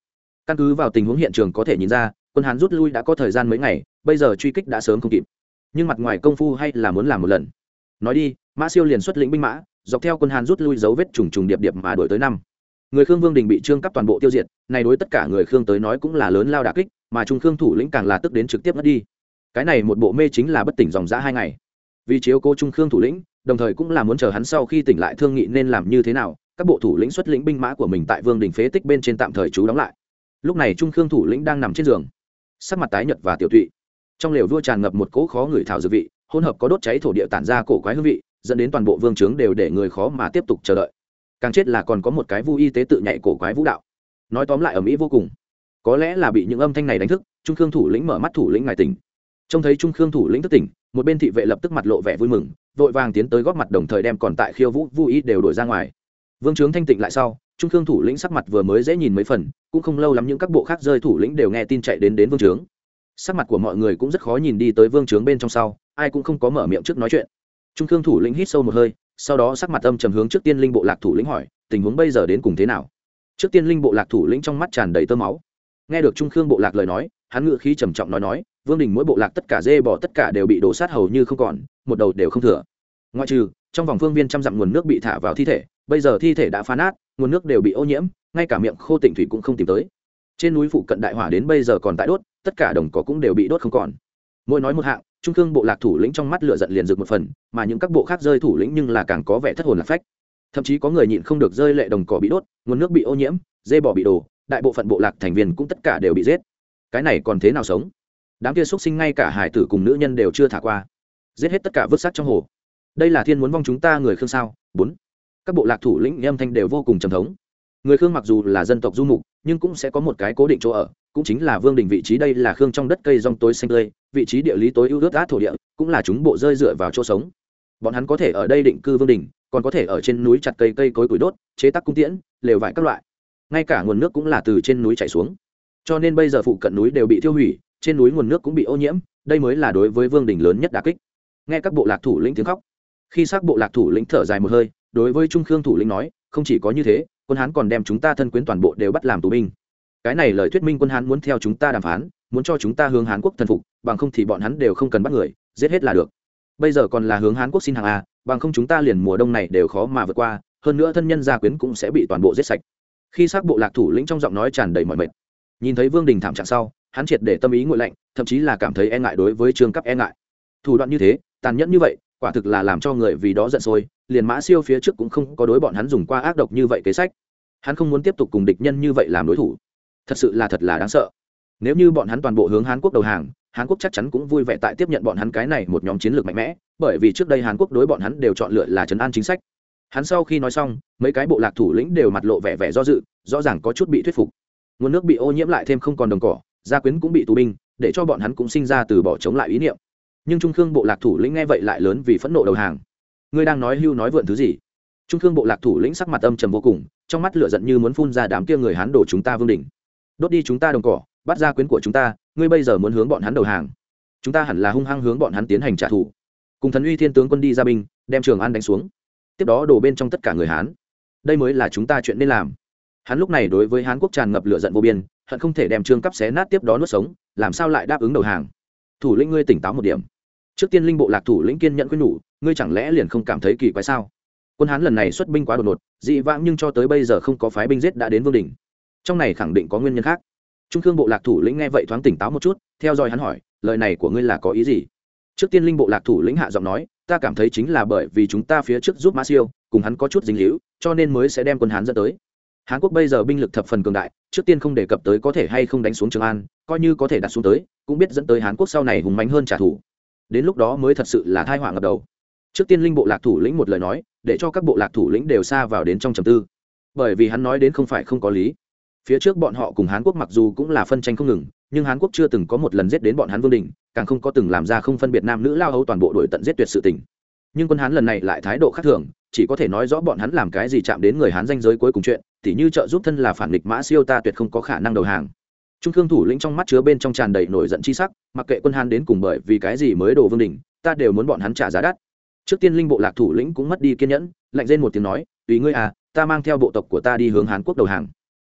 Căn cứ vào tình huống hiện trường có thể nhìn ra, quân hán rút lui đã có thời gian mấy ngày, bây giờ truy kích đã sớm không kịp. Nhưng mặt ngoài công phu hay là muốn làm một lần. Nói đi, mã siêu liền xuất lĩnh binh mã, dọc theo quân hán rút lui dấu vết trùng trùng điệp điệp mà đổi tới năm. Người khương vương đình bị trương cấp toàn bộ tiêu diệt, này đối tất cả người khương tới nói cũng là lớn lao đà kích mà trung khương thủ lĩnh càng là tức đến trực tiếp mất đi. Cái này một bộ mê chính là bất tỉnh dòng giã hai ngày. Vì chiếu cô trung khương thủ lĩnh, đồng thời cũng là muốn chờ hắn sau khi tỉnh lại thương nghị nên làm như thế nào, các bộ thủ lĩnh xuất lĩnh binh mã của mình tại vương đình phế tích bên trên tạm thời trú đóng lại. Lúc này trung khương thủ lĩnh đang nằm trên giường, sắc mặt tái nhợt và tiểu tụy. Trong lều vua tràn ngập một cỗ khó người thảo dược vị, hỗn hợp có đốt cháy thổ địa tản ra cổ quái hương vị, dẫn đến toàn bộ vương trướng đều để người khó mà tiếp tục chờ đợi. Càng chết là còn có một cái vu y tế tự nhảy cổ quái vũ đạo. Nói tóm lại ở mỹ vô cùng có lẽ là bị những âm thanh này đánh thức, trung khương thủ lĩnh mở mắt thủ lĩnh ngài tỉnh. Trông thấy trung khương thủ lĩnh thức tỉnh, một bên thị vệ lập tức mặt lộ vẻ vui mừng, vội vàng tiến tới góp mặt đồng thời đem còn tại khiêu vũ vũ y đều đổi ra ngoài. Vương trướng thanh tịnh lại sau, trung khương thủ lĩnh sắc mặt vừa mới dễ nhìn mấy phần, cũng không lâu lắm những các bộ khác rơi thủ lĩnh đều nghe tin chạy đến đến vương trướng. Sắc mặt của mọi người cũng rất khó nhìn đi tới vương trướng bên trong sau, ai cũng không có mở miệng trước nói chuyện. Trung khương thủ lĩnh hít sâu một hơi, sau đó sắc mặt âm trầm hướng trước tiên linh bộ lạc thủ lĩnh hỏi, tình huống bây giờ đến cùng thế nào? Trước tiên linh bộ lạc thủ lĩnh trong mắt tràn đầy tơ máu nghe được trung khương bộ lạc lời nói, hắn ngự khí trầm trọng nói nói, vương đình mỗi bộ lạc tất cả dê bỏ tất cả đều bị đổ sát hầu như không còn, một đầu đều không thừa. Ngoại trừ, trong vòng phương viên trăm dặm nguồn nước bị thả vào thi thể, bây giờ thi thể đã phá nát, nguồn nước đều bị ô nhiễm, ngay cả miệng khô tịnh thủy cũng không tìm tới. Trên núi phụ cận đại hỏa đến bây giờ còn tại đốt, tất cả đồng cỏ cũng đều bị đốt không còn. Mỗi nói một hạng, trung khương bộ lạc thủ lĩnh trong mắt lửa giận liền rực một phần, mà những các bộ khác rơi thủ lĩnh nhưng là càng có vẻ thất hồn lạc phách. Thậm chí có người nhịn không được rơi lệ đồng cỏ bị đốt, nguồn nước bị ô nhiễm, dê bỏ bị đổ đại bộ phận bộ lạc thành viên cũng tất cả đều bị giết. Cái này còn thế nào sống? Đám kia xuất sinh ngay cả hải tử cùng nữ nhân đều chưa thả qua. Giết hết tất cả vứt xác trong hồ. Đây là thiên muốn vong chúng ta người khương sao? Bốn. Các bộ lạc thủ lĩnh âm thanh đều vô cùng trầm thống. Người khương mặc dù là dân tộc du mục, nhưng cũng sẽ có một cái cố định chỗ ở, cũng chính là vương đình vị trí đây là khương trong đất cây rong tối xanh tươi, vị trí địa lý tối ưu ướt át thổ địa, cũng là chúng bộ rơi dựa vào chỗ sống. Bọn hắn có thể ở đây định cư vương đình, còn có thể ở trên núi chặt cây cây cối củi đốt, chế tác cung tiễn, lều vải các loại ngay cả nguồn nước cũng là từ trên núi chảy xuống. Cho nên bây giờ phụ cận núi đều bị tiêu hủy, trên núi nguồn nước cũng bị ô nhiễm, đây mới là đối với vương đình lớn nhất đà kích. Nghe các bộ lạc thủ lĩnh tiếng khóc. Khi xác bộ lạc thủ lĩnh thở dài một hơi, đối với trung khương thủ lĩnh nói, không chỉ có như thế, quân hán còn đem chúng ta thân quyến toàn bộ đều bắt làm tù binh. Cái này lời thuyết minh quân hán muốn theo chúng ta đàm phán, muốn cho chúng ta hướng hán quốc thần phục, bằng không thì bọn hắn đều không cần bắt người, giết hết là được. Bây giờ còn là hướng hán quốc xin hàng a bằng không chúng ta liền mùa đông này đều khó mà vượt qua, hơn nữa thân nhân gia quyến cũng sẽ bị toàn bộ giết sạch khi xác bộ lạc thủ lĩnh trong giọng nói tràn đầy mọi mệt. Nhìn thấy vương đình thảm trạng sau, hắn triệt để tâm ý ngội lạnh, thậm chí là cảm thấy e ngại đối với trương cấp e ngại. Thủ đoạn như thế, tàn nhẫn như vậy, quả thực là làm cho người vì đó giận sôi, liền mã siêu phía trước cũng không có đối bọn hắn dùng qua ác độc như vậy kế sách. Hắn không muốn tiếp tục cùng địch nhân như vậy làm đối thủ. Thật sự là thật là đáng sợ. Nếu như bọn hắn toàn bộ hướng hàn quốc đầu hàng hàn quốc chắc chắn cũng vui vẻ tại tiếp nhận bọn hắn cái này một nhóm chiến lược mạnh mẽ, bởi vì trước đây hàn quốc đối bọn hắn đều chọn lựa là trấn an chính sách hắn sau khi nói xong, mấy cái bộ lạc thủ lĩnh đều mặt lộ vẻ vẻ do dự, rõ ràng có chút bị thuyết phục. Nguồn nước bị ô nhiễm lại thêm không còn đồng cỏ, gia quyến cũng bị tù binh, để cho bọn hắn cũng sinh ra từ bỏ chống lại ý niệm. Nhưng trung khương bộ lạc thủ lĩnh nghe vậy lại lớn vì phẫn nộ đầu hàng. Ngươi đang nói hưu nói vượn thứ gì? Trung khương bộ lạc thủ lĩnh sắc mặt âm trầm vô cùng, trong mắt lửa giận như muốn phun ra đám kia người hắn đổ chúng ta vương đỉnh. Đốt đi chúng ta đồng cỏ, bắt gia quyến của chúng ta, ngươi bây giờ muốn hướng bọn hắn đầu hàng. Chúng ta hẳn là hung hăng hướng bọn hắn tiến hành trả thù. Cùng thần uy thiên tướng quân đi ra binh, đem trường an đánh xuống tiếp đó đổ bên trong tất cả người hán. Đây mới là chúng ta chuyện nên làm. Hắn lúc này đối với hán quốc tràn ngập lửa giận vô biên, hận không thể đem trương cấp xé nát tiếp đó nuốt sống, làm sao lại đáp ứng đầu hàng? Thủ lĩnh ngươi tỉnh táo một điểm. Trước tiên linh bộ lạc thủ lĩnh kiên nhận quyết nhủ, ngươi chẳng lẽ liền không cảm thấy kỳ quái sao? Quân hán lần này xuất binh quá đột ngột, dị vãng nhưng cho tới bây giờ không có phái binh giết đã đến vương đình trong này khẳng định có nguyên nhân khác. Trung thương bộ lạc thủ lĩnh nghe vậy thoáng tỉnh táo một chút, theo dõi hắn hỏi, lời này của ngươi là có ý gì? Trước tiên linh bộ lạc thủ lĩnh hạ giọng nói ta cảm thấy chính là bởi vì chúng ta phía trước giúp mã siêu, cùng hắn có chút dính líu, cho nên mới sẽ đem quân hán dẫn tới. Hán quốc bây giờ binh lực thập phần cường đại, trước tiên không đề cập tới có thể hay không đánh xuống trường an, coi như có thể đặt xuống tới, cũng biết dẫn tới hán quốc sau này hùng mạnh hơn trả thù. Đến lúc đó mới thật sự là thai họa ngập đầu. Trước tiên linh bộ lạc thủ lĩnh một lời nói, để cho các bộ lạc thủ lĩnh đều xa vào đến trong trầm tư. Bởi vì hắn nói đến không phải không có lý. Phía trước bọn họ cùng hán quốc mặc dù cũng là phân tranh không ngừng nhưng hán quốc chưa từng có một lần giết đến bọn Hán vương đình, càng không có từng làm ra không phân biệt nam nữ lao hấu toàn bộ đội tận giết tuyệt sự tình. Nhưng quân hán lần này lại thái độ khác thường, chỉ có thể nói rõ bọn hắn làm cái gì chạm đến người hán danh giới cuối cùng chuyện, tỉ như trợ giúp thân là phản địch mã siêu ta tuyệt không có khả năng đầu hàng. Trung thương thủ lĩnh trong mắt chứa bên trong tràn đầy nổi giận chi sắc, mặc kệ quân hán đến cùng bởi vì cái gì mới đổ vương đình, ta đều muốn bọn hắn trả giá đắt. Trước tiên linh bộ lạc thủ lĩnh cũng mất đi kiên nhẫn, lạnh lên một tiếng nói, tùy ngươi à ta mang theo bộ tộc của ta đi hướng hàn quốc đầu hàng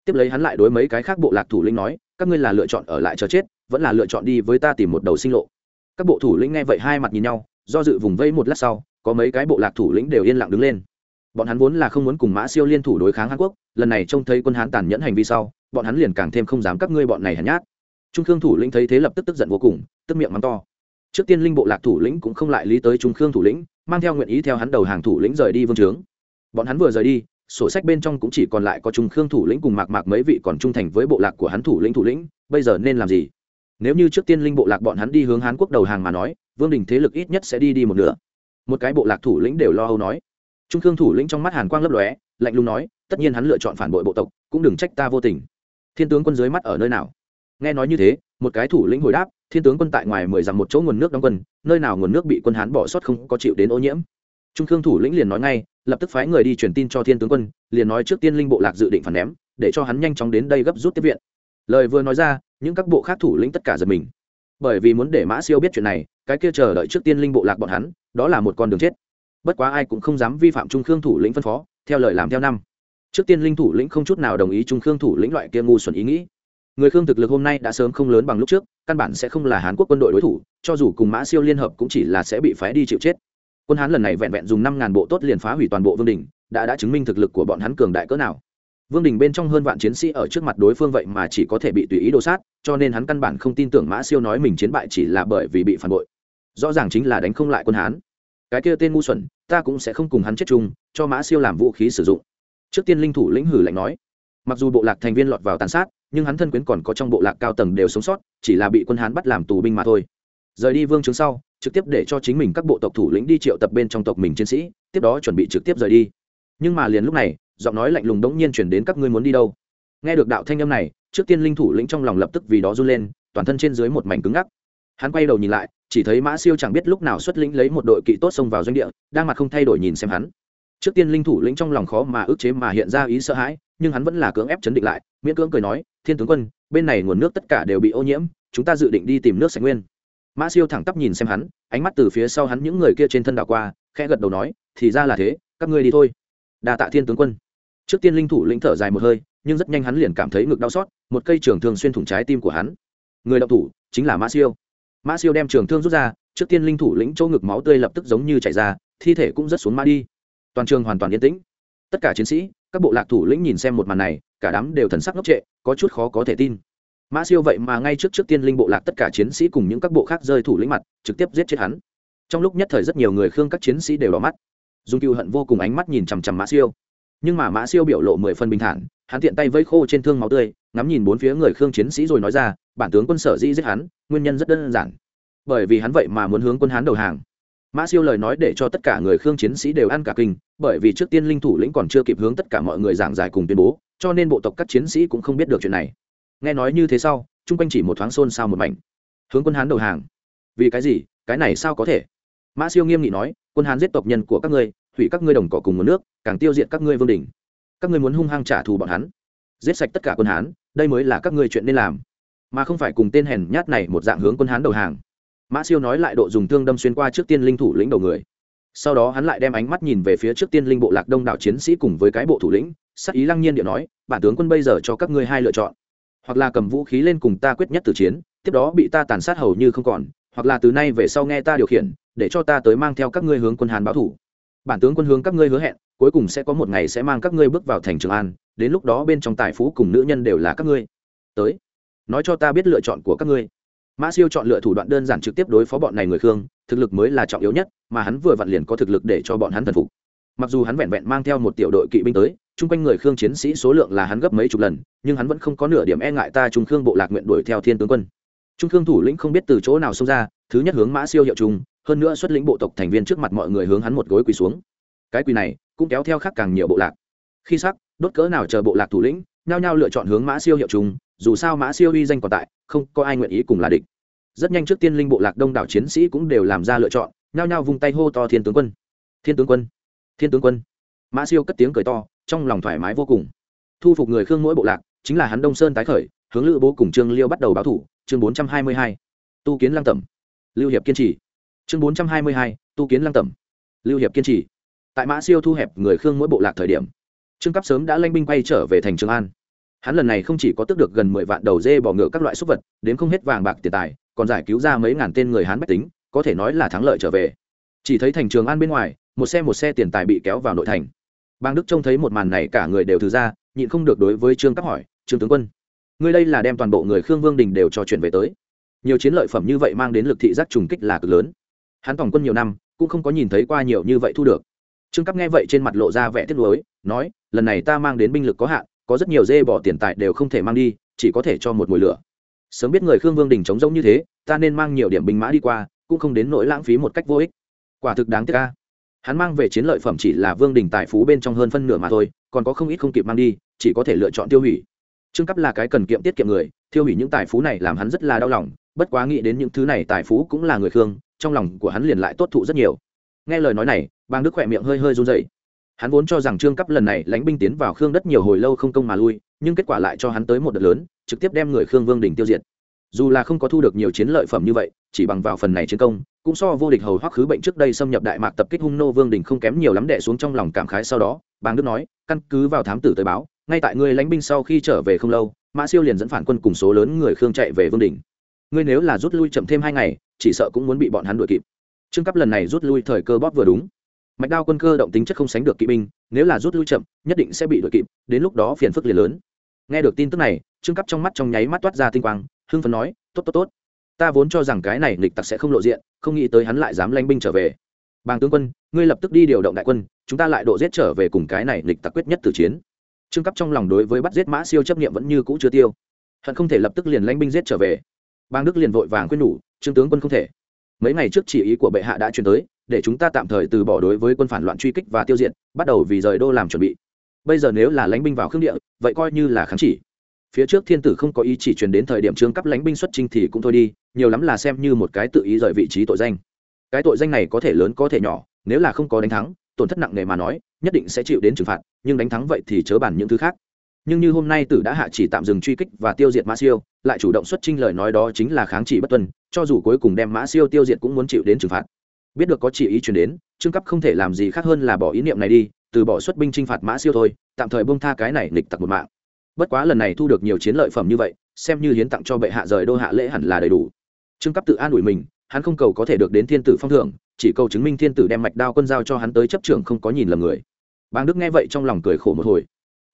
tiếp lấy hắn lại đối mấy cái khác bộ lạc thủ lĩnh nói, các ngươi là lựa chọn ở lại chờ chết, vẫn là lựa chọn đi với ta tìm một đầu sinh lộ. Các bộ thủ lĩnh nghe vậy hai mặt nhìn nhau, do dự vùng vây một lát sau, có mấy cái bộ lạc thủ lĩnh đều yên lặng đứng lên. Bọn hắn vốn là không muốn cùng mã siêu liên thủ đối kháng hàn quốc, lần này trông thấy quân hán tàn nhẫn hành vi sau, bọn hắn liền càng thêm không dám các ngươi bọn này hèn nhát. Trung khương thủ lĩnh thấy thế lập tức tức giận vô cùng, tức miệng mắng to. Trước tiên linh bộ lạc thủ lĩnh cũng không lại lý tới trung khương thủ lĩnh, mang theo nguyện ý theo hắn đầu hàng thủ lĩnh rời đi vương trướng. Bọn hắn vừa rời đi sổ sách bên trong cũng chỉ còn lại có trung khương thủ lĩnh cùng mạc mạc mấy vị còn trung thành với bộ lạc của hắn thủ lĩnh thủ lĩnh, bây giờ nên làm gì? Nếu như trước tiên linh bộ lạc bọn hắn đi hướng hán quốc đầu hàng mà nói, vương đình thế lực ít nhất sẽ đi đi một nửa. Một cái bộ lạc thủ lĩnh đều lo âu nói. Trung khương thủ lĩnh trong mắt hàn quang lấp lóe, lạnh lùng nói, tất nhiên hắn lựa chọn phản bội bộ tộc, cũng đừng trách ta vô tình. Thiên tướng quân dưới mắt ở nơi nào? Nghe nói như thế, một cái thủ lĩnh hồi đáp, thiên tướng quân tại ngoài mười dặm một chỗ nguồn nước đóng quân, nơi nào nguồn nước bị quân hán bỏ sót không có chịu đến ô nhiễm? Trung khương thủ lĩnh liền nói ngay, lập tức phái người đi truyền tin cho thiên tướng quân, liền nói trước tiên linh bộ lạc dự định phản ném, để cho hắn nhanh chóng đến đây gấp rút tiếp viện. Lời vừa nói ra, những các bộ khác thủ lĩnh tất cả giật mình. Bởi vì muốn để mã siêu biết chuyện này, cái kia chờ đợi trước tiên linh bộ lạc bọn hắn, đó là một con đường chết. Bất quá ai cũng không dám vi phạm trung khương thủ lĩnh phân phó, theo lời làm theo năm. Trước tiên linh thủ lĩnh không chút nào đồng ý trung khương thủ lĩnh loại kia ngu xuẩn ý nghĩ. Người khương thực lực hôm nay đã sớm không lớn bằng lúc trước, căn bản sẽ không là hán quốc quân đội đối thủ, cho dù cùng mã siêu liên hợp cũng chỉ là sẽ bị phái đi chịu chết quân hán lần này vẹn vẹn dùng năm ngàn bộ tốt liền phá hủy toàn bộ vương đình, đã đã chứng minh thực lực của bọn hắn cường đại cỡ nào. Vương đình bên trong hơn vạn chiến sĩ ở trước mặt đối phương vậy mà chỉ có thể bị tùy ý đồ sát, cho nên hắn căn bản không tin tưởng mã siêu nói mình chiến bại chỉ là bởi vì bị phản bội. Rõ ràng chính là đánh không lại quân hán. Cái kia tên ngu xuẩn, ta cũng sẽ không cùng hắn chết chung, cho mã siêu làm vũ khí sử dụng. Trước tiên linh thủ lĩnh hử lạnh nói. Mặc dù bộ lạc thành viên lọt vào tàn sát, nhưng hắn thân quyến còn có trong bộ lạc cao tầng đều sống sót, chỉ là bị quân hán bắt làm tù binh mà thôi. Rời đi vương chứng sau trực tiếp để cho chính mình các bộ tộc thủ lĩnh đi triệu tập bên trong tộc mình chiến sĩ, tiếp đó chuẩn bị trực tiếp rời đi. Nhưng mà liền lúc này, giọng nói lạnh lùng đống nhiên chuyển đến các ngươi muốn đi đâu. Nghe được đạo thanh âm này, trước tiên linh thủ lĩnh trong lòng lập tức vì đó run lên, toàn thân trên dưới một mảnh cứng ngắc. Hắn quay đầu nhìn lại, chỉ thấy mã siêu chẳng biết lúc nào xuất lĩnh lấy một đội kỵ tốt xông vào doanh địa, đang mặt không thay đổi nhìn xem hắn. Trước tiên linh thủ lĩnh trong lòng khó mà ức chế mà hiện ra ý sợ hãi, nhưng hắn vẫn là cưỡng ép chấn định lại, miễn cưỡng cười nói, thiên tướng quân, bên này nguồn nước tất cả đều bị ô nhiễm, chúng ta dự định đi tìm nước sạch nguyên mã siêu thẳng tắp nhìn xem hắn, ánh mắt từ phía sau hắn những người kia trên thân đảo qua, khẽ gật đầu nói, thì ra là thế, các ngươi đi thôi. Đa tạ thiên tướng quân. Trước tiên linh thủ lĩnh thở dài một hơi, nhưng rất nhanh hắn liền cảm thấy ngực đau xót, một cây trường thương xuyên thủng trái tim của hắn. Người đậu thủ chính là mã siêu. Mã siêu đem trường thương rút ra, trước tiên linh thủ lĩnh chỗ ngực máu tươi lập tức giống như chảy ra, thi thể cũng rất xuống mã đi. Toàn trường hoàn toàn yên tĩnh. Tất cả chiến sĩ, các bộ lạc thủ lĩnh nhìn xem một màn này, cả đám đều thần sắc ngốc trệ, có chút khó có thể tin mã siêu vậy mà ngay trước trước tiên linh bộ lạc tất cả chiến sĩ cùng những các bộ khác rơi thủ lĩnh mặt, trực tiếp giết chết hắn. Trong lúc nhất thời rất nhiều người khương các chiến sĩ đều đỏ mắt. Dung cựu hận vô cùng ánh mắt nhìn chằm chằm mã siêu. Nhưng mà mã siêu biểu lộ mười phân bình thản, hắn tiện tay vây khô trên thương máu tươi, ngắm nhìn bốn phía người khương chiến sĩ rồi nói ra, bản tướng quân sở dĩ giết hắn, nguyên nhân rất đơn giản. Bởi vì hắn vậy mà muốn hướng quân hán đầu hàng. Mã siêu lời nói để cho tất cả người khương chiến sĩ đều ăn cả kinh, bởi vì trước tiên linh thủ lĩnh còn chưa kịp hướng tất cả mọi người giảng giải cùng tuyên bố, cho nên bộ tộc các chiến sĩ cũng không biết được chuyện này nghe nói như thế sau, chung quanh chỉ một thoáng xôn xao một mảnh. Hướng quân hán đầu hàng. Vì cái gì? Cái này sao có thể? Mã siêu nghiêm nghị nói, quân hán giết tộc nhân của các ngươi, hủy các ngươi đồng cỏ cùng một nước, càng tiêu diệt các ngươi vương đình. Các ngươi muốn hung hăng trả thù bọn hắn. Giết sạch tất cả quân hán, đây mới là các ngươi chuyện nên làm. Mà không phải cùng tên hèn nhát này một dạng hướng quân hán đầu hàng. Mã siêu nói lại độ dùng thương đâm xuyên qua trước tiên linh thủ lĩnh đầu người. Sau đó hắn lại đem ánh mắt nhìn về phía trước tiên linh bộ lạc đông đảo chiến sĩ cùng với cái bộ thủ lĩnh, sắc ý lăng nhiên điện nói, bản tướng quân bây giờ cho các ngươi hai lựa chọn hoặc là cầm vũ khí lên cùng ta quyết nhất từ chiến, tiếp đó bị ta tàn sát hầu như không còn, hoặc là từ nay về sau nghe ta điều khiển, để cho ta tới mang theo các ngươi hướng quân hàn báo thủ. Bản tướng quân hướng các ngươi hứa hẹn, cuối cùng sẽ có một ngày sẽ mang các ngươi bước vào thành trường an, đến lúc đó bên trong tài phú cùng nữ nhân đều là các ngươi. Tới, nói cho ta biết lựa chọn của các ngươi. Mã siêu chọn lựa thủ đoạn đơn giản trực tiếp đối phó bọn này người khương, thực lực mới là trọng yếu nhất, mà hắn vừa vặn liền có thực lực để cho bọn hắn thần phục. Mặc dù hắn vẹn vẹn mang theo một tiểu đội kỵ binh tới chung quanh người khương chiến sĩ số lượng là hắn gấp mấy chục lần, nhưng hắn vẫn không có nửa điểm e ngại ta trung khương bộ lạc nguyện đuổi theo thiên tướng quân. Trung khương thủ lĩnh không biết từ chỗ nào xông ra, thứ nhất hướng mã siêu hiệu trung hơn nữa xuất lĩnh bộ tộc thành viên trước mặt mọi người hướng hắn một gối quỳ xuống. Cái quỳ này cũng kéo theo khác càng nhiều bộ lạc. Khi sắc, đốt cỡ nào chờ bộ lạc thủ lĩnh, nhao nhao lựa chọn hướng mã siêu hiệu trung dù sao mã siêu uy danh còn tại, không có ai nguyện ý cùng là địch. Rất nhanh trước tiên linh bộ lạc đông đảo chiến sĩ cũng đều làm ra lựa chọn, nhao nhao vung tay hô to thiên tướng quân. Thiên tướng quân, thiên tướng quân. Mã siêu cất tiếng cười to trong lòng thoải mái vô cùng. Thu phục người khương mỗi bộ lạc, chính là hắn đông sơn tái khởi, hướng lữ bố cùng trương liêu bắt đầu báo thủ, chương bốn trăm hai mươi hai. Tu kiến lăng tẩm. Lưu hiệp kiên trì. Chương bốn trăm hai mươi hai, tu kiến lăng tẩm. Lưu hiệp kiên trì. Tại mã siêu thu hẹp người khương mỗi bộ lạc thời điểm, trương cấp sớm đã lanh binh quay trở về thành trường an. Hắn lần này không chỉ có tước được gần mười vạn đầu dê bỏ ngựa các loại súc vật đến không hết vàng bạc tiền tài, còn giải cứu ra mấy ngàn tên người hán bách tính, có thể nói là thắng lợi trở về. Chỉ thấy thành trường an bên ngoài, một xe một xe tiền tài bị kéo vào nội thành bang đức trông thấy một màn này cả người đều từ ra, nhịn không được đối với trương cấp hỏi, trương tướng quân, ngươi đây là đem toàn bộ người khương vương đình đều cho chuyển về tới. Nhiều chiến lợi phẩm như vậy mang đến lực thị giác trùng kích là cực lớn. Hắn tổng quân nhiều năm, cũng không có nhìn thấy qua nhiều như vậy thu được. Trương cấp nghe vậy trên mặt lộ ra vẻ tiếc nuối, nói, lần này ta mang đến binh lực có hạn, có rất nhiều dê bỏ tiền tài đều không thể mang đi, chỉ có thể cho một mùi lửa. Sớm biết người khương vương đình chống rông như thế, ta nên mang nhiều điểm binh mã đi qua, cũng không đến nỗi lãng phí một cách vô ích. Quả thực đáng tiếc ca hắn mang về chiến lợi phẩm chỉ là vương đình tài phú bên trong hơn phân nửa mà thôi, còn có không ít không kịp mang đi, chỉ có thể lựa chọn tiêu hủy. Trương cấp là cái cần kiệm tiết kiệm người tiêu hủy những tài phú này làm hắn rất là đau lòng, bất quá nghĩ đến những thứ này tài phú cũng là người khương, trong lòng của hắn liền lại tốt thụ rất nhiều. Nghe lời nói này bang đức khỏe miệng hơi hơi run dậy hắn vốn cho rằng trương cấp lần này lãnh binh tiến vào khương đất nhiều hồi lâu không công mà lui, nhưng kết quả lại cho hắn tới một đợt lớn, trực tiếp đem người khương vương đình tiêu diệt dù là không có thu được nhiều chiến lợi phẩm như vậy, chỉ bằng vào phần này chiến công, cũng so vô địch hầu hoắc khứ bệnh trước đây xâm nhập đại mạc tập kích hung nô vương đình không kém nhiều lắm đệ xuống trong lòng cảm khái sau đó, bàng đức nói, căn cứ vào thám tử tới báo, ngay tại ngươi lãnh binh sau khi trở về không lâu, mã siêu liền dẫn phản quân cùng số lớn người khương chạy về vương đình ngươi nếu là rút lui chậm thêm hai ngày, chỉ sợ cũng muốn bị bọn hắn đuổi kịp. Trương cấp lần này rút lui thời cơ bóp vừa đúng. Mạch đao quân cơ động tính chất không sánh được kỵ binh, nếu là rút lui chậm, nhất định sẽ bị đuổi kịp, đến lúc đó phiền phức liền lớn. Nghe được tin tức này, trương cấp trong mắt trong nháy mắt toát ra tinh quang hưng phấn nói, tốt tốt tốt. Ta vốn cho rằng cái này lịch tặc sẽ không lộ diện, không nghĩ tới hắn lại dám lanh binh trở về. Bàng tướng quân, ngươi lập tức đi điều động đại quân, chúng ta lại độ giết trở về cùng cái này lịch tặc quyết nhất từ chiến. Trương cấp trong lòng đối với bắt giết mã siêu chấp nghiệm vẫn như cũ chưa tiêu. Hận không thể lập tức liền lanh binh giết trở về. Bang đức liền vội vàng khuyên nhủ, trương tướng quân không thể. Mấy ngày trước chỉ ý của bệ hạ đã truyền tới, để chúng ta tạm thời từ bỏ đối với quân phản loạn truy kích và tiêu diệt, bắt đầu vì rời đô làm chuẩn bị. Bây giờ nếu là lãnh binh vào khương địa, vậy coi như là kháng chỉ phía trước thiên tử không có ý chỉ truyền đến thời điểm trương cấp lãnh binh xuất chinh thì cũng thôi đi, nhiều lắm là xem như một cái tự ý rời vị trí tội danh. Cái tội danh này có thể lớn có thể nhỏ, nếu là không có đánh thắng, tổn thất nặng nề mà nói, nhất định sẽ chịu đến trừng phạt, nhưng đánh thắng vậy thì chớ bàn những thứ khác. Nhưng như hôm nay tử đã hạ chỉ tạm dừng truy kích và tiêu diệt mã siêu, lại chủ động xuất trinh lời nói đó chính là kháng chỉ bất tuân, cho dù cuối cùng đem mã siêu tiêu diệt cũng muốn chịu đến trừng phạt. Biết được có chỉ ý chuyển đến, trương cấp không thể làm gì khác hơn là bỏ ý niệm này đi, từ bỏ xuất binh t phạt mã siêu thôi, tạm thời bông tha cái này nghịch tặc một mạng bất quá lần này thu được nhiều chiến lợi phẩm như vậy, xem như hiến tặng cho bệ hạ rời đô hạ lễ hẳn là đầy đủ. Trương cấp tự an ủi mình, hắn không cầu có thể được đến thiên tử phong thưởng, chỉ cầu chứng minh thiên tử đem mạch đao quân giao cho hắn tới chấp trưởng không có nhìn lầm người. Bang đức nghe vậy trong lòng cười khổ một hồi.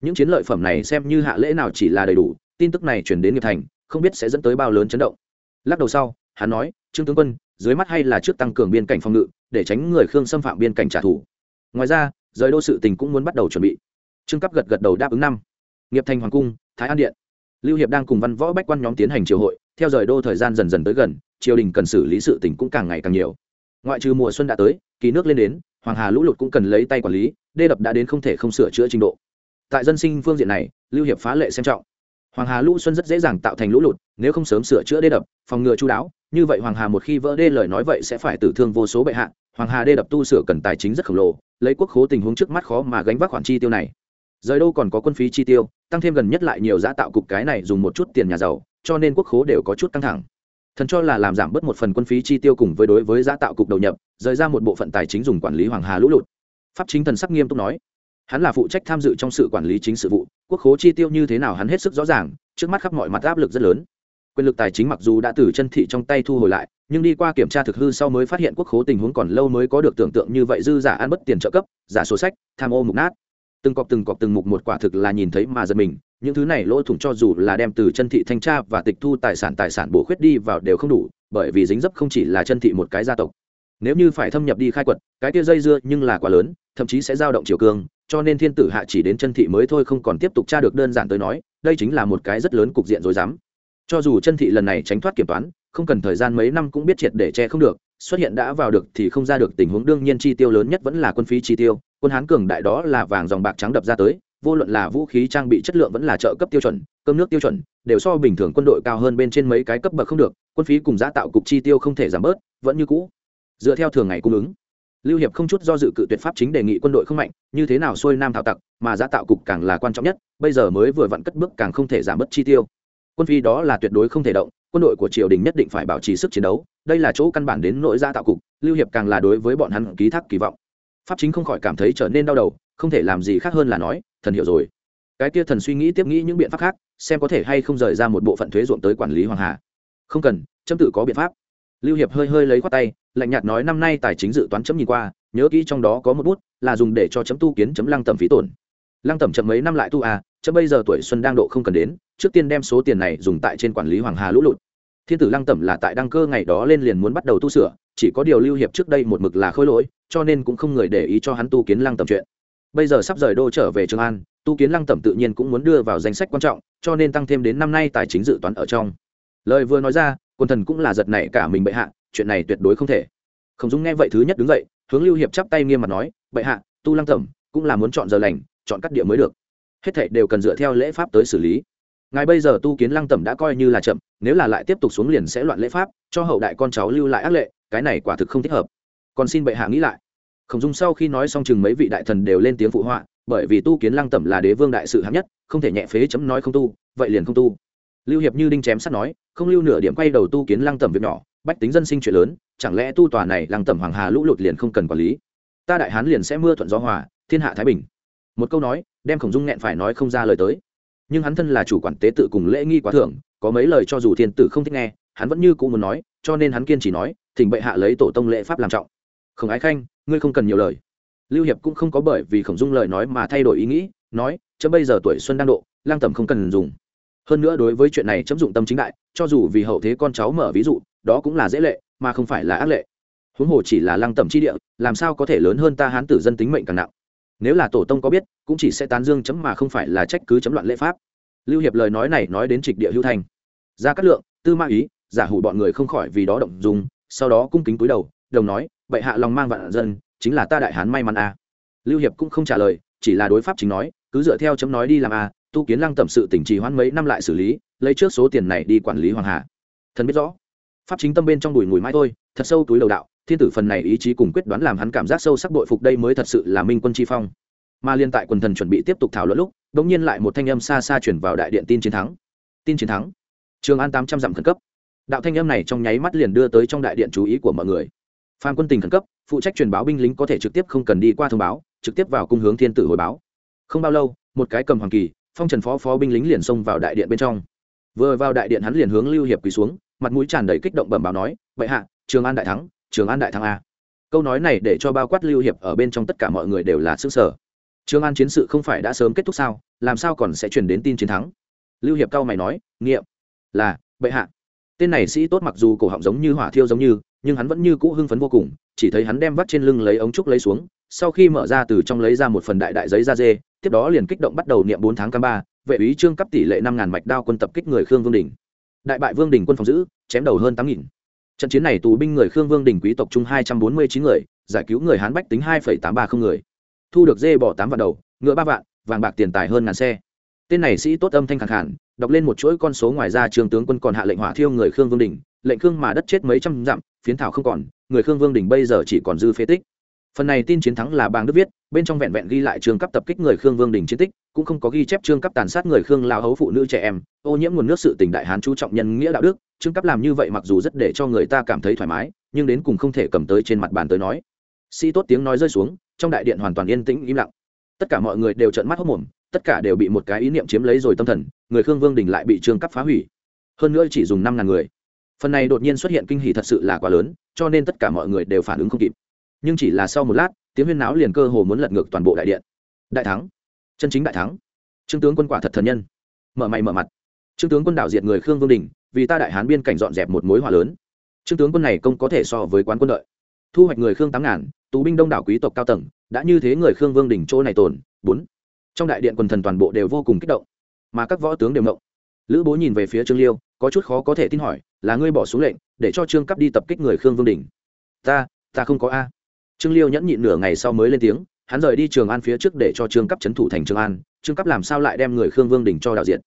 Những chiến lợi phẩm này xem như hạ lễ nào chỉ là đầy đủ, tin tức này chuyển đến nghiệp thành, không biết sẽ dẫn tới bao lớn chấn động. Lắc đầu sau, hắn nói, trương tướng quân, dưới mắt hay là trước tăng cường biên cảnh phòng ngự, để tránh người khương xâm phạm biên cảnh trả thù. Ngoài ra, rời đô sự tình cũng muốn bắt đầu chuẩn bị. Trương cấp gật gật đầu đáp ứng năm nghiệp thành hoàng cung, thái an điện. Lưu hiệp đang cùng văn võ bách quan nhóm tiến hành triều hội, theo rời đô thời gian dần dần tới gần, triều đình cần xử lý sự tình cũng càng ngày càng nhiều. Ngoại trừ mùa xuân đã tới, kỳ nước lên đến, hoàng hà lũ lụt cũng cần lấy tay quản lý, đê đập đã đến không thể không sửa chữa trình độ. Tại dân sinh phương diện này, lưu hiệp phá lệ xem trọng. Hoàng hà lũ xuân rất dễ dàng tạo thành lũ lụt, nếu không sớm sửa chữa đê đập, phòng ngừa chú đáo, như vậy hoàng hà một khi vỡ đê lời nói vậy sẽ phải tử thương vô số bệ hạ. Hoàng hà đê đập tu sửa cần tài chính rất khổng lồ, lấy quốc khố tình huống trước mắt khó mà gánh vác khoản chi tiêu này rời đâu còn có quân phí chi tiêu, tăng thêm gần nhất lại nhiều giã tạo cục cái này dùng một chút tiền nhà giàu, cho nên quốc khố đều có chút căng thẳng. Thần cho là làm giảm bớt một phần quân phí chi tiêu cùng với đối với giã tạo cục đầu nhập, rời ra một bộ phận tài chính dùng quản lý hoàng hà lũ lụt. Pháp chính thần sắc nghiêm túc nói, hắn là phụ trách tham dự trong sự quản lý chính sự vụ, quốc khố chi tiêu như thế nào hắn hết sức rõ ràng, trước mắt khắp mọi mặt áp lực rất lớn. Quyền lực tài chính mặc dù đã từ chân thị trong tay thu hồi lại, nhưng đi qua kiểm tra thực hư sau mới phát hiện quốc khố tình huống còn lâu mới có được tưởng tượng như vậy dư giả ăn bất tiền trợ cấp, giả số sách, tham ô mục nát từng cọc từng cọc từng mục một quả thực là nhìn thấy mà giật mình. Những thứ này lỗ thủng cho dù là đem từ chân thị thanh tra và tịch thu tài sản tài sản bổ khuyết đi vào đều không đủ, bởi vì dính dấp không chỉ là chân thị một cái gia tộc. Nếu như phải thâm nhập đi khai quật, cái kia dây dưa nhưng là quá lớn, thậm chí sẽ giao động chiều cương, cho nên thiên tử hạ chỉ đến chân thị mới thôi không còn tiếp tục tra được đơn giản tới nói, đây chính là một cái rất lớn cục diện rồi dám cho dù chân thị lần này tránh thoát kiểm toán, không cần thời gian mấy năm cũng biết triệt để che không được, xuất hiện đã vào được thì không ra được tình huống đương nhiên chi tiêu lớn nhất vẫn là quân phí chi tiêu quân hán cường đại đó là vàng dòng bạc trắng đập ra tới, vô luận là vũ khí trang bị chất lượng vẫn là trợ cấp tiêu chuẩn, cơm nước tiêu chuẩn, đều so bình thường quân đội cao hơn bên trên mấy cái cấp bậc không được, quân phí cùng giá tạo cục chi tiêu không thể giảm bớt, vẫn như cũ. Dựa theo thường ngày cung ứng, lưu hiệp không chút do dự cự tuyệt pháp chính đề nghị quân đội không mạnh, như thế nào xuôi nam thảo tặc, mà giá tạo cục càng là quan trọng nhất, bây giờ mới vừa vặn cất bước càng không thể giảm bớt chi tiêu. Quân phi đó là tuyệt đối không thể động, quân đội của triều đình nhất định phải bảo trì sức chiến đấu, đây là chỗ căn bản đến nội gia tạo cục, lưu hiệp càng là đối với bọn hắn ký thác kỳ vọng pháp chính không khỏi cảm thấy trở nên đau đầu, không thể làm gì khác hơn là nói, thần hiểu rồi. Cái kia thần suy nghĩ tiếp nghĩ những biện pháp khác, xem có thể hay không rời ra một bộ phận thuế ruộng tới quản lý hoàng hà. Không cần, chấm tự có biện pháp. Lưu hiệp hơi hơi lấy khoát tay, lạnh nhạt nói, năm nay tài chính dự toán chấm nhìn qua, nhớ kỹ trong đó có một bút, là dùng để cho chấm tu kiến chấm lăng tầm phí tổn. Lăng tầm chậm mấy năm lại tu à chấm bây giờ tuổi xuân đang độ không cần đến, trước tiên đem số tiền này dùng tại trên quản lý hoàng hà lũ lụt thiên tử lăng tẩm là tại đăng cơ ngày đó lên liền muốn bắt đầu tu sửa, chỉ có điều lưu hiệp trước đây một mực là khôi lỗi, cho nên cũng không người để ý cho hắn tu kiến lăng tẩm chuyện. Bây giờ sắp rời đô trở về trường an, tu kiến lăng tẩm tự nhiên cũng muốn đưa vào danh sách quan trọng, cho nên tăng thêm đến năm nay tài chính dự toán ở trong. Lời vừa nói ra quân thần cũng là giật này cả mình bệ hạ, chuyện này tuyệt đối không thể. Không dung nghe vậy thứ nhất đứng dậy, hướng lưu hiệp chắp tay nghiêm mặt nói, bệ hạ, tu lăng tẩm cũng là muốn chọn giờ lành, chọn cắt địa mới được. Hết thảy đều cần dựa theo lễ pháp tới xử lý ngài bây giờ tu kiến lăng tẩm đã coi như là chậm, nếu là lại tiếp tục xuống liền sẽ loạn lễ pháp, cho hậu đại con cháu lưu lại ác lệ, cái này quả thực không thích hợp. Còn xin bệ hạ nghĩ lại. Khổng dung sau khi nói xong chừng mấy vị đại thần đều lên tiếng phụ họa, bởi vì tu kiến lăng tẩm là đế vương đại sự hạng nhất, không thể nhẹ phế chấm nói không tu, vậy liền không tu. Lưu hiệp như đinh chém sắt nói, không lưu nửa điểm quay đầu tu kiến lăng tẩm việc nhỏ, bách tính dân sinh chuyện lớn, chẳng lẽ tu tòa này lăng tẩm hoàng hà lũ lụt liền không cần quản lý? Ta đại hán liền sẽ mưa thuận gió hòa, thiên hạ thái bình. Một câu nói, đem khổng dung nghẹn phải nói không ra lời tới nhưng hắn thân là chủ quản tế tự cùng lễ nghi quá thưởng, có mấy lời cho dù thiên tử không thích nghe, hắn vẫn như cũng muốn nói, cho nên hắn kiên trì nói, thỉnh bệ hạ lấy tổ tông lễ pháp làm trọng. Khổng ái khanh, ngươi không cần nhiều lời. Lưu hiệp cũng không có bởi vì khổng dung lời nói mà thay đổi ý nghĩ, nói, chấm bây giờ tuổi xuân đang độ, lang tầm không cần dùng. Hơn nữa đối với chuyện này chấm dụng tâm chính đại, cho dù vì hậu thế con cháu mở ví dụ, đó cũng là dễ lệ, mà không phải là ác lệ. Huống hồ chỉ là lăng tẩm chi địa, làm sao có thể lớn hơn ta hán tử dân tính mệnh càng nặng nếu là tổ tông có biết, cũng chỉ sẽ tán dương chấm mà không phải là trách cứ chấm loạn lễ pháp. Lưu hiệp lời nói này nói đến trịch địa hữu thành. Ra cát lượng, tư ma ý, giả hủ bọn người không khỏi vì đó động dùng sau đó cung kính cúi đầu, đồng nói vậy hạ lòng mang vạn dân, chính là ta đại hán may mắn a. Lưu hiệp cũng không trả lời, chỉ là đối pháp chính nói, cứ dựa theo chấm nói đi làm a, tu kiến lăng tẩm sự tỉnh trì hoãn mấy năm lại xử lý, lấy trước số tiền này đi quản lý hoàng hà thần biết rõ, pháp chính tâm bên trong đùi mùi mãi thôi, thật sâu túi đầu đạo thiên tử phần này ý chí cùng quyết đoán làm hắn cảm giác sâu sắc bội phục đây mới thật sự là minh quân chi phong. Mà liên tại quần thần chuẩn bị tiếp tục thảo luận lúc đ ỗ n g nhiên lại một thanh âm xa xa chuyển vào đại điện tin chiến thắng. Tin chiến thắng. Trường an tám trăm dặm khẩn cấp. Đạo thanh âm này trong nháy mắt liền đưa tới trong đại điện chú ý của mọi người. Phan quân tình khẩn cấp, phụ trách truyền báo binh lính có thể trực tiếp không cần đi qua thông báo, trực tiếp vào cung hướng thiên tử hồi báo. Không bao lâu, một cái cầm hoàng kỳ, phong trần phó phó binh lính liền xông vào đại điện bên trong. Vừa vào đại điện hắn liền hướng lưu hiệp quỳ xuống, mặt mũi tràn đầy kích động bẩm báo nói vậy hạ, trường an đại thắng trường an đại thắng a. Câu nói này để cho bao quát lưu hiệp ở bên trong tất cả mọi người đều là xứ sở trường an chiến sự không phải đã sớm kết thúc sao, làm sao còn sẽ truyền đến tin chiến thắng? Lưu hiệp cao mày nói, nghiệm, là, bệ hạ. Tên này sĩ tốt mặc dù cổ họng giống như hỏa thiêu giống như, nhưng hắn vẫn như cũ hưng phấn vô cùng, chỉ thấy hắn đem vắt trên lưng lấy ống trúc lấy xuống, sau khi mở ra từ trong lấy ra một phần đại đại giấy da dê, tiếp đó liền kích động bắt đầu niệm bốn tháng cam ba, vệ úy trương cấp tỷ lệ năm ngàn mạch đao quân tập kích người khương vương đình. Đại bại vương đình quân phòng giữ, chém đầu hơn tám nghìn trận chiến này tù binh người khương vương đình quý tộc trung hai trăm bốn mươi chín người, giải cứu người hán bách tính hai tám ba không người. Thu được dê bỏ tám vạn đầu, ngựa ba vạn, vàng bạc tiền tài hơn ngàn xe. Tên này sĩ tốt âm thanh khẳng khản đọc lên một chuỗi con số ngoài ra trường tướng quân còn hạ lệnh hỏa thiêu người khương vương đình, lệnh khương mà đất chết mấy trăm dặm, phiến thảo không còn, người khương vương đình bây giờ chỉ còn dư phế tích. Phần này tin chiến thắng là bang đức viết, bên trong vẹn vẹn ghi lại trường cấp tập kích người khương vương đình chiến tích cũng không có ghi chép trương cấp tàn sát người khương lao hấu phụ nữ trẻ em, ô nhiễm nguồn nước sự tình đại hán chú trọng nhân nghĩa đạo đức, trương cấp làm như vậy mặc dù rất để cho người ta cảm thấy thoải mái, nhưng đến cùng không thể cầm tới trên mặt bàn tới nói. Sĩ tốt tiếng nói rơi xuống, trong đại điện hoàn toàn yên tĩnh im lặng. Tất cả mọi người đều trợn mắt hốc mồm, tất cả đều bị một cái ý niệm chiếm lấy rồi tâm thần, người khương vương đình lại bị trương cấp phá hủy. Hơn nữa chỉ dùng năm ngàn người. Phần này đột nhiên xuất hiện kinh hỉ thật sự là quá lớn, cho nên tất cả mọi người đều phản ứng không kịp. Nhưng chỉ là sau một lát, tiếng huyên náo liền cơ hồ muốn lật ngược toàn bộ đại điện. Đại thắng chân chính đại thắng. Trương tướng quân quả thật thần nhân. Mở mày mở mặt. Trương tướng quân đảo diệt người khương vương đình, vì ta đại hán biên cảnh dọn dẹp một mối hỏa lớn. Trương tướng quân này công có thể so với quán quân đợi. Thu hoạch người khương tám ngàn, tù binh đông đảo quý tộc cao tầng, đã như thế người khương vương đình chỗ này tồn, bốn. Trong đại điện quần thần toàn bộ đều vô cùng kích động. Mà các võ tướng đều mộng lữ bố nhìn về phía trương liêu, có chút khó có thể tin hỏi, là ngươi bỏ xuống lệnh, để cho trương cấp đi tập kích người khương vương đình? Ta ta không có a. Trương liêu nhẫn nhịn nửa ngày sau mới lên tiếng hắn rời đi trường an phía trước để cho trương cấp chấn thủ thành trường an, trương cấp làm sao lại đem người khương vương đình cho đạo diện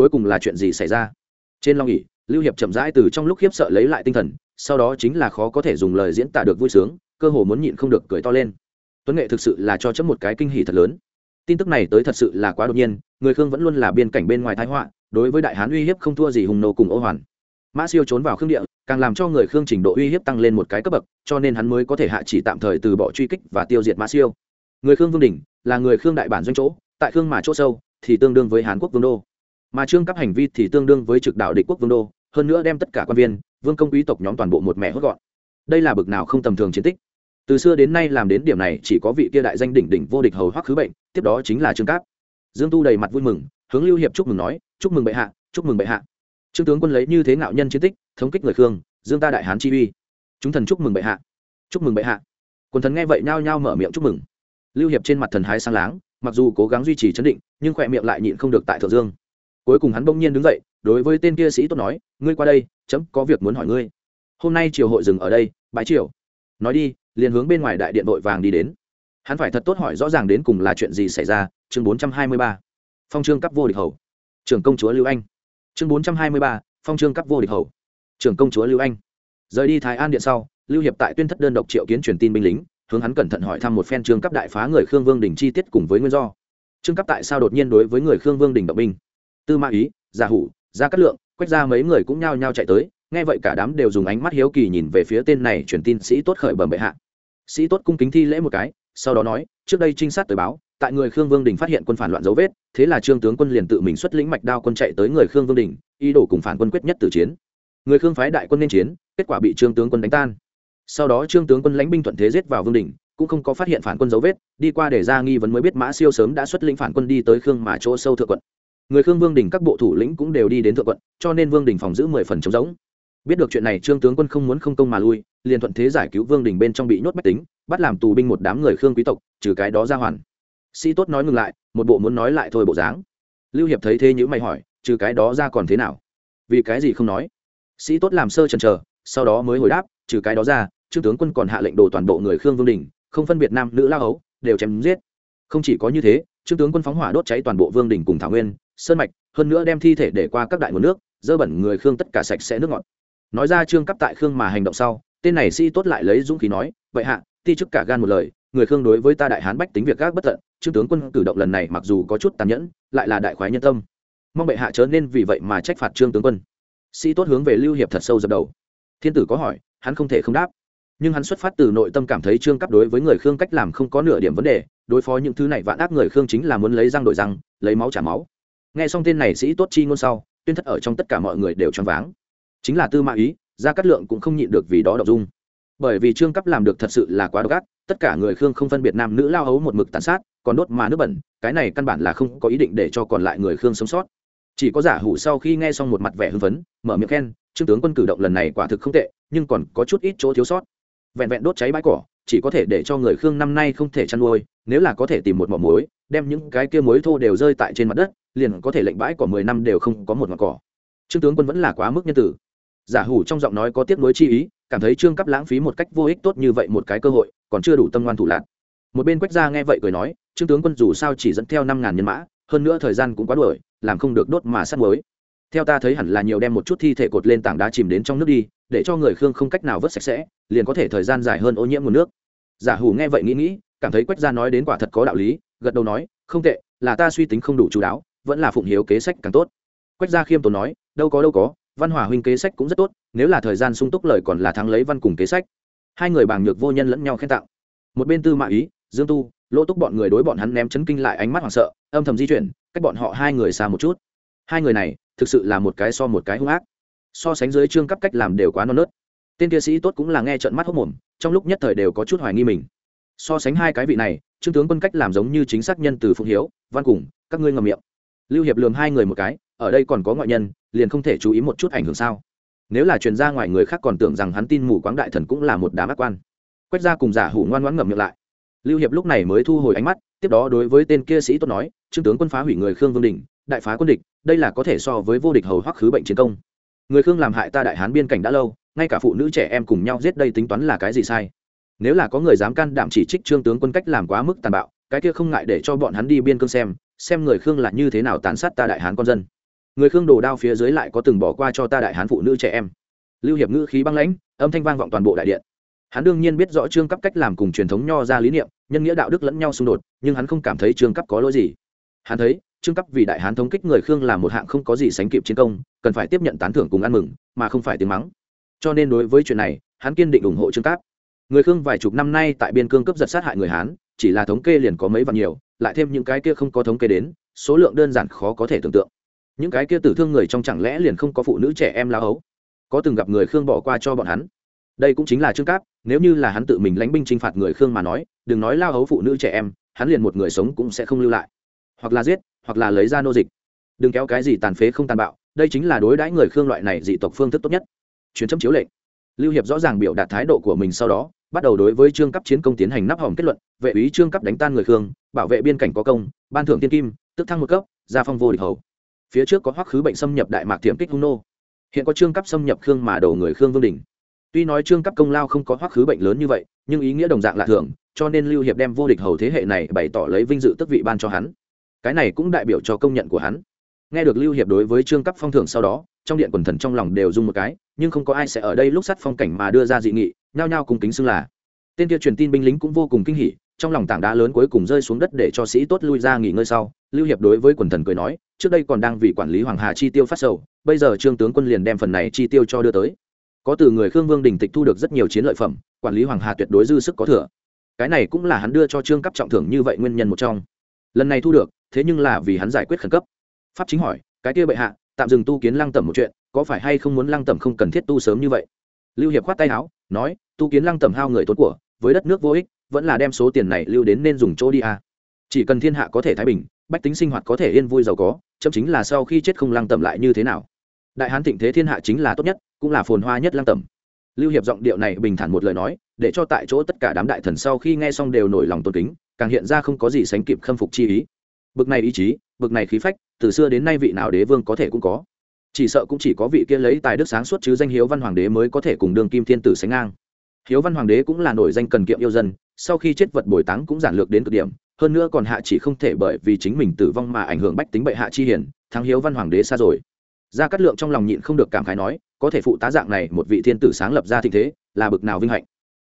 cuối cùng là chuyện gì xảy ra? Trên long ỉ lưu hiệp chậm rãi từ trong lúc khiếp sợ lấy lại tinh thần, sau đó chính là khó có thể dùng lời diễn tả được vui sướng, cơ hồ muốn nhịn không được cười to lên. Tuấn nghệ thực sự là cho chấm một cái kinh hỉ thật lớn. Tin tức này tới thật sự là quá đột nhiên, người khương vẫn luôn là biên cảnh bên ngoài thái họa, đối với đại hán uy hiếp không thua gì hùng nô cùng ô hoàn. Mã siêu trốn vào khương địa, càng làm cho người khương trình độ uy hiếp tăng lên một cái cấp bậc, cho nên hắn mới có thể hạ chỉ tạm thời từ bỏ truy kích và tiêu diệt mã siêu người khương vương đình là người khương đại bản doanh chỗ, tại khương mà chỗ sâu thì tương đương với hàn quốc vương đô. Mà trương cấp hành vi thì tương đương với trực đạo địch quốc vương đô, hơn nữa đem tất cả quan viên, vương công quý tộc nhóm toàn bộ một mẹ hốt gọn. Đây là bực nào không tầm thường chiến tích. Từ xưa đến nay làm đến điểm này chỉ có vị kia đại danh đỉnh đỉnh vô địch hầu hoắc khứ bệnh, tiếp đó chính là trương cáp. Dương tu đầy mặt vui mừng, hướng lưu hiệp chúc mừng nói, chúc mừng bệ hạ, chúc mừng bệ hạ. Trương tướng quân lấy như thế ngạo nhân chiến tích, thống kích người khương, dương ta đại hán chi uy. Chúng thần chúc mừng bệ hạ, chúc mừng bệ hạ. Quần thần nghe vậy nhao nhao mở miệng chúc mừng lưu hiệp trên mặt thần hái sang láng, mặc dù cố gắng duy trì chấn định, nhưng khỏe miệng lại nhịn không được tại thượng dương. Cuối cùng hắn bỗng nhiên đứng dậy, đối với tên kia sĩ tốt nói, ngươi qua đây, chấm có việc muốn hỏi ngươi. Hôm nay triều hội dừng ở đây bãi triều. Nói đi, liền hướng bên ngoài đại điện vội vàng đi đến. Hắn phải thật tốt hỏi rõ ràng đến cùng là chuyện gì xảy ra, chương bốn trăm hai mươi ba. Phong trương cấp vô địch hầu. Trưởng công chúa lưu anh. Chương bốn trăm hai mươi ba, phong trương cấp vô địch hầu. Trưởng công chúa lưu anh. Rời đi thái an điện sau, lưu hiệp tại tuyên thất đơn độc triệu kiến truyền tin binh lính hướng hắn cẩn thận hỏi thăm một phen trương cấp đại phá người khương vương đình chi tiết cùng với nguyên do. Trương cấp tại sao đột nhiên đối với người khương vương đình động binh? Tư ma ý, gia hủ, gia cát lượng quét ra mấy người cũng nhao nhao chạy tới, nghe vậy cả đám đều dùng ánh mắt hiếu kỳ nhìn về phía tên này truyền tin sĩ tốt khởi bẩm bệ hạ. Sĩ tốt cung kính thi lễ một cái, sau đó nói, trước đây trinh sát tới báo, tại người khương vương đình phát hiện quân phản loạn dấu vết, thế là trương tướng quân liền tự mình xuất lĩnh mạch đao quân chạy tới người khương vương đình, ý đồ cùng phản quân quyết nhất tử chiến. Người khương phái đại quân nên chiến, kết quả bị trương tướng quân đánh tan sau đó trương tướng quân lãnh binh thuận thế giết vào vương đình, cũng không có phát hiện phản quân dấu vết, đi qua để ra nghi vấn mới biết mã siêu sớm đã xuất lĩnh phản quân đi tới khương mà chỗ sâu thượng quận. Người khương vương đình các bộ thủ lĩnh cũng đều đi đến thượng quận, cho nên vương đình phòng giữ mười phần chống giống biết được chuyện này, trương tướng quân không muốn không công mà lui, liền thuận thế giải cứu vương đình bên trong bị nhốt bách tính, bắt làm tù binh một đám người khương quý tộc, trừ cái đó ra hoàn. Sĩ tốt nói ngừng lại, một bộ muốn nói lại thôi bộ dáng. Lưu hiệp thấy thế nhữ mày hỏi, trừ cái đó ra còn thế nào? Vì cái gì không nói? Sĩ tốt làm sơ chần trờ sau đó mới hồi đáp, trừ cái đó ra trương tướng quân còn hạ lệnh đồ toàn bộ người khương vương đình, không phân biệt nam nữ lao ấu đều chém giết. Không chỉ có như thế, trương tướng quân phóng hỏa đốt cháy toàn bộ vương đình cùng thảo nguyên, sơn mạch, hơn nữa đem thi thể để qua các đại nguồn nước, dơ bẩn người khương tất cả sạch sẽ nước ngọt. Nói ra trương cấp tại khương mà hành động sau, tên này sĩ tốt lại lấy dũng khí nói, vậy hạ, ti chức cả gan một lời, người khương đối với ta đại hán bách tính việc gác bất tận, trương tướng quân cử động lần này mặc dù có chút tàn nhẫn, lại là đại khoái nhân tâm. Mong bệ hạ chớ nên vì vậy mà trách phạt trương tướng quân. Sĩ tốt hướng về lưu hiệp thật sâu dập đầu. Thiên tử có hỏi, hắn không thể không đáp nhưng hắn xuất phát từ nội tâm cảm thấy trương cấp đối với người khương cách làm không có nửa điểm vấn đề, đối phó những thứ này vạn ác người khương chính là muốn lấy răng đổi răng, lấy máu trả máu. Nghe xong tên này sĩ tốt chi ngôn sau, tuyên thất ở trong tất cả mọi người đều choáng váng. Chính là tư mã ý, gia cát lượng cũng không nhịn được vì đó đọc dung. Bởi vì trương cấp làm được thật sự là quá độc ác, tất cả người khương không phân biệt nam nữ lao hấu một mực tàn sát, còn đốt mà nước bẩn, cái này căn bản là không có ý định để cho còn lại người khương sống sót. Chỉ có giả hủ sau khi nghe xong một mặt vẻ hưng phấn, mở miệng khen, trương tướng quân cử động lần này quả thực không tệ, nhưng còn có chút ít chỗ thiếu sót vẹn vẹn đốt cháy bãi cỏ, chỉ có thể để cho người khương năm nay không thể chăn nuôi, nếu là có thể tìm một mỏ muối, đem những cái kia muối thô đều rơi tại trên mặt đất, liền có thể lệnh bãi cỏ mười năm đều không có một ngọn cỏ. Trương tướng quân vẫn là quá mức nhân tử. Giả hủ trong giọng nói có tiếc nuối chi ý, cảm thấy trương cấp lãng phí một cách vô ích tốt như vậy một cái cơ hội, còn chưa đủ tâm ngoan thủ lạc. Một bên quách gia nghe vậy cười nói, trương tướng quân dù sao chỉ dẫn theo năm ngàn nhân mã, hơn nữa thời gian cũng quá đuổi, làm không được đốt mà sát muối theo ta thấy hẳn là nhiều đem một chút thi thể cột lên tảng đá chìm đến trong nước đi, để cho người khương không cách nào vớt sạch sẽ, liền có thể thời gian dài hơn ô nhiễm nguồn nước. Giả hủ nghe vậy nghĩ nghĩ, cảm thấy quách gia nói đến quả thật có đạo lý, gật đầu nói, không tệ, là ta suy tính không đủ chú đáo, vẫn là phụng hiếu kế sách càng tốt. Quách gia khiêm tốn nói, đâu có đâu có, văn hòa huynh kế sách cũng rất tốt, nếu là thời gian sung túc lời còn là thắng lấy văn cùng kế sách. Hai người bàng nhược vô nhân lẫn nhau khen tặng. Một bên tư mã ý, dương tu, lỗ túc bọn người đối bọn hắn ném chấn kinh lại ánh mắt hoảng sợ, âm thầm di chuyển, cách bọn họ hai người xa một chút. Hai người này thực sự là một cái so một cái hung ác. So sánh dưới trương cấp cách làm đều quá non nớt. Tên kia sĩ tốt cũng là nghe trận mắt hốc mồm, trong lúc nhất thời đều có chút hoài nghi mình. So sánh hai cái vị này, trương tướng quân cách làm giống như chính xác nhân từ phụng hiếu, văn cùng, các ngươi ngầm miệng. Lưu hiệp lường hai người một cái, ở đây còn có ngoại nhân, liền không thể chú ý một chút ảnh hưởng sao. Nếu là truyền ra ngoài người khác còn tưởng rằng hắn tin mù quáng đại thần cũng là một đám ác quan. Quách ra cùng giả hủ ngoan ngoãn ngậm miệng lại lưu hiệp lúc này mới thu hồi ánh mắt, tiếp đó đối với tên kia sĩ tốt nói, trương tướng quân phá hủy người khương vương đình đại phá quân địch, đây là có thể so với vô địch hầu hoắc khứ bệnh chiến công. Người khương làm hại ta đại hán biên cảnh đã lâu, ngay cả phụ nữ trẻ em cùng nhau giết đây tính toán là cái gì sai? Nếu là có người dám can đảm chỉ trích trương tướng quân cách làm quá mức tàn bạo, cái kia không ngại để cho bọn hắn đi biên cương xem xem người khương là như thế nào tàn sát ta đại hán con dân. Người khương đồ đao phía dưới lại có từng bỏ qua cho ta đại hán phụ nữ trẻ em. Lưu hiệp ngữ khí băng lãnh, âm thanh vang vọng toàn bộ đại điện hắn đương nhiên biết rõ trương cấp cách làm cùng truyền thống nho ra lý niệm, nhân nghĩa đạo đức lẫn nhau xung đột, nhưng hắn không cảm thấy trương cấp có lỗi gì. Hắn thấy, trương cấp vì đại hán thống kích người khương là một hạng không có gì sánh kịp chiến công, cần phải tiếp nhận tán thưởng cùng ăn mừng, mà không phải tiếng mắng. Cho nên đối với chuyện này, hắn kiên định ủng hộ trương cấp người khương vài chục năm nay tại biên cương cấp giật sát hại người hán, chỉ là thống kê liền có mấy vạn nhiều, lại thêm những cái kia không có thống kê đến, số lượng đơn giản khó có thể tưởng tượng. Những cái kia tử thương người trong chẳng lẽ liền không có phụ nữ trẻ em lao ấu có từng gặp người khương bỏ qua cho bọn hắn? Đây cũng chính là trương cáp, nếu như là hắn tự mình lánh binh t r i n h phạt người khương mà nói, đừng nói lao hấu phụ nữ trẻ em, hắn liền một người sống cũng sẽ không lưu lại. Hoặc là giết, hoặc là lấy ra nô dịch. Đừng kéo cái gì tàn phế không tàn bạo, đây chính là đối đãi người khương loại này dị tộc phương thức tốt nhất. Chuyến chấm chiếu lệnh. Lưu hiệp rõ ràng biểu đạt thái độ của mình sau đó, bắt đầu đối với trương cấp chiến công tiến hành nắp hỏng kết luận, vệ úy trương cấp đánh tan người khương, bảo vệ biên cảnh có công, ban thưởng tiên kim, tức thăng một cấp, gia phong vô địch hầu. Phía trước có hoắc khứ bệnh xâm nhập đại mạc thiểm kích hung nô. Hiện có trương cấp xâm nhập khương mà đầu người khương vương đình tuy nói trương cấp công lao không có hoắc khứ bệnh lớn như vậy, nhưng ý nghĩa đồng dạng lạ thường, cho nên lưu hiệp đem vô địch hầu thế hệ này bày tỏ lấy vinh dự tức vị ban cho hắn. Cái này cũng đại biểu cho công nhận của hắn. Nghe được lưu hiệp đối với trương cấp phong thưởng sau đó, trong điện quần thần trong lòng đều dung một cái, nhưng không có ai sẽ ở đây lúc sắt phong cảnh mà đưa ra dị nghị, nhao nhao cùng kính xưng là. Tên kia truyền tin binh lính cũng vô cùng kinh hỉ, trong lòng tảng đá lớn cuối cùng rơi xuống đất để cho sĩ tốt lui ra nghỉ ngơi sau, lưu hiệp đối với quần thần cười nói, trước đây còn đang vì quản lý hoàng hà chi tiêu phát sầu, bây giờ trương tướng quân liền đem phần này chi tiêu cho đưa tới có từ người khương vương đình tịch thu được rất nhiều chiến lợi phẩm, quản lý hoàng hà tuyệt đối dư sức có thừa. Cái này cũng là hắn đưa cho trương cấp trọng thưởng như vậy nguyên nhân một trong. Lần này thu được, thế nhưng là vì hắn giải quyết khẩn cấp. Pháp chính hỏi, cái kia bệ hạ, tạm dừng tu kiến lăng tẩm một chuyện, có phải hay không muốn lăng tẩm không cần thiết tu sớm như vậy? Lưu hiệp khoát tay áo, nói, tu kiến lăng tẩm hao người tốt của, với đất nước vô ích, vẫn là đem số tiền này lưu đến nên dùng chỗ đi à. chỉ cần thiên hạ có thể thái bình, bách tính sinh hoạt có thể yên vui giàu có, chấm chính là sau khi chết không lăng tẩm lại như thế nào đại hán thịnh thế thiên hạ chính là tốt nhất, cũng là phồn hoa nhất lăng tẩm. Lưu hiệp giọng điệu này bình thản một lời nói, để cho tại chỗ tất cả đám đại thần sau khi nghe xong đều nổi lòng tôn kính, càng hiện ra không có gì sánh kịp khâm phục chi ý. Bực này ý chí, bực này khí phách, từ xưa đến nay vị nào đế vương có thể cũng có. Chỉ sợ cũng chỉ có vị kia lấy tài đức sáng suốt chứ danh hiếu văn hoàng đế mới có thể cùng đường kim thiên tử sánh ngang. Hiếu văn hoàng đế cũng là nổi danh cần kiệm yêu dân, sau khi chết vật bồi táng cũng giản lược đến cực điểm, hơn nữa còn hạ chỉ không thể bởi vì chính mình tử vong mà ảnh hưởng bách tính bệ hạ chi hiển thắng hiếu văn hoàng đế xa rồi gia cát lượng trong lòng nhịn không được cảm khái nói, có thể phụ tá dạng này một vị thiên tử sáng lập ra thịnh thế, là bực nào vinh hạnh.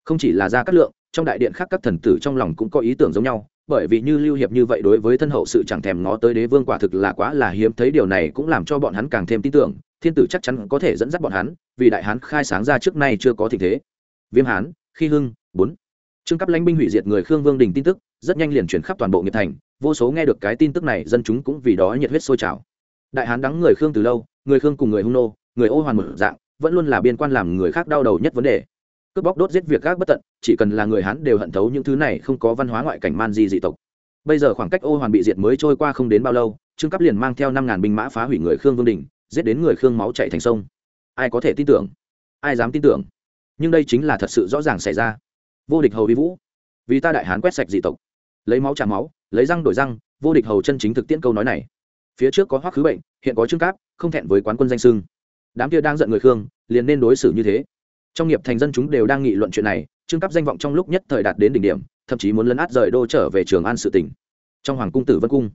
Không chỉ là gia cát lượng, trong đại điện khác các thần tử trong lòng cũng có ý tưởng giống nhau, bởi vì như lưu hiệp như vậy đối với thân hậu sự chẳng thèm ngó tới đế vương quả thực là quá là hiếm, thấy điều này cũng làm cho bọn hắn càng thêm tin tưởng, thiên tử chắc chắn có thể dẫn dắt bọn hắn, vì đại hán khai sáng ra trước nay chưa có tình thế. Viêm hán, khi hưng, bốn. Trương cấp lãnh binh hủy diệt người khương vương đình tin tức, rất nhanh liền chuyển khắp toàn bộ nghiệp thành, vô số nghe được cái tin tức này, dân chúng cũng vì đó nhiệt huyết sôi trào. Đại hán đắng người khương từ lâu người khương cùng người hung nô, người ô hoàn một dạng, vẫn luôn là biên quan làm người khác đau đầu nhất vấn đề. Cướp bóc đốt giết việc các bất tận, chỉ cần là người hán đều hận thấu những thứ này không có văn hóa ngoại cảnh man di dị tộc. Bây giờ khoảng cách ô hoàn bị diệt mới trôi qua không đến bao lâu, trương cấp liền mang theo năm ngàn binh mã phá hủy người khương vương đình, giết đến người khương máu chạy thành sông. Ai có thể tin tưởng? Ai dám tin tưởng? Nhưng đây chính là thật sự rõ ràng xảy ra. Vô địch hầu vi vũ. Vì ta đại hán quét sạch dị tộc. Lấy máu trả máu, lấy răng đổi răng, vô địch hầu chân chính thực tiễn câu nói này. Phía trước có hoắc khứ bệnh hiện có trương cáp, không thẹn với quán quân danh sưng. Đám kia đang giận người khương, liền nên đối xử như thế. Trong nghiệp thành dân chúng đều đang nghị luận chuyện này trương Cáp danh vọng trong lúc nhất thời đạt đến đỉnh điểm, thậm chí muốn lấn át rời đô trở về trường an sự tỉnh. Trong hoàng cung tử vân cung,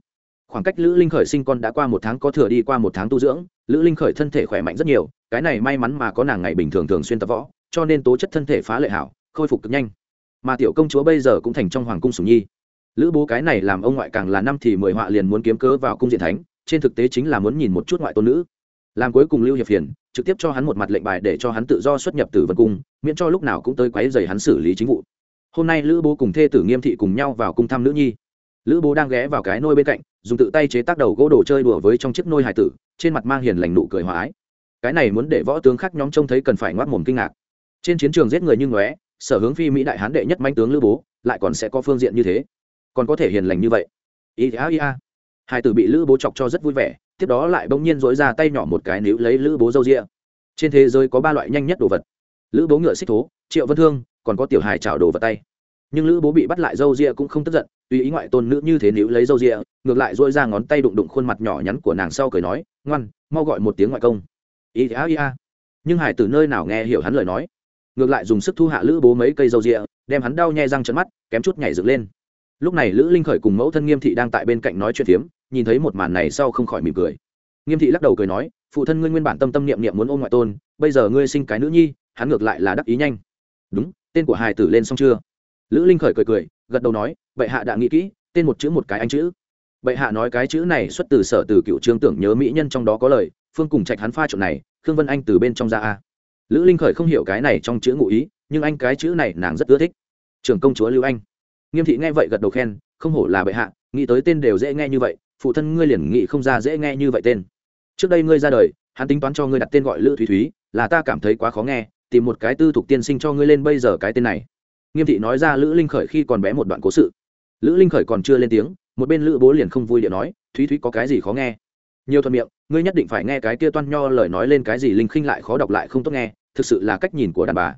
khoảng cách lữ linh khởi sinh con đã qua một tháng có thừa đi qua một tháng tu dưỡng, lữ linh khởi thân thể khỏe mạnh rất nhiều, cái này may mắn mà có nàng ngày bình thường thường xuyên tập võ, cho nên tố chất thân thể phá lệ hảo, khôi phục cực nhanh. Mà tiểu công chúa bây giờ cũng thành trong hoàng cung sủng nhi. Lữ bố cái này làm ông ngoại càng là năm thì mười họa liền muốn kiếm cớ vào cung diện thánh trên thực tế chính là muốn nhìn một chút ngoại tôn nữ. Làm cuối cùng lưu hiệp phiền, trực tiếp cho hắn một mặt lệnh bài để cho hắn tự do xuất nhập từ vân cung, miễn cho lúc nào cũng tới quấy dày hắn xử lý chính vụ. Hôm nay lữ bố cùng thê tử nghiêm thị cùng nhau vào cung thăm nữ nhi. Lữ bố đang ghé vào cái nôi bên cạnh, dùng tự tay chế tác đầu gỗ đồ chơi đùa với trong chiếc nôi hải tử, trên mặt mang hiền lành nụ cười hòa ái. Cái này muốn để võ tướng khác nhóm trông thấy cần phải ngoác mồm kinh ngạc. Trên chiến trường giết người như ngóe, sở hướng phi mỹ đại hán đệ nhất manh tướng lữ bố, lại còn sẽ có phương diện như thế. Còn có thể hiền lành như vậy. Ý a ý a hai tử bị lữ bố chọc cho rất vui vẻ, tiếp đó lại bỗng nhiên dối ra tay nhỏ một cái níu lấy lữ bố dâu rịa trên thế giới có ba loại nhanh nhất đồ vật. Lữ bố ngựa xích thố, triệu vân thương, còn có tiểu hài trào đồ vật tay. Nhưng lữ bố bị bắt lại dâu rịa cũng không tức giận, tùy ý ngoại tôn nữ như thế níu lấy dâu rịa ngược lại dỗi ra ngón tay đụng đụng khuôn mặt nhỏ nhắn của nàng sau cười nói, ngoan, mau gọi một tiếng ngoại công. Ý a ý a nhưng hải từ nơi nào nghe hiểu hắn lời nói, ngược lại dùng sức thu hạ lữ bố mấy cây dâu rịa đem hắn đau nhai răng trận mắt, kém chút nhảy dựng lên. Lúc này lữ linh khởi cùng mẫu thân nghiêm thị đang tại bên cạnh nói chuyện phiếm nhìn thấy một màn này sau không khỏi mỉm cười. Nghiêm thị lắc đầu cười nói, phụ thân ngươi nguyên bản tâm tâm niệm niệm muốn ôm ngoại tôn, bây giờ ngươi sinh cái nữ nhi, hắn ngược lại là đắc ý nhanh. Đúng, tên của hài tử lên xong chưa? Lữ linh khởi cười cười, gật đầu nói, bệ hạ đã nghĩ kỹ, tên một chữ một cái anh chữ. Bệ hạ nói cái chữ này xuất từ sở từ cựu trương tưởng nhớ mỹ nhân trong đó có lời, phương cùng trạch hắn pha trộn này, khương vân anh từ bên trong ra a. Lữ linh khởi không hiểu cái này trong chữ ngụ ý, nhưng anh cái chữ này nàng rất ưa thích. Trưởng công chúa lưu anh. Nghiêm thị nghe vậy gật đầu khen, không hổ là bệ hạ, nghĩ tới tên đều dễ nghe như vậy phụ thân ngươi liền nghĩ không ra dễ nghe như vậy tên. Trước đây ngươi ra đời, hắn tính toán cho ngươi đặt tên gọi lữ thúy thúy, là ta cảm thấy quá khó nghe, tìm một cái tư thục tiên sinh cho ngươi lên bây giờ cái tên này. Nghiêm thị nói ra lữ linh khởi khi còn bé một đoạn cố sự. Lữ linh khởi còn chưa lên tiếng, một bên lữ bố liền không vui điện nói, thúy thúy có cái gì khó nghe? Nhiều thuận miệng, ngươi nhất định phải nghe cái kia toan nho lời nói lên cái gì linh khinh lại khó đọc lại không tốt nghe, thực sự là cách nhìn của đàn bà.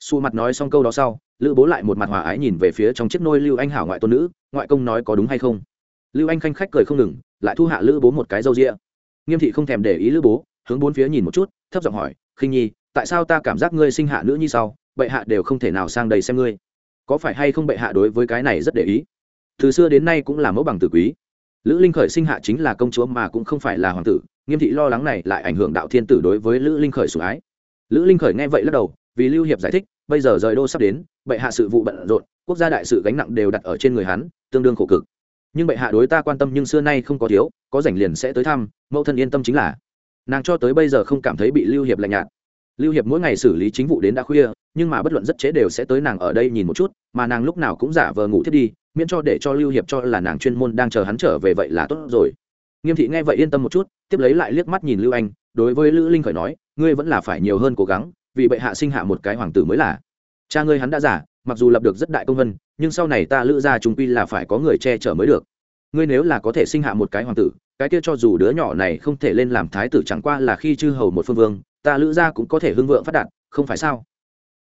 Xù mặt nói xong câu đó sau, lữ bố lại một mặt hòa ái nhìn về phía trong chiếc nôi lưu anh hảo ngoại tôn nữ, ngoại công nói có đúng hay không? Lưu anh khanh khách cười không ngừng, lại thu hạ lữ bố một cái râu rĩa nghiêm thị không thèm để ý lữ bố, hướng bốn phía nhìn một chút, thấp giọng hỏi, khinh nhi, tại sao ta cảm giác ngươi sinh hạ nữ nhi sau, bệ hạ đều không thể nào sang đầy xem ngươi? Có phải hay không bệ hạ đối với cái này rất để ý? Từ xưa đến nay cũng là mẫu bằng tử quý. Lữ linh khởi sinh hạ chính là công chúa mà cũng không phải là hoàng tử, nghiêm thị lo lắng này lại ảnh hưởng đạo thiên tử đối với lữ linh khởi sủng ái. Lữ linh khởi nghe vậy lắc đầu, vì lưu hiệp giải thích, bây giờ rời đô sắp đến, bệ hạ sự vụ bận rộn, quốc gia đại sự gánh nặng đều đặt ở trên người hắn, tương đương khổ cực nhưng bệ hạ đối ta quan tâm nhưng xưa nay không có thiếu, có rảnh liền sẽ tới thăm, mẫu thân yên tâm chính là. Nàng cho tới bây giờ không cảm thấy bị lưu hiệp lạnh nhạt. Lưu hiệp mỗi ngày xử lý chính vụ đến đã khuya, nhưng mà bất luận rất chế đều sẽ tới nàng ở đây nhìn một chút, mà nàng lúc nào cũng giả vờ ngủ thiết đi, miễn cho để cho lưu hiệp cho là nàng chuyên môn đang chờ hắn trở về vậy là tốt rồi. Nghiêm thị nghe vậy yên tâm một chút, tiếp lấy lại liếc mắt nhìn lưu anh, đối với lữ linh khởi nói, ngươi vẫn là phải nhiều hơn cố gắng, vì bệ hạ sinh hạ một cái hoàng tử mới là. Cha ngươi hắn đã giả mặc dù lập được rất đại công vân, nhưng sau này ta lữ ra chúng quy là phải có người che chở mới được. Ngươi nếu là có thể sinh hạ một cái hoàng tử, cái kia cho dù đứa nhỏ này không thể lên làm thái tử chẳng qua là khi chư hầu một phương vương, ta lữ ra cũng có thể hưng vượng phát đạt, không phải sao?